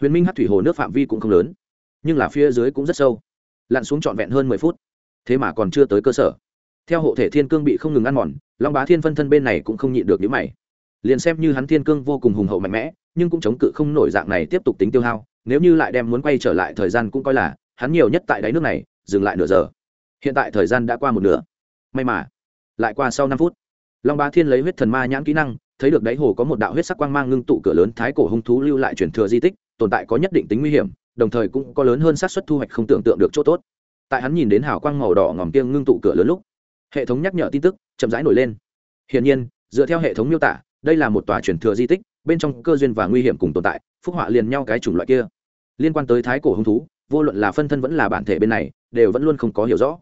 Huyền minh hát thủy hồ nước phạm vi cũng không lớn, nhưng là phía dưới cũng rất sâu, lặn xuống trọn vẹn hơn mười phút. Thế mà còn chưa tới cơ sở. Theo hộ thể thiên cương bị không ngừng ăn mòn, long bá thiên phân thân bên này cũng không nhịn được những mày. Liền xem như hắn thiên cương vô cùng hùng hậu mạnh mẽ, nhưng cũng chống cự không nổi dạng này tiếp tục tính tiêu hao, nếu như lại đem muốn quay trở lại thời gian cũng coi là hắn nhiều nhất tại đáy nước này, dừng lại nửa giờ. Hiện tại thời gian đã qua một nửa. May mà, lại qua sau năm phút long bá thiên lấy huyết thần ma nhãn kỹ năng, thấy được đáy hồ có một đạo huyết sắc quang mang ngưng tụ cửa lớn, thái cổ hung thú lưu lại truyền thừa di tích, tồn tại có nhất định tính nguy hiểm, đồng thời cũng có lớn hơn xác suất thu hoạch không tưởng tượng được chỗ tốt. Tại hắn nhìn đến hào quang màu đỏ ngòm kiêng ngưng tụ cửa lớn lúc, hệ thống nhắc nhở tin tức chậm rãi nổi lên. Hiển nhiên, dựa theo hệ thống miêu tả, đây là một tòa truyền thừa di tích, bên trong cơ duyên và nguy hiểm cùng tồn tại, phúc họa liền nhau cái chủng loại kia. Liên quan tới thái cổ hung thú, vô luận là phân thân vẫn là bản thể bên này, đều vẫn luôn không có hiểu rõ.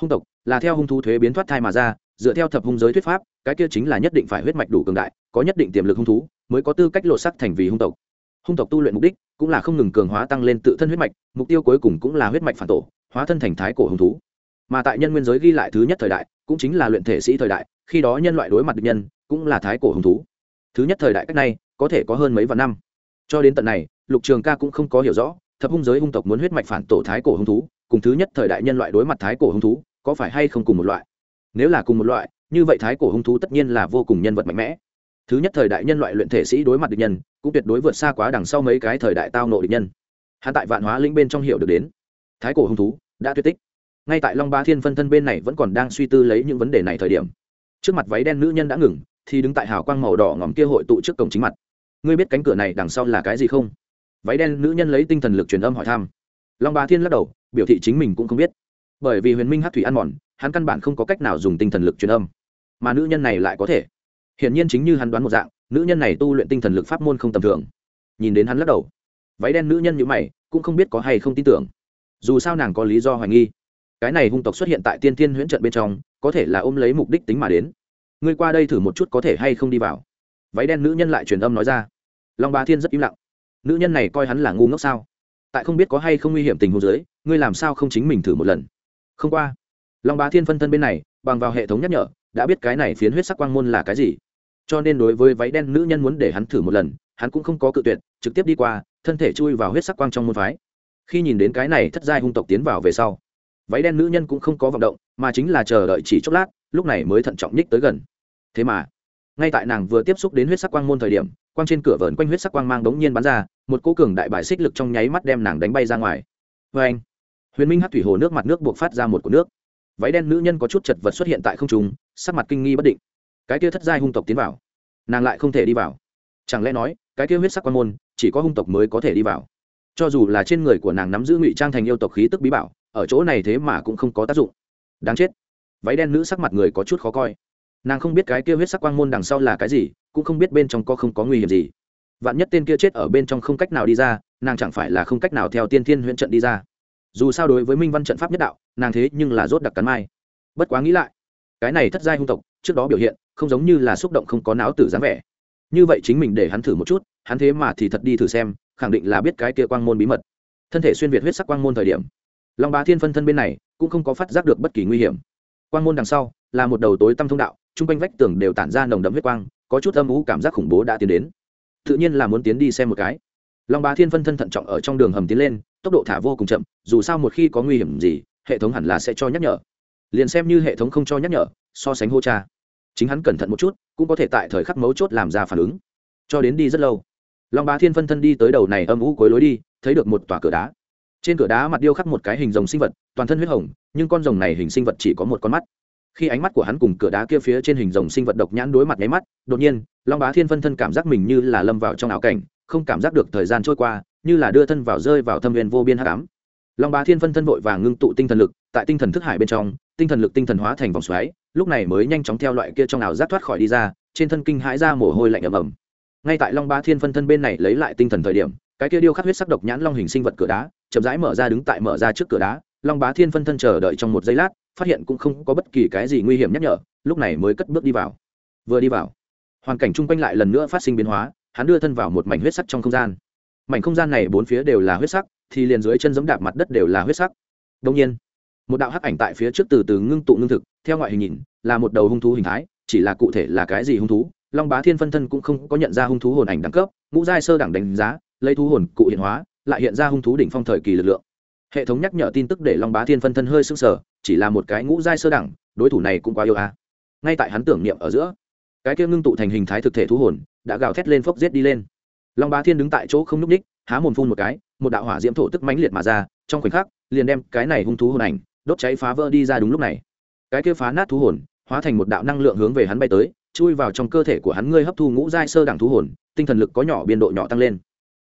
Hung tộc là theo hung thú thuế biến thoát thai mà ra dựa theo thập hung giới thuyết pháp, cái kia chính là nhất định phải huyết mạch đủ cường đại, có nhất định tiềm lực hung thú, mới có tư cách lộ sắc thành vì hung tộc. Hung tộc tu luyện mục đích cũng là không ngừng cường hóa tăng lên tự thân huyết mạch, mục tiêu cuối cùng cũng là huyết mạch phản tổ, hóa thân thành thái cổ hung thú. Mà tại nhân nguyên giới ghi lại thứ nhất thời đại, cũng chính là luyện thể sĩ thời đại, khi đó nhân loại đối mặt địch nhân cũng là thái cổ hung thú. Thứ nhất thời đại cách này có thể có hơn mấy vạn năm. Cho đến tận này, lục trường ca cũng không có hiểu rõ, thập hung giới hung tộc muốn huyết mạch phản tổ thái cổ hung thú, cùng thứ nhất thời đại nhân loại đối mặt thái cổ hung thú, có phải hay không cùng một loại? Nếu là cùng một loại, như vậy thái cổ hung thú tất nhiên là vô cùng nhân vật mạnh mẽ. Thứ nhất thời đại nhân loại luyện thể sĩ đối mặt địch nhân, cũng tuyệt đối vượt xa quá đằng sau mấy cái thời đại tao nộ địch nhân. Hắn tại vạn hóa linh bên trong hiểu được đến, thái cổ hung thú đã tuyệt tích. Ngay tại long ba thiên phân thân bên này vẫn còn đang suy tư lấy những vấn đề này thời điểm, trước mặt váy đen nữ nhân đã ngừng, thì đứng tại hào quang màu đỏ ngòm kia hội tụ trước cổng chính mặt. Ngươi biết cánh cửa này đằng sau là cái gì không? Váy đen nữ nhân lấy tinh thần lực truyền âm hỏi thăm. Long ba thiên lắc đầu, biểu thị chính mình cũng không biết. Bởi vì huyền minh hát thủy ăn mòn hắn căn bản không có cách nào dùng tinh thần lực truyền âm. Mà nữ nhân này lại có thể. Hiển nhiên chính như hắn đoán một dạng, nữ nhân này tu luyện tinh thần lực pháp môn không tầm thường. Nhìn đến hắn lắc đầu. Váy đen nữ nhân như mày, cũng không biết có hay không tin tưởng. Dù sao nàng có lý do hoài nghi. Cái này hung tộc xuất hiện tại tiên tiên huyễn trận bên trong, có thể là ôm lấy mục đích tính mà đến. Ngươi qua đây thử một chút có thể hay không đi vào. Váy đen nữ nhân lại truyền âm nói ra. Long ba thiên rất im lặng. Nữ nhân này coi hắn là ngu ngốc sao? Tại không biết có hay không nguy hiểm tình huống dưới, ngươi làm sao không chính mình thử một lần? Không qua long Bá thiên phân thân bên này, bằng vào hệ thống nhắc nhở, đã biết cái này phiến huyết sắc quang môn là cái gì. Cho nên đối với váy đen nữ nhân muốn để hắn thử một lần, hắn cũng không có cự tuyệt, trực tiếp đi qua, thân thể chui vào huyết sắc quang trong môn phái. Khi nhìn đến cái này thất giai hung tộc tiến vào về sau, váy đen nữ nhân cũng không có vọng động, mà chính là chờ đợi chỉ chốc lát, lúc này mới thận trọng nhích tới gần. Thế mà, ngay tại nàng vừa tiếp xúc đến huyết sắc quang môn thời điểm, quang trên cửa vờn quanh huyết sắc quang mang đống nhiên bắn ra, một cô cường đại bài xích lực trong nháy mắt đem nàng đánh bay ra ngoài. Vê anh huyền minh hát thủy hồ nước mặt nước buộc phát ra một cột nước váy đen nữ nhân có chút chật vật xuất hiện tại không trung, sắc mặt kinh nghi bất định. Cái kia thất giai hung tộc tiến vào, nàng lại không thể đi vào. Chẳng lẽ nói, cái kia huyết sắc quan môn, chỉ có hung tộc mới có thể đi vào? Cho dù là trên người của nàng nắm giữ ngụy trang thành yêu tộc khí tức bí bảo, ở chỗ này thế mà cũng không có tác dụng. Đáng chết. Váy đen nữ sắc mặt người có chút khó coi. Nàng không biết cái kia huyết sắc quang môn đằng sau là cái gì, cũng không biết bên trong có không có nguy hiểm gì. Vạn nhất tên kia chết ở bên trong không cách nào đi ra, nàng chẳng phải là không cách nào theo tiên thiên huyễn trận đi ra dù sao đối với minh văn trận pháp nhất đạo, nàng thế nhưng là rốt đặc cắn mai. Bất quá nghĩ lại, cái này thất giai hung tộc, trước đó biểu hiện, không giống như là xúc động không có não tử dáng vẻ. Như vậy chính mình để hắn thử một chút, hắn thế mà thì thật đi thử xem, khẳng định là biết cái kia quang môn bí mật. Thân thể xuyên việt huyết sắc quang môn thời điểm, long bá thiên phân thân bên này, cũng không có phát giác được bất kỳ nguy hiểm. Quang môn đằng sau, là một đầu tối tăm thông đạo, chung quanh vách tường đều tản ra nồng đậm huyết quang, có chút âm ú cảm giác khủng bố đã tiến đến. Tự nhiên là muốn tiến đi xem một cái. Long bá thiên phân thân thận trọng ở trong đường hầm tiến lên tốc độ thả vô cùng chậm, dù sao một khi có nguy hiểm gì, hệ thống hẳn là sẽ cho nhắc nhở. Liền xem như hệ thống không cho nhắc nhở, so sánh hô cha. Chính hắn cẩn thận một chút, cũng có thể tại thời khắc mấu chốt làm ra phản ứng. Cho đến đi rất lâu, long bá thiên phân thân đi tới đầu này âm u cuối lối đi, thấy được một tòa cửa đá. Trên cửa đá mặt điêu khắc một cái hình rồng sinh vật, toàn thân huyết hồng, nhưng con rồng này hình sinh vật chỉ có một con mắt. Khi ánh mắt của hắn cùng cửa đá kia phía trên hình rồng sinh vật độc nhãn đối mặt nháy mắt, đột nhiên, long bá thiên phân thân cảm giác mình như là lâm vào trong ảo cảnh, không cảm giác được thời gian trôi qua như là đưa thân vào rơi vào thâm viên vô biên hắc ám. Long bá thiên phân thân vội vàng ngưng tụ tinh thần lực, tại tinh thần thức hải bên trong, tinh thần lực tinh thần hóa thành vòng xoáy, lúc này mới nhanh chóng theo loại kia trong ảo giác thoát khỏi đi ra, trên thân kinh hãi ra mồ hôi lạnh ẩm ẩm ngay tại long bá thiên phân thân bên này lấy lại tinh thần thời điểm, cái kia điêu khắc huyết sắc độc nhãn long hình sinh vật cửa đá, chậm rãi mở ra đứng tại mở ra trước cửa đá, long bá thiên phân thân chờ đợi trong một giây lát, phát hiện cũng không có bất kỳ cái gì nguy hiểm nhắc nhở, lúc này mới cất bước đi vào. Vừa đi vào, hoàn cảnh chung quanh lại lần nữa phát sinh biến hóa, hắn đưa thân vào một mảnh huyết sắc trong không gian mảnh không gian này bốn phía đều là huyết sắc, thì liền dưới chân giống đạp mặt đất đều là huyết sắc. Đông nhiên, một đạo hắc ảnh tại phía trước từ từ ngưng tụ ngưng thực, theo ngoại hình nhìn, là một đầu hung thú hình thái, chỉ là cụ thể là cái gì hung thú, long bá thiên phân thân cũng không có nhận ra hung thú hồn ảnh đẳng cấp, ngũ giai sơ đẳng đánh giá, lấy thú hồn cụ hiện hóa, lại hiện ra hung thú đỉnh phong thời kỳ lực lượng. Hệ thống nhắc nhở tin tức để long bá thiên phân thân hơi sưng sờ, chỉ là một cái ngũ giai sơ đẳng, đối thủ này cũng quá yêu a. À. ngay tại hắn tưởng niệm ở giữa, cái kia ngưng tụ thành hình thái thực thể thú hồn, đã gào thét lên phốc giết đi lên long bá thiên đứng tại chỗ không nhúc ních há mồm phun một cái, một đạo hỏa diễm thổ tức mãnh liệt mà ra, trong khoảnh khắc, liền đem cái này hung thú hồn ảnh, đốt cháy phá vỡ đi ra đúng lúc này. Cái kia phá nát thú hồn, hóa thành một đạo năng lượng hướng về hắn bay tới, chui vào trong cơ thể của hắn ngươi hấp thu ngũ giai sơ đẳng thú hồn, tinh thần lực có nhỏ biên độ nhỏ tăng lên.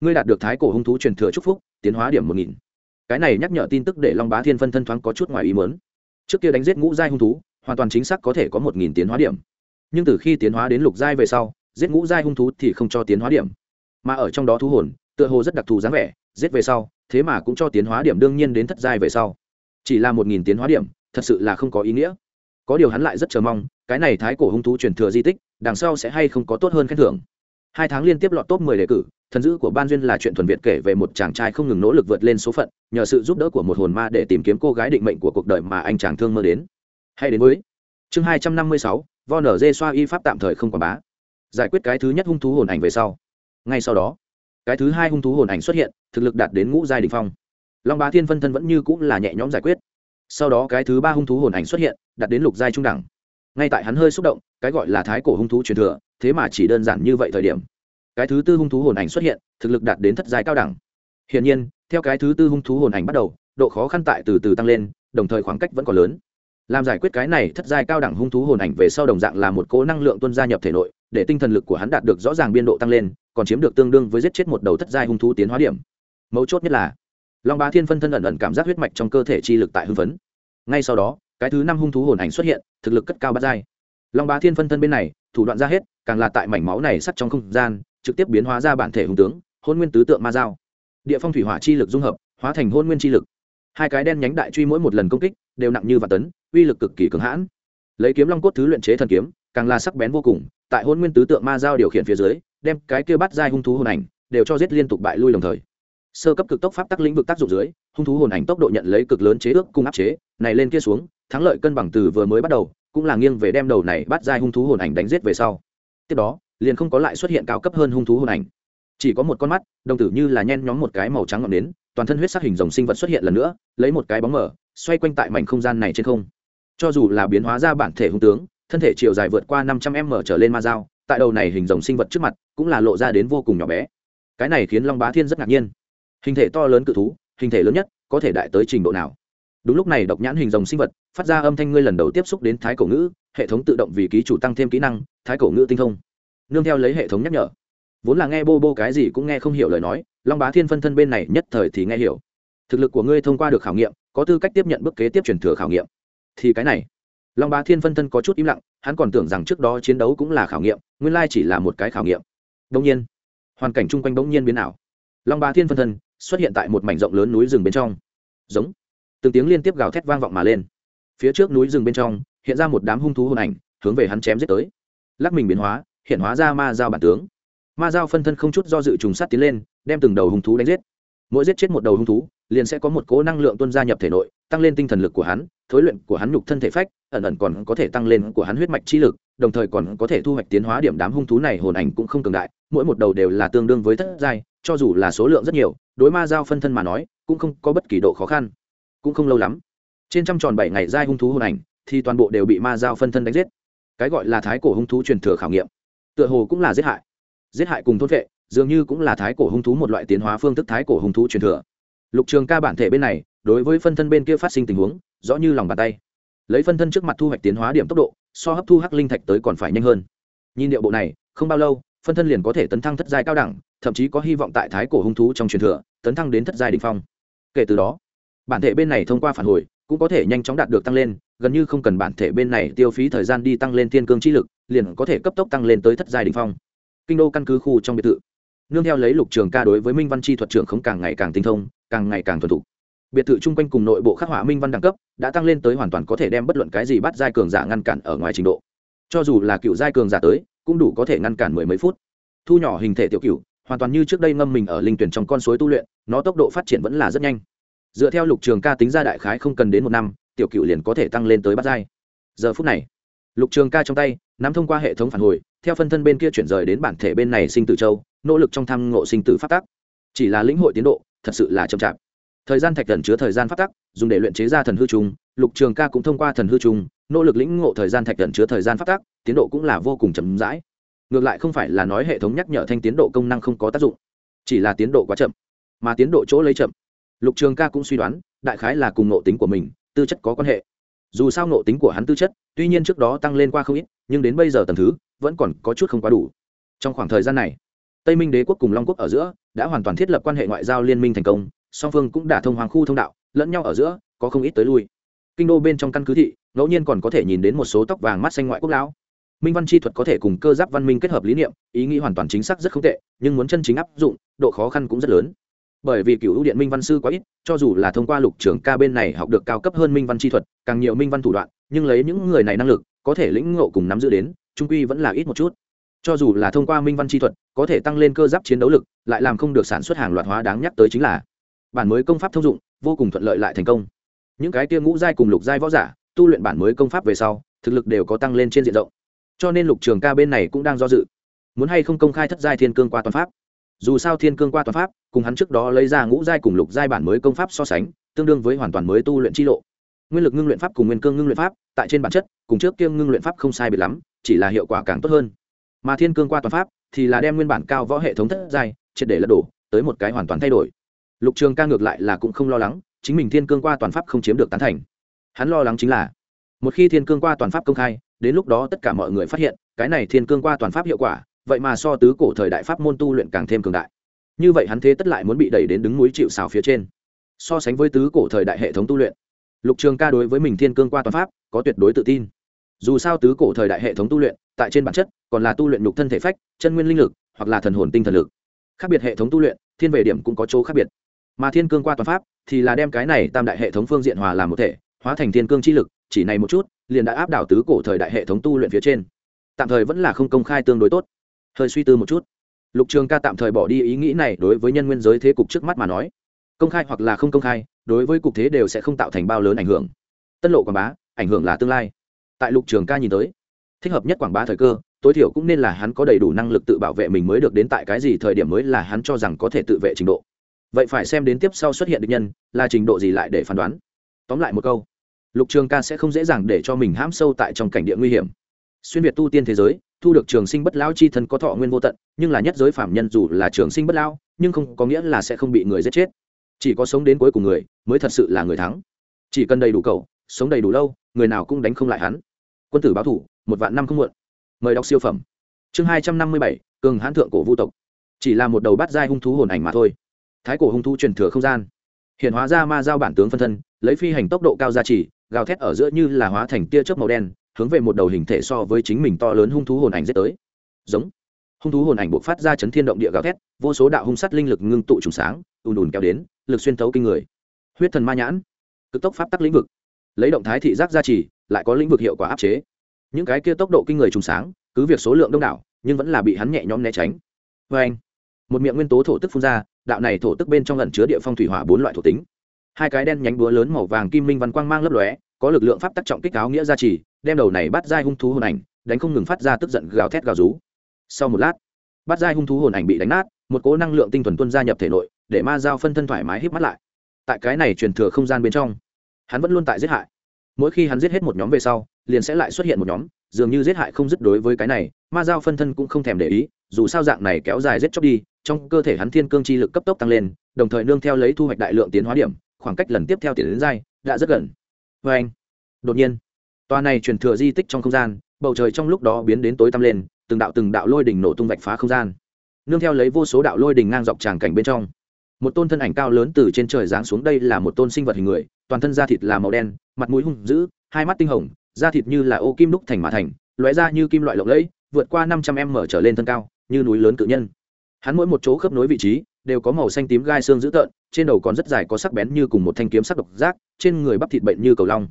Ngươi đạt được thái cổ hung thú truyền thừa chúc phúc, tiến hóa điểm một nghìn. Cái này nhắc nhở tin tức để long bá thiên phân thân thoáng có chút ngoài ý mớn trước kia đánh giết ngũ giai hung thú, hoàn toàn chính xác có thể có một nghìn tiến hóa điểm. Nhưng từ khi tiến hóa đến lục giai về sau, giết ngũ giai hung thú thì không cho tiến hóa điểm mà ở trong đó thú hồn tựa hồ rất đặc thù dáng vẻ giết về sau thế mà cũng cho tiến hóa điểm đương nhiên đến thất giai về sau. Chỉ là một nghìn tiến hóa điểm thật sự là không có ý nghĩa. Có điều hắn lại rất chờ mong cái này thái cổ hung thú truyền thừa di tích đằng sau sẽ hay không có tốt hơn khen thưởng. Hai tháng liên tiếp lọt top 10 đề cử thần dữ của ban duyên là chuyện thuần việt kể về một chàng trai không ngừng nỗ lực vượt lên số phận nhờ sự giúp đỡ của một hồn ma để tìm kiếm cô gái định mệnh của cuộc đời mà anh chàng thương mơ đến. Hay đến với chương 256, vo nở dê xoa y pháp tạm thời không quảng bá. Giải quyết cái thứ nhất hung thú hồn ảnh về sau ngay sau đó, cái thứ hai hung thú hồn ảnh xuất hiện, thực lực đạt đến ngũ giai đ phong. Long bá thiên phân thân vẫn như cũng là nhẹ nhõm giải quyết. Sau đó cái thứ ba hung thú hồn ảnh xuất hiện, đạt đến lục giai trung đẳng. Ngay tại hắn hơi xúc động, cái gọi là thái cổ hung thú truyền thừa, thế mà chỉ đơn giản như vậy thời điểm. Cái thứ tư hung thú hồn ảnh xuất hiện, thực lực đạt đến thất giai cao đẳng. Hiển nhiên, theo cái thứ tư hung thú hồn ảnh bắt đầu, độ khó khăn tại từ từ tăng lên, đồng thời khoảng cách vẫn còn lớn. Làm giải quyết cái này thất giai cao đẳng hung thú hồn ảnh về sau đồng dạng là một cố năng lượng tuân gia nhập thể nội để tinh thần lực của hắn đạt được rõ ràng biên độ tăng lên, còn chiếm được tương đương với giết chết một đầu thất giai hung thú tiến hóa điểm. Mấu chốt nhất là, long bá thiên phân thân ẩn ẩn cảm giác huyết mạch trong cơ thể chi lực tại hưng phấn. Ngay sau đó, cái thứ năm hung thú hồn ảnh xuất hiện, thực lực cất cao bát giai. Long bá thiên phân thân bên này, thủ đoạn ra hết, càng là tại mảnh máu này sắt trong không gian, trực tiếp biến hóa ra bản thể hùng tướng, hôn nguyên tứ tượng ma dao. Địa phong thủy hỏa chi lực dung hợp, hóa thành hôn nguyên chi lực. Hai cái đen nhánh đại truy mỗi một lần công kích, đều nặng như vạn tấn, uy lực cực kỳ cường hãn. Lấy kiếm long cốt thứ luyện chế thần kiếm, càng là sắc bén vô cùng tại hôn nguyên tứ tượng ma giao điều khiển phía dưới, đem cái kia bắt dai hung thú hồn ảnh đều cho giết liên tục bại lui đồng thời. Sơ cấp cực tốc pháp tắc lĩnh vực tác dụng dưới, hung thú hồn ảnh tốc độ nhận lấy cực lớn chế ước cung áp chế, này lên kia xuống, thắng lợi cân bằng từ vừa mới bắt đầu, cũng là nghiêng về đem đầu này bắt dai hung thú hồn ảnh đánh giết về sau. Tiếp đó, liền không có lại xuất hiện cao cấp hơn hung thú hồn ảnh. Chỉ có một con mắt, đồng tử như là nhen nhóm một cái màu trắng ngọn nến, toàn thân huyết sắc hình dòng sinh vật xuất hiện lần nữa, lấy một cái bóng mở xoay quanh tại mảnh không gian này trên không. Cho dù là biến hóa ra bản thể hung tướng thân thể chiều dài vượt qua năm trăm m trở lên ma dao, tại đầu này hình dòng sinh vật trước mặt cũng là lộ ra đến vô cùng nhỏ bé. Cái này khiến long bá thiên rất ngạc nhiên. Hình thể to lớn cự thú, hình thể lớn nhất có thể đại tới trình độ nào? Đúng lúc này độc nhãn hình dòng sinh vật phát ra âm thanh ngươi lần đầu tiếp xúc đến thái cổ ngữ, hệ thống tự động vì ký chủ tăng thêm kỹ năng, thái cổ ngữ tinh thông. Nương theo lấy hệ thống nhắc nhở. Vốn là nghe bô bô cái gì cũng nghe không hiểu lời nói, long bá thiên phân thân bên này nhất thời thì nghe hiểu. Thực lực của ngươi thông qua được khảo nghiệm, có tư cách tiếp nhận bước kế tiếp truyền thừa khảo nghiệm. Thì cái này long bá thiên phân thân có chút im lặng, hắn còn tưởng rằng trước đó chiến đấu cũng là khảo nghiệm, nguyên lai chỉ là một cái khảo nghiệm. Đông nhiên, hoàn cảnh chung quanh bỗng nhiên biến ảo. Long bá thiên phân thân xuất hiện tại một mảnh rộng lớn núi rừng bên trong. Giống, từng tiếng liên tiếp gào thét vang vọng mà lên. Phía trước núi rừng bên trong, hiện ra một đám hung thú hồn ảnh, hướng về hắn chém giết tới. Lắc mình biến hóa, hiện hóa ra ma giao bản tướng. Ma giao phân thân không chút do dự trùng sát tiến lên, đem từng đầu hung thú đánh giết. Mỗi giết chết một đầu hung thú, liền sẽ có một cố năng lượng tuân gia nhập thể nội, tăng lên tinh thần lực của hắn thối luyện của hắn nhục thân thể phách, ẩn ẩn còn có thể tăng lên của hắn huyết mạch chi lực, đồng thời còn có thể thu hoạch tiến hóa điểm đám hung thú này hồn ảnh cũng không cường đại, mỗi một đầu đều là tương đương với thất giai, cho dù là số lượng rất nhiều, đối ma giao phân thân mà nói, cũng không có bất kỳ độ khó khăn. Cũng không lâu lắm, trên trăm tròn bảy ngày giai hung thú hồn ảnh, thì toàn bộ đều bị ma giao phân thân đánh giết. Cái gọi là thái cổ hung thú truyền thừa khảo nghiệm, tựa hồ cũng là giết hại. Giết hại cùng thốt vệ, dường như cũng là thái cổ hung thú một loại tiến hóa phương thức thái cổ hung thú truyền thừa. Lục trường ca bản thể bên này đối với phân thân bên kia phát sinh tình huống, rõ như lòng bàn tay. Lấy phân thân trước mặt thu hoạch tiến hóa điểm tốc độ, so hấp thu hắc linh thạch tới còn phải nhanh hơn. Nhìn điệu bộ này, không bao lâu, phân thân liền có thể tấn thăng thất giai cao đẳng, thậm chí có hy vọng tại thái cổ hung thú trong truyền thừa, tấn thăng đến thất giai đ ỉ n h phong. Kể từ đó, bản thể bên này thông qua phản hồi, cũng có thể nhanh chóng đạt được tăng lên, gần như không cần bản thể bên này tiêu phí thời gian đi tăng lên thiên cương chi lực, liền có thể cấp tốc tăng lên tới thất giai đ ỉ n h phong. Kinh đô căn cứ khu trong biệt thự. Nương theo lấy lục trường ca đối với minh văn chi thuật trưởng không càng ngày càng tinh thông, càng ngày càng thuần thục biệt thự chung quanh cùng nội bộ khắc họa minh văn đẳng cấp đã tăng lên tới hoàn toàn có thể đem bất luận cái gì bắt giai cường giả ngăn cản ở ngoài trình độ. Cho dù là cựu giai cường giả tới, cũng đủ có thể ngăn cản mười mấy phút. Thu nhỏ hình thể tiểu cựu hoàn toàn như trước đây ngâm mình ở linh tuyển trong con suối tu luyện, nó tốc độ phát triển vẫn là rất nhanh. Dựa theo lục trường ca tính ra đại khái không cần đến một năm, tiểu cựu liền có thể tăng lên tới bát giai. Giờ phút này, lục trường ca trong tay, nắm thông qua hệ thống phản hồi, theo phân thân bên kia chuyển rời đến bản thể bên này sinh tử châu, nỗ lực trong thăm ngộ sinh tử phát tác chỉ là lĩnh hội tiến độ, thật sự là chậm chạp thời gian thạch thần chứa thời gian phát tắc, dùng để luyện chế ra thần hư trùng, lục trường ca cũng thông qua thần hư trùng, nỗ lực lĩnh ngộ thời gian thạch thần chứa thời gian phát tắc, tiến độ cũng là vô cùng chậm rãi. Ngược lại không phải là nói hệ thống nhắc nhở thanh tiến độ công năng không có tác dụng, chỉ là tiến độ quá chậm, mà tiến độ chỗ lấy chậm. Lục trường ca cũng suy đoán, đại khái là cùng nộ tính của mình, tư chất có quan hệ. Dù sao nộ tính của hắn tư chất, tuy nhiên trước đó tăng lên qua không ít, nhưng đến bây giờ tầm thứ, vẫn còn có chút không quá đủ. Trong khoảng thời gian này, tây minh đế quốc cùng long quốc ở giữa, đã hoàn toàn thiết lập quan hệ ngoại giao liên minh thành công song phương cũng đã thông hoàng khu thông đạo, lẫn nhau ở giữa, có không ít tới lui. Kinh đô bên trong căn cứ thị, ngẫu nhiên còn có thể nhìn đến một số tóc vàng mắt xanh ngoại quốc lão. Minh văn chi thuật có thể cùng cơ giáp văn minh kết hợp lý niệm, ý nghĩ hoàn toàn chính xác rất không tệ, nhưng muốn chân chính áp dụng, độ khó khăn cũng rất lớn. Bởi vì cựu ưu điện minh văn sư quá ít, cho dù là thông qua lục trưởng ca bên này học được cao cấp hơn minh văn chi thuật, càng nhiều minh văn thủ đoạn, nhưng lấy những người này năng lực, có thể lĩnh ngộ cùng nắm giữ đến, trung quy vẫn là ít một chút. Cho dù là thông qua minh văn chi thuật, có thể tăng lên cơ giáp chiến đấu lực, lại làm không được sản xuất hàng loạt hóa đáng nhắc tới chính là bản mới công pháp thông dụng, vô cùng thuận lợi lại thành công. Những cái kia ngũ giai cùng lục giai võ giả, tu luyện bản mới công pháp về sau, thực lực đều có tăng lên trên diện rộng. Cho nên lục trường ca bên này cũng đang do dự. Muốn hay không công khai thất giai thiên cương qua toàn pháp? Dù sao thiên cương qua toàn pháp, cùng hắn trước đó lấy ra ngũ giai cùng lục giai bản mới công pháp so sánh, tương đương với hoàn toàn mới tu luyện chi lộ. Nguyên lực ngưng luyện pháp cùng nguyên cương ngưng luyện pháp, tại trên bản chất, cùng trước kia ngưng luyện pháp không sai biệt lắm, chỉ là hiệu quả càng tốt hơn. Mà thiên cương qua toàn pháp thì là đem nguyên bản cao võ hệ thống thất giai, triệt để lật đổ, tới một cái hoàn toàn thay đổi lục trường ca ngược lại là cũng không lo lắng, chính mình thiên cương qua toàn pháp không chiếm được tán thành. Hắn lo lắng chính là, một khi thiên cương qua toàn pháp công khai, đến lúc đó tất cả mọi người phát hiện, cái này thiên cương qua toàn pháp hiệu quả, vậy mà so tứ cổ thời đại pháp môn tu luyện càng thêm cường đại. Như vậy hắn thế tất lại muốn bị đẩy đến đứng núi chịu xào phía trên. So sánh với tứ cổ thời đại hệ thống tu luyện, lục trường ca đối với mình thiên cương qua toàn pháp có tuyệt đối tự tin. Dù sao tứ cổ thời đại hệ thống tu luyện, tại trên bản chất, còn là tu luyện nhục thân thể phách, chân nguyên linh lực, hoặc là thần hồn tinh thần lực. Khác biệt hệ thống tu luyện, thiên về điểm cũng có chỗ khác biệt mà thiên cương qua toàn pháp thì là đem cái này tam đại hệ thống phương diện hòa làm một thể, hóa thành thiên cương chi lực, chỉ này một chút, liền đã áp đảo tứ cổ thời đại hệ thống tu luyện phía trên. Tạm thời vẫn là không công khai tương đối tốt. Hơi suy tư một chút. Lục trường ca tạm thời bỏ đi ý nghĩ này đối với nhân nguyên giới thế cục trước mắt mà nói. Công khai hoặc là không công khai, đối với cục thế đều sẽ không tạo thành bao lớn ảnh hưởng. Tân lộ quảng bá, ảnh hưởng là tương lai. Tại lục trường ca nhìn tới, thích hợp nhất quảng bá thời cơ, tối thiểu cũng nên là hắn có đầy đủ năng lực tự bảo vệ mình mới được đến tại cái gì thời điểm mới là hắn cho rằng có thể tự vệ trình độ vậy phải xem đến tiếp sau xuất hiện được nhân, là trình độ gì lại để phán đoán. Tóm lại một câu, lục trường ca sẽ không dễ dàng để cho mình hãm sâu tại trong cảnh địa nguy hiểm. Xuyên việt tu tiên thế giới, thu được trường sinh bất lão chi thân có thọ nguyên vô tận, nhưng là nhất giới phạm nhân dù là trường sinh bất lão, nhưng không có nghĩa là sẽ không bị người giết chết. Chỉ có sống đến cuối cùng người, mới thật sự là người thắng. Chỉ cần đầy đủ cầu, sống đầy đủ lâu, người nào cũng đánh không lại hắn. Quân tử báo thủ, một vạn năm không muộn. Mời đọc siêu phẩm. Chương hai trăm năm mươi bảy, cường hãn thượng cổ vu tộc. Chỉ là một đầu bát giai hung thú hồn ảnh mà thôi thái cổ hung thu truyền thừa không gian. Hiện hóa ra ma giao bản tướng phân thân, lấy phi hành tốc độ cao gia trì, gào thét ở giữa như là hóa thành tia chớp màu đen, hướng về một đầu hình thể so với chính mình to lớn hung thú hồn ảnh giết tới. Giống. Hung thú hồn ảnh buộc phát ra chấn thiên động địa gào thét, vô số đạo hung sắt linh lực ngưng tụ trùng sáng, ùn ùn kéo đến, lực xuyên thấu kinh người. Huyết thần ma nhãn. Cực tốc pháp tắc lĩnh vực. Lấy động thái thị giác gia trì, lại có lĩnh vực hiệu quả áp chế. Những cái kia tốc độ kinh người trùng sáng, cứ việc số lượng đông đảo, nhưng vẫn là bị hắn nhẹ nhõm né tránh. Vê anh một miệng nguyên tố thổ tức phun ra, đạo này thổ tức bên trong lần chứa địa phong thủy hỏa bốn loại thổ tính. Hai cái đen nhánh búa lớn màu vàng kim minh văn quang mang lấp lóe, có lực lượng pháp tắc trọng kích áo nghĩa gia trì, đem đầu này bắt dai hung thú hồn ảnh, đánh không ngừng phát ra tức giận gào thét gào rú. Sau một lát, bắt dai hung thú hồn ảnh bị đánh nát, một cỗ năng lượng tinh thuần tuân gia nhập thể nội, để ma giao phân thân thoải mái hít mắt lại. Tại cái này truyền thừa không gian bên trong, hắn vẫn luôn tại giết hại. Mỗi khi hắn giết hết một nhóm về sau, liền sẽ lại xuất hiện một nhóm, dường như giết hại không dứt đối với cái này, ma giao phân thân cũng không thèm để ý, dù sao dạng này kéo dài giết chóc đi trong cơ thể hắn thiên cương chi lực cấp tốc tăng lên, đồng thời nương theo lấy thu hoạch đại lượng tiến hóa điểm, khoảng cách lần tiếp theo tiến đến dai đã rất gần. Vê anh, đột nhiên, tòa này truyền thừa di tích trong không gian, bầu trời trong lúc đó biến đến tối tăm lên, từng đạo từng đạo lôi đỉnh nổ tung vạch phá không gian. Nương theo lấy vô số đạo lôi đỉnh ngang dọc tràng cảnh bên trong. Một tôn thân ảnh cao lớn từ trên trời giáng xuống đây là một tôn sinh vật hình người, toàn thân da thịt là màu đen, mặt mũi hung dữ, hai mắt tinh hồng, da thịt như là ô kim đúc thành mã thành, lóe ra như kim loại lộng lẫy, vượt qua năm trăm m trở lên thân cao, như núi lớn cự nhân hắn mỗi một chỗ khớp nối vị trí đều có màu xanh tím gai xương dữ tợn, trên đầu còn rất dài có sắc bén như cùng một thanh kiếm sắc độc giác, trên người bắp thịt bệnh như cầu long.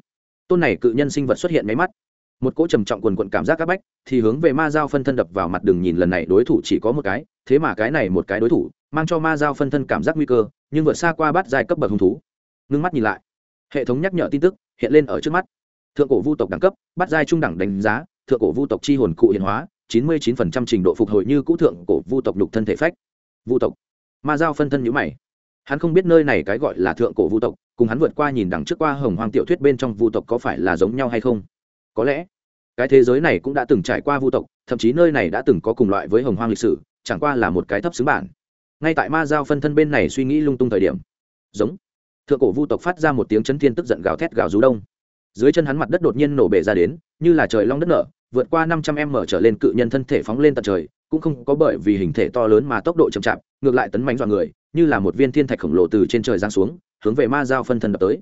Tôn này cự nhân sinh vật xuất hiện máy mắt. Một cỗ trầm trọng quần quận cảm giác các bách, thì hướng về ma dao phân thân đập vào mặt đường nhìn lần này đối thủ chỉ có một cái, thế mà cái này một cái đối thủ, mang cho ma dao phân thân cảm giác nguy cơ, nhưng vượt xa qua bắt dài cấp bậc hung thú. Ngưng mắt nhìn lại, hệ thống nhắc nhở tin tức hiện lên ở trước mắt. Thượng cổ vu tộc đẳng cấp, bắt giai trung đẳng đánh giá, thượng cổ vu tộc chi hồn cụ hiện hóa chín mươi chín trình độ phục hồi như cũ thượng cổ vu tộc lục thân thể phách. Vu tộc. Ma giao phân thân nhữ mày. Hắn không biết nơi này cái gọi là thượng cổ vu tộc, cùng hắn vượt qua nhìn đằng trước qua hồng hoang tiểu thuyết bên trong vu tộc có phải là giống nhau hay không? Có lẽ, cái thế giới này cũng đã từng trải qua vu tộc, thậm chí nơi này đã từng có cùng loại với hồng hoang lịch sử, chẳng qua là một cái thấp xứng bản. Ngay tại ma giao phân thân bên này suy nghĩ lung tung thời điểm, giống, thượng cổ vu tộc phát ra một tiếng chấn thiên tức giận gào thét gào rú đông. Dưới chân hắn mặt đất đột nhiên nổ bể ra đến, như là trời long đất nở vượt qua năm trăm m trở lên cự nhân thân thể phóng lên tận trời, cũng không có bởi vì hình thể to lớn mà tốc độ chậm chạp, ngược lại tấn mãnh dọa người, như là một viên thiên thạch khổng lồ từ trên trời giáng xuống, hướng về ma giao phân thân đập tới.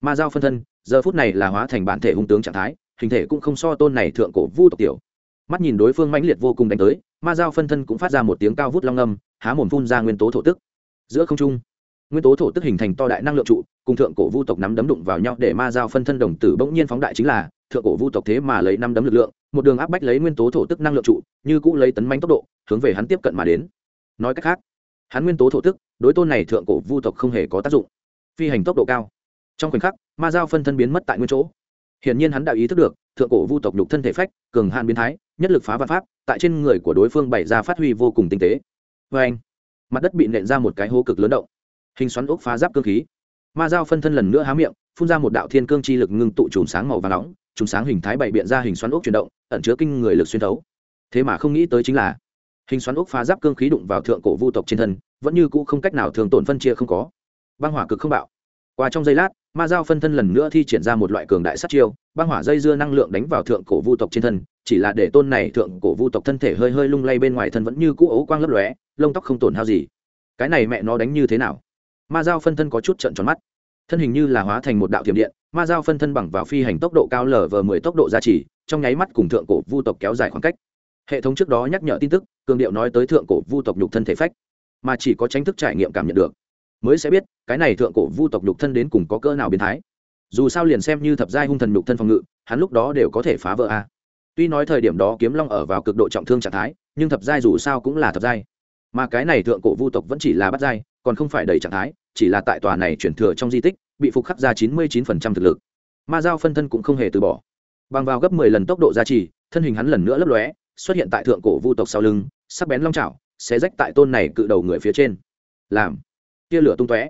Ma giao phân thân, giờ phút này là hóa thành bản thể hung tướng trạng thái, hình thể cũng không so tôn này thượng cổ vu tộc tiểu. Mắt nhìn đối phương mãnh liệt vô cùng đánh tới, ma giao phân thân cũng phát ra một tiếng cao vút long âm, há mồm phun ra nguyên tố thổ tức. Giữa không trung, nguyên tố thổ tức hình thành to đại năng lượng trụ, cùng thượng cổ vu tộc nắm đấm đụng vào nhau để ma giao phân thân đồng tử bỗng nhiên phóng đại chính là, thượng cổ vu tộc thế mà lấy năm đấm lực lượng một đường áp bách lấy nguyên tố thổ tức năng lượng trụ, như cũ lấy tấn manh tốc độ, hướng về hắn tiếp cận mà đến. Nói cách khác, hắn nguyên tố thổ tức, đối tôn này thượng cổ vu tộc không hề có tác dụng. Phi hành tốc độ cao. Trong khoảnh khắc, ma giao phân thân biến mất tại nguyên chỗ. Hiển nhiên hắn đã ý thức được, thượng cổ vu tộc nhục thân thể phách, cường hạn biến thái, nhất lực phá văn pháp, tại trên người của đối phương bày ra phát huy vô cùng tinh tế. Vê anh, mặt đất bị nện ra một cái hố cực lớn động. Hình xoắn ốc phá giáp cơ khí. Ma giao phân thân lần nữa há miệng, phun ra một đạo thiên cương chi lực ngưng tụ chùm sáng màu và nóng chùm sáng hình thái bảy biện ra hình xoắn ốc chuyển động, ẩn chứa kinh người lực xuyên thấu. Thế mà không nghĩ tới chính là, hình xoắn ốc phá giáp cương khí đụng vào thượng cổ vu tộc trên thân, vẫn như cũ không cách nào thường tổn phân chia không có. Băng hỏa cực không bạo. Qua trong giây lát, ma giao phân thân lần nữa thi triển ra một loại cường đại sát chiêu, băng hỏa dây dưa năng lượng đánh vào thượng cổ vu tộc trên thân, chỉ là để tôn này thượng cổ vu tộc thân thể hơi hơi lung lay bên ngoài thân vẫn như cũ ấu quang lấp lóe, lông tóc không tổn hao gì. Cái này mẹ nó đánh như thế nào? Ma giao phân thân có chút trận tròn mắt. Thân hình như là hóa thành một đạo thiểm điện ma giao phân thân bằng vào phi hành tốc độ cao lở vờ mười tốc độ gia trì, trong nháy mắt cùng thượng cổ vu tộc kéo dài khoảng cách. Hệ thống trước đó nhắc nhở tin tức, cường điệu nói tới thượng cổ vu tộc nhục thân thể phách, mà chỉ có tránh thức trải nghiệm cảm nhận được. Mới sẽ biết, cái này thượng cổ vu tộc nhục thân đến cùng có cỡ nào biến thái. Dù sao liền xem như thập giai hung thần nhục thân phòng ngự, hắn lúc đó đều có thể phá vỡ a. Tuy nói thời điểm đó kiếm long ở vào cực độ trọng thương trạng thái, nhưng thập giai dù sao cũng là thập giai. Mà cái này thượng cổ vu tộc vẫn chỉ là bắt giai, còn không phải đầy trạng thái, chỉ là tại tòa này chuyển thừa trong di tích bị phục khắc ra chín mươi chín phần trăm thực lực. Ma giao phân thân cũng không hề từ bỏ. Bằng vào gấp mười lần tốc độ gia trì thân hình hắn lần nữa lấp lóe xuất hiện tại thượng cổ vu tộc sau lưng sắc bén long chảo, xé rách tại tôn này cự đầu người phía trên. Làm tia lửa tung tóe.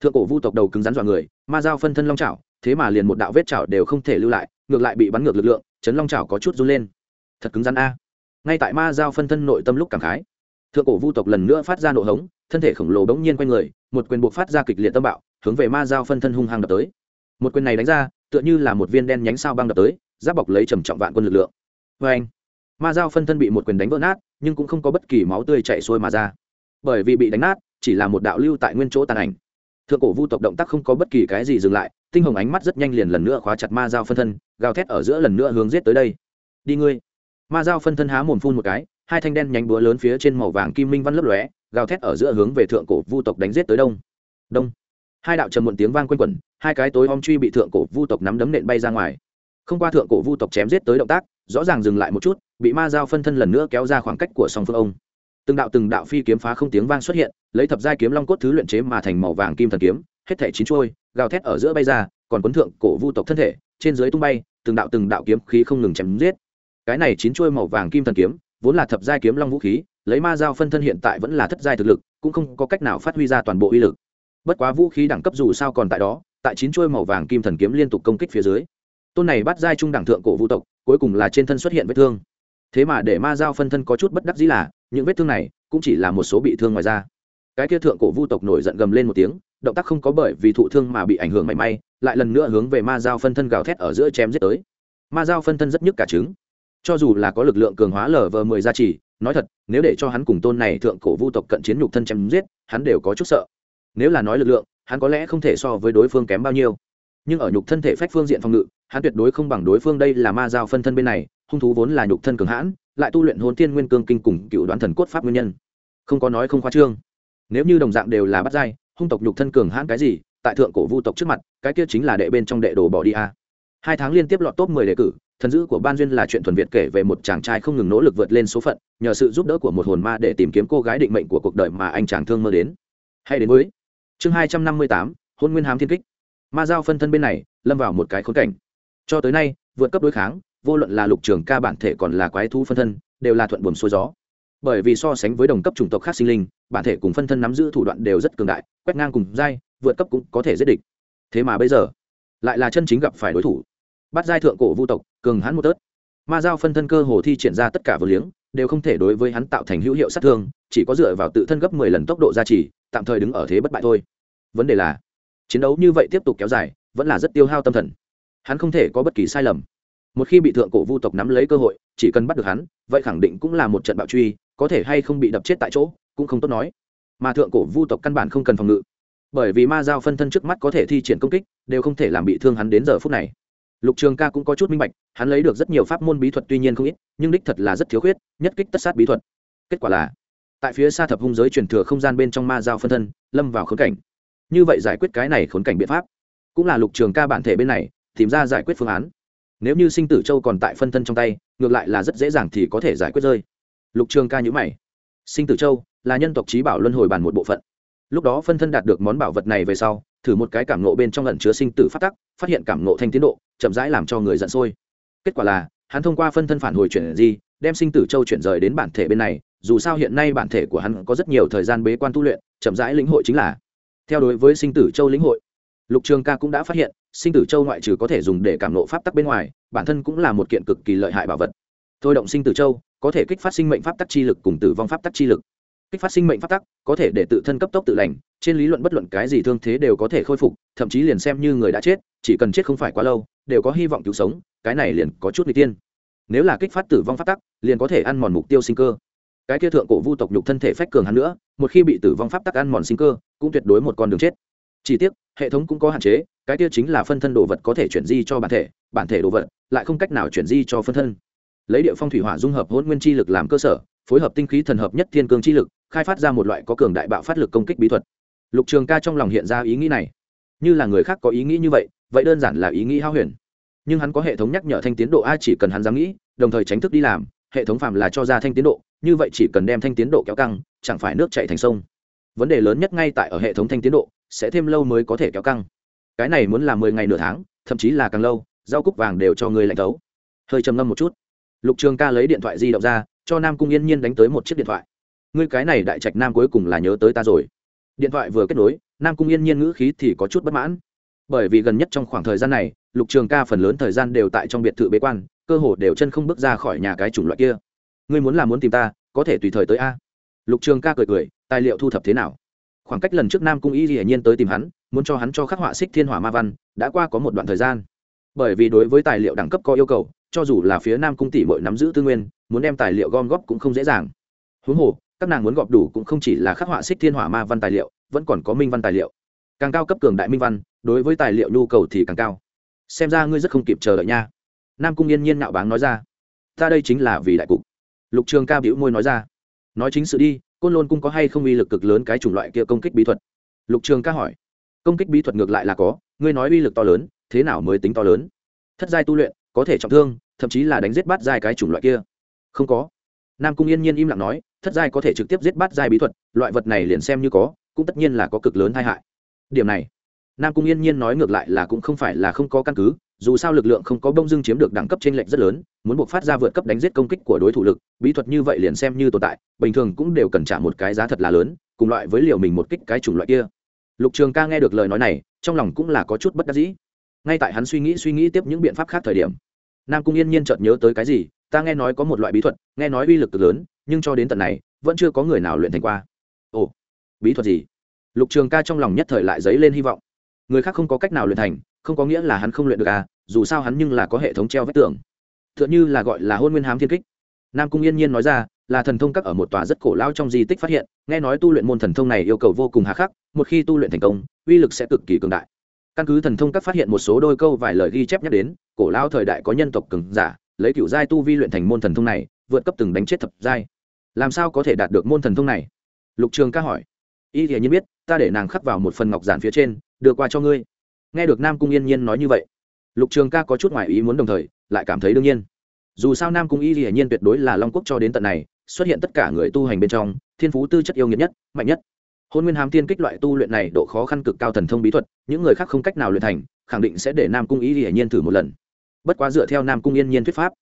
Thượng cổ vu tộc đầu cứng rắn dọa người ma dao phân thân long chảo, thế mà liền một đạo vết chảo đều không thể lưu lại ngược lại bị bắn ngược lực lượng chấn long chảo có chút run lên. Thật cứng rắn a. Ngay tại ma dao phân thân nội tâm lúc cảm khái thượng cổ vu tộc lần nữa phát ra nộ hống thân thể khổng lồ bỗng nhiên quanh người, một quyền buộc phát ra kịch liệt tâm bạo, hướng về ma dao phân thân hung hăng đập tới. Một quyền này đánh ra, tựa như là một viên đen nhánh sao băng đập tới, giáp bọc lấy trầm trọng vạn quân lực lượng. Vê anh ma dao phân thân bị một quyền đánh vỡ nát, nhưng cũng không có bất kỳ máu tươi chảy xuôi mà ra. Bởi vì bị đánh nát, chỉ là một đạo lưu tại nguyên chỗ tàn ảnh. Thượng cổ vu tộc động tác không có bất kỳ cái gì dừng lại, tinh hồng ánh mắt rất nhanh liền lần nữa khóa chặt ma dao phân thân, gào thét ở giữa lần nữa hướng giết tới đây. Đi ngươi! Ma dao phân thân há mồm phun một cái, hai thanh đen nhánh búa lớn phía trên màu vàng kim minh văn lấp lóe gào thét ở giữa hướng về thượng cổ vu tộc đánh giết tới đông. Đông. Hai đạo trầm muộn tiếng vang quanh quẩn, hai cái tối om truy bị thượng cổ vu tộc nắm đấm nện bay ra ngoài. Không qua thượng cổ vu tộc chém giết tới động tác, rõ ràng dừng lại một chút, bị ma dao phân thân lần nữa kéo ra khoảng cách của song phương ông. Từng đạo từng đạo phi kiếm phá không tiếng vang xuất hiện, lấy thập giai kiếm long cốt thứ luyện chế mà thành màu vàng kim thần kiếm, hết thể chín trôi gào thét ở giữa bay ra, còn quấn thượng cổ vu tộc thân thể, trên dưới tung bay, từng đạo từng đạo kiếm khí không ngừng chém giết. Cái này chín trôi màu vàng kim thần kiếm, vốn là thập giai kiếm long vũ khí lấy ma dao phân thân hiện tại vẫn là thất giai thực lực, cũng không có cách nào phát huy ra toàn bộ uy lực. Bất quá vũ khí đẳng cấp dù sao còn tại đó, tại chín chuôi màu vàng kim thần kiếm liên tục công kích phía dưới, tôn này bắt giai trung đẳng thượng cổ vũ tộc, cuối cùng là trên thân xuất hiện vết thương. Thế mà để ma dao phân thân có chút bất đắc dĩ là, những vết thương này cũng chỉ là một số bị thương ngoài ra cái kia thượng cổ vu tộc nổi giận gầm lên một tiếng, động tác không có bởi vì thụ thương mà bị ảnh hưởng mảy may, lại lần nữa hướng về ma dao phân thân gào thét ở giữa chém giết tới. Ma dao phân thân rất nhức cả trứng cho dù là có lực lượng cường hóa lở vờ mười gia trì nói thật nếu để cho hắn cùng tôn này thượng cổ vu tộc cận chiến nhục thân chém giết hắn đều có chút sợ. Nếu là nói lực lượng hắn có lẽ không thể so với đối phương kém bao nhiêu. Nhưng ở nhục thân thể phách phương diện phòng ngự hắn tuyệt đối không bằng đối phương đây là ma giao phân thân bên này hung thú vốn là nhục thân cường hãn lại tu luyện hồn tiên nguyên cương kinh cùng cựu đoán thần cốt pháp nguyên nhân. Không có nói không khoa trương. Nếu như đồng dạng đều là bắt dai, hung tộc nhục thân cường hãn cái gì tại thượng cổ vu tộc trước mặt cái kia chính là đệ bên trong đệ đồ bỏ đi a hai tháng liên tiếp lọt top mười đề cử thần dữ của ban duyên là chuyện thuần việt kể về một chàng trai không ngừng nỗ lực vượt lên số phận nhờ sự giúp đỡ của một hồn ma để tìm kiếm cô gái định mệnh của cuộc đời mà anh chàng thương mơ đến. Hay đến với chương hai trăm năm mươi tám hôn nguyên hám thiên kích. Ma giao phân thân bên này lâm vào một cái khốn cảnh. Cho tới nay vượt cấp đối kháng vô luận là lục trường ca bản thể còn là quái thú phân thân đều là thuận buồm xuôi gió. Bởi vì so sánh với đồng cấp chủng tộc khác sinh linh bản thể cùng phân thân nắm giữ thủ đoạn đều rất cường đại quét ngang cùng dai, vượt cấp cũng có thể giết địch. Thế mà bây giờ lại là chân chính gặp phải đối thủ bắt giai thượng cổ vu tộc, cường hắn một tớt. Ma giao phân thân cơ hồ thi triển ra tất cả vừa liếng, đều không thể đối với hắn tạo thành hữu hiệu sát thương, chỉ có dựa vào tự thân gấp mười lần tốc độ gia trì, tạm thời đứng ở thế bất bại thôi. Vấn đề là, chiến đấu như vậy tiếp tục kéo dài, vẫn là rất tiêu hao tâm thần. Hắn không thể có bất kỳ sai lầm. Một khi bị thượng cổ vu tộc nắm lấy cơ hội, chỉ cần bắt được hắn, vậy khẳng định cũng là một trận bạo truy, có thể hay không bị đập chết tại chỗ, cũng không tốt nói. Mà thượng cổ vu tộc căn bản không cần phòng ngự. Bởi vì ma giao phân thân trước mắt có thể thi triển công kích, đều không thể làm bị thương hắn đến giờ phút này lục trường ca cũng có chút minh bạch, hắn lấy được rất nhiều pháp môn bí thuật tuy nhiên không ít, nhưng đích thật là rất thiếu khuyết, nhất kích tất sát bí thuật. Kết quả là, tại phía xa thập hung giới truyền thừa không gian bên trong ma giao phân thân, lâm vào khốn cảnh. Như vậy giải quyết cái này khốn cảnh biện pháp, cũng là lục trường ca bản thể bên này, tìm ra giải quyết phương án. Nếu như sinh tử châu còn tại phân thân trong tay, ngược lại là rất dễ dàng thì có thể giải quyết rơi. Lục trường ca nhữ mày. Sinh tử châu là nhân tộc trí bảo luân hồi bàn một bộ phận lúc đó phân thân đạt được món bảo vật này về sau, thử một cái cảm nộ bên trong lần chứa sinh tử phát tắc, phát hiện cảm nộ thanh tiến độ, chậm rãi làm cho người giận sôi. Kết quả là, hắn thông qua phân thân phản hồi chuyển di, đem sinh tử châu chuyển rời đến bản thể bên này, dù sao hiện nay bản thể của hắn có rất nhiều thời gian bế quan tu luyện, chậm rãi lĩnh hội chính là. Theo đối với sinh tử châu lĩnh hội, lục trường ca cũng đã phát hiện, sinh tử châu ngoại trừ có thể dùng để cảm nộ pháp tắc bên ngoài, bản thân cũng là một kiện cực kỳ lợi hại bảo vật. Thôi động sinh tử châu, có thể kích phát sinh mệnh pháp tắc chi lực cùng tử vong pháp tắc chi lực kích phát sinh mệnh phát tắc, có thể để tự thân cấp tốc tự lành, trên lý luận bất luận cái gì thương thế đều có thể khôi phục, thậm chí liền xem như người đã chết, chỉ cần chết không phải quá lâu, đều có hy vọng cứu sống, cái này liền có chút n g tiên nếu là kích phát tử vong phát tắc, liền có thể ăn mòn mục tiêu sinh cơ. Cái kia thượng cổ vu tộc nhục thân thể phách cường hắn nữa, một khi bị tử vong pháp tắc ăn mòn sinh cơ, cũng tuyệt đối một con đường chết. Chỉ tiếc, hệ thống cũng có hạn chế, cái kia chính là phân thân đồ vật có thể chuyển di cho bản thể bản thể đồ vật, lại không cách nào chuyển di cho phân thân lấy địa phong thủy hỏa dung hợp hôn nguyên chi lực làm cơ sở, phối hợp tinh khí thần hợp nhất thiên cương chi lực, khai phát ra một loại có cường đại bạo phát lực công kích bí thuật. Lục trường ca trong lòng hiện ra ý nghĩ này. Như là người khác có ý nghĩ như vậy vậy đơn giản là ý nghĩ hao huyền. Nhưng hắn có hệ thống nhắc nhở thanh tiến độ a chỉ cần hắn dám nghĩ, đồng thời tránh thức đi làm, hệ thống phạm là cho ra thanh tiến độ, như vậy chỉ cần đem thanh tiến độ kéo căng, chẳng phải nước chạy thành sông. Vấn đề lớn nhất ngay tại ở hệ thống thanh tiến độ, sẽ thêm lâu mới có thể kéo căng. Cái này muốn là mười ngày nửa tháng, thậm chí là càng lâu, rau cúc vàng đều cho người lạnh tấu hơi trầm ngâm một chút lục trường ca lấy điện thoại di động ra, cho nam cung yên nhiên đánh tới một chiếc điện thoại. Ngươi cái này đại trạch nam cuối cùng là nhớ tới ta rồi. Điện thoại vừa kết nối, nam cung yên nhiên ngữ khí thì có chút bất mãn. Bởi vì gần nhất trong khoảng thời gian này, lục trường ca phần lớn thời gian đều tại trong biệt thự bế quan, cơ hồ đều chân không bước ra khỏi nhà cái chủng loại kia. Ngươi muốn làm muốn tìm ta, có thể tùy thời tới a. Lục trường ca cười cười, tài liệu thu thập thế nào? Khoảng cách lần trước nam cung y hiển nhiên tới tìm hắn, muốn cho hắn cho khắc họa xích thiên hỏa ma văn, đã qua có một đoạn thời gian. Bởi vì đối với tài liệu đẳng cấp có yêu cầu cho dù là phía nam cung tỷ bội nắm giữ tư nguyên, muốn đem tài liệu gom góp cũng không dễ dàng. Huống hồ, các nàng muốn gọp đủ cũng không chỉ là khắc họa xích thiên hỏa ma văn tài liệu, vẫn còn có minh văn tài liệu. Càng cao cấp cường đại minh văn, đối với tài liệu nhu cầu thì càng cao. Xem ra ngươi rất không kịp chờ đợi nha. Nam cung yên nhiên nạo báng nói ra. Ta đây chính là vì đại cục. Lục trường ca biểu môi nói ra. Nói chính sự đi, côn lôn cung có hay không uy lực cực lớn cái chủng loại kia công kích bí thuật? Lục trường ca hỏi. Công kích bí thuật ngược lại là có, ngươi nói uy lực to lớn, thế nào mới tính to lớn? Thất giai tu luyện, có thể trọng thương thậm chí là đánh giết bát giai cái chủng loại kia. Không có. Nam cung yên nhiên im lặng nói, thất giai có thể trực tiếp giết bát giai bí thuật, loại vật này liền xem như có, cũng tất nhiên là có cực lớn tai hại. Điểm này, nam cung yên nhiên nói ngược lại là cũng không phải là không có căn cứ, dù sao lực lượng không có bông dưng chiếm được đẳng cấp trên lệnh rất lớn, muốn buộc phát ra vượt cấp đánh giết công kích của đối thủ lực, bí thuật như vậy liền xem như tồn tại, bình thường cũng đều cần trả một cái giá thật là lớn, cùng loại với liều mình một kích cái chủng loại kia. Lục trường ca nghe được lời nói này, trong lòng cũng là có chút bất đắc dĩ. Ngay tại hắn suy nghĩ suy nghĩ tiếp những biện pháp khác thời điểm nam cung yên nhiên chợt nhớ tới cái gì, ta nghe nói có một loại bí thuật, nghe nói uy lực cực lớn, nhưng cho đến tận này, vẫn chưa có người nào luyện thành qua. Ồ, bí thuật gì? Lục trường ca trong lòng nhất thời lại dấy lên hy vọng. Người khác không có cách nào luyện thành, không có nghĩa là hắn không luyện được à dù sao hắn nhưng là có hệ thống treo vách tường. T h ư ợ n như là gọi là hôn nguyên hám thiên kích. Nam cung yên nhiên nói ra, là thần thông các ở một tòa rất cổ lao trong di tích phát hiện, nghe nói tu luyện môn thần thông này yêu cầu vô cùng hà khắc, một khi tu luyện thành công, uy lực sẽ cực kỳ cường đại căn cứ thần thông các phát hiện một số đôi câu vài lời ghi chép nhắc đến, cổ lao thời đại có nhân tộc cường giả, lấy cựu giai tu vi luyện thành môn thần thông này, vượt cấp từng đánh chết thập giai. Làm sao có thể đạt được môn thần thông này? Lục trường ca hỏi. Y thì nhiên biết, ta để nàng khắc vào một phần ngọc giản phía trên, đưa qua cho ngươi. Nghe được nam cung yên nhiên nói như vậy, lục trường ca có chút ngoại ý muốn đồng thời, lại cảm thấy đương nhiên. Dù sao nam cung y hiển nhiên tuyệt đối là long quốc cho đến tận này, xuất hiện tất cả người tu hành bên trong, thiên phú tư chất yêu nghiệt nhất, mạnh nhất hôn nguyên Hám tiên kích loại tu luyện này độ khó khăn cực cao thần thông bí thuật, những người khác không cách nào luyện thành, khẳng định sẽ để nam cung y hiển nhiên thử một lần. Bất quá dựa theo nam cung yên nhiên thuyết pháp,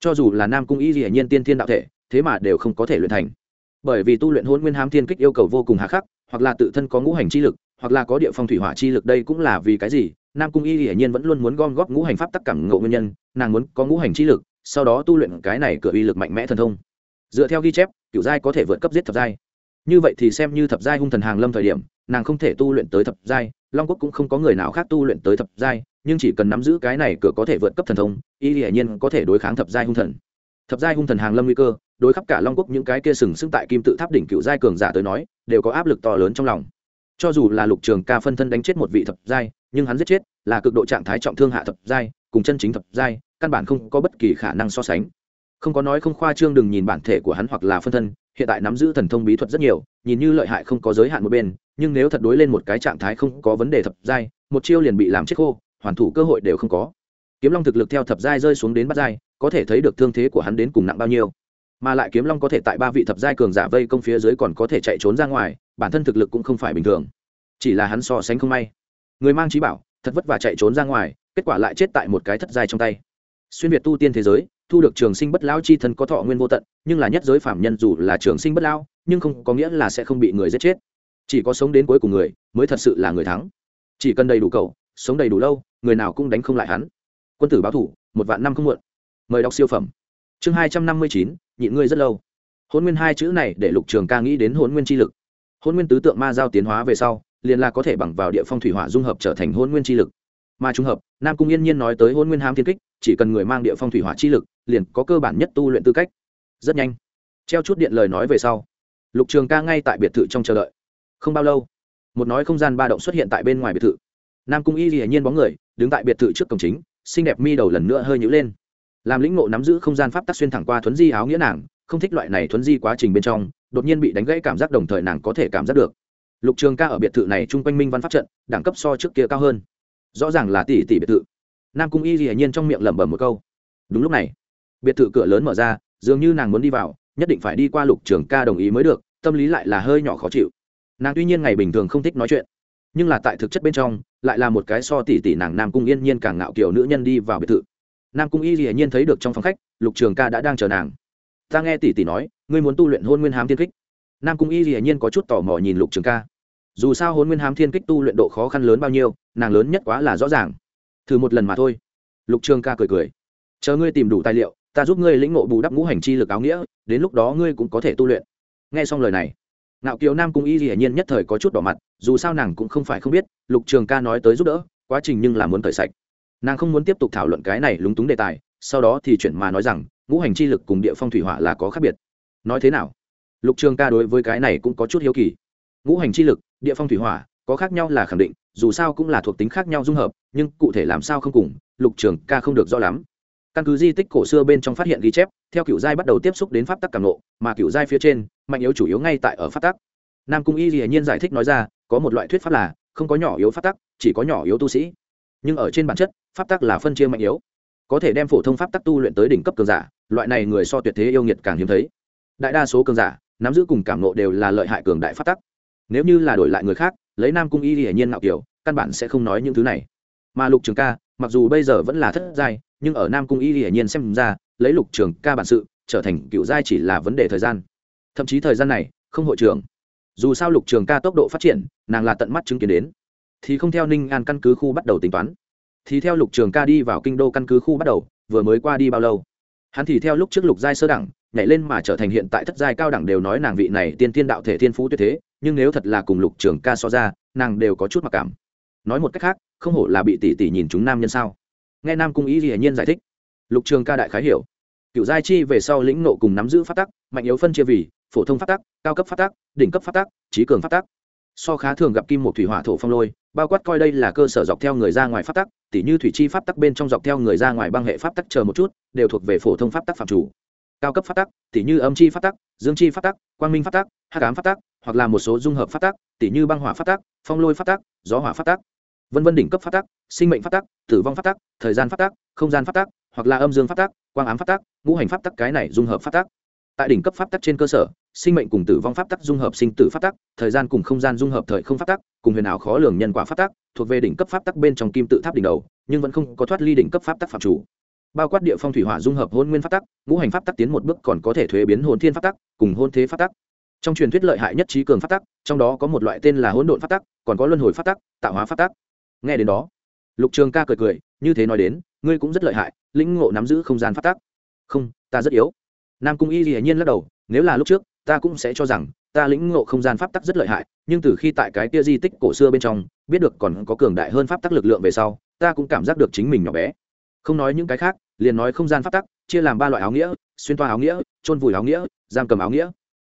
cho dù là nam cung y hiển nhiên tiên thiên đạo thể, thế mà đều không có thể luyện thành. Bởi vì tu luyện hôn nguyên Hám tiên kích yêu cầu vô cùng hà khắc, hoặc là tự thân có ngũ hành chi lực, hoặc là có địa phong thủy hỏa chi lực đây cũng là vì cái gì, nam cung y hiển nhiên vẫn luôn muốn gom góp ngũ hành pháp tắc cảm ngộ nguyên nhân, nàng muốn có ngũ hành chi lực, sau đó tu luyện cái này cửa uy lực mạnh mẽ thần thông. Dựa theo ghi chép cựu giai có thể vượt cấp giết thập giai như vậy thì xem như thập giai hung thần hàng lâm thời điểm, nàng không thể tu luyện tới thập giai, long quốc cũng không có người nào khác tu luyện tới thập giai, nhưng chỉ cần nắm giữ cái này cửa có thể vượt cấp thần thông, y hiển nhiên có thể đối kháng thập giai hung thần. Thập giai hung thần hàng lâm nguy cơ, đối khắp cả long quốc những cái kia sừng sững tại kim tự tháp đỉnh cựu giai cường giả tới nói, đều có áp lực to lớn trong lòng. Cho dù là lục trường ca phân thân đánh chết một vị thập giai, nhưng hắn giết chết là cực độ trạng thái trọng thương hạ thập giai, cùng chân chính thập giai, căn bản không có bất kỳ khả năng so sánh. Không có nói không khoa trương đừng nhìn bản thể của hắn hoặc là phân thân hiện tại nắm giữ thần thông bí thuật rất nhiều, nhìn như lợi hại không có giới hạn một bên, nhưng nếu thật đối lên một cái trạng thái không có vấn đề thập giai, một chiêu liền bị làm chết khô, hoàn thủ cơ hội đều không có. Kiếm long thực lực theo thập giai rơi xuống đến bát giai, có thể thấy được thương thế của hắn đến cùng nặng bao nhiêu. Mà lại kiếm long có thể tại ba vị thập giai cường giả vây công phía dưới còn có thể chạy trốn ra ngoài, bản thân thực lực cũng không phải bình thường. Chỉ là hắn so sánh không may. Người mang trí bảo, thật vất vả chạy trốn ra ngoài, kết quả lại chết tại một cái thất giai trong tay xuyên việt tu tiên thế giới, thu được trường sinh bất lão chi thân có thọ nguyên vô tận, nhưng là nhất giới phạm nhân dù là trường sinh bất lão, nhưng không có nghĩa là sẽ không bị người giết chết. Chỉ có sống đến cuối cùng người mới thật sự là người thắng. Chỉ cần đầy đủ cầu, sống đầy đủ lâu, người nào cũng đánh không lại hắn. Quân tử báo thủ, một vạn năm không muộn. Mời đọc siêu phẩm. Chương hai trăm năm mươi chín, nhịn ngươi rất lâu. Hôn nguyên hai chữ này để lục trường ca nghĩ đến hôn nguyên chi lực. Hôn nguyên tứ tượng ma giao tiến hóa về sau, liền là có thể bằng vào địa phong thủy hỏa dung hợp trở thành hôn nguyên chi lực mà trùng hợp, nam cung yên nhiên nói tới hôn nguyên hám thiên kích, chỉ cần người mang địa phong thủy hỏa chi lực, liền có cơ bản nhất tu luyện tư cách. Rất nhanh, treo chút điện lời nói về sau, lục trường ca ngay tại biệt thự trong chờ đợi. Không bao lâu, một nói không gian ba động xuất hiện tại bên ngoài biệt thự. Nam cung y hiển nhiên bóng người, đứng tại biệt thự trước cổng chính, xinh đẹp mi đầu lần nữa hơi nhữ lên. Làm lĩnh ngộ nắm giữ không gian pháp tắc xuyên thẳng qua thuấn di áo nghĩa nàng, không thích loại này thuấn di quá trình bên trong, đột nhiên bị đánh gãy cảm giác đồng thời nàng có thể cảm giác được. Lục trường ca ở biệt thự này chung quanh minh văn pháp trận, đẳng cấp so trước kia cao hơn rõ ràng là tỷ tỷ biệt thự. Nam cung y hiển nhiên trong miệng lẩm bẩm một câu. Đúng lúc này, biệt thự cửa lớn mở ra, dường như nàng muốn đi vào, nhất định phải đi qua lục trường ca đồng ý mới được, tâm lý lại là hơi nhỏ khó chịu. Nàng tuy nhiên ngày bình thường không thích nói chuyện, nhưng là tại thực chất bên trong, lại là một cái so tỷ tỷ nàng nam cung yên nhiên càng ngạo kiểu nữ nhân đi vào biệt thự. Nam cung y hiển nhiên thấy được trong phòng khách, lục trường ca đã đang chờ nàng. Ta nghe tỷ tỷ nói, ngươi muốn tu luyện hôn nguyên hám thiên kích. Nam cung y hiển nhiên có chút tò mò nhìn lục trường ca dù sao hôn nguyên hám thiên kích tu luyện độ khó khăn lớn bao nhiêu, nàng lớn nhất quá là rõ ràng. Thử một lần mà thôi. Lục trường ca cười cười. Chờ ngươi tìm đủ tài liệu, ta giúp ngươi lĩnh ngộ bù đắp ngũ hành chi lực áo nghĩa, đến lúc đó ngươi cũng có thể tu luyện. Nghe xong lời này, ngạo kiều nam cung y hiển nhiên nhất thời có chút đỏ mặt, dù sao nàng cũng không phải không biết, lục trường ca nói tới giúp đỡ, quá trình nhưng là muốn cởi sạch. Nàng không muốn tiếp tục thảo luận cái này lúng túng đề tài, sau đó thì chuyển mà nói rằng, ngũ hành chi lực cùng địa phong thủy hỏa là có khác biệt. Nói thế nào? Lục trường ca đối với cái này cũng có chút hiếu kỳ. Ngũ hành chi lực địa phong thủy hỏa, có khác nhau là khẳng định, dù sao cũng là thuộc tính khác nhau dung hợp, nhưng cụ thể làm sao không cùng, lục trường ca không được rõ lắm. Căn cứ di tích cổ xưa bên trong phát hiện ghi chép, theo kiểu giai bắt đầu tiếp xúc đến pháp tắc càng lộ mà kiểu giai phía trên, mạnh yếu chủ yếu ngay tại ở pháp tắc. Nam cung y hiển nhiên giải thích nói ra, có một loại thuyết pháp là, không có nhỏ yếu pháp tắc, chỉ có nhỏ yếu tu sĩ. Nhưng ở trên bản chất, pháp tắc là phân chia mạnh yếu. Có thể đem phổ thông pháp tắc tu luyện tới đỉnh cấp cường giả, loại này người so tuyệt thế yêu nghiệt càng hiếm thấy. Đại đa số cường giả, nắm giữ cùng cảm nộ đều là lợi hại cường đại pháp tắc nếu như là đổi lại người khác, lấy nam cung y hiển nhiên ngạo kiểu, căn bản sẽ không nói những thứ này. Mà lục trường ca, mặc dù bây giờ vẫn là thất giai, nhưng ở nam cung y hiển nhiên xem ra, lấy lục trường ca bản sự, trở thành cựu giai chỉ là vấn đề thời gian. Thậm chí thời gian này, không hội trường dù sao lục trường ca tốc độ phát triển, nàng là tận mắt chứng kiến đến. Thì không theo ninh an căn cứ khu bắt đầu tính toán. Thì theo lục trường ca đi vào kinh đô căn cứ khu bắt đầu, vừa mới qua đi bao lâu. Hắn thì theo lúc trước lục giai sơ đẳng, nhảy lên mà trở thành hiện tại thất giai cao đẳng đều nói nàng vị này tiên tiên đạo thể thiên phú tuyệt thế nhưng nếu thật là cùng lục trường ca so ra nàng đều có chút mặc cảm nói một cách khác không hổ là bị tỷ tỷ nhìn chúng nam nhân sao nghe nam cung ý hiển nhiên giải thích lục trường ca đại khái hiểu cựu giai chi về sau lĩnh nộ cùng nắm giữ phát tắc mạnh yếu phân chia vì phổ thông phát tắc cao cấp phát tắc đỉnh cấp phát tắc trí cường phát tắc so khá thường gặp kim một thủy hỏa thổ phong lôi bao quát coi đây là cơ sở dọc theo người ra ngoài phát tắc tỉ như thủy chi pháp tắc bên trong dọc theo người ra ngoài băng hệ pháp tắc chờ một chút đều thuộc về phổ thông pháp tắc phạm chủ cao cấp pháp tắc tỉ như âm chi pháp tắc dương chi pháp tắc quang minh pháp tắc hát cám pháp tắc hoặc là một số dung hợp phát tác, tỉ như băng hỏa phát tác, phong lôi phát tác, gió hỏa phát tác, vân vân đỉnh cấp phát tác, sinh mệnh phát tác, tử vong phát tác, thời gian phát tác, không gian phát tác, hoặc là âm dương phát tác, quang ám phát tác, ngũ hành phát tác cái này dung hợp phát tác. tại đỉnh cấp pháp tắc trên cơ sở sinh mệnh cùng tử vong pháp tắc dung hợp sinh tử pháp tắc thời gian cùng không gian dung hợp thời không pháp tắc cùng huyền ảo khó lường nhân quả pháp tắc thuộc về đỉnh cấp pháp tắc bên trong kim tự tháp đỉnh đầu nhưng vẫn không có thoát ly đỉnh cấp pháp tắc phạm chủ bao quát địa phong thủy hỏa dung hợp hôn nguyên pháp tắc ngũ hành pháp tắc tiến một bước còn có thể thuế biến hồn thiên pháp tắc cùng hôn thế pháp tắc trong truyền thuyết lợi hại nhất trí cường pháp tắc, trong đó có một loại tên là hỗn độn pháp tắc, còn có luân hồi pháp tắc, tạo hóa pháp tắc. Nghe đến đó, lục trường ca cười cười, như thế nói đến, ngươi cũng rất lợi hại, lĩnh ngộ nắm giữ không gian pháp tắc. Không, ta rất yếu. Nam cung y hiển nhiên lắc đầu, nếu là lúc trước, ta cũng sẽ cho rằng, ta lĩnh ngộ không gian pháp tắc rất lợi hại, nhưng từ khi tại cái kia di tích cổ xưa bên trong, biết được còn có cường đại hơn pháp tắc lực lượng về sau, ta cũng cảm giác được chính mình nhỏ bé. Không nói những cái khác, liền nói không gian pháp tắc, chia làm ba loại áo nghĩa, xuyên toa áo nghĩa trôn vùi áo nghĩa, giam cầm áo nghĩa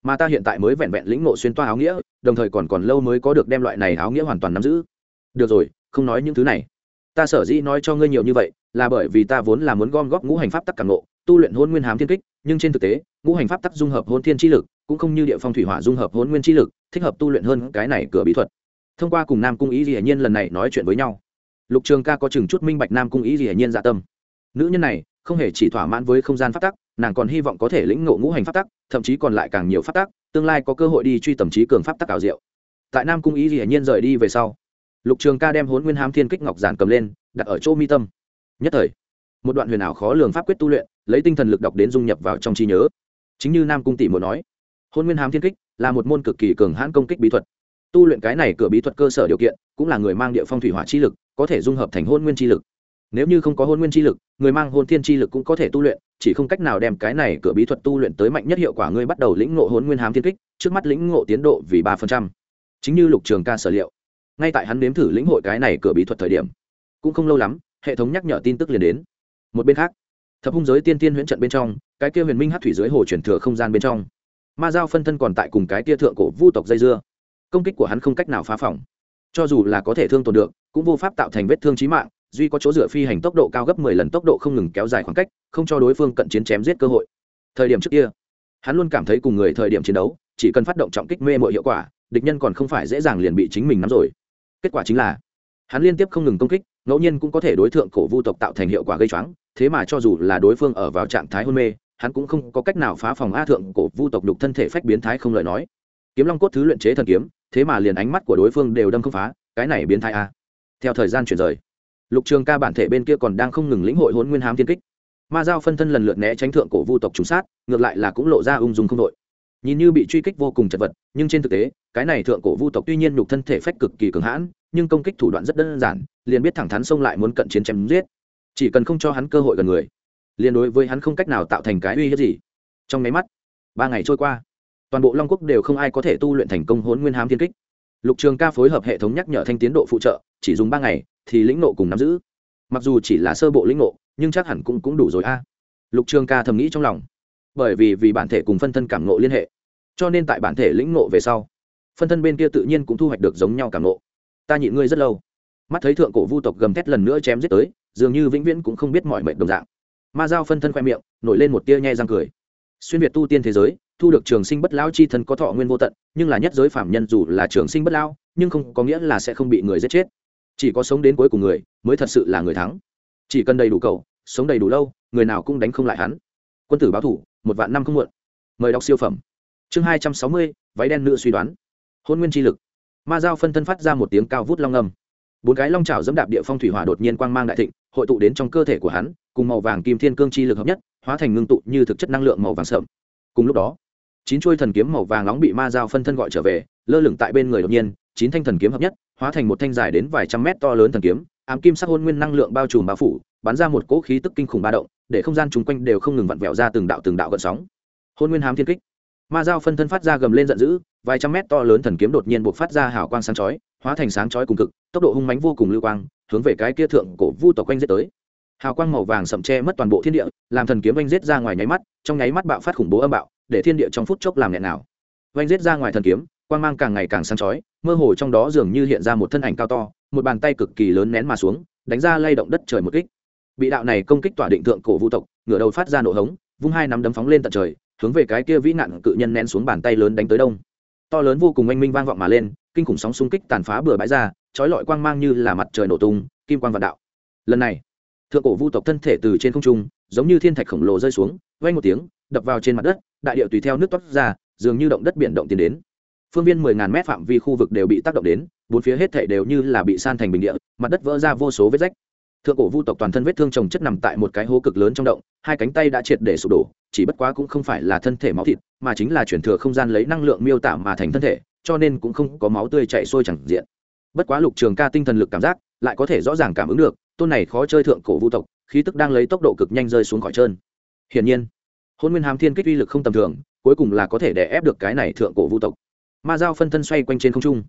mà ta hiện tại mới vẹn vẹn lĩnh ngộ xuyên toa áo nghĩa, đồng thời còn còn lâu mới có được đem loại này áo nghĩa hoàn toàn nắm giữ. Được rồi, không nói những thứ này. Ta sở dĩ nói cho ngươi nhiều như vậy, là bởi vì ta vốn là muốn gom góp ngũ hành pháp tắc càng ngộ, tu luyện hôn nguyên hám thiên kích, nhưng trên thực tế, ngũ hành pháp tắc dung hợp hôn thiên chi lực, cũng không như địa phong thủy hỏa dung hợp hôn nguyên chi lực, thích hợp tu luyện hơn cái này cửa bí thuật. Thông qua cùng nam cung ý gì hạnh nhiên lần này nói chuyện với nhau. Lục trường ca có chừng chút minh bạch nam cung ý gì hạnh nhiên dạ tâm. Nữ nhân này, không hề chỉ thỏa mãn với không gian pháp tắc nàng còn hy vọng có thể lĩnh ngộ ngũ hành pháp tắc, thậm chí còn lại càng nhiều pháp tắc, tương lai có cơ hội đi truy tầm trí cường pháp tắc ảo diệu. Tại nam cung ý hiển nhiên rời đi về sau, lục trường ca đem hốn nguyên hám thiên kích ngọc giản cầm lên, đặt ở chỗ mi tâm. Nhất thời, một đoạn huyền ảo khó lường pháp quyết tu luyện, lấy tinh thần lực đọc đến dung nhập vào trong trí nhớ. Chính như nam cung tỷ muốn nói hôn nguyên hám thiên kích là một môn cực kỳ cường hãn công kích bí thuật. Tu luyện cái này cửa bí thuật cơ sở điều kiện, cũng là người mang địa phong thủy hỏa chi lực, có thể dung hợp thành hôn nguyên chi lực. Nếu như không có hôn nguyên chi lực, người mang hôn thiên chi lực cũng có thể tu luyện chỉ không cách nào đem cái này cửa bí thuật tu luyện tới mạnh nhất hiệu quả ngươi bắt đầu lĩnh ngộ hồn nguyên hám thiên kích, trước mắt lĩnh ngộ tiến độ vì ba phần trăm. Chính như lục trường ca sở liệu, ngay tại hắn nếm thử lĩnh hội cái này cửa bí thuật thời điểm, cũng không lâu lắm, hệ thống nhắc nhở tin tức liền đến. Một bên khác, thập hung giới tiên tiên huyễn trận bên trong, cái kia huyền minh hát thủy dưới hồ chuyển thừa không gian bên trong, ma giao phân thân còn tại cùng cái kia thượng cổ vu tộc dây dưa. Công kích của hắn không cách nào phá phỏng cho dù là có thể thương tổn được, cũng vô pháp tạo thành vết thương trí mạng duy có chỗ dựa phi hành tốc độ cao gấp mười lần tốc độ không ngừng kéo dài khoảng cách, không cho đối phương cận chiến chém giết cơ hội. Thời điểm trước kia, hắn luôn cảm thấy cùng người thời điểm chiến đấu, chỉ cần phát động trọng kích mê mọi hiệu quả, địch nhân còn không phải dễ dàng liền bị chính mình nắm rồi. Kết quả chính là, hắn liên tiếp không ngừng công kích, ngẫu nhiên cũng có thể đối tượng cổ vu tộc tạo thành hiệu quả gây choáng, thế mà cho dù là đối phương ở vào trạng thái hôn mê, hắn cũng không có cách nào phá phòng a thượng cổ vu tộc đục thân thể phách biến thái không lời nói. Kiếm long cốt thứ luyện chế thần kiếm, thế mà liền ánh mắt của đối phương đều đâm không phá, cái này biến thái a. Theo thời gian chuyển rời lục trường ca bản thể bên kia còn đang không ngừng lĩnh hội hôn nguyên hám thiên kích. Ma giao phân thân lần lượt né tránh thượng cổ vu tộc trùng sát, ngược lại là cũng lộ ra ung dung không đội. Nhìn như bị truy kích vô cùng chật vật, nhưng trên thực tế, cái này thượng cổ vu tộc tuy nhiên nhục thân thể phách cực kỳ cường hãn, nhưng công kích thủ đoạn rất đơn giản, liền biết thẳng thắn xông lại muốn cận chiến chém giết. Chỉ cần không cho hắn cơ hội gần người, liền đối với hắn không cách nào tạo thành cái uy hiếp gì. Trong máy mắt, ba ngày trôi qua, toàn bộ long quốc đều không ai có thể tu luyện thành công hốn nguyên hám thiên kích. Lục trường ca phối hợp hệ thống nhắc nhở thanh tiến độ phụ trợ, chỉ dùng ba ngày thì lĩnh nộ cùng nắm giữ. Mặc dù chỉ là sơ bộ lĩnh nộ, nhưng chắc hẳn cũng cũng đủ rồi a. Lục trường ca thầm nghĩ trong lòng. Bởi vì vì bản thể cùng phân thân cảm nộ liên hệ, cho nên tại bản thể lĩnh nộ về sau, phân thân bên kia tự nhiên cũng thu hoạch được giống nhau cảm nộ ta nhịn ngươi rất lâu. Mắt thấy thượng cổ vu tộc gầm thét lần nữa chém giết tới, dường như vĩnh viễn cũng không biết mọi mệnh đồng dạng. Ma giao phân thân khoe miệng, nổi lên một tia nhai răng cười. Xuyên việt tu tiên thế giới, thu được trường sinh bất lão chi thân có thọ nguyên vô tận, nhưng là nhất giới phạm nhân dù là trường sinh bất lão, nhưng không có nghĩa là sẽ không bị người giết chết chỉ có sống đến cuối cùng người mới thật sự là người thắng. Chỉ cần đầy đủ cầu sống đầy đủ lâu, người nào cũng đánh không lại hắn. Quân tử báo thủ, một vạn năm không muộn. Mời đọc siêu phẩm. Chương hai trăm sáu mươi, váy đen nữ suy đoán. Hôn nguyên chi lực. Ma giao phân thân phát ra một tiếng cao vút long âm. Bốn cái long trào dẫm đạp địa phong thủy hỏa đột nhiên quang mang đại thịnh, hội tụ đến trong cơ thể của hắn, cùng màu vàng kim thiên cương chi lực hợp nhất, hóa thành ngưng tụ như thực chất năng lượng màu vàng sợm cùng lúc đó, chín chuôi thần kiếm màu vàng nóng bị ma giao phân thân gọi trở về, lơ lửng tại bên người đột nhiên, chín thanh thần kiếm hợp nhất hóa thành một thanh dài đến vài trăm mét to lớn thần kiếm, ám kim sắc hôn nguyên năng lượng bao trùm bao phủ, bắn ra một cỗ khí tức kinh khủng ba động, để không gian chung quanh đều không ngừng vặn vẹo ra từng đạo từng đạo gợn sóng. Hôn nguyên hám thiên kích. Ma dao phân thân phát ra gầm lên giận dữ, vài trăm mét to lớn thần kiếm đột nhiên buộc phát ra hào quang sáng chói, hóa thành sáng chói cùng cực, tốc độ hung mãnh vô cùng lưu quang, hướng về cái kia thượng cổ vu tộc quanh giết tới. Hào quang màu vàng sậm che mất toàn bộ thiên địa, làm thần kiếm oanh giết ra ngoài nháy mắt, trong nháy mắt bạo phát khủng bố âm bạo, để thiên địa trong phút chốc làm nghẹn nào. Oanh giết ra ngoài thần kiếm quang mang càng ngày càng sáng chói, mơ hồ trong đó dường như hiện ra một thân ảnh cao to, một bàn tay cực kỳ lớn nén mà xuống, đánh ra lay động đất trời một kích. Bị đạo này công kích tỏa định thượng cổ vu tộc, ngửa đầu phát ra nổ hống, vung hai nắm đấm phóng lên tận trời, hướng về cái kia vĩ nạn cự nhân nén xuống bàn tay lớn đánh tới đông. To lớn vô cùng oanh minh vang vọng mà lên, kinh khủng sóng xung kích tàn phá bừa bãi ra trói lọi quang mang như là mặt trời nổ tung, kim quang vạn đạo. Lần này, thượng cổ vu tộc thân thể từ trên không trung, giống như thiên thạch khổng lồ rơi xuống, vang một tiếng, đập vào trên mặt đất, đại địa tùy theo nước toát ra, dường như động đất biển động tiến đến phương viên mười ngàn mét phạm vi khu vực đều bị tác động đến, bốn phía hết thể đều như là bị san thành bình địa, mặt đất vỡ ra vô số vết rách. Thượng cổ vu tộc toàn thân vết thương trồng chất nằm tại một cái hố cực lớn trong động, hai cánh tay đã triệt để sụp đổ, chỉ bất quá cũng không phải là thân thể máu thịt, mà chính là chuyển thừa không gian lấy năng lượng miêu tả mà thành thân thể, cho nên cũng không có máu tươi chảy xuôi chẳng diện. Bất quá lục trường ca tinh thần lực cảm giác, lại có thể rõ ràng cảm ứng được, tôn này khó chơi thượng cổ vu tộc, khí tức đang lấy tốc độ cực nhanh rơi xuống khỏi trơn. Hiển nhiên hôn nguyên hàm thiên kích uy lực không tầm thường, cuối cùng là có thể đè ép được cái này thượng cổ vu tộc ma dao phân thân xoay quanh trên không trung.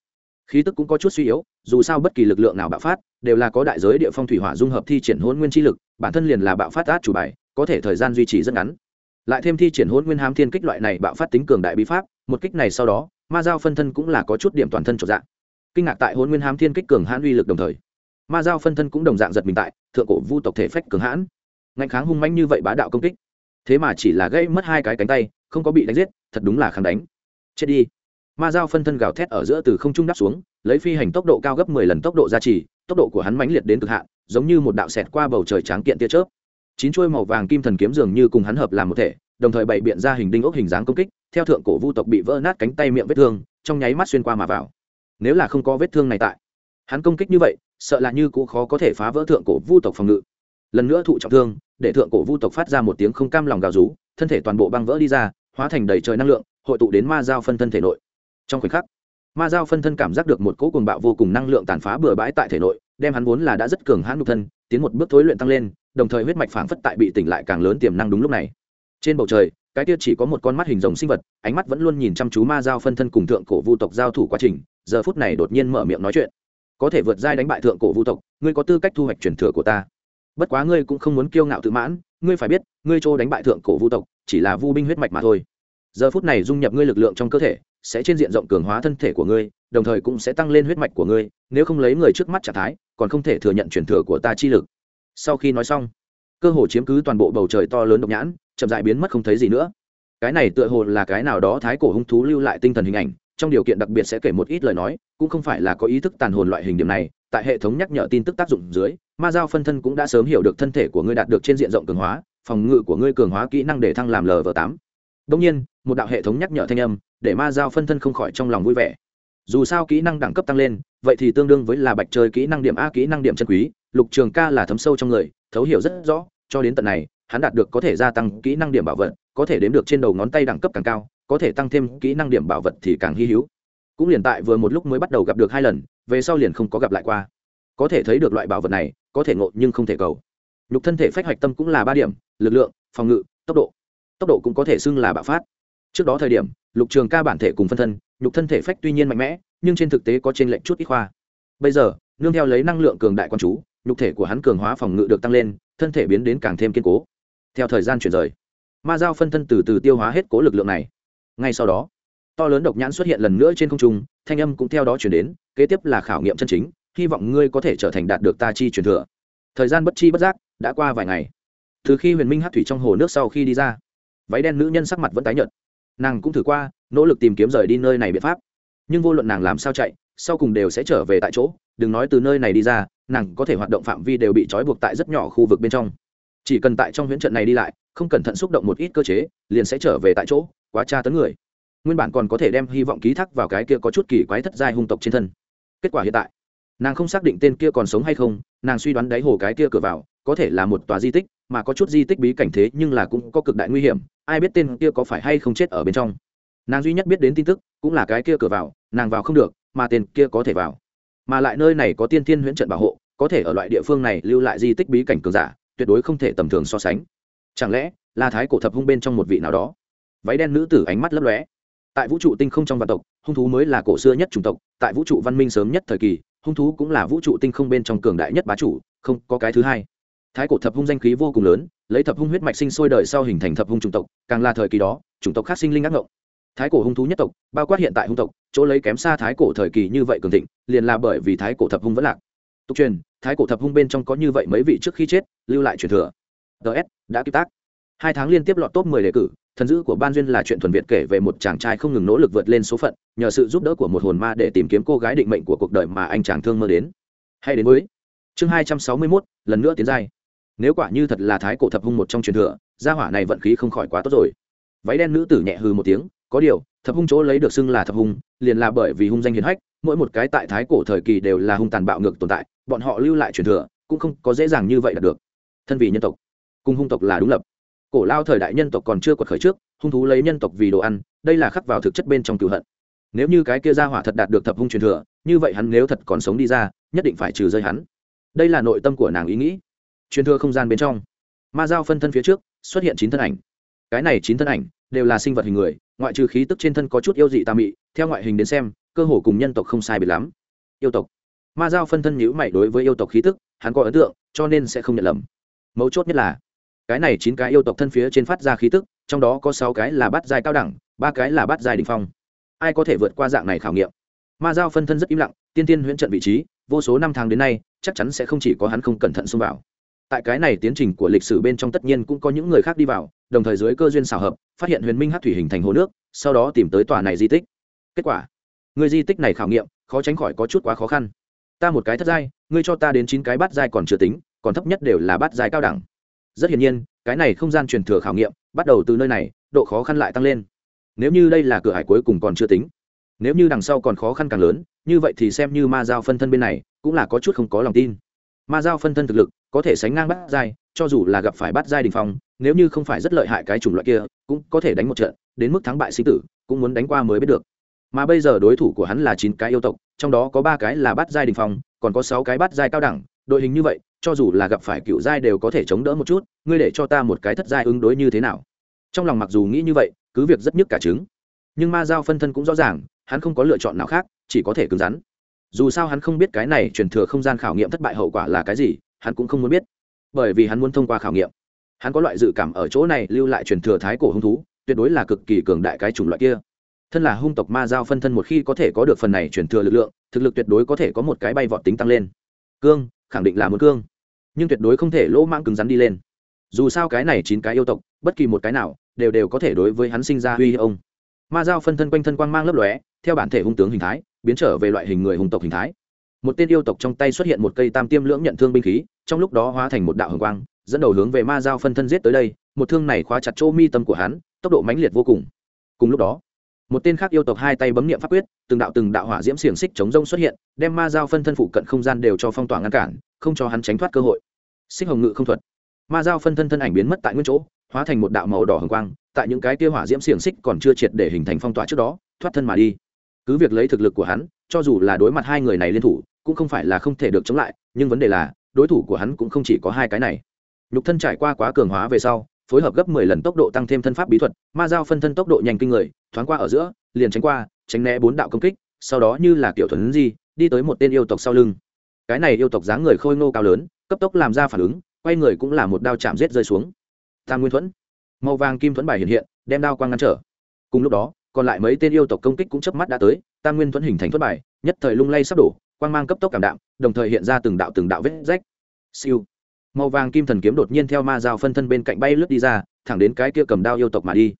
Khí tức cũng có chút suy yếu, dù sao bất kỳ lực lượng nào bạo phát, đều là có đại giới địa phong thủy hỏa dung hợp thi triển hôn nguyên chi lực, bản thân liền là bạo phát át chủ bài, có thể thời gian duy trì rất ngắn. Lại thêm thi triển hôn nguyên hám thiên kích loại này bạo phát tính cường đại bí pháp, một kích này sau đó, ma giao phân thân cũng là có chút điểm toàn thân trọn dạng. Kinh ngạc tại hôn nguyên hám thiên kích cường hãn uy lực đồng thời, ma giao phân thân cũng đồng dạng giật mình tại, thượng cổ vu tộc thể phách cường hãn. Ngạnh kháng hung manh như vậy bá đạo công kích, thế mà chỉ là gây mất hai cái cánh tay, không có bị đánh giết, thật đúng là kháng đánh. Chết đi ma giao phân thân gào thét ở giữa từ không trung đáp xuống, lấy phi hành tốc độ cao gấp mười lần tốc độ gia trì, tốc độ của hắn mãnh liệt đến cực hạn, giống như một đạo xẹt qua bầu trời tráng kiện tia chớp. Chín chuôi màu vàng kim thần kiếm dường như cùng hắn hợp làm một thể, đồng thời bày biện ra hình đinh ốc hình dáng công kích, theo thượng cổ vu tộc bị vỡ nát cánh tay miệng vết thương, trong nháy mắt xuyên qua mà vào. Nếu là không có vết thương này tại, hắn công kích như vậy, sợ là như cũng khó có thể phá vỡ thượng cổ vu tộc phòng ngự. Lần nữa thụ trọng thương, để thượng cổ vu tộc phát ra một tiếng không cam lòng gào rú, thân thể toàn bộ băng vỡ đi ra, hóa thành đầy trời năng lượng, hội tụ đến ma giao phân thân thể nội trong khoảnh khắc, ma giao phân thân cảm giác được một cỗ cuồng bạo vô cùng năng lượng tàn phá bừa bãi tại thể nội, đem hắn vốn là đã rất cường hãn nhục thân, tiến một bước thối luyện tăng lên, đồng thời huyết mạch phảng phất tại bị tỉnh lại càng lớn tiềm năng đúng lúc này. Trên bầu trời, cái kia chỉ có một con mắt hình rồng sinh vật, ánh mắt vẫn luôn nhìn chăm chú ma giao phân thân cùng thượng cổ vu tộc giao thủ quá trình, giờ phút này đột nhiên mở miệng nói chuyện. Có thể vượt giai đánh bại thượng cổ vu tộc, ngươi có tư cách thu hoạch truyền thừa của ta. Bất quá ngươi cũng không muốn kiêu ngạo tự mãn, ngươi phải biết, ngươi chỗ đánh bại thượng cổ vu tộc, chỉ là vu binh huyết mạch mà thôi. Giờ phút này dung nhập ngươi lực lượng trong cơ thể sẽ trên diện rộng cường hóa thân thể của ngươi, đồng thời cũng sẽ tăng lên huyết mạch của ngươi, nếu không lấy người trước mắt trạng thái, còn không thể thừa nhận truyền thừa của ta chi lực. Sau khi nói xong, cơ hồ chiếm cứ toàn bộ bầu trời to lớn độc nhãn, chậm dại biến mất không thấy gì nữa. Cái này tựa hồ là cái nào đó thái cổ hung thú lưu lại tinh thần hình ảnh, trong điều kiện đặc biệt sẽ kể một ít lời nói, cũng không phải là có ý thức tàn hồn loại hình điểm này, tại hệ thống nhắc nhở tin tức tác dụng dưới, ma giao phân thân cũng đã sớm hiểu được thân thể của ngươi đạt được trên diện rộng cường hóa, phòng ngự của ngươi cường hóa kỹ năng để thăng làm lv tám. Đông nhiên, một đạo hệ thống nhắc nhở thanh âm để ma giao phân thân không khỏi trong lòng vui vẻ. Dù sao kỹ năng đẳng cấp tăng lên, vậy thì tương đương với là bạch chơi kỹ năng điểm a, kỹ năng điểm chân quý, lục trường ca là thấm sâu trong người, thấu hiểu rất rõ, cho đến tận này, hắn đạt được có thể gia tăng kỹ năng điểm bảo vật, có thể đếm được trên đầu ngón tay đẳng cấp càng cao, có thể tăng thêm kỹ năng điểm bảo vật thì càng hy hữu. Cũng liền tại vừa một lúc mới bắt đầu gặp được hai lần, về sau liền không có gặp lại qua. Có thể thấy được loại bảo vật này, có thể ngộ nhưng không thể cầu. Nhục thân thể phách hoạch tâm cũng là ba điểm, lực lượng, phòng ngự, tốc độ. Tốc độ cũng có thể xưng là bạo phát. Trước đó thời điểm lục trường ca bản thể cùng phân thân, nhục thân thể phách tuy nhiên mạnh mẽ, nhưng trên thực tế có trên lệnh chút ít khoa. Bây giờ, nương theo lấy năng lượng cường đại quan chú, nhục thể của hắn cường hóa phòng ngự được tăng lên, thân thể biến đến càng thêm kiên cố. Theo thời gian chuyển rời, ma giao phân thân từ từ tiêu hóa hết cố lực lượng này. Ngay sau đó, to lớn độc nhãn xuất hiện lần nữa trên không trung, thanh âm cũng theo đó chuyển đến, kế tiếp là khảo nghiệm chân chính, hy vọng ngươi có thể trở thành đạt được ta chi truyền thừa. Thời gian bất chi bất giác đã qua vài ngày. Từ khi huyền minh hát thủy trong hồ nước sau khi đi ra, váy đen nữ nhân sắc mặt vẫn tái nhợt nàng cũng thử qua, nỗ lực tìm kiếm rời đi nơi này biện pháp. Nhưng vô luận nàng làm sao chạy, sau cùng đều sẽ trở về tại chỗ, đừng nói từ nơi này đi ra, nàng có thể hoạt động phạm vi đều bị trói buộc tại rất nhỏ khu vực bên trong. Chỉ cần tại trong huyễn trận này đi lại, không cẩn thận xúc động một ít cơ chế, liền sẽ trở về tại chỗ, quá tra tấn người. Nguyên bản còn có thể đem hy vọng ký thác vào cái kia có chút kỳ quái thất giai hung tộc trên thân. Kết quả hiện tại, nàng không xác định tên kia còn sống hay không, nàng suy đoán đáy hồ cái kia cửa vào, có thể là một tòa di tích mà có chút di tích bí cảnh thế nhưng là cũng có cực đại nguy hiểm, ai biết tên kia có phải hay không chết ở bên trong. Nàng duy nhất biết đến tin tức cũng là cái kia cửa vào, nàng vào không được, mà tên kia có thể vào. Mà lại nơi này có tiên thiên huyễn trận bảo hộ, có thể ở loại địa phương này lưu lại di tích bí cảnh cường giả, tuyệt đối không thể tầm thường so sánh. Chẳng lẽ là thái cổ thập hung bên trong một vị nào đó? Váy đen nữ tử ánh mắt lấp lóe. Tại vũ trụ tinh không trong vạn tộc, hung thú mới là cổ xưa nhất chủng tộc, tại vũ trụ văn minh sớm nhất thời kỳ, hung thú cũng là vũ trụ tinh không bên trong cường đại nhất bá chủ, không có cái thứ hai thái cổ thập hung danh khí vô cùng lớn lấy thập hung huyết mạch sinh sôi đời sau hình thành thập hung chủng tộc càng là thời kỳ đó chủng tộc khác sinh linh ác ngộng. Thái cổ hung thú nhất tộc bao quát hiện tại hung tộc chỗ lấy kém xa thái cổ thời kỳ như vậy cường thịnh liền là bởi vì thái cổ thập hung vẫn lạc. Tục truyền thái cổ thập hung bên trong có như vậy mấy vị trước khi chết lưu lại truyền thừa. Ts đã kịp tác. Hai tháng liên tiếp lọt top 10 đề cử thần dữ của ban duyên là chuyện thuần việt kể về một chàng trai không ngừng nỗ lực vượt lên số phận nhờ sự giúp đỡ của một hồn ma để tìm kiếm cô gái định mệnh của cuộc đời mà anh chàng thương mơ đến. Hay đến với chương hai trăm sáu mươi 261, lần nữa tiến giai nếu quả như thật là thái cổ thập hung một trong truyền thừa, gia hỏa này vận khí không khỏi quá tốt rồi. Váy đen nữ tử nhẹ hừ một tiếng, có điều, thập hung chỗ lấy được xưng là thập hung, liền là bởi vì hung danh hiền hách, mỗi một cái tại thái cổ thời kỳ đều là hung tàn bạo ngược tồn tại, bọn họ lưu lại truyền thừa, cũng không có dễ dàng như vậy đạt được. Thân vì nhân tộc, cùng hung tộc là đúng lập. Cổ lao thời đại nhân tộc còn chưa quật khởi trước, hung thú lấy nhân tộc vì đồ ăn, đây là khắc vào thực chất bên trong cựu hận. Nếu như cái kia ra hỏa thật đạt được thập hung truyền thừa, như vậy hắn nếu thật còn sống đi ra, nhất định phải trừ rơi hắn. Đây là nội tâm của nàng ý nghĩ truyền thừa không gian bên trong. Ma giao phân thân phía trước, xuất hiện chín thân ảnh. Cái này chín thân ảnh đều là sinh vật hình người, ngoại trừ khí tức trên thân có chút yêu dị tà mị, theo ngoại hình đến xem, cơ hồ cùng nhân tộc không sai biệt lắm. Yêu tộc. Ma giao phân thân nhữ mày đối với yêu tộc khí tức, hắn có ấn tượng, cho nên sẽ không nhận lầm. Mấu chốt nhất là, cái này chín cái yêu tộc thân phía trên phát ra khí tức, trong đó có sáu cái là bát giai cao đẳng, ba cái là bát giai đình phong. Ai có thể vượt qua dạng này khảo nghiệm? Ma giao phân thân rất im lặng, tiên tiên huyễn trận vị trí, vô số năm tháng đến nay, chắc chắn sẽ không chỉ có hắn không cẩn thận xông vào tại cái này tiến trình của lịch sử bên trong tất nhiên cũng có những người khác đi vào, đồng thời dưới cơ duyên xảo hợp, phát hiện huyền minh hát thủy hình thành hồ nước, sau đó tìm tới tòa này di tích. Kết quả, người di tích này khảo nghiệm, khó tránh khỏi có chút quá khó khăn. Ta một cái thất giai, ngươi cho ta đến chín cái bát giai còn chưa tính, còn thấp nhất đều là bát giai cao đẳng. Rất hiển nhiên, cái này không gian truyền thừa khảo nghiệm, bắt đầu từ nơi này, độ khó khăn lại tăng lên. Nếu như đây là cửa hải cuối cùng còn chưa tính, nếu như đằng sau còn khó khăn càng lớn, như vậy thì xem như ma giao phân thân bên này, cũng là có chút không có lòng tin. Ma giao phân thân thực lực có thể sánh ngang bắt giai, cho dù là gặp phải bắt giai đình phong, nếu như không phải rất lợi hại cái chủng loại kia, cũng có thể đánh một trận, đến mức thắng bại sinh tử, cũng muốn đánh qua mới biết được. Mà bây giờ đối thủ của hắn là chín cái yêu tộc, trong đó có ba cái là bắt giai đình phong, còn có sáu cái bắt giai cao đẳng. Đội hình như vậy, cho dù là gặp phải cựu giai đều có thể chống đỡ một chút, ngươi để cho ta một cái thất giai ứng đối như thế nào? Trong lòng mặc dù nghĩ như vậy, cứ việc rất nhức cả trứng. Nhưng ma giao phân thân cũng rõ ràng, hắn không có lựa chọn nào khác, chỉ có thể cứng rắn. Dù sao hắn không biết cái này truyền thừa không gian khảo nghiệm thất bại hậu quả là cái gì hắn cũng không muốn biết, bởi vì hắn muốn thông qua khảo nghiệm. Hắn có loại dự cảm ở chỗ này lưu lại truyền thừa thái cổ hung thú, tuyệt đối là cực kỳ cường đại cái chủng loại kia. Thân là hung tộc ma giao phân thân một khi có thể có được phần này truyền thừa lực lượng, thực lực tuyệt đối có thể có một cái bay vọt tính tăng lên. Cương, khẳng định là muốn cương. Nhưng tuyệt đối không thể lỗ mãng cứng rắn đi lên. Dù sao cái này chín cái yêu tộc, bất kỳ một cái nào, đều đều có thể đối với hắn sinh ra uy ông. Ma giao phân thân quanh thân quang mang lấp lóe, theo bản thể hung tướng hình thái, biến trở về loại hình người hung tộc hình thái một tên yêu tộc trong tay xuất hiện một cây tam tiêm lưỡng nhận thương binh khí, trong lúc đó hóa thành một đạo hồng quang, dẫn đầu hướng về ma giao phân thân giết tới đây. Một thương này khóa chặt chỗ mi tâm của hắn, tốc độ mãnh liệt vô cùng. Cùng lúc đó, một tên khác yêu tộc hai tay bấm niệm pháp quyết, từng đạo từng đạo hỏa diễm xiềng xích chống rông xuất hiện, đem ma giao phân thân phụ cận không gian đều cho phong tỏa ngăn cản, không cho hắn tránh thoát cơ hội. Xích hồng ngự không thuật. Ma giao phân thân thân ảnh biến mất tại nguyên chỗ, hóa thành một đạo màu đỏ hồng quang, tại những cái kia hỏa diễm xiềng xích còn chưa triệt để hình thành phong tỏa trước đó, thoát thân mà đi. Cứ việc lấy thực lực của hắn, cho dù là đối mặt hai người này liên thủ cũng không phải là không thể được chống lại, nhưng vấn đề là, đối thủ của hắn cũng không chỉ có hai cái này. Nhục thân trải qua quá cường hóa về sau, phối hợp gấp mười lần tốc độ tăng thêm thân pháp bí thuật, ma giao phân thân tốc độ nhanh kinh người, thoáng qua ở giữa, liền tránh qua, tránh né bốn đạo công kích, sau đó như là kiểu thuần di, đi tới một tên yêu tộc sau lưng. Cái này yêu tộc dáng người khôi ngô cao lớn, cấp tốc làm ra phản ứng, quay người cũng là một đao chạm rết rơi xuống. Tam nguyên thuẫn. Màu vàng kim thuẫn bài hiện hiện, đem đao quang ngăn trở. Cùng lúc đó, còn lại mấy tên yêu tộc công kích cũng chớp mắt đã tới, tam nguyên thuẫn hình thành thuẫn bài, nhất thời lung lay sắp đổ quang mang cấp tốc cảm đạm, đồng thời hiện ra từng đạo từng đạo vết rách. Siêu. Màu vàng kim thần kiếm đột nhiên theo ma dao phân thân bên cạnh bay lướt đi ra, thẳng đến cái kia cầm đao yêu tộc mà đi.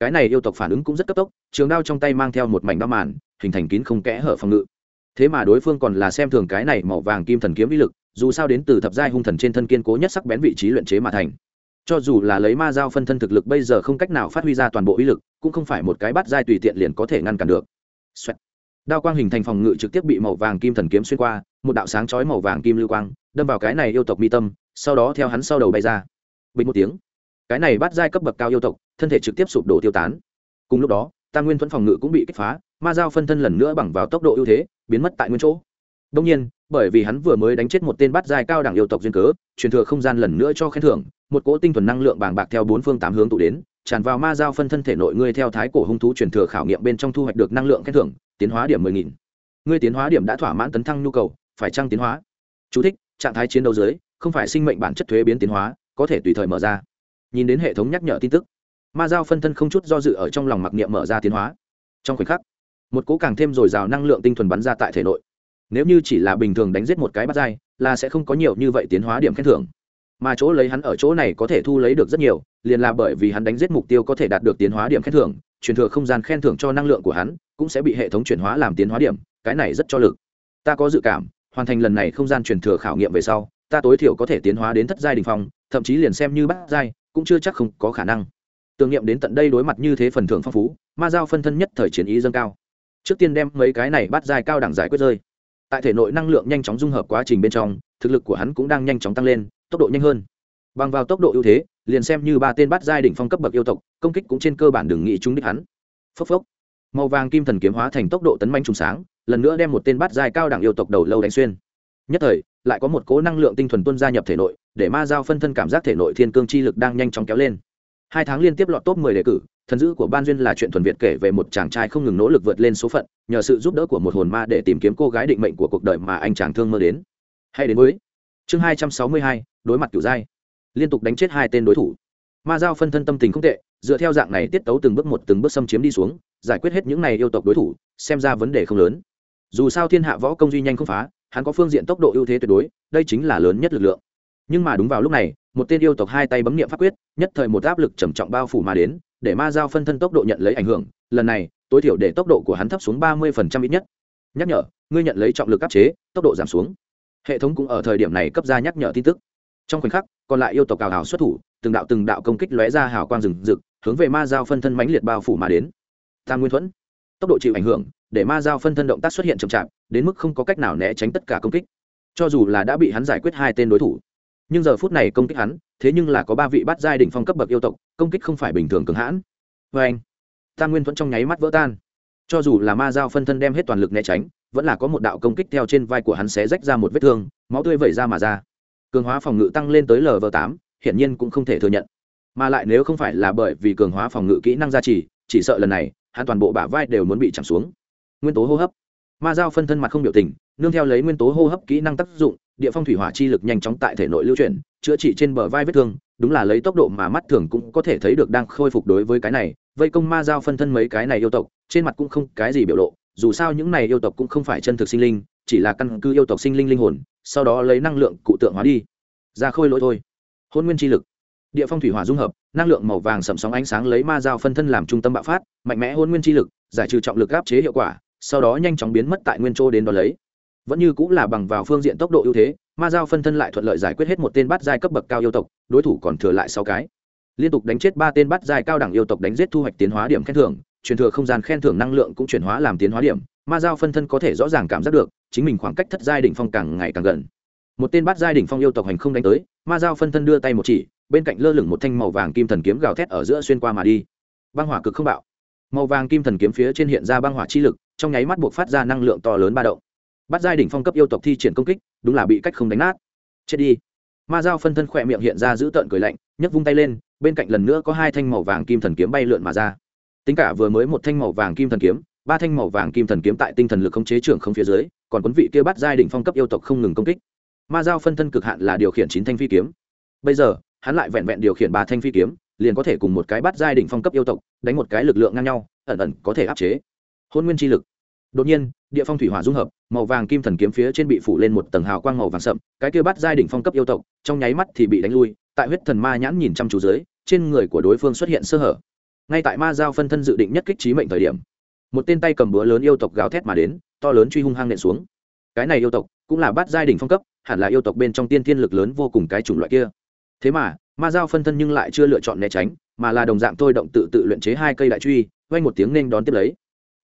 Cái này yêu tộc phản ứng cũng rất cấp tốc, trường đao trong tay mang theo một mảnh đao màn, hình thành kín không kẽ hở phòng ngự. Thế mà đối phương còn là xem thường cái này màu vàng kim thần kiếm uy lực, dù sao đến từ thập giai hung thần trên thân kiên cố nhất sắc bén vị trí luyện chế mà thành. Cho dù là lấy ma dao phân thân thực lực bây giờ không cách nào phát huy ra toàn bộ uy lực, cũng không phải một cái bắt giai tùy tiện liền có thể ngăn cản được. Xoẹt đao quang hình thành phòng ngự trực tiếp bị màu vàng kim thần kiếm xuyên qua, một đạo sáng chói màu vàng kim lưu quang, đâm vào cái này yêu tộc mi tâm, sau đó theo hắn sau đầu bay ra. Bình một tiếng, cái này bắt giai cấp bậc cao yêu tộc, thân thể trực tiếp sụp đổ tiêu tán. Cùng lúc đó, tam nguyên thuẫn phòng ngự cũng bị kích phá, ma dao phân thân lần nữa bằng vào tốc độ ưu thế, biến mất tại nguyên chỗ. Đông nhiên, bởi vì hắn vừa mới đánh chết một tên bắt giai cao đẳng yêu tộc duyên cớ, truyền thừa không gian lần nữa cho khen thưởng, một cỗ tinh thuần năng lượng bàng bạc theo bốn phương tám hướng tụ đến tràn vào ma giao phân thân thể nội ngươi theo thái cổ hung thú truyền thừa khảo nghiệm bên trong thu hoạch được năng lượng khen thưởng tiến hóa điểm mười nghìn. Ngươi tiến hóa điểm đã thỏa mãn tấn thăng nhu cầu phải trăng tiến hóa? Chú thích, trạng thái chiến đấu dưới không phải sinh mệnh bản chất thuế biến tiến hóa có thể tùy thời mở ra. Nhìn đến hệ thống nhắc nhở tin tức ma giao phân thân không chút do dự ở trong lòng mặc niệm mở ra tiến hóa. Trong khoảnh khắc một cố càng thêm dồi dào năng lượng tinh thuần bắn ra tại thể nội. Nếu như chỉ là bình thường đánh giết một cái bắt dai là sẽ không có nhiều như vậy tiến hóa điểm khen thưởng mà chỗ lấy hắn ở chỗ này có thể thu lấy được rất nhiều, liền là bởi vì hắn đánh giết mục tiêu có thể đạt được tiến hóa điểm khen thưởng, truyền thừa không gian khen thưởng cho năng lượng của hắn, cũng sẽ bị hệ thống chuyển hóa làm tiến hóa điểm, cái này rất cho lực. Ta có dự cảm, hoàn thành lần này không gian truyền thừa khảo nghiệm về sau, ta tối thiểu có thể tiến hóa đến thất giai đình phong, thậm chí liền xem như bát giai, cũng chưa chắc không có khả năng. Tưởng niệm đến tận đây đối mặt như thế phần thưởng phong phú, ma giao phân thân nhất thời chiến ý dâng cao. Trước tiên đem mấy cái này bắt giai cao đẳng giải quyết rơi. Tại thể nội năng lượng nhanh chóng dung hợp quá trình bên trong, thực lực của hắn cũng đang nhanh chóng tăng lên tốc độ nhanh hơn. Bằng vào tốc độ ưu thế, liền xem như ba tên bắt giai đỉnh phong cấp bậc yêu tộc, công kích cũng trên cơ bản đừng nghĩ chúng đích hắn. Phốc phốc. Màu vàng kim thần kiếm hóa thành tốc độ tấn manh trùng sáng, lần nữa đem một tên bắt giai cao đẳng yêu tộc đầu lâu đánh xuyên. Nhất thời, lại có một cố năng lượng tinh thuần tuân gia nhập thể nội, để ma giao phân thân cảm giác thể nội thiên cương chi lực đang nhanh chóng kéo lên. Hai tháng liên tiếp lọt top mười đề cử, thần dữ của ban duyên là chuyện thuần việt kể về một chàng trai không ngừng nỗ lực vượt lên số phận, nhờ sự giúp đỡ của một hồn ma để tìm kiếm cô gái định mệnh của cuộc đời mà anh chàng thương mơ đến. Hay đến với chương hai trăm sáu mươi hai đối mặt kiểu giai liên tục đánh chết hai tên đối thủ. Ma giao phân thân tâm tình không tệ, dựa theo dạng này tiết tấu từng bước một, từng bước xâm chiếm đi xuống, giải quyết hết những này yêu tộc đối thủ, xem ra vấn đề không lớn. Dù sao thiên hạ võ công duy nhanh không phá, hắn có phương diện tốc độ ưu thế tuyệt đối, đây chính là lớn nhất lực lượng. Nhưng mà đúng vào lúc này, một tên yêu tộc hai tay bấm niệm pháp quyết, nhất thời một áp lực trầm trọng bao phủ mà đến, để ma giao phân thân tốc độ nhận lấy ảnh hưởng, lần này, tối thiểu để tốc độ của hắn thấp xuống ba mươi ít nhất. Nhắc nhở, ngươi nhận lấy trọng lực áp chế, tốc độ giảm xuống. Hệ thống cũng ở thời điểm này cấp ra nhắc nhở tin tức trong khoảnh khắc, còn lại yêu tộc cào hào xuất thủ, từng đạo từng đạo công kích lóe ra hào quang rừng rực, hướng về ma giao phân thân mãnh liệt bao phủ mà đến. Tam nguyên thuẫn, tốc độ chịu ảnh hưởng, để ma giao phân thân động tác xuất hiện chậm chạp, đến mức không có cách nào né tránh tất cả công kích. Cho dù là đã bị hắn giải quyết hai tên đối thủ, nhưng giờ phút này công kích hắn, thế nhưng là có ba vị bắt giai đỉnh phong cấp bậc yêu tộc, công kích không phải bình thường cường hãn. Vê anh, tam nguyên thuẫn trong nháy mắt vỡ tan. Cho dù là ma giao phân thân đem hết toàn lực né tránh, vẫn là có một đạo công kích theo trên vai của hắn xé rách ra một vết thương, máu tươi vẩy ra mà ra cường hóa phòng ngự tăng lên tới lv tám, hiển nhiên cũng không thể thừa nhận. Mà lại nếu không phải là bởi vì cường hóa phòng ngự kỹ năng gia trì, chỉ sợ lần này, hắn toàn bộ bả vai đều muốn bị chạm xuống. Nguyên tố hô hấp. Ma giao phân thân mặt không biểu tình, nương theo lấy nguyên tố hô hấp kỹ năng tác dụng, địa phong thủy hỏa chi lực nhanh chóng tại thể nội lưu chuyển, chữa trị trên bờ vai vết thương, đúng là lấy tốc độ mà mắt thường cũng có thể thấy được đang khôi phục đối với cái này, vây công ma giao phân thân mấy cái này yêu tộc, trên mặt cũng không cái gì biểu lộ dù sao những này yêu tộc cũng không phải chân thực sinh linh, chỉ là căn cứ yêu tộc sinh linh linh hồn, sau đó lấy năng lượng cụ tượng hóa đi. Ra khôi lỗi thôi. Hôn nguyên chi lực. Địa phong thủy hỏa dung hợp, năng lượng màu vàng sầm sóng ánh sáng lấy ma dao phân thân làm trung tâm bạo phát, mạnh mẽ hôn nguyên chi lực, giải trừ trọng lực áp chế hiệu quả, sau đó nhanh chóng biến mất tại nguyên châu đến đó lấy. Vẫn như cũng là bằng vào phương diện tốc độ ưu thế, ma dao phân thân lại thuận lợi giải quyết hết một tên bắt giai cấp bậc cao yêu tộc, đối thủ còn thừa lại sáu cái. Liên tục đánh chết ba tên bắt giai cao đẳng yêu tộc đánh giết thu hoạch tiến hóa điểm khen thưởng truyền thừa không gian khen thưởng năng lượng cũng chuyển hóa làm tiến hóa điểm, ma giao phân thân có thể rõ ràng cảm giác được, chính mình khoảng cách thất giai đỉnh phong càng ngày càng gần. Một tên bắt giai đỉnh phong yêu tộc hành không đánh tới, ma giao phân thân đưa tay một chỉ, bên cạnh lơ lửng một thanh màu vàng kim thần kiếm gào thét ở giữa xuyên qua mà đi. Băng hỏa cực không bạo. Màu vàng kim thần kiếm phía trên hiện ra băng hỏa chi lực, trong nháy mắt buộc phát ra năng lượng to lớn ba động. Bắt giai đỉnh phong cấp yêu tộc thi triển công kích, đúng là bị cách không đánh nát. Chết đi. Ma dao phân thân khỏe miệng hiện ra giữ tợn cười lạnh, nhấc vung tay lên, bên cạnh lần nữa có hai thanh màu vàng kim thần kiếm bay lượn mà ra tính cả vừa mới một thanh màu vàng kim thần kiếm, ba thanh màu vàng kim thần kiếm tại tinh thần lực khống chế trưởng không phía dưới, còn quấn vị kia bắt giai đỉnh phong cấp yêu tộc không ngừng công kích. Ma giao phân thân cực hạn là điều khiển chín thanh phi kiếm. Bây giờ, hắn lại vẹn vẹn điều khiển ba thanh phi kiếm, liền có thể cùng một cái bắt giai đỉnh phong cấp yêu tộc, đánh một cái lực lượng ngang nhau, ẩn ẩn có thể áp chế. Hôn nguyên chi lực. Đột nhiên, địa phong thủy hỏa dung hợp, màu vàng kim thần kiếm phía trên bị phủ lên một tầng hào quang màu vàng sậm, cái kia bắt giai đỉnh phong cấp yêu tộc, trong nháy mắt thì bị đánh lui, tại huyết thần ma nhãn nhìn chăm chú dưới, trên người của đối phương xuất hiện sơ hở ngay tại ma giao phân thân dự định nhất kích trí mệnh thời điểm, một tên tay cầm búa lớn yêu tộc gào thét mà đến, to lớn truy hung hăng nện xuống. Cái này yêu tộc cũng là bát giai đỉnh phong cấp, hẳn là yêu tộc bên trong tiên thiên lực lớn vô cùng cái chủng loại kia. Thế mà, ma giao phân thân nhưng lại chưa lựa chọn né tránh, mà là đồng dạng thôi động tự tự luyện chế hai cây đại truy, vang một tiếng nên đón tiếp lấy.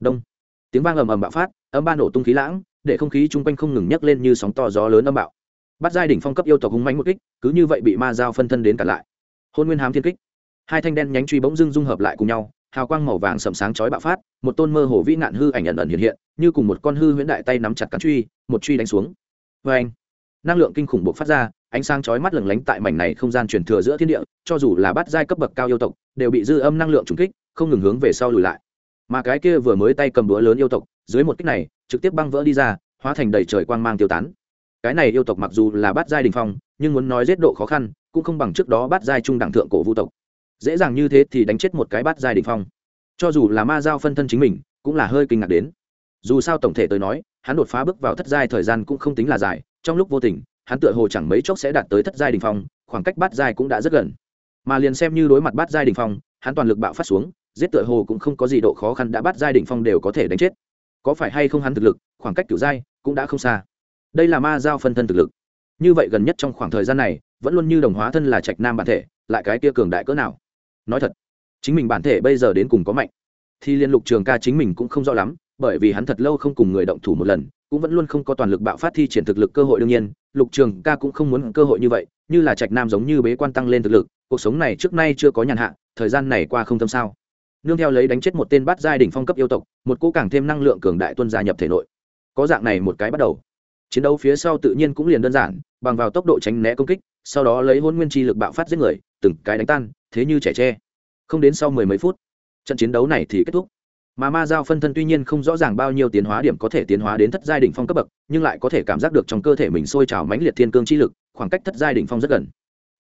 Đông. Tiếng vang ầm ầm bạo phát, âm ba nổ tung khí lãng, để không khí chung quanh không ngừng nhấc lên như sóng to gió lớn âm bạo. Bắt giai đỉnh phong cấp yêu tộc hung mạnh một kích, cứ như vậy bị ma giao phân thân đến cả lại. Hôn nguyên hám thiên kích hai thanh đen nhánh truy bỗng dưng dung hợp lại cùng nhau, hào quang màu vàng sầm sáng chói bạo phát, một tôn mơ hồ vĩ nạn hư ảnh ẩn ẩn hiện hiện, như cùng một con hư huyễn đại tay nắm chặt cắn truy, một truy đánh xuống. Vê anh năng lượng kinh khủng bộc phát ra, ánh sáng chói mắt lừng lánh tại mảnh này không gian truyền thừa giữa thiên địa, cho dù là bát giai cấp bậc cao yêu tộc, đều bị dư âm năng lượng trùng kích, không ngừng hướng về sau lùi lại. Mà cái kia vừa mới tay cầm đũa lớn yêu tộc, dưới một kích này, trực tiếp băng vỡ đi ra, hóa thành đầy trời quang mang tiêu tán. Cái này yêu tộc mặc dù là bát giai đình phong, nhưng muốn nói giết độ khó khăn, cũng không bằng trước đó bát giai trung đẳng thượng cổ vũ tộc dễ dàng như thế thì đánh chết một cái bát giai đình phong. Cho dù là ma giao phân thân chính mình, cũng là hơi kinh ngạc đến. Dù sao tổng thể tới nói, hắn đột phá bước vào thất giai thời gian cũng không tính là dài, trong lúc vô tình, hắn tựa hồ chẳng mấy chốc sẽ đạt tới thất giai đình phong, khoảng cách bát giai cũng đã rất gần. Mà liền xem như đối mặt bát giai đình phong, hắn toàn lực bạo phát xuống, giết tựa hồ cũng không có gì độ khó khăn đã bắt giai đỉnh phong đều có thể đánh chết. Có phải hay không hắn thực lực, khoảng cách kiểu giai, cũng đã không xa. Đây là ma giao phân thân thực lực. Như vậy gần nhất trong khoảng thời gian này, vẫn luôn như đồng hóa thân là trạch nam bản thể, lại cái kia cường đại cỡ nào? Nói thật, chính mình bản thể bây giờ đến cùng có mạnh. Thì liên lục trường ca chính mình cũng không rõ lắm, bởi vì hắn thật lâu không cùng người động thủ một lần, cũng vẫn luôn không có toàn lực bạo phát thi triển thực lực cơ hội đương nhiên, lục trường ca cũng không muốn cơ hội như vậy, như là trạch nam giống như bế quan tăng lên thực lực, cuộc sống này trước nay chưa có nhàn hạ, thời gian này qua không tâm sao. Nương theo lấy đánh chết một tên bát giai đỉnh phong cấp yêu tộc, một cỗ càng thêm năng lượng cường đại tuân gia nhập thể nội. Có dạng này một cái bắt đầu. Chiến đấu phía sau tự nhiên cũng liền đơn giản, bằng vào tốc độ tránh né công kích, sau đó lấy hôn nguyên chi lực bạo phát giết người, từng cái đánh tan thế như trẻ tre. Không đến sau mười mấy phút, trận chiến đấu này thì kết thúc. Mà ma giao phân thân tuy nhiên không rõ ràng bao nhiêu tiến hóa điểm có thể tiến hóa đến thất giai đỉnh phong cấp bậc, nhưng lại có thể cảm giác được trong cơ thể mình sôi trào mãnh liệt thiên cương chi lực, khoảng cách thất giai đỉnh phong rất gần.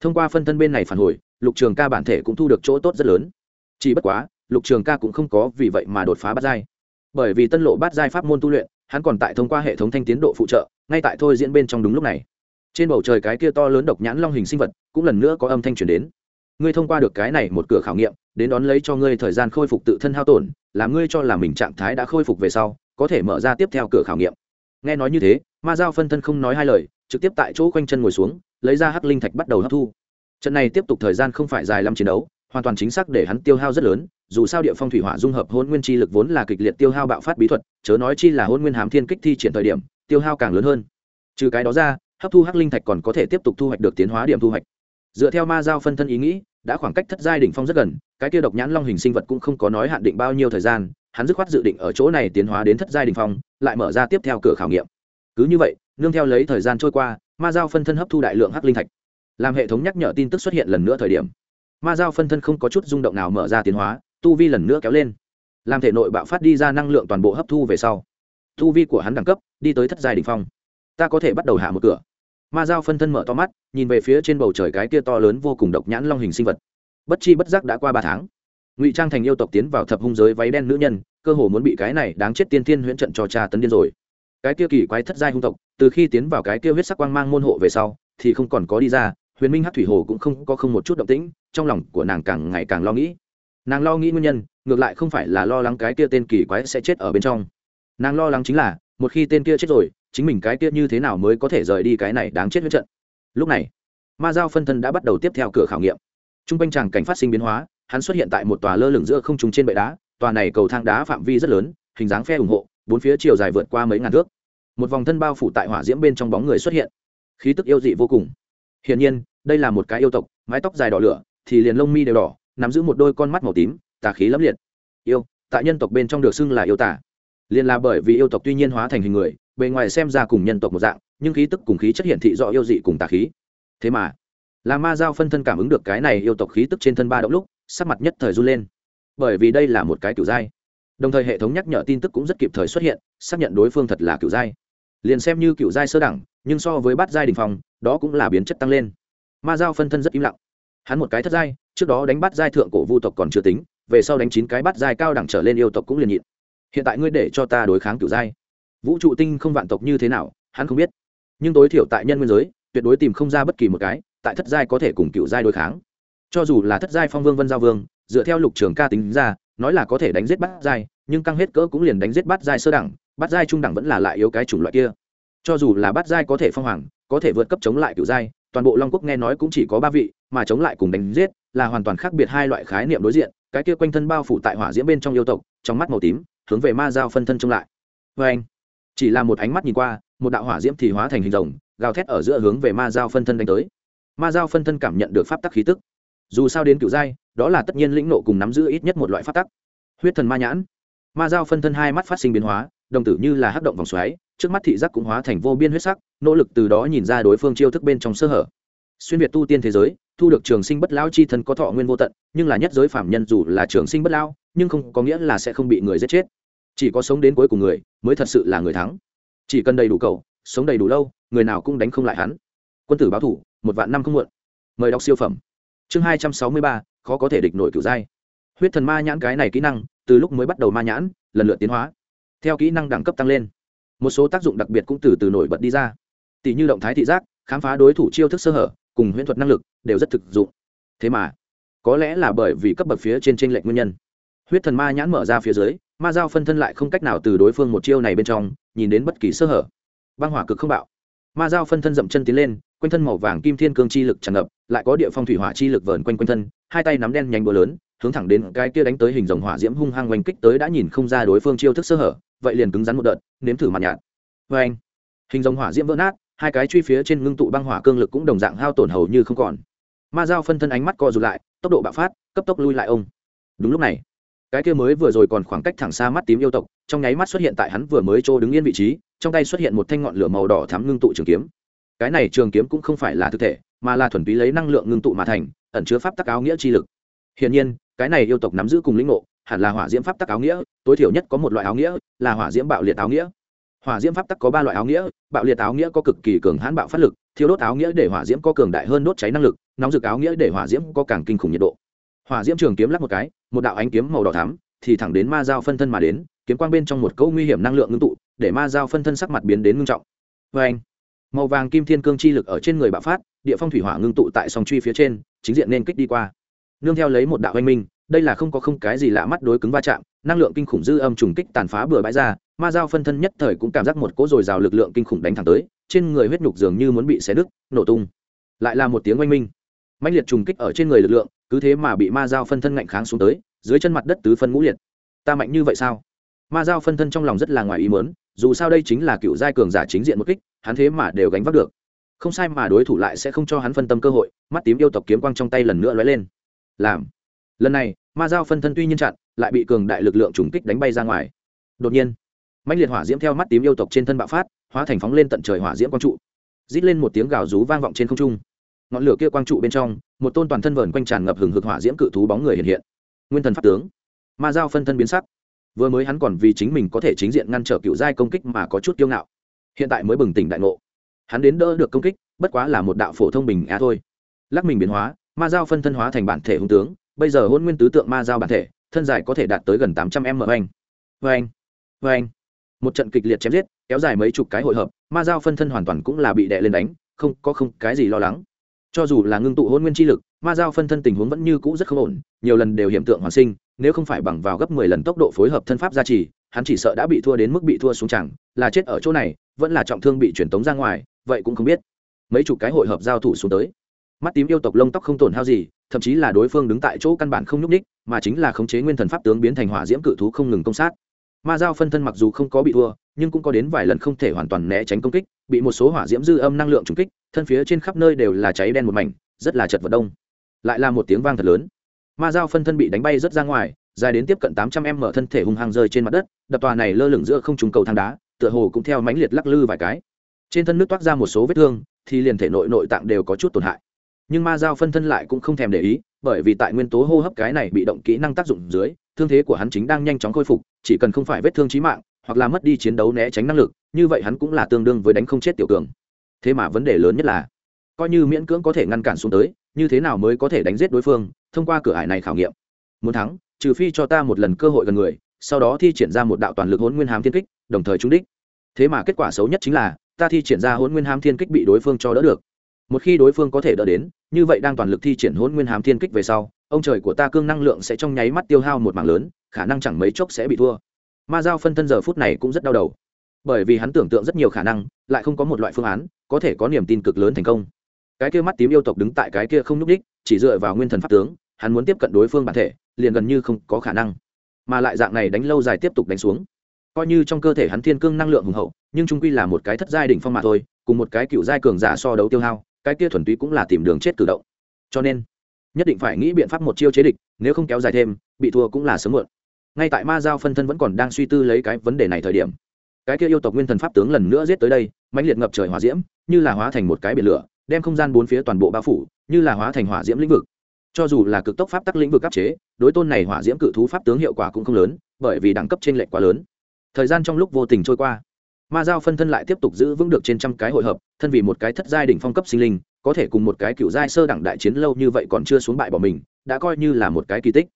Thông qua phân thân bên này phản hồi, lục trường ca bản thể cũng thu được chỗ tốt rất lớn. Chỉ bất quá, lục trường ca cũng không có vì vậy mà đột phá bát giai. Bởi vì tân lộ bát giai pháp môn tu luyện, hắn còn tại thông qua hệ thống thanh tiến độ phụ trợ, ngay tại thôi diễn bên trong đúng lúc này. Trên bầu trời cái kia to lớn độc nhãn long hình sinh vật, cũng lần nữa có âm thanh truyền đến ngươi thông qua được cái này một cửa khảo nghiệm, đến đón lấy cho ngươi thời gian khôi phục tự thân hao tổn, làm ngươi cho là mình trạng thái đã khôi phục về sau, có thể mở ra tiếp theo cửa khảo nghiệm. Nghe nói như thế, ma giao phân thân không nói hai lời, trực tiếp tại chỗ quanh chân ngồi xuống, lấy ra hắc linh thạch bắt đầu hấp thu. Trận này tiếp tục thời gian không phải dài lắm chiến đấu, hoàn toàn chính xác để hắn tiêu hao rất lớn, dù sao địa phong thủy hỏa dung hợp hôn nguyên chi lực vốn là kịch liệt tiêu hao bạo phát bí thuật, chớ nói chi là hôn nguyên hám thiên kích thi triển thời điểm, tiêu hao càng lớn hơn. Trừ cái đó ra, hấp thu hắc linh thạch còn có thể tiếp tục thu hoạch được tiến hóa điểm thu hoạch dựa theo ma giao phân thân ý nghĩ, đã khoảng cách thất giai đỉnh phong rất gần, cái kia độc nhãn long hình sinh vật cũng không có nói hạn định bao nhiêu thời gian, hắn dứt khoát dự định ở chỗ này tiến hóa đến thất giai đỉnh phong, lại mở ra tiếp theo cửa khảo nghiệm. Cứ như vậy, nương theo lấy thời gian trôi qua, ma giao phân thân hấp thu đại lượng hắc linh thạch. Làm hệ thống nhắc nhở tin tức xuất hiện lần nữa thời điểm, ma giao phân thân không có chút rung động nào mở ra tiến hóa, tu vi lần nữa kéo lên. Làm thể nội bạo phát đi ra năng lượng toàn bộ hấp thu về sau, tu vi của hắn đẳng cấp đi tới thất giai đ ỉ n h phong. Ta có thể bắt đầu hạ một cửa ma giao phân thân mở to mắt, nhìn về phía trên bầu trời cái kia to lớn vô cùng độc nhãn long hình sinh vật. Bất chi bất giác đã qua ba tháng. Ngụy trang thành yêu tộc tiến vào thập hung giới váy đen nữ nhân, cơ hồ muốn bị cái này đáng chết tiên thiên huyễn trận cho cha tấn điên rồi. Cái kia kỳ quái thất giai hung tộc, từ khi tiến vào cái kia huyết sắc quang mang môn hộ về sau, thì không còn có đi ra, huyền minh hát thủy hồ cũng không có không một chút động tĩnh, trong lòng của nàng càng ngày càng lo nghĩ. Nàng lo nghĩ nguyên nhân, ngược lại không phải là lo lắng cái kia tên kỳ quái sẽ chết ở bên trong. Nàng lo lắng chính là, một khi tên kia chết rồi chính mình cái kia như thế nào mới có thể rời đi cái này đáng chết huyết trận. Lúc này, ma giao phân thân đã bắt đầu tiếp theo cửa khảo nghiệm. T r u n g quanh tràng cảnh phát sinh biến hóa, hắn xuất hiện tại một tòa lơ lửng giữa không trùng trên bệ đá, tòa này cầu thang đá phạm vi rất lớn, hình dáng phe ủng hộ, bốn phía chiều dài vượt qua mấy ngàn thước. Một vòng thân bao phủ tại hỏa diễm bên trong bóng người xuất hiện. Khí tức yêu dị vô cùng. Hiển nhiên, đây là một cái yêu tộc, mái tóc dài đỏ lửa, thì liền lông mi đều đỏ, nắm giữ một đôi con mắt màu tím, tà khí lẫm liệt. Yêu, tại nhân tộc bên trong được xưng là yêu tả liền là bởi vì yêu tộc tuy nhiên hóa thành hình người bề ngoài xem ra cùng nhân tộc một dạng, nhưng khí tức cùng khí chất hiện thị rõ yêu dị cùng tà khí. Thế mà là ma giao phân thân cảm ứng được cái này yêu tộc khí tức trên thân ba động lúc, sắc mặt nhất thời run lên. Bởi vì đây là một cái kiểu giai đồng thời hệ thống nhắc nhở tin tức cũng rất kịp thời xuất hiện, xác nhận đối phương thật là kiểu giai liền xem như kiểu giai sơ đẳng, nhưng so với bát giai đình phòng đó cũng là biến chất tăng lên. Ma giao phân thân rất im lặng. Hắn một cái thất giai, trước đó đánh bắt giai thượng cổ vu tộc còn chưa tính, về sau đánh chín cái bắt giai cao đẳng trở lên yêu tộc cũng liền nhịn. Hiện tại ngươi để cho ta đối kháng kiểu giai vũ trụ tinh không vạn tộc như thế nào, hắn không biết. Nhưng tối thiểu tại nhân nguyên giới, tuyệt đối tìm không ra bất kỳ một cái, tại thất giai có thể cùng cựu giai đối kháng. Cho dù là thất giai phong vương vân giao vương, dựa theo lục trường ca tính ra, nói là có thể đánh giết bắt giai, nhưng căng hết cỡ cũng liền đánh giết bắt giai sơ đẳng bắt giai trung đẳng vẫn là lại yếu cái chủng loại kia. Cho dù là bắt giai có thể phong hoàng, có thể vượt cấp chống lại cựu giai, toàn bộ long quốc nghe nói cũng chỉ có ba vị, mà chống lại cùng đánh giết là hoàn toàn khác biệt hai loại khái niệm đối diện, cái kia quanh thân bao phủ tại hỏa diễm bên trong yêu tộc, trong mắt màu tím, hướng về ma giao phân thân chống lại. Vê anh chỉ là một ánh mắt nhìn qua, một đạo hỏa diễm thì hóa thành hình rồng, gào thét ở giữa hướng về ma giao phân thân đánh tới. Ma giao phân thân cảm nhận được pháp tắc khí tức. Dù sao đến cựu giai, đó là tất nhiên lĩnh nộ cùng nắm giữ ít nhất một loại pháp tắc. Huyết thần ma nhãn. Ma giao phân thân hai mắt phát sinh biến hóa, đồng tử như là hắc động vòng xoáy, trước mắt thị giác cũng hóa thành vô biên huyết sắc, nỗ lực từ đó nhìn ra đối phương chiêu thức bên trong sơ hở. Xuyên việt tu tiên thế giới, thu được trường sinh bất lão chi thân có thọ nguyên vô tận, nhưng là nhất giới phạm nhân dù là trường sinh bất lão, nhưng không có nghĩa là sẽ không bị người giết chết chỉ có sống đến cuối cùng người mới thật sự là người thắng. Chỉ cần đầy đủ cầu, sống đầy đủ lâu, người nào cũng đánh không lại hắn. Quân tử báo thủ, một vạn năm không muộn. Mời đọc siêu phẩm. Chương hai trăm sáu mươi ba, khó có thể địch nổi cửu giai. Huyết thần ma nhãn cái này kỹ năng, từ lúc mới bắt đầu ma nhãn, lần lượt tiến hóa. Theo kỹ năng đẳng cấp tăng lên, một số tác dụng đặc biệt cũng từ từ nổi bật đi ra. Tỷ như động thái thị giác, khám phá đối thủ chiêu thức sơ hở, cùng huyễn thuật năng lực đều rất thực dụng. Thế mà, có lẽ là bởi vì cấp bậc phía trên trên lệch nguyên nhân. Huyết thần ma nhãn mở ra phía dưới ma giao phân thân lại không cách nào từ đối phương một chiêu này bên trong, nhìn đến bất kỳ sơ hở. Băng hỏa cực không bạo. Ma giao phân thân dậm chân tiến lên, quanh thân màu vàng kim thiên cương chi lực tràn ngập, lại có địa phong thủy hỏa chi lực vờn quanh quanh thân, hai tay nắm đen nhanh búa lớn, hướng thẳng đến cái kia đánh tới hình dòng hỏa diễm hung hăng oanh kích tới đã nhìn không ra đối phương chiêu thức sơ hở, vậy liền cứng rắn một đợt, nếm thử mặt nhạt. Vê anh hình dòng hỏa diễm vỡ nát, hai cái truy phía trên ngưng tụ băng hỏa cương lực cũng đồng dạng hao tổn hầu như không còn. Ma Giao phân thân ánh mắt co rụt lại, tốc độ bạo phát, cấp tốc lui lại ông. Đúng lúc này cái kia mới vừa rồi còn khoảng cách thẳng xa mắt tím yêu tộc, trong nháy mắt xuất hiện tại hắn vừa mới trô đứng yên vị trí, trong tay xuất hiện một thanh ngọn lửa màu đỏ thắm ngưng tụ trường kiếm. Cái này trường kiếm cũng không phải là thực thể, mà là thuần túy lấy năng lượng ngưng tụ mà thành, ẩn chứa pháp tắc áo nghĩa chi lực. Hiển nhiên, cái này yêu tộc nắm giữ cùng lĩnh ngộ, hẳn là hỏa diễm pháp tắc áo nghĩa, tối thiểu nhất có một loại áo nghĩa, là hỏa diễm bạo liệt áo nghĩa. Hỏa diễm pháp tắc có ba loại áo nghĩa, bạo liệt áo nghĩa có cực kỳ cường hãn bạo phát lực thiếu đốt áo nghĩa để hỏa diễm có cường đại hơn đốt cháy năng lực, nóng rực áo nghĩa để hỏa diễm có càng kinh khủng nhiệt độ hỏa diễm trường kiếm lắc một cái, một đạo ánh kiếm màu đỏ thắm thì thẳng đến ma dao phân thân mà đến, kiếm quang bên trong một câu nguy hiểm năng lượng ngưng tụ, để ma dao phân thân sắc mặt biến đến ngưng trọng. Vê anh màu vàng kim thiên cương chi lực ở trên người bạo phát, địa phong thủy hỏa ngưng tụ tại song truy phía trên, chính diện nên kích đi qua. Nương theo lấy một đạo oanh minh, đây là không có không cái gì lạ mắt đối cứng va chạm, năng lượng kinh khủng dư âm trùng kích tàn phá bừa bãi ra, ma dao phân thân nhất thời cũng cảm giác một cỗ dồi dào lực lượng kinh khủng đánh thẳng tới, trên người huyết nhục dường như muốn bị xé đứt, nổ tung. Lại là một tiếng oanh minh mạnh liệt trùng kích ở trên người lực lượng, cứ thế mà bị ma dao phân thân ngạnh kháng xuống tới, dưới chân mặt đất tứ phân ngũ liệt. Ta mạnh như vậy sao? Ma dao phân thân trong lòng rất là ngoài ý mớn dù sao đây chính là cựu giai cường giả chính diện một kích, hắn thế mà đều gánh vác được. Không sai mà đối thủ lại sẽ không cho hắn phân tâm cơ hội, mắt tím yêu tộc kiếm quang trong tay lần nữa lóe lên. Làm. Lần này, ma dao phân thân tuy nhiên chặn, lại bị cường đại lực lượng trùng kích đánh bay ra ngoài. Đột nhiên mạnh liệt hỏa diễm theo mắt tím yêu tộc trên thân bạo phát, hóa thành phóng lên tận trời hỏa diễm quang trụ. Rít lên một tiếng gào rú vang vọng trên không trung ngọn lửa kia quang trụ bên trong, một tôn toàn thân vờn quanh tràn ngập hừng hực hỏa diễm cự thú bóng người hiện hiện. Nguyên thần pháp tướng. Ma giao phân thân biến sắc. Vừa mới hắn còn vì chính mình có thể chính diện ngăn trở cựu giai công kích mà có chút kiêu ngạo. Hiện tại mới bừng tỉnh đại ngộ. Hắn đến đỡ được công kích, bất quá là một đạo phổ thông bình á thôi. Lắc mình biến hóa, ma giao phân thân hóa thành bản thể hùng tướng. Bây giờ hôn nguyên tứ tượng ma giao bản thể, thân dài có thể đạt tới gần tám trăm m anh vê anh anh một trận kịch liệt chém giết, kéo dài mấy chục cái hội hợp, ma giao phân thân hoàn toàn cũng là bị đè lên đánh, không, có không, cái gì lo lắng cho dù là ngưng tụ hôn nguyên chi lực, ma giao phân thân tình huống vẫn như cũ rất không ổn, nhiều lần đều hiện tượng hoàn sinh, nếu không phải bằng vào gấp mười lần tốc độ phối hợp thân pháp gia trì, hắn chỉ sợ đã bị thua đến mức bị thua xuống chẳng, là chết ở chỗ này, vẫn là trọng thương bị truyền tống ra ngoài, vậy cũng không biết. Mấy chục cái hội hợp giao thủ xuống tới. Mắt tím yêu tộc lông tóc không tổn hao gì, thậm chí là đối phương đứng tại chỗ căn bản không nhúc ních mà chính là khống chế nguyên thần pháp tướng biến thành hỏa diễm cự thú không ngừng công sát ma giao phân thân mặc dù không có bị thua, nhưng cũng có đến vài lần không thể hoàn toàn né tránh công kích, bị một số hỏa diễm dư âm năng lượng trúng kích, thân phía trên khắp nơi đều là cháy đen một mảnh, rất là chật vật đông. Lại là một tiếng vang thật lớn. Ma giao phân thân bị đánh bay rất ra ngoài, dài đến tiếp cận tám trăm em mở thân thể hung hăng rơi trên mặt đất, đập tòa này lơ lửng giữa không trùng cầu thang đá, tựa hồ cũng theo mãnh liệt lắc lư vài cái. Trên thân nước toát ra một số vết thương, thì liền thể nội nội tạng đều có chút tổn hại. Nhưng ma giao phân thân lại cũng không thèm để ý, bởi vì tại nguyên tố hô hấp cái này bị động kỹ năng tác dụng dưới thương thế của hắn chính đang nhanh chóng khôi phục, chỉ cần không phải vết thương trí mạng, hoặc là mất đi chiến đấu né tránh năng lực, như vậy hắn cũng là tương đương với đánh không chết tiểu cường. Thế mà vấn đề lớn nhất là, coi như miễn cưỡng có thể ngăn cản xuống tới, như thế nào mới có thể đánh giết đối phương, thông qua cửa ải này khảo nghiệm. Muốn thắng, trừ phi cho ta một lần cơ hội gần người, sau đó thi triển ra một đạo toàn lực hỗn nguyên hám thiên kích, đồng thời trúng đích. Thế mà kết quả xấu nhất chính là, ta thi triển ra hỗn nguyên hám thiên kích bị đối phương cho đỡ được. Một khi đối phương có thể đỡ đến, như vậy đang toàn lực thi triển hỗn nguyên hám thiên kích về sau ông trời của ta cương năng lượng sẽ trong nháy mắt tiêu hao một mảng lớn, khả năng chẳng mấy chốc sẽ bị thua. Ma giao phân thân giờ phút này cũng rất đau đầu. Bởi vì hắn tưởng tượng rất nhiều khả năng, lại không có một loại phương án có thể có niềm tin cực lớn thành công. Cái kia mắt tím yêu tộc đứng tại cái kia không nhúc đích chỉ dựa vào nguyên thần pháp tướng, hắn muốn tiếp cận đối phương bản thể, liền gần như không có khả năng. Mà lại dạng này đánh lâu dài tiếp tục đánh xuống. Coi như trong cơ thể hắn thiên cương năng lượng hùng hậu, nhưng trung quy là một cái thất giai đỉnh phong m thôi, cùng một cái cựu giai cường giả so đấu tiêu hao, cái kia thuần túy cũng là tìm đường chết cử động. Cho nên nhất định phải nghĩ biện pháp một chiêu chế địch, nếu không kéo dài thêm, bị thua cũng là sớm muộn. Ngay tại ma giao phân thân vẫn còn đang suy tư lấy cái vấn đề này thời điểm, cái kia yêu tộc nguyên thần pháp tướng lần nữa giết tới đây, mãnh liệt ngập trời hỏa diễm, như là hóa thành một cái biển lửa, đem không gian bốn phía toàn bộ bao phủ, như là hóa thành hỏa diễm lĩnh vực. Cho dù là cực tốc pháp tắc lĩnh vực áp chế, đối tôn này hỏa diễm cự thú pháp tướng hiệu quả cũng không lớn, bởi vì đẳng cấp trên lệnh quá lớn. Thời gian trong lúc vô tình trôi qua, ma giao phân thân lại tiếp tục giữ vững được trên trăm cái hội hợp, thân vì một cái thất giai đỉnh phong cấp sinh linh có thể cùng một cái cựu giai sơ đẳng đại chiến lâu như vậy còn chưa xuống bại bỏ mình, đã coi như là một cái kỳ tích.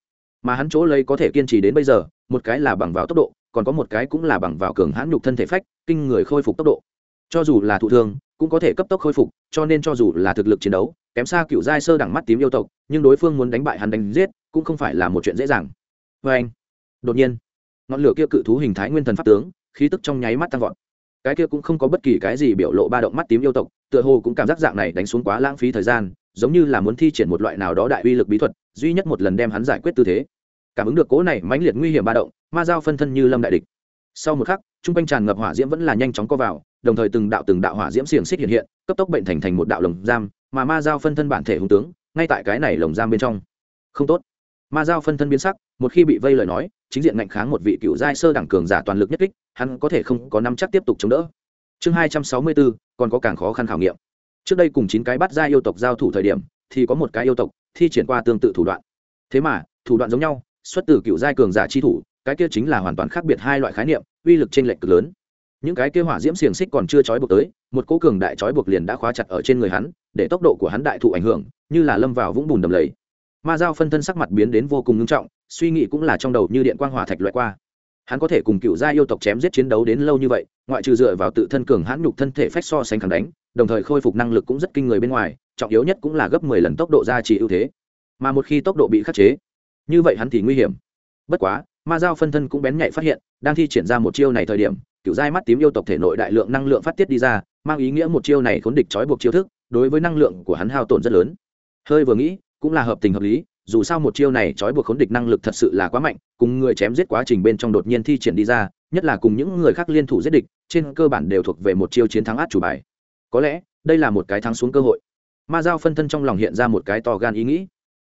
Mà hắn chỗ lấy có thể kiên trì đến bây giờ, một cái là bằng vào tốc độ, còn có một cái cũng là bằng vào cường hãn nhục thân thể phách, kinh người khôi phục tốc độ. Cho dù là thụ thương, cũng có thể cấp tốc khôi phục, cho nên cho dù là thực lực chiến đấu, kém xa cựu giai sơ đẳng mắt tím yêu tộc, nhưng đối phương muốn đánh bại hắn đánh giết, cũng không phải là một chuyện dễ dàng. Vê anh, đột nhiên, ngọn lửa kia cự thú hình thái nguyên thần pháp tướng, khí tức trong nháy mắt tăng vọt. Cái kia cũng không có bất kỳ cái gì biểu lộ ba động mắt tím yêu tộc tựa hồ cũng cảm giác dạng này đánh xuống quá lãng phí thời gian, giống như là muốn thi triển một loại nào đó đại uy lực bí thuật, duy nhất một lần đem hắn giải quyết tư thế. Cảm ứng được cố này mãnh liệt nguy hiểm ba động, ma dao phân thân như lâm đại địch. Sau một khắc t r u n g quanh tràn ngập hỏa diễm vẫn là nhanh chóng co vào, đồng thời từng đạo từng đạo hỏa diễm xiềng xích hiện hiện, cấp tốc bệnh thành thành một đạo lồng giam, mà ma dao phân thân bản thể hùng tướng, ngay tại cái này lồng giam bên trong. Không tốt. Ma dao phân thân biến sắc, một khi bị vây lời nói, chính diện ngạnh kháng một vị cựu giai sơ đẳng cường giả toàn lực nhất kích, hắn có thể không có năm chắc tiếp tục chống đỡ chương hai trăm sáu mươi bốn, còn có càng khó khăn khảo nghiệm. Trước đây cùng chín cái bắt giai yêu tộc giao thủ thời điểm, thì có một cái yêu tộc thi triển qua tương tự thủ đoạn. Thế mà, thủ đoạn giống nhau, xuất từ cựu giai cường giả chi thủ, cái kia chính là hoàn toàn khác biệt hai loại khái niệm, uy lực trên lệch cực lớn. Những cái kia hỏa diễm xiềng xích còn chưa trói buộc tới, một cố cường đại trói buộc liền đã khóa chặt ở trên người hắn, để tốc độ của hắn đại thụ ảnh hưởng, như là lâm vào vũng bùn đầm lầy. Ma dao phân thân sắc mặt biến đến vô cùng ngưng trọng, suy nghĩ cũng là trong đầu như điện quang hỏa thạch loại qua hắn có thể cùng cựu gia yêu tộc chém giết chiến đấu đến lâu như vậy, ngoại trừ dựa vào tự thân cường hãn nhục thân thể phách so sánh khẳng đánh, đồng thời khôi phục năng lực cũng rất kinh người bên ngoài, trọng yếu nhất cũng là gấp mười lần tốc độ gia trì ưu thế. Mà một khi tốc độ bị khắc chế, như vậy hắn thì nguy hiểm. Bất quá, ma giao phân thân cũng bén nhạy phát hiện, đang thi triển ra một chiêu này thời điểm, cựu giai mắt tím yêu tộc thể nội đại lượng năng lượng phát tiết đi ra, mang ý nghĩa một chiêu này khốn địch trói buộc chiêu thức, đối với năng lượng của hắn hao tổn rất lớn. Hơi vừa nghĩ, cũng là hợp tình hợp lý dù sao một chiêu này trói buộc khốn địch năng lực thật sự là quá mạnh, cùng người chém giết quá trình bên trong đột nhiên thi triển đi ra, nhất là cùng những người khác liên thủ giết địch, trên cơ bản đều thuộc về một chiêu chiến thắng át chủ bài. Có lẽ, đây là một cái thắng xuống cơ hội. Ma giao phân thân trong lòng hiện ra một cái to gan ý nghĩ.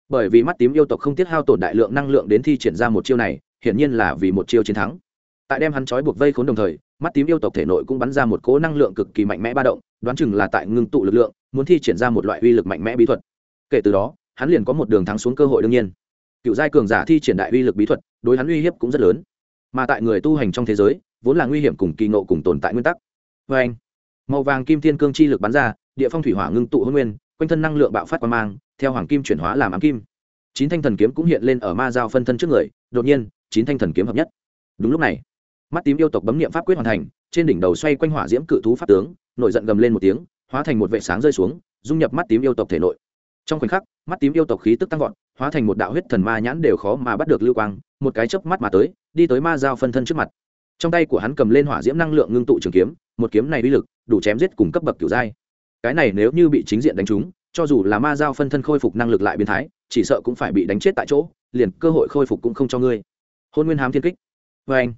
Bởi vì mắt tím yêu tộc không tiết hao tổn đại lượng năng lượng đến thi triển ra một chiêu này, hiển nhiên là vì một chiêu chiến thắng. Tại đem hắn trói buộc vây khốn đồng thời, mắt tím yêu tộc thể nội cũng bắn ra một cỗ năng lượng cực kỳ mạnh mẽ ba động, đoán chừng là tại ngưng tụ lực lượng, muốn thi triển ra một loại uy lực mạnh mẽ bí thuật. Kể từ đó hắn liền có một đường thắng xuống cơ hội đương nhiên. Cựu giai cường giả thi triển đại uy lực bí thuật, đối hắn uy hiếp cũng rất lớn. Mà tại người tu hành trong thế giới, vốn là nguy hiểm cùng kỳ ngộ cùng tồn tại nguyên tắc. Vê anh, màu vàng kim thiên cương chi lực bắn ra, địa phong thủy hỏa ngưng tụ hôn nguyên, quanh thân năng lượng bạo phát qua mang, theo hoàng kim chuyển hóa làm ám kim. Chín thanh thần kiếm cũng hiện lên ở ma giao phân thân trước người, đột nhiên, chín thanh thần kiếm hợp nhất. Đúng lúc này, mắt tím yêu tộc bấm niệm pháp quyết hoàn thành, trên đỉnh đầu xoay quanh hỏa diễm cự thú pháp tướng, nổi giận gầm lên một tiếng, hóa thành một vệ sáng rơi xuống, dung nhập mắt tím yêu tộc thể nội trong khoảnh khắc, mắt tím yêu tộc khí tức tăng vọt, hóa thành một đạo huyết thần ma nhãn đều khó mà bắt được lưu quang, một cái chớp mắt mà tới, đi tới ma giao phân thân trước mặt. Trong tay của hắn cầm lên hỏa diễm năng lượng ngưng tụ trường kiếm, một kiếm này uy lực, đủ chém giết cùng cấp bậc kiểu giai. Cái này nếu như bị chính diện đánh trúng, cho dù là ma giao phân thân khôi phục năng lực lại biến thái, chỉ sợ cũng phải bị đánh chết tại chỗ, liền cơ hội khôi phục cũng không cho ngươi. Hôn nguyên hám thiên kích. Vê anh,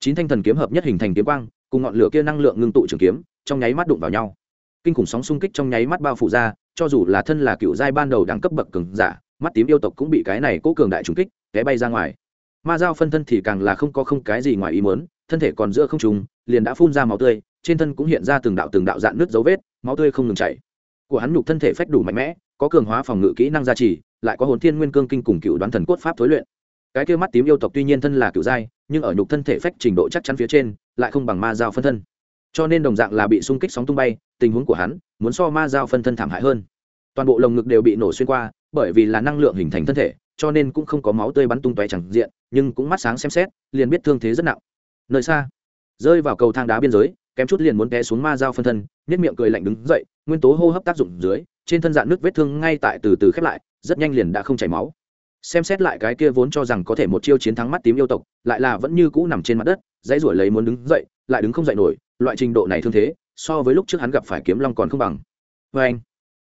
chín thanh thần kiếm hợp nhất hình thành kiếm quang, cùng ngọn lửa kia năng lượng ngưng tụ trường kiếm, trong nháy mắt đụng vào nhau kinh khủng sóng xung kích trong nháy mắt bao phủ ra, cho dù là thân là cựu giai ban đầu đẳng cấp bậc cường giả, mắt tím yêu tộc cũng bị cái này cố cường đại trúng kích, té bay ra ngoài. Ma dao phân thân thì càng là không có không cái gì ngoài ý muốn, thân thể còn giữa không trùng liền đã phun ra máu tươi, trên thân cũng hiện ra từng đạo từng đạo dạn nước dấu vết, máu tươi không ngừng chảy. Của hắn nhục thân thể phách đủ mạnh mẽ, có cường hóa phòng ngự kỹ năng gia trì, lại có hồn thiên nguyên cương kinh cùng cựu đoán thần cốt pháp thối luyện. Cái kia mắt tím yêu tộc tuy nhiên thân là cựu giai, nhưng ở nhục thân thể phách trình độ chắc chắn phía trên, lại không bằng ma dao phân thân cho nên đồng dạng là bị xung kích sóng tung bay, tình huống của hắn muốn so ma dao phân thân thảm hại hơn. Toàn bộ lồng ngực đều bị nổ xuyên qua, bởi vì là năng lượng hình thành thân thể, cho nên cũng không có máu tươi bắn tung tóe chẳng diện, nhưng cũng mắt sáng xem xét, liền biết thương thế rất nặng. Nơi xa, rơi vào cầu thang đá biên giới, kém chút liền muốn té xuống ma dao phân thân nhất miệng cười lạnh đứng dậy, nguyên tố hô hấp tác dụng dưới, trên thân dạng nước vết thương ngay tại từ từ khép lại, rất nhanh liền đã không chảy máu. Xem xét lại cái kia vốn cho rằng có thể một chiêu chiến thắng mắt tím yêu tộc, lại là vẫn như cũ nằm trên mặt đất, dãy ruổi lấy muốn đứng dậy, lại đứng không dậy nổi loại trình độ này thương thế, so với lúc trước hắn gặp phải kiếm long còn không bằng. Vê anh,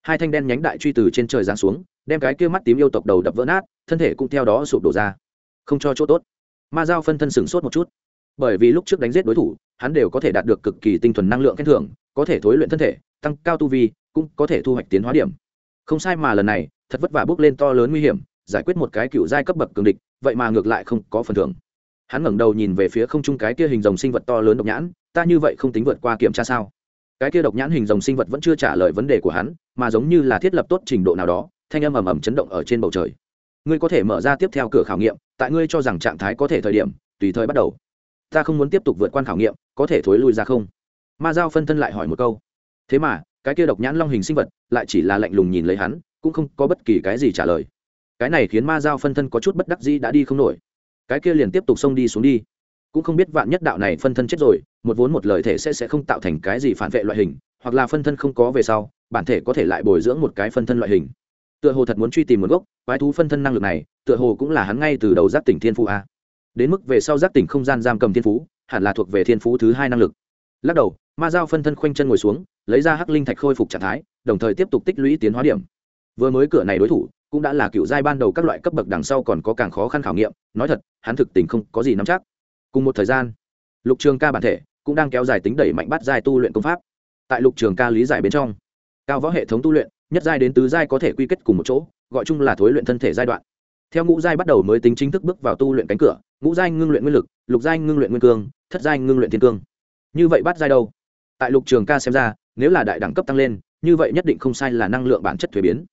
hai thanh đen nhánh đại truy từ trên trời giáng xuống, đem cái kia mắt tím yêu tộc đầu đập vỡ nát, thân thể cũng theo đó sụp đổ ra. Không cho chỗ tốt. Ma giao phân thân sửng sốt một chút. Bởi vì lúc trước đánh giết đối thủ, hắn đều có thể đạt được cực kỳ tinh thuần năng lượng khen thưởng, có thể thối luyện thân thể, tăng cao tu vi, cũng có thể thu hoạch tiến hóa điểm. Không sai mà lần này, thật vất vả bước lên to lớn nguy hiểm, giải quyết một cái cựu giai cấp bậc cường địch, vậy mà ngược lại không có phần thưởng. Hắn ngẩng đầu nhìn về phía không trung cái kia hình dòng sinh vật to lớn độc nhãn ta như vậy không tính vượt qua kiểm tra sao? Cái kia độc nhãn hình dòng sinh vật vẫn chưa trả lời vấn đề của hắn, mà giống như là thiết lập tốt trình độ nào đó, thanh âm ầm ầm chấn động ở trên bầu trời. Ngươi có thể mở ra tiếp theo cửa khảo nghiệm, tại ngươi cho rằng trạng thái có thể thời điểm, tùy thời bắt đầu. Ta không muốn tiếp tục vượt qua khảo nghiệm, có thể thối lui ra không? Ma giao phân thân lại hỏi một câu. Thế mà, cái kia độc nhãn long hình sinh vật lại chỉ là lạnh lùng nhìn lấy hắn, cũng không có bất kỳ cái gì trả lời. Cái này khiến ma giao phân thân có chút bất đắc dĩ đã đi không nổi. Cái kia liền tiếp tục xông đi xuống đi cũng không biết vạn nhất đạo này phân thân chết rồi, một vốn một lời thể sẽ sẽ không tạo thành cái gì phản vệ loại hình, hoặc là phân thân không có về sau, bản thể có thể lại bồi dưỡng một cái phân thân loại hình. Tựa hồ thật muốn truy tìm một gốc, quái thú phân thân năng lực này, tựa hồ cũng là hắn ngay từ đầu giác tỉnh thiên phú a. Đến mức về sau giác tỉnh không gian giam cầm thiên phú, hẳn là thuộc về thiên phú thứ hai năng lực. Lắc đầu, ma giao phân thân khoanh chân ngồi xuống, lấy ra hắc linh thạch khôi phục trạng thái, đồng thời tiếp tục tích lũy tiến hóa điểm. Vừa mới cửa này đối thủ, cũng đã là cựu giai ban đầu các loại cấp bậc đằng sau còn có càng khó khăn khảo nghiệm, nói thật, hắn thực tình không có gì nắm chắc cùng một thời gian, lục trường ca bản thể cũng đang kéo dài tính đẩy mạnh bắt giai tu luyện công pháp. Tại lục trường ca lý giải bên trong, cao võ hệ thống tu luyện, nhất giai đến tứ giai có thể quy kết cùng một chỗ, gọi chung là thối luyện thân thể giai đoạn. Theo ngũ giai bắt đầu mới tính chính thức bước vào tu luyện cánh cửa, ngũ giai ngưng luyện nguyên lực, lục giai ngưng luyện nguyên cương, thất giai ngưng luyện thiên cương. Như vậy bắt giai đâu? Tại lục trường ca xem ra, nếu là đại đẳng cấp tăng lên, như vậy nhất định không sai là năng lượng bản chất thuế biến.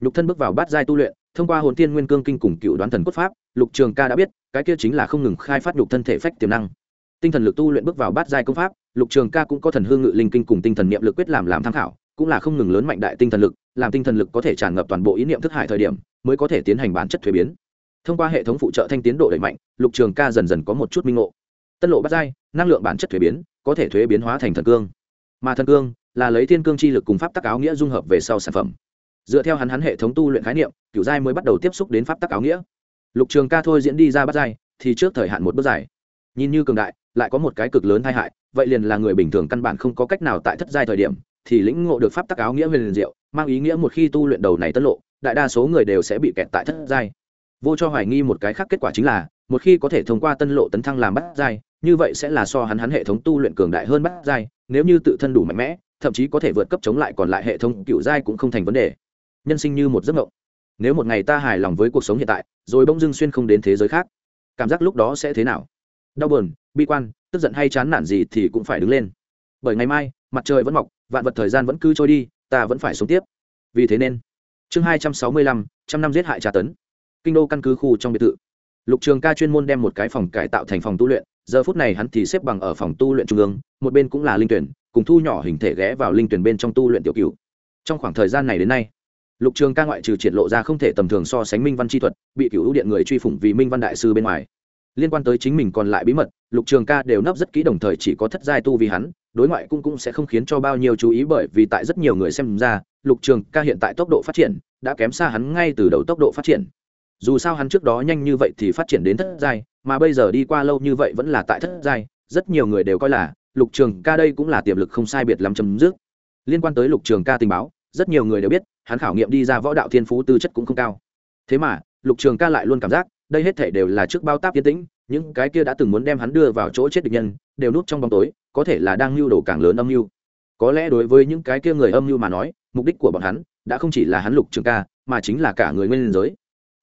Nhục thân bước vào bát giai tu luyện, thông qua hồn tiên nguyên cương kinh cùng cựu đoán thần quốc pháp, lục trường ca đã biết cái kia chính là không ngừng khai phát nhục thân thể phách tiềm năng. Tinh thần lực tu luyện bước vào bát giai công pháp, lục trường ca cũng có thần hương ngự linh kinh cùng tinh thần niệm lực quyết làm làm tham khảo, cũng là không ngừng lớn mạnh đại tinh thần lực, làm tinh thần lực có thể tràn ngập toàn bộ ý niệm thức hải thời điểm, mới có thể tiến hành bản chất thuế biến. Thông qua hệ thống phụ trợ thanh tiến độ đẩy mạnh, lục trường ca dần dần có một chút minh ngộ. Tân lộ bát giai, năng lượng bản chất thuế biến, có thể thuế biến hóa thành thần cương. Mà thần cương là lấy thiên cương chi lực cùng pháp tắc áo nghĩa dung hợp về sau sản phẩm. Dựa theo hắn hắn hệ thống tu luyện khái niệm cựu giai mới bắt đầu tiếp xúc đến pháp tắc áo nghĩa lục trường ca thôi diễn đi ra bắt dai, thì trước thời hạn một bước dài nhìn như cường đại lại có một cái cực lớn tai hại vậy liền là người bình thường căn bản không có cách nào tại thất giai thời điểm thì lĩnh ngộ được pháp tắc áo nghĩa huyền liền diệu mang ý nghĩa một khi tu luyện đầu này tân lộ đại đa số người đều sẽ bị kẹt tại thất giai. Vô cho hoài nghi một cái khác kết quả chính là một khi có thể thông qua tân lộ tấn thăng làm bắt giai như vậy sẽ là so hắn hắn hệ thống tu luyện cường đại hơn bắt giai nếu như tự thân đủ mạnh mẽ thậm chí có thể vượt cấp chống lại còn lại hệ thống cựu giai cũng không thành vấn đề. Nhân sinh như một giấc mộng. Nếu một ngày ta hài lòng với cuộc sống hiện tại rồi bỗng dưng xuyên không đến thế giới khác. Cảm giác lúc đó sẽ thế nào? Đau buồn, bi quan, tức giận hay chán nản gì thì cũng phải đứng lên. Bởi ngày mai, mặt trời vẫn mọc, vạn vật thời gian vẫn cứ trôi đi, ta vẫn phải sống tiếp. Vì thế nên, chương hai trăm sáu mươi lăm, trăm năm giết hại trà tấn. Kinh đô căn cứ khu trong biệt thự. Lục trường ca chuyên môn đem một cái phòng cải tạo thành phòng tu luyện, giờ phút này hắn thì xếp bằng ở phòng tu luyện trung ương, một bên cũng là linh tuyển, cùng thu nhỏ hình thể ghé vào linh tuyển bên trong tu luyện tiểu cựu trong khoảng thời gian này đến nay lục trường ca ngoại trừ triển lộ ra không thể tầm thường so sánh minh văn chi thuật, bị cựu ưu điện người truy phủng vì minh văn đại sư bên ngoài. Liên quan tới chính mình còn lại bí mật, lục trường ca đều nấp rất kỹ đồng thời chỉ có thất giai tu vì hắn, đối ngoại cũng cũng sẽ không khiến cho bao nhiêu chú ý bởi vì tại rất nhiều người xem ra, lục trường ca hiện tại tốc độ phát triển đã kém xa hắn ngay từ đầu tốc độ phát triển. Dù sao hắn trước đó nhanh như vậy thì phát triển đến thất giai, mà bây giờ đi qua lâu như vậy vẫn là tại thất giai, rất nhiều người đều coi là lục trường ca đây cũng là tiềm lực không sai biệt lắm chấm dứt. Liên quan tới lục trường ca tình báo rất nhiều người đều biết, hắn khảo nghiệm đi ra võ đạo thiên phú tư chất cũng không cao. Thế mà, lục trường ca lại luôn cảm giác, đây hết thể đều là trước bao táp yên tĩnh, những cái kia đã từng muốn đem hắn đưa vào chỗ chết địch nhân, đều núp trong bóng tối, có thể là đang lưu đồ càng lớn âm mưu. Có lẽ đối với những cái kia người âm mưu mà nói, mục đích của bọn hắn, đã không chỉ là hắn lục trường ca, mà chính là cả người nguyên giới.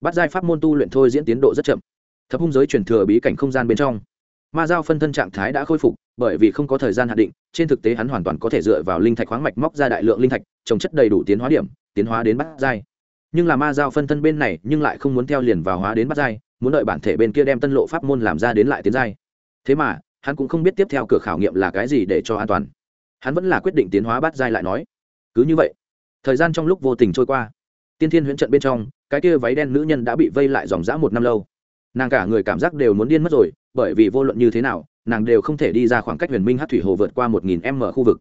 Bắt giai pháp môn tu luyện thôi diễn tiến độ rất chậm. Thập hung giới truyền thừa bí cảnh không gian bên trong ma giao phân thân trạng thái đã khôi phục bởi vì không có thời gian hạn định trên thực tế hắn hoàn toàn có thể dựa vào linh thạch khoáng mạch móc ra đại lượng linh thạch trồng chất đầy đủ tiến hóa điểm tiến hóa đến bắt dai. nhưng là ma giao phân thân bên này nhưng lại không muốn theo liền vào hóa đến bắt dai, muốn đợi bản thể bên kia đem tân lộ pháp môn làm ra đến lại tiến dai. thế mà hắn cũng không biết tiếp theo cửa khảo nghiệm là cái gì để cho an toàn hắn vẫn là quyết định tiến hóa bắt dai lại nói cứ như vậy thời gian trong lúc vô tình trôi qua tiên thiên huyễn trận bên trong cái kia váy đen nữ nhân đã bị vây lại dòng dã một năm lâu nàng cả người cảm giác đều muốn điên mất rồi bởi vì vô luận như thế nào, nàng đều không thể đi ra khoảng cách huyền minh hát thủy hồ vượt qua một nghìn m khu vực.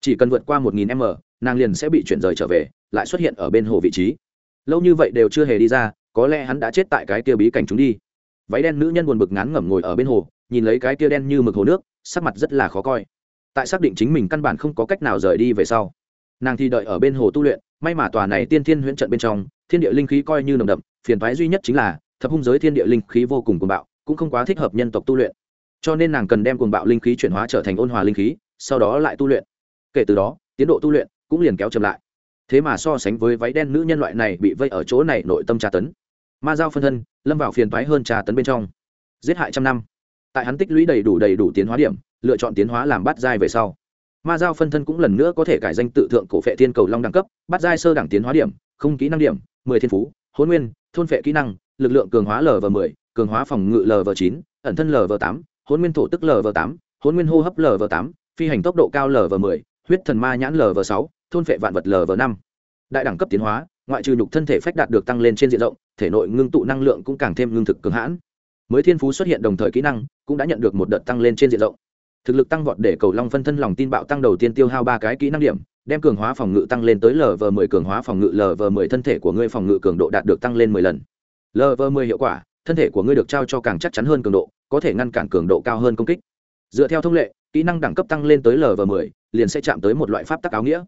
Chỉ cần vượt qua một nghìn m, nàng liền sẽ bị chuyển rời trở về, lại xuất hiện ở bên hồ vị trí. Lâu như vậy đều chưa hề đi ra, có lẽ hắn đã chết tại cái kia bí cảnh chúng đi. Váy đen nữ nhân buồn bực ngán ngẩm ngồi ở bên hồ, nhìn lấy cái kia đen như mực hồ nước, sắc mặt rất là khó coi. Tại xác định chính mình căn bản không có cách nào rời đi về sau, nàng thì đợi ở bên hồ tu luyện, may mà tòa này tiên thiên huyễn trận bên trong, thiên địa linh khí coi như nồng đậm, phiền thoái duy nhất chính là, thập hung giới thiên địa linh khí vô cùng cuồng bạo cũng không quá thích hợp nhân tộc tu luyện. Cho nên nàng cần đem cuồng bạo linh khí chuyển hóa trở thành ôn hòa linh khí, sau đó lại tu luyện. Kể từ đó, tiến độ tu luyện cũng liền kéo chậm lại. Thế mà so sánh với váy đen nữ nhân loại này bị vây ở chỗ này nội tâm tra tấn. Ma giao phân thân, lâm vào phiền thoái hơn trà tấn bên trong. Giết hại trăm năm. Tại hắn tích lũy đầy đủ đầy đủ tiến hóa điểm, lựa chọn tiến hóa làm bát giai về sau. Ma giao phân thân cũng lần nữa có thể cải danh tự thượng cổ phệ thiên cầu long đẳng cấp, bát giai sơ đẳng tiến hóa điểm, không kỹ năng điểm, mười thiên phú, hôn nguyên, thôn phệ kỹ năng, lực lượng cường hóa lv mười cường hóa phòng ngự lv chín ẩn thân lv tám hôn nguyên thổ tức lv tám hôn nguyên hô hấp lv tám phi hành tốc độ cao lv mười huyết thần ma nhãn lv sáu thôn phệ vạn vật lv năm đại đẳng cấp tiến hóa ngoại trừ nhục thân thể phách đạt được tăng lên trên diện rộng thể nội ngưng tụ năng lượng cũng càng thêm ngưng thực cường hãn mới thiên phú xuất hiện đồng thời kỹ năng cũng đã nhận được một đợt tăng lên trên diện rộng thực lực tăng vọt để cầu long phân thân lòng tin bạo tăng đầu tiên tiêu hao ba cái kỹ năng điểm đem cường hóa phòng ngự tăng lên tới lv 10 cường hóa phòng ngự lv 10 thân thể của ngươi phòng ngự cường độ đạt được tăng lên 10 lần lv 10 hiệu quả thân thể của ngươi được trao cho càng chắc chắn hơn cường độ, có thể ngăn cản cường độ cao hơn công kích. Dựa theo thông lệ, kỹ năng đẳng cấp tăng lên tới lv 10 liền sẽ chạm tới một loại pháp tắc áo nghĩa.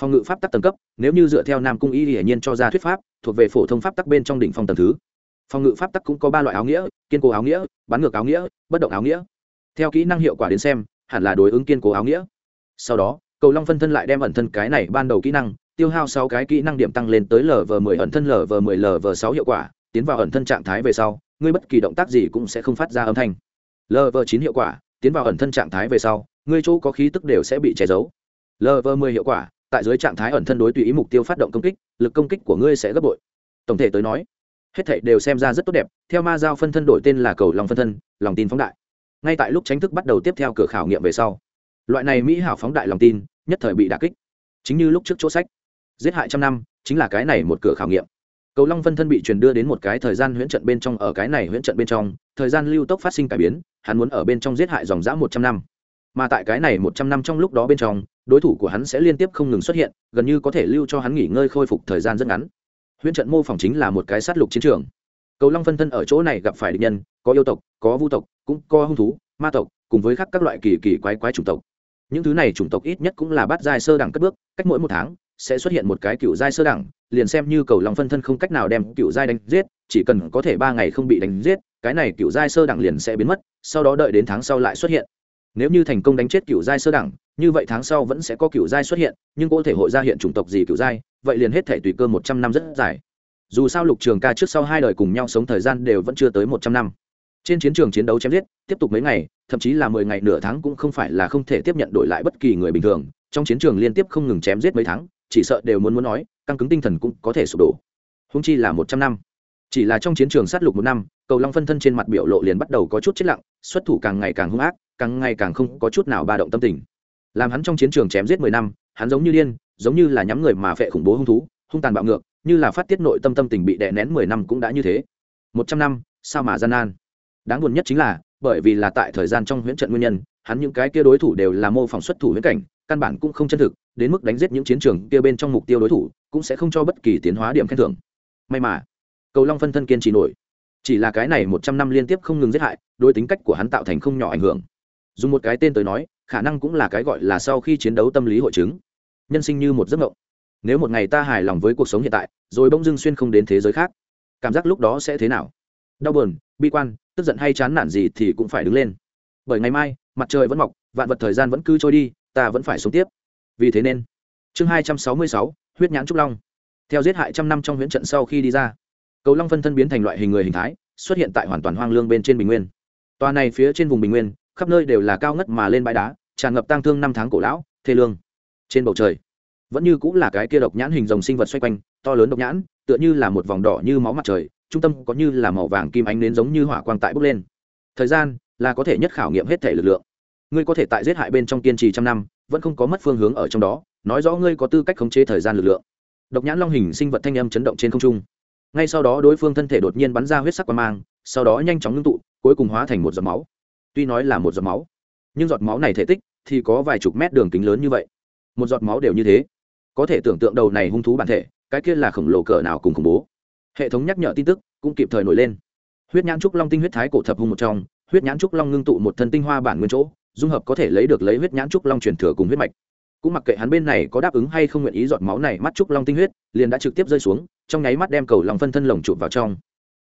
Phòng ngự pháp tắc tầng cấp, nếu như dựa theo nam cung y hiển nhiên cho ra thuyết pháp, thuộc về phổ thông pháp tắc bên trong đỉnh phong tầng thứ. Phòng ngự pháp tắc cũng có ba loại áo nghĩa, kiên cố áo nghĩa, bắn ngược áo nghĩa, bất động áo nghĩa. Theo kỹ năng hiệu quả đến xem, hẳn là đối ứng kiên cố áo nghĩa. Sau đó, cầu long phân thân lại đem ẩn thân cái này ban đầu kỹ năng, tiêu hao sáu cái kỹ năng điểm tăng lên tới lv mười, ẩn thân lv mười lv sáu hiệu quả tiến vào ẩn thân trạng thái về sau, ngươi bất kỳ động tác gì cũng sẽ không phát ra âm thanh. Lv chín hiệu quả, tiến vào ẩn thân trạng thái về sau, ngươi chỗ có khí tức đều sẽ bị che giấu. Lv mười hiệu quả, tại dưới trạng thái ẩn thân đối tùy ý mục tiêu phát động công kích, lực công kích của ngươi sẽ gấp bội. Tổng thể tới nói, hết thảy đều xem ra rất tốt đẹp, theo ma giao phân thân đổi tên là cầu lòng phân thân, lòng tin phóng đại. Ngay tại lúc tránh thức bắt đầu tiếp theo cửa khảo nghiệm về sau, loại này mỹ hảo phóng đại lòng tin, nhất thời bị đà kích. Chính như lúc trước chỗ sách, giết hại trăm năm, chính là cái này một cửa khảo nghiệm cầu long phân thân bị truyền đưa đến một cái thời gian huyễn trận bên trong, ở cái này huyễn trận bên trong, thời gian lưu tốc phát sinh cải biến, hắn muốn ở bên trong giết hại dòng dã một trăm năm. Mà tại cái này một trăm năm trong lúc đó bên trong, đối thủ của hắn sẽ liên tiếp không ngừng xuất hiện, gần như có thể lưu cho hắn nghỉ ngơi khôi phục thời gian rất ngắn. Huyễn trận mô phỏng chính là một cái sát lục chiến trường. Cầu long phân thân ở chỗ này gặp phải địch nhân, có yêu tộc, có vu tộc, cũng có hung thú, ma tộc, cùng với khác các loại kỳ kỳ quái quái chủng tộc. Những thứ này chủng tộc ít nhất cũng là bát giai sơ đẳng cất bước, cách mỗi một tháng sẽ xuất hiện một cái cựu giai sơ đẳng liền xem như cầu lòng phân thân không cách nào đem cựu giai đánh giết, chỉ cần có thể ba ngày không bị đánh giết, cái này cựu giai sơ đẳng liền sẽ biến mất, sau đó đợi đến tháng sau lại xuất hiện. Nếu như thành công đánh chết cựu giai sơ đẳng, như vậy tháng sau vẫn sẽ có cựu giai xuất hiện, nhưng có thể hội ra hiện chủng tộc gì cựu giai, vậy liền hết thể tùy cơ một trăm năm rất dài. Dù sao lục trường ca trước sau hai đời cùng nhau sống thời gian đều vẫn chưa tới một trăm năm. Trên chiến trường chiến đấu chém giết, tiếp tục mấy ngày, thậm chí là mười ngày nửa tháng cũng không phải là không thể tiếp nhận đổi lại bất kỳ người bình thường. Trong chiến trường liên tiếp không ngừng chém giết mấy tháng chỉ sợ đều muốn muốn nói, căng cứng tinh thần cũng có thể sụp đổ. Húng chi là một trăm năm. Chỉ là trong chiến trường sát lục một năm, cầu long phân thân trên mặt biểu lộ liền bắt đầu có chút chết lặng, xuất thủ càng ngày càng hung ác, càng ngày càng không có chút nào ba động tâm tình. Làm hắn trong chiến trường chém giết mười năm, hắn giống như điên, giống như là nhắm người mà phệ khủng bố hung thú, hung tàn bạo ngược, như là phát tiết nội tâm tâm tình bị đè nén mười năm cũng đã như thế. Một trăm năm, sao mà gian nan? Đáng buồn nhất chính là, bởi vì là tại thời gian trong huyễn trận nguyên nhân, hắn những cái kia đối thủ đều là mô phỏng xuất thủ huyễn cảnh căn bản cũng không chân thực, đến mức đánh giết những chiến trường kia bên trong mục tiêu đối thủ, cũng sẽ không cho bất kỳ tiến hóa điểm khen thưởng. May mà, cầu long phân thân kiên trì nổi. Chỉ là cái này một trăm năm liên tiếp không ngừng giết hại, đối tính cách của hắn tạo thành không nhỏ ảnh hưởng. Dùng một cái tên tới nói, khả năng cũng là cái gọi là sau khi chiến đấu tâm lý hội chứng. Nhân sinh như một giấc mộng. Nếu một ngày ta hài lòng với cuộc sống hiện tại, rồi bỗng dưng xuyên không đến thế giới khác, cảm giác lúc đó sẽ thế nào? Đau buồn, bi quan, tức giận hay chán nản gì thì cũng phải đứng lên. Bởi ngày mai, mặt trời vẫn mọc, vạn vật thời gian vẫn cứ trôi đi ta vẫn phải sống tiếp. Vì thế nên, chương hai trăm sáu mươi sáu, huyết nhãn trúc long. Theo giết hại trăm năm trong huyễn trận sau khi đi ra, cầu long phân thân biến thành loại hình người hình thái, xuất hiện tại hoàn toàn hoang lương bên trên bình nguyên. Tòa này phía trên vùng bình nguyên, khắp nơi đều là cao ngất mà lên bãi đá, tràn ngập tang thương năm tháng cổ lão, thê lương. Trên bầu trời, vẫn như cũng là cái kia độc nhãn hình dòng sinh vật xoay quanh, to lớn độc nhãn, tựa như là một vòng đỏ như máu mặt trời, trung tâm có như là màu vàng kim ánh nến giống như hỏa quang tại bốc lên. Thời gian là có thể nhất khảo nghiệm hết thể lực lượng ngươi có thể tại giết hại bên trong kiên trì trăm năm, vẫn không có mất phương hướng ở trong đó, nói rõ ngươi có tư cách khống chế thời gian lực lượng. Độc nhãn long hình sinh vật thanh âm chấn động trên không trung. Ngay sau đó đối phương thân thể đột nhiên bắn ra huyết sắc qua mang, sau đó nhanh chóng ngưng tụ, cuối cùng hóa thành một giọt máu. Tuy nói là một giọt máu, nhưng giọt máu này thể tích thì có vài chục mét đường kính lớn như vậy. Một giọt máu đều như thế. Có thể tưởng tượng đầu này hung thú bản thể, cái kia là khổng lồ cỡ nào cùng khủng bố. Hệ thống nhắc nhở tin tức cũng kịp thời nổi lên. Huyết nhãn trúc long tinh huyết thái cổ thập hung một trong, huyết nhãn trúc long ngưng tụ một thân tinh hoa bản nguyên chỗ dung hợp có thể lấy được lấy huyết nhãn trúc long truyền thừa cùng huyết mạch. Cũng mặc kệ hắn bên này có đáp ứng hay không nguyện ý giọt máu này, mắt trúc long tinh huyết liền đã trực tiếp rơi xuống, trong nháy mắt đem cầu lòng phân thân lồng chụp vào trong.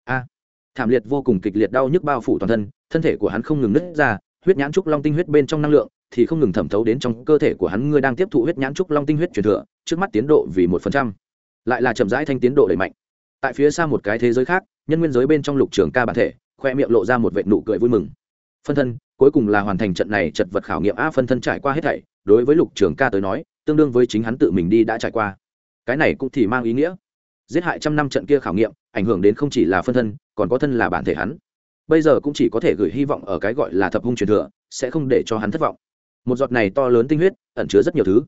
A! Thảm liệt vô cùng kịch liệt đau nhức bao phủ toàn thân thân thể của hắn không ngừng nứt ra, huyết nhãn trúc long tinh huyết bên trong năng lượng thì không ngừng thẩm thấu đến trong cơ thể của hắn. Ngươi đang tiếp thụ huyết nhãn trúc long tinh huyết truyền thừa, trước mắt tiến độ vì một phần trăm. Lại là chậm rãi thanh tiến độ đẩy mạnh. Tại phía xa một cái thế giới khác, nhân nguyên giới bên trong lục trường ca bản thể, khoe miệng lộ ra một vệ nụ cười vui mừng. Phân thân cuối cùng là hoàn thành trận này chật vật khảo nghiệm a phân thân trải qua hết thảy, đối với lục trường ca tới nói, tương đương với chính hắn tự mình đi đã trải qua. Cái này cũng thì mang ý nghĩa. Giết hại trăm năm trận kia khảo nghiệm, ảnh hưởng đến không chỉ là phân thân, còn có thân là bản thể hắn. Bây giờ cũng chỉ có thể gửi hy vọng ở cái gọi là thập hung truyền thừa, sẽ không để cho hắn thất vọng. Một giọt này to lớn tinh huyết, ẩn chứa rất nhiều thứ.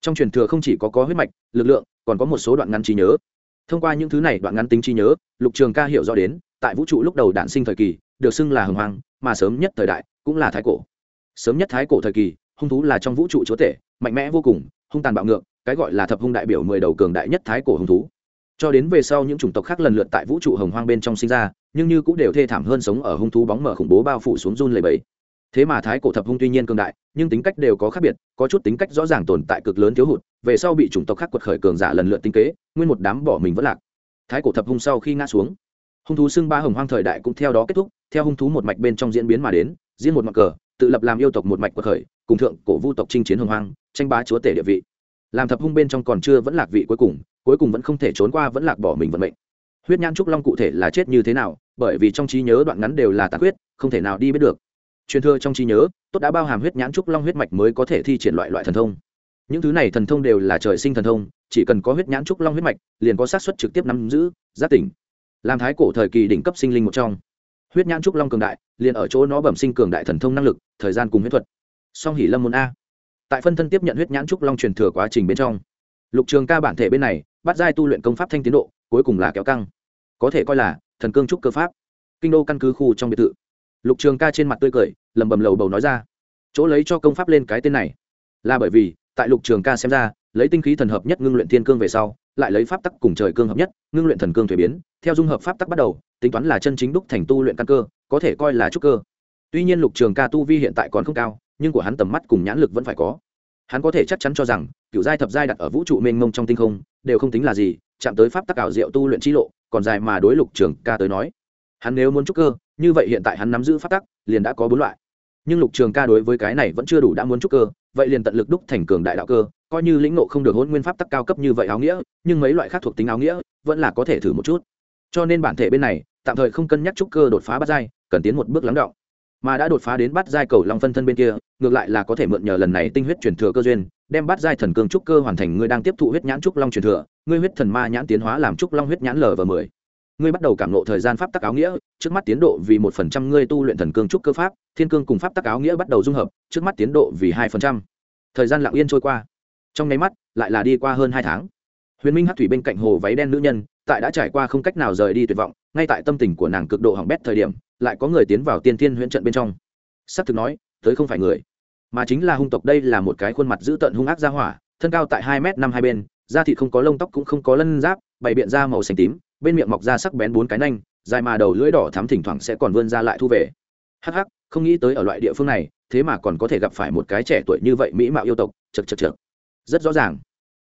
Trong truyền thừa không chỉ có có huyết mạch, lực lượng, còn có một số đoạn ngắn trí nhớ. Thông qua những thứ này đoạn ngắn tính trí nhớ, lục trường ca hiểu rõ đến, tại vũ trụ lúc đầu đản sinh thời kỳ, được xưng là hồng hoàng mà sớm nhất thời đại cũng là thái cổ. Sớm nhất thái cổ thời kỳ, hung thú là trong vũ trụ chúa tể, mạnh mẽ vô cùng, hung tàn bạo ngược, cái gọi là thập hung đại biểu mười đầu cường đại nhất thái cổ hung thú. Cho đến về sau những chủng tộc khác lần lượt tại vũ trụ hồng hoang bên trong sinh ra, nhưng như cũng đều thê thảm hơn sống ở hung thú bóng mở khủng bố bao phủ xuống run lầy bẫy. Thế mà thái cổ thập hung tuy nhiên cường đại, nhưng tính cách đều có khác biệt, có chút tính cách rõ ràng tồn tại cực lớn thiếu hụt, về sau bị chủng tộc khác quật khởi cường giả lần lượt tính kế, nguyên một đám bỏ mình vẫn lạc. Thái cổ thập hung sau khi ngã xuống hung thú xưng ba hồng hoang thời đại cũng theo đó kết thúc, theo hung thú một mạch bên trong diễn biến mà đến diễn một mặt cờ, tự lập làm yêu tộc một mạch quật khởi, cùng thượng cổ vu tộc chinh chiến hồng hoang, tranh bá chúa tể địa vị. Làm thập hung bên trong còn chưa vẫn lạc vị cuối cùng cuối cùng vẫn không thể trốn qua vẫn lạc bỏ mình vận mệnh. Huyết nhãn trúc long cụ thể là chết như thế nào, bởi vì trong trí nhớ đoạn ngắn đều là tàn huyết không thể nào đi biết được. Truyền thừa trong trí nhớ, tốt đã bao hàm huyết nhãn trúc long huyết mạch mới có thể thi triển loại loại thần thông. Những thứ này thần thông đều là trời sinh thần thông, chỉ cần có huyết nhãn trúc long huyết mạch, liền có xác suất trực tiếp nắm giữ, giác tỉnh làm thái cổ thời kỳ đỉnh cấp sinh linh một trong. Huyết nhãn trúc long cường đại, liền ở chỗ nó bẩm sinh cường đại thần thông năng lực, thời gian cùng huyết thuật. Song hỉ lâm môn a. Tại phân thân tiếp nhận huyết nhãn trúc long truyền thừa quá trình bên trong, lục trường ca bản thể bên này, bắt giai tu luyện công pháp thanh tiến độ, cuối cùng là kéo căng. Có thể coi là thần cương trúc cơ pháp. Kinh đô căn cứ khu trong biệt thự. Lục trường ca trên mặt tươi cười, lẩm bẩm lầu bầu nói ra. Chỗ lấy cho công pháp lên cái tên này. Là bởi vì, tại lục trường ca xem ra, lấy tinh khí thần hợp nhất ngưng luyện thiên cương về sau lại lấy pháp tắc cùng trời cương hợp nhất, ngưng luyện thần cương thuế biến. Theo dung hợp pháp tắc bắt đầu, tính toán là chân chính đúc thành tu luyện căn cơ, có thể coi là trúc cơ. Tuy nhiên lục trường ca tu vi hiện tại còn không cao, nhưng của hắn tầm mắt cùng nhãn lực vẫn phải có. Hắn có thể chắc chắn cho rằng, cựu giai thập giai đặt ở vũ trụ mênh mông trong tinh không, đều không tính là gì, chạm tới pháp tắc ảo diệu tu luyện trí lộ, còn dài mà đối lục trường ca tới nói. Hắn nếu muốn trúc cơ, như vậy hiện tại hắn nắm giữ pháp tắc, liền đã có bốn loại. Nhưng lục trường ca đối với cái này vẫn chưa đủ đã muốn trúc cơ, vậy liền tận lực đúc thành cường đại đạo cơ coi như lĩnh ngộ không được hôn nguyên pháp tắc cao cấp như vậy áo nghĩa, nhưng mấy loại khác thuộc tính áo nghĩa vẫn là có thể thử một chút. Cho nên bản thể bên này, tạm thời không cân nhắc trúc cơ đột phá bắt giai, cần tiến một bước lắng động. Mà đã đột phá đến bắt giai cầu long phân thân bên kia, ngược lại là có thể mượn nhờ lần này tinh huyết truyền thừa cơ duyên, đem bắt giai thần cương trúc cơ hoàn thành ngươi đang tiếp thụ huyết nhãn trúc long truyền thừa, ngươi huyết thần ma nhãn tiến hóa làm trúc long huyết nhãn lv mười. Ngươi bắt đầu cảm nộ thời gian pháp tắc áo nghĩa, trước mắt tiến độ vì một phần trăm ngươi tu luyện thần cương trúc cơ pháp, thiên cương cùng pháp tắc áo nghĩa bắt đầu dung hợp, trước mắt tiến độ vì hai phần trăm. Thời gian lặng yên trôi qua trong nháy mắt, lại là đi qua hơn hai tháng. Huyền minh hát thủy bên cạnh hồ váy đen nữ nhân, tại đã trải qua không cách nào rời đi tuyệt vọng, ngay tại tâm tình của nàng cực độ hỏng bét thời điểm, lại có người tiến vào tiên thiên huyễn trận bên trong. S ắ c thực nói, tới không phải người, mà chính là hung tộc đây là một cái khuôn mặt dữ tợn hung ác ra hỏa, thân cao tại hai m năm hai bên, da thịt không có lông tóc cũng không có lân giáp, bày biện da màu xanh tím, bên miệng mọc ra sắc bén bốn cái nanh, dài mà đầu lưỡi đỏ thắm thỉnh thoảng sẽ còn vươn ra lại thu về. Hắc hắc, không nghĩ tới ở loại địa phương này, thế mà còn có thể gặp phải một cái trẻ tuổi như vậy mỹ mạo yêu tộc chật chật chật rất rõ ràng.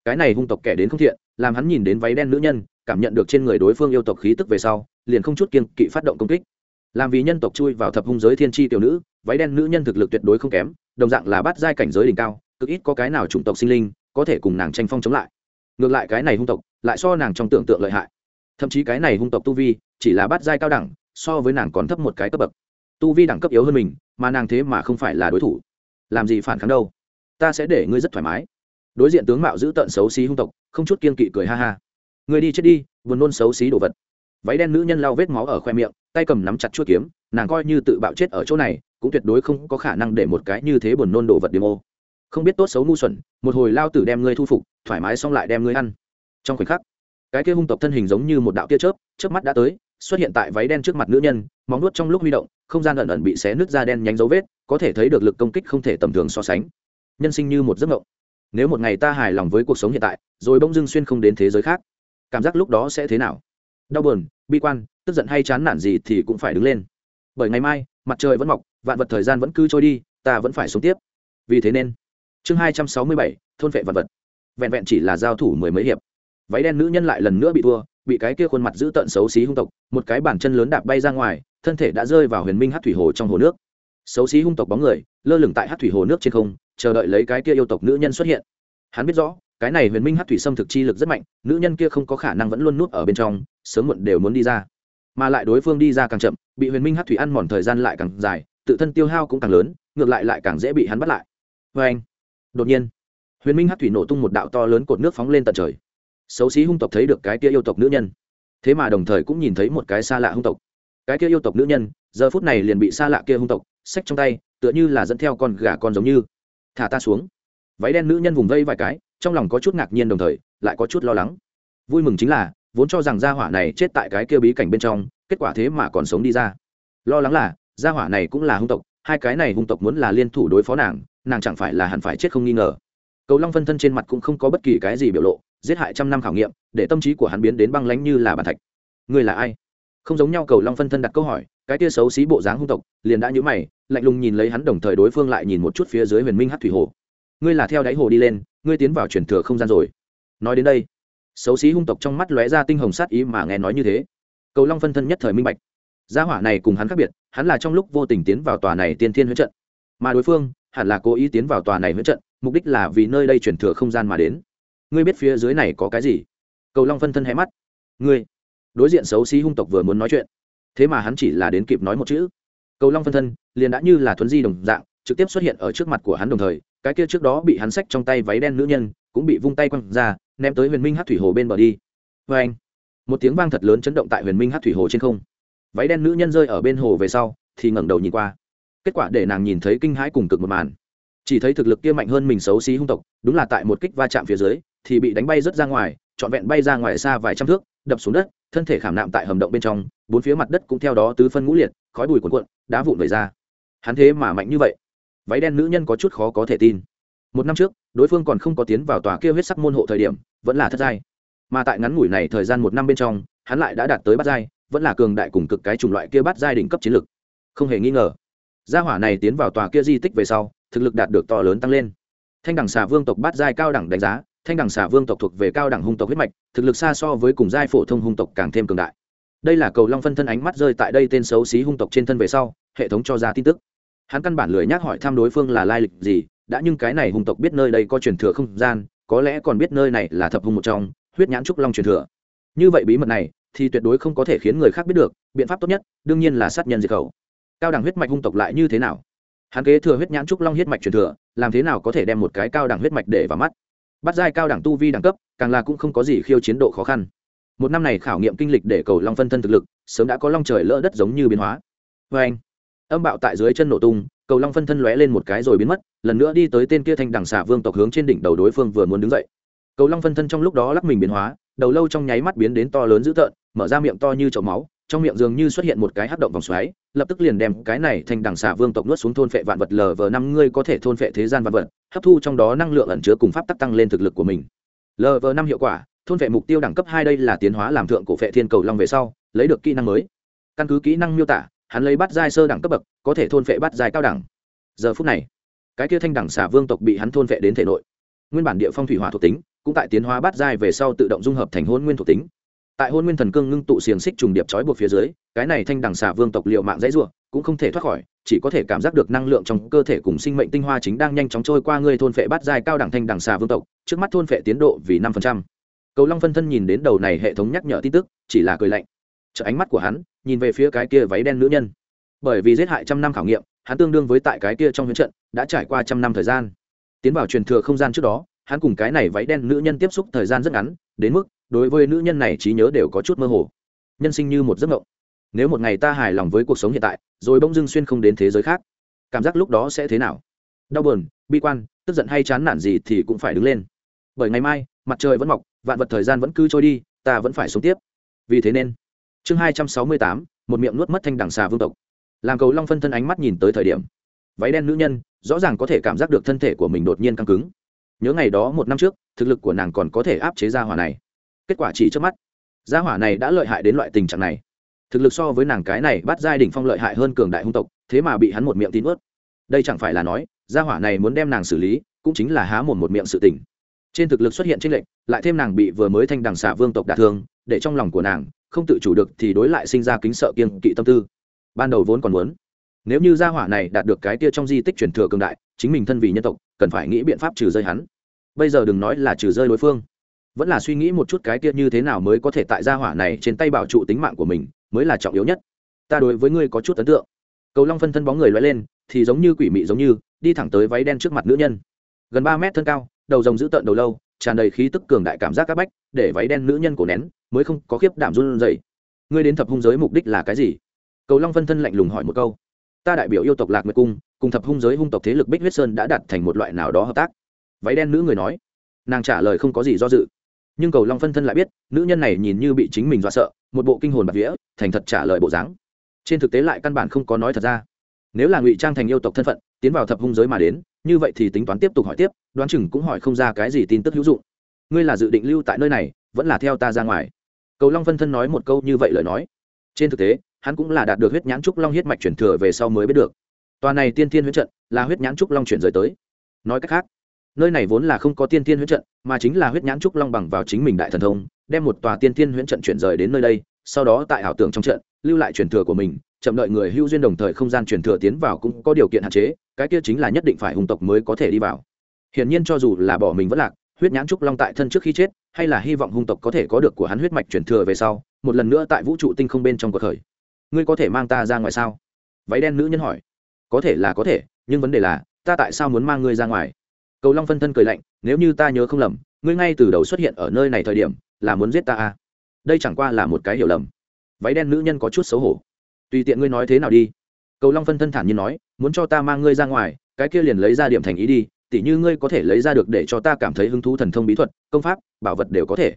Cái này hung tộc kẻ đến không thiện, làm hắn nhìn đến váy đen nữ nhân, cảm nhận được trên người đối phương yêu tộc khí tức về sau, liền không chút kiên kỵ phát động công kích. Làm vì nhân tộc chui vào thập hung giới thiên tri tiểu nữ, váy đen nữ nhân thực lực tuyệt đối không kém, đồng dạng là bắt giai cảnh giới đỉnh cao, cực ít có cái nào chủng tộc sinh linh có thể cùng nàng tranh phong chống lại. Ngược lại cái này hung tộc, lại so nàng trong tưởng tượng lợi hại. Thậm chí cái này hung tộc tu vi, chỉ là bắt giai cao đẳng, so với nàng còn thấp một cái cấp bậc. Tu vi đẳng cấp yếu hơn mình, mà nàng thế mà không phải là đối thủ. Làm gì phản kháng đâu? Ta sẽ để ngươi rất thoải mái đối diện tướng mạo giữ tợn xấu xí hung tộc, không chút kiên kỵ cười ha ha. Người đi chết đi, buồn nôn xấu xí đồ vật. Váy đen nữ nhân lau vết máu ở khoe miệng, tay cầm nắm chặt chuốt kiếm, nàng coi như tự bạo chết ở chỗ này, cũng tuyệt đối không có khả năng để một cái như thế buồn nôn đồ vật điểm ô. Không biết tốt xấu ngu xuẩn, một hồi lao tử đem ngươi thu phục, thoải mái xong lại đem ngươi ăn. Trong khoảnh khắc, cái kia hung tộc thân hình giống như một đạo tia chớp chớp mắt đã tới, xuất hiện tại váy đen trước mặt nữ nhân, móng nuốt trong lúc huy động, không gian ẩn ẩn bị xé nứt ra đen nhánh dấu vết, có thể thấy được lực công kích không thể tầm thường so sánh. Nhân sinh như một giấc mộng nếu một ngày ta hài lòng với cuộc sống hiện tại, rồi bỗng dưng xuyên không đến thế giới khác, cảm giác lúc đó sẽ thế nào? Đau buồn, bi quan, tức giận hay chán nản gì thì cũng phải đứng lên. Bởi ngày mai, mặt trời vẫn mọc, vạn vật thời gian vẫn cứ trôi đi, ta vẫn phải sống tiếp. Vì thế nên, chương hai trăm sáu mươi bảy, thôn vệ vật vật. Vẹn vẹn chỉ là giao thủ mười mấy hiệp. Váy đen nữ nhân lại lần nữa bị thua, bị cái kia khuôn mặt giữ tợn xấu xí hung tộc, một cái bàn chân lớn đạp bay ra ngoài, thân thể đã rơi vào huyền minh hát thủy hồ trong hồ nước. Xấu xí hung tộc bóng người, lơ lửng tại hát thủy hồ nước trên không chờ đợi lấy cái kia yêu tộc nữ nhân xuất hiện. Hắn biết rõ, cái này huyền minh hát thủy xâm thực chi lực rất mạnh, nữ nhân kia không có khả năng vẫn luôn nuốt ở bên trong, sớm muộn đều muốn đi ra. Mà lại đối phương đi ra càng chậm, bị huyền minh hát thủy ăn mòn thời gian lại càng dài, tự thân tiêu hao cũng càng lớn, ngược lại lại càng dễ bị hắn bắt lại. Vê anh, đột nhiên, huyền minh hát thủy nổ tung một đạo to lớn cột nước phóng lên tận trời. Xấu xí hung tộc thấy được cái kia yêu tộc nữ nhân. Thế mà đồng thời cũng nhìn thấy một cái xa lạ hung tộc. Cái kia yêu tộc nữ nhân, giờ phút này liền bị xa lạ kia hung tộc xách trong tay, tựa như là dẫn theo con gà con giống như thả ta xuống. Váy đen nữ nhân vùng vây vài cái, trong lòng có chút ngạc nhiên đồng thời, lại có chút lo lắng. Vui mừng chính là, vốn cho rằng gia hỏa này chết tại cái kia bí cảnh bên trong, kết quả thế mà còn sống đi ra. Lo lắng là, gia hỏa này cũng là hung tộc, hai cái này hung tộc muốn là liên thủ đối phó nàng nàng chẳng phải là hẳn phải chết không nghi ngờ. Cầu long phân thân trên mặt cũng không có bất kỳ cái gì biểu lộ, giết hại trăm năm khảo nghiệm, để tâm trí của hắn biến đến băng lánh như là bàn thạch. Người là ai? Không giống nhau, cầu long phân thân đặt câu hỏi cái tia xấu xí bộ dáng hung tộc, liền đã nhũ mày, lạnh lùng nhìn lấy hắn đồng thời đối phương lại nhìn một chút phía dưới huyền minh hát thủy hồ. Ngươi là theo đáy hồ đi lên, ngươi tiến vào truyền thừa không gian rồi. Nói đến đây, xấu xí hung tộc trong mắt lóe ra tinh hồng sát ý mà nghe nói như thế. Cầu long phân thân nhất thời minh bạch. Gia hỏa này cùng hắn khác biệt, hắn là trong lúc vô tình tiến vào tòa này tiên thiên huyễn trận, mà đối phương hẳn là cố ý tiến vào tòa này huyễn trận, mục đích là vì nơi đây truyền thừa không gian mà đến. Ngươi biết phía dưới này có cái gì? Cầu long phân thân hé mắt. Ngươi? Đối diện xấu xí hung tộc vừa muốn nói chuyện thế mà hắn chỉ là đến kịp nói một chữ. Cầu long phân thân, liền đã như là thuấn di đồng dạng, trực tiếp xuất hiện ở trước mặt của hắn đồng thời, cái kia trước đó bị hắn xách trong tay váy đen nữ nhân, cũng bị vung tay quăng ra, ném tới huyền minh hát thủy hồ bên bờ đi. Vê anh, một tiếng vang thật lớn chấn động tại huyền minh hát thủy hồ trên không. Váy đen nữ nhân rơi ở bên hồ về sau, thì ngẩng đầu nhìn qua. Kết quả để nàng nhìn thấy kinh hãi cùng cực một màn. Chỉ thấy thực lực kia mạnh hơn mình xấu xí hung tộc, đúng là tại một kích va chạm phía dưới, thì bị đánh bay rớt ra ngoài, trọn vẹn bay ra ngoài xa vài trăm thước đập xuống đất, thân thể khảm nạm tại hầm động bên trong, bốn phía mặt đất cũng theo đó tứ phân ngũ liệt, khói bùi cuồn cuộn, đá vụn về ra. Hắn thế mà mạnh như vậy. Váy đen nữ nhân có chút khó có thể tin. Một năm trước, đối phương còn không có tiến vào tòa kia huyết sắc môn hộ thời điểm, vẫn là thất giai. Mà tại ngắn ngủi này thời gian một năm bên trong, hắn lại đã đạt tới bát giai, vẫn là cường đại cùng cực cái chủng loại kia bát giai đỉnh cấp chiến lực. Không hề nghi ngờ, gia hỏa này tiến vào tòa kia di tích về sau, thực lực đạt được to lớn tăng lên. Thanh đẳng xà vương tộc bát giai cao đẳng đánh giá thanh đẳng xà vương tộc thuộc về cao đẳng hung tộc huyết mạch, thực lực xa so với cùng giai phổ thông hung tộc càng thêm cường đại. Đây là cầu long phân thân ánh mắt rơi tại đây tên xấu xí hung tộc trên thân về sau, hệ thống cho ra tin tức. Hắn căn bản lười nhắc hỏi thăm đối phương là lai lịch gì, đã nhưng cái này hung tộc biết nơi đây có truyền thừa không gian, có lẽ còn biết nơi này là thập hung một trong, huyết nhãn trúc long truyền thừa. Như vậy bí mật này, thì tuyệt đối không có thể khiến người khác biết được, biện pháp tốt nhất, đương nhiên là sát nhân diệt khẩu. Cao đẳng huyết mạch hung tộc lại như thế nào? Hắn kế thừa huyết nhãn trúc long huyết mạch truyền thừa, làm thế nào có thể đem một cái cao đẳng huyết mạch để vào mắt? Bắt giai cao đẳng tu vi đẳng cấp, càng là cũng không có gì khiêu chiến độ khó khăn. Một năm này khảo nghiệm kinh lịch để cầu long phân thân thực lực, sớm đã có long trời lỡ đất giống như biến hóa. Vê anh, âm bạo tại dưới chân nổ tung, cầu long phân thân lóe lên một cái rồi biến mất, lần nữa đi tới tên kia thanh đằng xả vương tộc hướng trên đỉnh đầu đối phương vừa muốn đứng dậy. Cầu long phân thân trong lúc đó lắc mình biến hóa, đầu lâu trong nháy mắt biến đến to lớn dữ tợn, mở ra miệng to như chậu máu trong miệng dường như xuất hiện một cái hắc động vòng xoáy, lập tức liền đem cái này thành đằng xà vương tộc nuốt xuống thôn phệ vạn vật lờ vờ năm ngươi có thể thôn phệ thế gian vạn vật, hấp thu trong đó năng lượng ẩn chứa cùng pháp tắc tăng lên thực lực của mình. Lờ vờ năm hiệu quả, thôn phệ mục tiêu đẳng cấp hai đây là tiến hóa làm thượng cổ phệ thiên cầu long về sau, lấy được kỹ năng mới. Căn cứ kỹ năng miêu tả, hắn lấy bắt giai sơ đẳng cấp bậc, có thể thôn phệ bắt giai cao đẳng. Giờ phút này, cái kia thanh đẳng xà vương tộc bị hắn thôn phệ đến thể nội. Nguyên bản địa phong thủy hỏa thuộc tính, cũng tại tiến hóa bắt giai về sau tự động dung hợp thành hôn nguyên thuộc tính tại hôn nguyên thần cương ngưng tụ xiềng xích trùng điệp trói buộc phía dưới, cái này thanh đằng xà vương tộc liệu mạng dãy ruộng cũng không thể thoát khỏi, chỉ có thể cảm giác được năng lượng trong cơ thể cùng sinh mệnh tinh hoa chính đang nhanh chóng trôi qua ngươi thôn phệ bát dài cao đẳng thanh đằng xà vương tộc, trước mắt thôn phệ tiến độ vì năm phần trăm. Cầu long phân thân nhìn đến đầu này hệ thống nhắc nhở tin tức, chỉ là cười lạnh. Chợ ánh mắt của hắn nhìn về phía cái kia váy đen nữ nhân. Bởi vì giết hại trăm năm khảo nghiệm, hắn tương đương với tại cái kia trong huyễn trận đã trải qua trăm năm thời gian. Tiến vào truyền thừa không gian trước đó, hắn cùng cái này váy đen nữ nhân tiếp xúc thời gian rất ngắn, đến mức đối với nữ nhân này trí nhớ đều có chút mơ hồ. Nhân sinh như một giấc mộng. Nếu một ngày ta hài lòng với cuộc sống hiện tại, rồi bỗng dưng xuyên không đến thế giới khác, cảm giác lúc đó sẽ thế nào? Đau buồn, bi quan, tức giận hay chán nản gì thì cũng phải đứng lên. Bởi ngày mai, mặt trời vẫn mọc, vạn vật thời gian vẫn cứ trôi đi, ta vẫn phải sống tiếp. Vì thế nên, chương hai trăm sáu mươi tám, một miệng nuốt mất thanh đằng xà vương tộc. Làm cầu long phân thân ánh mắt nhìn tới thời điểm, váy đen nữ nhân, rõ ràng có thể cảm giác được thân thể của mình đột nhiên căng cứng. Nhớ ngày đó một năm trước, thực lực của nàng còn có thể áp chế ra hỏa này kết quả chỉ trước mắt. Gia hỏa này đã lợi hại đến loại tình trạng này. Thực lực so với nàng cái này bắt giai đỉnh phong lợi hại hơn cường đại hung tộc, thế mà bị hắn một miệng tin ướt đây chẳng phải là nói, gia hỏa này muốn đem nàng xử lý, cũng chính là há mồm một miệng sự tình. Trên thực lực xuất hiện trên lệnh lại thêm nàng bị vừa mới thanh đằng xả vương tộc đả thương, để trong lòng của nàng, không tự chủ được thì đối lại sinh ra kính sợ kiên kỵ tâm tư. Ban đầu vốn còn muốn, nếu như gia hỏa này đạt được cái tia trong di tích truyền thừa cường đại, chính mình thân vì nhân tộc, cần phải nghĩ biện pháp trừ rơi hắn. Bây giờ đừng nói là trừ rơi đối phương vẫn là suy nghĩ một chút cái kia như thế nào mới có thể tại gia hỏa này trên tay bảo trụ tính mạng của mình, mới là trọng yếu nhất. Ta đối với ngươi có chút ấn tượng. Cầu long phân thân bóng người loay lên, thì giống như quỷ mị giống như, đi thẳng tới váy đen trước mặt nữ nhân. Gần ba mét thân cao, đầu rồng giữ tợn đầu lâu, tràn đầy khí tức cường đại cảm giác các bách, để váy đen nữ nhân cổ nén, mới không có khiếp đảm run dày ngươi đến thập hung giới mục đích là cái gì? Cầu long phân thân lạnh lùng hỏi một câu. Ta đại biểu yêu tộc lạc nguyệt cung, cùng thập hung giới hung tộc thế lực bích huyết sơn đã đặt thành một loại nào đó hợp tác? Váy đen nữ người nói. Nàng trả lời không có gì do dự nhưng cầu long phân thân lại biết, nữ nhân này nhìn như bị chính mình dọa sợ, một bộ kinh hồn bạc vía, thành thật trả lời bộ dáng. Trên thực tế lại căn bản không có nói thật ra. Nếu là ngụy trang thành yêu tộc thân phận, tiến vào thập hung giới mà đến, như vậy thì tính toán tiếp tục hỏi tiếp, đoán chừng cũng hỏi không ra cái gì tin tức hữu dụng. Ngươi là dự định lưu tại nơi này, vẫn là theo ta ra ngoài? Cầu long phân thân nói một câu như vậy lời nói. Trên thực tế, hắn cũng là đạt được huyết nhãn trúc long huyết mạch chuyển thừa về sau mới biết được. Tòa này tiên thiên huyết trận là huyết nhãn trúc long chuyển rời tới. Nói cách khác nơi này vốn là không có tiên tiên huyễn trận, mà chính là huyết nhãn trúc long bằng vào chính mình đại thần thông, đem một tòa tiên tiên huyễn trận chuyển rời đến nơi đây, sau đó tại ảo tưởng trong trận, lưu lại truyền thừa của mình, chậm đợi người hưu duyên đồng thời không gian truyền thừa tiến vào cũng có điều kiện hạn chế, cái kia chính là nhất định phải hùng tộc mới có thể đi vào. Hiển nhiên cho dù là bỏ mình vẫn lạc, huyết nhãn trúc long tại thân trước khi chết, hay là hy vọng hung tộc có thể có được của hắn huyết mạch truyền thừa về sau, một lần nữa tại vũ trụ tinh không bên trong cuộc khởi. Ngươi có thể mang ta ra ngoài sao? Váy đen nữ nhân hỏi. Có thể là có thể, nhưng vấn đề là, ta tại sao muốn mang ngươi ra ngoài? Cầu long phân thân cười lạnh, nếu như ta nhớ không lầm, ngươi ngay từ đầu xuất hiện ở nơi này thời điểm, là muốn giết ta à? Đây chẳng qua là một cái hiểu lầm. Váy đen nữ nhân có chút xấu hổ. Tùy tiện ngươi nói thế nào đi. Cầu long phân thân thản nhiên nói, muốn cho ta mang ngươi ra ngoài, cái kia liền lấy ra điểm thành ý đi, tỉ như ngươi có thể lấy ra được để cho ta cảm thấy hứng thú thần thông bí thuật, công pháp, bảo vật đều có thể.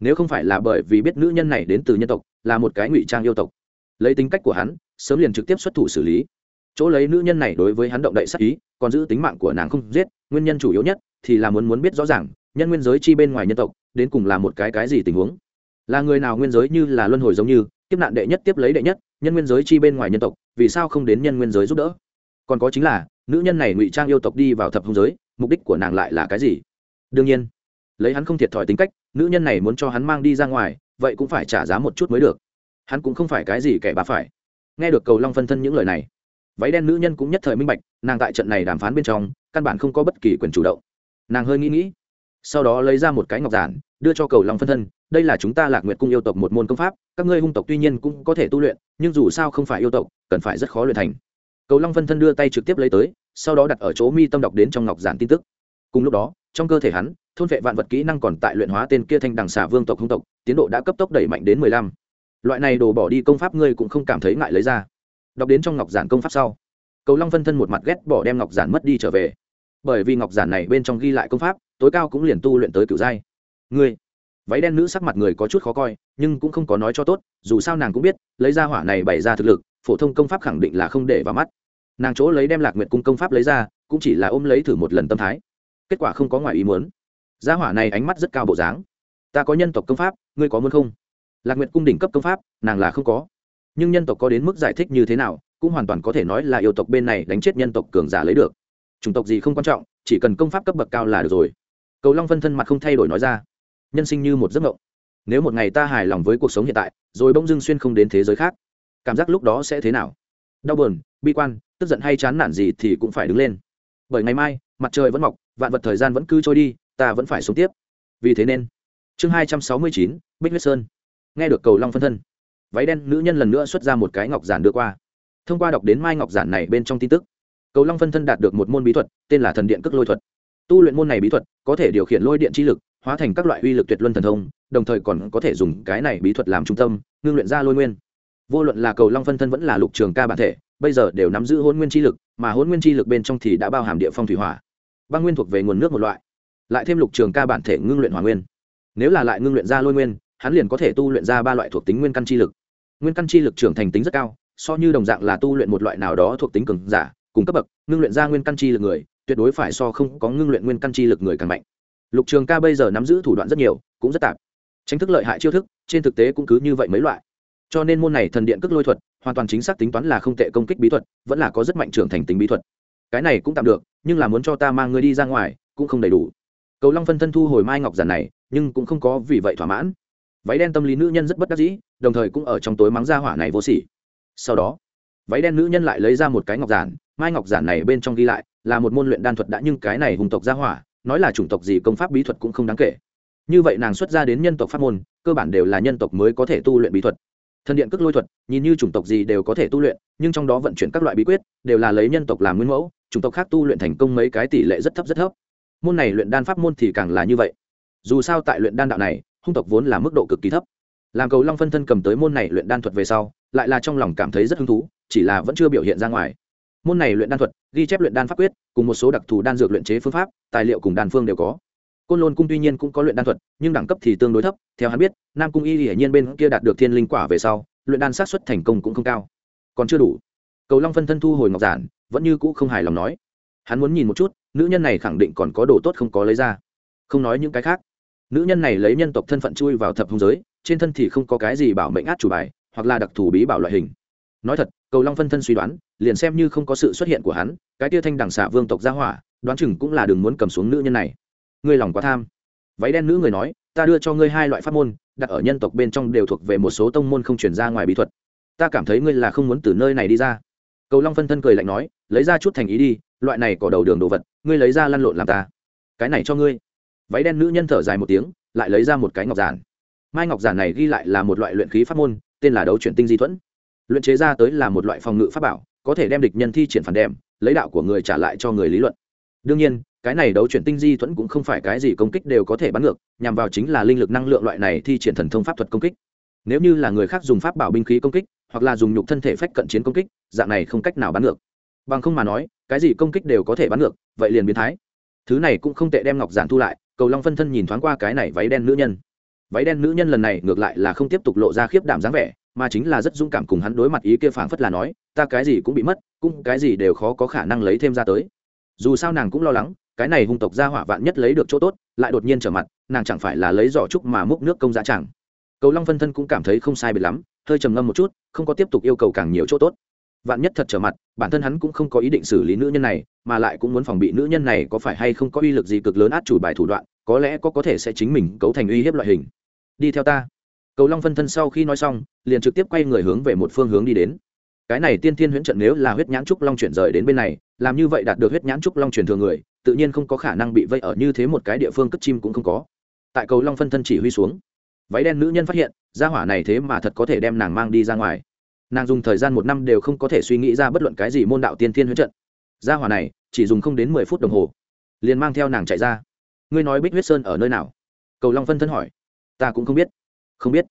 Nếu không phải là bởi vì biết nữ nhân này đến từ nhân tộc, là một cái ngụy trang yêu tộc. Lấy tính cách của hắn, sớm liền trực tiếp xuất thủ xử lý chỗ lấy nữ nhân này đối với hắn động đậy sắc ý, còn giữ tính mạng của nàng không giết, nguyên nhân chủ yếu nhất thì là muốn muốn biết rõ ràng, nhân nguyên giới chi bên ngoài nhân tộc, đến cùng là một cái cái gì tình huống? Là người nào nguyên giới như là luân hồi giống như tiếp nạn đệ nhất tiếp lấy đệ nhất, nhân nguyên giới chi bên ngoài nhân tộc, vì sao không đến nhân nguyên giới giúp đỡ? Còn có chính là, nữ nhân này ngụy trang yêu tộc đi vào thập hung giới, mục đích của nàng lại là cái gì? Đương nhiên, lấy hắn không thiệt thòi tính cách, nữ nhân này muốn cho hắn mang đi ra ngoài, vậy cũng phải trả giá một chút mới được. Hắn cũng không phải cái gì kẻ bà phải. Nghe được cầu long phân thân những lời này váy đen nữ nhân cũng nhất thời minh bạch, nàng tại trận này đàm phán bên trong, căn bản không có bất kỳ quyền chủ động. Nàng hơi nghĩ nghĩ, sau đó lấy ra một cái ngọc giản, đưa cho cầu long phân thân, đây là chúng ta lạc nguyệt cung yêu tộc một môn công pháp, các ngươi hung tộc tuy nhiên cũng có thể tu luyện, nhưng dù sao không phải yêu tộc, cần phải rất khó luyện thành. Cầu long phân thân đưa tay trực tiếp lấy tới, sau đó đặt ở chỗ mi tâm đọc đến trong ngọc giản tin tức. Cùng lúc đó, trong cơ thể hắn, thôn vệ vạn vật kỹ năng còn tại luyện hóa tên kia thanh đằng xà vương tộc hung tộc, tiến độ đã cấp tốc đẩy mạnh đến mười lăm. Loại này đồ bỏ đi công pháp ngươi cũng không cảm thấy ngại lấy ra đọc đến trong ngọc giản công pháp sau. Cầu long phân thân một mặt ghét bỏ đem ngọc giản mất đi trở về. Bởi vì ngọc giản này bên trong ghi lại công pháp tối cao cũng liền tu luyện tới cựu giai. Người, váy đen nữ sắc mặt người có chút khó coi nhưng cũng không có nói cho tốt dù sao nàng cũng biết lấy ra hỏa này bày ra thực lực phổ thông công pháp khẳng định là không để vào mắt. Nàng chỗ lấy đem lạc nguyện cung công pháp lấy ra cũng chỉ là ôm lấy thử một lần tâm thái. Kết quả không có ngoài ý muốn. Gia hỏa này ánh mắt rất cao bộ dáng. Ta có nhân tộc công pháp ngươi có muốn không? Lạc nguyện cung đỉnh cấp công pháp nàng là không có nhưng nhân tộc có đến mức giải thích như thế nào, cũng hoàn toàn có thể nói là yêu tộc bên này đánh chết nhân tộc cường giả lấy được. Chủng tộc gì không quan trọng, chỉ cần công pháp cấp bậc cao là được rồi. Cầu long phân thân mặt không thay đổi nói ra. Nhân sinh như một giấc mộng. Nếu một ngày ta hài lòng với cuộc sống hiện tại, rồi bỗng dưng xuyên không đến thế giới khác, cảm giác lúc đó sẽ thế nào? Đau buồn, bi quan, tức giận hay chán nản gì thì cũng phải đứng lên. Bởi ngày mai, mặt trời vẫn mọc, vạn vật thời gian vẫn cứ trôi đi, ta vẫn phải sống tiếp. Vì thế nên, chương hai trăm sáu mươi chín, bích huyết sơn. Nghe được cầu long phân thân váy đen nữ nhân lần nữa xuất ra một cái ngọc giản đưa qua. Thông qua đọc đến mai ngọc giản này bên trong tin tức, cầu long phân thân đạt được một môn bí thuật, tên là thần điện cước lôi thuật. Tu luyện môn này bí thuật có thể điều khiển lôi điện chi lực, hóa thành các loại uy lực tuyệt luân thần thông, đồng thời còn có thể dùng cái này bí thuật làm trung tâm, ngưng luyện ra lôi nguyên. Vô luận là cầu long phân thân vẫn là lục trường ca bản thể, bây giờ đều nắm giữ hôn nguyên chi lực, mà hôn nguyên chi lực bên trong thì đã bao hàm địa phong thủy hỏa. Băng nguyên thuộc về nguồn nước một loại, lại thêm lục trường ca bản thể ngưng luyện hỏa nguyên. Nếu là lại ngưng luyện ra lôi nguyên, hắn liền có thể tu luyện ra ba loại thuộc tính nguyên căn chi lực nguyên căn chi lực trưởng thành tính rất cao, so như đồng dạng là tu luyện một loại nào đó thuộc tính cường giả, cùng cấp bậc, ngưng luyện ra nguyên căn chi lực người, tuyệt đối phải so không có ngưng luyện nguyên căn chi lực người càng mạnh. Lục trường ca bây giờ nắm giữ thủ đoạn rất nhiều, cũng rất tạp. Tranh thức lợi hại chiêu thức, trên thực tế cũng cứ như vậy mấy loại. Cho nên môn này thần điện cước lôi thuật, hoàn toàn chính xác tính toán là không tệ công kích bí thuật, vẫn là có rất mạnh trưởng thành tính bí thuật. Cái này cũng tạm được, nhưng là muốn cho ta mang ngươi đi ra ngoài, cũng không đầy đủ. Cầu long phân thân thu hồi mai ngọc giản này, nhưng cũng không có vì vậy thỏa mãn. Váy đen tâm lý nữ nhân rất bất đắc dĩ đồng thời cũng ở trong tối mắng ra hỏa này vô sỉ. Sau đó, váy đen nữ nhân lại lấy ra một cái ngọc giản, mai ngọc giản này bên trong ghi lại là một môn luyện đan thuật đã nhưng cái này hùng tộc ra hỏa, nói là chủng tộc gì công pháp bí thuật cũng không đáng kể. Như vậy nàng xuất ra đến nhân tộc pháp môn, cơ bản đều là nhân tộc mới có thể tu luyện bí thuật. Thần điện cước lôi thuật, nhìn như chủng tộc gì đều có thể tu luyện, nhưng trong đó vận chuyển các loại bí quyết, đều là lấy nhân tộc làm nguyên mẫu, chủng tộc khác tu luyện thành công mấy cái tỷ lệ rất thấp rất thấp. Môn này luyện đan pháp môn thì càng là như vậy. Dù sao tại luyện đan đạo này, hung tộc vốn là mức độ cực kỳ thấp làm cầu long phân thân cầm tới môn này luyện đan thuật về sau, lại là trong lòng cảm thấy rất hứng thú, chỉ là vẫn chưa biểu hiện ra ngoài. Môn này luyện đan thuật, ghi chép luyện đan pháp quyết, cùng một số đặc thù đan dược luyện chế phương pháp, tài liệu cùng đan phương đều có. Côn lôn cung tuy nhiên cũng có luyện đan thuật, nhưng đẳng cấp thì tương đối thấp, theo hắn biết, nam cung y hiển nhiên bên kia đạt được thiên linh quả về sau, luyện đan sát xuất thành công cũng không cao. Còn chưa đủ. Cầu long phân thân thu hồi ngọc giản, vẫn như cũ không hài lòng nói. Hắn muốn nhìn một chút, nữ nhân này khẳng định còn có đồ tốt không có lấy ra. Không nói những cái khác. Nữ nhân này lấy nhân tộc thân phận chui vào thập hung giới trên thân thì không có cái gì bảo mệnh át chủ bài, hoặc là đặc thù bí bảo loại hình. Nói thật, cầu long phân thân suy đoán, liền xem như không có sự xuất hiện của hắn, cái tia thanh đằng xạ vương tộc gia hỏa, đoán chừng cũng là đừng muốn cầm xuống nữ nhân này. Ngươi lòng quá tham. Váy đen nữ người nói, ta đưa cho ngươi hai loại pháp môn, đặt ở nhân tộc bên trong đều thuộc về một số tông môn không chuyển ra ngoài bí thuật. Ta cảm thấy ngươi là không muốn từ nơi này đi ra. Cầu long phân thân cười lạnh nói, lấy ra chút thành ý đi, loại này cỏ đầu đường đồ vật, ngươi lấy ra lăn lộn làm ta. Cái này cho ngươi. Váy đen nữ nhân thở dài một tiếng, lại lấy ra một cái ngọc giản mai ngọc giản này ghi lại là một loại luyện khí pháp môn, tên là đấu chuyển tinh di thuẫn. Luyện chế ra tới là một loại phòng ngự pháp bảo, có thể đem địch nhân thi triển phản đệm, lấy đạo của người trả lại cho người lý luận. Đương nhiên, cái này đấu chuyển tinh di thuẫn cũng không phải cái gì công kích đều có thể bắn ngược, nhằm vào chính là linh lực năng lượng loại này thi triển thần thông pháp thuật công kích. Nếu như là người khác dùng pháp bảo binh khí công kích, hoặc là dùng nhục thân thể phách cận chiến công kích, dạng này không cách nào bắn ngược. Bằng không mà nói, cái gì công kích đều có thể bắn ngược, vậy liền biến thái. Thứ này cũng không tệ đem ngọc giản thu lại, cầu long phân thân nhìn thoáng qua cái này váy đen nữ nhân váy đen nữ nhân lần này ngược lại là không tiếp tục lộ ra khiếp đảm dáng vẻ, mà chính là rất dũng cảm cùng hắn đối mặt ý kia phảng phất là nói, ta cái gì cũng bị mất, cũng cái gì đều khó có khả năng lấy thêm ra tới. Dù sao nàng cũng lo lắng, cái này hung tộc ra hỏa vạn nhất lấy được chỗ tốt, lại đột nhiên trở mặt, nàng chẳng phải là lấy giỏ trúc mà múc nước công giá chẳng. Cầu long phân thân cũng cảm thấy không sai biệt lắm, hơi trầm ngâm một chút, không có tiếp tục yêu cầu càng nhiều chỗ tốt. Vạn nhất thật trở mặt, bản thân hắn cũng không có ý định xử lý nữ nhân này, mà lại cũng muốn phòng bị nữ nhân này có phải hay không có uy lực gì cực lớn át chủ bài thủ đoạn, có lẽ có có thể sẽ chính mình cấu thành uy hiếp loại hình đi theo ta. Cầu long phân thân sau khi nói xong, liền trực tiếp quay người hướng về một phương hướng đi đến. Cái này tiên thiên huyễn trận nếu là huyết nhãn trúc long chuyển rời đến bên này, làm như vậy đạt được huyết nhãn trúc long truyền thường người, tự nhiên không có khả năng bị vây ở như thế một cái địa phương cất chim cũng không có. Tại cầu long phân thân chỉ huy xuống, váy đen nữ nhân phát hiện ra hỏa này thế mà thật có thể đem nàng mang đi ra ngoài. Nàng dùng thời gian một năm đều không có thể suy nghĩ ra bất luận cái gì môn đạo tiên thiên huyết trận. Ra hỏa này, chỉ dùng không đến mười phút đồng hồ, liền mang theo nàng chạy ra. Ngươi nói bích huyết sơn ở nơi nào? Cầu long phân thân hỏi ta cũng không biết. Không biết.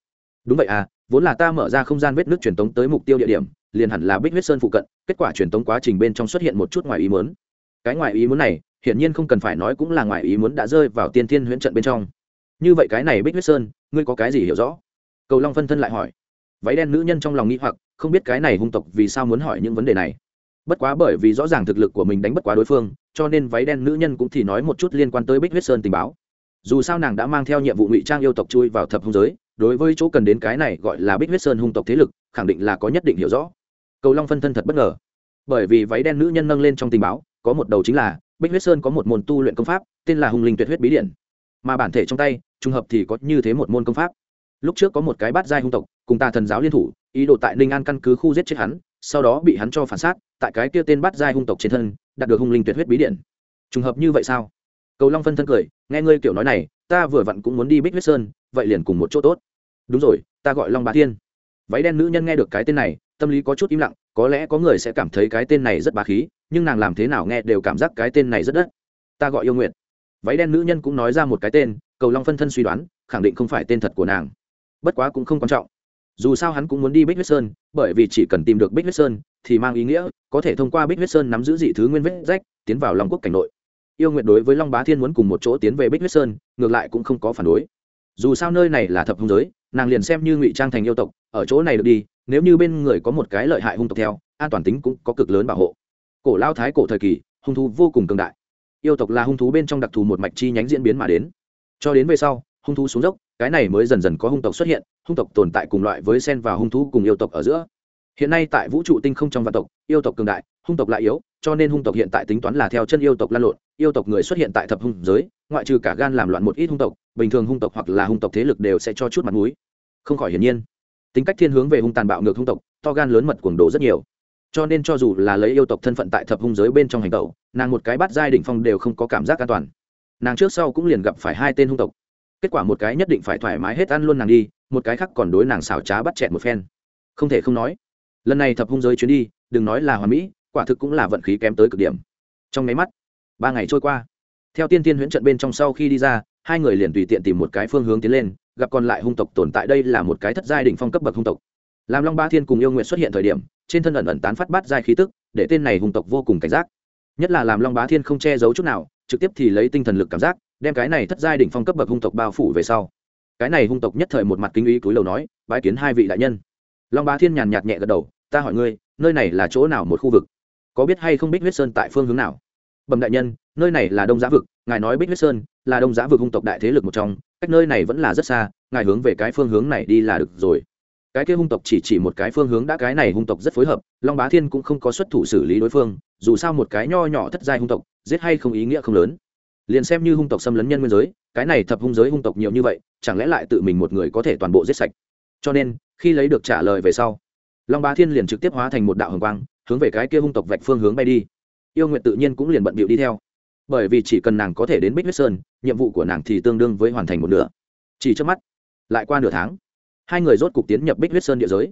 Đúng vậy à vốn là ta mở ra không gian vết nước truyền tống tới mục tiêu địa điểm, liền hẳn là bích huyết sơn phụ cận, kết quả truyền tống quá trình bên trong xuất hiện một chút ngoài ý muốn. Cái ngoài ý muốn này, hiển nhiên không cần phải nói cũng là ngoài ý muốn đã rơi vào tiên thiên huyễn trận bên trong. Như vậy cái này bích huyết sơn, ngươi có cái gì hiểu rõ? Cầu long phân thân lại hỏi. Váy đen nữ nhân trong lòng nghĩ hoặc, không biết cái này hung tộc vì sao muốn hỏi những vấn đề này. Bất quá bởi vì rõ ràng thực lực của mình đánh bất quá đối phương, cho nên váy đen nữ nhân cũng thì nói một chút liên quan tới bích huyết sơn tình báo dù sao nàng đã mang theo nhiệm vụ ngụy trang yêu tộc chui vào thập hung giới, đối với chỗ cần đến cái này gọi là bích huyết sơn hung tộc thế lực, khẳng định là có nhất định hiểu rõ. Cầu long phân thân thật bất ngờ. Bởi vì váy đen nữ nhân nâng lên trong tình báo, có một đầu chính là, bích huyết sơn có một môn tu luyện công pháp, tên là hùng linh tuyệt huyết bí điển mà bản thể trong tay, trùng hợp thì có như thế một môn công pháp. Lúc trước có một cái bát giai hung tộc, cùng ta thần giáo liên thủ, ý đồ tại ninh an căn cứ khu giết chết hắn, sau đó bị hắn cho phản xác, tại cái kia tên bát giai hung tộc trên thân, đạt được hung linh tuyệt huyết bí điển trùng hợp như vậy sao? Cầu long phân thân cười, nghe ngươi kiểu nói này, ta vừa vặn cũng muốn đi bích huyết sơn, vậy liền cùng một chỗ tốt. Đúng rồi, ta gọi long bá thiên. Váy đen nữ nhân nghe được cái tên này, tâm lý có chút im lặng, có lẽ có người sẽ cảm thấy cái tên này rất bá khí, nhưng nàng làm thế nào nghe đều cảm giác cái tên này rất đất. Ta gọi yêu nguyện váy đen nữ nhân cũng nói ra một cái tên, cầu long phân thân suy đoán, khẳng định không phải tên thật của nàng. Bất quá cũng không quan trọng. Dù sao hắn cũng muốn đi bích huyết sơn, bởi vì chỉ cần tìm được bích huyết sơn thì mang ý nghĩa, có thể thông qua bích huyết sơn nắm giữ dị thứ nguyên vết rách, tiến vào long quốc cảnh nội yêu nguyện đối với long bá thiên muốn cùng một chỗ tiến về bích huyết sơn, ngược lại cũng không có phản đối. Dù sao nơi này là thập hung giới, nàng liền xem như ngụy trang thành yêu tộc, ở chỗ này được đi, nếu như bên người có một cái lợi hại hung tộc theo, an toàn tính cũng có cực lớn bảo hộ. Cổ lao thái cổ thời kỳ, hung thú vô cùng cường đại. Yêu tộc là hung thú bên trong đặc thù một mạch chi nhánh diễn biến mà đến. Cho đến về sau, hung thú xuống dốc, cái này mới dần dần có hung tộc xuất hiện, hung tộc tồn tại cùng loại với sen và hung thú cùng yêu tộc ở giữa hiện nay tại vũ trụ tinh không trong vạn tộc, yêu tộc cường đại, hung tộc lại yếu, cho nên hung tộc hiện tại tính toán là theo chân yêu tộc lan lộn. Yêu tộc người xuất hiện tại thập hung giới, ngoại trừ cả gan làm loạn một ít hung tộc, bình thường hung tộc hoặc là hung tộc thế lực đều sẽ cho chút mặt mũi. Không khỏi hiển nhiên, tính cách thiên hướng về hung tàn bạo ngược hung tộc, to gan lớn mật cuồng đồ rất nhiều. Cho nên cho dù là lấy yêu tộc thân phận tại thập hung giới bên trong hành tẩu, nàng một cái bắt giai đỉnh phong đều không có cảm giác an toàn. Nàng trước sau cũng liền gặp phải hai tên hung tộc. Kết quả một cái nhất định phải thoải mái hết ăn luôn nàng đi, một cái khác còn đối nàng xảo trá bắt chẹt một phen. Không thể không nói lần này thập hung giới chuyến đi, đừng nói là hoàn mỹ, quả thực cũng là vận khí kém tới cực điểm. Trong máy mắt, ba ngày trôi qua. Theo tiên tiên huyễn trận bên trong sau khi đi ra, hai người liền tùy tiện tìm một cái phương hướng tiến lên, gặp còn lại hung tộc tồn tại đây là một cái thất giai đỉnh phong cấp bậc hung tộc. Làm long ba thiên cùng yêu nguyện xuất hiện thời điểm, trên thân ẩn ẩn tán phát bát giai khí tức, để tên này hung tộc vô cùng cảnh giác. Nhất là làm long bá thiên không che giấu chút nào, trực tiếp thì lấy tinh thần lực cảm giác, đem cái này thất giai đỉnh phong cấp bậc hung tộc bao phủ về sau. Cái này hung tộc nhất thời một mặt kinh ý cúi lầu nói, bái kiến hai vị đại nhân. Long bá thiên nhàn nhạt nhẹ gật đầu ta hỏi ngươi, nơi này là chỗ nào một khu vực? Có biết hay không bích huyết sơn tại phương hướng nào? Bẩm đại nhân, nơi này là đông giá vực, ngài nói bích huyết sơn là đông giá vực hung tộc đại thế lực một trong, cách nơi này vẫn là rất xa, ngài hướng về cái phương hướng này đi là được rồi. Cái kia hung tộc chỉ chỉ một cái phương hướng đã, cái này hung tộc rất phối hợp, long bá thiên cũng không có xuất thủ xử lý đối phương, dù sao một cái nho nhỏ thất giai hung tộc, giết hay không ý nghĩa không lớn. Liền xem như hung tộc xâm lấn nhân nguyên giới, cái này thập hung giới hung tộc nhiều như vậy, chẳng lẽ lại tự mình một người có thể toàn bộ giết sạch? Cho nên, khi lấy được trả lời về sau long bá thiên liền trực tiếp hóa thành một đạo hồng quang, hướng về cái kia hung tộc vạch phương hướng bay đi. Yêu nguyện tự nhiên cũng liền bận bịu đi theo. Bởi vì chỉ cần nàng có thể đến bích huyết sơn, nhiệm vụ của nàng thì tương đương với hoàn thành một nửa. Chỉ trước mắt, lại qua nửa tháng, hai người rốt cục tiến nhập bích huyết sơn địa giới.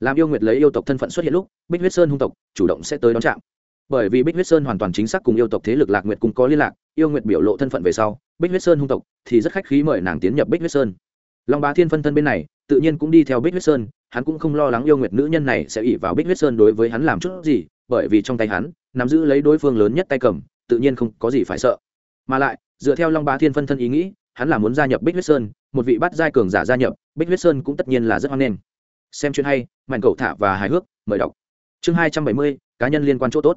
Làm yêu nguyệt lấy yêu tộc thân phận xuất hiện lúc, bích huyết sơn hung tộc chủ động sẽ tới đón chạm bởi vì bích huyết sơn hoàn toàn chính xác cùng yêu tộc thế lực lạc nguyệt cũng có liên lạc, yêu nguyệt biểu lộ thân phận về sau, bích huyết sơn hung tộc thì rất khách khí mời nàng tiến nhập bích huyết sơn. Long bá thiên phân thân bên này, tự nhiên cũng đi theo bích huyết sơn hắn cũng không lo lắng yêu nguyệt nữ nhân này sẽ ỉ vào bích huyết sơn đối với hắn làm chút gì, bởi vì trong tay hắn, nắm giữ lấy đối phương lớn nhất tay cầm, tự nhiên không có gì phải sợ. Mà lại, dựa theo long bá thiên phân thân ý nghĩ, hắn là muốn gia nhập bích huyết sơn, một vị bắt giai cường giả gia nhập, bích huyết sơn cũng tất nhiên là rất hoan nghênh. Xem chuyện hay mạnh cậu thả và hài hước, mời đọc. Chương hai trăm bảy mươi, cá nhân liên quan chỗ tốt.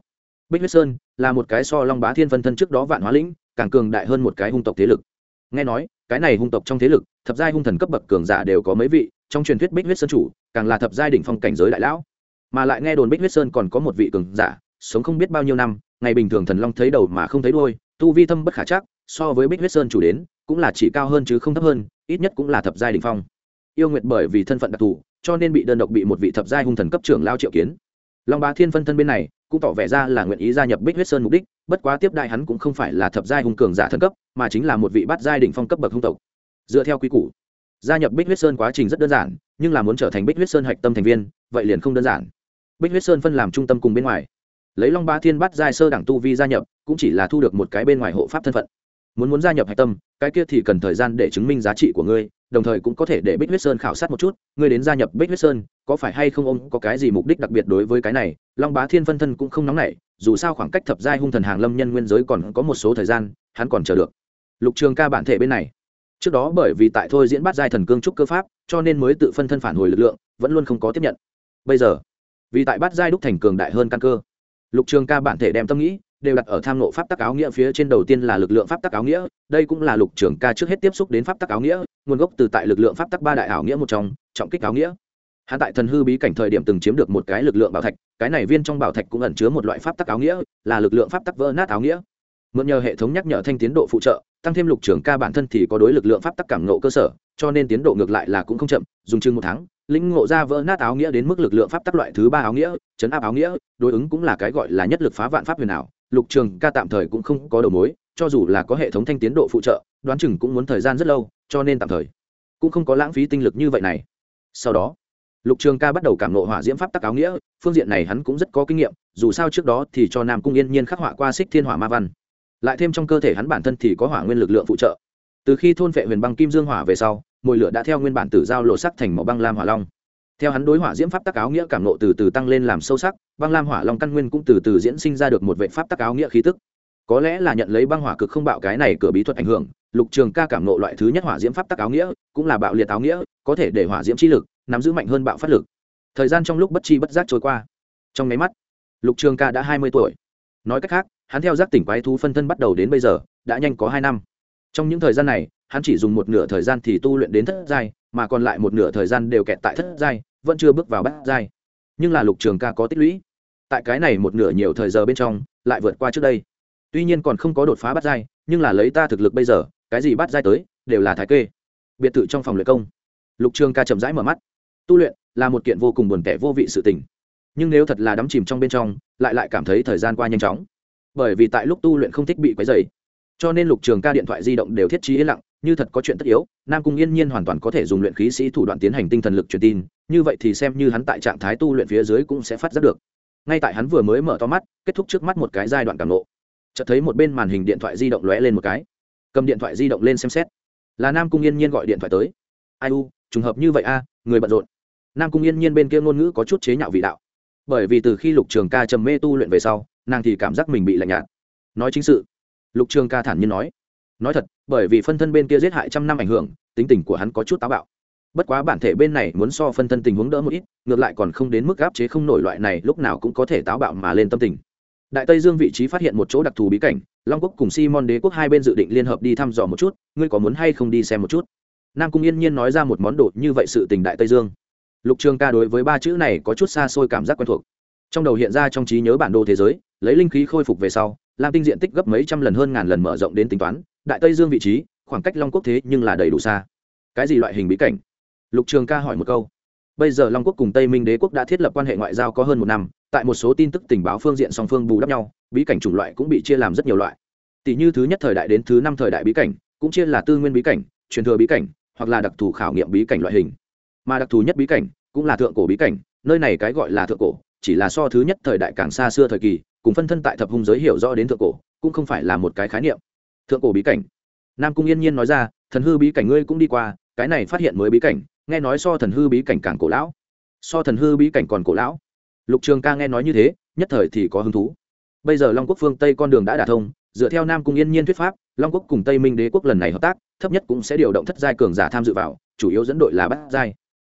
Bích huyết sơn là một cái so long bá thiên phân thân trước đó vạn hóa lĩnh, càng cường đại hơn một cái hung tộc thế lực. Nghe nói, cái này hung tộc trong thế lực, thập giai hung thần cấp bậc cường giả đều có mấy vị trong truyền thuyết bích huyết sơn chủ, càng là thập giai đỉnh phong cảnh giới đại lão. Mà lại nghe đồn bích huyết sơn còn có một vị cường giả, sống không biết bao nhiêu năm, ngày bình thường thần long thấy đầu mà không thấy đôi tu vi thâm bất khả chắc, so với bích huyết sơn chủ đến, cũng là chỉ cao hơn chứ không thấp hơn, ít nhất cũng là thập giai đỉnh phong. Yêu nguyệt bởi vì thân phận đặc thù, cho nên bị đơn độc bị một vị thập giai hung thần cấp trưởng lao triệu kiến. Long bá thiên phân thân bên này, cũng tỏ vẻ ra là nguyện ý gia nhập bích huyết sơn mục đích, bất quá tiếp đại hắn cũng không phải là thập giai hung cường giả thân cấp, mà chính là một vị bát giai đỉnh phong cấp bậc hung tộc. Dựa theo quy củ gia nhập bích huyết sơn quá trình rất đơn giản, nhưng là muốn trở thành bích huyết sơn hạch tâm thành viên, vậy liền không đơn giản. Bích huyết sơn phân làm trung tâm cùng bên ngoài. Lấy long ba thiên bắt giai sơ đẳng tu vi gia nhập, cũng chỉ là thu được một cái bên ngoài hộ pháp thân phận. Muốn muốn gia nhập hạch tâm, cái kia thì cần thời gian để chứng minh giá trị của ngươi, đồng thời cũng có thể để bích huyết sơn khảo sát một chút, ngươi đến gia nhập bích huyết sơn, có phải hay không ông có cái gì mục đích đặc biệt đối với cái này? Long bá thiên phân thân cũng không nóng nảy, dù sao khoảng cách thập giai hung thần hàng lâm nhân nguyên giới còn có một số thời gian, hắn còn chờ được. Lục trường ca bản thể bên này trước đó bởi vì tại thôi diễn bắt giai thần cương trúc cơ pháp, cho nên mới tự phân thân phản hồi lực lượng, vẫn luôn không có tiếp nhận. Bây giờ, vì tại bắt giai đúc thành cường đại hơn căn cơ, lục trường ca bản thể đem tâm nghĩ đều đặt ở tham nộ pháp tắc áo nghĩa phía trên đầu tiên là lực lượng pháp tắc áo nghĩa, đây cũng là lục trường ca trước hết tiếp xúc đến pháp tắc áo nghĩa, nguồn gốc từ tại lực lượng pháp tắc ba đại ảo nghĩa một trong, trọng kích áo nghĩa. Hắn tại thần hư bí cảnh thời điểm từng chiếm được một cái lực lượng bảo thạch, cái này viên trong bảo thạch cũng ẩn chứa một loại pháp tắc áo nghĩa, là lực lượng pháp tắc vỡ nát áo nghĩa. Mượn nhờ hệ thống nhắc nhở thanh tiến độ phụ trợ tăng thêm lục trường ca bản thân thì có đối lực lượng pháp tắc cảm nộ cơ sở, cho nên tiến độ ngược lại là cũng không chậm, dùng chừng một tháng, lĩnh ngộ ra vỡ nát áo nghĩa đến mức lực lượng pháp tắc loại thứ ba áo nghĩa, chấn áp áo nghĩa, đối ứng cũng là cái gọi là nhất lực phá vạn pháp huyền ảo, lục trường ca tạm thời cũng không có đầu mối, cho dù là có hệ thống thanh tiến độ phụ trợ, đoán chừng cũng muốn thời gian rất lâu, cho nên tạm thời cũng không có lãng phí tinh lực như vậy này. Sau đó, lục trường ca bắt đầu cảm nộ hỏa diễm pháp tắc áo nghĩa, phương diện này hắn cũng rất có kinh nghiệm, dù sao trước đó thì cho nam cung yên nhiên khắc họa qua xích thiên hỏa ma văn lại thêm trong cơ thể hắn bản thân thì có hỏa nguyên lực lượng phụ trợ. Từ khi thôn vệ huyền băng kim dương hỏa về sau mồi lửa đã theo nguyên bản tử giao lộ sắc thành màu băng lam hỏa long. Theo hắn đối hỏa diễm pháp tác áo nghĩa cảm nộ từ từ tăng lên làm sâu sắc, băng lam hỏa long căn nguyên cũng từ từ diễn sinh ra được một vệ pháp tác áo nghĩa khí tức. Có lẽ là nhận lấy băng hỏa cực không bạo cái này cửa bí thuật ảnh hưởng, lục trường ca cảm nộ loại thứ nhất hỏa diễm pháp tác áo nghĩa, cũng là bạo liệt áo nghĩa, có thể để hỏa diễm chi lực, nắm giữ mạnh hơn bạo phát lực. Thời gian trong lúc bất chi bất giác trôi qua. Trong máy mắt, lục trường ca đã hai mươi tuổi. Nói cách khác hắn theo giác tỉnh quái thú phân thân bắt đầu đến bây giờ, đã nhanh có hai năm. Trong những thời gian này, hắn chỉ dùng một nửa thời gian thì tu luyện đến thất giai, mà còn lại một nửa thời gian đều kẹt tại thất giai, vẫn chưa bước vào bát giai. Nhưng là lục trường ca có tích lũy. Tại cái này một nửa nhiều thời giờ bên trong, lại vượt qua trước đây. Tuy nhiên còn không có đột phá bát giai, nhưng là lấy ta thực lực bây giờ, cái gì bát giai tới, đều là thái kê. Biệt thự trong phòng luyện công. Lục trường ca chậm rãi mở mắt. Tu luyện là một kiện vô cùng buồn tẻ vô vị sự tình. Nhưng nếu thật là đắm chìm trong bên trong, lại lại cảm thấy thời gian qua nhanh chóng bởi vì tại lúc tu luyện không thích bị quấy dày cho nên lục trường ca điện thoại di động đều thiết trí yên lặng như thật có chuyện tất yếu nam cung yên nhiên hoàn toàn có thể dùng luyện khí sĩ thủ đoạn tiến hành tinh thần lực truyền tin như vậy thì xem như hắn tại trạng thái tu luyện phía dưới cũng sẽ phát giác được. Ngay tại hắn vừa mới mở to mắt kết thúc trước mắt một cái giai đoạn cảm ngộ, chợt thấy một bên màn hình điện thoại di động lóe lên một cái. Cầm điện thoại di động lên xem xét. Là nam cung yên nhiên gọi điện thoại tới. Ai u trùng hợp như vậy a người bận rộn. Nam cung yên nhiên bên kia ngôn ngữ có chút chế nhạo vị đạo. Bởi vì từ khi lục trường ca trầm mê tu luyện về sau nàng thì cảm giác mình bị lạnh nhạt. Nói chính sự, lục trường ca thản nhiên nói nói thật, bởi vì phân thân bên kia giết hại trăm năm ảnh hưởng, tính tình của hắn có chút táo bạo. Bất quá bản thể bên này muốn so phân thân tình huống đỡ một ít, ngược lại còn không đến mức áp chế không nổi loại này, lúc nào cũng có thể táo bạo mà lên tâm tình. Đại tây dương vị trí phát hiện một chỗ đặc thù bí cảnh, long quốc cùng simon đế quốc hai bên dự định liên hợp đi thăm dò một chút, ngươi có muốn hay không đi xem một chút? Nam cung yên nhiên nói ra một món đồ như vậy sự tình đại tây dương. Lục trường ca đối với ba chữ này có chút xa xôi cảm giác quen thuộc trong đầu hiện ra trong trí nhớ bản đồ thế giới, lấy linh khí khôi phục về sau, lam tinh diện tích gấp mấy trăm lần hơn ngàn lần mở rộng đến tính toán, đại tây dương vị trí, khoảng cách long quốc thế nhưng là đầy đủ xa. Cái gì loại hình bí cảnh? Lục trường ca hỏi một câu. Bây giờ long quốc cùng tây minh đế quốc đã thiết lập quan hệ ngoại giao có hơn một năm, tại một số tin tức tình báo phương diện song phương bù đắp nhau, bí cảnh chủng loại cũng bị chia làm rất nhiều loại. Tỷ như thứ nhất thời đại đến thứ năm thời đại bí cảnh, cũng chia là tư nguyên bí cảnh, truyền thừa bí cảnh, hoặc là đặc thù khảo nghiệm bí cảnh loại hình. Mà đặc thù nhất bí cảnh cũng là thượng cổ bí cảnh, nơi này cái gọi là thượng cổ chỉ là so thứ nhất thời đại càng xa xưa thời kỳ, cùng phân thân tại thập hung giới hiểu rõ đến thượng cổ, cũng không phải là một cái khái niệm. Thượng cổ bí cảnh. Nam cung yên nhiên nói ra, thần hư bí cảnh ngươi cũng đi qua, cái này phát hiện mới bí cảnh, nghe nói so thần hư bí cảnh càng cổ lão. So thần hư bí cảnh còn cổ lão. Lục trường ca nghe nói như thế, nhất thời thì có hứng thú. Bây giờ long quốc phương tây con đường đã đả thông, dựa theo nam cung yên nhiên thuyết pháp, long quốc cùng tây minh đế quốc lần này hợp tác, thấp nhất cũng sẽ điều động thất giai cường giả tham dự vào, chủ yếu dẫn đội là bát giai.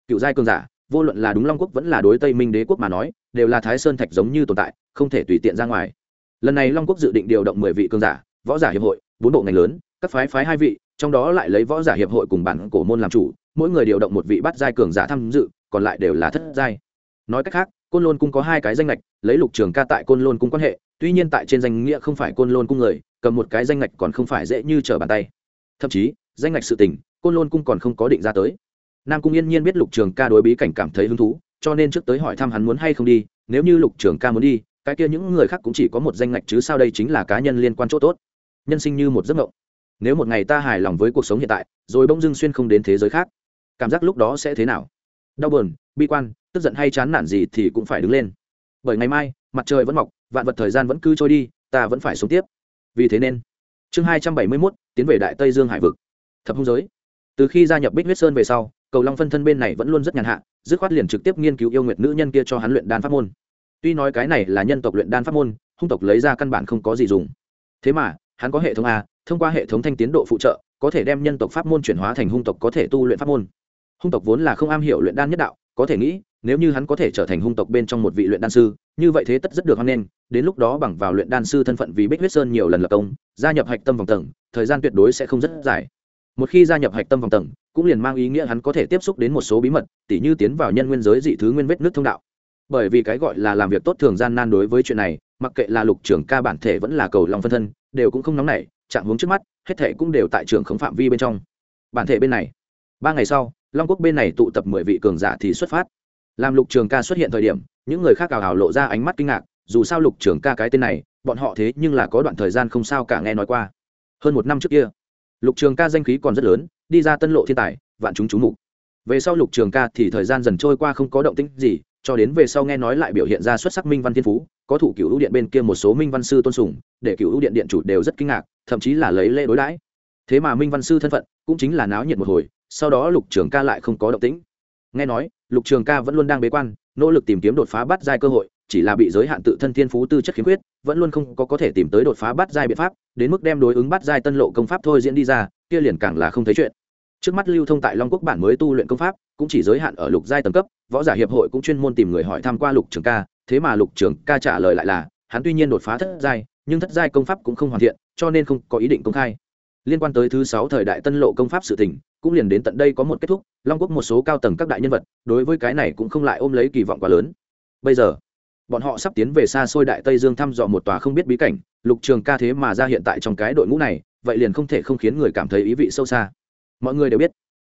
Cựu giai cường giả, vô luận là đúng long quốc vẫn là đối tây minh đế quốc mà nói đều là thái sơn thạch giống như tồn tại, không thể tùy tiện ra ngoài. Lần này long quốc dự định điều động mười vị cường giả, võ giả hiệp hội, bốn bộ ngành lớn, các phái phái hai vị, trong đó lại lấy võ giả hiệp hội cùng bản cổ môn làm chủ, mỗi người điều động một vị bắt giai cường giả tham dự, còn lại đều là thất giai. Nói cách khác, côn lôn cung có hai cái danh lệch lấy lục trường ca tại côn lôn cung quan hệ, tuy nhiên tại trên danh nghĩa không phải côn lôn cung người, cầm một cái danh lệch còn không phải dễ như trở bàn tay. Thậm chí, danh lệch sự tình, côn lôn cung còn không có định ra tới. Nam cung yên nhiên biết lục trường ca đối bí cảnh cảm thấy hứng thú cho nên trước tới hỏi thăm hắn muốn hay không đi, nếu như lục trưởng ca muốn đi, cái kia những người khác cũng chỉ có một danh ngạch chứ sao đây chính là cá nhân liên quan chỗ tốt. Nhân sinh như một giấc mộng. Nếu một ngày ta hài lòng với cuộc sống hiện tại, rồi bỗng dưng xuyên không đến thế giới khác, cảm giác lúc đó sẽ thế nào? Đau buồn, bi quan, tức giận hay chán nản gì thì cũng phải đứng lên. Bởi ngày mai, mặt trời vẫn mọc, vạn vật thời gian vẫn cứ trôi đi, ta vẫn phải sống tiếp. Vì thế nên, chương hai trăm bảy mươi mốt, tiến về đại tây dương hải vực. Thập hung giới. Từ khi gia nhập bích huyết sơn về sau cầu long phân thân bên này vẫn luôn rất nhàn hạ, dứt khoát liền trực tiếp nghiên cứu yêu nguyệt nữ nhân kia cho hắn luyện đan pháp môn. Tuy nói cái này là nhân tộc luyện đan pháp môn, hung tộc lấy ra căn bản không có gì dùng. Thế mà, hắn có hệ thống a, thông qua hệ thống thanh tiến độ phụ trợ, có thể đem nhân tộc pháp môn chuyển hóa thành hung tộc có thể tu luyện pháp môn. Hung tộc vốn là không am hiểu luyện đan nhất đạo, có thể nghĩ, nếu như hắn có thể trở thành hung tộc bên trong một vị luyện đan sư, như vậy thế tất rất được hắn nên. đến lúc đó bằng vào luyện đan sư thân phận vì bích huyết sơn nhiều lần lập công, gia nhập hạch tâm vòng tầng, thời gian tuyệt đối sẽ không rất dài. Một khi gia nhập hạch tâm vòng tầng cũng liền mang ý nghĩa hắn có thể tiếp xúc đến một số bí mật, tỉ như tiến vào nhân nguyên giới dị thứ nguyên vết nước thông đạo. Bởi vì cái gọi là làm việc tốt thường gian nan đối với chuyện này, mặc kệ là lục trưởng ca bản thể vẫn là cầu lòng phân thân, đều cũng không nóng nảy, chạm hướng trước mắt, hết thể cũng đều tại trường khống phạm vi bên trong. Bản thể bên này, ba ngày sau, long quốc bên này tụ tập mười vị cường giả thì xuất phát. Làm lục trường ca xuất hiện thời điểm, những người khác ảo hào lộ ra ánh mắt kinh ngạc, dù sao lục trường ca cái tên này, bọn họ thế nhưng là có đoạn thời gian không sao cả nghe nói qua. Hơn một năm trước kia lục trường ca danh khí còn rất lớn, đi ra tân lộ thiên tài, vạn chúng chú mục. Về sau lục trường ca thì thời gian dần trôi qua không có động tĩnh gì, cho đến về sau nghe nói lại biểu hiện ra xuất sắc minh văn thiên phú, có thủ cựu ưu điện bên kia một số minh văn sư tôn sùng, để cựu ưu điện điện chủ đều rất kinh ngạc, thậm chí là lấy lễ đối đãi. Thế mà minh văn sư thân phận cũng chính là náo nhiệt một hồi, sau đó lục trường ca lại không có động tĩnh. Nghe nói, lục trường ca vẫn luôn đang bế quan, nỗ lực tìm kiếm đột phá bắt giai cơ hội, chỉ là bị giới hạn tự thân thiên phú tư chất khiếm khuyết vẫn luôn không có có thể tìm tới đột phá bắt giai biện pháp, đến mức đem đối ứng bắt giai tân lộ công pháp thôi diễn đi ra, kia liền càng là không thấy chuyện. Trước mắt lưu thông tại long quốc bản mới tu luyện công pháp, cũng chỉ giới hạn ở lục giai tầng cấp, võ giả hiệp hội cũng chuyên môn tìm người hỏi tham q u a lục trường ca, thế mà lục trường ca trả lời lại là, hắn tuy nhiên đột phá thất giai, nhưng thất giai công pháp cũng không hoàn thiện, cho nên không có ý định công khai. Liên quan tới thứ sáu thời đại tân lộ công pháp sự tình, cũng liền đến tận đây có một kết thúc, long quốc một số cao tầng các đại nhân vật, đối với cái này cũng không lại ôm lấy kỳ vọng quá lớn. Bây giờ bọn họ sắp tiến về xa xôi đại tây dương thăm dò một tòa không biết bí cảnh, lục trường ca thế mà ra hiện tại trong cái đội ngũ này, vậy liền không thể không khiến người cảm thấy ý vị sâu xa. Mọi người đều biết,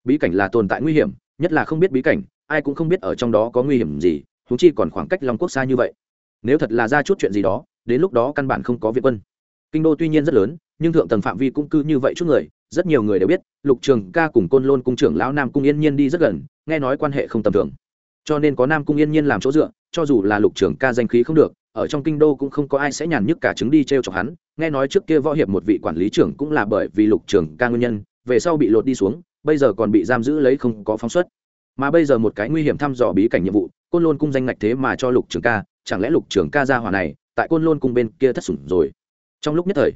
bí cảnh là tồn tại nguy hiểm, nhất là không biết bí cảnh, ai cũng không biết ở trong đó có nguy hiểm gì húng chi còn khoảng cách long quốc xa như vậy. Nếu thật là ra chút chuyện gì đó, đến lúc đó căn bản không có viện quân. Kinh đô tuy nhiên rất lớn, nhưng thượng tầng phạm vi cũng cư như vậy chút người, rất nhiều người đều biết, lục trường ca cùng côn lôn cung trưởng lão nam cung yên nhiên đi rất gần, nghe nói quan hệ không tầm thường cho nên có nam cung yên nhiên làm chỗ dựa, cho dù là lục trưởng ca danh khí không được, ở trong kinh đô cũng không có ai sẽ nhàn nhức cả chứng đi t r e o chọc hắn. Nghe nói trước kia võ hiệp một vị quản lý trưởng cũng là bởi vì lục trưởng ca nguyên nhân, về sau bị lột đi xuống, bây giờ còn bị giam giữ lấy không có phóng xuất. Mà bây giờ một cái nguy hiểm thăm dò bí cảnh nhiệm vụ, côn lôn cung danh ngạch thế mà cho lục trưởng ca, chẳng lẽ lục trưởng ca ra hỏa này tại côn lôn cung bên kia thất sủng rồi? Trong lúc nhất thời,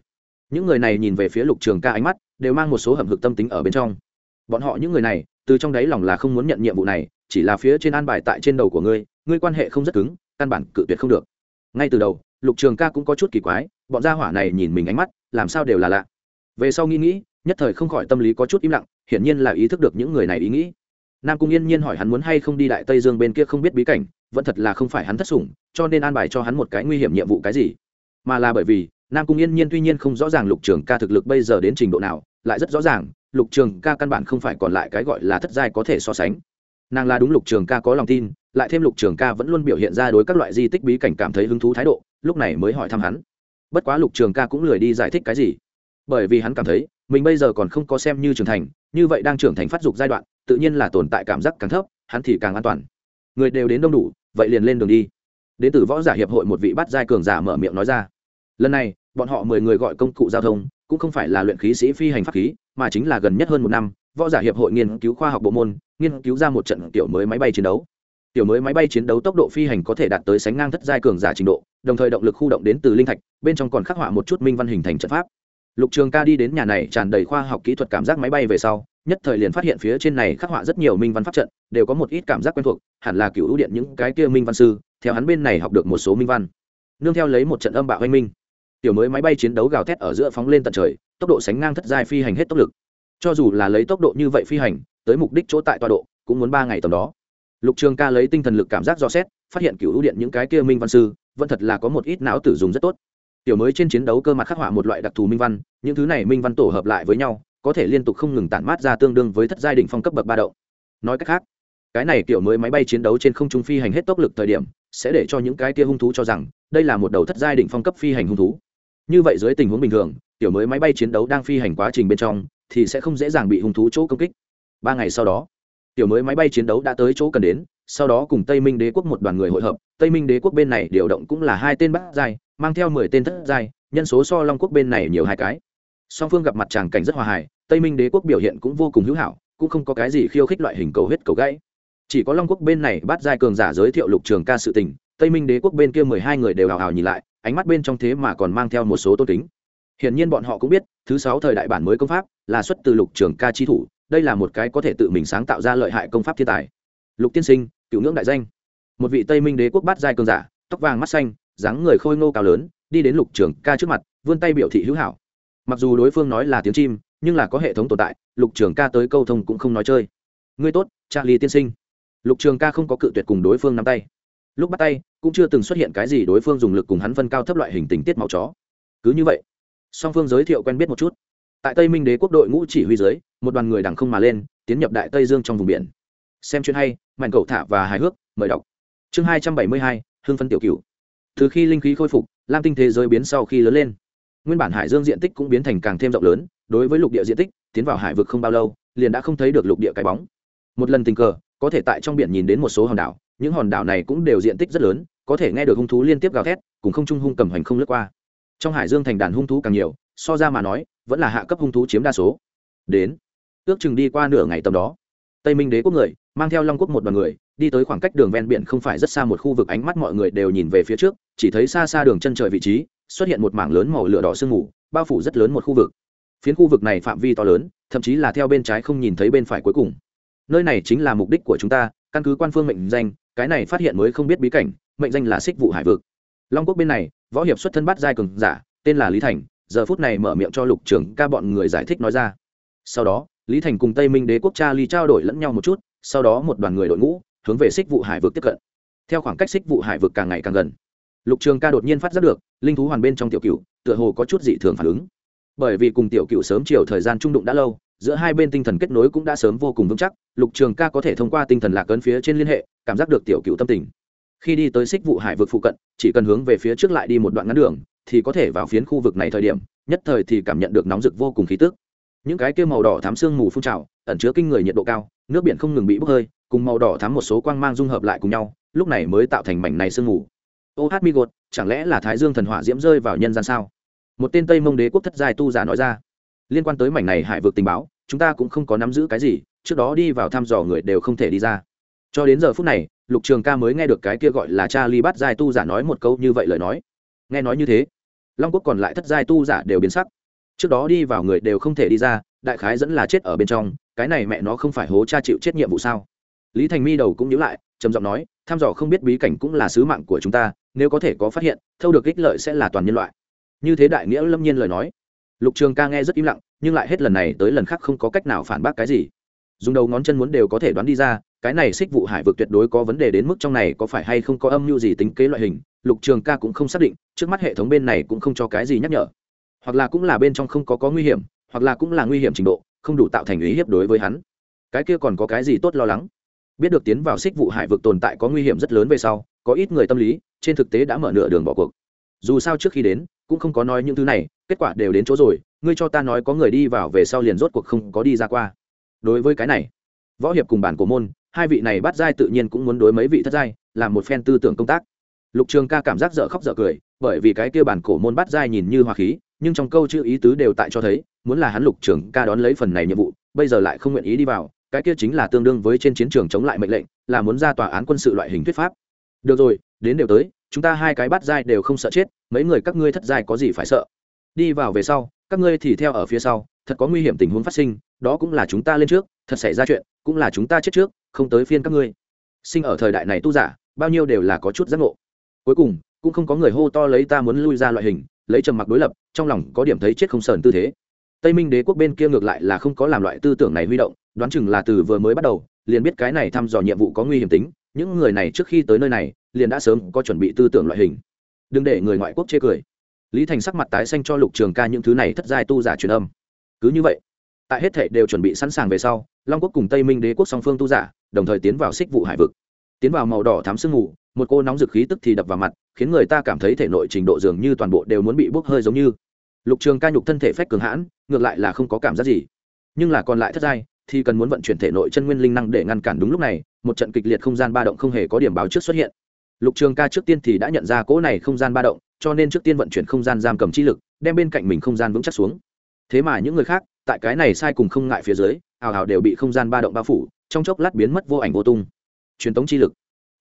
những người này nhìn về phía lục trường ca ánh mắt, đều mang một số hầm hực tâm tính ở bên trong. Bọn họ những người này, từ trong đáy lòng là không muốn nhận nhiệm vụ này chỉ là phía trên an bài tại trên đầu của ngươi ngươi quan hệ không rất cứng, căn bản cự tuyệt không được. Ngay từ đầu, lục trường ca cũng có chút kỳ quái, bọn gia hỏa này nhìn mình ánh mắt, làm sao đều là lạ. Về sau nghĩ nghĩ, nhất thời không khỏi tâm lý có chút im lặng, hiển nhiên là ý thức được những người này ý nghĩ. Nam cung yên nhiên hỏi hắn muốn hay không đi đại tây dương bên kia không biết bí cảnh, vẫn thật là không phải hắn thất sủng, cho nên an bài cho hắn một cái nguy hiểm nhiệm vụ cái gì. Mà là bởi vì, nam cung yên nhiên tuy nhiên không rõ ràng lục trường ca thực lực bây giờ đến trình độ nào, lại rất rõ ràng, lục trường ca căn bản không phải còn lại cái gọi là thất giai có thể so sánh nàng là đúng lục trường ca có lòng tin, lại thêm lục trường ca vẫn luôn biểu hiện ra đối các loại di tích bí cảnh cảm thấy hứng thú thái độ, lúc này mới hỏi thăm hắn. Bất quá lục trường ca cũng lười đi giải thích cái gì. Bởi vì hắn cảm thấy, mình bây giờ còn không có xem như trưởng thành, như vậy đang trưởng thành phát dục giai đoạn, tự nhiên là tồn tại cảm giác càng thấp, hắn thì càng an toàn. Người đều đến đông đủ, vậy liền lên đường đi. Đến từ võ giả hiệp hội một vị bắt giai cường giả mở miệng nói ra. Lần này, bọn họ mười người gọi công cụ giao thông, cũng không phải là luyện khí sĩ phi hành pháp khí, mà chính là gần nhất hơn một năm, võ giả hiệp hội nghiên cứu khoa học bộ môn nghiên cứu ra một trận tiểu mới máy bay chiến đấu. Tiểu mới máy bay chiến đấu tốc độ phi hành có thể đạt tới sánh ngang thất giai cường giả trình độ, đồng thời động lực khu động đến từ linh thạch, bên trong còn khắc họa một chút minh văn hình thành trận pháp. Lục trường ca đi đến nhà này tràn đầy khoa học kỹ thuật cảm giác máy bay về sau, nhất thời liền phát hiện phía trên này khắc họa rất nhiều minh văn pháp trận, đều có một ít cảm giác quen thuộc, hẳn là cựu ưu điện những cái kia minh văn sư, theo hắn bên này học được một số minh văn. Nương theo lấy một trận âm bạo oanh minh tiểu mới máy bay chiến đấu gào thét ở giữa phóng lên tận trời, tốc độ sánh ngang thất giai phi hành hết tốc lực. Cho dù là lấy tốc độ như vậy phi hành tới mục đích chỗ tại tọa độ, cũng muốn ba ngày tầm đó. Lục trường ca lấy tinh thần lực cảm giác do xét, phát hiện cựu điện những cái kia minh văn sư, vẫn thật là có một ít não tử dùng rất tốt. Tiểu mới trên chiến đấu cơ mặt khắc họa một loại đặc thù minh văn, những thứ này minh văn tổ hợp lại với nhau, có thể liên tục không ngừng tản mát ra tương đương với thất giai đỉnh phong cấp bậc ba đậu nói cách khác, cái này kiểu mới máy bay chiến đấu trên không trung phi hành hết tốc lực thời điểm, sẽ để cho những cái kia hung thú cho rằng, đây là một đầu thất giai đỉnh phong cấp phi hành hung thú. Như vậy dưới tình huống bình thường, tiểu mới máy bay chiến đấu đang phi hành quá trình bên trong, thì sẽ không dễ dàng bị hung thú chỗ công kích ba ngày sau đó, tiểu mới máy bay chiến đấu đã tới chỗ cần đến, sau đó cùng tây minh đế quốc một đoàn người hội hợp. Tây minh đế quốc bên này điều động cũng là hai tên bát giai, mang theo mười tên thất giai, nhân số so long quốc bên này nhiều hai cái. Song phương gặp mặt tràng cảnh rất hòa hài, tây minh đế quốc biểu hiện cũng vô cùng hữu hảo, cũng không có cái gì khiêu khích loại hình cầu huyết cầu gãy. Chỉ có long quốc bên này bắt giai cường giả giới thiệu lục trường ca sự tình, tây minh đế quốc bên kia mười hai người đều hào hào nhìn lại, ánh mắt bên trong thế mà còn mang theo một số tôn kính. Hiển nhiên bọn họ cũng biết, thứ sáu thời đại bản mới công pháp là xuất từ lục trường ca chi thủ đây là một cái có thể tự mình sáng tạo ra lợi hại công pháp thiên tài. Lục tiên sinh, cựu ngưỡng đại danh. Một vị tây minh đế quốc bát giai cường giả, tóc vàng mắt xanh, dáng người khôi ngô cao lớn, đi đến lục trường ca trước mặt, vươn tay biểu thị hữu hảo. Mặc dù đối phương nói là tiếng chim, nhưng là có hệ thống tồn tại, lục trường ca tới câu thông cũng không nói chơi. Ngươi tốt, charlie tiên sinh. Lục trường ca không có cự tuyệt cùng đối phương nắm tay. Lúc bắt tay, cũng chưa từng xuất hiện cái gì đối phương dùng lực cùng hắn phân cao thấp loại hình tình tiết máu chó. Cứ như vậy, song phương giới thiệu quen biết một chút tại tây minh đế quốc đội ngũ chỉ huy dưới, một đoàn người đằng không mà lên, tiến nhập đại tây dương trong vùng biển. Xem chuyện hay mạnh cầu thả và hài hước, mời đọc. Chương hai trăm bảy mươi hai hương phân tiểu cựu từ khi linh khí khôi phục, lam tinh thế giới biến sau khi lớn lên. Nguyên bản hải dương diện tích cũng biến thành càng thêm rộng lớn, đối với lục địa diện tích, tiến vào hải vực không bao lâu, liền đã không thấy được lục địa cái bóng. Một lần tình cờ, có thể tại trong biển nhìn đến một số hòn đảo, những hòn đảo này cũng đều diện tích rất lớn, có thể nghe được hung thú liên tiếp gào thét, cùng không trung hung cầm hoành không lướt qua. Trong hải dương thành đàn hung thú càng nhiều so ra mà nói, vẫn là hạ cấp hung thú chiếm đa số. Đến, ước chừng đi qua nửa ngày tầm đó, tây minh đế quốc người, mang theo long quốc một đoàn người, đi tới khoảng cách đường ven biển không phải rất xa một khu vực, ánh mắt mọi người đều nhìn về phía trước, chỉ thấy xa xa đường chân trời vị trí, xuất hiện một mảng lớn màu lửa đỏ sương mù, bao phủ rất lớn một khu vực. Phiến khu vực này phạm vi to lớn, thậm chí là theo bên trái không nhìn thấy bên phải cuối cùng. Nơi này chính là mục đích của chúng ta, căn cứ quan phương mệnh danh, cái này phát hiện mới không biết bí cảnh, mệnh danh là xích vụ hải vực. Long quốc bên này, võ hiệp xuất thân bắt giai cường giả, tên là lý thành giờ phút này mở miệng cho lục trưởng ca bọn người giải thích nói ra. Sau đó, lý thành cùng tây minh đế quốc cha ly trao đổi lẫn nhau một chút, sau đó một đoàn người đội ngũ hướng về xích vụ hải vực tiếp cận. Theo khoảng cách xích vụ hải vực càng ngày càng gần, lục trường ca đột nhiên phát giác được, linh thú hoàn bên trong tiểu cựu tựa hồ có chút dị thường phản ứng. Bởi vì cùng tiểu cựu sớm chiều thời gian trung đụng đã lâu, giữa hai bên tinh thần kết nối cũng đã sớm vô cùng vững chắc, lục trường ca có thể thông qua tinh thần lạc ấn phía trên liên hệ, cảm giác được tiểu cựu tâm tình. Khi đi tới xích vụ hải vực phụ cận, chỉ cần hướng về phía trước lại đi một đoạn ngắn đường thì có thể vào phiến khu vực này thời điểm, nhất thời thì cảm nhận được nóng rực vô cùng khí tức. Những cái kia màu đỏ thám sương mù phun trào, ẩn chứa kinh người nhiệt độ cao, nước biển không ngừng bị bốc hơi, cùng màu đỏ thám một số quang mang dung hợp lại cùng nhau, lúc này mới tạo thành mảnh này sương mù. Ô hát mi gột, chẳng lẽ là thái dương thần hỏa diễm rơi vào nhân gian sao? Một tên tây mông đế quốc thất giai tu giả nói ra. Liên quan tới mảnh này hải vực tình báo, chúng ta cũng không có nắm giữ cái gì, trước đó đi vào thăm dò người đều không thể đi ra. Cho đến giờ phút này, lục trường ca mới nghe được cái kia gọi là cha ly bắt giai tu giả nói một câu như vậy lời nói nghe nói như thế, long quốc còn lại thất giai tu giả đều biến sắc. Trước đó đi vào người đều không thể đi ra, đại khái dẫn là chết ở bên trong, cái này mẹ nó không phải hố cha chịu chết nhiệm vụ sao? Lý thành mi đầu cũng nhớ lại, trầm giọng nói, thăm dò không biết bí cảnh cũng là sứ mạng của chúng ta, nếu có thể có phát hiện, thâu được ích lợi sẽ là toàn nhân loại. Như thế đại nghĩa lâm nhiên lời nói. Lục trường ca nghe rất im lặng, nhưng lại hết lần này tới lần khác không có cách nào phản bác cái gì. Dùng đầu ngón chân muốn đều có thể đoán đi ra, cái này xích vụ hải vực tuyệt đối có vấn đề đến mức trong này có phải hay không có âm mưu gì tính kế loại hình lục trường ca cũng không xác định, trước mắt hệ thống bên này cũng không cho cái gì nhắc nhở. Hoặc là cũng là bên trong không có có nguy hiểm, hoặc là cũng là nguy hiểm trình độ, không đủ tạo thành ý hiếp đối với hắn. Cái kia còn có cái gì tốt lo lắng? Biết được tiến vào xích vụ hải vực tồn tại có nguy hiểm rất lớn về sau, có ít người tâm lý, trên thực tế đã mở nửa đường bỏ cuộc. Dù sao trước khi đến, cũng không có nói những thứ này, kết quả đều đến chỗ rồi, ngươi cho ta nói có người đi vào về sau liền rốt cuộc không có đi ra qua. Đối với cái này, võ hiệp cùng bản cổ môn, hai vị này bắt giai tự nhiên cũng muốn đối mấy vị thất giai, làm một phen tư tưởng công tác lục trường ca cảm giác dở khóc dở cười, bởi vì cái kia bản cổ môn bắt giai nhìn như hòa khí, nhưng trong câu chữ ý tứ đều tại cho thấy, muốn là hắn lục trường ca đón lấy phần này nhiệm vụ, bây giờ lại không nguyện ý đi vào, cái kia chính là tương đương với trên chiến trường chống lại mệnh lệnh, là muốn ra tòa án quân sự loại hình thuyết pháp. Được rồi, đến đều tới, chúng ta hai cái bắt giai đều không sợ chết, mấy người các ngươi thất giai có gì phải sợ? Đi vào về sau, các ngươi thì theo ở phía sau, thật có nguy hiểm tình huống phát sinh, đó cũng là chúng ta lên trước, thật xảy ra chuyện, cũng là chúng ta chết trước, không tới phiên các ngươi. Sinh ở thời đại này tu giả, bao nhiêu đều là có chút giác ngộ cuối cùng, cũng không có người hô to lấy ta muốn lui ra loại hình, lấy trầm mặc đối lập, trong lòng có điểm thấy chết không sờn tư thế. Tây minh đế quốc bên kia ngược lại là không có làm loại tư tưởng này huy động, đoán chừng là từ vừa mới bắt đầu, liền biết cái này thăm dò nhiệm vụ có nguy hiểm tính, những người này trước khi tới nơi này, liền đã sớm có chuẩn bị tư tưởng loại hình. Đừng để người ngoại quốc chê cười. Lý thành sắc mặt tái xanh cho lục trường ca những thứ này thất giai tu giả truyền âm. Cứ như vậy, tại hết thệ đều chuẩn bị sẵn sàng về sau, long quốc cùng tây minh đế quốc song phương tu giả, đồng thời tiến vào xích vụ hải vực. Tiến vào màu đỏ thám sương mù một cô nóng dực khí tức thì đập vào mặt, khiến người ta cảm thấy thể nội trình độ dường như toàn bộ đều muốn bị bốc hơi giống như. Lục trường ca nhục thân thể phách cường hãn, ngược lại là không có cảm giác gì. Nhưng là còn lại thất giai, thì cần muốn vận chuyển thể nội chân nguyên linh năng để ngăn cản đúng lúc này, một trận kịch liệt không gian ba động không hề có điểm báo trước xuất hiện. Lục trường ca trước tiên thì đã nhận ra cỗ này không gian ba động, cho nên trước tiên vận chuyển không gian giam cầm chi lực, đem bên cạnh mình không gian vững chắc xuống. Thế mà những người khác, tại cái này sai cùng không ngại phía dưới, ào ào đều bị không gian ba động bao phủ, trong chốc lát biến mất vô ảnh vô tung. Truyền tống chi lực.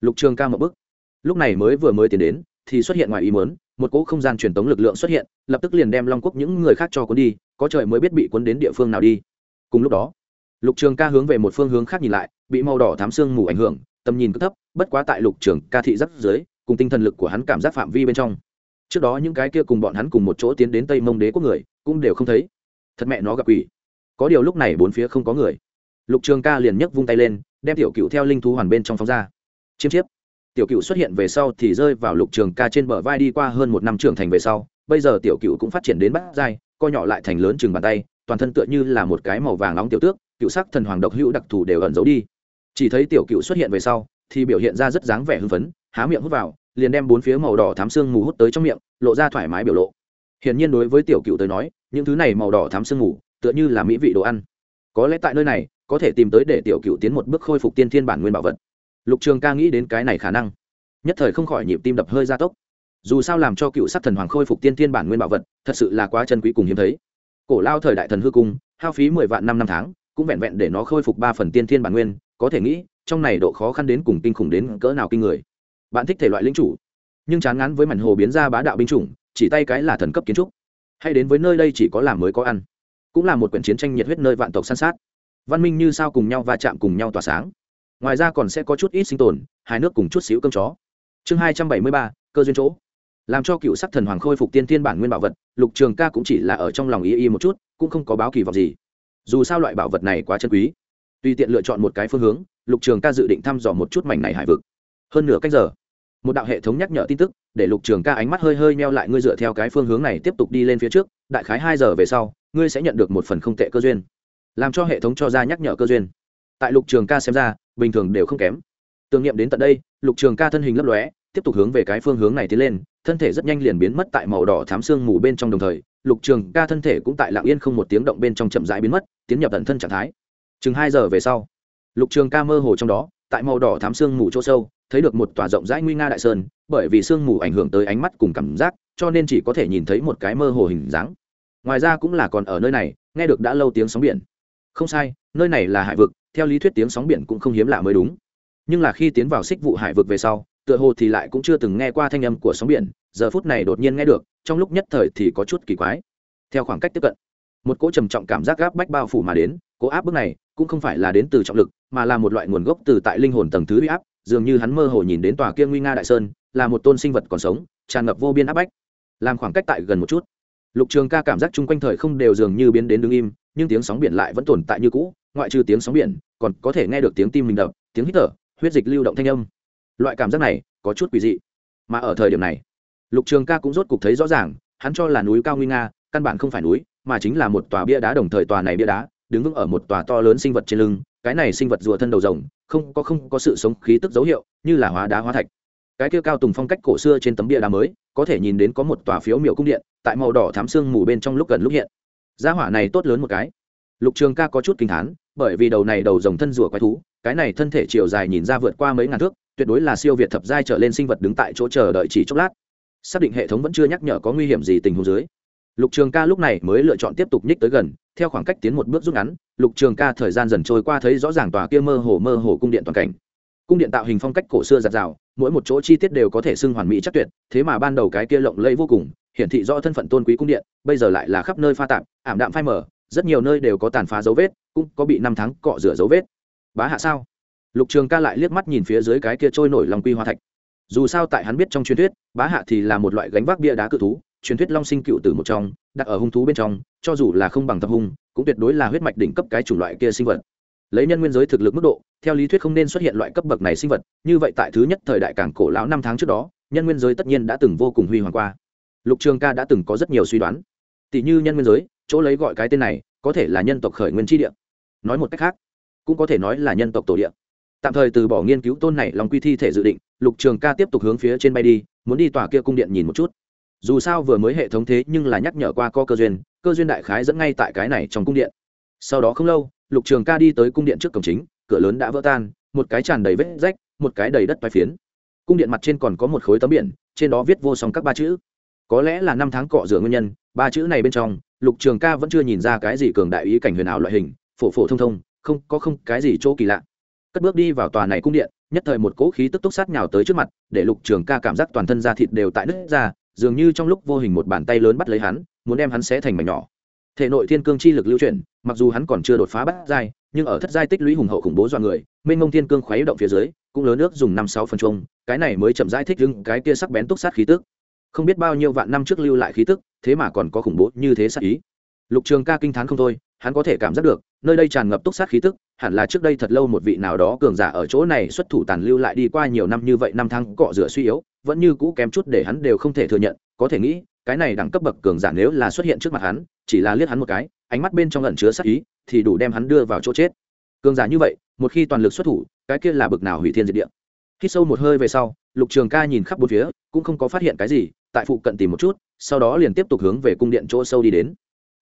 Lục trường ca một bức lúc này mới vừa mới tiến đến, thì xuất hiện ngoài ý muốn, một cỗ không gian truyền tống lực lượng xuất hiện, lập tức liền đem long quốc những người khác cho cuốn đi, có trời mới biết bị cuốn đến địa phương nào đi. Cùng lúc đó, lục trường ca hướng về một phương hướng khác nhìn lại, bị màu đỏ thám xương mù ảnh hưởng, tầm nhìn cứ thấp, bất quá tại lục trường ca thị rất dưới, cùng tinh thần lực của hắn cảm giác phạm vi bên trong. Trước đó những cái kia cùng bọn hắn cùng một chỗ tiến đến tây mông đế quốc người, cũng đều không thấy. Thật mẹ nó gặp quỷ. Có điều lúc này bốn phía không có người. Lục trường ca liền nhấc vung tay lên, đem tiểu cựu theo linh thú hoàn bên trong phóng ra. Chiêm chiếp tiểu cựu xuất hiện về sau thì rơi vào lục trường ca trên bờ vai đi qua hơn một năm trưởng thành về sau, bây giờ tiểu cựu cũng phát triển đến bắt dai co nhỏ lại thành lớn chừng bàn tay, toàn thân tựa như là một cái màu vàng nóng tiểu tước, cựu sắc thần hoàng độc hữu đặc thù đều ẩn giấu đi. Chỉ thấy tiểu cựu xuất hiện về sau, thì biểu hiện ra rất dáng vẻ hưng phấn, há miệng hút vào, liền đem bốn phía màu đỏ thám xương mù hút tới trong miệng, lộ ra thoải mái biểu lộ. Hiển nhiên đối với tiểu cựu tới nói, những thứ này màu đỏ thám xương mù, tựa như là mỹ vị đồ ăn. Có lẽ tại nơi này, có thể tìm tới để tiểu cựu tiến một bước khôi phục tiên thiên bản nguyên bảo vật lục trường ca nghĩ đến cái này khả năng. Nhất thời không khỏi nhịp tim đập hơi gia tốc. Dù sao làm cho cựu sắc thần hoàng khôi phục tiên thiên bản nguyên bảo vật, thật sự là quá chân quý cùng hiếm thấy. Cổ lao thời đại thần hư cung, hao phí mười vạn năm năm tháng, cũng vẹn vẹn để nó khôi phục ba phần tiên thiên bản nguyên, có thể nghĩ, trong này độ khó khăn đến cùng kinh khủng đến cỡ nào kinh người. Bạn thích thể loại lính chủ, nhưng chán ngán với mảnh hồ biến ra bá đạo binh chủng, chỉ tay cái là thần cấp kiến trúc. Hay đến với nơi đây chỉ có làm mới có ăn, cũng là một quyển chiến tranh nhiệt huyết nơi vạn tộc san sát. Văn minh như sao cùng nhau va chạm cùng nhau tỏa sáng ngoài ra còn sẽ có chút ít sinh tồn hai nước cùng chút xíu cơm chó. Chương hai trăm bảy mươi ba, cơ duyên chỗ. Làm cho cựu sắc thần hoàng khôi phục tiên thiên bản nguyên bảo vật, lục trường ca cũng chỉ là ở trong lòng y y một chút, cũng không có báo kỳ vọng gì. Dù sao loại bảo vật này quá chân quý. Tùy tiện lựa chọn một cái phương hướng, lục trường ca dự định thăm dò một chút mảnh này hải vực. Hơn nửa cách giờ, một đạo hệ thống nhắc nhở tin tức, để lục trường ca ánh mắt hơi hơi meo lại, ngươi dựa theo cái phương hướng này tiếp tục đi lên phía trước, đại khái hai giờ về sau, ngươi sẽ nhận được một phần không tệ cơ duyên. Làm cho hệ thống cho ra nhắc nhở cơ duyên. Tại lục trường ca xem ra bình thường đều không kém. Tưởng niệm đến tận đây, lục trường ca thân hình lấp lóe, tiếp tục hướng về cái phương hướng này tiến lên, thân thể rất nhanh liền biến mất tại màu đỏ thám xương mù bên trong đồng thời, lục trường ca thân thể cũng tại lạng yên không một tiếng động bên trong chậm rãi biến mất, tiến nhập tận thân trạng thái. Chừng hai giờ về sau, lục trường ca mơ hồ trong đó, tại màu đỏ thám xương mù chỗ sâu, thấy được một tòa rộng rãi nguy nga đại sơn, bởi vì sương mù ảnh hưởng tới ánh mắt cùng cảm giác, cho nên chỉ có thể nhìn thấy một cái mơ hồ hình dáng. Ngoài ra cũng là còn ở nơi này, nghe được đã lâu tiếng sóng biển. Không sai, nơi này là hải vực theo lý thuyết tiếng sóng biển cũng không hiếm lạ mới đúng. Nhưng là khi tiến vào xích vụ hải vực về sau, tựa hồ thì lại cũng chưa từng nghe qua thanh âm của sóng biển, giờ phút này đột nhiên nghe được, trong lúc nhất thời thì có chút kỳ quái. Theo khoảng cách tiếp cận, một cỗ trầm trọng cảm giác gáp bách bao phủ mà đến, cỗ áp bức này cũng không phải là đến từ trọng lực, mà là một loại nguồn gốc từ tại linh hồn tầng thứ huy áp, dường như hắn mơ hồ nhìn đến tòa kia nguy nga đại sơn, là một tôn sinh vật còn sống, tràn ngập vô biên áp bách. Làm khoảng cách tại gần một chút, lục trường ca cảm giác chung quanh thời không đều dường như biến đến đứng im, nhưng tiếng sóng biển lại vẫn tồn tại như cũ ngoại trừ tiếng sóng biển, còn có thể nghe được tiếng tim mình đập, tiếng hít thở, huyết dịch lưu động thanh âm. Loại cảm giác này có chút quỷ dị. Mà ở thời điểm này, lục trường ca cũng rốt cục thấy rõ ràng, hắn cho là núi cao nguy nga, căn bản không phải núi, mà chính là một tòa bia đá đồng thời tòa này bia đá, đứng vững ở một tòa to lớn sinh vật trên lưng, cái này sinh vật rùa thân đầu rồng, không có không có sự sống khí tức dấu hiệu, như là hóa đá hóa thạch. Cái kia cao tùng phong cách cổ xưa trên tấm bia đá mới, có thể nhìn đến có một tòa phiếu miểu cung điện, tại màu đỏ thám xương mù bên trong lúc gần lúc hiện. Gia hỏa này tốt lớn một cái lục trường ca có chút kinh thán, bởi vì đầu này đầu rồng thân rùa quái thú, cái này thân thể chiều dài nhìn ra vượt qua mấy ngàn thước, tuyệt đối là siêu việt thập giai trở lên sinh vật đứng tại chỗ chờ đợi chỉ chốc lát xác định hệ thống vẫn chưa nhắc nhở có nguy hiểm gì tình huống dưới, lục trường ca lúc này mới lựa chọn tiếp tục nhích tới gần, theo khoảng cách tiến một bước rút ngắn, lục trường ca thời gian dần trôi qua thấy rõ ràng tòa kia mơ hồ mơ hồ cung điện toàn cảnh cung điện tạo hình phong cách cổ xưa giặt rào, mỗi một chỗ chi tiết đều có thể xưng hoàn mỹ chắc tuyệt, thế mà ban đầu cái kia lộng lẫy vô cùng, hiển thị rõ thân phận tôn quý cung điện, bây giờ lại là khắp nơi pha tạp, ảm đạm phai mờ rất nhiều nơi đều có tàn phá dấu vết, cũng có bị năm tháng cọ rửa dấu vết. Bá hạ sao? Lục trường ca lại liếc mắt nhìn phía dưới cái kia trôi nổi lòng quy hoa thạch. Dù sao tại hắn biết trong truyền thuyết, bá hạ thì là một loại gánh vác bia đá cự thú, truyền thuyết long sinh cựu tử một trong, đặt ở hung thú bên trong, cho dù là không bằng thập hung, cũng tuyệt đối là huyết mạch đỉnh cấp cái chủng loại kia sinh vật. Lấy nhân nguyên giới thực lực mức độ, theo lý thuyết không nên xuất hiện loại cấp bậc này sinh vật, như vậy tại thứ nhất thời đại cảng cổ lão năm tháng trước đó, nhân nguyên giới tất nhiên đã từng vô cùng huy hoàng qua. Lục trường ca đã từng có rất nhiều suy đoán. Tỷ như nhân nguyên giới chỗ lấy gọi cái tên này, có thể là nhân tộc khởi nguyên tri địa. Nói một cách khác, cũng có thể nói là nhân tộc tổ địa. Tạm thời từ bỏ nghiên cứu tôn này lòng quy thi thể dự định, lục trường ca tiếp tục hướng phía trên bay đi, muốn đi tòa kia cung điện nhìn một chút. Dù sao vừa mới hệ thống thế nhưng là nhắc nhở qua co cơ duyên cơ duyên đại khái dẫn ngay tại cái này trong cung điện. Sau đó không lâu, lục trường ca đi tới cung điện trước cổng chính, cửa lớn đã vỡ tan, một cái tràn đầy vết rách, một cái đầy đất vai phiến. Cung điện mặt trên còn có một khối tấm biển, trên đó viết vô song các ba chữ. Có lẽ là năm tháng cọ rửa nguyên nhân, ba chữ này bên trong lục trường ca vẫn chưa nhìn ra cái gì cường đại ý cảnh huyền ảo loại hình, phổ phổ thông thông, không, có không cái gì chỗ kỳ lạ. Cất bước đi vào tòa này cung điện, nhất thời một cỗ khí tức túc sát nhào tới trước mặt, để lục trường ca cảm giác toàn thân da thịt đều tại nứt ra, dường như trong lúc vô hình một bàn tay lớn bắt lấy hắn, muốn đem hắn xé thành mảnh nhỏ. Thể nội thiên cương chi lực lưu chuyển, mặc dù hắn còn chưa đột phá bắt giai, nhưng ở thất giai tích lũy hùng hậu khủng bố dọa người, mênh mông thiên cương khuấy động phía dưới, cũng lớn nước dùng năm sáu phần chung cái này mới chậm giải thích lưng cái kia sắc bén túc sát khí tức không biết bao nhiêu vạn năm trước lưu lại khí tức, thế mà còn có khủng bố như thế sát ý. Lục trường ca kinh t h á n không thôi, hắn có thể cảm giác được, nơi đây tràn ngập túc sát khí tức, hẳn là trước đây thật lâu một vị nào đó cường giả ở chỗ này xuất thủ tàn lưu lại đi qua nhiều năm như vậy, năm tháng cọ rửa suy yếu, vẫn như cũ kém chút để hắn đều không thể thừa nhận, có thể nghĩ, cái này đẳng cấp bậc cường giả nếu là xuất hiện trước mặt hắn, chỉ là liếc hắn một cái, ánh mắt bên trong lẩn chứa sát ý, thì đủ đem hắn đưa vào chỗ chết. Cường giả như vậy, một khi toàn lực xuất thủ, cái kia là bực nào hủy thiên diệt địa. Khi sâu một hơi về sau, lục trường ca nhìn khắp bốn phía, cũng không có phát hiện cái gì tại phụ cận tìm một chút, sau đó liền tiếp tục hướng về cung điện chỗ sâu đi đến.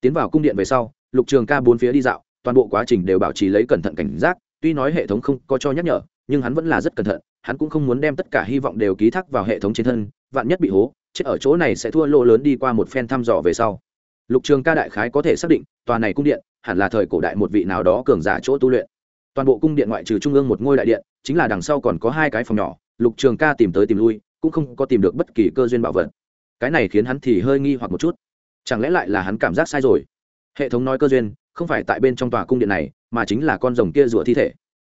Tiến vào cung điện về sau, lục trường ca bốn phía đi dạo, toàn bộ quá trình đều bảo trì lấy cẩn thận cảnh giác, tuy nói hệ thống không có cho nhắc nhở, nhưng hắn vẫn là rất cẩn thận, hắn cũng không muốn đem tất cả hy vọng đều ký thác vào hệ thống trên thân, vạn nhất bị hố, chết ở chỗ này sẽ thua lỗ lớn đi qua một phen thăm dò về sau. Lục trường ca đại khái có thể xác định, tòa này cung điện, hẳn là thời cổ đại một vị nào đó cường giả chỗ tu luyện. Toàn bộ cung điện ngoại trừ trung ương một ngôi đại điện, chính là đằng sau còn có hai cái phòng nhỏ, lục trường ca tìm tới tìm lui cũng không có tìm được bất kỳ cơ duyên bảo vật. Cái này khiến hắn thì hơi nghi hoặc một chút. Chẳng lẽ lại là hắn cảm giác sai rồi? Hệ thống nói cơ duyên, không phải tại bên trong tòa cung điện này, mà chính là con rồng kia rửa thi thể.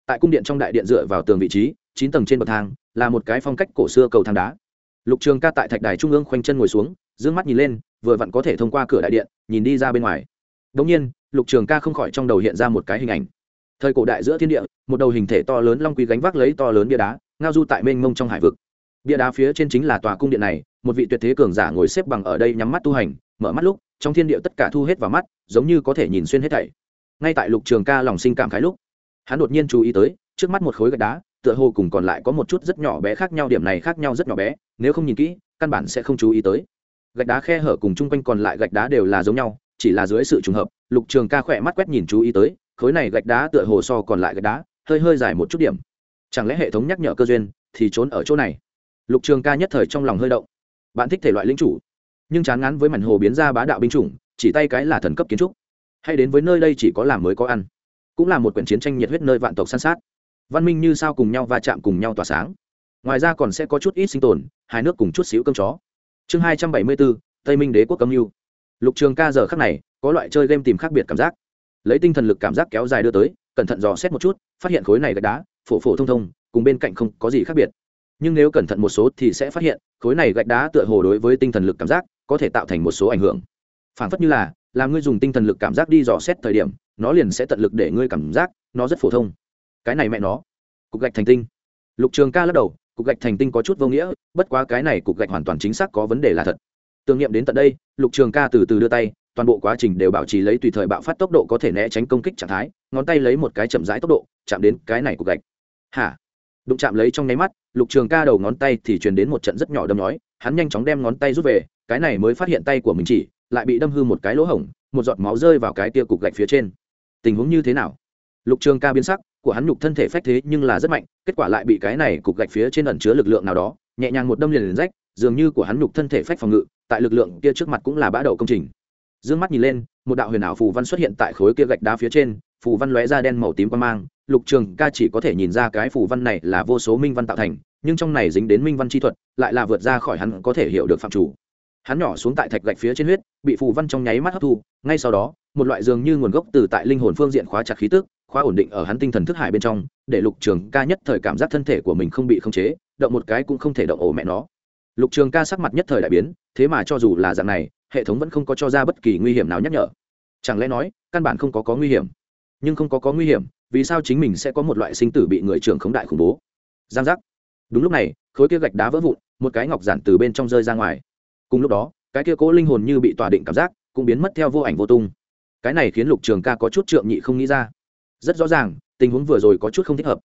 Tại cung điện trong đại điện dựa vào tường vị trí, chín tầng trên bậc thang, là một cái phong cách cổ xưa cầu thang đá. Lục trường ca tại thạch đài trung ương khoanh chân ngồi xuống d ư ơ n g mắt nhìn lên, vừa vặn có thể thông qua cửa đại điện, nhìn đi ra bên ngoài. Đ ỗ n g nhiên, lục trường ca không khỏi trong đầu hiện ra một cái hình ảnh. Thời cổ đại giữa thiên địa, một đầu hình thể to lớn long quý gánh vác lấy to lớn bia đá, ngao du tại mênh mông trong hải vực bia đá phía trên chính là tòa cung điện này, một vị tuyệt thế cường giả ngồi xếp bằng ở đây nhắm mắt tu hành, mở mắt lúc, trong thiên địa tất cả thu hết vào mắt, giống như có thể nhìn xuyên hết thảy. Ngay tại lục trường ca lòng sinh cảm khái lúc, hắn đột nhiên chú ý tới, trước mắt một khối gạch đá, tựa hồ cùng còn lại có một chút rất nhỏ bé khác nhau, điểm này khác nhau rất nhỏ bé, nếu không nhìn kỹ, căn bản sẽ không chú ý tới. Gạch đá khe hở cùng chung quanh còn lại gạch đá đều là giống nhau, chỉ là dưới sự trùng hợp, lục trường ca khỏe mắt quét nhìn chú ý tới, khối này gạch đá tựa hồ so còn lại gạch đá, hơi hơi dài một chút điểm. Chẳng lẽ hệ thống nhắc nhở cơ duyên thì trốn ở chỗ này? Lục trường ca nhất thời trong lòng hơi động. Bạn thích thể loại lính chủ, nhưng chán ngán với mảnh hồ biến ra bá đạo binh chủng, chỉ tay cái là thần cấp kiến trúc. Hay đến với nơi đây chỉ có làm mới có ăn, cũng là một quyển chiến tranh nhiệt huyết nơi vạn tộc san sát. Văn minh như sao cùng nhau va chạm cùng nhau tỏa sáng. Ngoài ra còn sẽ có chút ít sinh tồn, hai nước cùng chút xíu cơm chó. Chương hai trăm bảy mươi bốn, tây minh đế quốc cấm mưu. Lục trường ca giờ khắc này, có loại chơi game tìm khác biệt cảm giác. Lấy tinh thần lực cảm giác kéo dài đưa tới, cẩn thận dò xét một chút, phát hiện khối này gạch đá, phổ phổ thông thông, cùng bên cạnh không có gì khác biệt nhưng nếu cẩn thận một số thì sẽ phát hiện, khối này gạch đá tựa hồ đối với tinh thần lực cảm giác có thể tạo thành một số ảnh hưởng. Phản phất như là, làm ngươi dùng tinh thần lực cảm giác đi dò xét thời điểm, nó liền sẽ tận lực để ngươi cảm giác nó rất phổ thông. Cái này mẹ nó. Cục gạch thành tinh. Lục trường ca lắc đầu, cục gạch thành tinh có chút vô nghĩa, bất quá cái này cục gạch hoàn toàn chính xác có vấn đề là thật. Tưởng niệm đến tận đây, lục trường ca từ từ đưa tay, toàn bộ quá trình đều bảo trì lấy tùy thời bạo phát tốc độ có thể né tránh công kích trạng thái, ngón tay lấy một cái chậm rãi tốc độ, chạm đến cái này cục gạch. Hả? Đụng chạm lấy trong nháy mắt, lục trường ca đầu ngón tay thì truyền đến một trận rất nhỏ đâm nói, hắn nhanh chóng đem ngón tay rút về, cái này mới phát hiện tay của mình chỉ, lại bị đâm hư một cái lỗ hổng, một giọt máu rơi vào cái tia cục gạch phía trên. Tình huống như thế nào? Lục trường ca biến sắc, của hắn nhục thân thể phách thế nhưng là rất mạnh, kết quả lại bị cái này cục gạch phía trên ẩn chứa lực lượng nào đó, nhẹ nhàng một đâm liền liền rách, dường như của hắn nhục thân thể phách phòng ngự, tại lực lượng kia trước mặt cũng là bã đầu công trình. D ư ơ n g mắt nhìn lên, một đạo huyền ảo phù văn xuất hiện tại khối kia gạch đá phía trên phù văn lóe ra đen màu tím qua mang, lục trường ca chỉ có thể nhìn ra cái phù văn này là vô số minh văn tạo thành, nhưng trong này dính đến minh văn chi thuật, lại là vượt ra khỏi hắn có thể hiểu được phạm chủ. Hắn nhỏ xuống tại thạch gạch phía trên huyết, bị phù văn trong nháy mắt hấp thu, ngay sau đó, một loại dường như nguồn gốc từ tại linh hồn phương diện khóa chặt khí tức, khóa ổn định ở hắn tinh thần thức hải bên trong, để lục trường ca nhất thời cảm giác thân thể của mình không bị khống chế, động một cái cũng không thể động ổ mẹ nó. Lục trường ca sắc mặt nhất thời đại biến, thế mà cho dù là dạng này, hệ thống vẫn không có cho ra bất kỳ nguy hiểm nào nhắc nhở. Chẳng lẽ nói, căn bản không có có nguy hiểm? Nhưng không có có nguy hiểm, vì sao chính mình sẽ có một loại sinh tử bị người trưởng khống đại khủng bố? Giang giác. Đúng lúc này, khối kia gạch đá vỡ vụn, một cái ngọc giản từ bên trong rơi ra ngoài. Cùng lúc đó, cái kia cố linh hồn như bị tỏa định cảm giác, cũng biến mất theo vô ảnh vô tung. Cái này khiến lục trường ca có chút trượng nhị không nghĩ ra. Rất rõ ràng, tình huống vừa rồi có chút không thích hợp.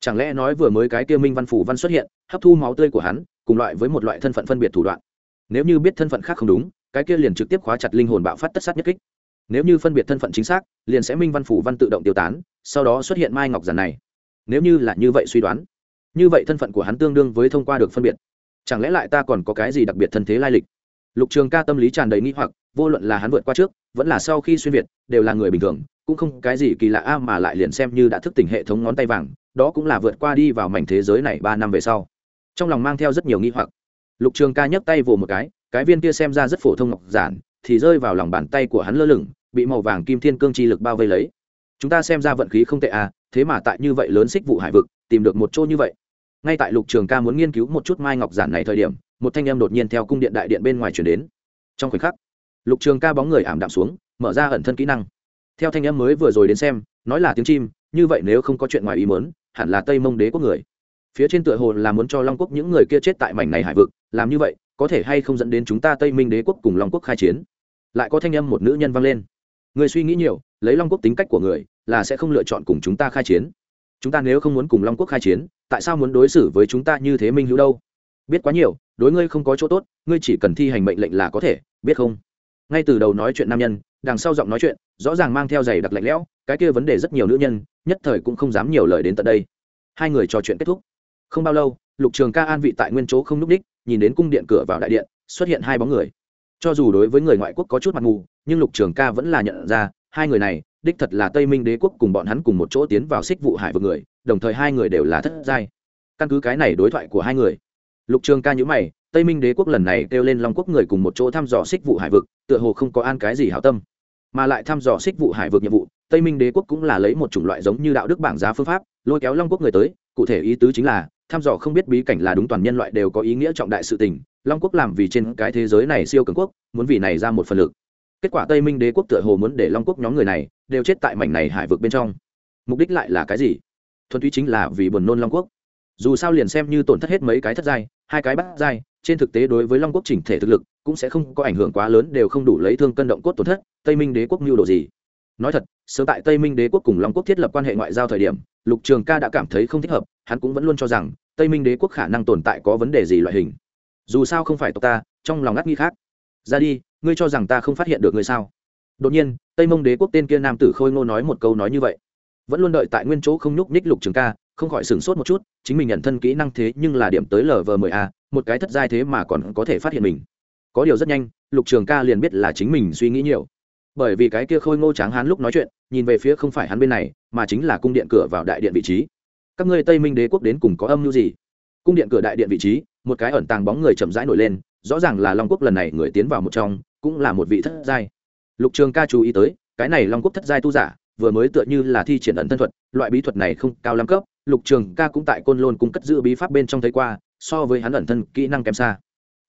Chẳng lẽ nói vừa mới cái kia minh văn phủ văn xuất hiện, hấp thu máu tươi của hắn, cùng loại với một loại thân phận phân biệt thủ đoạn. Nếu như biết thân phận khác không đúng, cái kia liền trực tiếp khóa chặt linh hồn bạo phát tất sát nhất kích nếu như phân biệt thân phận chính xác, liền sẽ minh văn phủ văn tự động tiêu tán, sau đó xuất hiện mai ngọc giản này. Nếu như là như vậy suy đoán, như vậy thân phận của hắn tương đương với thông qua được phân biệt. Chẳng lẽ lại ta còn có cái gì đặc biệt thân thế lai lịch? Lục trường ca tâm lý tràn đầy nghi hoặc, vô luận là hắn vượt qua trước, vẫn là sau khi xuyên việt, đều là người bình thường, cũng không cái gì kỳ lạ a mà lại liền xem như đã thức tỉnh hệ thống ngón tay vàng, đó cũng là vượt qua đi vào mảnh thế giới này ba năm về sau. Trong lòng mang theo rất nhiều nghi hoặc. Lục trường ca nhấc tay vồ một cái cái viên kia xem ra rất phổ thông ngọc giản thì rơi vào lòng bàn tay của hắn lơ lửng, bị màu vàng kim thiên cương chi lực bao vây lấy. Chúng ta xem ra vận khí không tệ à thế mà tại như vậy lớn xích vụ hải vực, tìm được một chỗ như vậy. Ngay tại lục trường ca muốn nghiên cứu một chút mai ngọc giản này thời điểm, một thanh em đột nhiên theo cung điện đại điện bên ngoài chuyển đến. Trong khoảnh khắc, lục trường ca bóng người ảm đạm xuống, mở ra ẩn thân kỹ năng. Theo thanh em mới vừa rồi đến xem, nói là tiếng chim, như vậy nếu không có chuyện ngoài ý mớn hẳn là tây mông đế quốc người. Phía trên tựa hồ là muốn cho long quốc những người kia chết tại mảnh này hải vực, làm như vậy, có thể hay không dẫn đến chúng ta tây minh đế quốc cùng long quốc khai chiến? Lại có thanh âm một nữ nhân vang lên. Người suy nghĩ nhiều, lấy long quốc tính cách của người, là sẽ không lựa chọn cùng chúng ta khai chiến. Chúng ta nếu không muốn cùng long quốc khai chiến, tại sao muốn đối xử với chúng ta như thế minh hữu đâu? Biết quá nhiều, đối ngươi không có chỗ tốt, ngươi chỉ cần thi hành mệnh lệnh là có thể, biết không? Ngay từ đầu nói chuyện nam nhân, đằng sau giọng nói chuyện, rõ ràng mang theo giày đặc lạnh lẽo, cái kia vấn đề rất nhiều nữ nhân, nhất thời cũng không dám nhiều lời đến tận đây. Hai người trò chuyện kết thúc. Không bao lâu, lục trường ca an vị tại nguyên chỗ không n ú c đích, nhìn đến cung điện cửa vào đại điện, xuất hiện hai bóng người cho dù đối với người ngoại quốc có chút mặt mù, nhưng lục trường ca vẫn là nhận ra, hai người này, đích thật là tây minh đế quốc cùng bọn hắn cùng một chỗ tiến vào xích vụ hải vực người, đồng thời hai người đều là thất giai. Căn cứ cái này đối thoại của hai người, lục trường ca nhữ mày, tây minh đế quốc lần này kêu lên long quốc người cùng một chỗ thăm dò xích vụ hải vực, tựa hồ không có an cái gì hảo tâm. Mà lại thăm dò xích vụ hải vực nhiệm vụ, tây minh đế quốc cũng là lấy một chủng loại giống như đạo đức bảng giá phương pháp, lôi kéo long quốc người tới, cụ thể ý tứ chính là, thăm dò không biết bí cảnh là đúng toàn nhân loại đều có ý nghĩa trọng đại sự tình long quốc làm vì trên cái thế giới này siêu cường quốc, muốn vì này ra một phần lực. Kết quả tây minh đế quốc tựa hồ muốn để long quốc nhóm người này đều chết tại mảnh này hải vực bên trong. Mục đích lại là cái gì? Thuần túy chính là vì buồn nôn long quốc. Dù sao liền xem như tổn thất hết mấy cái thất giai, hai cái bát giai, trên thực tế đối với long quốc chỉnh thể thực lực cũng sẽ không có ảnh hưởng quá lớn, đều không đủ lấy thương cân động cốt tổn thất, tây minh đế quốc mưu đồ gì? Nói thật, sớm tại tây minh đế quốc cùng long quốc thiết lập quan hệ ngoại giao thời điểm, lục trường ca đã cảm thấy không thích hợp, hắn cũng vẫn luôn cho rằng tây minh đế quốc khả năng tồn tại có vấn đề gì loại hình dù sao không phải tộc ta, trong lòng ngắt nghi khác. Ra đi, ngươi cho rằng ta không phát hiện được ngươi sao? Đột nhiên, tây mông đế quốc tên kia nam tử khôi ngô nói một câu nói như vậy. Vẫn luôn đợi tại nguyên chỗ không nhúc nhích lục trường ca, không khỏi sửng sốt một chút, chính mình nhận thân kỹ năng thế nhưng là điểm tới lv mười a, một cái thất giai thế mà còn có thể phát hiện mình. Có điều rất nhanh, lục trường ca liền biết là chính mình suy nghĩ nhiều. Bởi vì cái kia khôi ngô tráng hán lúc nói chuyện, nhìn về phía không phải hắn bên này, mà chính là cung điện cửa vào đại điện vị trí. Các ngươi tây minh đế quốc đến cùng có âm mưu gì? Cung điện cửa đại điện vị trí, một cái ẩn tàng bóng người chậm rãi nổi lên, rõ ràng là long quốc lần này người tiến vào một trong, cũng là một vị thất giai. Lục trường ca chú ý tới, cái này long quốc thất giai tu giả, vừa mới tựa như là thi triển ẩn thân thuật, loại bí thuật này không cao lắm cấp, lục trường ca cũng tại côn lôn cung cất giữ bí pháp bên trong thấy qua, so với hắn ẩn thân kỹ năng kém xa.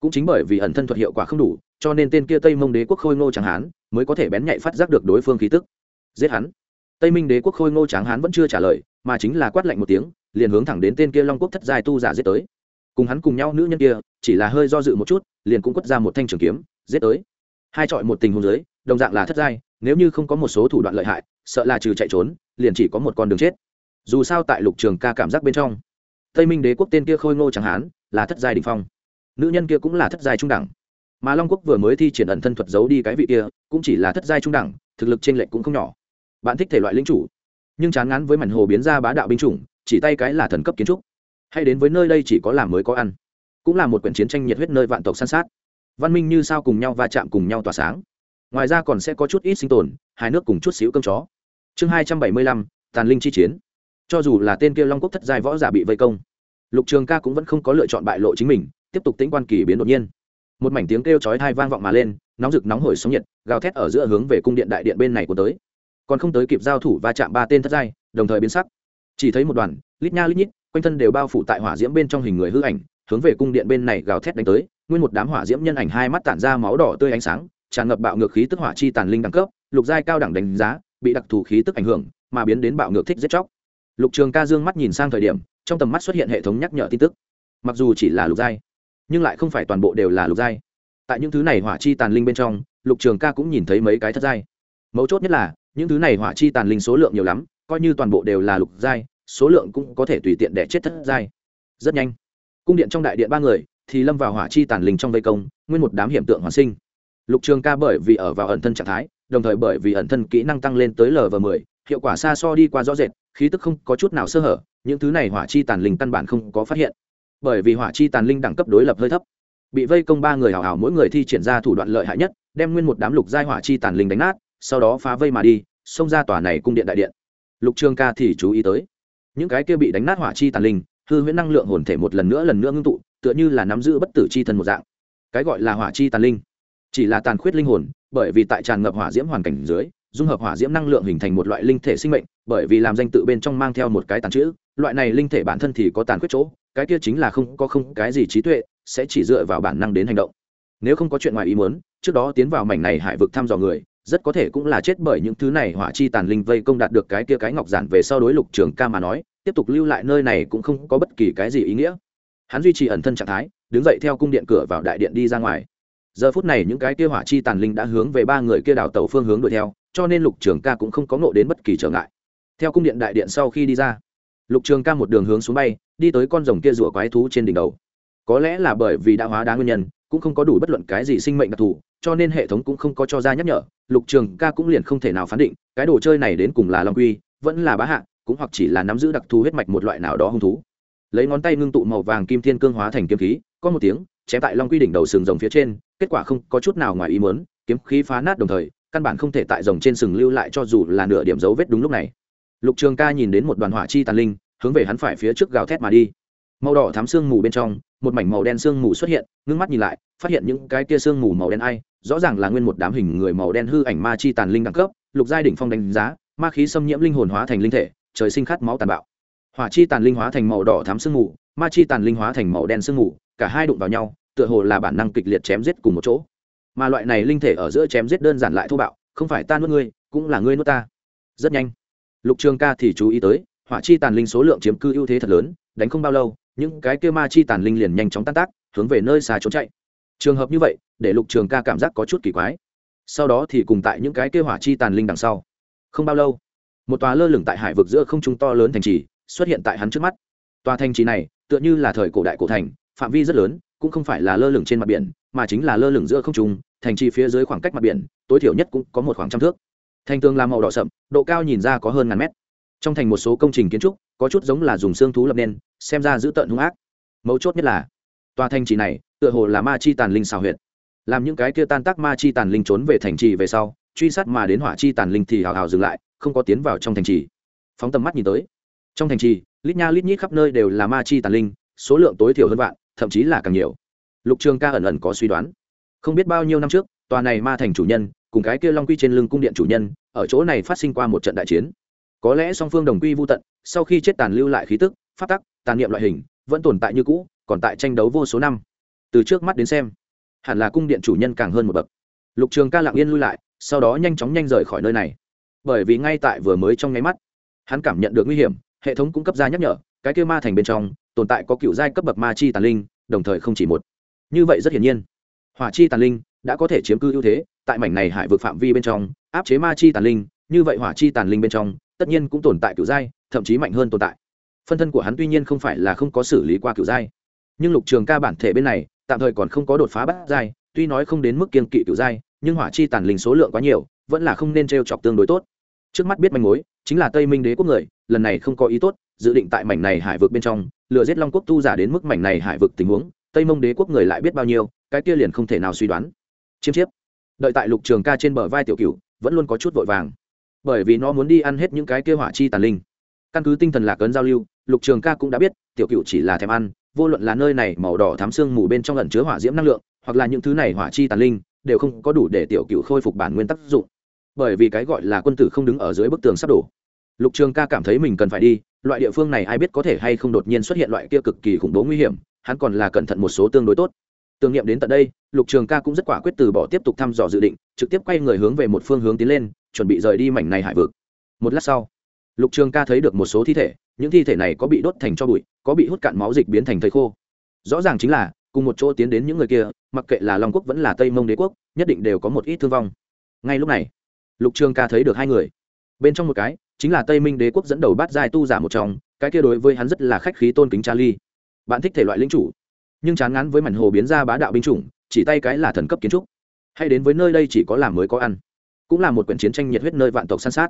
Cũng chính bởi vì ẩn thân thuật hiệu quả không đủ, cho nên tên kia tây mông đế quốc khôi ngô Tráng hán, mới có thể bén nhạy phát giác được đối phương khí tức. Giết hắn. Tây minh đế quốc khôi ngô tráng hán vẫn chưa trả lời, mà chính là quát lạnh một tiếng liền hướng thẳng đến tên kia long quốc thất giai tu giả giết tới. Cùng hắn cùng nhau nữ nhân kia, chỉ là hơi do dự một chút, liền cũng quất ra một thanh trường kiếm, giết tới. Hai trọi một tình huống dưới, đồng dạng là thất giai, nếu như không có một số thủ đoạn lợi hại, sợ là trừ chạy trốn, liền chỉ có một con đường chết. Dù sao tại lục trường ca cảm giác bên trong, tây minh đế quốc tên kia khôi ngô chẳng hán là thất giai đình phong. Nữ nhân kia cũng là thất giai trung đẳng. Mà long quốc vừa mới thi triển ẩn thân thuật giấu đi cái vị kia, cũng chỉ là thất giai trung đẳng, thực lực t r ê n lệch cũng không nhỏ. Bạn thích thể loại lính chủ, nhưng chán ngắn với mảnh hồ biến ra bá đạo binh chủng chỉ tay cái là thần cấp kiến trúc. Hay đến với nơi đây chỉ có làm mới có ăn. Cũng là một quyển chiến tranh nhiệt huyết nơi vạn tộc săn sát. Văn minh như sao cùng nhau va chạm cùng nhau tỏa sáng. Ngoài ra còn sẽ có chút ít sinh tồn, hai nước cùng chút xíu cơm chó. Chương hai trăm bảy mươi lăm, tàn linh chi chiến. Cho dù là tên kia long quốc thất giai võ giả bị vây công, lục trường ca cũng vẫn không có lựa chọn bại lộ chính mình, tiếp tục tĩnh quan kỳ biến đột nhiên. Một mảnh tiếng kêu chói thai vang vọng mà lên, nóng rực nóng hổi sóng nhiệt, gào thét ở giữa hướng về cung điện đại điện bên này của tới. Còn không tới kịp giao thủ va chạm ba tên thất giai, đồng thời biến sắc chỉ thấy một đoàn, lít nha lít nhít, quanh thân đều bao phủ tại hỏa diễm bên trong hình người hư ảnh, hướng về cung điện bên này gào thét đánh tới. Nguyên một đám hỏa diễm nhân ảnh hai mắt tản ra máu đỏ tươi ánh sáng, tràn ngập bạo ngược khí tức hỏa chi tàn linh đẳng cấp, lục giai cao đẳng đánh giá, bị đặc thù khí tức ảnh hưởng, mà biến đến bạo ngược thích giết chóc. Lục trường ca dương mắt nhìn sang thời điểm, trong tầm mắt xuất hiện hệ thống nhắc nhở tin tức. Mặc dù chỉ là lục giai, nhưng lại không phải toàn bộ đều là lục giai. Tại những thứ này hỏa chi tàn linh bên trong, lục trường ca cũng nhìn thấy mấy cái thất giai. Mấu chốt nhất là, những thứ này hỏa chi tàn linh số lượng nhiều lắm coi như toàn bộ đều là lục giai, số lượng cũng có thể tùy tiện để chết thất giai. Rất nhanh, cung điện trong đại điện ba người thì lâm vào hỏa chi tàn linh trong vây công, nguyên một đám hiểm tượng hoàn sinh. Lục trường ca bởi vì ở vào ẩn thân trạng thái, đồng thời bởi vì ẩn thân kỹ năng tăng lên tới lv mười, hiệu quả xa so đi qua rõ rệt, khí tức không có chút nào sơ hở, những thứ này hỏa chi tàn linh căn bản không có phát hiện. Bởi vì hỏa chi tàn linh đẳng cấp đối lập hơi thấp, bị vây công ba người hào hào mỗi người thi triển ra thủ đoạn lợi hại nhất, đem nguyên một đám lục giai hỏa chi tàn linh đánh nát, sau đó phá vây mà đi, xông ra tòa này cung điện đại điện lục trường ca thì chú ý tới. Những cái kia bị đánh nát hỏa chi tàn linh, hư huyễn năng lượng hồn thể một lần nữa lần nữa ngưng tụ, tựa như là nắm giữ bất tử chi thân một dạng. Cái gọi là hỏa chi tàn linh, chỉ là tàn khuyết linh hồn, bởi vì tại tràn ngập hỏa diễm hoàn cảnh dưới, dung hợp hỏa diễm năng lượng hình thành một loại linh thể sinh mệnh, bởi vì làm danh tự bên trong mang theo một cái tàn chữ, loại này linh thể bản thân thì có tàn khuyết chỗ, cái kia chính là không, có không, cái gì trí tuệ sẽ chỉ dựa vào bản năng đến hành động. Nếu không có chuyện ngoài ý muốn, trước đó tiến vào mảnh này hải vực thăm dò người rất có thể cũng là chết bởi những thứ này hỏa chi tàn linh vây công đạt được cái kia cái ngọc giản về sau đối lục trường ca mà nói, tiếp tục lưu lại nơi này cũng không có bất kỳ cái gì ý nghĩa. Hắn duy trì ẩn thân trạng thái, đứng dậy theo cung điện cửa vào đại điện đi ra ngoài. Giờ phút này những cái kia hỏa chi tàn linh đã hướng về ba người kia đào tàu phương hướng đuổi theo, cho nên lục trường ca cũng không có ngộ đến bất kỳ trở ngại. Theo cung điện đại điện sau khi đi ra, lục trường ca một đường hướng xuống bay, đi tới con rồng kia rủa quái thú trên đỉnh đầu. Có lẽ là bởi vì đã hóa đá nguyên nhân cũng không có đủ bất luận cái gì sinh mệnh đặc thù, cho nên hệ thống cũng không có cho ra nhắc nhở, lục trường ca cũng liền không thể nào phán định, cái đồ chơi này đến cùng là long quy, vẫn là bá hạ, cũng hoặc chỉ là nắm giữ đặc thù huyết mạch một loại nào đó hung thú. Lấy ngón tay ngưng tụ màu vàng kim thiên cương hóa thành kiếm khí, có một tiếng, chém tại long quy đỉnh đầu sừng rồng phía trên, kết quả không có chút nào ngoài ý muốn, kiếm khí phá nát đồng thời, căn bản không thể tại rồng trên sừng lưu lại cho dù là nửa điểm dấu vết đúng lúc này. Lục trường ca nhìn đến một đoàn hỏa chi tàn linh, hướng về hắn phải phía trước gào thét mà đi màu đỏ thám sương mù bên trong, một mảnh màu đen sương mù xuất hiện, ngưng mắt nhìn lại, phát hiện những cái kia sương mù màu đen ai, rõ ràng là nguyên một đám hình người màu đen hư ảnh ma chi tàn linh đẳng cấp, lục giai đỉnh phong đánh giá, ma khí xâm nhiễm linh hồn hóa thành linh thể, trời sinh khát máu tàn bạo. Hỏa chi tàn linh hóa thành màu đỏ thám sương mù, ma chi tàn linh hóa thành màu đen sương mù, cả hai đụng vào nhau, tựa hồ là bản năng kịch liệt chém giết cùng một chỗ. Mà loại này linh thể ở giữa chém giết đơn giản lại thô bạo, không phải ta nuốt ngươi, cũng là ngươi nuốt ta. Rất nhanh. Lục trường ca thì chú ý tới, hỏa chi tàn linh số lượng chiếm cư ưu thế thật lớn, đánh không bao lâu những cái kia ma chi tàn linh liền nhanh chóng tan tác, hướng về nơi xa trốn chạy. Trường hợp như vậy, để lục trường ca cảm giác có chút kỳ quái. Sau đó thì cùng tại những cái kia hỏa chi tàn linh đằng sau. Không bao lâu, một tòa lơ lửng tại hải vực giữa không trung to lớn thành trì xuất hiện tại hắn trước mắt. Tòa thành trì này, tựa như là thời cổ đại cổ thành, phạm vi rất lớn, cũng không phải là lơ lửng trên mặt biển, mà chính là lơ lửng giữa không trung, thành trì phía dưới khoảng cách mặt biển, tối thiểu nhất cũng có một khoảng trăm thước. Thành tường làm màu đỏ sậm, độ cao nhìn ra có hơn ngàn mét trong thành một số công trình kiến trúc, có chút giống là dùng xương thú lập nên, xem ra giữ tợn hung ác. Mấu chốt nhất là, tòa thành trì này, tựa hồ là ma chi tàn linh xào huyệt. Làm những cái kia tan tác ma chi tàn linh trốn về thành trì về sau, truy sát mà đến hỏa chi tàn linh thì hào hào dừng lại, không có tiến vào trong thành trì. Phóng tầm mắt nhìn tới, trong thành trì, lít nha lít nhít khắp nơi đều là ma chi tàn linh, số lượng tối thiểu hơn vạn, thậm chí là càng nhiều. Lục trường ca ẩn ẩn có suy đoán. Không biết bao nhiêu năm trước, tòa này ma thành chủ nhân, cùng cái kia long quy trên lưng cung điện chủ nhân, ở chỗ này phát sinh qua một trận đại chiến có lẽ song phương đồng quy vô tận, sau khi chết tàn lưu lại khí tức phát tắc, tàn niệm loại hình, vẫn tồn tại như cũ, còn tại tranh đấu vô số năm. Từ trước mắt đến xem, hẳn là cung điện chủ nhân càng hơn một bậc. Lục trường ca lặng yên lui lại, sau đó nhanh chóng nhanh rời khỏi nơi này. Bởi vì ngay tại vừa mới trong nháy mắt, hắn cảm nhận được nguy hiểm, hệ thống cũng cấp ra nhắc nhở, cái kia ma thành bên trong, tồn tại có cựu giai cấp bậc ma chi tàn linh, đồng thời không chỉ một. Như vậy rất hiển nhiên, hỏa chi tàn linh đã có thể chiếm cư ưu thế, tại mảnh này hải vực phạm vi bên trong, áp chế ma chi tàn linh, như vậy hỏa chi tàn linh bên trong tất nhiên cũng tồn tại cựu giai, thậm chí mạnh hơn tồn tại. Phân thân của hắn tuy nhiên không phải là không có xử lý qua cựu giai. Nhưng lục trường ca bản thể bên này, tạm thời còn không có đột phá bắt giai, tuy nói không đến mức kiên kỵ cựu giai, nhưng hỏa chi tàn linh số lượng quá nhiều, vẫn là không nên t r e o chọc tương đối tốt. Trước mắt biết manh mối, chính là tây minh đế quốc người, lần này không có ý tốt, dự định tại mảnh này hải vực bên trong, lừa giết long quốc tu giả đến mức mảnh này hải vực tình huống, tây mông đế quốc người lại biết bao nhiêu, cái kia liền không thể nào suy đoán. Chiêm chiếp. Đợi tại lục trường ca trên bờ vai tiểu cựu vẫn luôn có chút vội vàng bởi vì nó muốn đi ăn hết những cái kia hỏa chi tàn linh. Căn cứ tinh thần lạc ấn giao lưu, lục trường ca cũng đã biết, tiểu cựu chỉ là thèm ăn, vô luận là nơi này màu đỏ thám xương mù bên trong lẩn chứa hỏa diễm năng lượng, hoặc là những thứ này hỏa chi tàn linh, đều không có đủ để tiểu cựu khôi phục bản nguyên tác dụng. Bởi vì cái gọi là quân tử không đứng ở dưới bức tường sắp đổ. Lục trường ca cảm thấy mình cần phải đi, loại địa phương này ai biết có thể hay không đột nhiên xuất hiện loại kia cực kỳ khủng bố nguy hiểm, hắn còn là cẩn thận một số tương đối tốt. Tưởng niệm đến tận đây, lục trường ca cũng rất quả quyết từ bỏ tiếp tục thăm dò dự định, trực tiếp quay người hướng về một phương hướng tiến lên chuẩn bị rời đi mảnh này hải vực. Một lát sau, lục trường ca thấy được một số thi thể, những thi thể này có bị đốt thành cho bụi, có bị hút cạn máu dịch biến thành thầy khô. Rõ ràng chính là, cùng một chỗ tiến đến những người kia, mặc kệ là long quốc vẫn là tây mông đế quốc, nhất định đều có một ít thương vong. Ngay lúc này, lục trường ca thấy được hai người. Bên trong một cái, chính là tây minh đế quốc dẫn đầu bát giai tu giả một trong, cái kia đối với hắn rất là khách khí tôn kính charlie. Bạn thích thể loại lính chủ, nhưng chán ngán với mảnh hồ biến ra bá đạo binh chủng, chỉ tay cái là thần cấp kiến trúc. Hay đến với nơi đây chỉ có làm mới có ăn cũng là một quyển chiến tranh nhiệt huyết nơi vạn tộc san sát.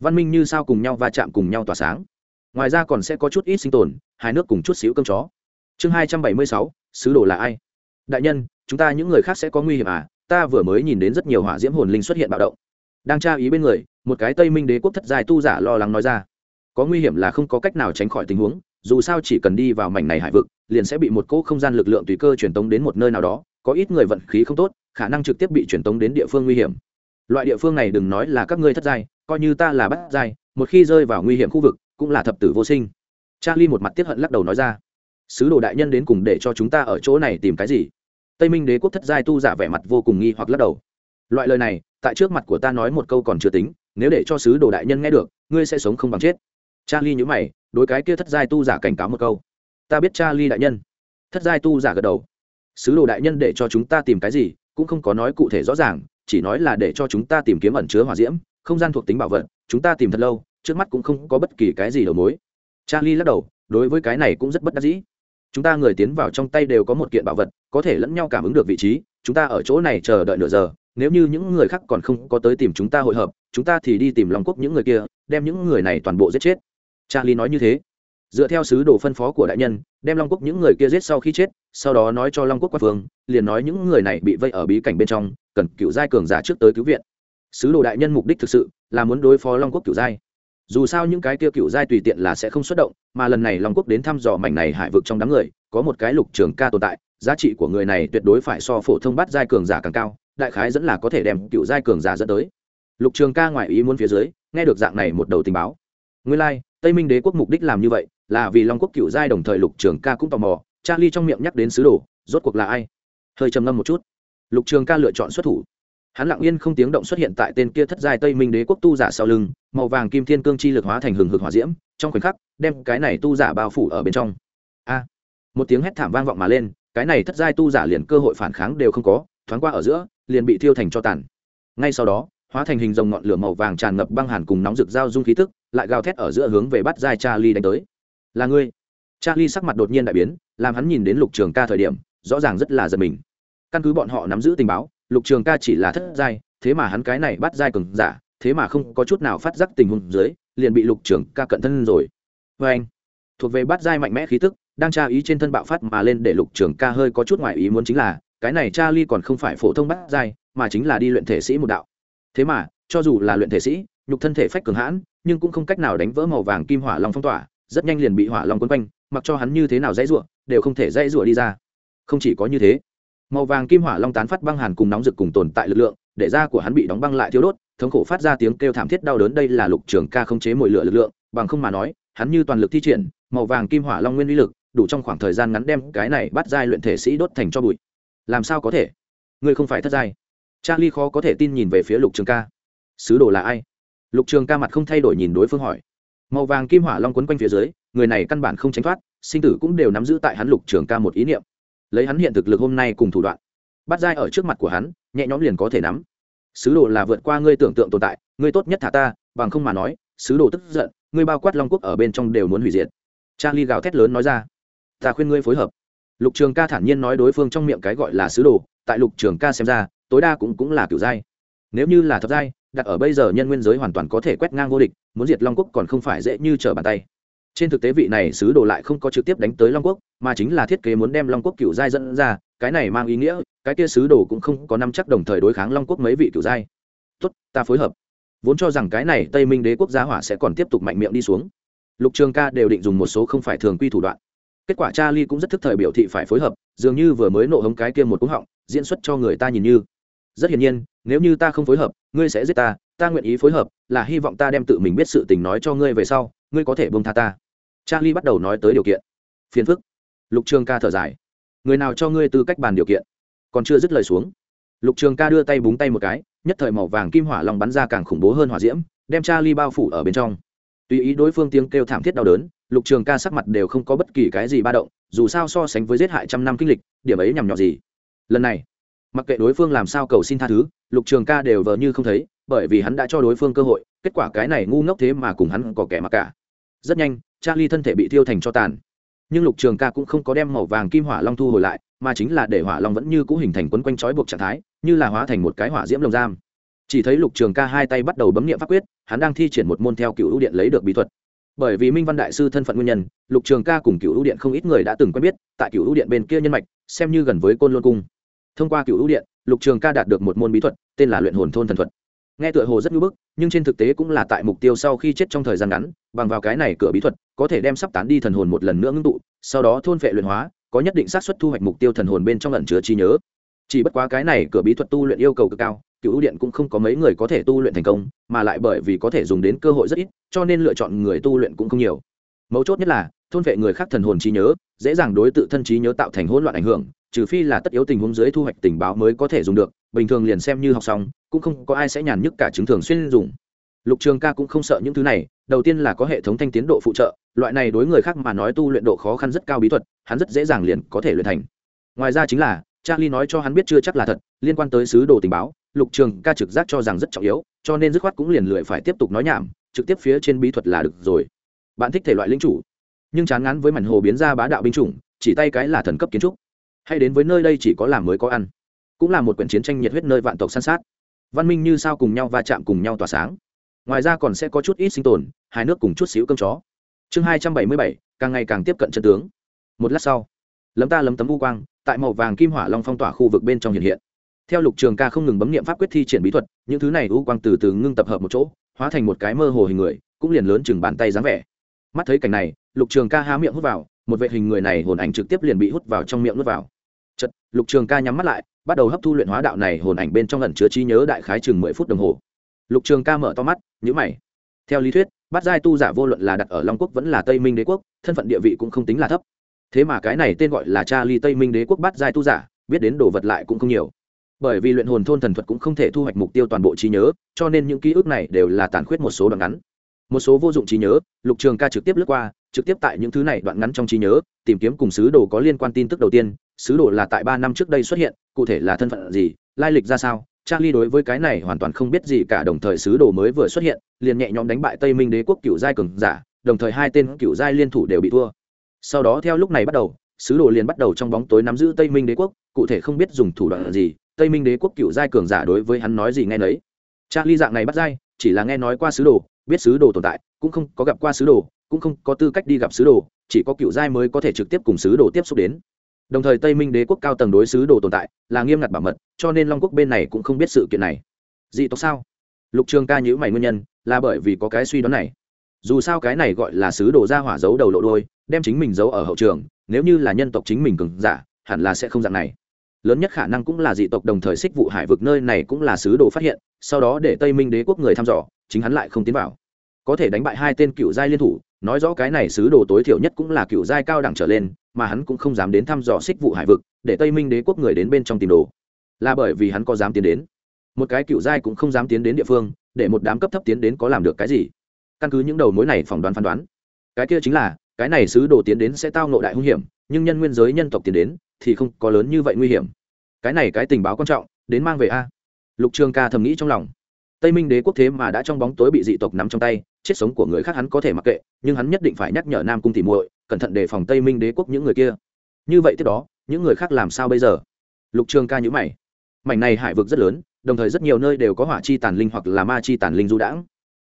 Văn minh như sao cùng nhau va chạm cùng nhau tỏa sáng. Ngoài ra còn sẽ có chút ít sinh tồn hai nước cùng chút xíu cơm chó. Chương hai trăm bảy mươi sáu, sứ đồ là ai? Đại nhân, chúng ta những người khác sẽ có nguy hiểm à? Ta vừa mới nhìn đến rất nhiều hỏa diễm hồn linh xuất hiện bạo động. Đang tra ý bên người, một cái tây minh đế quốc thất dài tu giả lo lắng nói ra. Có nguy hiểm là không có cách nào tránh khỏi tình huống, dù sao chỉ cần đi vào mảnh này hải vực, liền sẽ bị một cỗ không gian lực lượng tùy cơ truyền tống đến một nơi nào đó, có ít người vận khí không tốt, khả năng trực tiếp bị truyền tống đến địa phương nguy hiểm loại địa phương này đừng nói là các ngươi thất giai, coi như ta là bắt giai, một khi rơi vào nguy hiểm khu vực, cũng là thập tử vô sinh. Charlie một mặt tiếp hận lắc đầu nói ra. Sứ đồ đại nhân đến cùng để cho chúng ta ở chỗ này tìm cái gì? Tây minh đế quốc thất giai tu giả vẻ mặt vô cùng nghi hoặc lắc đầu. Loại lời này, tại trước mặt của ta nói một câu còn chưa tính, nếu để cho sứ đồ đại nhân nghe được, ngươi sẽ sống không bằng chết. Charlie nhữ mày, đối cái kia thất giai tu giả cảnh cáo một câu. Ta biết charlie đại nhân. Thất giai tu giả gật đầu. Sứ đồ đại nhân để cho chúng ta tìm cái gì, cũng không có nói cụ thể rõ ràng chỉ nói là để cho chúng ta tìm kiếm ẩn chứa hỏa diễm, không gian thuộc tính bảo vật, chúng ta tìm thật lâu, trước mắt cũng không có bất kỳ cái gì đầu mối. Charlie lắc đầu, đối với cái này cũng rất bất đắc dĩ. Chúng ta người tiến vào trong tay đều có một kiện bảo vật, có thể lẫn nhau cảm ứng được vị trí, chúng ta ở chỗ này chờ đợi nửa giờ, nếu như những người khác còn không có tới tìm chúng ta hội hợp, chúng ta thì đi tìm long quốc những người kia, đem những người này toàn bộ giết chết. Charlie nói như thế dựa theo sứ đồ phân phó của đại nhân đem long quốc những người kia giết sau khi chết sau đó nói cho long quốc quan phương liền nói những người này bị vây ở bí cảnh bên trong cần cựu giai cường giả trước tới cứu viện. Sứ đồ đại nhân mục đích thực sự là muốn đối phó long quốc cựu giai. Dù sao những cái kia cựu giai tùy tiện là sẽ không xuất động mà lần này long quốc đến thăm dò mảnh này hải vực trong đám người có một cái lục trường ca tồn tại giá trị của người này tuyệt đối phải so phổ thông bắt giai cường giả càng cao đại khái dẫn là có thể đem cựu giai cường giả dẫn tới. Lục trường ca ngoại ý muốn phía dưới nghe được dạng này một đầu tình báo. Nguyên lai、like, tây minh đế quốc mục đích làm như vậy là vì long quốc cựu giai đồng thời lục trường ca cũng tò mò, charlie trong miệng nhắc đến sứ đồ, rốt cuộc là ai? Hơi trầm ngâm một chút. Lục trường ca lựa chọn xuất thủ. Hắn lặng yên không tiếng động xuất hiện tại tên kia thất giai tây minh đế quốc tu giả sau lưng, màu vàng kim thiên cương chi lực hóa thành hừng hực hỏa diễm, trong khoảnh khắc, đem cái này tu giả bao phủ ở bên trong. A! Một tiếng hét thảm vang vọng mà lên, cái này thất giai tu giả liền cơ hội phản kháng đều không có, thoáng qua ở giữa, liền bị thiêu thành cho tàn. Ngay sau đó, hóa thành hình dòng ngọn lửa màu vàng tràn ngập băng hàn cùng nóng rực dao dung khí tức, lại gào thét ở giữa hướng về bắt giai charlie đánh tới là ngươi. Charlie sắc mặt đột nhiên đại biến, làm hắn nhìn đến lục trường ca thời điểm, rõ ràng rất là giật mình. Căn cứ bọn họ nắm giữ tình báo, lục trường ca chỉ là thất giai, thế mà hắn cái này bắt giai cường giả, thế mà không có chút nào phát giác tình huống dưới, liền bị lục trường ca cận thân rồi. Vê anh, thuộc về bắt giai mạnh mẽ khí tức, đang tra ý trên thân bạo phát mà lên để lục trường ca hơi có chút ngoại ý muốn chính là, cái này cha ly còn không phải phổ thông bắt giai, mà chính là đi luyện thể sĩ một đạo. Thế mà, cho dù là luyện thể sĩ, nhục thân thể phách cường hãn, nhưng cũng không cách nào đánh vỡ màu vàng kim hỏa long phong tỏa rất nhanh liền bị hỏa long quấn quanh, mặc cho hắn như thế nào dãy rủa, đều không thể dãy rủa đi ra. Không chỉ có như thế, màu vàng kim hỏa long tán phát băng hàn cùng nóng rực cùng tồn tại lực lượng, để da của hắn bị đóng băng lại thiếu đốt, thống khổ phát ra tiếng kêu thảm thiết đau đớn, đây là lục trường ca không chế mồi lửa lực lượng, bằng không mà nói, hắn như toàn lực thi triển, màu vàng kim hỏa long nguyên uy lực, đủ trong khoảng thời gian ngắn đem cái này bắt giai luyện thể sĩ đốt thành cho bụi. Làm sao có thể? Ngươi không phải thất giai. Charlie khó có thể tin nhìn về phía lục trường ca. Sứ đồ là ai? Lục trường ca mặt không thay đổi nhìn đối phương hỏi màu vàng kim hỏa long quấn quanh phía dưới, người này căn bản không tránh thoát, sinh tử cũng đều nắm giữ tại hắn lục trường ca một ý niệm. Lấy hắn hiện thực lực hôm nay cùng thủ đoạn, bắt dai ở trước mặt của hắn, nhẹ nhõm liền có thể nắm. Sứ đồ là vượt qua ngươi tưởng tượng tồn tại, ngươi tốt nhất thả ta, bằng không mà nói, sứ đồ tức giận, ngươi bao quát long quốc ở bên trong đều muốn hủy diệt. Charlie gào thét lớn nói ra, ta khuyên ngươi phối hợp. Lục trường ca thản nhiên nói đối phương trong miệng cái gọi là sứ đồ, tại lục trường ca xem ra, tối đa cũng cũng là kiểu giai. Nếu như là thập giai đặt ở bây giờ nhân nguyên giới hoàn toàn có thể quét ngang vô địch, muốn diệt long quốc còn không phải dễ như trở bàn tay. Trên thực tế vị này sứ đồ lại không có trực tiếp đánh tới long quốc, mà chính là thiết kế muốn đem long quốc cựu giai dẫn ra, cái này mang ý nghĩa, cái kia sứ đồ cũng không có năm chắc đồng thời đối kháng long quốc mấy vị cựu giai. Tốt, ta phối hợp. Vốn cho rằng cái này tây minh đế quốc gia hỏa sẽ còn tiếp tục mạnh miệng đi xuống. Lục trường ca đều định dùng một số không phải thường quy thủ đoạn. Kết quả cha ly cũng rất thức thời biểu thị phải phối hợp, dường như vừa mới nộ hống cái kia một cúng họng, diễn xuất cho người ta nhìn như. Rất hiển nhiên, nếu như ta không phối hợp ngươi sẽ giết ta ta nguyện ý phối hợp, là hy vọng ta đem tự mình biết sự tình nói cho ngươi về sau, ngươi có thể bông tha ta. Charlie bắt đầu nói tới điều kiện. Phiền phức. Lục trường ca thở dài. Người nào cho ngươi tư cách bàn điều kiện? Còn chưa dứt lời xuống. Lục trường ca đưa tay búng tay một cái, nhất thời màu vàng kim hỏa long bắn ra càng khủng bố hơn hỏa diễm, đem charlie bao phủ ở bên trong. Tùy ý đối phương tiếng kêu thảm thiết đau đớn, lục trường ca sắc mặt đều không có bất kỳ cái gì ba động, dù sao so sánh với giết hại trăm năm kinh lịch, điểm ấy nhằm nhọ gì? Lần này mặc kệ đối phương làm sao cầu xin tha thứ, lục trường ca đều vờ như không thấy, bởi vì hắn đã cho đối phương cơ hội, kết quả cái này ngu ngốc thế mà cùng hắn có kẻ mặc cả. Rất nhanh, charlie thân thể bị thiêu thành cho tàn. Nhưng lục trường ca cũng không có đem màu vàng kim hỏa long thu hồi lại, mà chính là để hỏa long vẫn như cũ hình thành quấn quanh trói buộc trạng thái, như là hóa thành một cái hỏa diễm lồng giam. Chỉ thấy lục trường ca hai tay bắt đầu bấm nghiệm pháp quyết, hắn đang thi triển một môn theo cựu ưu điện lấy được bí thuật. Bởi vì minh văn đại sư thân phận nguyên nhân, lục trường ca cùng cựu ưu điện không ít người đã từng quen biết, tại cựu ưu điện bên kia nhân mạch, xem như gần với côn lôn cung thông qua cựu ưu điện, lục trường ca đạt được một môn bí thuật, tên là luyện hồn thôn thần thuật. Nghe tựa hồ rất ngưỡng bức, nhưng trên thực tế cũng là tại mục tiêu sau khi chết trong thời gian ngắn, bằng vào cái này cửa bí thuật, có thể đem sắp tán đi thần hồn một lần nữa ngưng tụ, sau đó thôn vệ luyện hóa, có nhất định xác suất thu hoạch mục tiêu thần hồn bên trong lần chứa trí nhớ. Chỉ bất quá cái này cửa bí thuật tu luyện yêu cầu cực cao, cựu ưu điện cũng không có mấy người có thể tu luyện thành công, mà lại bởi vì có thể dùng đến cơ hội rất ít, cho nên lựa chọn người tu luyện cũng không nhiều. Mấu chốt nhất là, thôn vệ người khác thần hồn trí nhớ, dễ dàng đối tự thân trí nhớ tạo thành hỗn loạn ảnh hưởng trừ phi là tất yếu tình huống dưới thu hoạch tình báo mới có thể dùng được, bình thường liền xem như học xong, cũng không có ai sẽ nhàn nhức cả chứng thường xuyên dùng. Lục trường ca cũng không sợ những thứ này, đầu tiên là có hệ thống thanh tiến độ phụ trợ, loại này đối người khác mà nói tu luyện độ khó khăn rất cao bí thuật, hắn rất dễ dàng liền có thể luyện thành. Ngoài ra chính là, charlie nói cho hắn biết chưa chắc là thật, liên quan tới sứ đồ tình báo, lục trường ca trực giác cho rằng rất trọng yếu, cho nên dứt khoát cũng liền lười phải tiếp tục nói nhảm, trực tiếp phía trên bí thuật là được rồi. Bạn thích thể loại lính chủ, nhưng chán ngán với mảnh hồ biến ra bá đạo binh chủng, chỉ tay cái là thần cấp kiến trúc hay đến với nơi đây chỉ có làm mới có ăn. Cũng là một quyển chiến tranh nhiệt huyết nơi vạn tộc san sát. Văn minh như sao cùng nhau va chạm cùng nhau tỏa sáng. Ngoài ra còn sẽ có chút ít sinh tồn hai nước cùng chút xíu cơm chó. Chương hai trăm bảy mươi bảy, càng ngày càng tiếp cận chân tướng. Một lát sau, lấm ta lấm tấm u quang, tại màu vàng kim hỏa long phong tỏa khu vực bên trong hiện hiện. Theo lục trường ca không ngừng bấm nghiệm pháp quyết thi triển bí thuật, những thứ này u quang từ từ ngưng tập hợp một chỗ, hóa thành một cái mơ hồ hình người, cũng liền lớn chừng bàn tay dáng vẻ. Mắt thấy cảnh này, lục trường ca há miệng hút vào, một vệ hình người này hồn ảnh trực tiếp liền bị hút vào trong miệng nuốt vào chật lục trường ca nhắm mắt lại, bắt đầu hấp thu luyện hóa đạo này hồn ảnh bên trong lần chứa trí nhớ đại khái chừng mười phút đồng hồ. Lục trường ca mở to mắt nhữ mày. Theo lý thuyết, bát giai tu giả vô luận là đặt ở long quốc vẫn là tây minh đế quốc, thân phận địa vị cũng không tính là thấp. Thế mà cái này tên gọi là cha ly tây minh đế quốc bát giai tu giả, biết đến đồ vật lại cũng không nhiều. Bởi vì luyện hồn thôn thần thuật cũng không thể thu hoạch mục tiêu toàn bộ trí nhớ, cho nên những ký ức này đều là tàn khuyết một số đoạn ngắn. Một số vô dụng trí nhớ, lục trường ca trực tiếp lướt qua, trực tiếp tại những thứ này đoạn ngắn trong trí nhớ, tìm kiếm cùng sứ đồ có liên quan tin tức đầu tiên sứ đồ là tại ba năm trước đây xuất hiện, cụ thể là thân phận gì, lai lịch ra sao, charlie đối với cái này hoàn toàn không biết gì cả, đồng thời sứ đồ mới vừa xuất hiện, liền nhẹ nhõm đánh bại tây minh đế quốc cựu giai cường giả, đồng thời hai tên cựu giai liên thủ đều bị thua. Sau đó theo lúc này bắt đầu, sứ đồ liền bắt đầu trong bóng tối nắm giữ tây minh đế quốc, cụ thể không biết dùng thủ đoạn gì, tây minh đế quốc cựu giai cường giả đối với hắn nói gì nghe nấy. Charlie dạng này bắt giai chỉ là nghe nói qua sứ đồ, biết sứ đồ tồn tại, cũng không có gặp qua sứ đồ, cũng không có tư cách đi gặp sứ đồ, chỉ có cựu giai mới có thể trực tiếp cùng sứ đồ tiếp xúc đến đồng thời tây minh đế quốc cao tầng đối sứ đồ tồn tại là nghiêm ngặt bảo mật, cho nên long quốc bên này cũng không biết sự kiện này. Dị tộc sao? Lục trường ca nhữ mày nguyên nhân, là bởi vì có cái suy đoán này. Dù sao cái này gọi là sứ đồ ra hỏa giấu đầu lộ đôi đem chính mình giấu ở hậu trường, nếu như là nhân tộc chính mình cường giả, hẳn là sẽ không dạng này. Lớn nhất khả năng cũng là dị tộc đồng thời xích vụ hải vực nơi này cũng là sứ đồ phát hiện, sau đó để tây minh đế quốc người thăm dò, chính hắn lại không tiến vào. Có thể đánh bại hai tên cựu giai liên thủ nói rõ cái này sứ đồ tối thiểu nhất cũng là cựu giai cao đẳng trở lên, mà hắn cũng không dám đến thăm dò xích vụ hải vực, để tây minh đế quốc người đến bên trong tìm đồ. Là bởi vì hắn có dám tiến đến. Một cái cựu giai cũng không dám tiến đến địa phương, để một đám cấp thấp tiến đến có làm được cái gì? Căn cứ những đầu mối này phỏng đoán phán đoán, cái kia chính là, cái này sứ đồ tiến đến sẽ tao nộ đại hung hiểm, nhưng nhân nguyên giới nhân tộc tiến đến thì không có lớn như vậy nguy hiểm. Cái này cái tình báo quan trọng, đến mang về a. Lục trường ca thầm nghĩ trong lòng tây minh đế quốc thế mà đã trong bóng tối bị dị tộc nắm trong tay, chết sống của người khác hắn có thể mặc kệ, nhưng hắn nhất định phải nhắc nhở nam cung tỉ muội, cẩn thận đề phòng tây minh đế quốc những người kia. Như vậy tiếp đó, những người khác làm sao bây giờ? Lục trường ca nhữ mày. Mảnh này hải vực rất lớn, đồng thời rất nhiều nơi đều có hỏa chi tàn linh hoặc là ma chi tàn linh du đãng.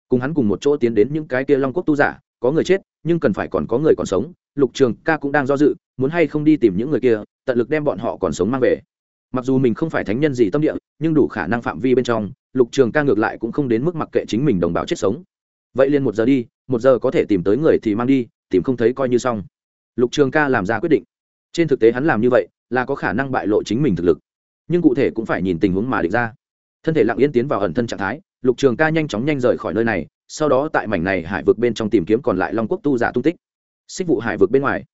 Cùng hắn cùng một chỗ tiến đến những cái kia long quốc tu giả, có người chết, nhưng cần phải còn có người còn sống, lục trường ca cũng đang do dự, muốn hay không đi tìm những người kia, tận lực đem bọn họ còn sống mang về. Mặc dù mình không phải thánh nhân gì tâm địa, nhưng đủ khả năng phạm vi bên trong lục trường ca ngược lại cũng không đến mức mặc kệ chính mình đồng bào chết sống. Vậy liền một giờ đi, một giờ có thể tìm tới người thì mang đi, tìm không thấy coi như xong. Lục trường ca làm ra quyết định. Trên thực tế hắn làm như vậy là có khả năng bại lộ chính mình thực lực. Nhưng cụ thể cũng phải nhìn tình huống mà định ra. Thân thể lặng yên tiến vào ẩn thân trạng thái, lục trường ca nhanh chóng nhanh rời khỏi nơi này, sau đó tại mảnh này hải vực bên trong tìm kiếm còn lại long quốc tu giả tung tích. Xích vụ hải vực bên ngoài,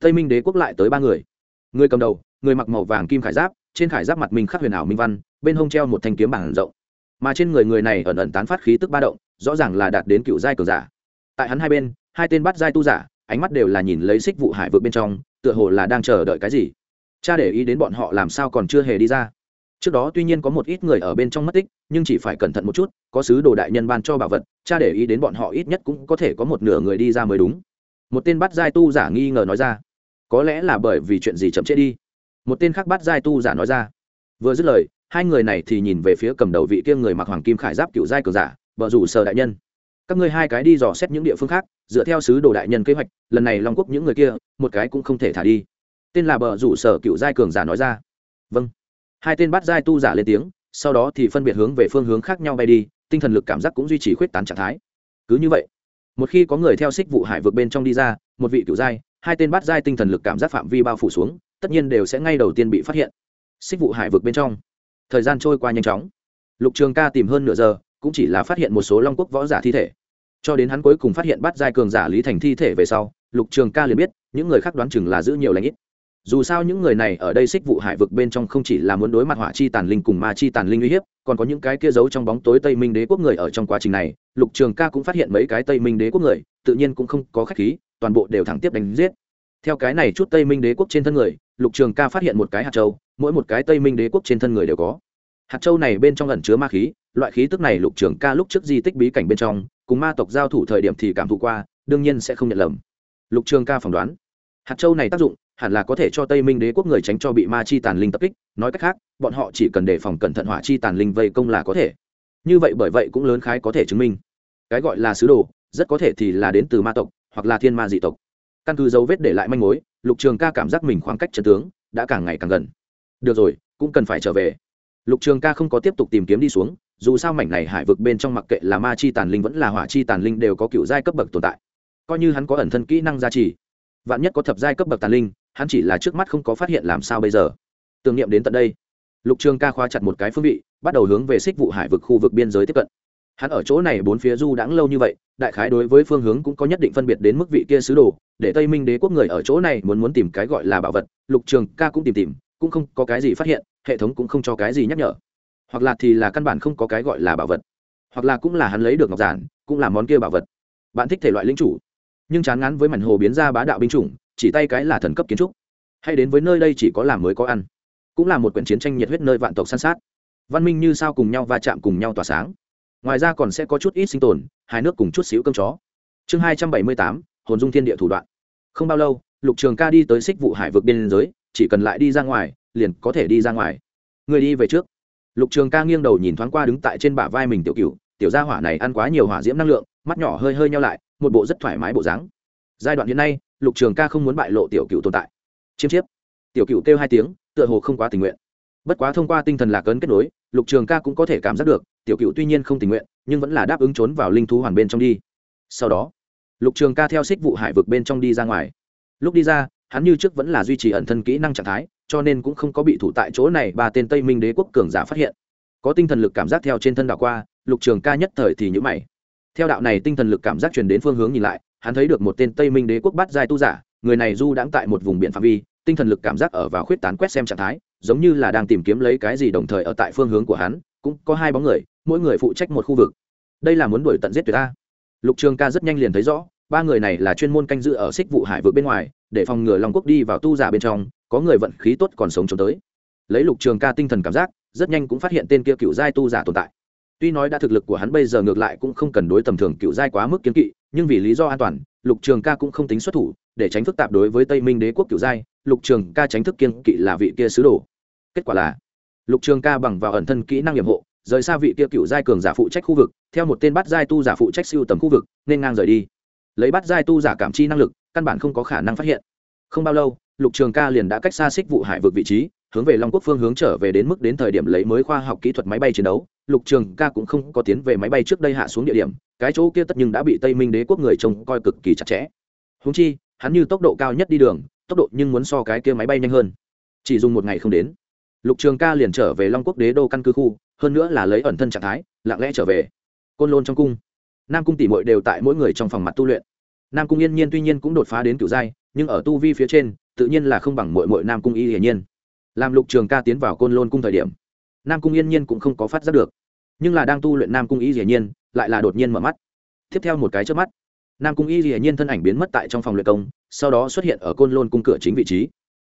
tây minh đế quốc lại tới ba người. Người cầm đầu, người mặc màu vàng kim khải giáp, trên khải giáp mặt mình khắc huyền ảo minh văn, bên hông treo một thanh kiếm bảng rộng mà trên người người này ẩn ẩn tán phát khí tức ba động, rõ ràng là đạt đến cựu giai cường giả. Tại hắn hai bên, hai tên bắt giai tu giả, ánh mắt đều là nhìn lấy xích vụ hải vượt bên trong, tựa hồ là đang chờ đợi cái gì. Cha để ý đến bọn họ làm sao còn chưa hề đi ra. Trước đó tuy nhiên có một ít người ở bên trong mất tích, nhưng chỉ phải cẩn thận một chút, có sứ đồ đại nhân ban cho bảo vật, cha để ý đến bọn họ ít nhất cũng có thể có một nửa người đi ra mới đúng. Một tên bắt giai tu giả nghi ngờ nói ra, có lẽ là bởi vì chuyện gì chậm trễ đi? Một tên khác bắt giai tu giả nói ra, vừa dứt lời hai người này thì nhìn về phía cầm đầu vị kia người mặc hoàng kim khải giáp cựu giai cường giả, vợ rủ sở đại nhân. Các ngươi hai cái đi dò xét những địa phương khác, dựa theo sứ đồ đại nhân kế hoạch, lần này long quốc những người kia, một cái cũng không thể thả đi. Tên là bờ rủ sở cựu giai cường giả nói ra. Vâng. Hai tên bắt giai tu giả lên tiếng, sau đó thì phân biệt hướng về phương hướng khác nhau bay đi, tinh thần lực cảm giác cũng duy trì khuyết tán trạng thái. Cứ như vậy, một khi có người theo xích vụ hải vượt bên trong đi ra, một vị cựu giai, hai tên bắt giai tinh thần lực cảm giác phạm vi bao phủ xuống, tất nhiên đều sẽ ngay đầu tiên bị phát hiện. Xích vụ hải vượt bên trong thời gian trôi qua nhanh chóng. Lục trường ca tìm hơn nửa giờ, cũng chỉ là phát hiện một số long quốc võ giả thi thể. Cho đến hắn cuối cùng phát hiện bắt giai cường giả lý thành thi thể về sau, lục trường ca liền biết, những người khác đoán chừng là giữ nhiều lãnh ít. Dù sao những người này ở đây xích vụ hải vực bên trong không chỉ là muốn đối mặt hỏa chi tàn linh cùng ma chi tàn linh uy hiếp, còn có những cái kia giấu trong bóng tối tây minh đế quốc người ở trong quá trình này, lục trường ca cũng phát hiện mấy cái tây minh đế quốc người, tự nhiên cũng không có khách khí, toàn bộ đều thẳng tiếp đánh giết. Theo cái này chút tây minh đế quốc trên thân người, lục trường ca phát hiện một cái hạt châu mỗi một cái tây minh đế quốc trên thân người đều có. Hạt châu này bên trong ẩn chứa ma khí, loại khí tức này lục trường ca lúc trước di tích bí cảnh bên trong, cùng ma tộc giao thủ thời điểm thì cảm thụ qua, đương nhiên sẽ không nhận lầm. Lục trường ca phỏng đoán, hạt châu này tác dụng hẳn là có thể cho tây minh đế quốc người tránh cho bị ma chi tàn linh tập kích, nói cách khác, bọn họ chỉ cần đề phòng cẩn thận hỏa chi tàn linh vây công là có thể. Như vậy bởi vậy cũng lớn khái có thể chứng minh. Cái gọi là sứ đồ, rất có thể thì là đến từ ma tộc, hoặc là thiên ma dị tộc. Căn cứ dấu vết để lại manh mối, lục trường ca cảm giác mình khoảng cách trần tướng đã càng ngày càng gần được rồi, cũng cần phải trở về. Lục trường ca không có tiếp tục tìm kiếm đi xuống, dù sao mảnh này hải vực bên trong mặc kệ là ma chi tàn linh vẫn là hỏa chi tàn linh đều có cựu giai cấp bậc tồn tại. Coi như hắn có ẩn thân kỹ năng gia trì, vạn nhất có thập giai cấp bậc tàn linh, hắn chỉ là trước mắt không có phát hiện làm sao bây giờ. Tưởng niệm đến tận đây, lục trường ca khóa chặt một cái phương vị, bắt đầu hướng về xích vụ hải vực khu vực biên giới tiếp cận. Hắn ở chỗ này bốn phía du đãng lâu như vậy, đại khái đối với phương hướng cũng có nhất định phân biệt đến mức vị kia sứ đồ, để tây minh đế quốc người ở chỗ này muốn muốn tìm cái gọi là bảo vật, lục trường ca cũng tìm tìm cũng không có cái gì phát hiện, hệ thống cũng không cho cái gì nhắc nhở. Hoặc là thì là căn bản không có cái gọi là bảo vật. Hoặc là cũng là hắn lấy được ngọc giản, cũng là món kia bảo vật. Bạn thích thể loại lính chủ. Nhưng chán ngắn với mảnh hồ biến ra bá đạo binh chủng, chỉ tay cái là thần cấp kiến trúc. Hay đến với nơi đây chỉ có làm mới có ăn. Cũng là một quyển chiến tranh nhiệt huyết nơi vạn tộc san sát. Văn minh như sao cùng nhau va chạm cùng nhau tỏa sáng. Ngoài ra còn sẽ có chút ít sinh tồn hai nước cùng chút xíu cơm chó. Chương hai trăm bảy mươi tám, hồn dung thiên địa thủ đoạn. Không bao lâu, lục trường ca đi tới xích vụ hải vực biên giới chỉ cần lại đi ra ngoài, liền có thể đi ra ngoài. Người đi về trước. Lục trường ca nghiêng đầu nhìn thoáng qua đứng tại trên bả vai mình tiểu cựu tiểu gia hỏa này ăn quá nhiều hỏa diễm năng lượng, mắt nhỏ hơi hơi nhau lại, một bộ rất thoải mái bộ dáng. Giai đoạn hiện nay, lục trường ca không muốn bại lộ tiểu cựu tồn tại. Chiêm chiếp. Tiểu cựu kêu hai tiếng, tựa hồ không quá tình nguyện. Bất quá thông qua tinh thần lạc ấn kết nối, lục trường ca cũng có thể cảm giác được, tiểu cựu tuy nhiên không tình nguyện, nhưng vẫn là đáp ứng trốn vào linh thú hoàn bên trong đi. Sau đó, lục trường ca theo xích vụ hải vực bên trong đi ra ngoài. Lúc đi ra hắn như trước vẫn là duy trì ẩn thân kỹ năng trạng thái, cho nên cũng không có bị thủ tại chỗ này ba tên tây minh đế quốc cường giả phát hiện. Có tinh thần lực cảm giác theo trên thân đảo qua, lục trường ca nhất thời thì nhữ mày. Theo đạo này tinh thần lực cảm giác truyền đến phương hướng nhìn lại, hắn thấy được một tên tây minh đế quốc bắt giai tu giả, người này du đãng tại một vùng biển phạm vi, tinh thần lực cảm giác ở vào khuyết tán quét xem trạng thái, giống như là đang tìm kiếm lấy cái gì đồng thời ở tại phương hướng của hắn, cũng có hai bóng người, mỗi người phụ trách một khu vực. Đây là muốn đuổi tận giết tuyệt ta. Lục trường ca rất nhanh liền thấy rõ ba người này là chuyên môn canh giữ ở xích vụ hải vực bên ngoài, để phòng ngừa long quốc đi vào tu giả bên trong, có người vận khí tốt còn sống trốn tới. Lấy lục trường ca tinh thần cảm giác, rất nhanh cũng phát hiện tên kia cựu giai tu giả tồn tại. Tuy nói đã thực lực của hắn bây giờ ngược lại cũng không cần đối tầm thường cựu giai quá mức kiến kỵ, nhưng vì lý do an toàn, lục trường ca cũng không tính xuất thủ, để tránh phức tạp đối với tây minh đế quốc cựu giai, lục trường ca tránh thức kiên kỵ là vị kia sứ đồ. Kết quả là, lục trường ca bằng vào ẩn thân kỹ năng nhiệm hộ, rời xa vị kia cựu giai cường giả phụ trách khu vực, theo một tên bắt giai tu giả phụ trách siêu tầm khu vực, nên ngang rời đi lấy bắt giai tu giả cảm chi năng lực, căn bản không có khả năng phát hiện. Không bao lâu, lục trường ca liền đã cách xa xích vụ hải vực vị trí, hướng về long quốc phương hướng trở về đến mức đến thời điểm lấy mới khoa học kỹ thuật máy bay chiến đấu. Lục trường ca cũng không có tiến về máy bay trước đây hạ xuống địa điểm, cái chỗ kia tất nhưng đã bị tây minh đế quốc người trông coi cực kỳ chặt chẽ. Húng chi, hắn như tốc độ cao nhất đi đường, tốc độ nhưng muốn so cái kia máy bay nhanh hơn. Chỉ dùng một ngày không đến, lục trường ca liền trở về long quốc đế đô căn cứ khu, hơn nữa là lấy ẩn thân trạng thái, lặng lẽ trở về. Côn lôn trong cung nam cung tỷ mội đều tại mỗi người trong phòng mặt tu luyện. Nam cung yên nhiên tuy nhiên cũng đột phá đến cựu giai, nhưng ở tu vi phía trên, tự nhiên là không bằng mội mội nam cung y hiển nhiên. Làm lục trường ca tiến vào côn lôn cung thời điểm, nam cung yên nhiên cũng không có phát giác được. Nhưng là đang tu luyện nam cung y hiển nhiên, lại là đột nhiên mở mắt. Tiếp theo một cái trước mắt, nam cung y hiển nhiên thân ảnh biến mất tại trong phòng luyện công, sau đó xuất hiện ở côn lôn cung cửa chính vị trí.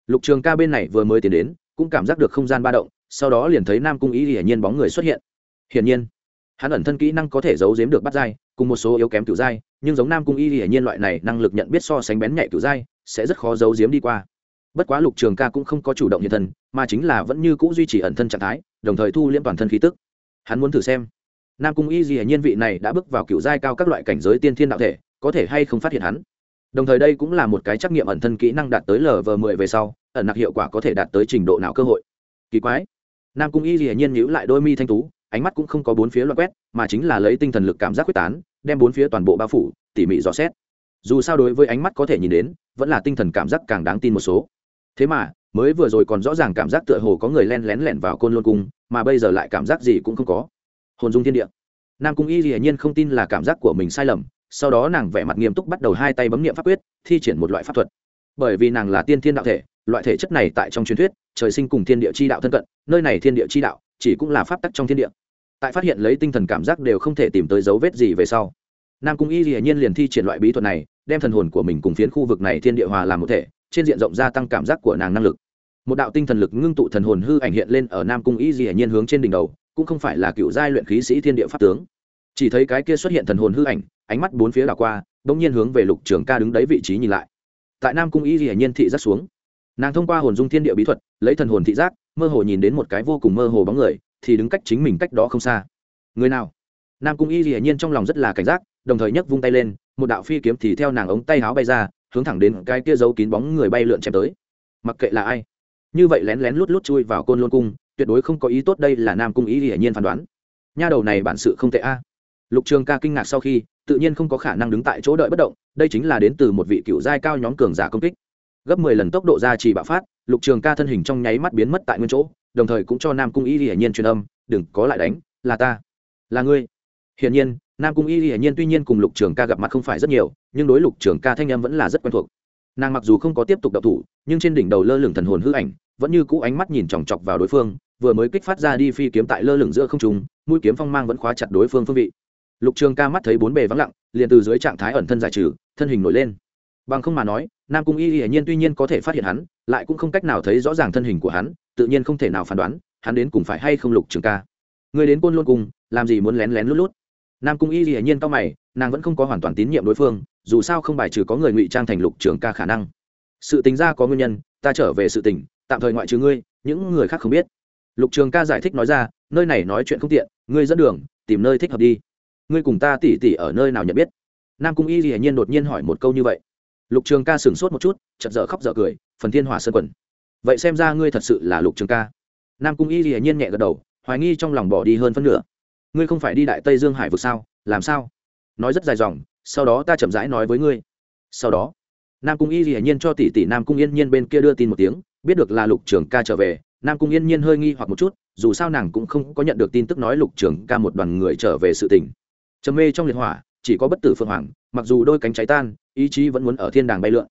Lục trường ca bên này vừa mới tiến đến, cũng cảm giác được không gian ba động, sau đó liền thấy nam cung y hiển nhiên bóng người xuất hiện. Hiển nhiên hắn ẩn thân kỹ năng có thể giấu giếm được bắt dai, cùng một số yếu kém cựu dai, nhưng giống nam cung y hiển nhiên loại này năng lực nhận biết so sánh bén nhạy cựu dai, sẽ rất khó giấu giếm đi qua. Bất quá lục trường ca cũng không có chủ động hiện thân, mà chính là vẫn như c ũ duy trì ẩn thân trạng thái, đồng thời thu liễm toàn thân khí tức. Hắn muốn thử xem, nam cung y hiển nhiên vị này đã bước vào cựu giai cao các loại cảnh giới tiên thiên đạo thể, có thể hay không phát hiện hắn? Đồng thời đây cũng là một cái trắc nghiệm ẩn thân kỹ năng đạt tới lv mười về sau, ẩn nặc hiệu quả có thể đạt tới trình độ nào cơ hội? Kỳ quái. Nam cung y hiển nhiên nhíu lại đôi mi thanh tú ánh mắt cũng không có bốn phía loạn quét, mà chính là lấy tinh thần lực cảm giác quyết tán, đem bốn phía toàn bộ bao phủ, tỉ mỉ dò xét. Dù sao đối với ánh mắt có thể nhìn đến, vẫn là tinh thần cảm giác càng đáng tin một số. Thế mà, mới vừa rồi còn rõ ràng cảm giác tựa hồ có người len lén lẻn vào côn lôn cung, mà bây giờ lại cảm giác gì cũng không có. Hồn dung thiên địa. Nam cung y hiển nhiên không tin là cảm giác của mình sai lầm, sau đó nàng vẻ mặt nghiêm túc bắt đầu hai tay bấm nghiệm pháp quyết, thi triển một loại pháp thuật. Bởi vì nàng là tiên thiên đạo thể, loại thể chất này tại trong truyền thuyết, trời sinh cùng thiên địa chi đạo thân cận, nơi này thiên địa chi đạo chỉ cũng là pháp tắc trong thiên địa. Tại phát hiện lấy tinh thần cảm giác đều không thể tìm tới dấu vết gì về sau, nam cung y hiển nhiên liền thi triển loại bí thuật này, đem thần hồn của mình cùng phiến khu vực này thiên địa hòa làm một thể, trên diện rộng gia tăng cảm giác của nàng năng lực. Một đạo tinh thần lực ngưng tụ thần hồn hư ảnh hiện lên ở nam cung y hiển nhiên hướng trên đỉnh đầu, cũng không phải là cựu giai luyện khí sĩ thiên địa pháp tướng. Chỉ thấy cái kia xuất hiện thần hồn hư ảnh, ánh mắt bốn phía đảo qua đ ỗ n g nhiên hướng về lục trường ca đứng đấy vị trí nhìn lại. Tại nam cung y hiển nhiên thị rất xuống nàng thông qua hồn dung thiên địa bí thuật, lấy thần hồn thị giác, mơ hồ nhìn đến một cái vô cùng mơ hồ bóng người, thì đứng cách chính mình cách đó không xa. Người nào? Nam cung y hiển nhiên trong lòng rất là cảnh giác, đồng thời nhấc vung tay lên, một đạo phi kiếm thì theo nàng ống tay háo bay ra, hướng thẳng đến cái kia giấu kín bóng người bay lượn chém tới. Mặc kệ là ai, như vậy lén lén lút lút chui vào côn lôn cung, tuyệt đối không có ý tốt đây là nam cung y hiển nhiên phán đoán. Nha đầu này bản sự không tệ a. Lục trường ca kinh ngạc sau khi, tự nhiên không có khả năng đứng tại chỗ đợi bất động, đây chính là đến từ một vị cựu giai cao nhóm cường giả công kích gấp mười lần tốc độ ra chỉ bạo phát, lục trường ca thân hình trong nháy mắt biến mất tại nguyên chỗ, đồng thời cũng cho nam cung y hiển nhiên truyền âm, đừng có lại đánh, là ta, là ngươi. Hiển nhiên, nam cung y hiển nhiên tuy nhiên cùng lục trường ca gặp mặt không phải rất nhiều, nhưng đối lục trường ca thanh âm vẫn là rất quen thuộc. Nàng mặc dù không có tiếp tục động thủ, nhưng trên đỉnh đầu lơ lửng thần hồn hư ảnh, vẫn như cũ ánh mắt nhìn chòng chọc vào đối phương, vừa mới kích phát ra đi phi kiếm tại lơ lửng giữa không trùng mũi kiếm phong mang vẫn khóa chặt đối phương phương vị. Lục trường ca mắt thấy bốn bề vắng lặng, liền từ dưới trạng thái ẩn thân giải trừ, thân hình nổi lên. Bằng không mà nói nam cung y hiển nhiên tuy nhiên có thể phát hiện hắn, lại cũng không cách nào thấy rõ ràng thân hình của hắn, tự nhiên không thể nào phán đoán, hắn đến cùng phải hay không lục trường ca. Người đến côn luôn cùng, làm gì muốn lén lén lút lút? Nam cung y hiển nhiên cao mày, nàng vẫn không có hoàn toàn tín nhiệm đối phương, dù sao không bài trừ có người ngụy trang thành lục trường ca khả năng. Sự tính ra có nguyên nhân, ta trở về sự tình, tạm thời ngoại trừ ngươi, những người khác không biết. Lục trường ca giải thích nói ra, nơi này nói chuyện không tiện, ngươi dẫn đường, tìm nơi thích hợp đi. Ngươi cùng ta tỉ tỉ ở nơi nào nhận biết? Nam cung y hiển nhiên đột nhiên hỏi một câu như vậy lục trường ca sửng sốt một chút chật dở khóc dở cười, phần thiên hỏa sơn quần, vậy xem ra ngươi thật sự là lục trường ca. Nam cung y hiển nhiên nhẹ gật đầu, hoài nghi trong lòng bỏ đi hơn phân nửa. Ngươi không phải đi đại tây dương hải vực sao? Làm sao? Nói rất dài dòng, sau đó ta chậm rãi nói với ngươi. Sau đó, nam cung y hiển nhiên cho tỷ tỷ nam cung yên nhiên bên kia đưa tin một tiếng, biết được là lục trường ca trở về, nam cung yên nhiên hơi nghi hoặc một chút, dù sao nàng cũng không có nhận được tin tức nói lục trường ca một đoàn người trở về sự tình. Trầm mê trong liệt hỏa chỉ có bất tử phượng hoàng, mặc dù đôi cánh cháy tan, ý chí vẫn muốn ở thiên đàng bay lượn.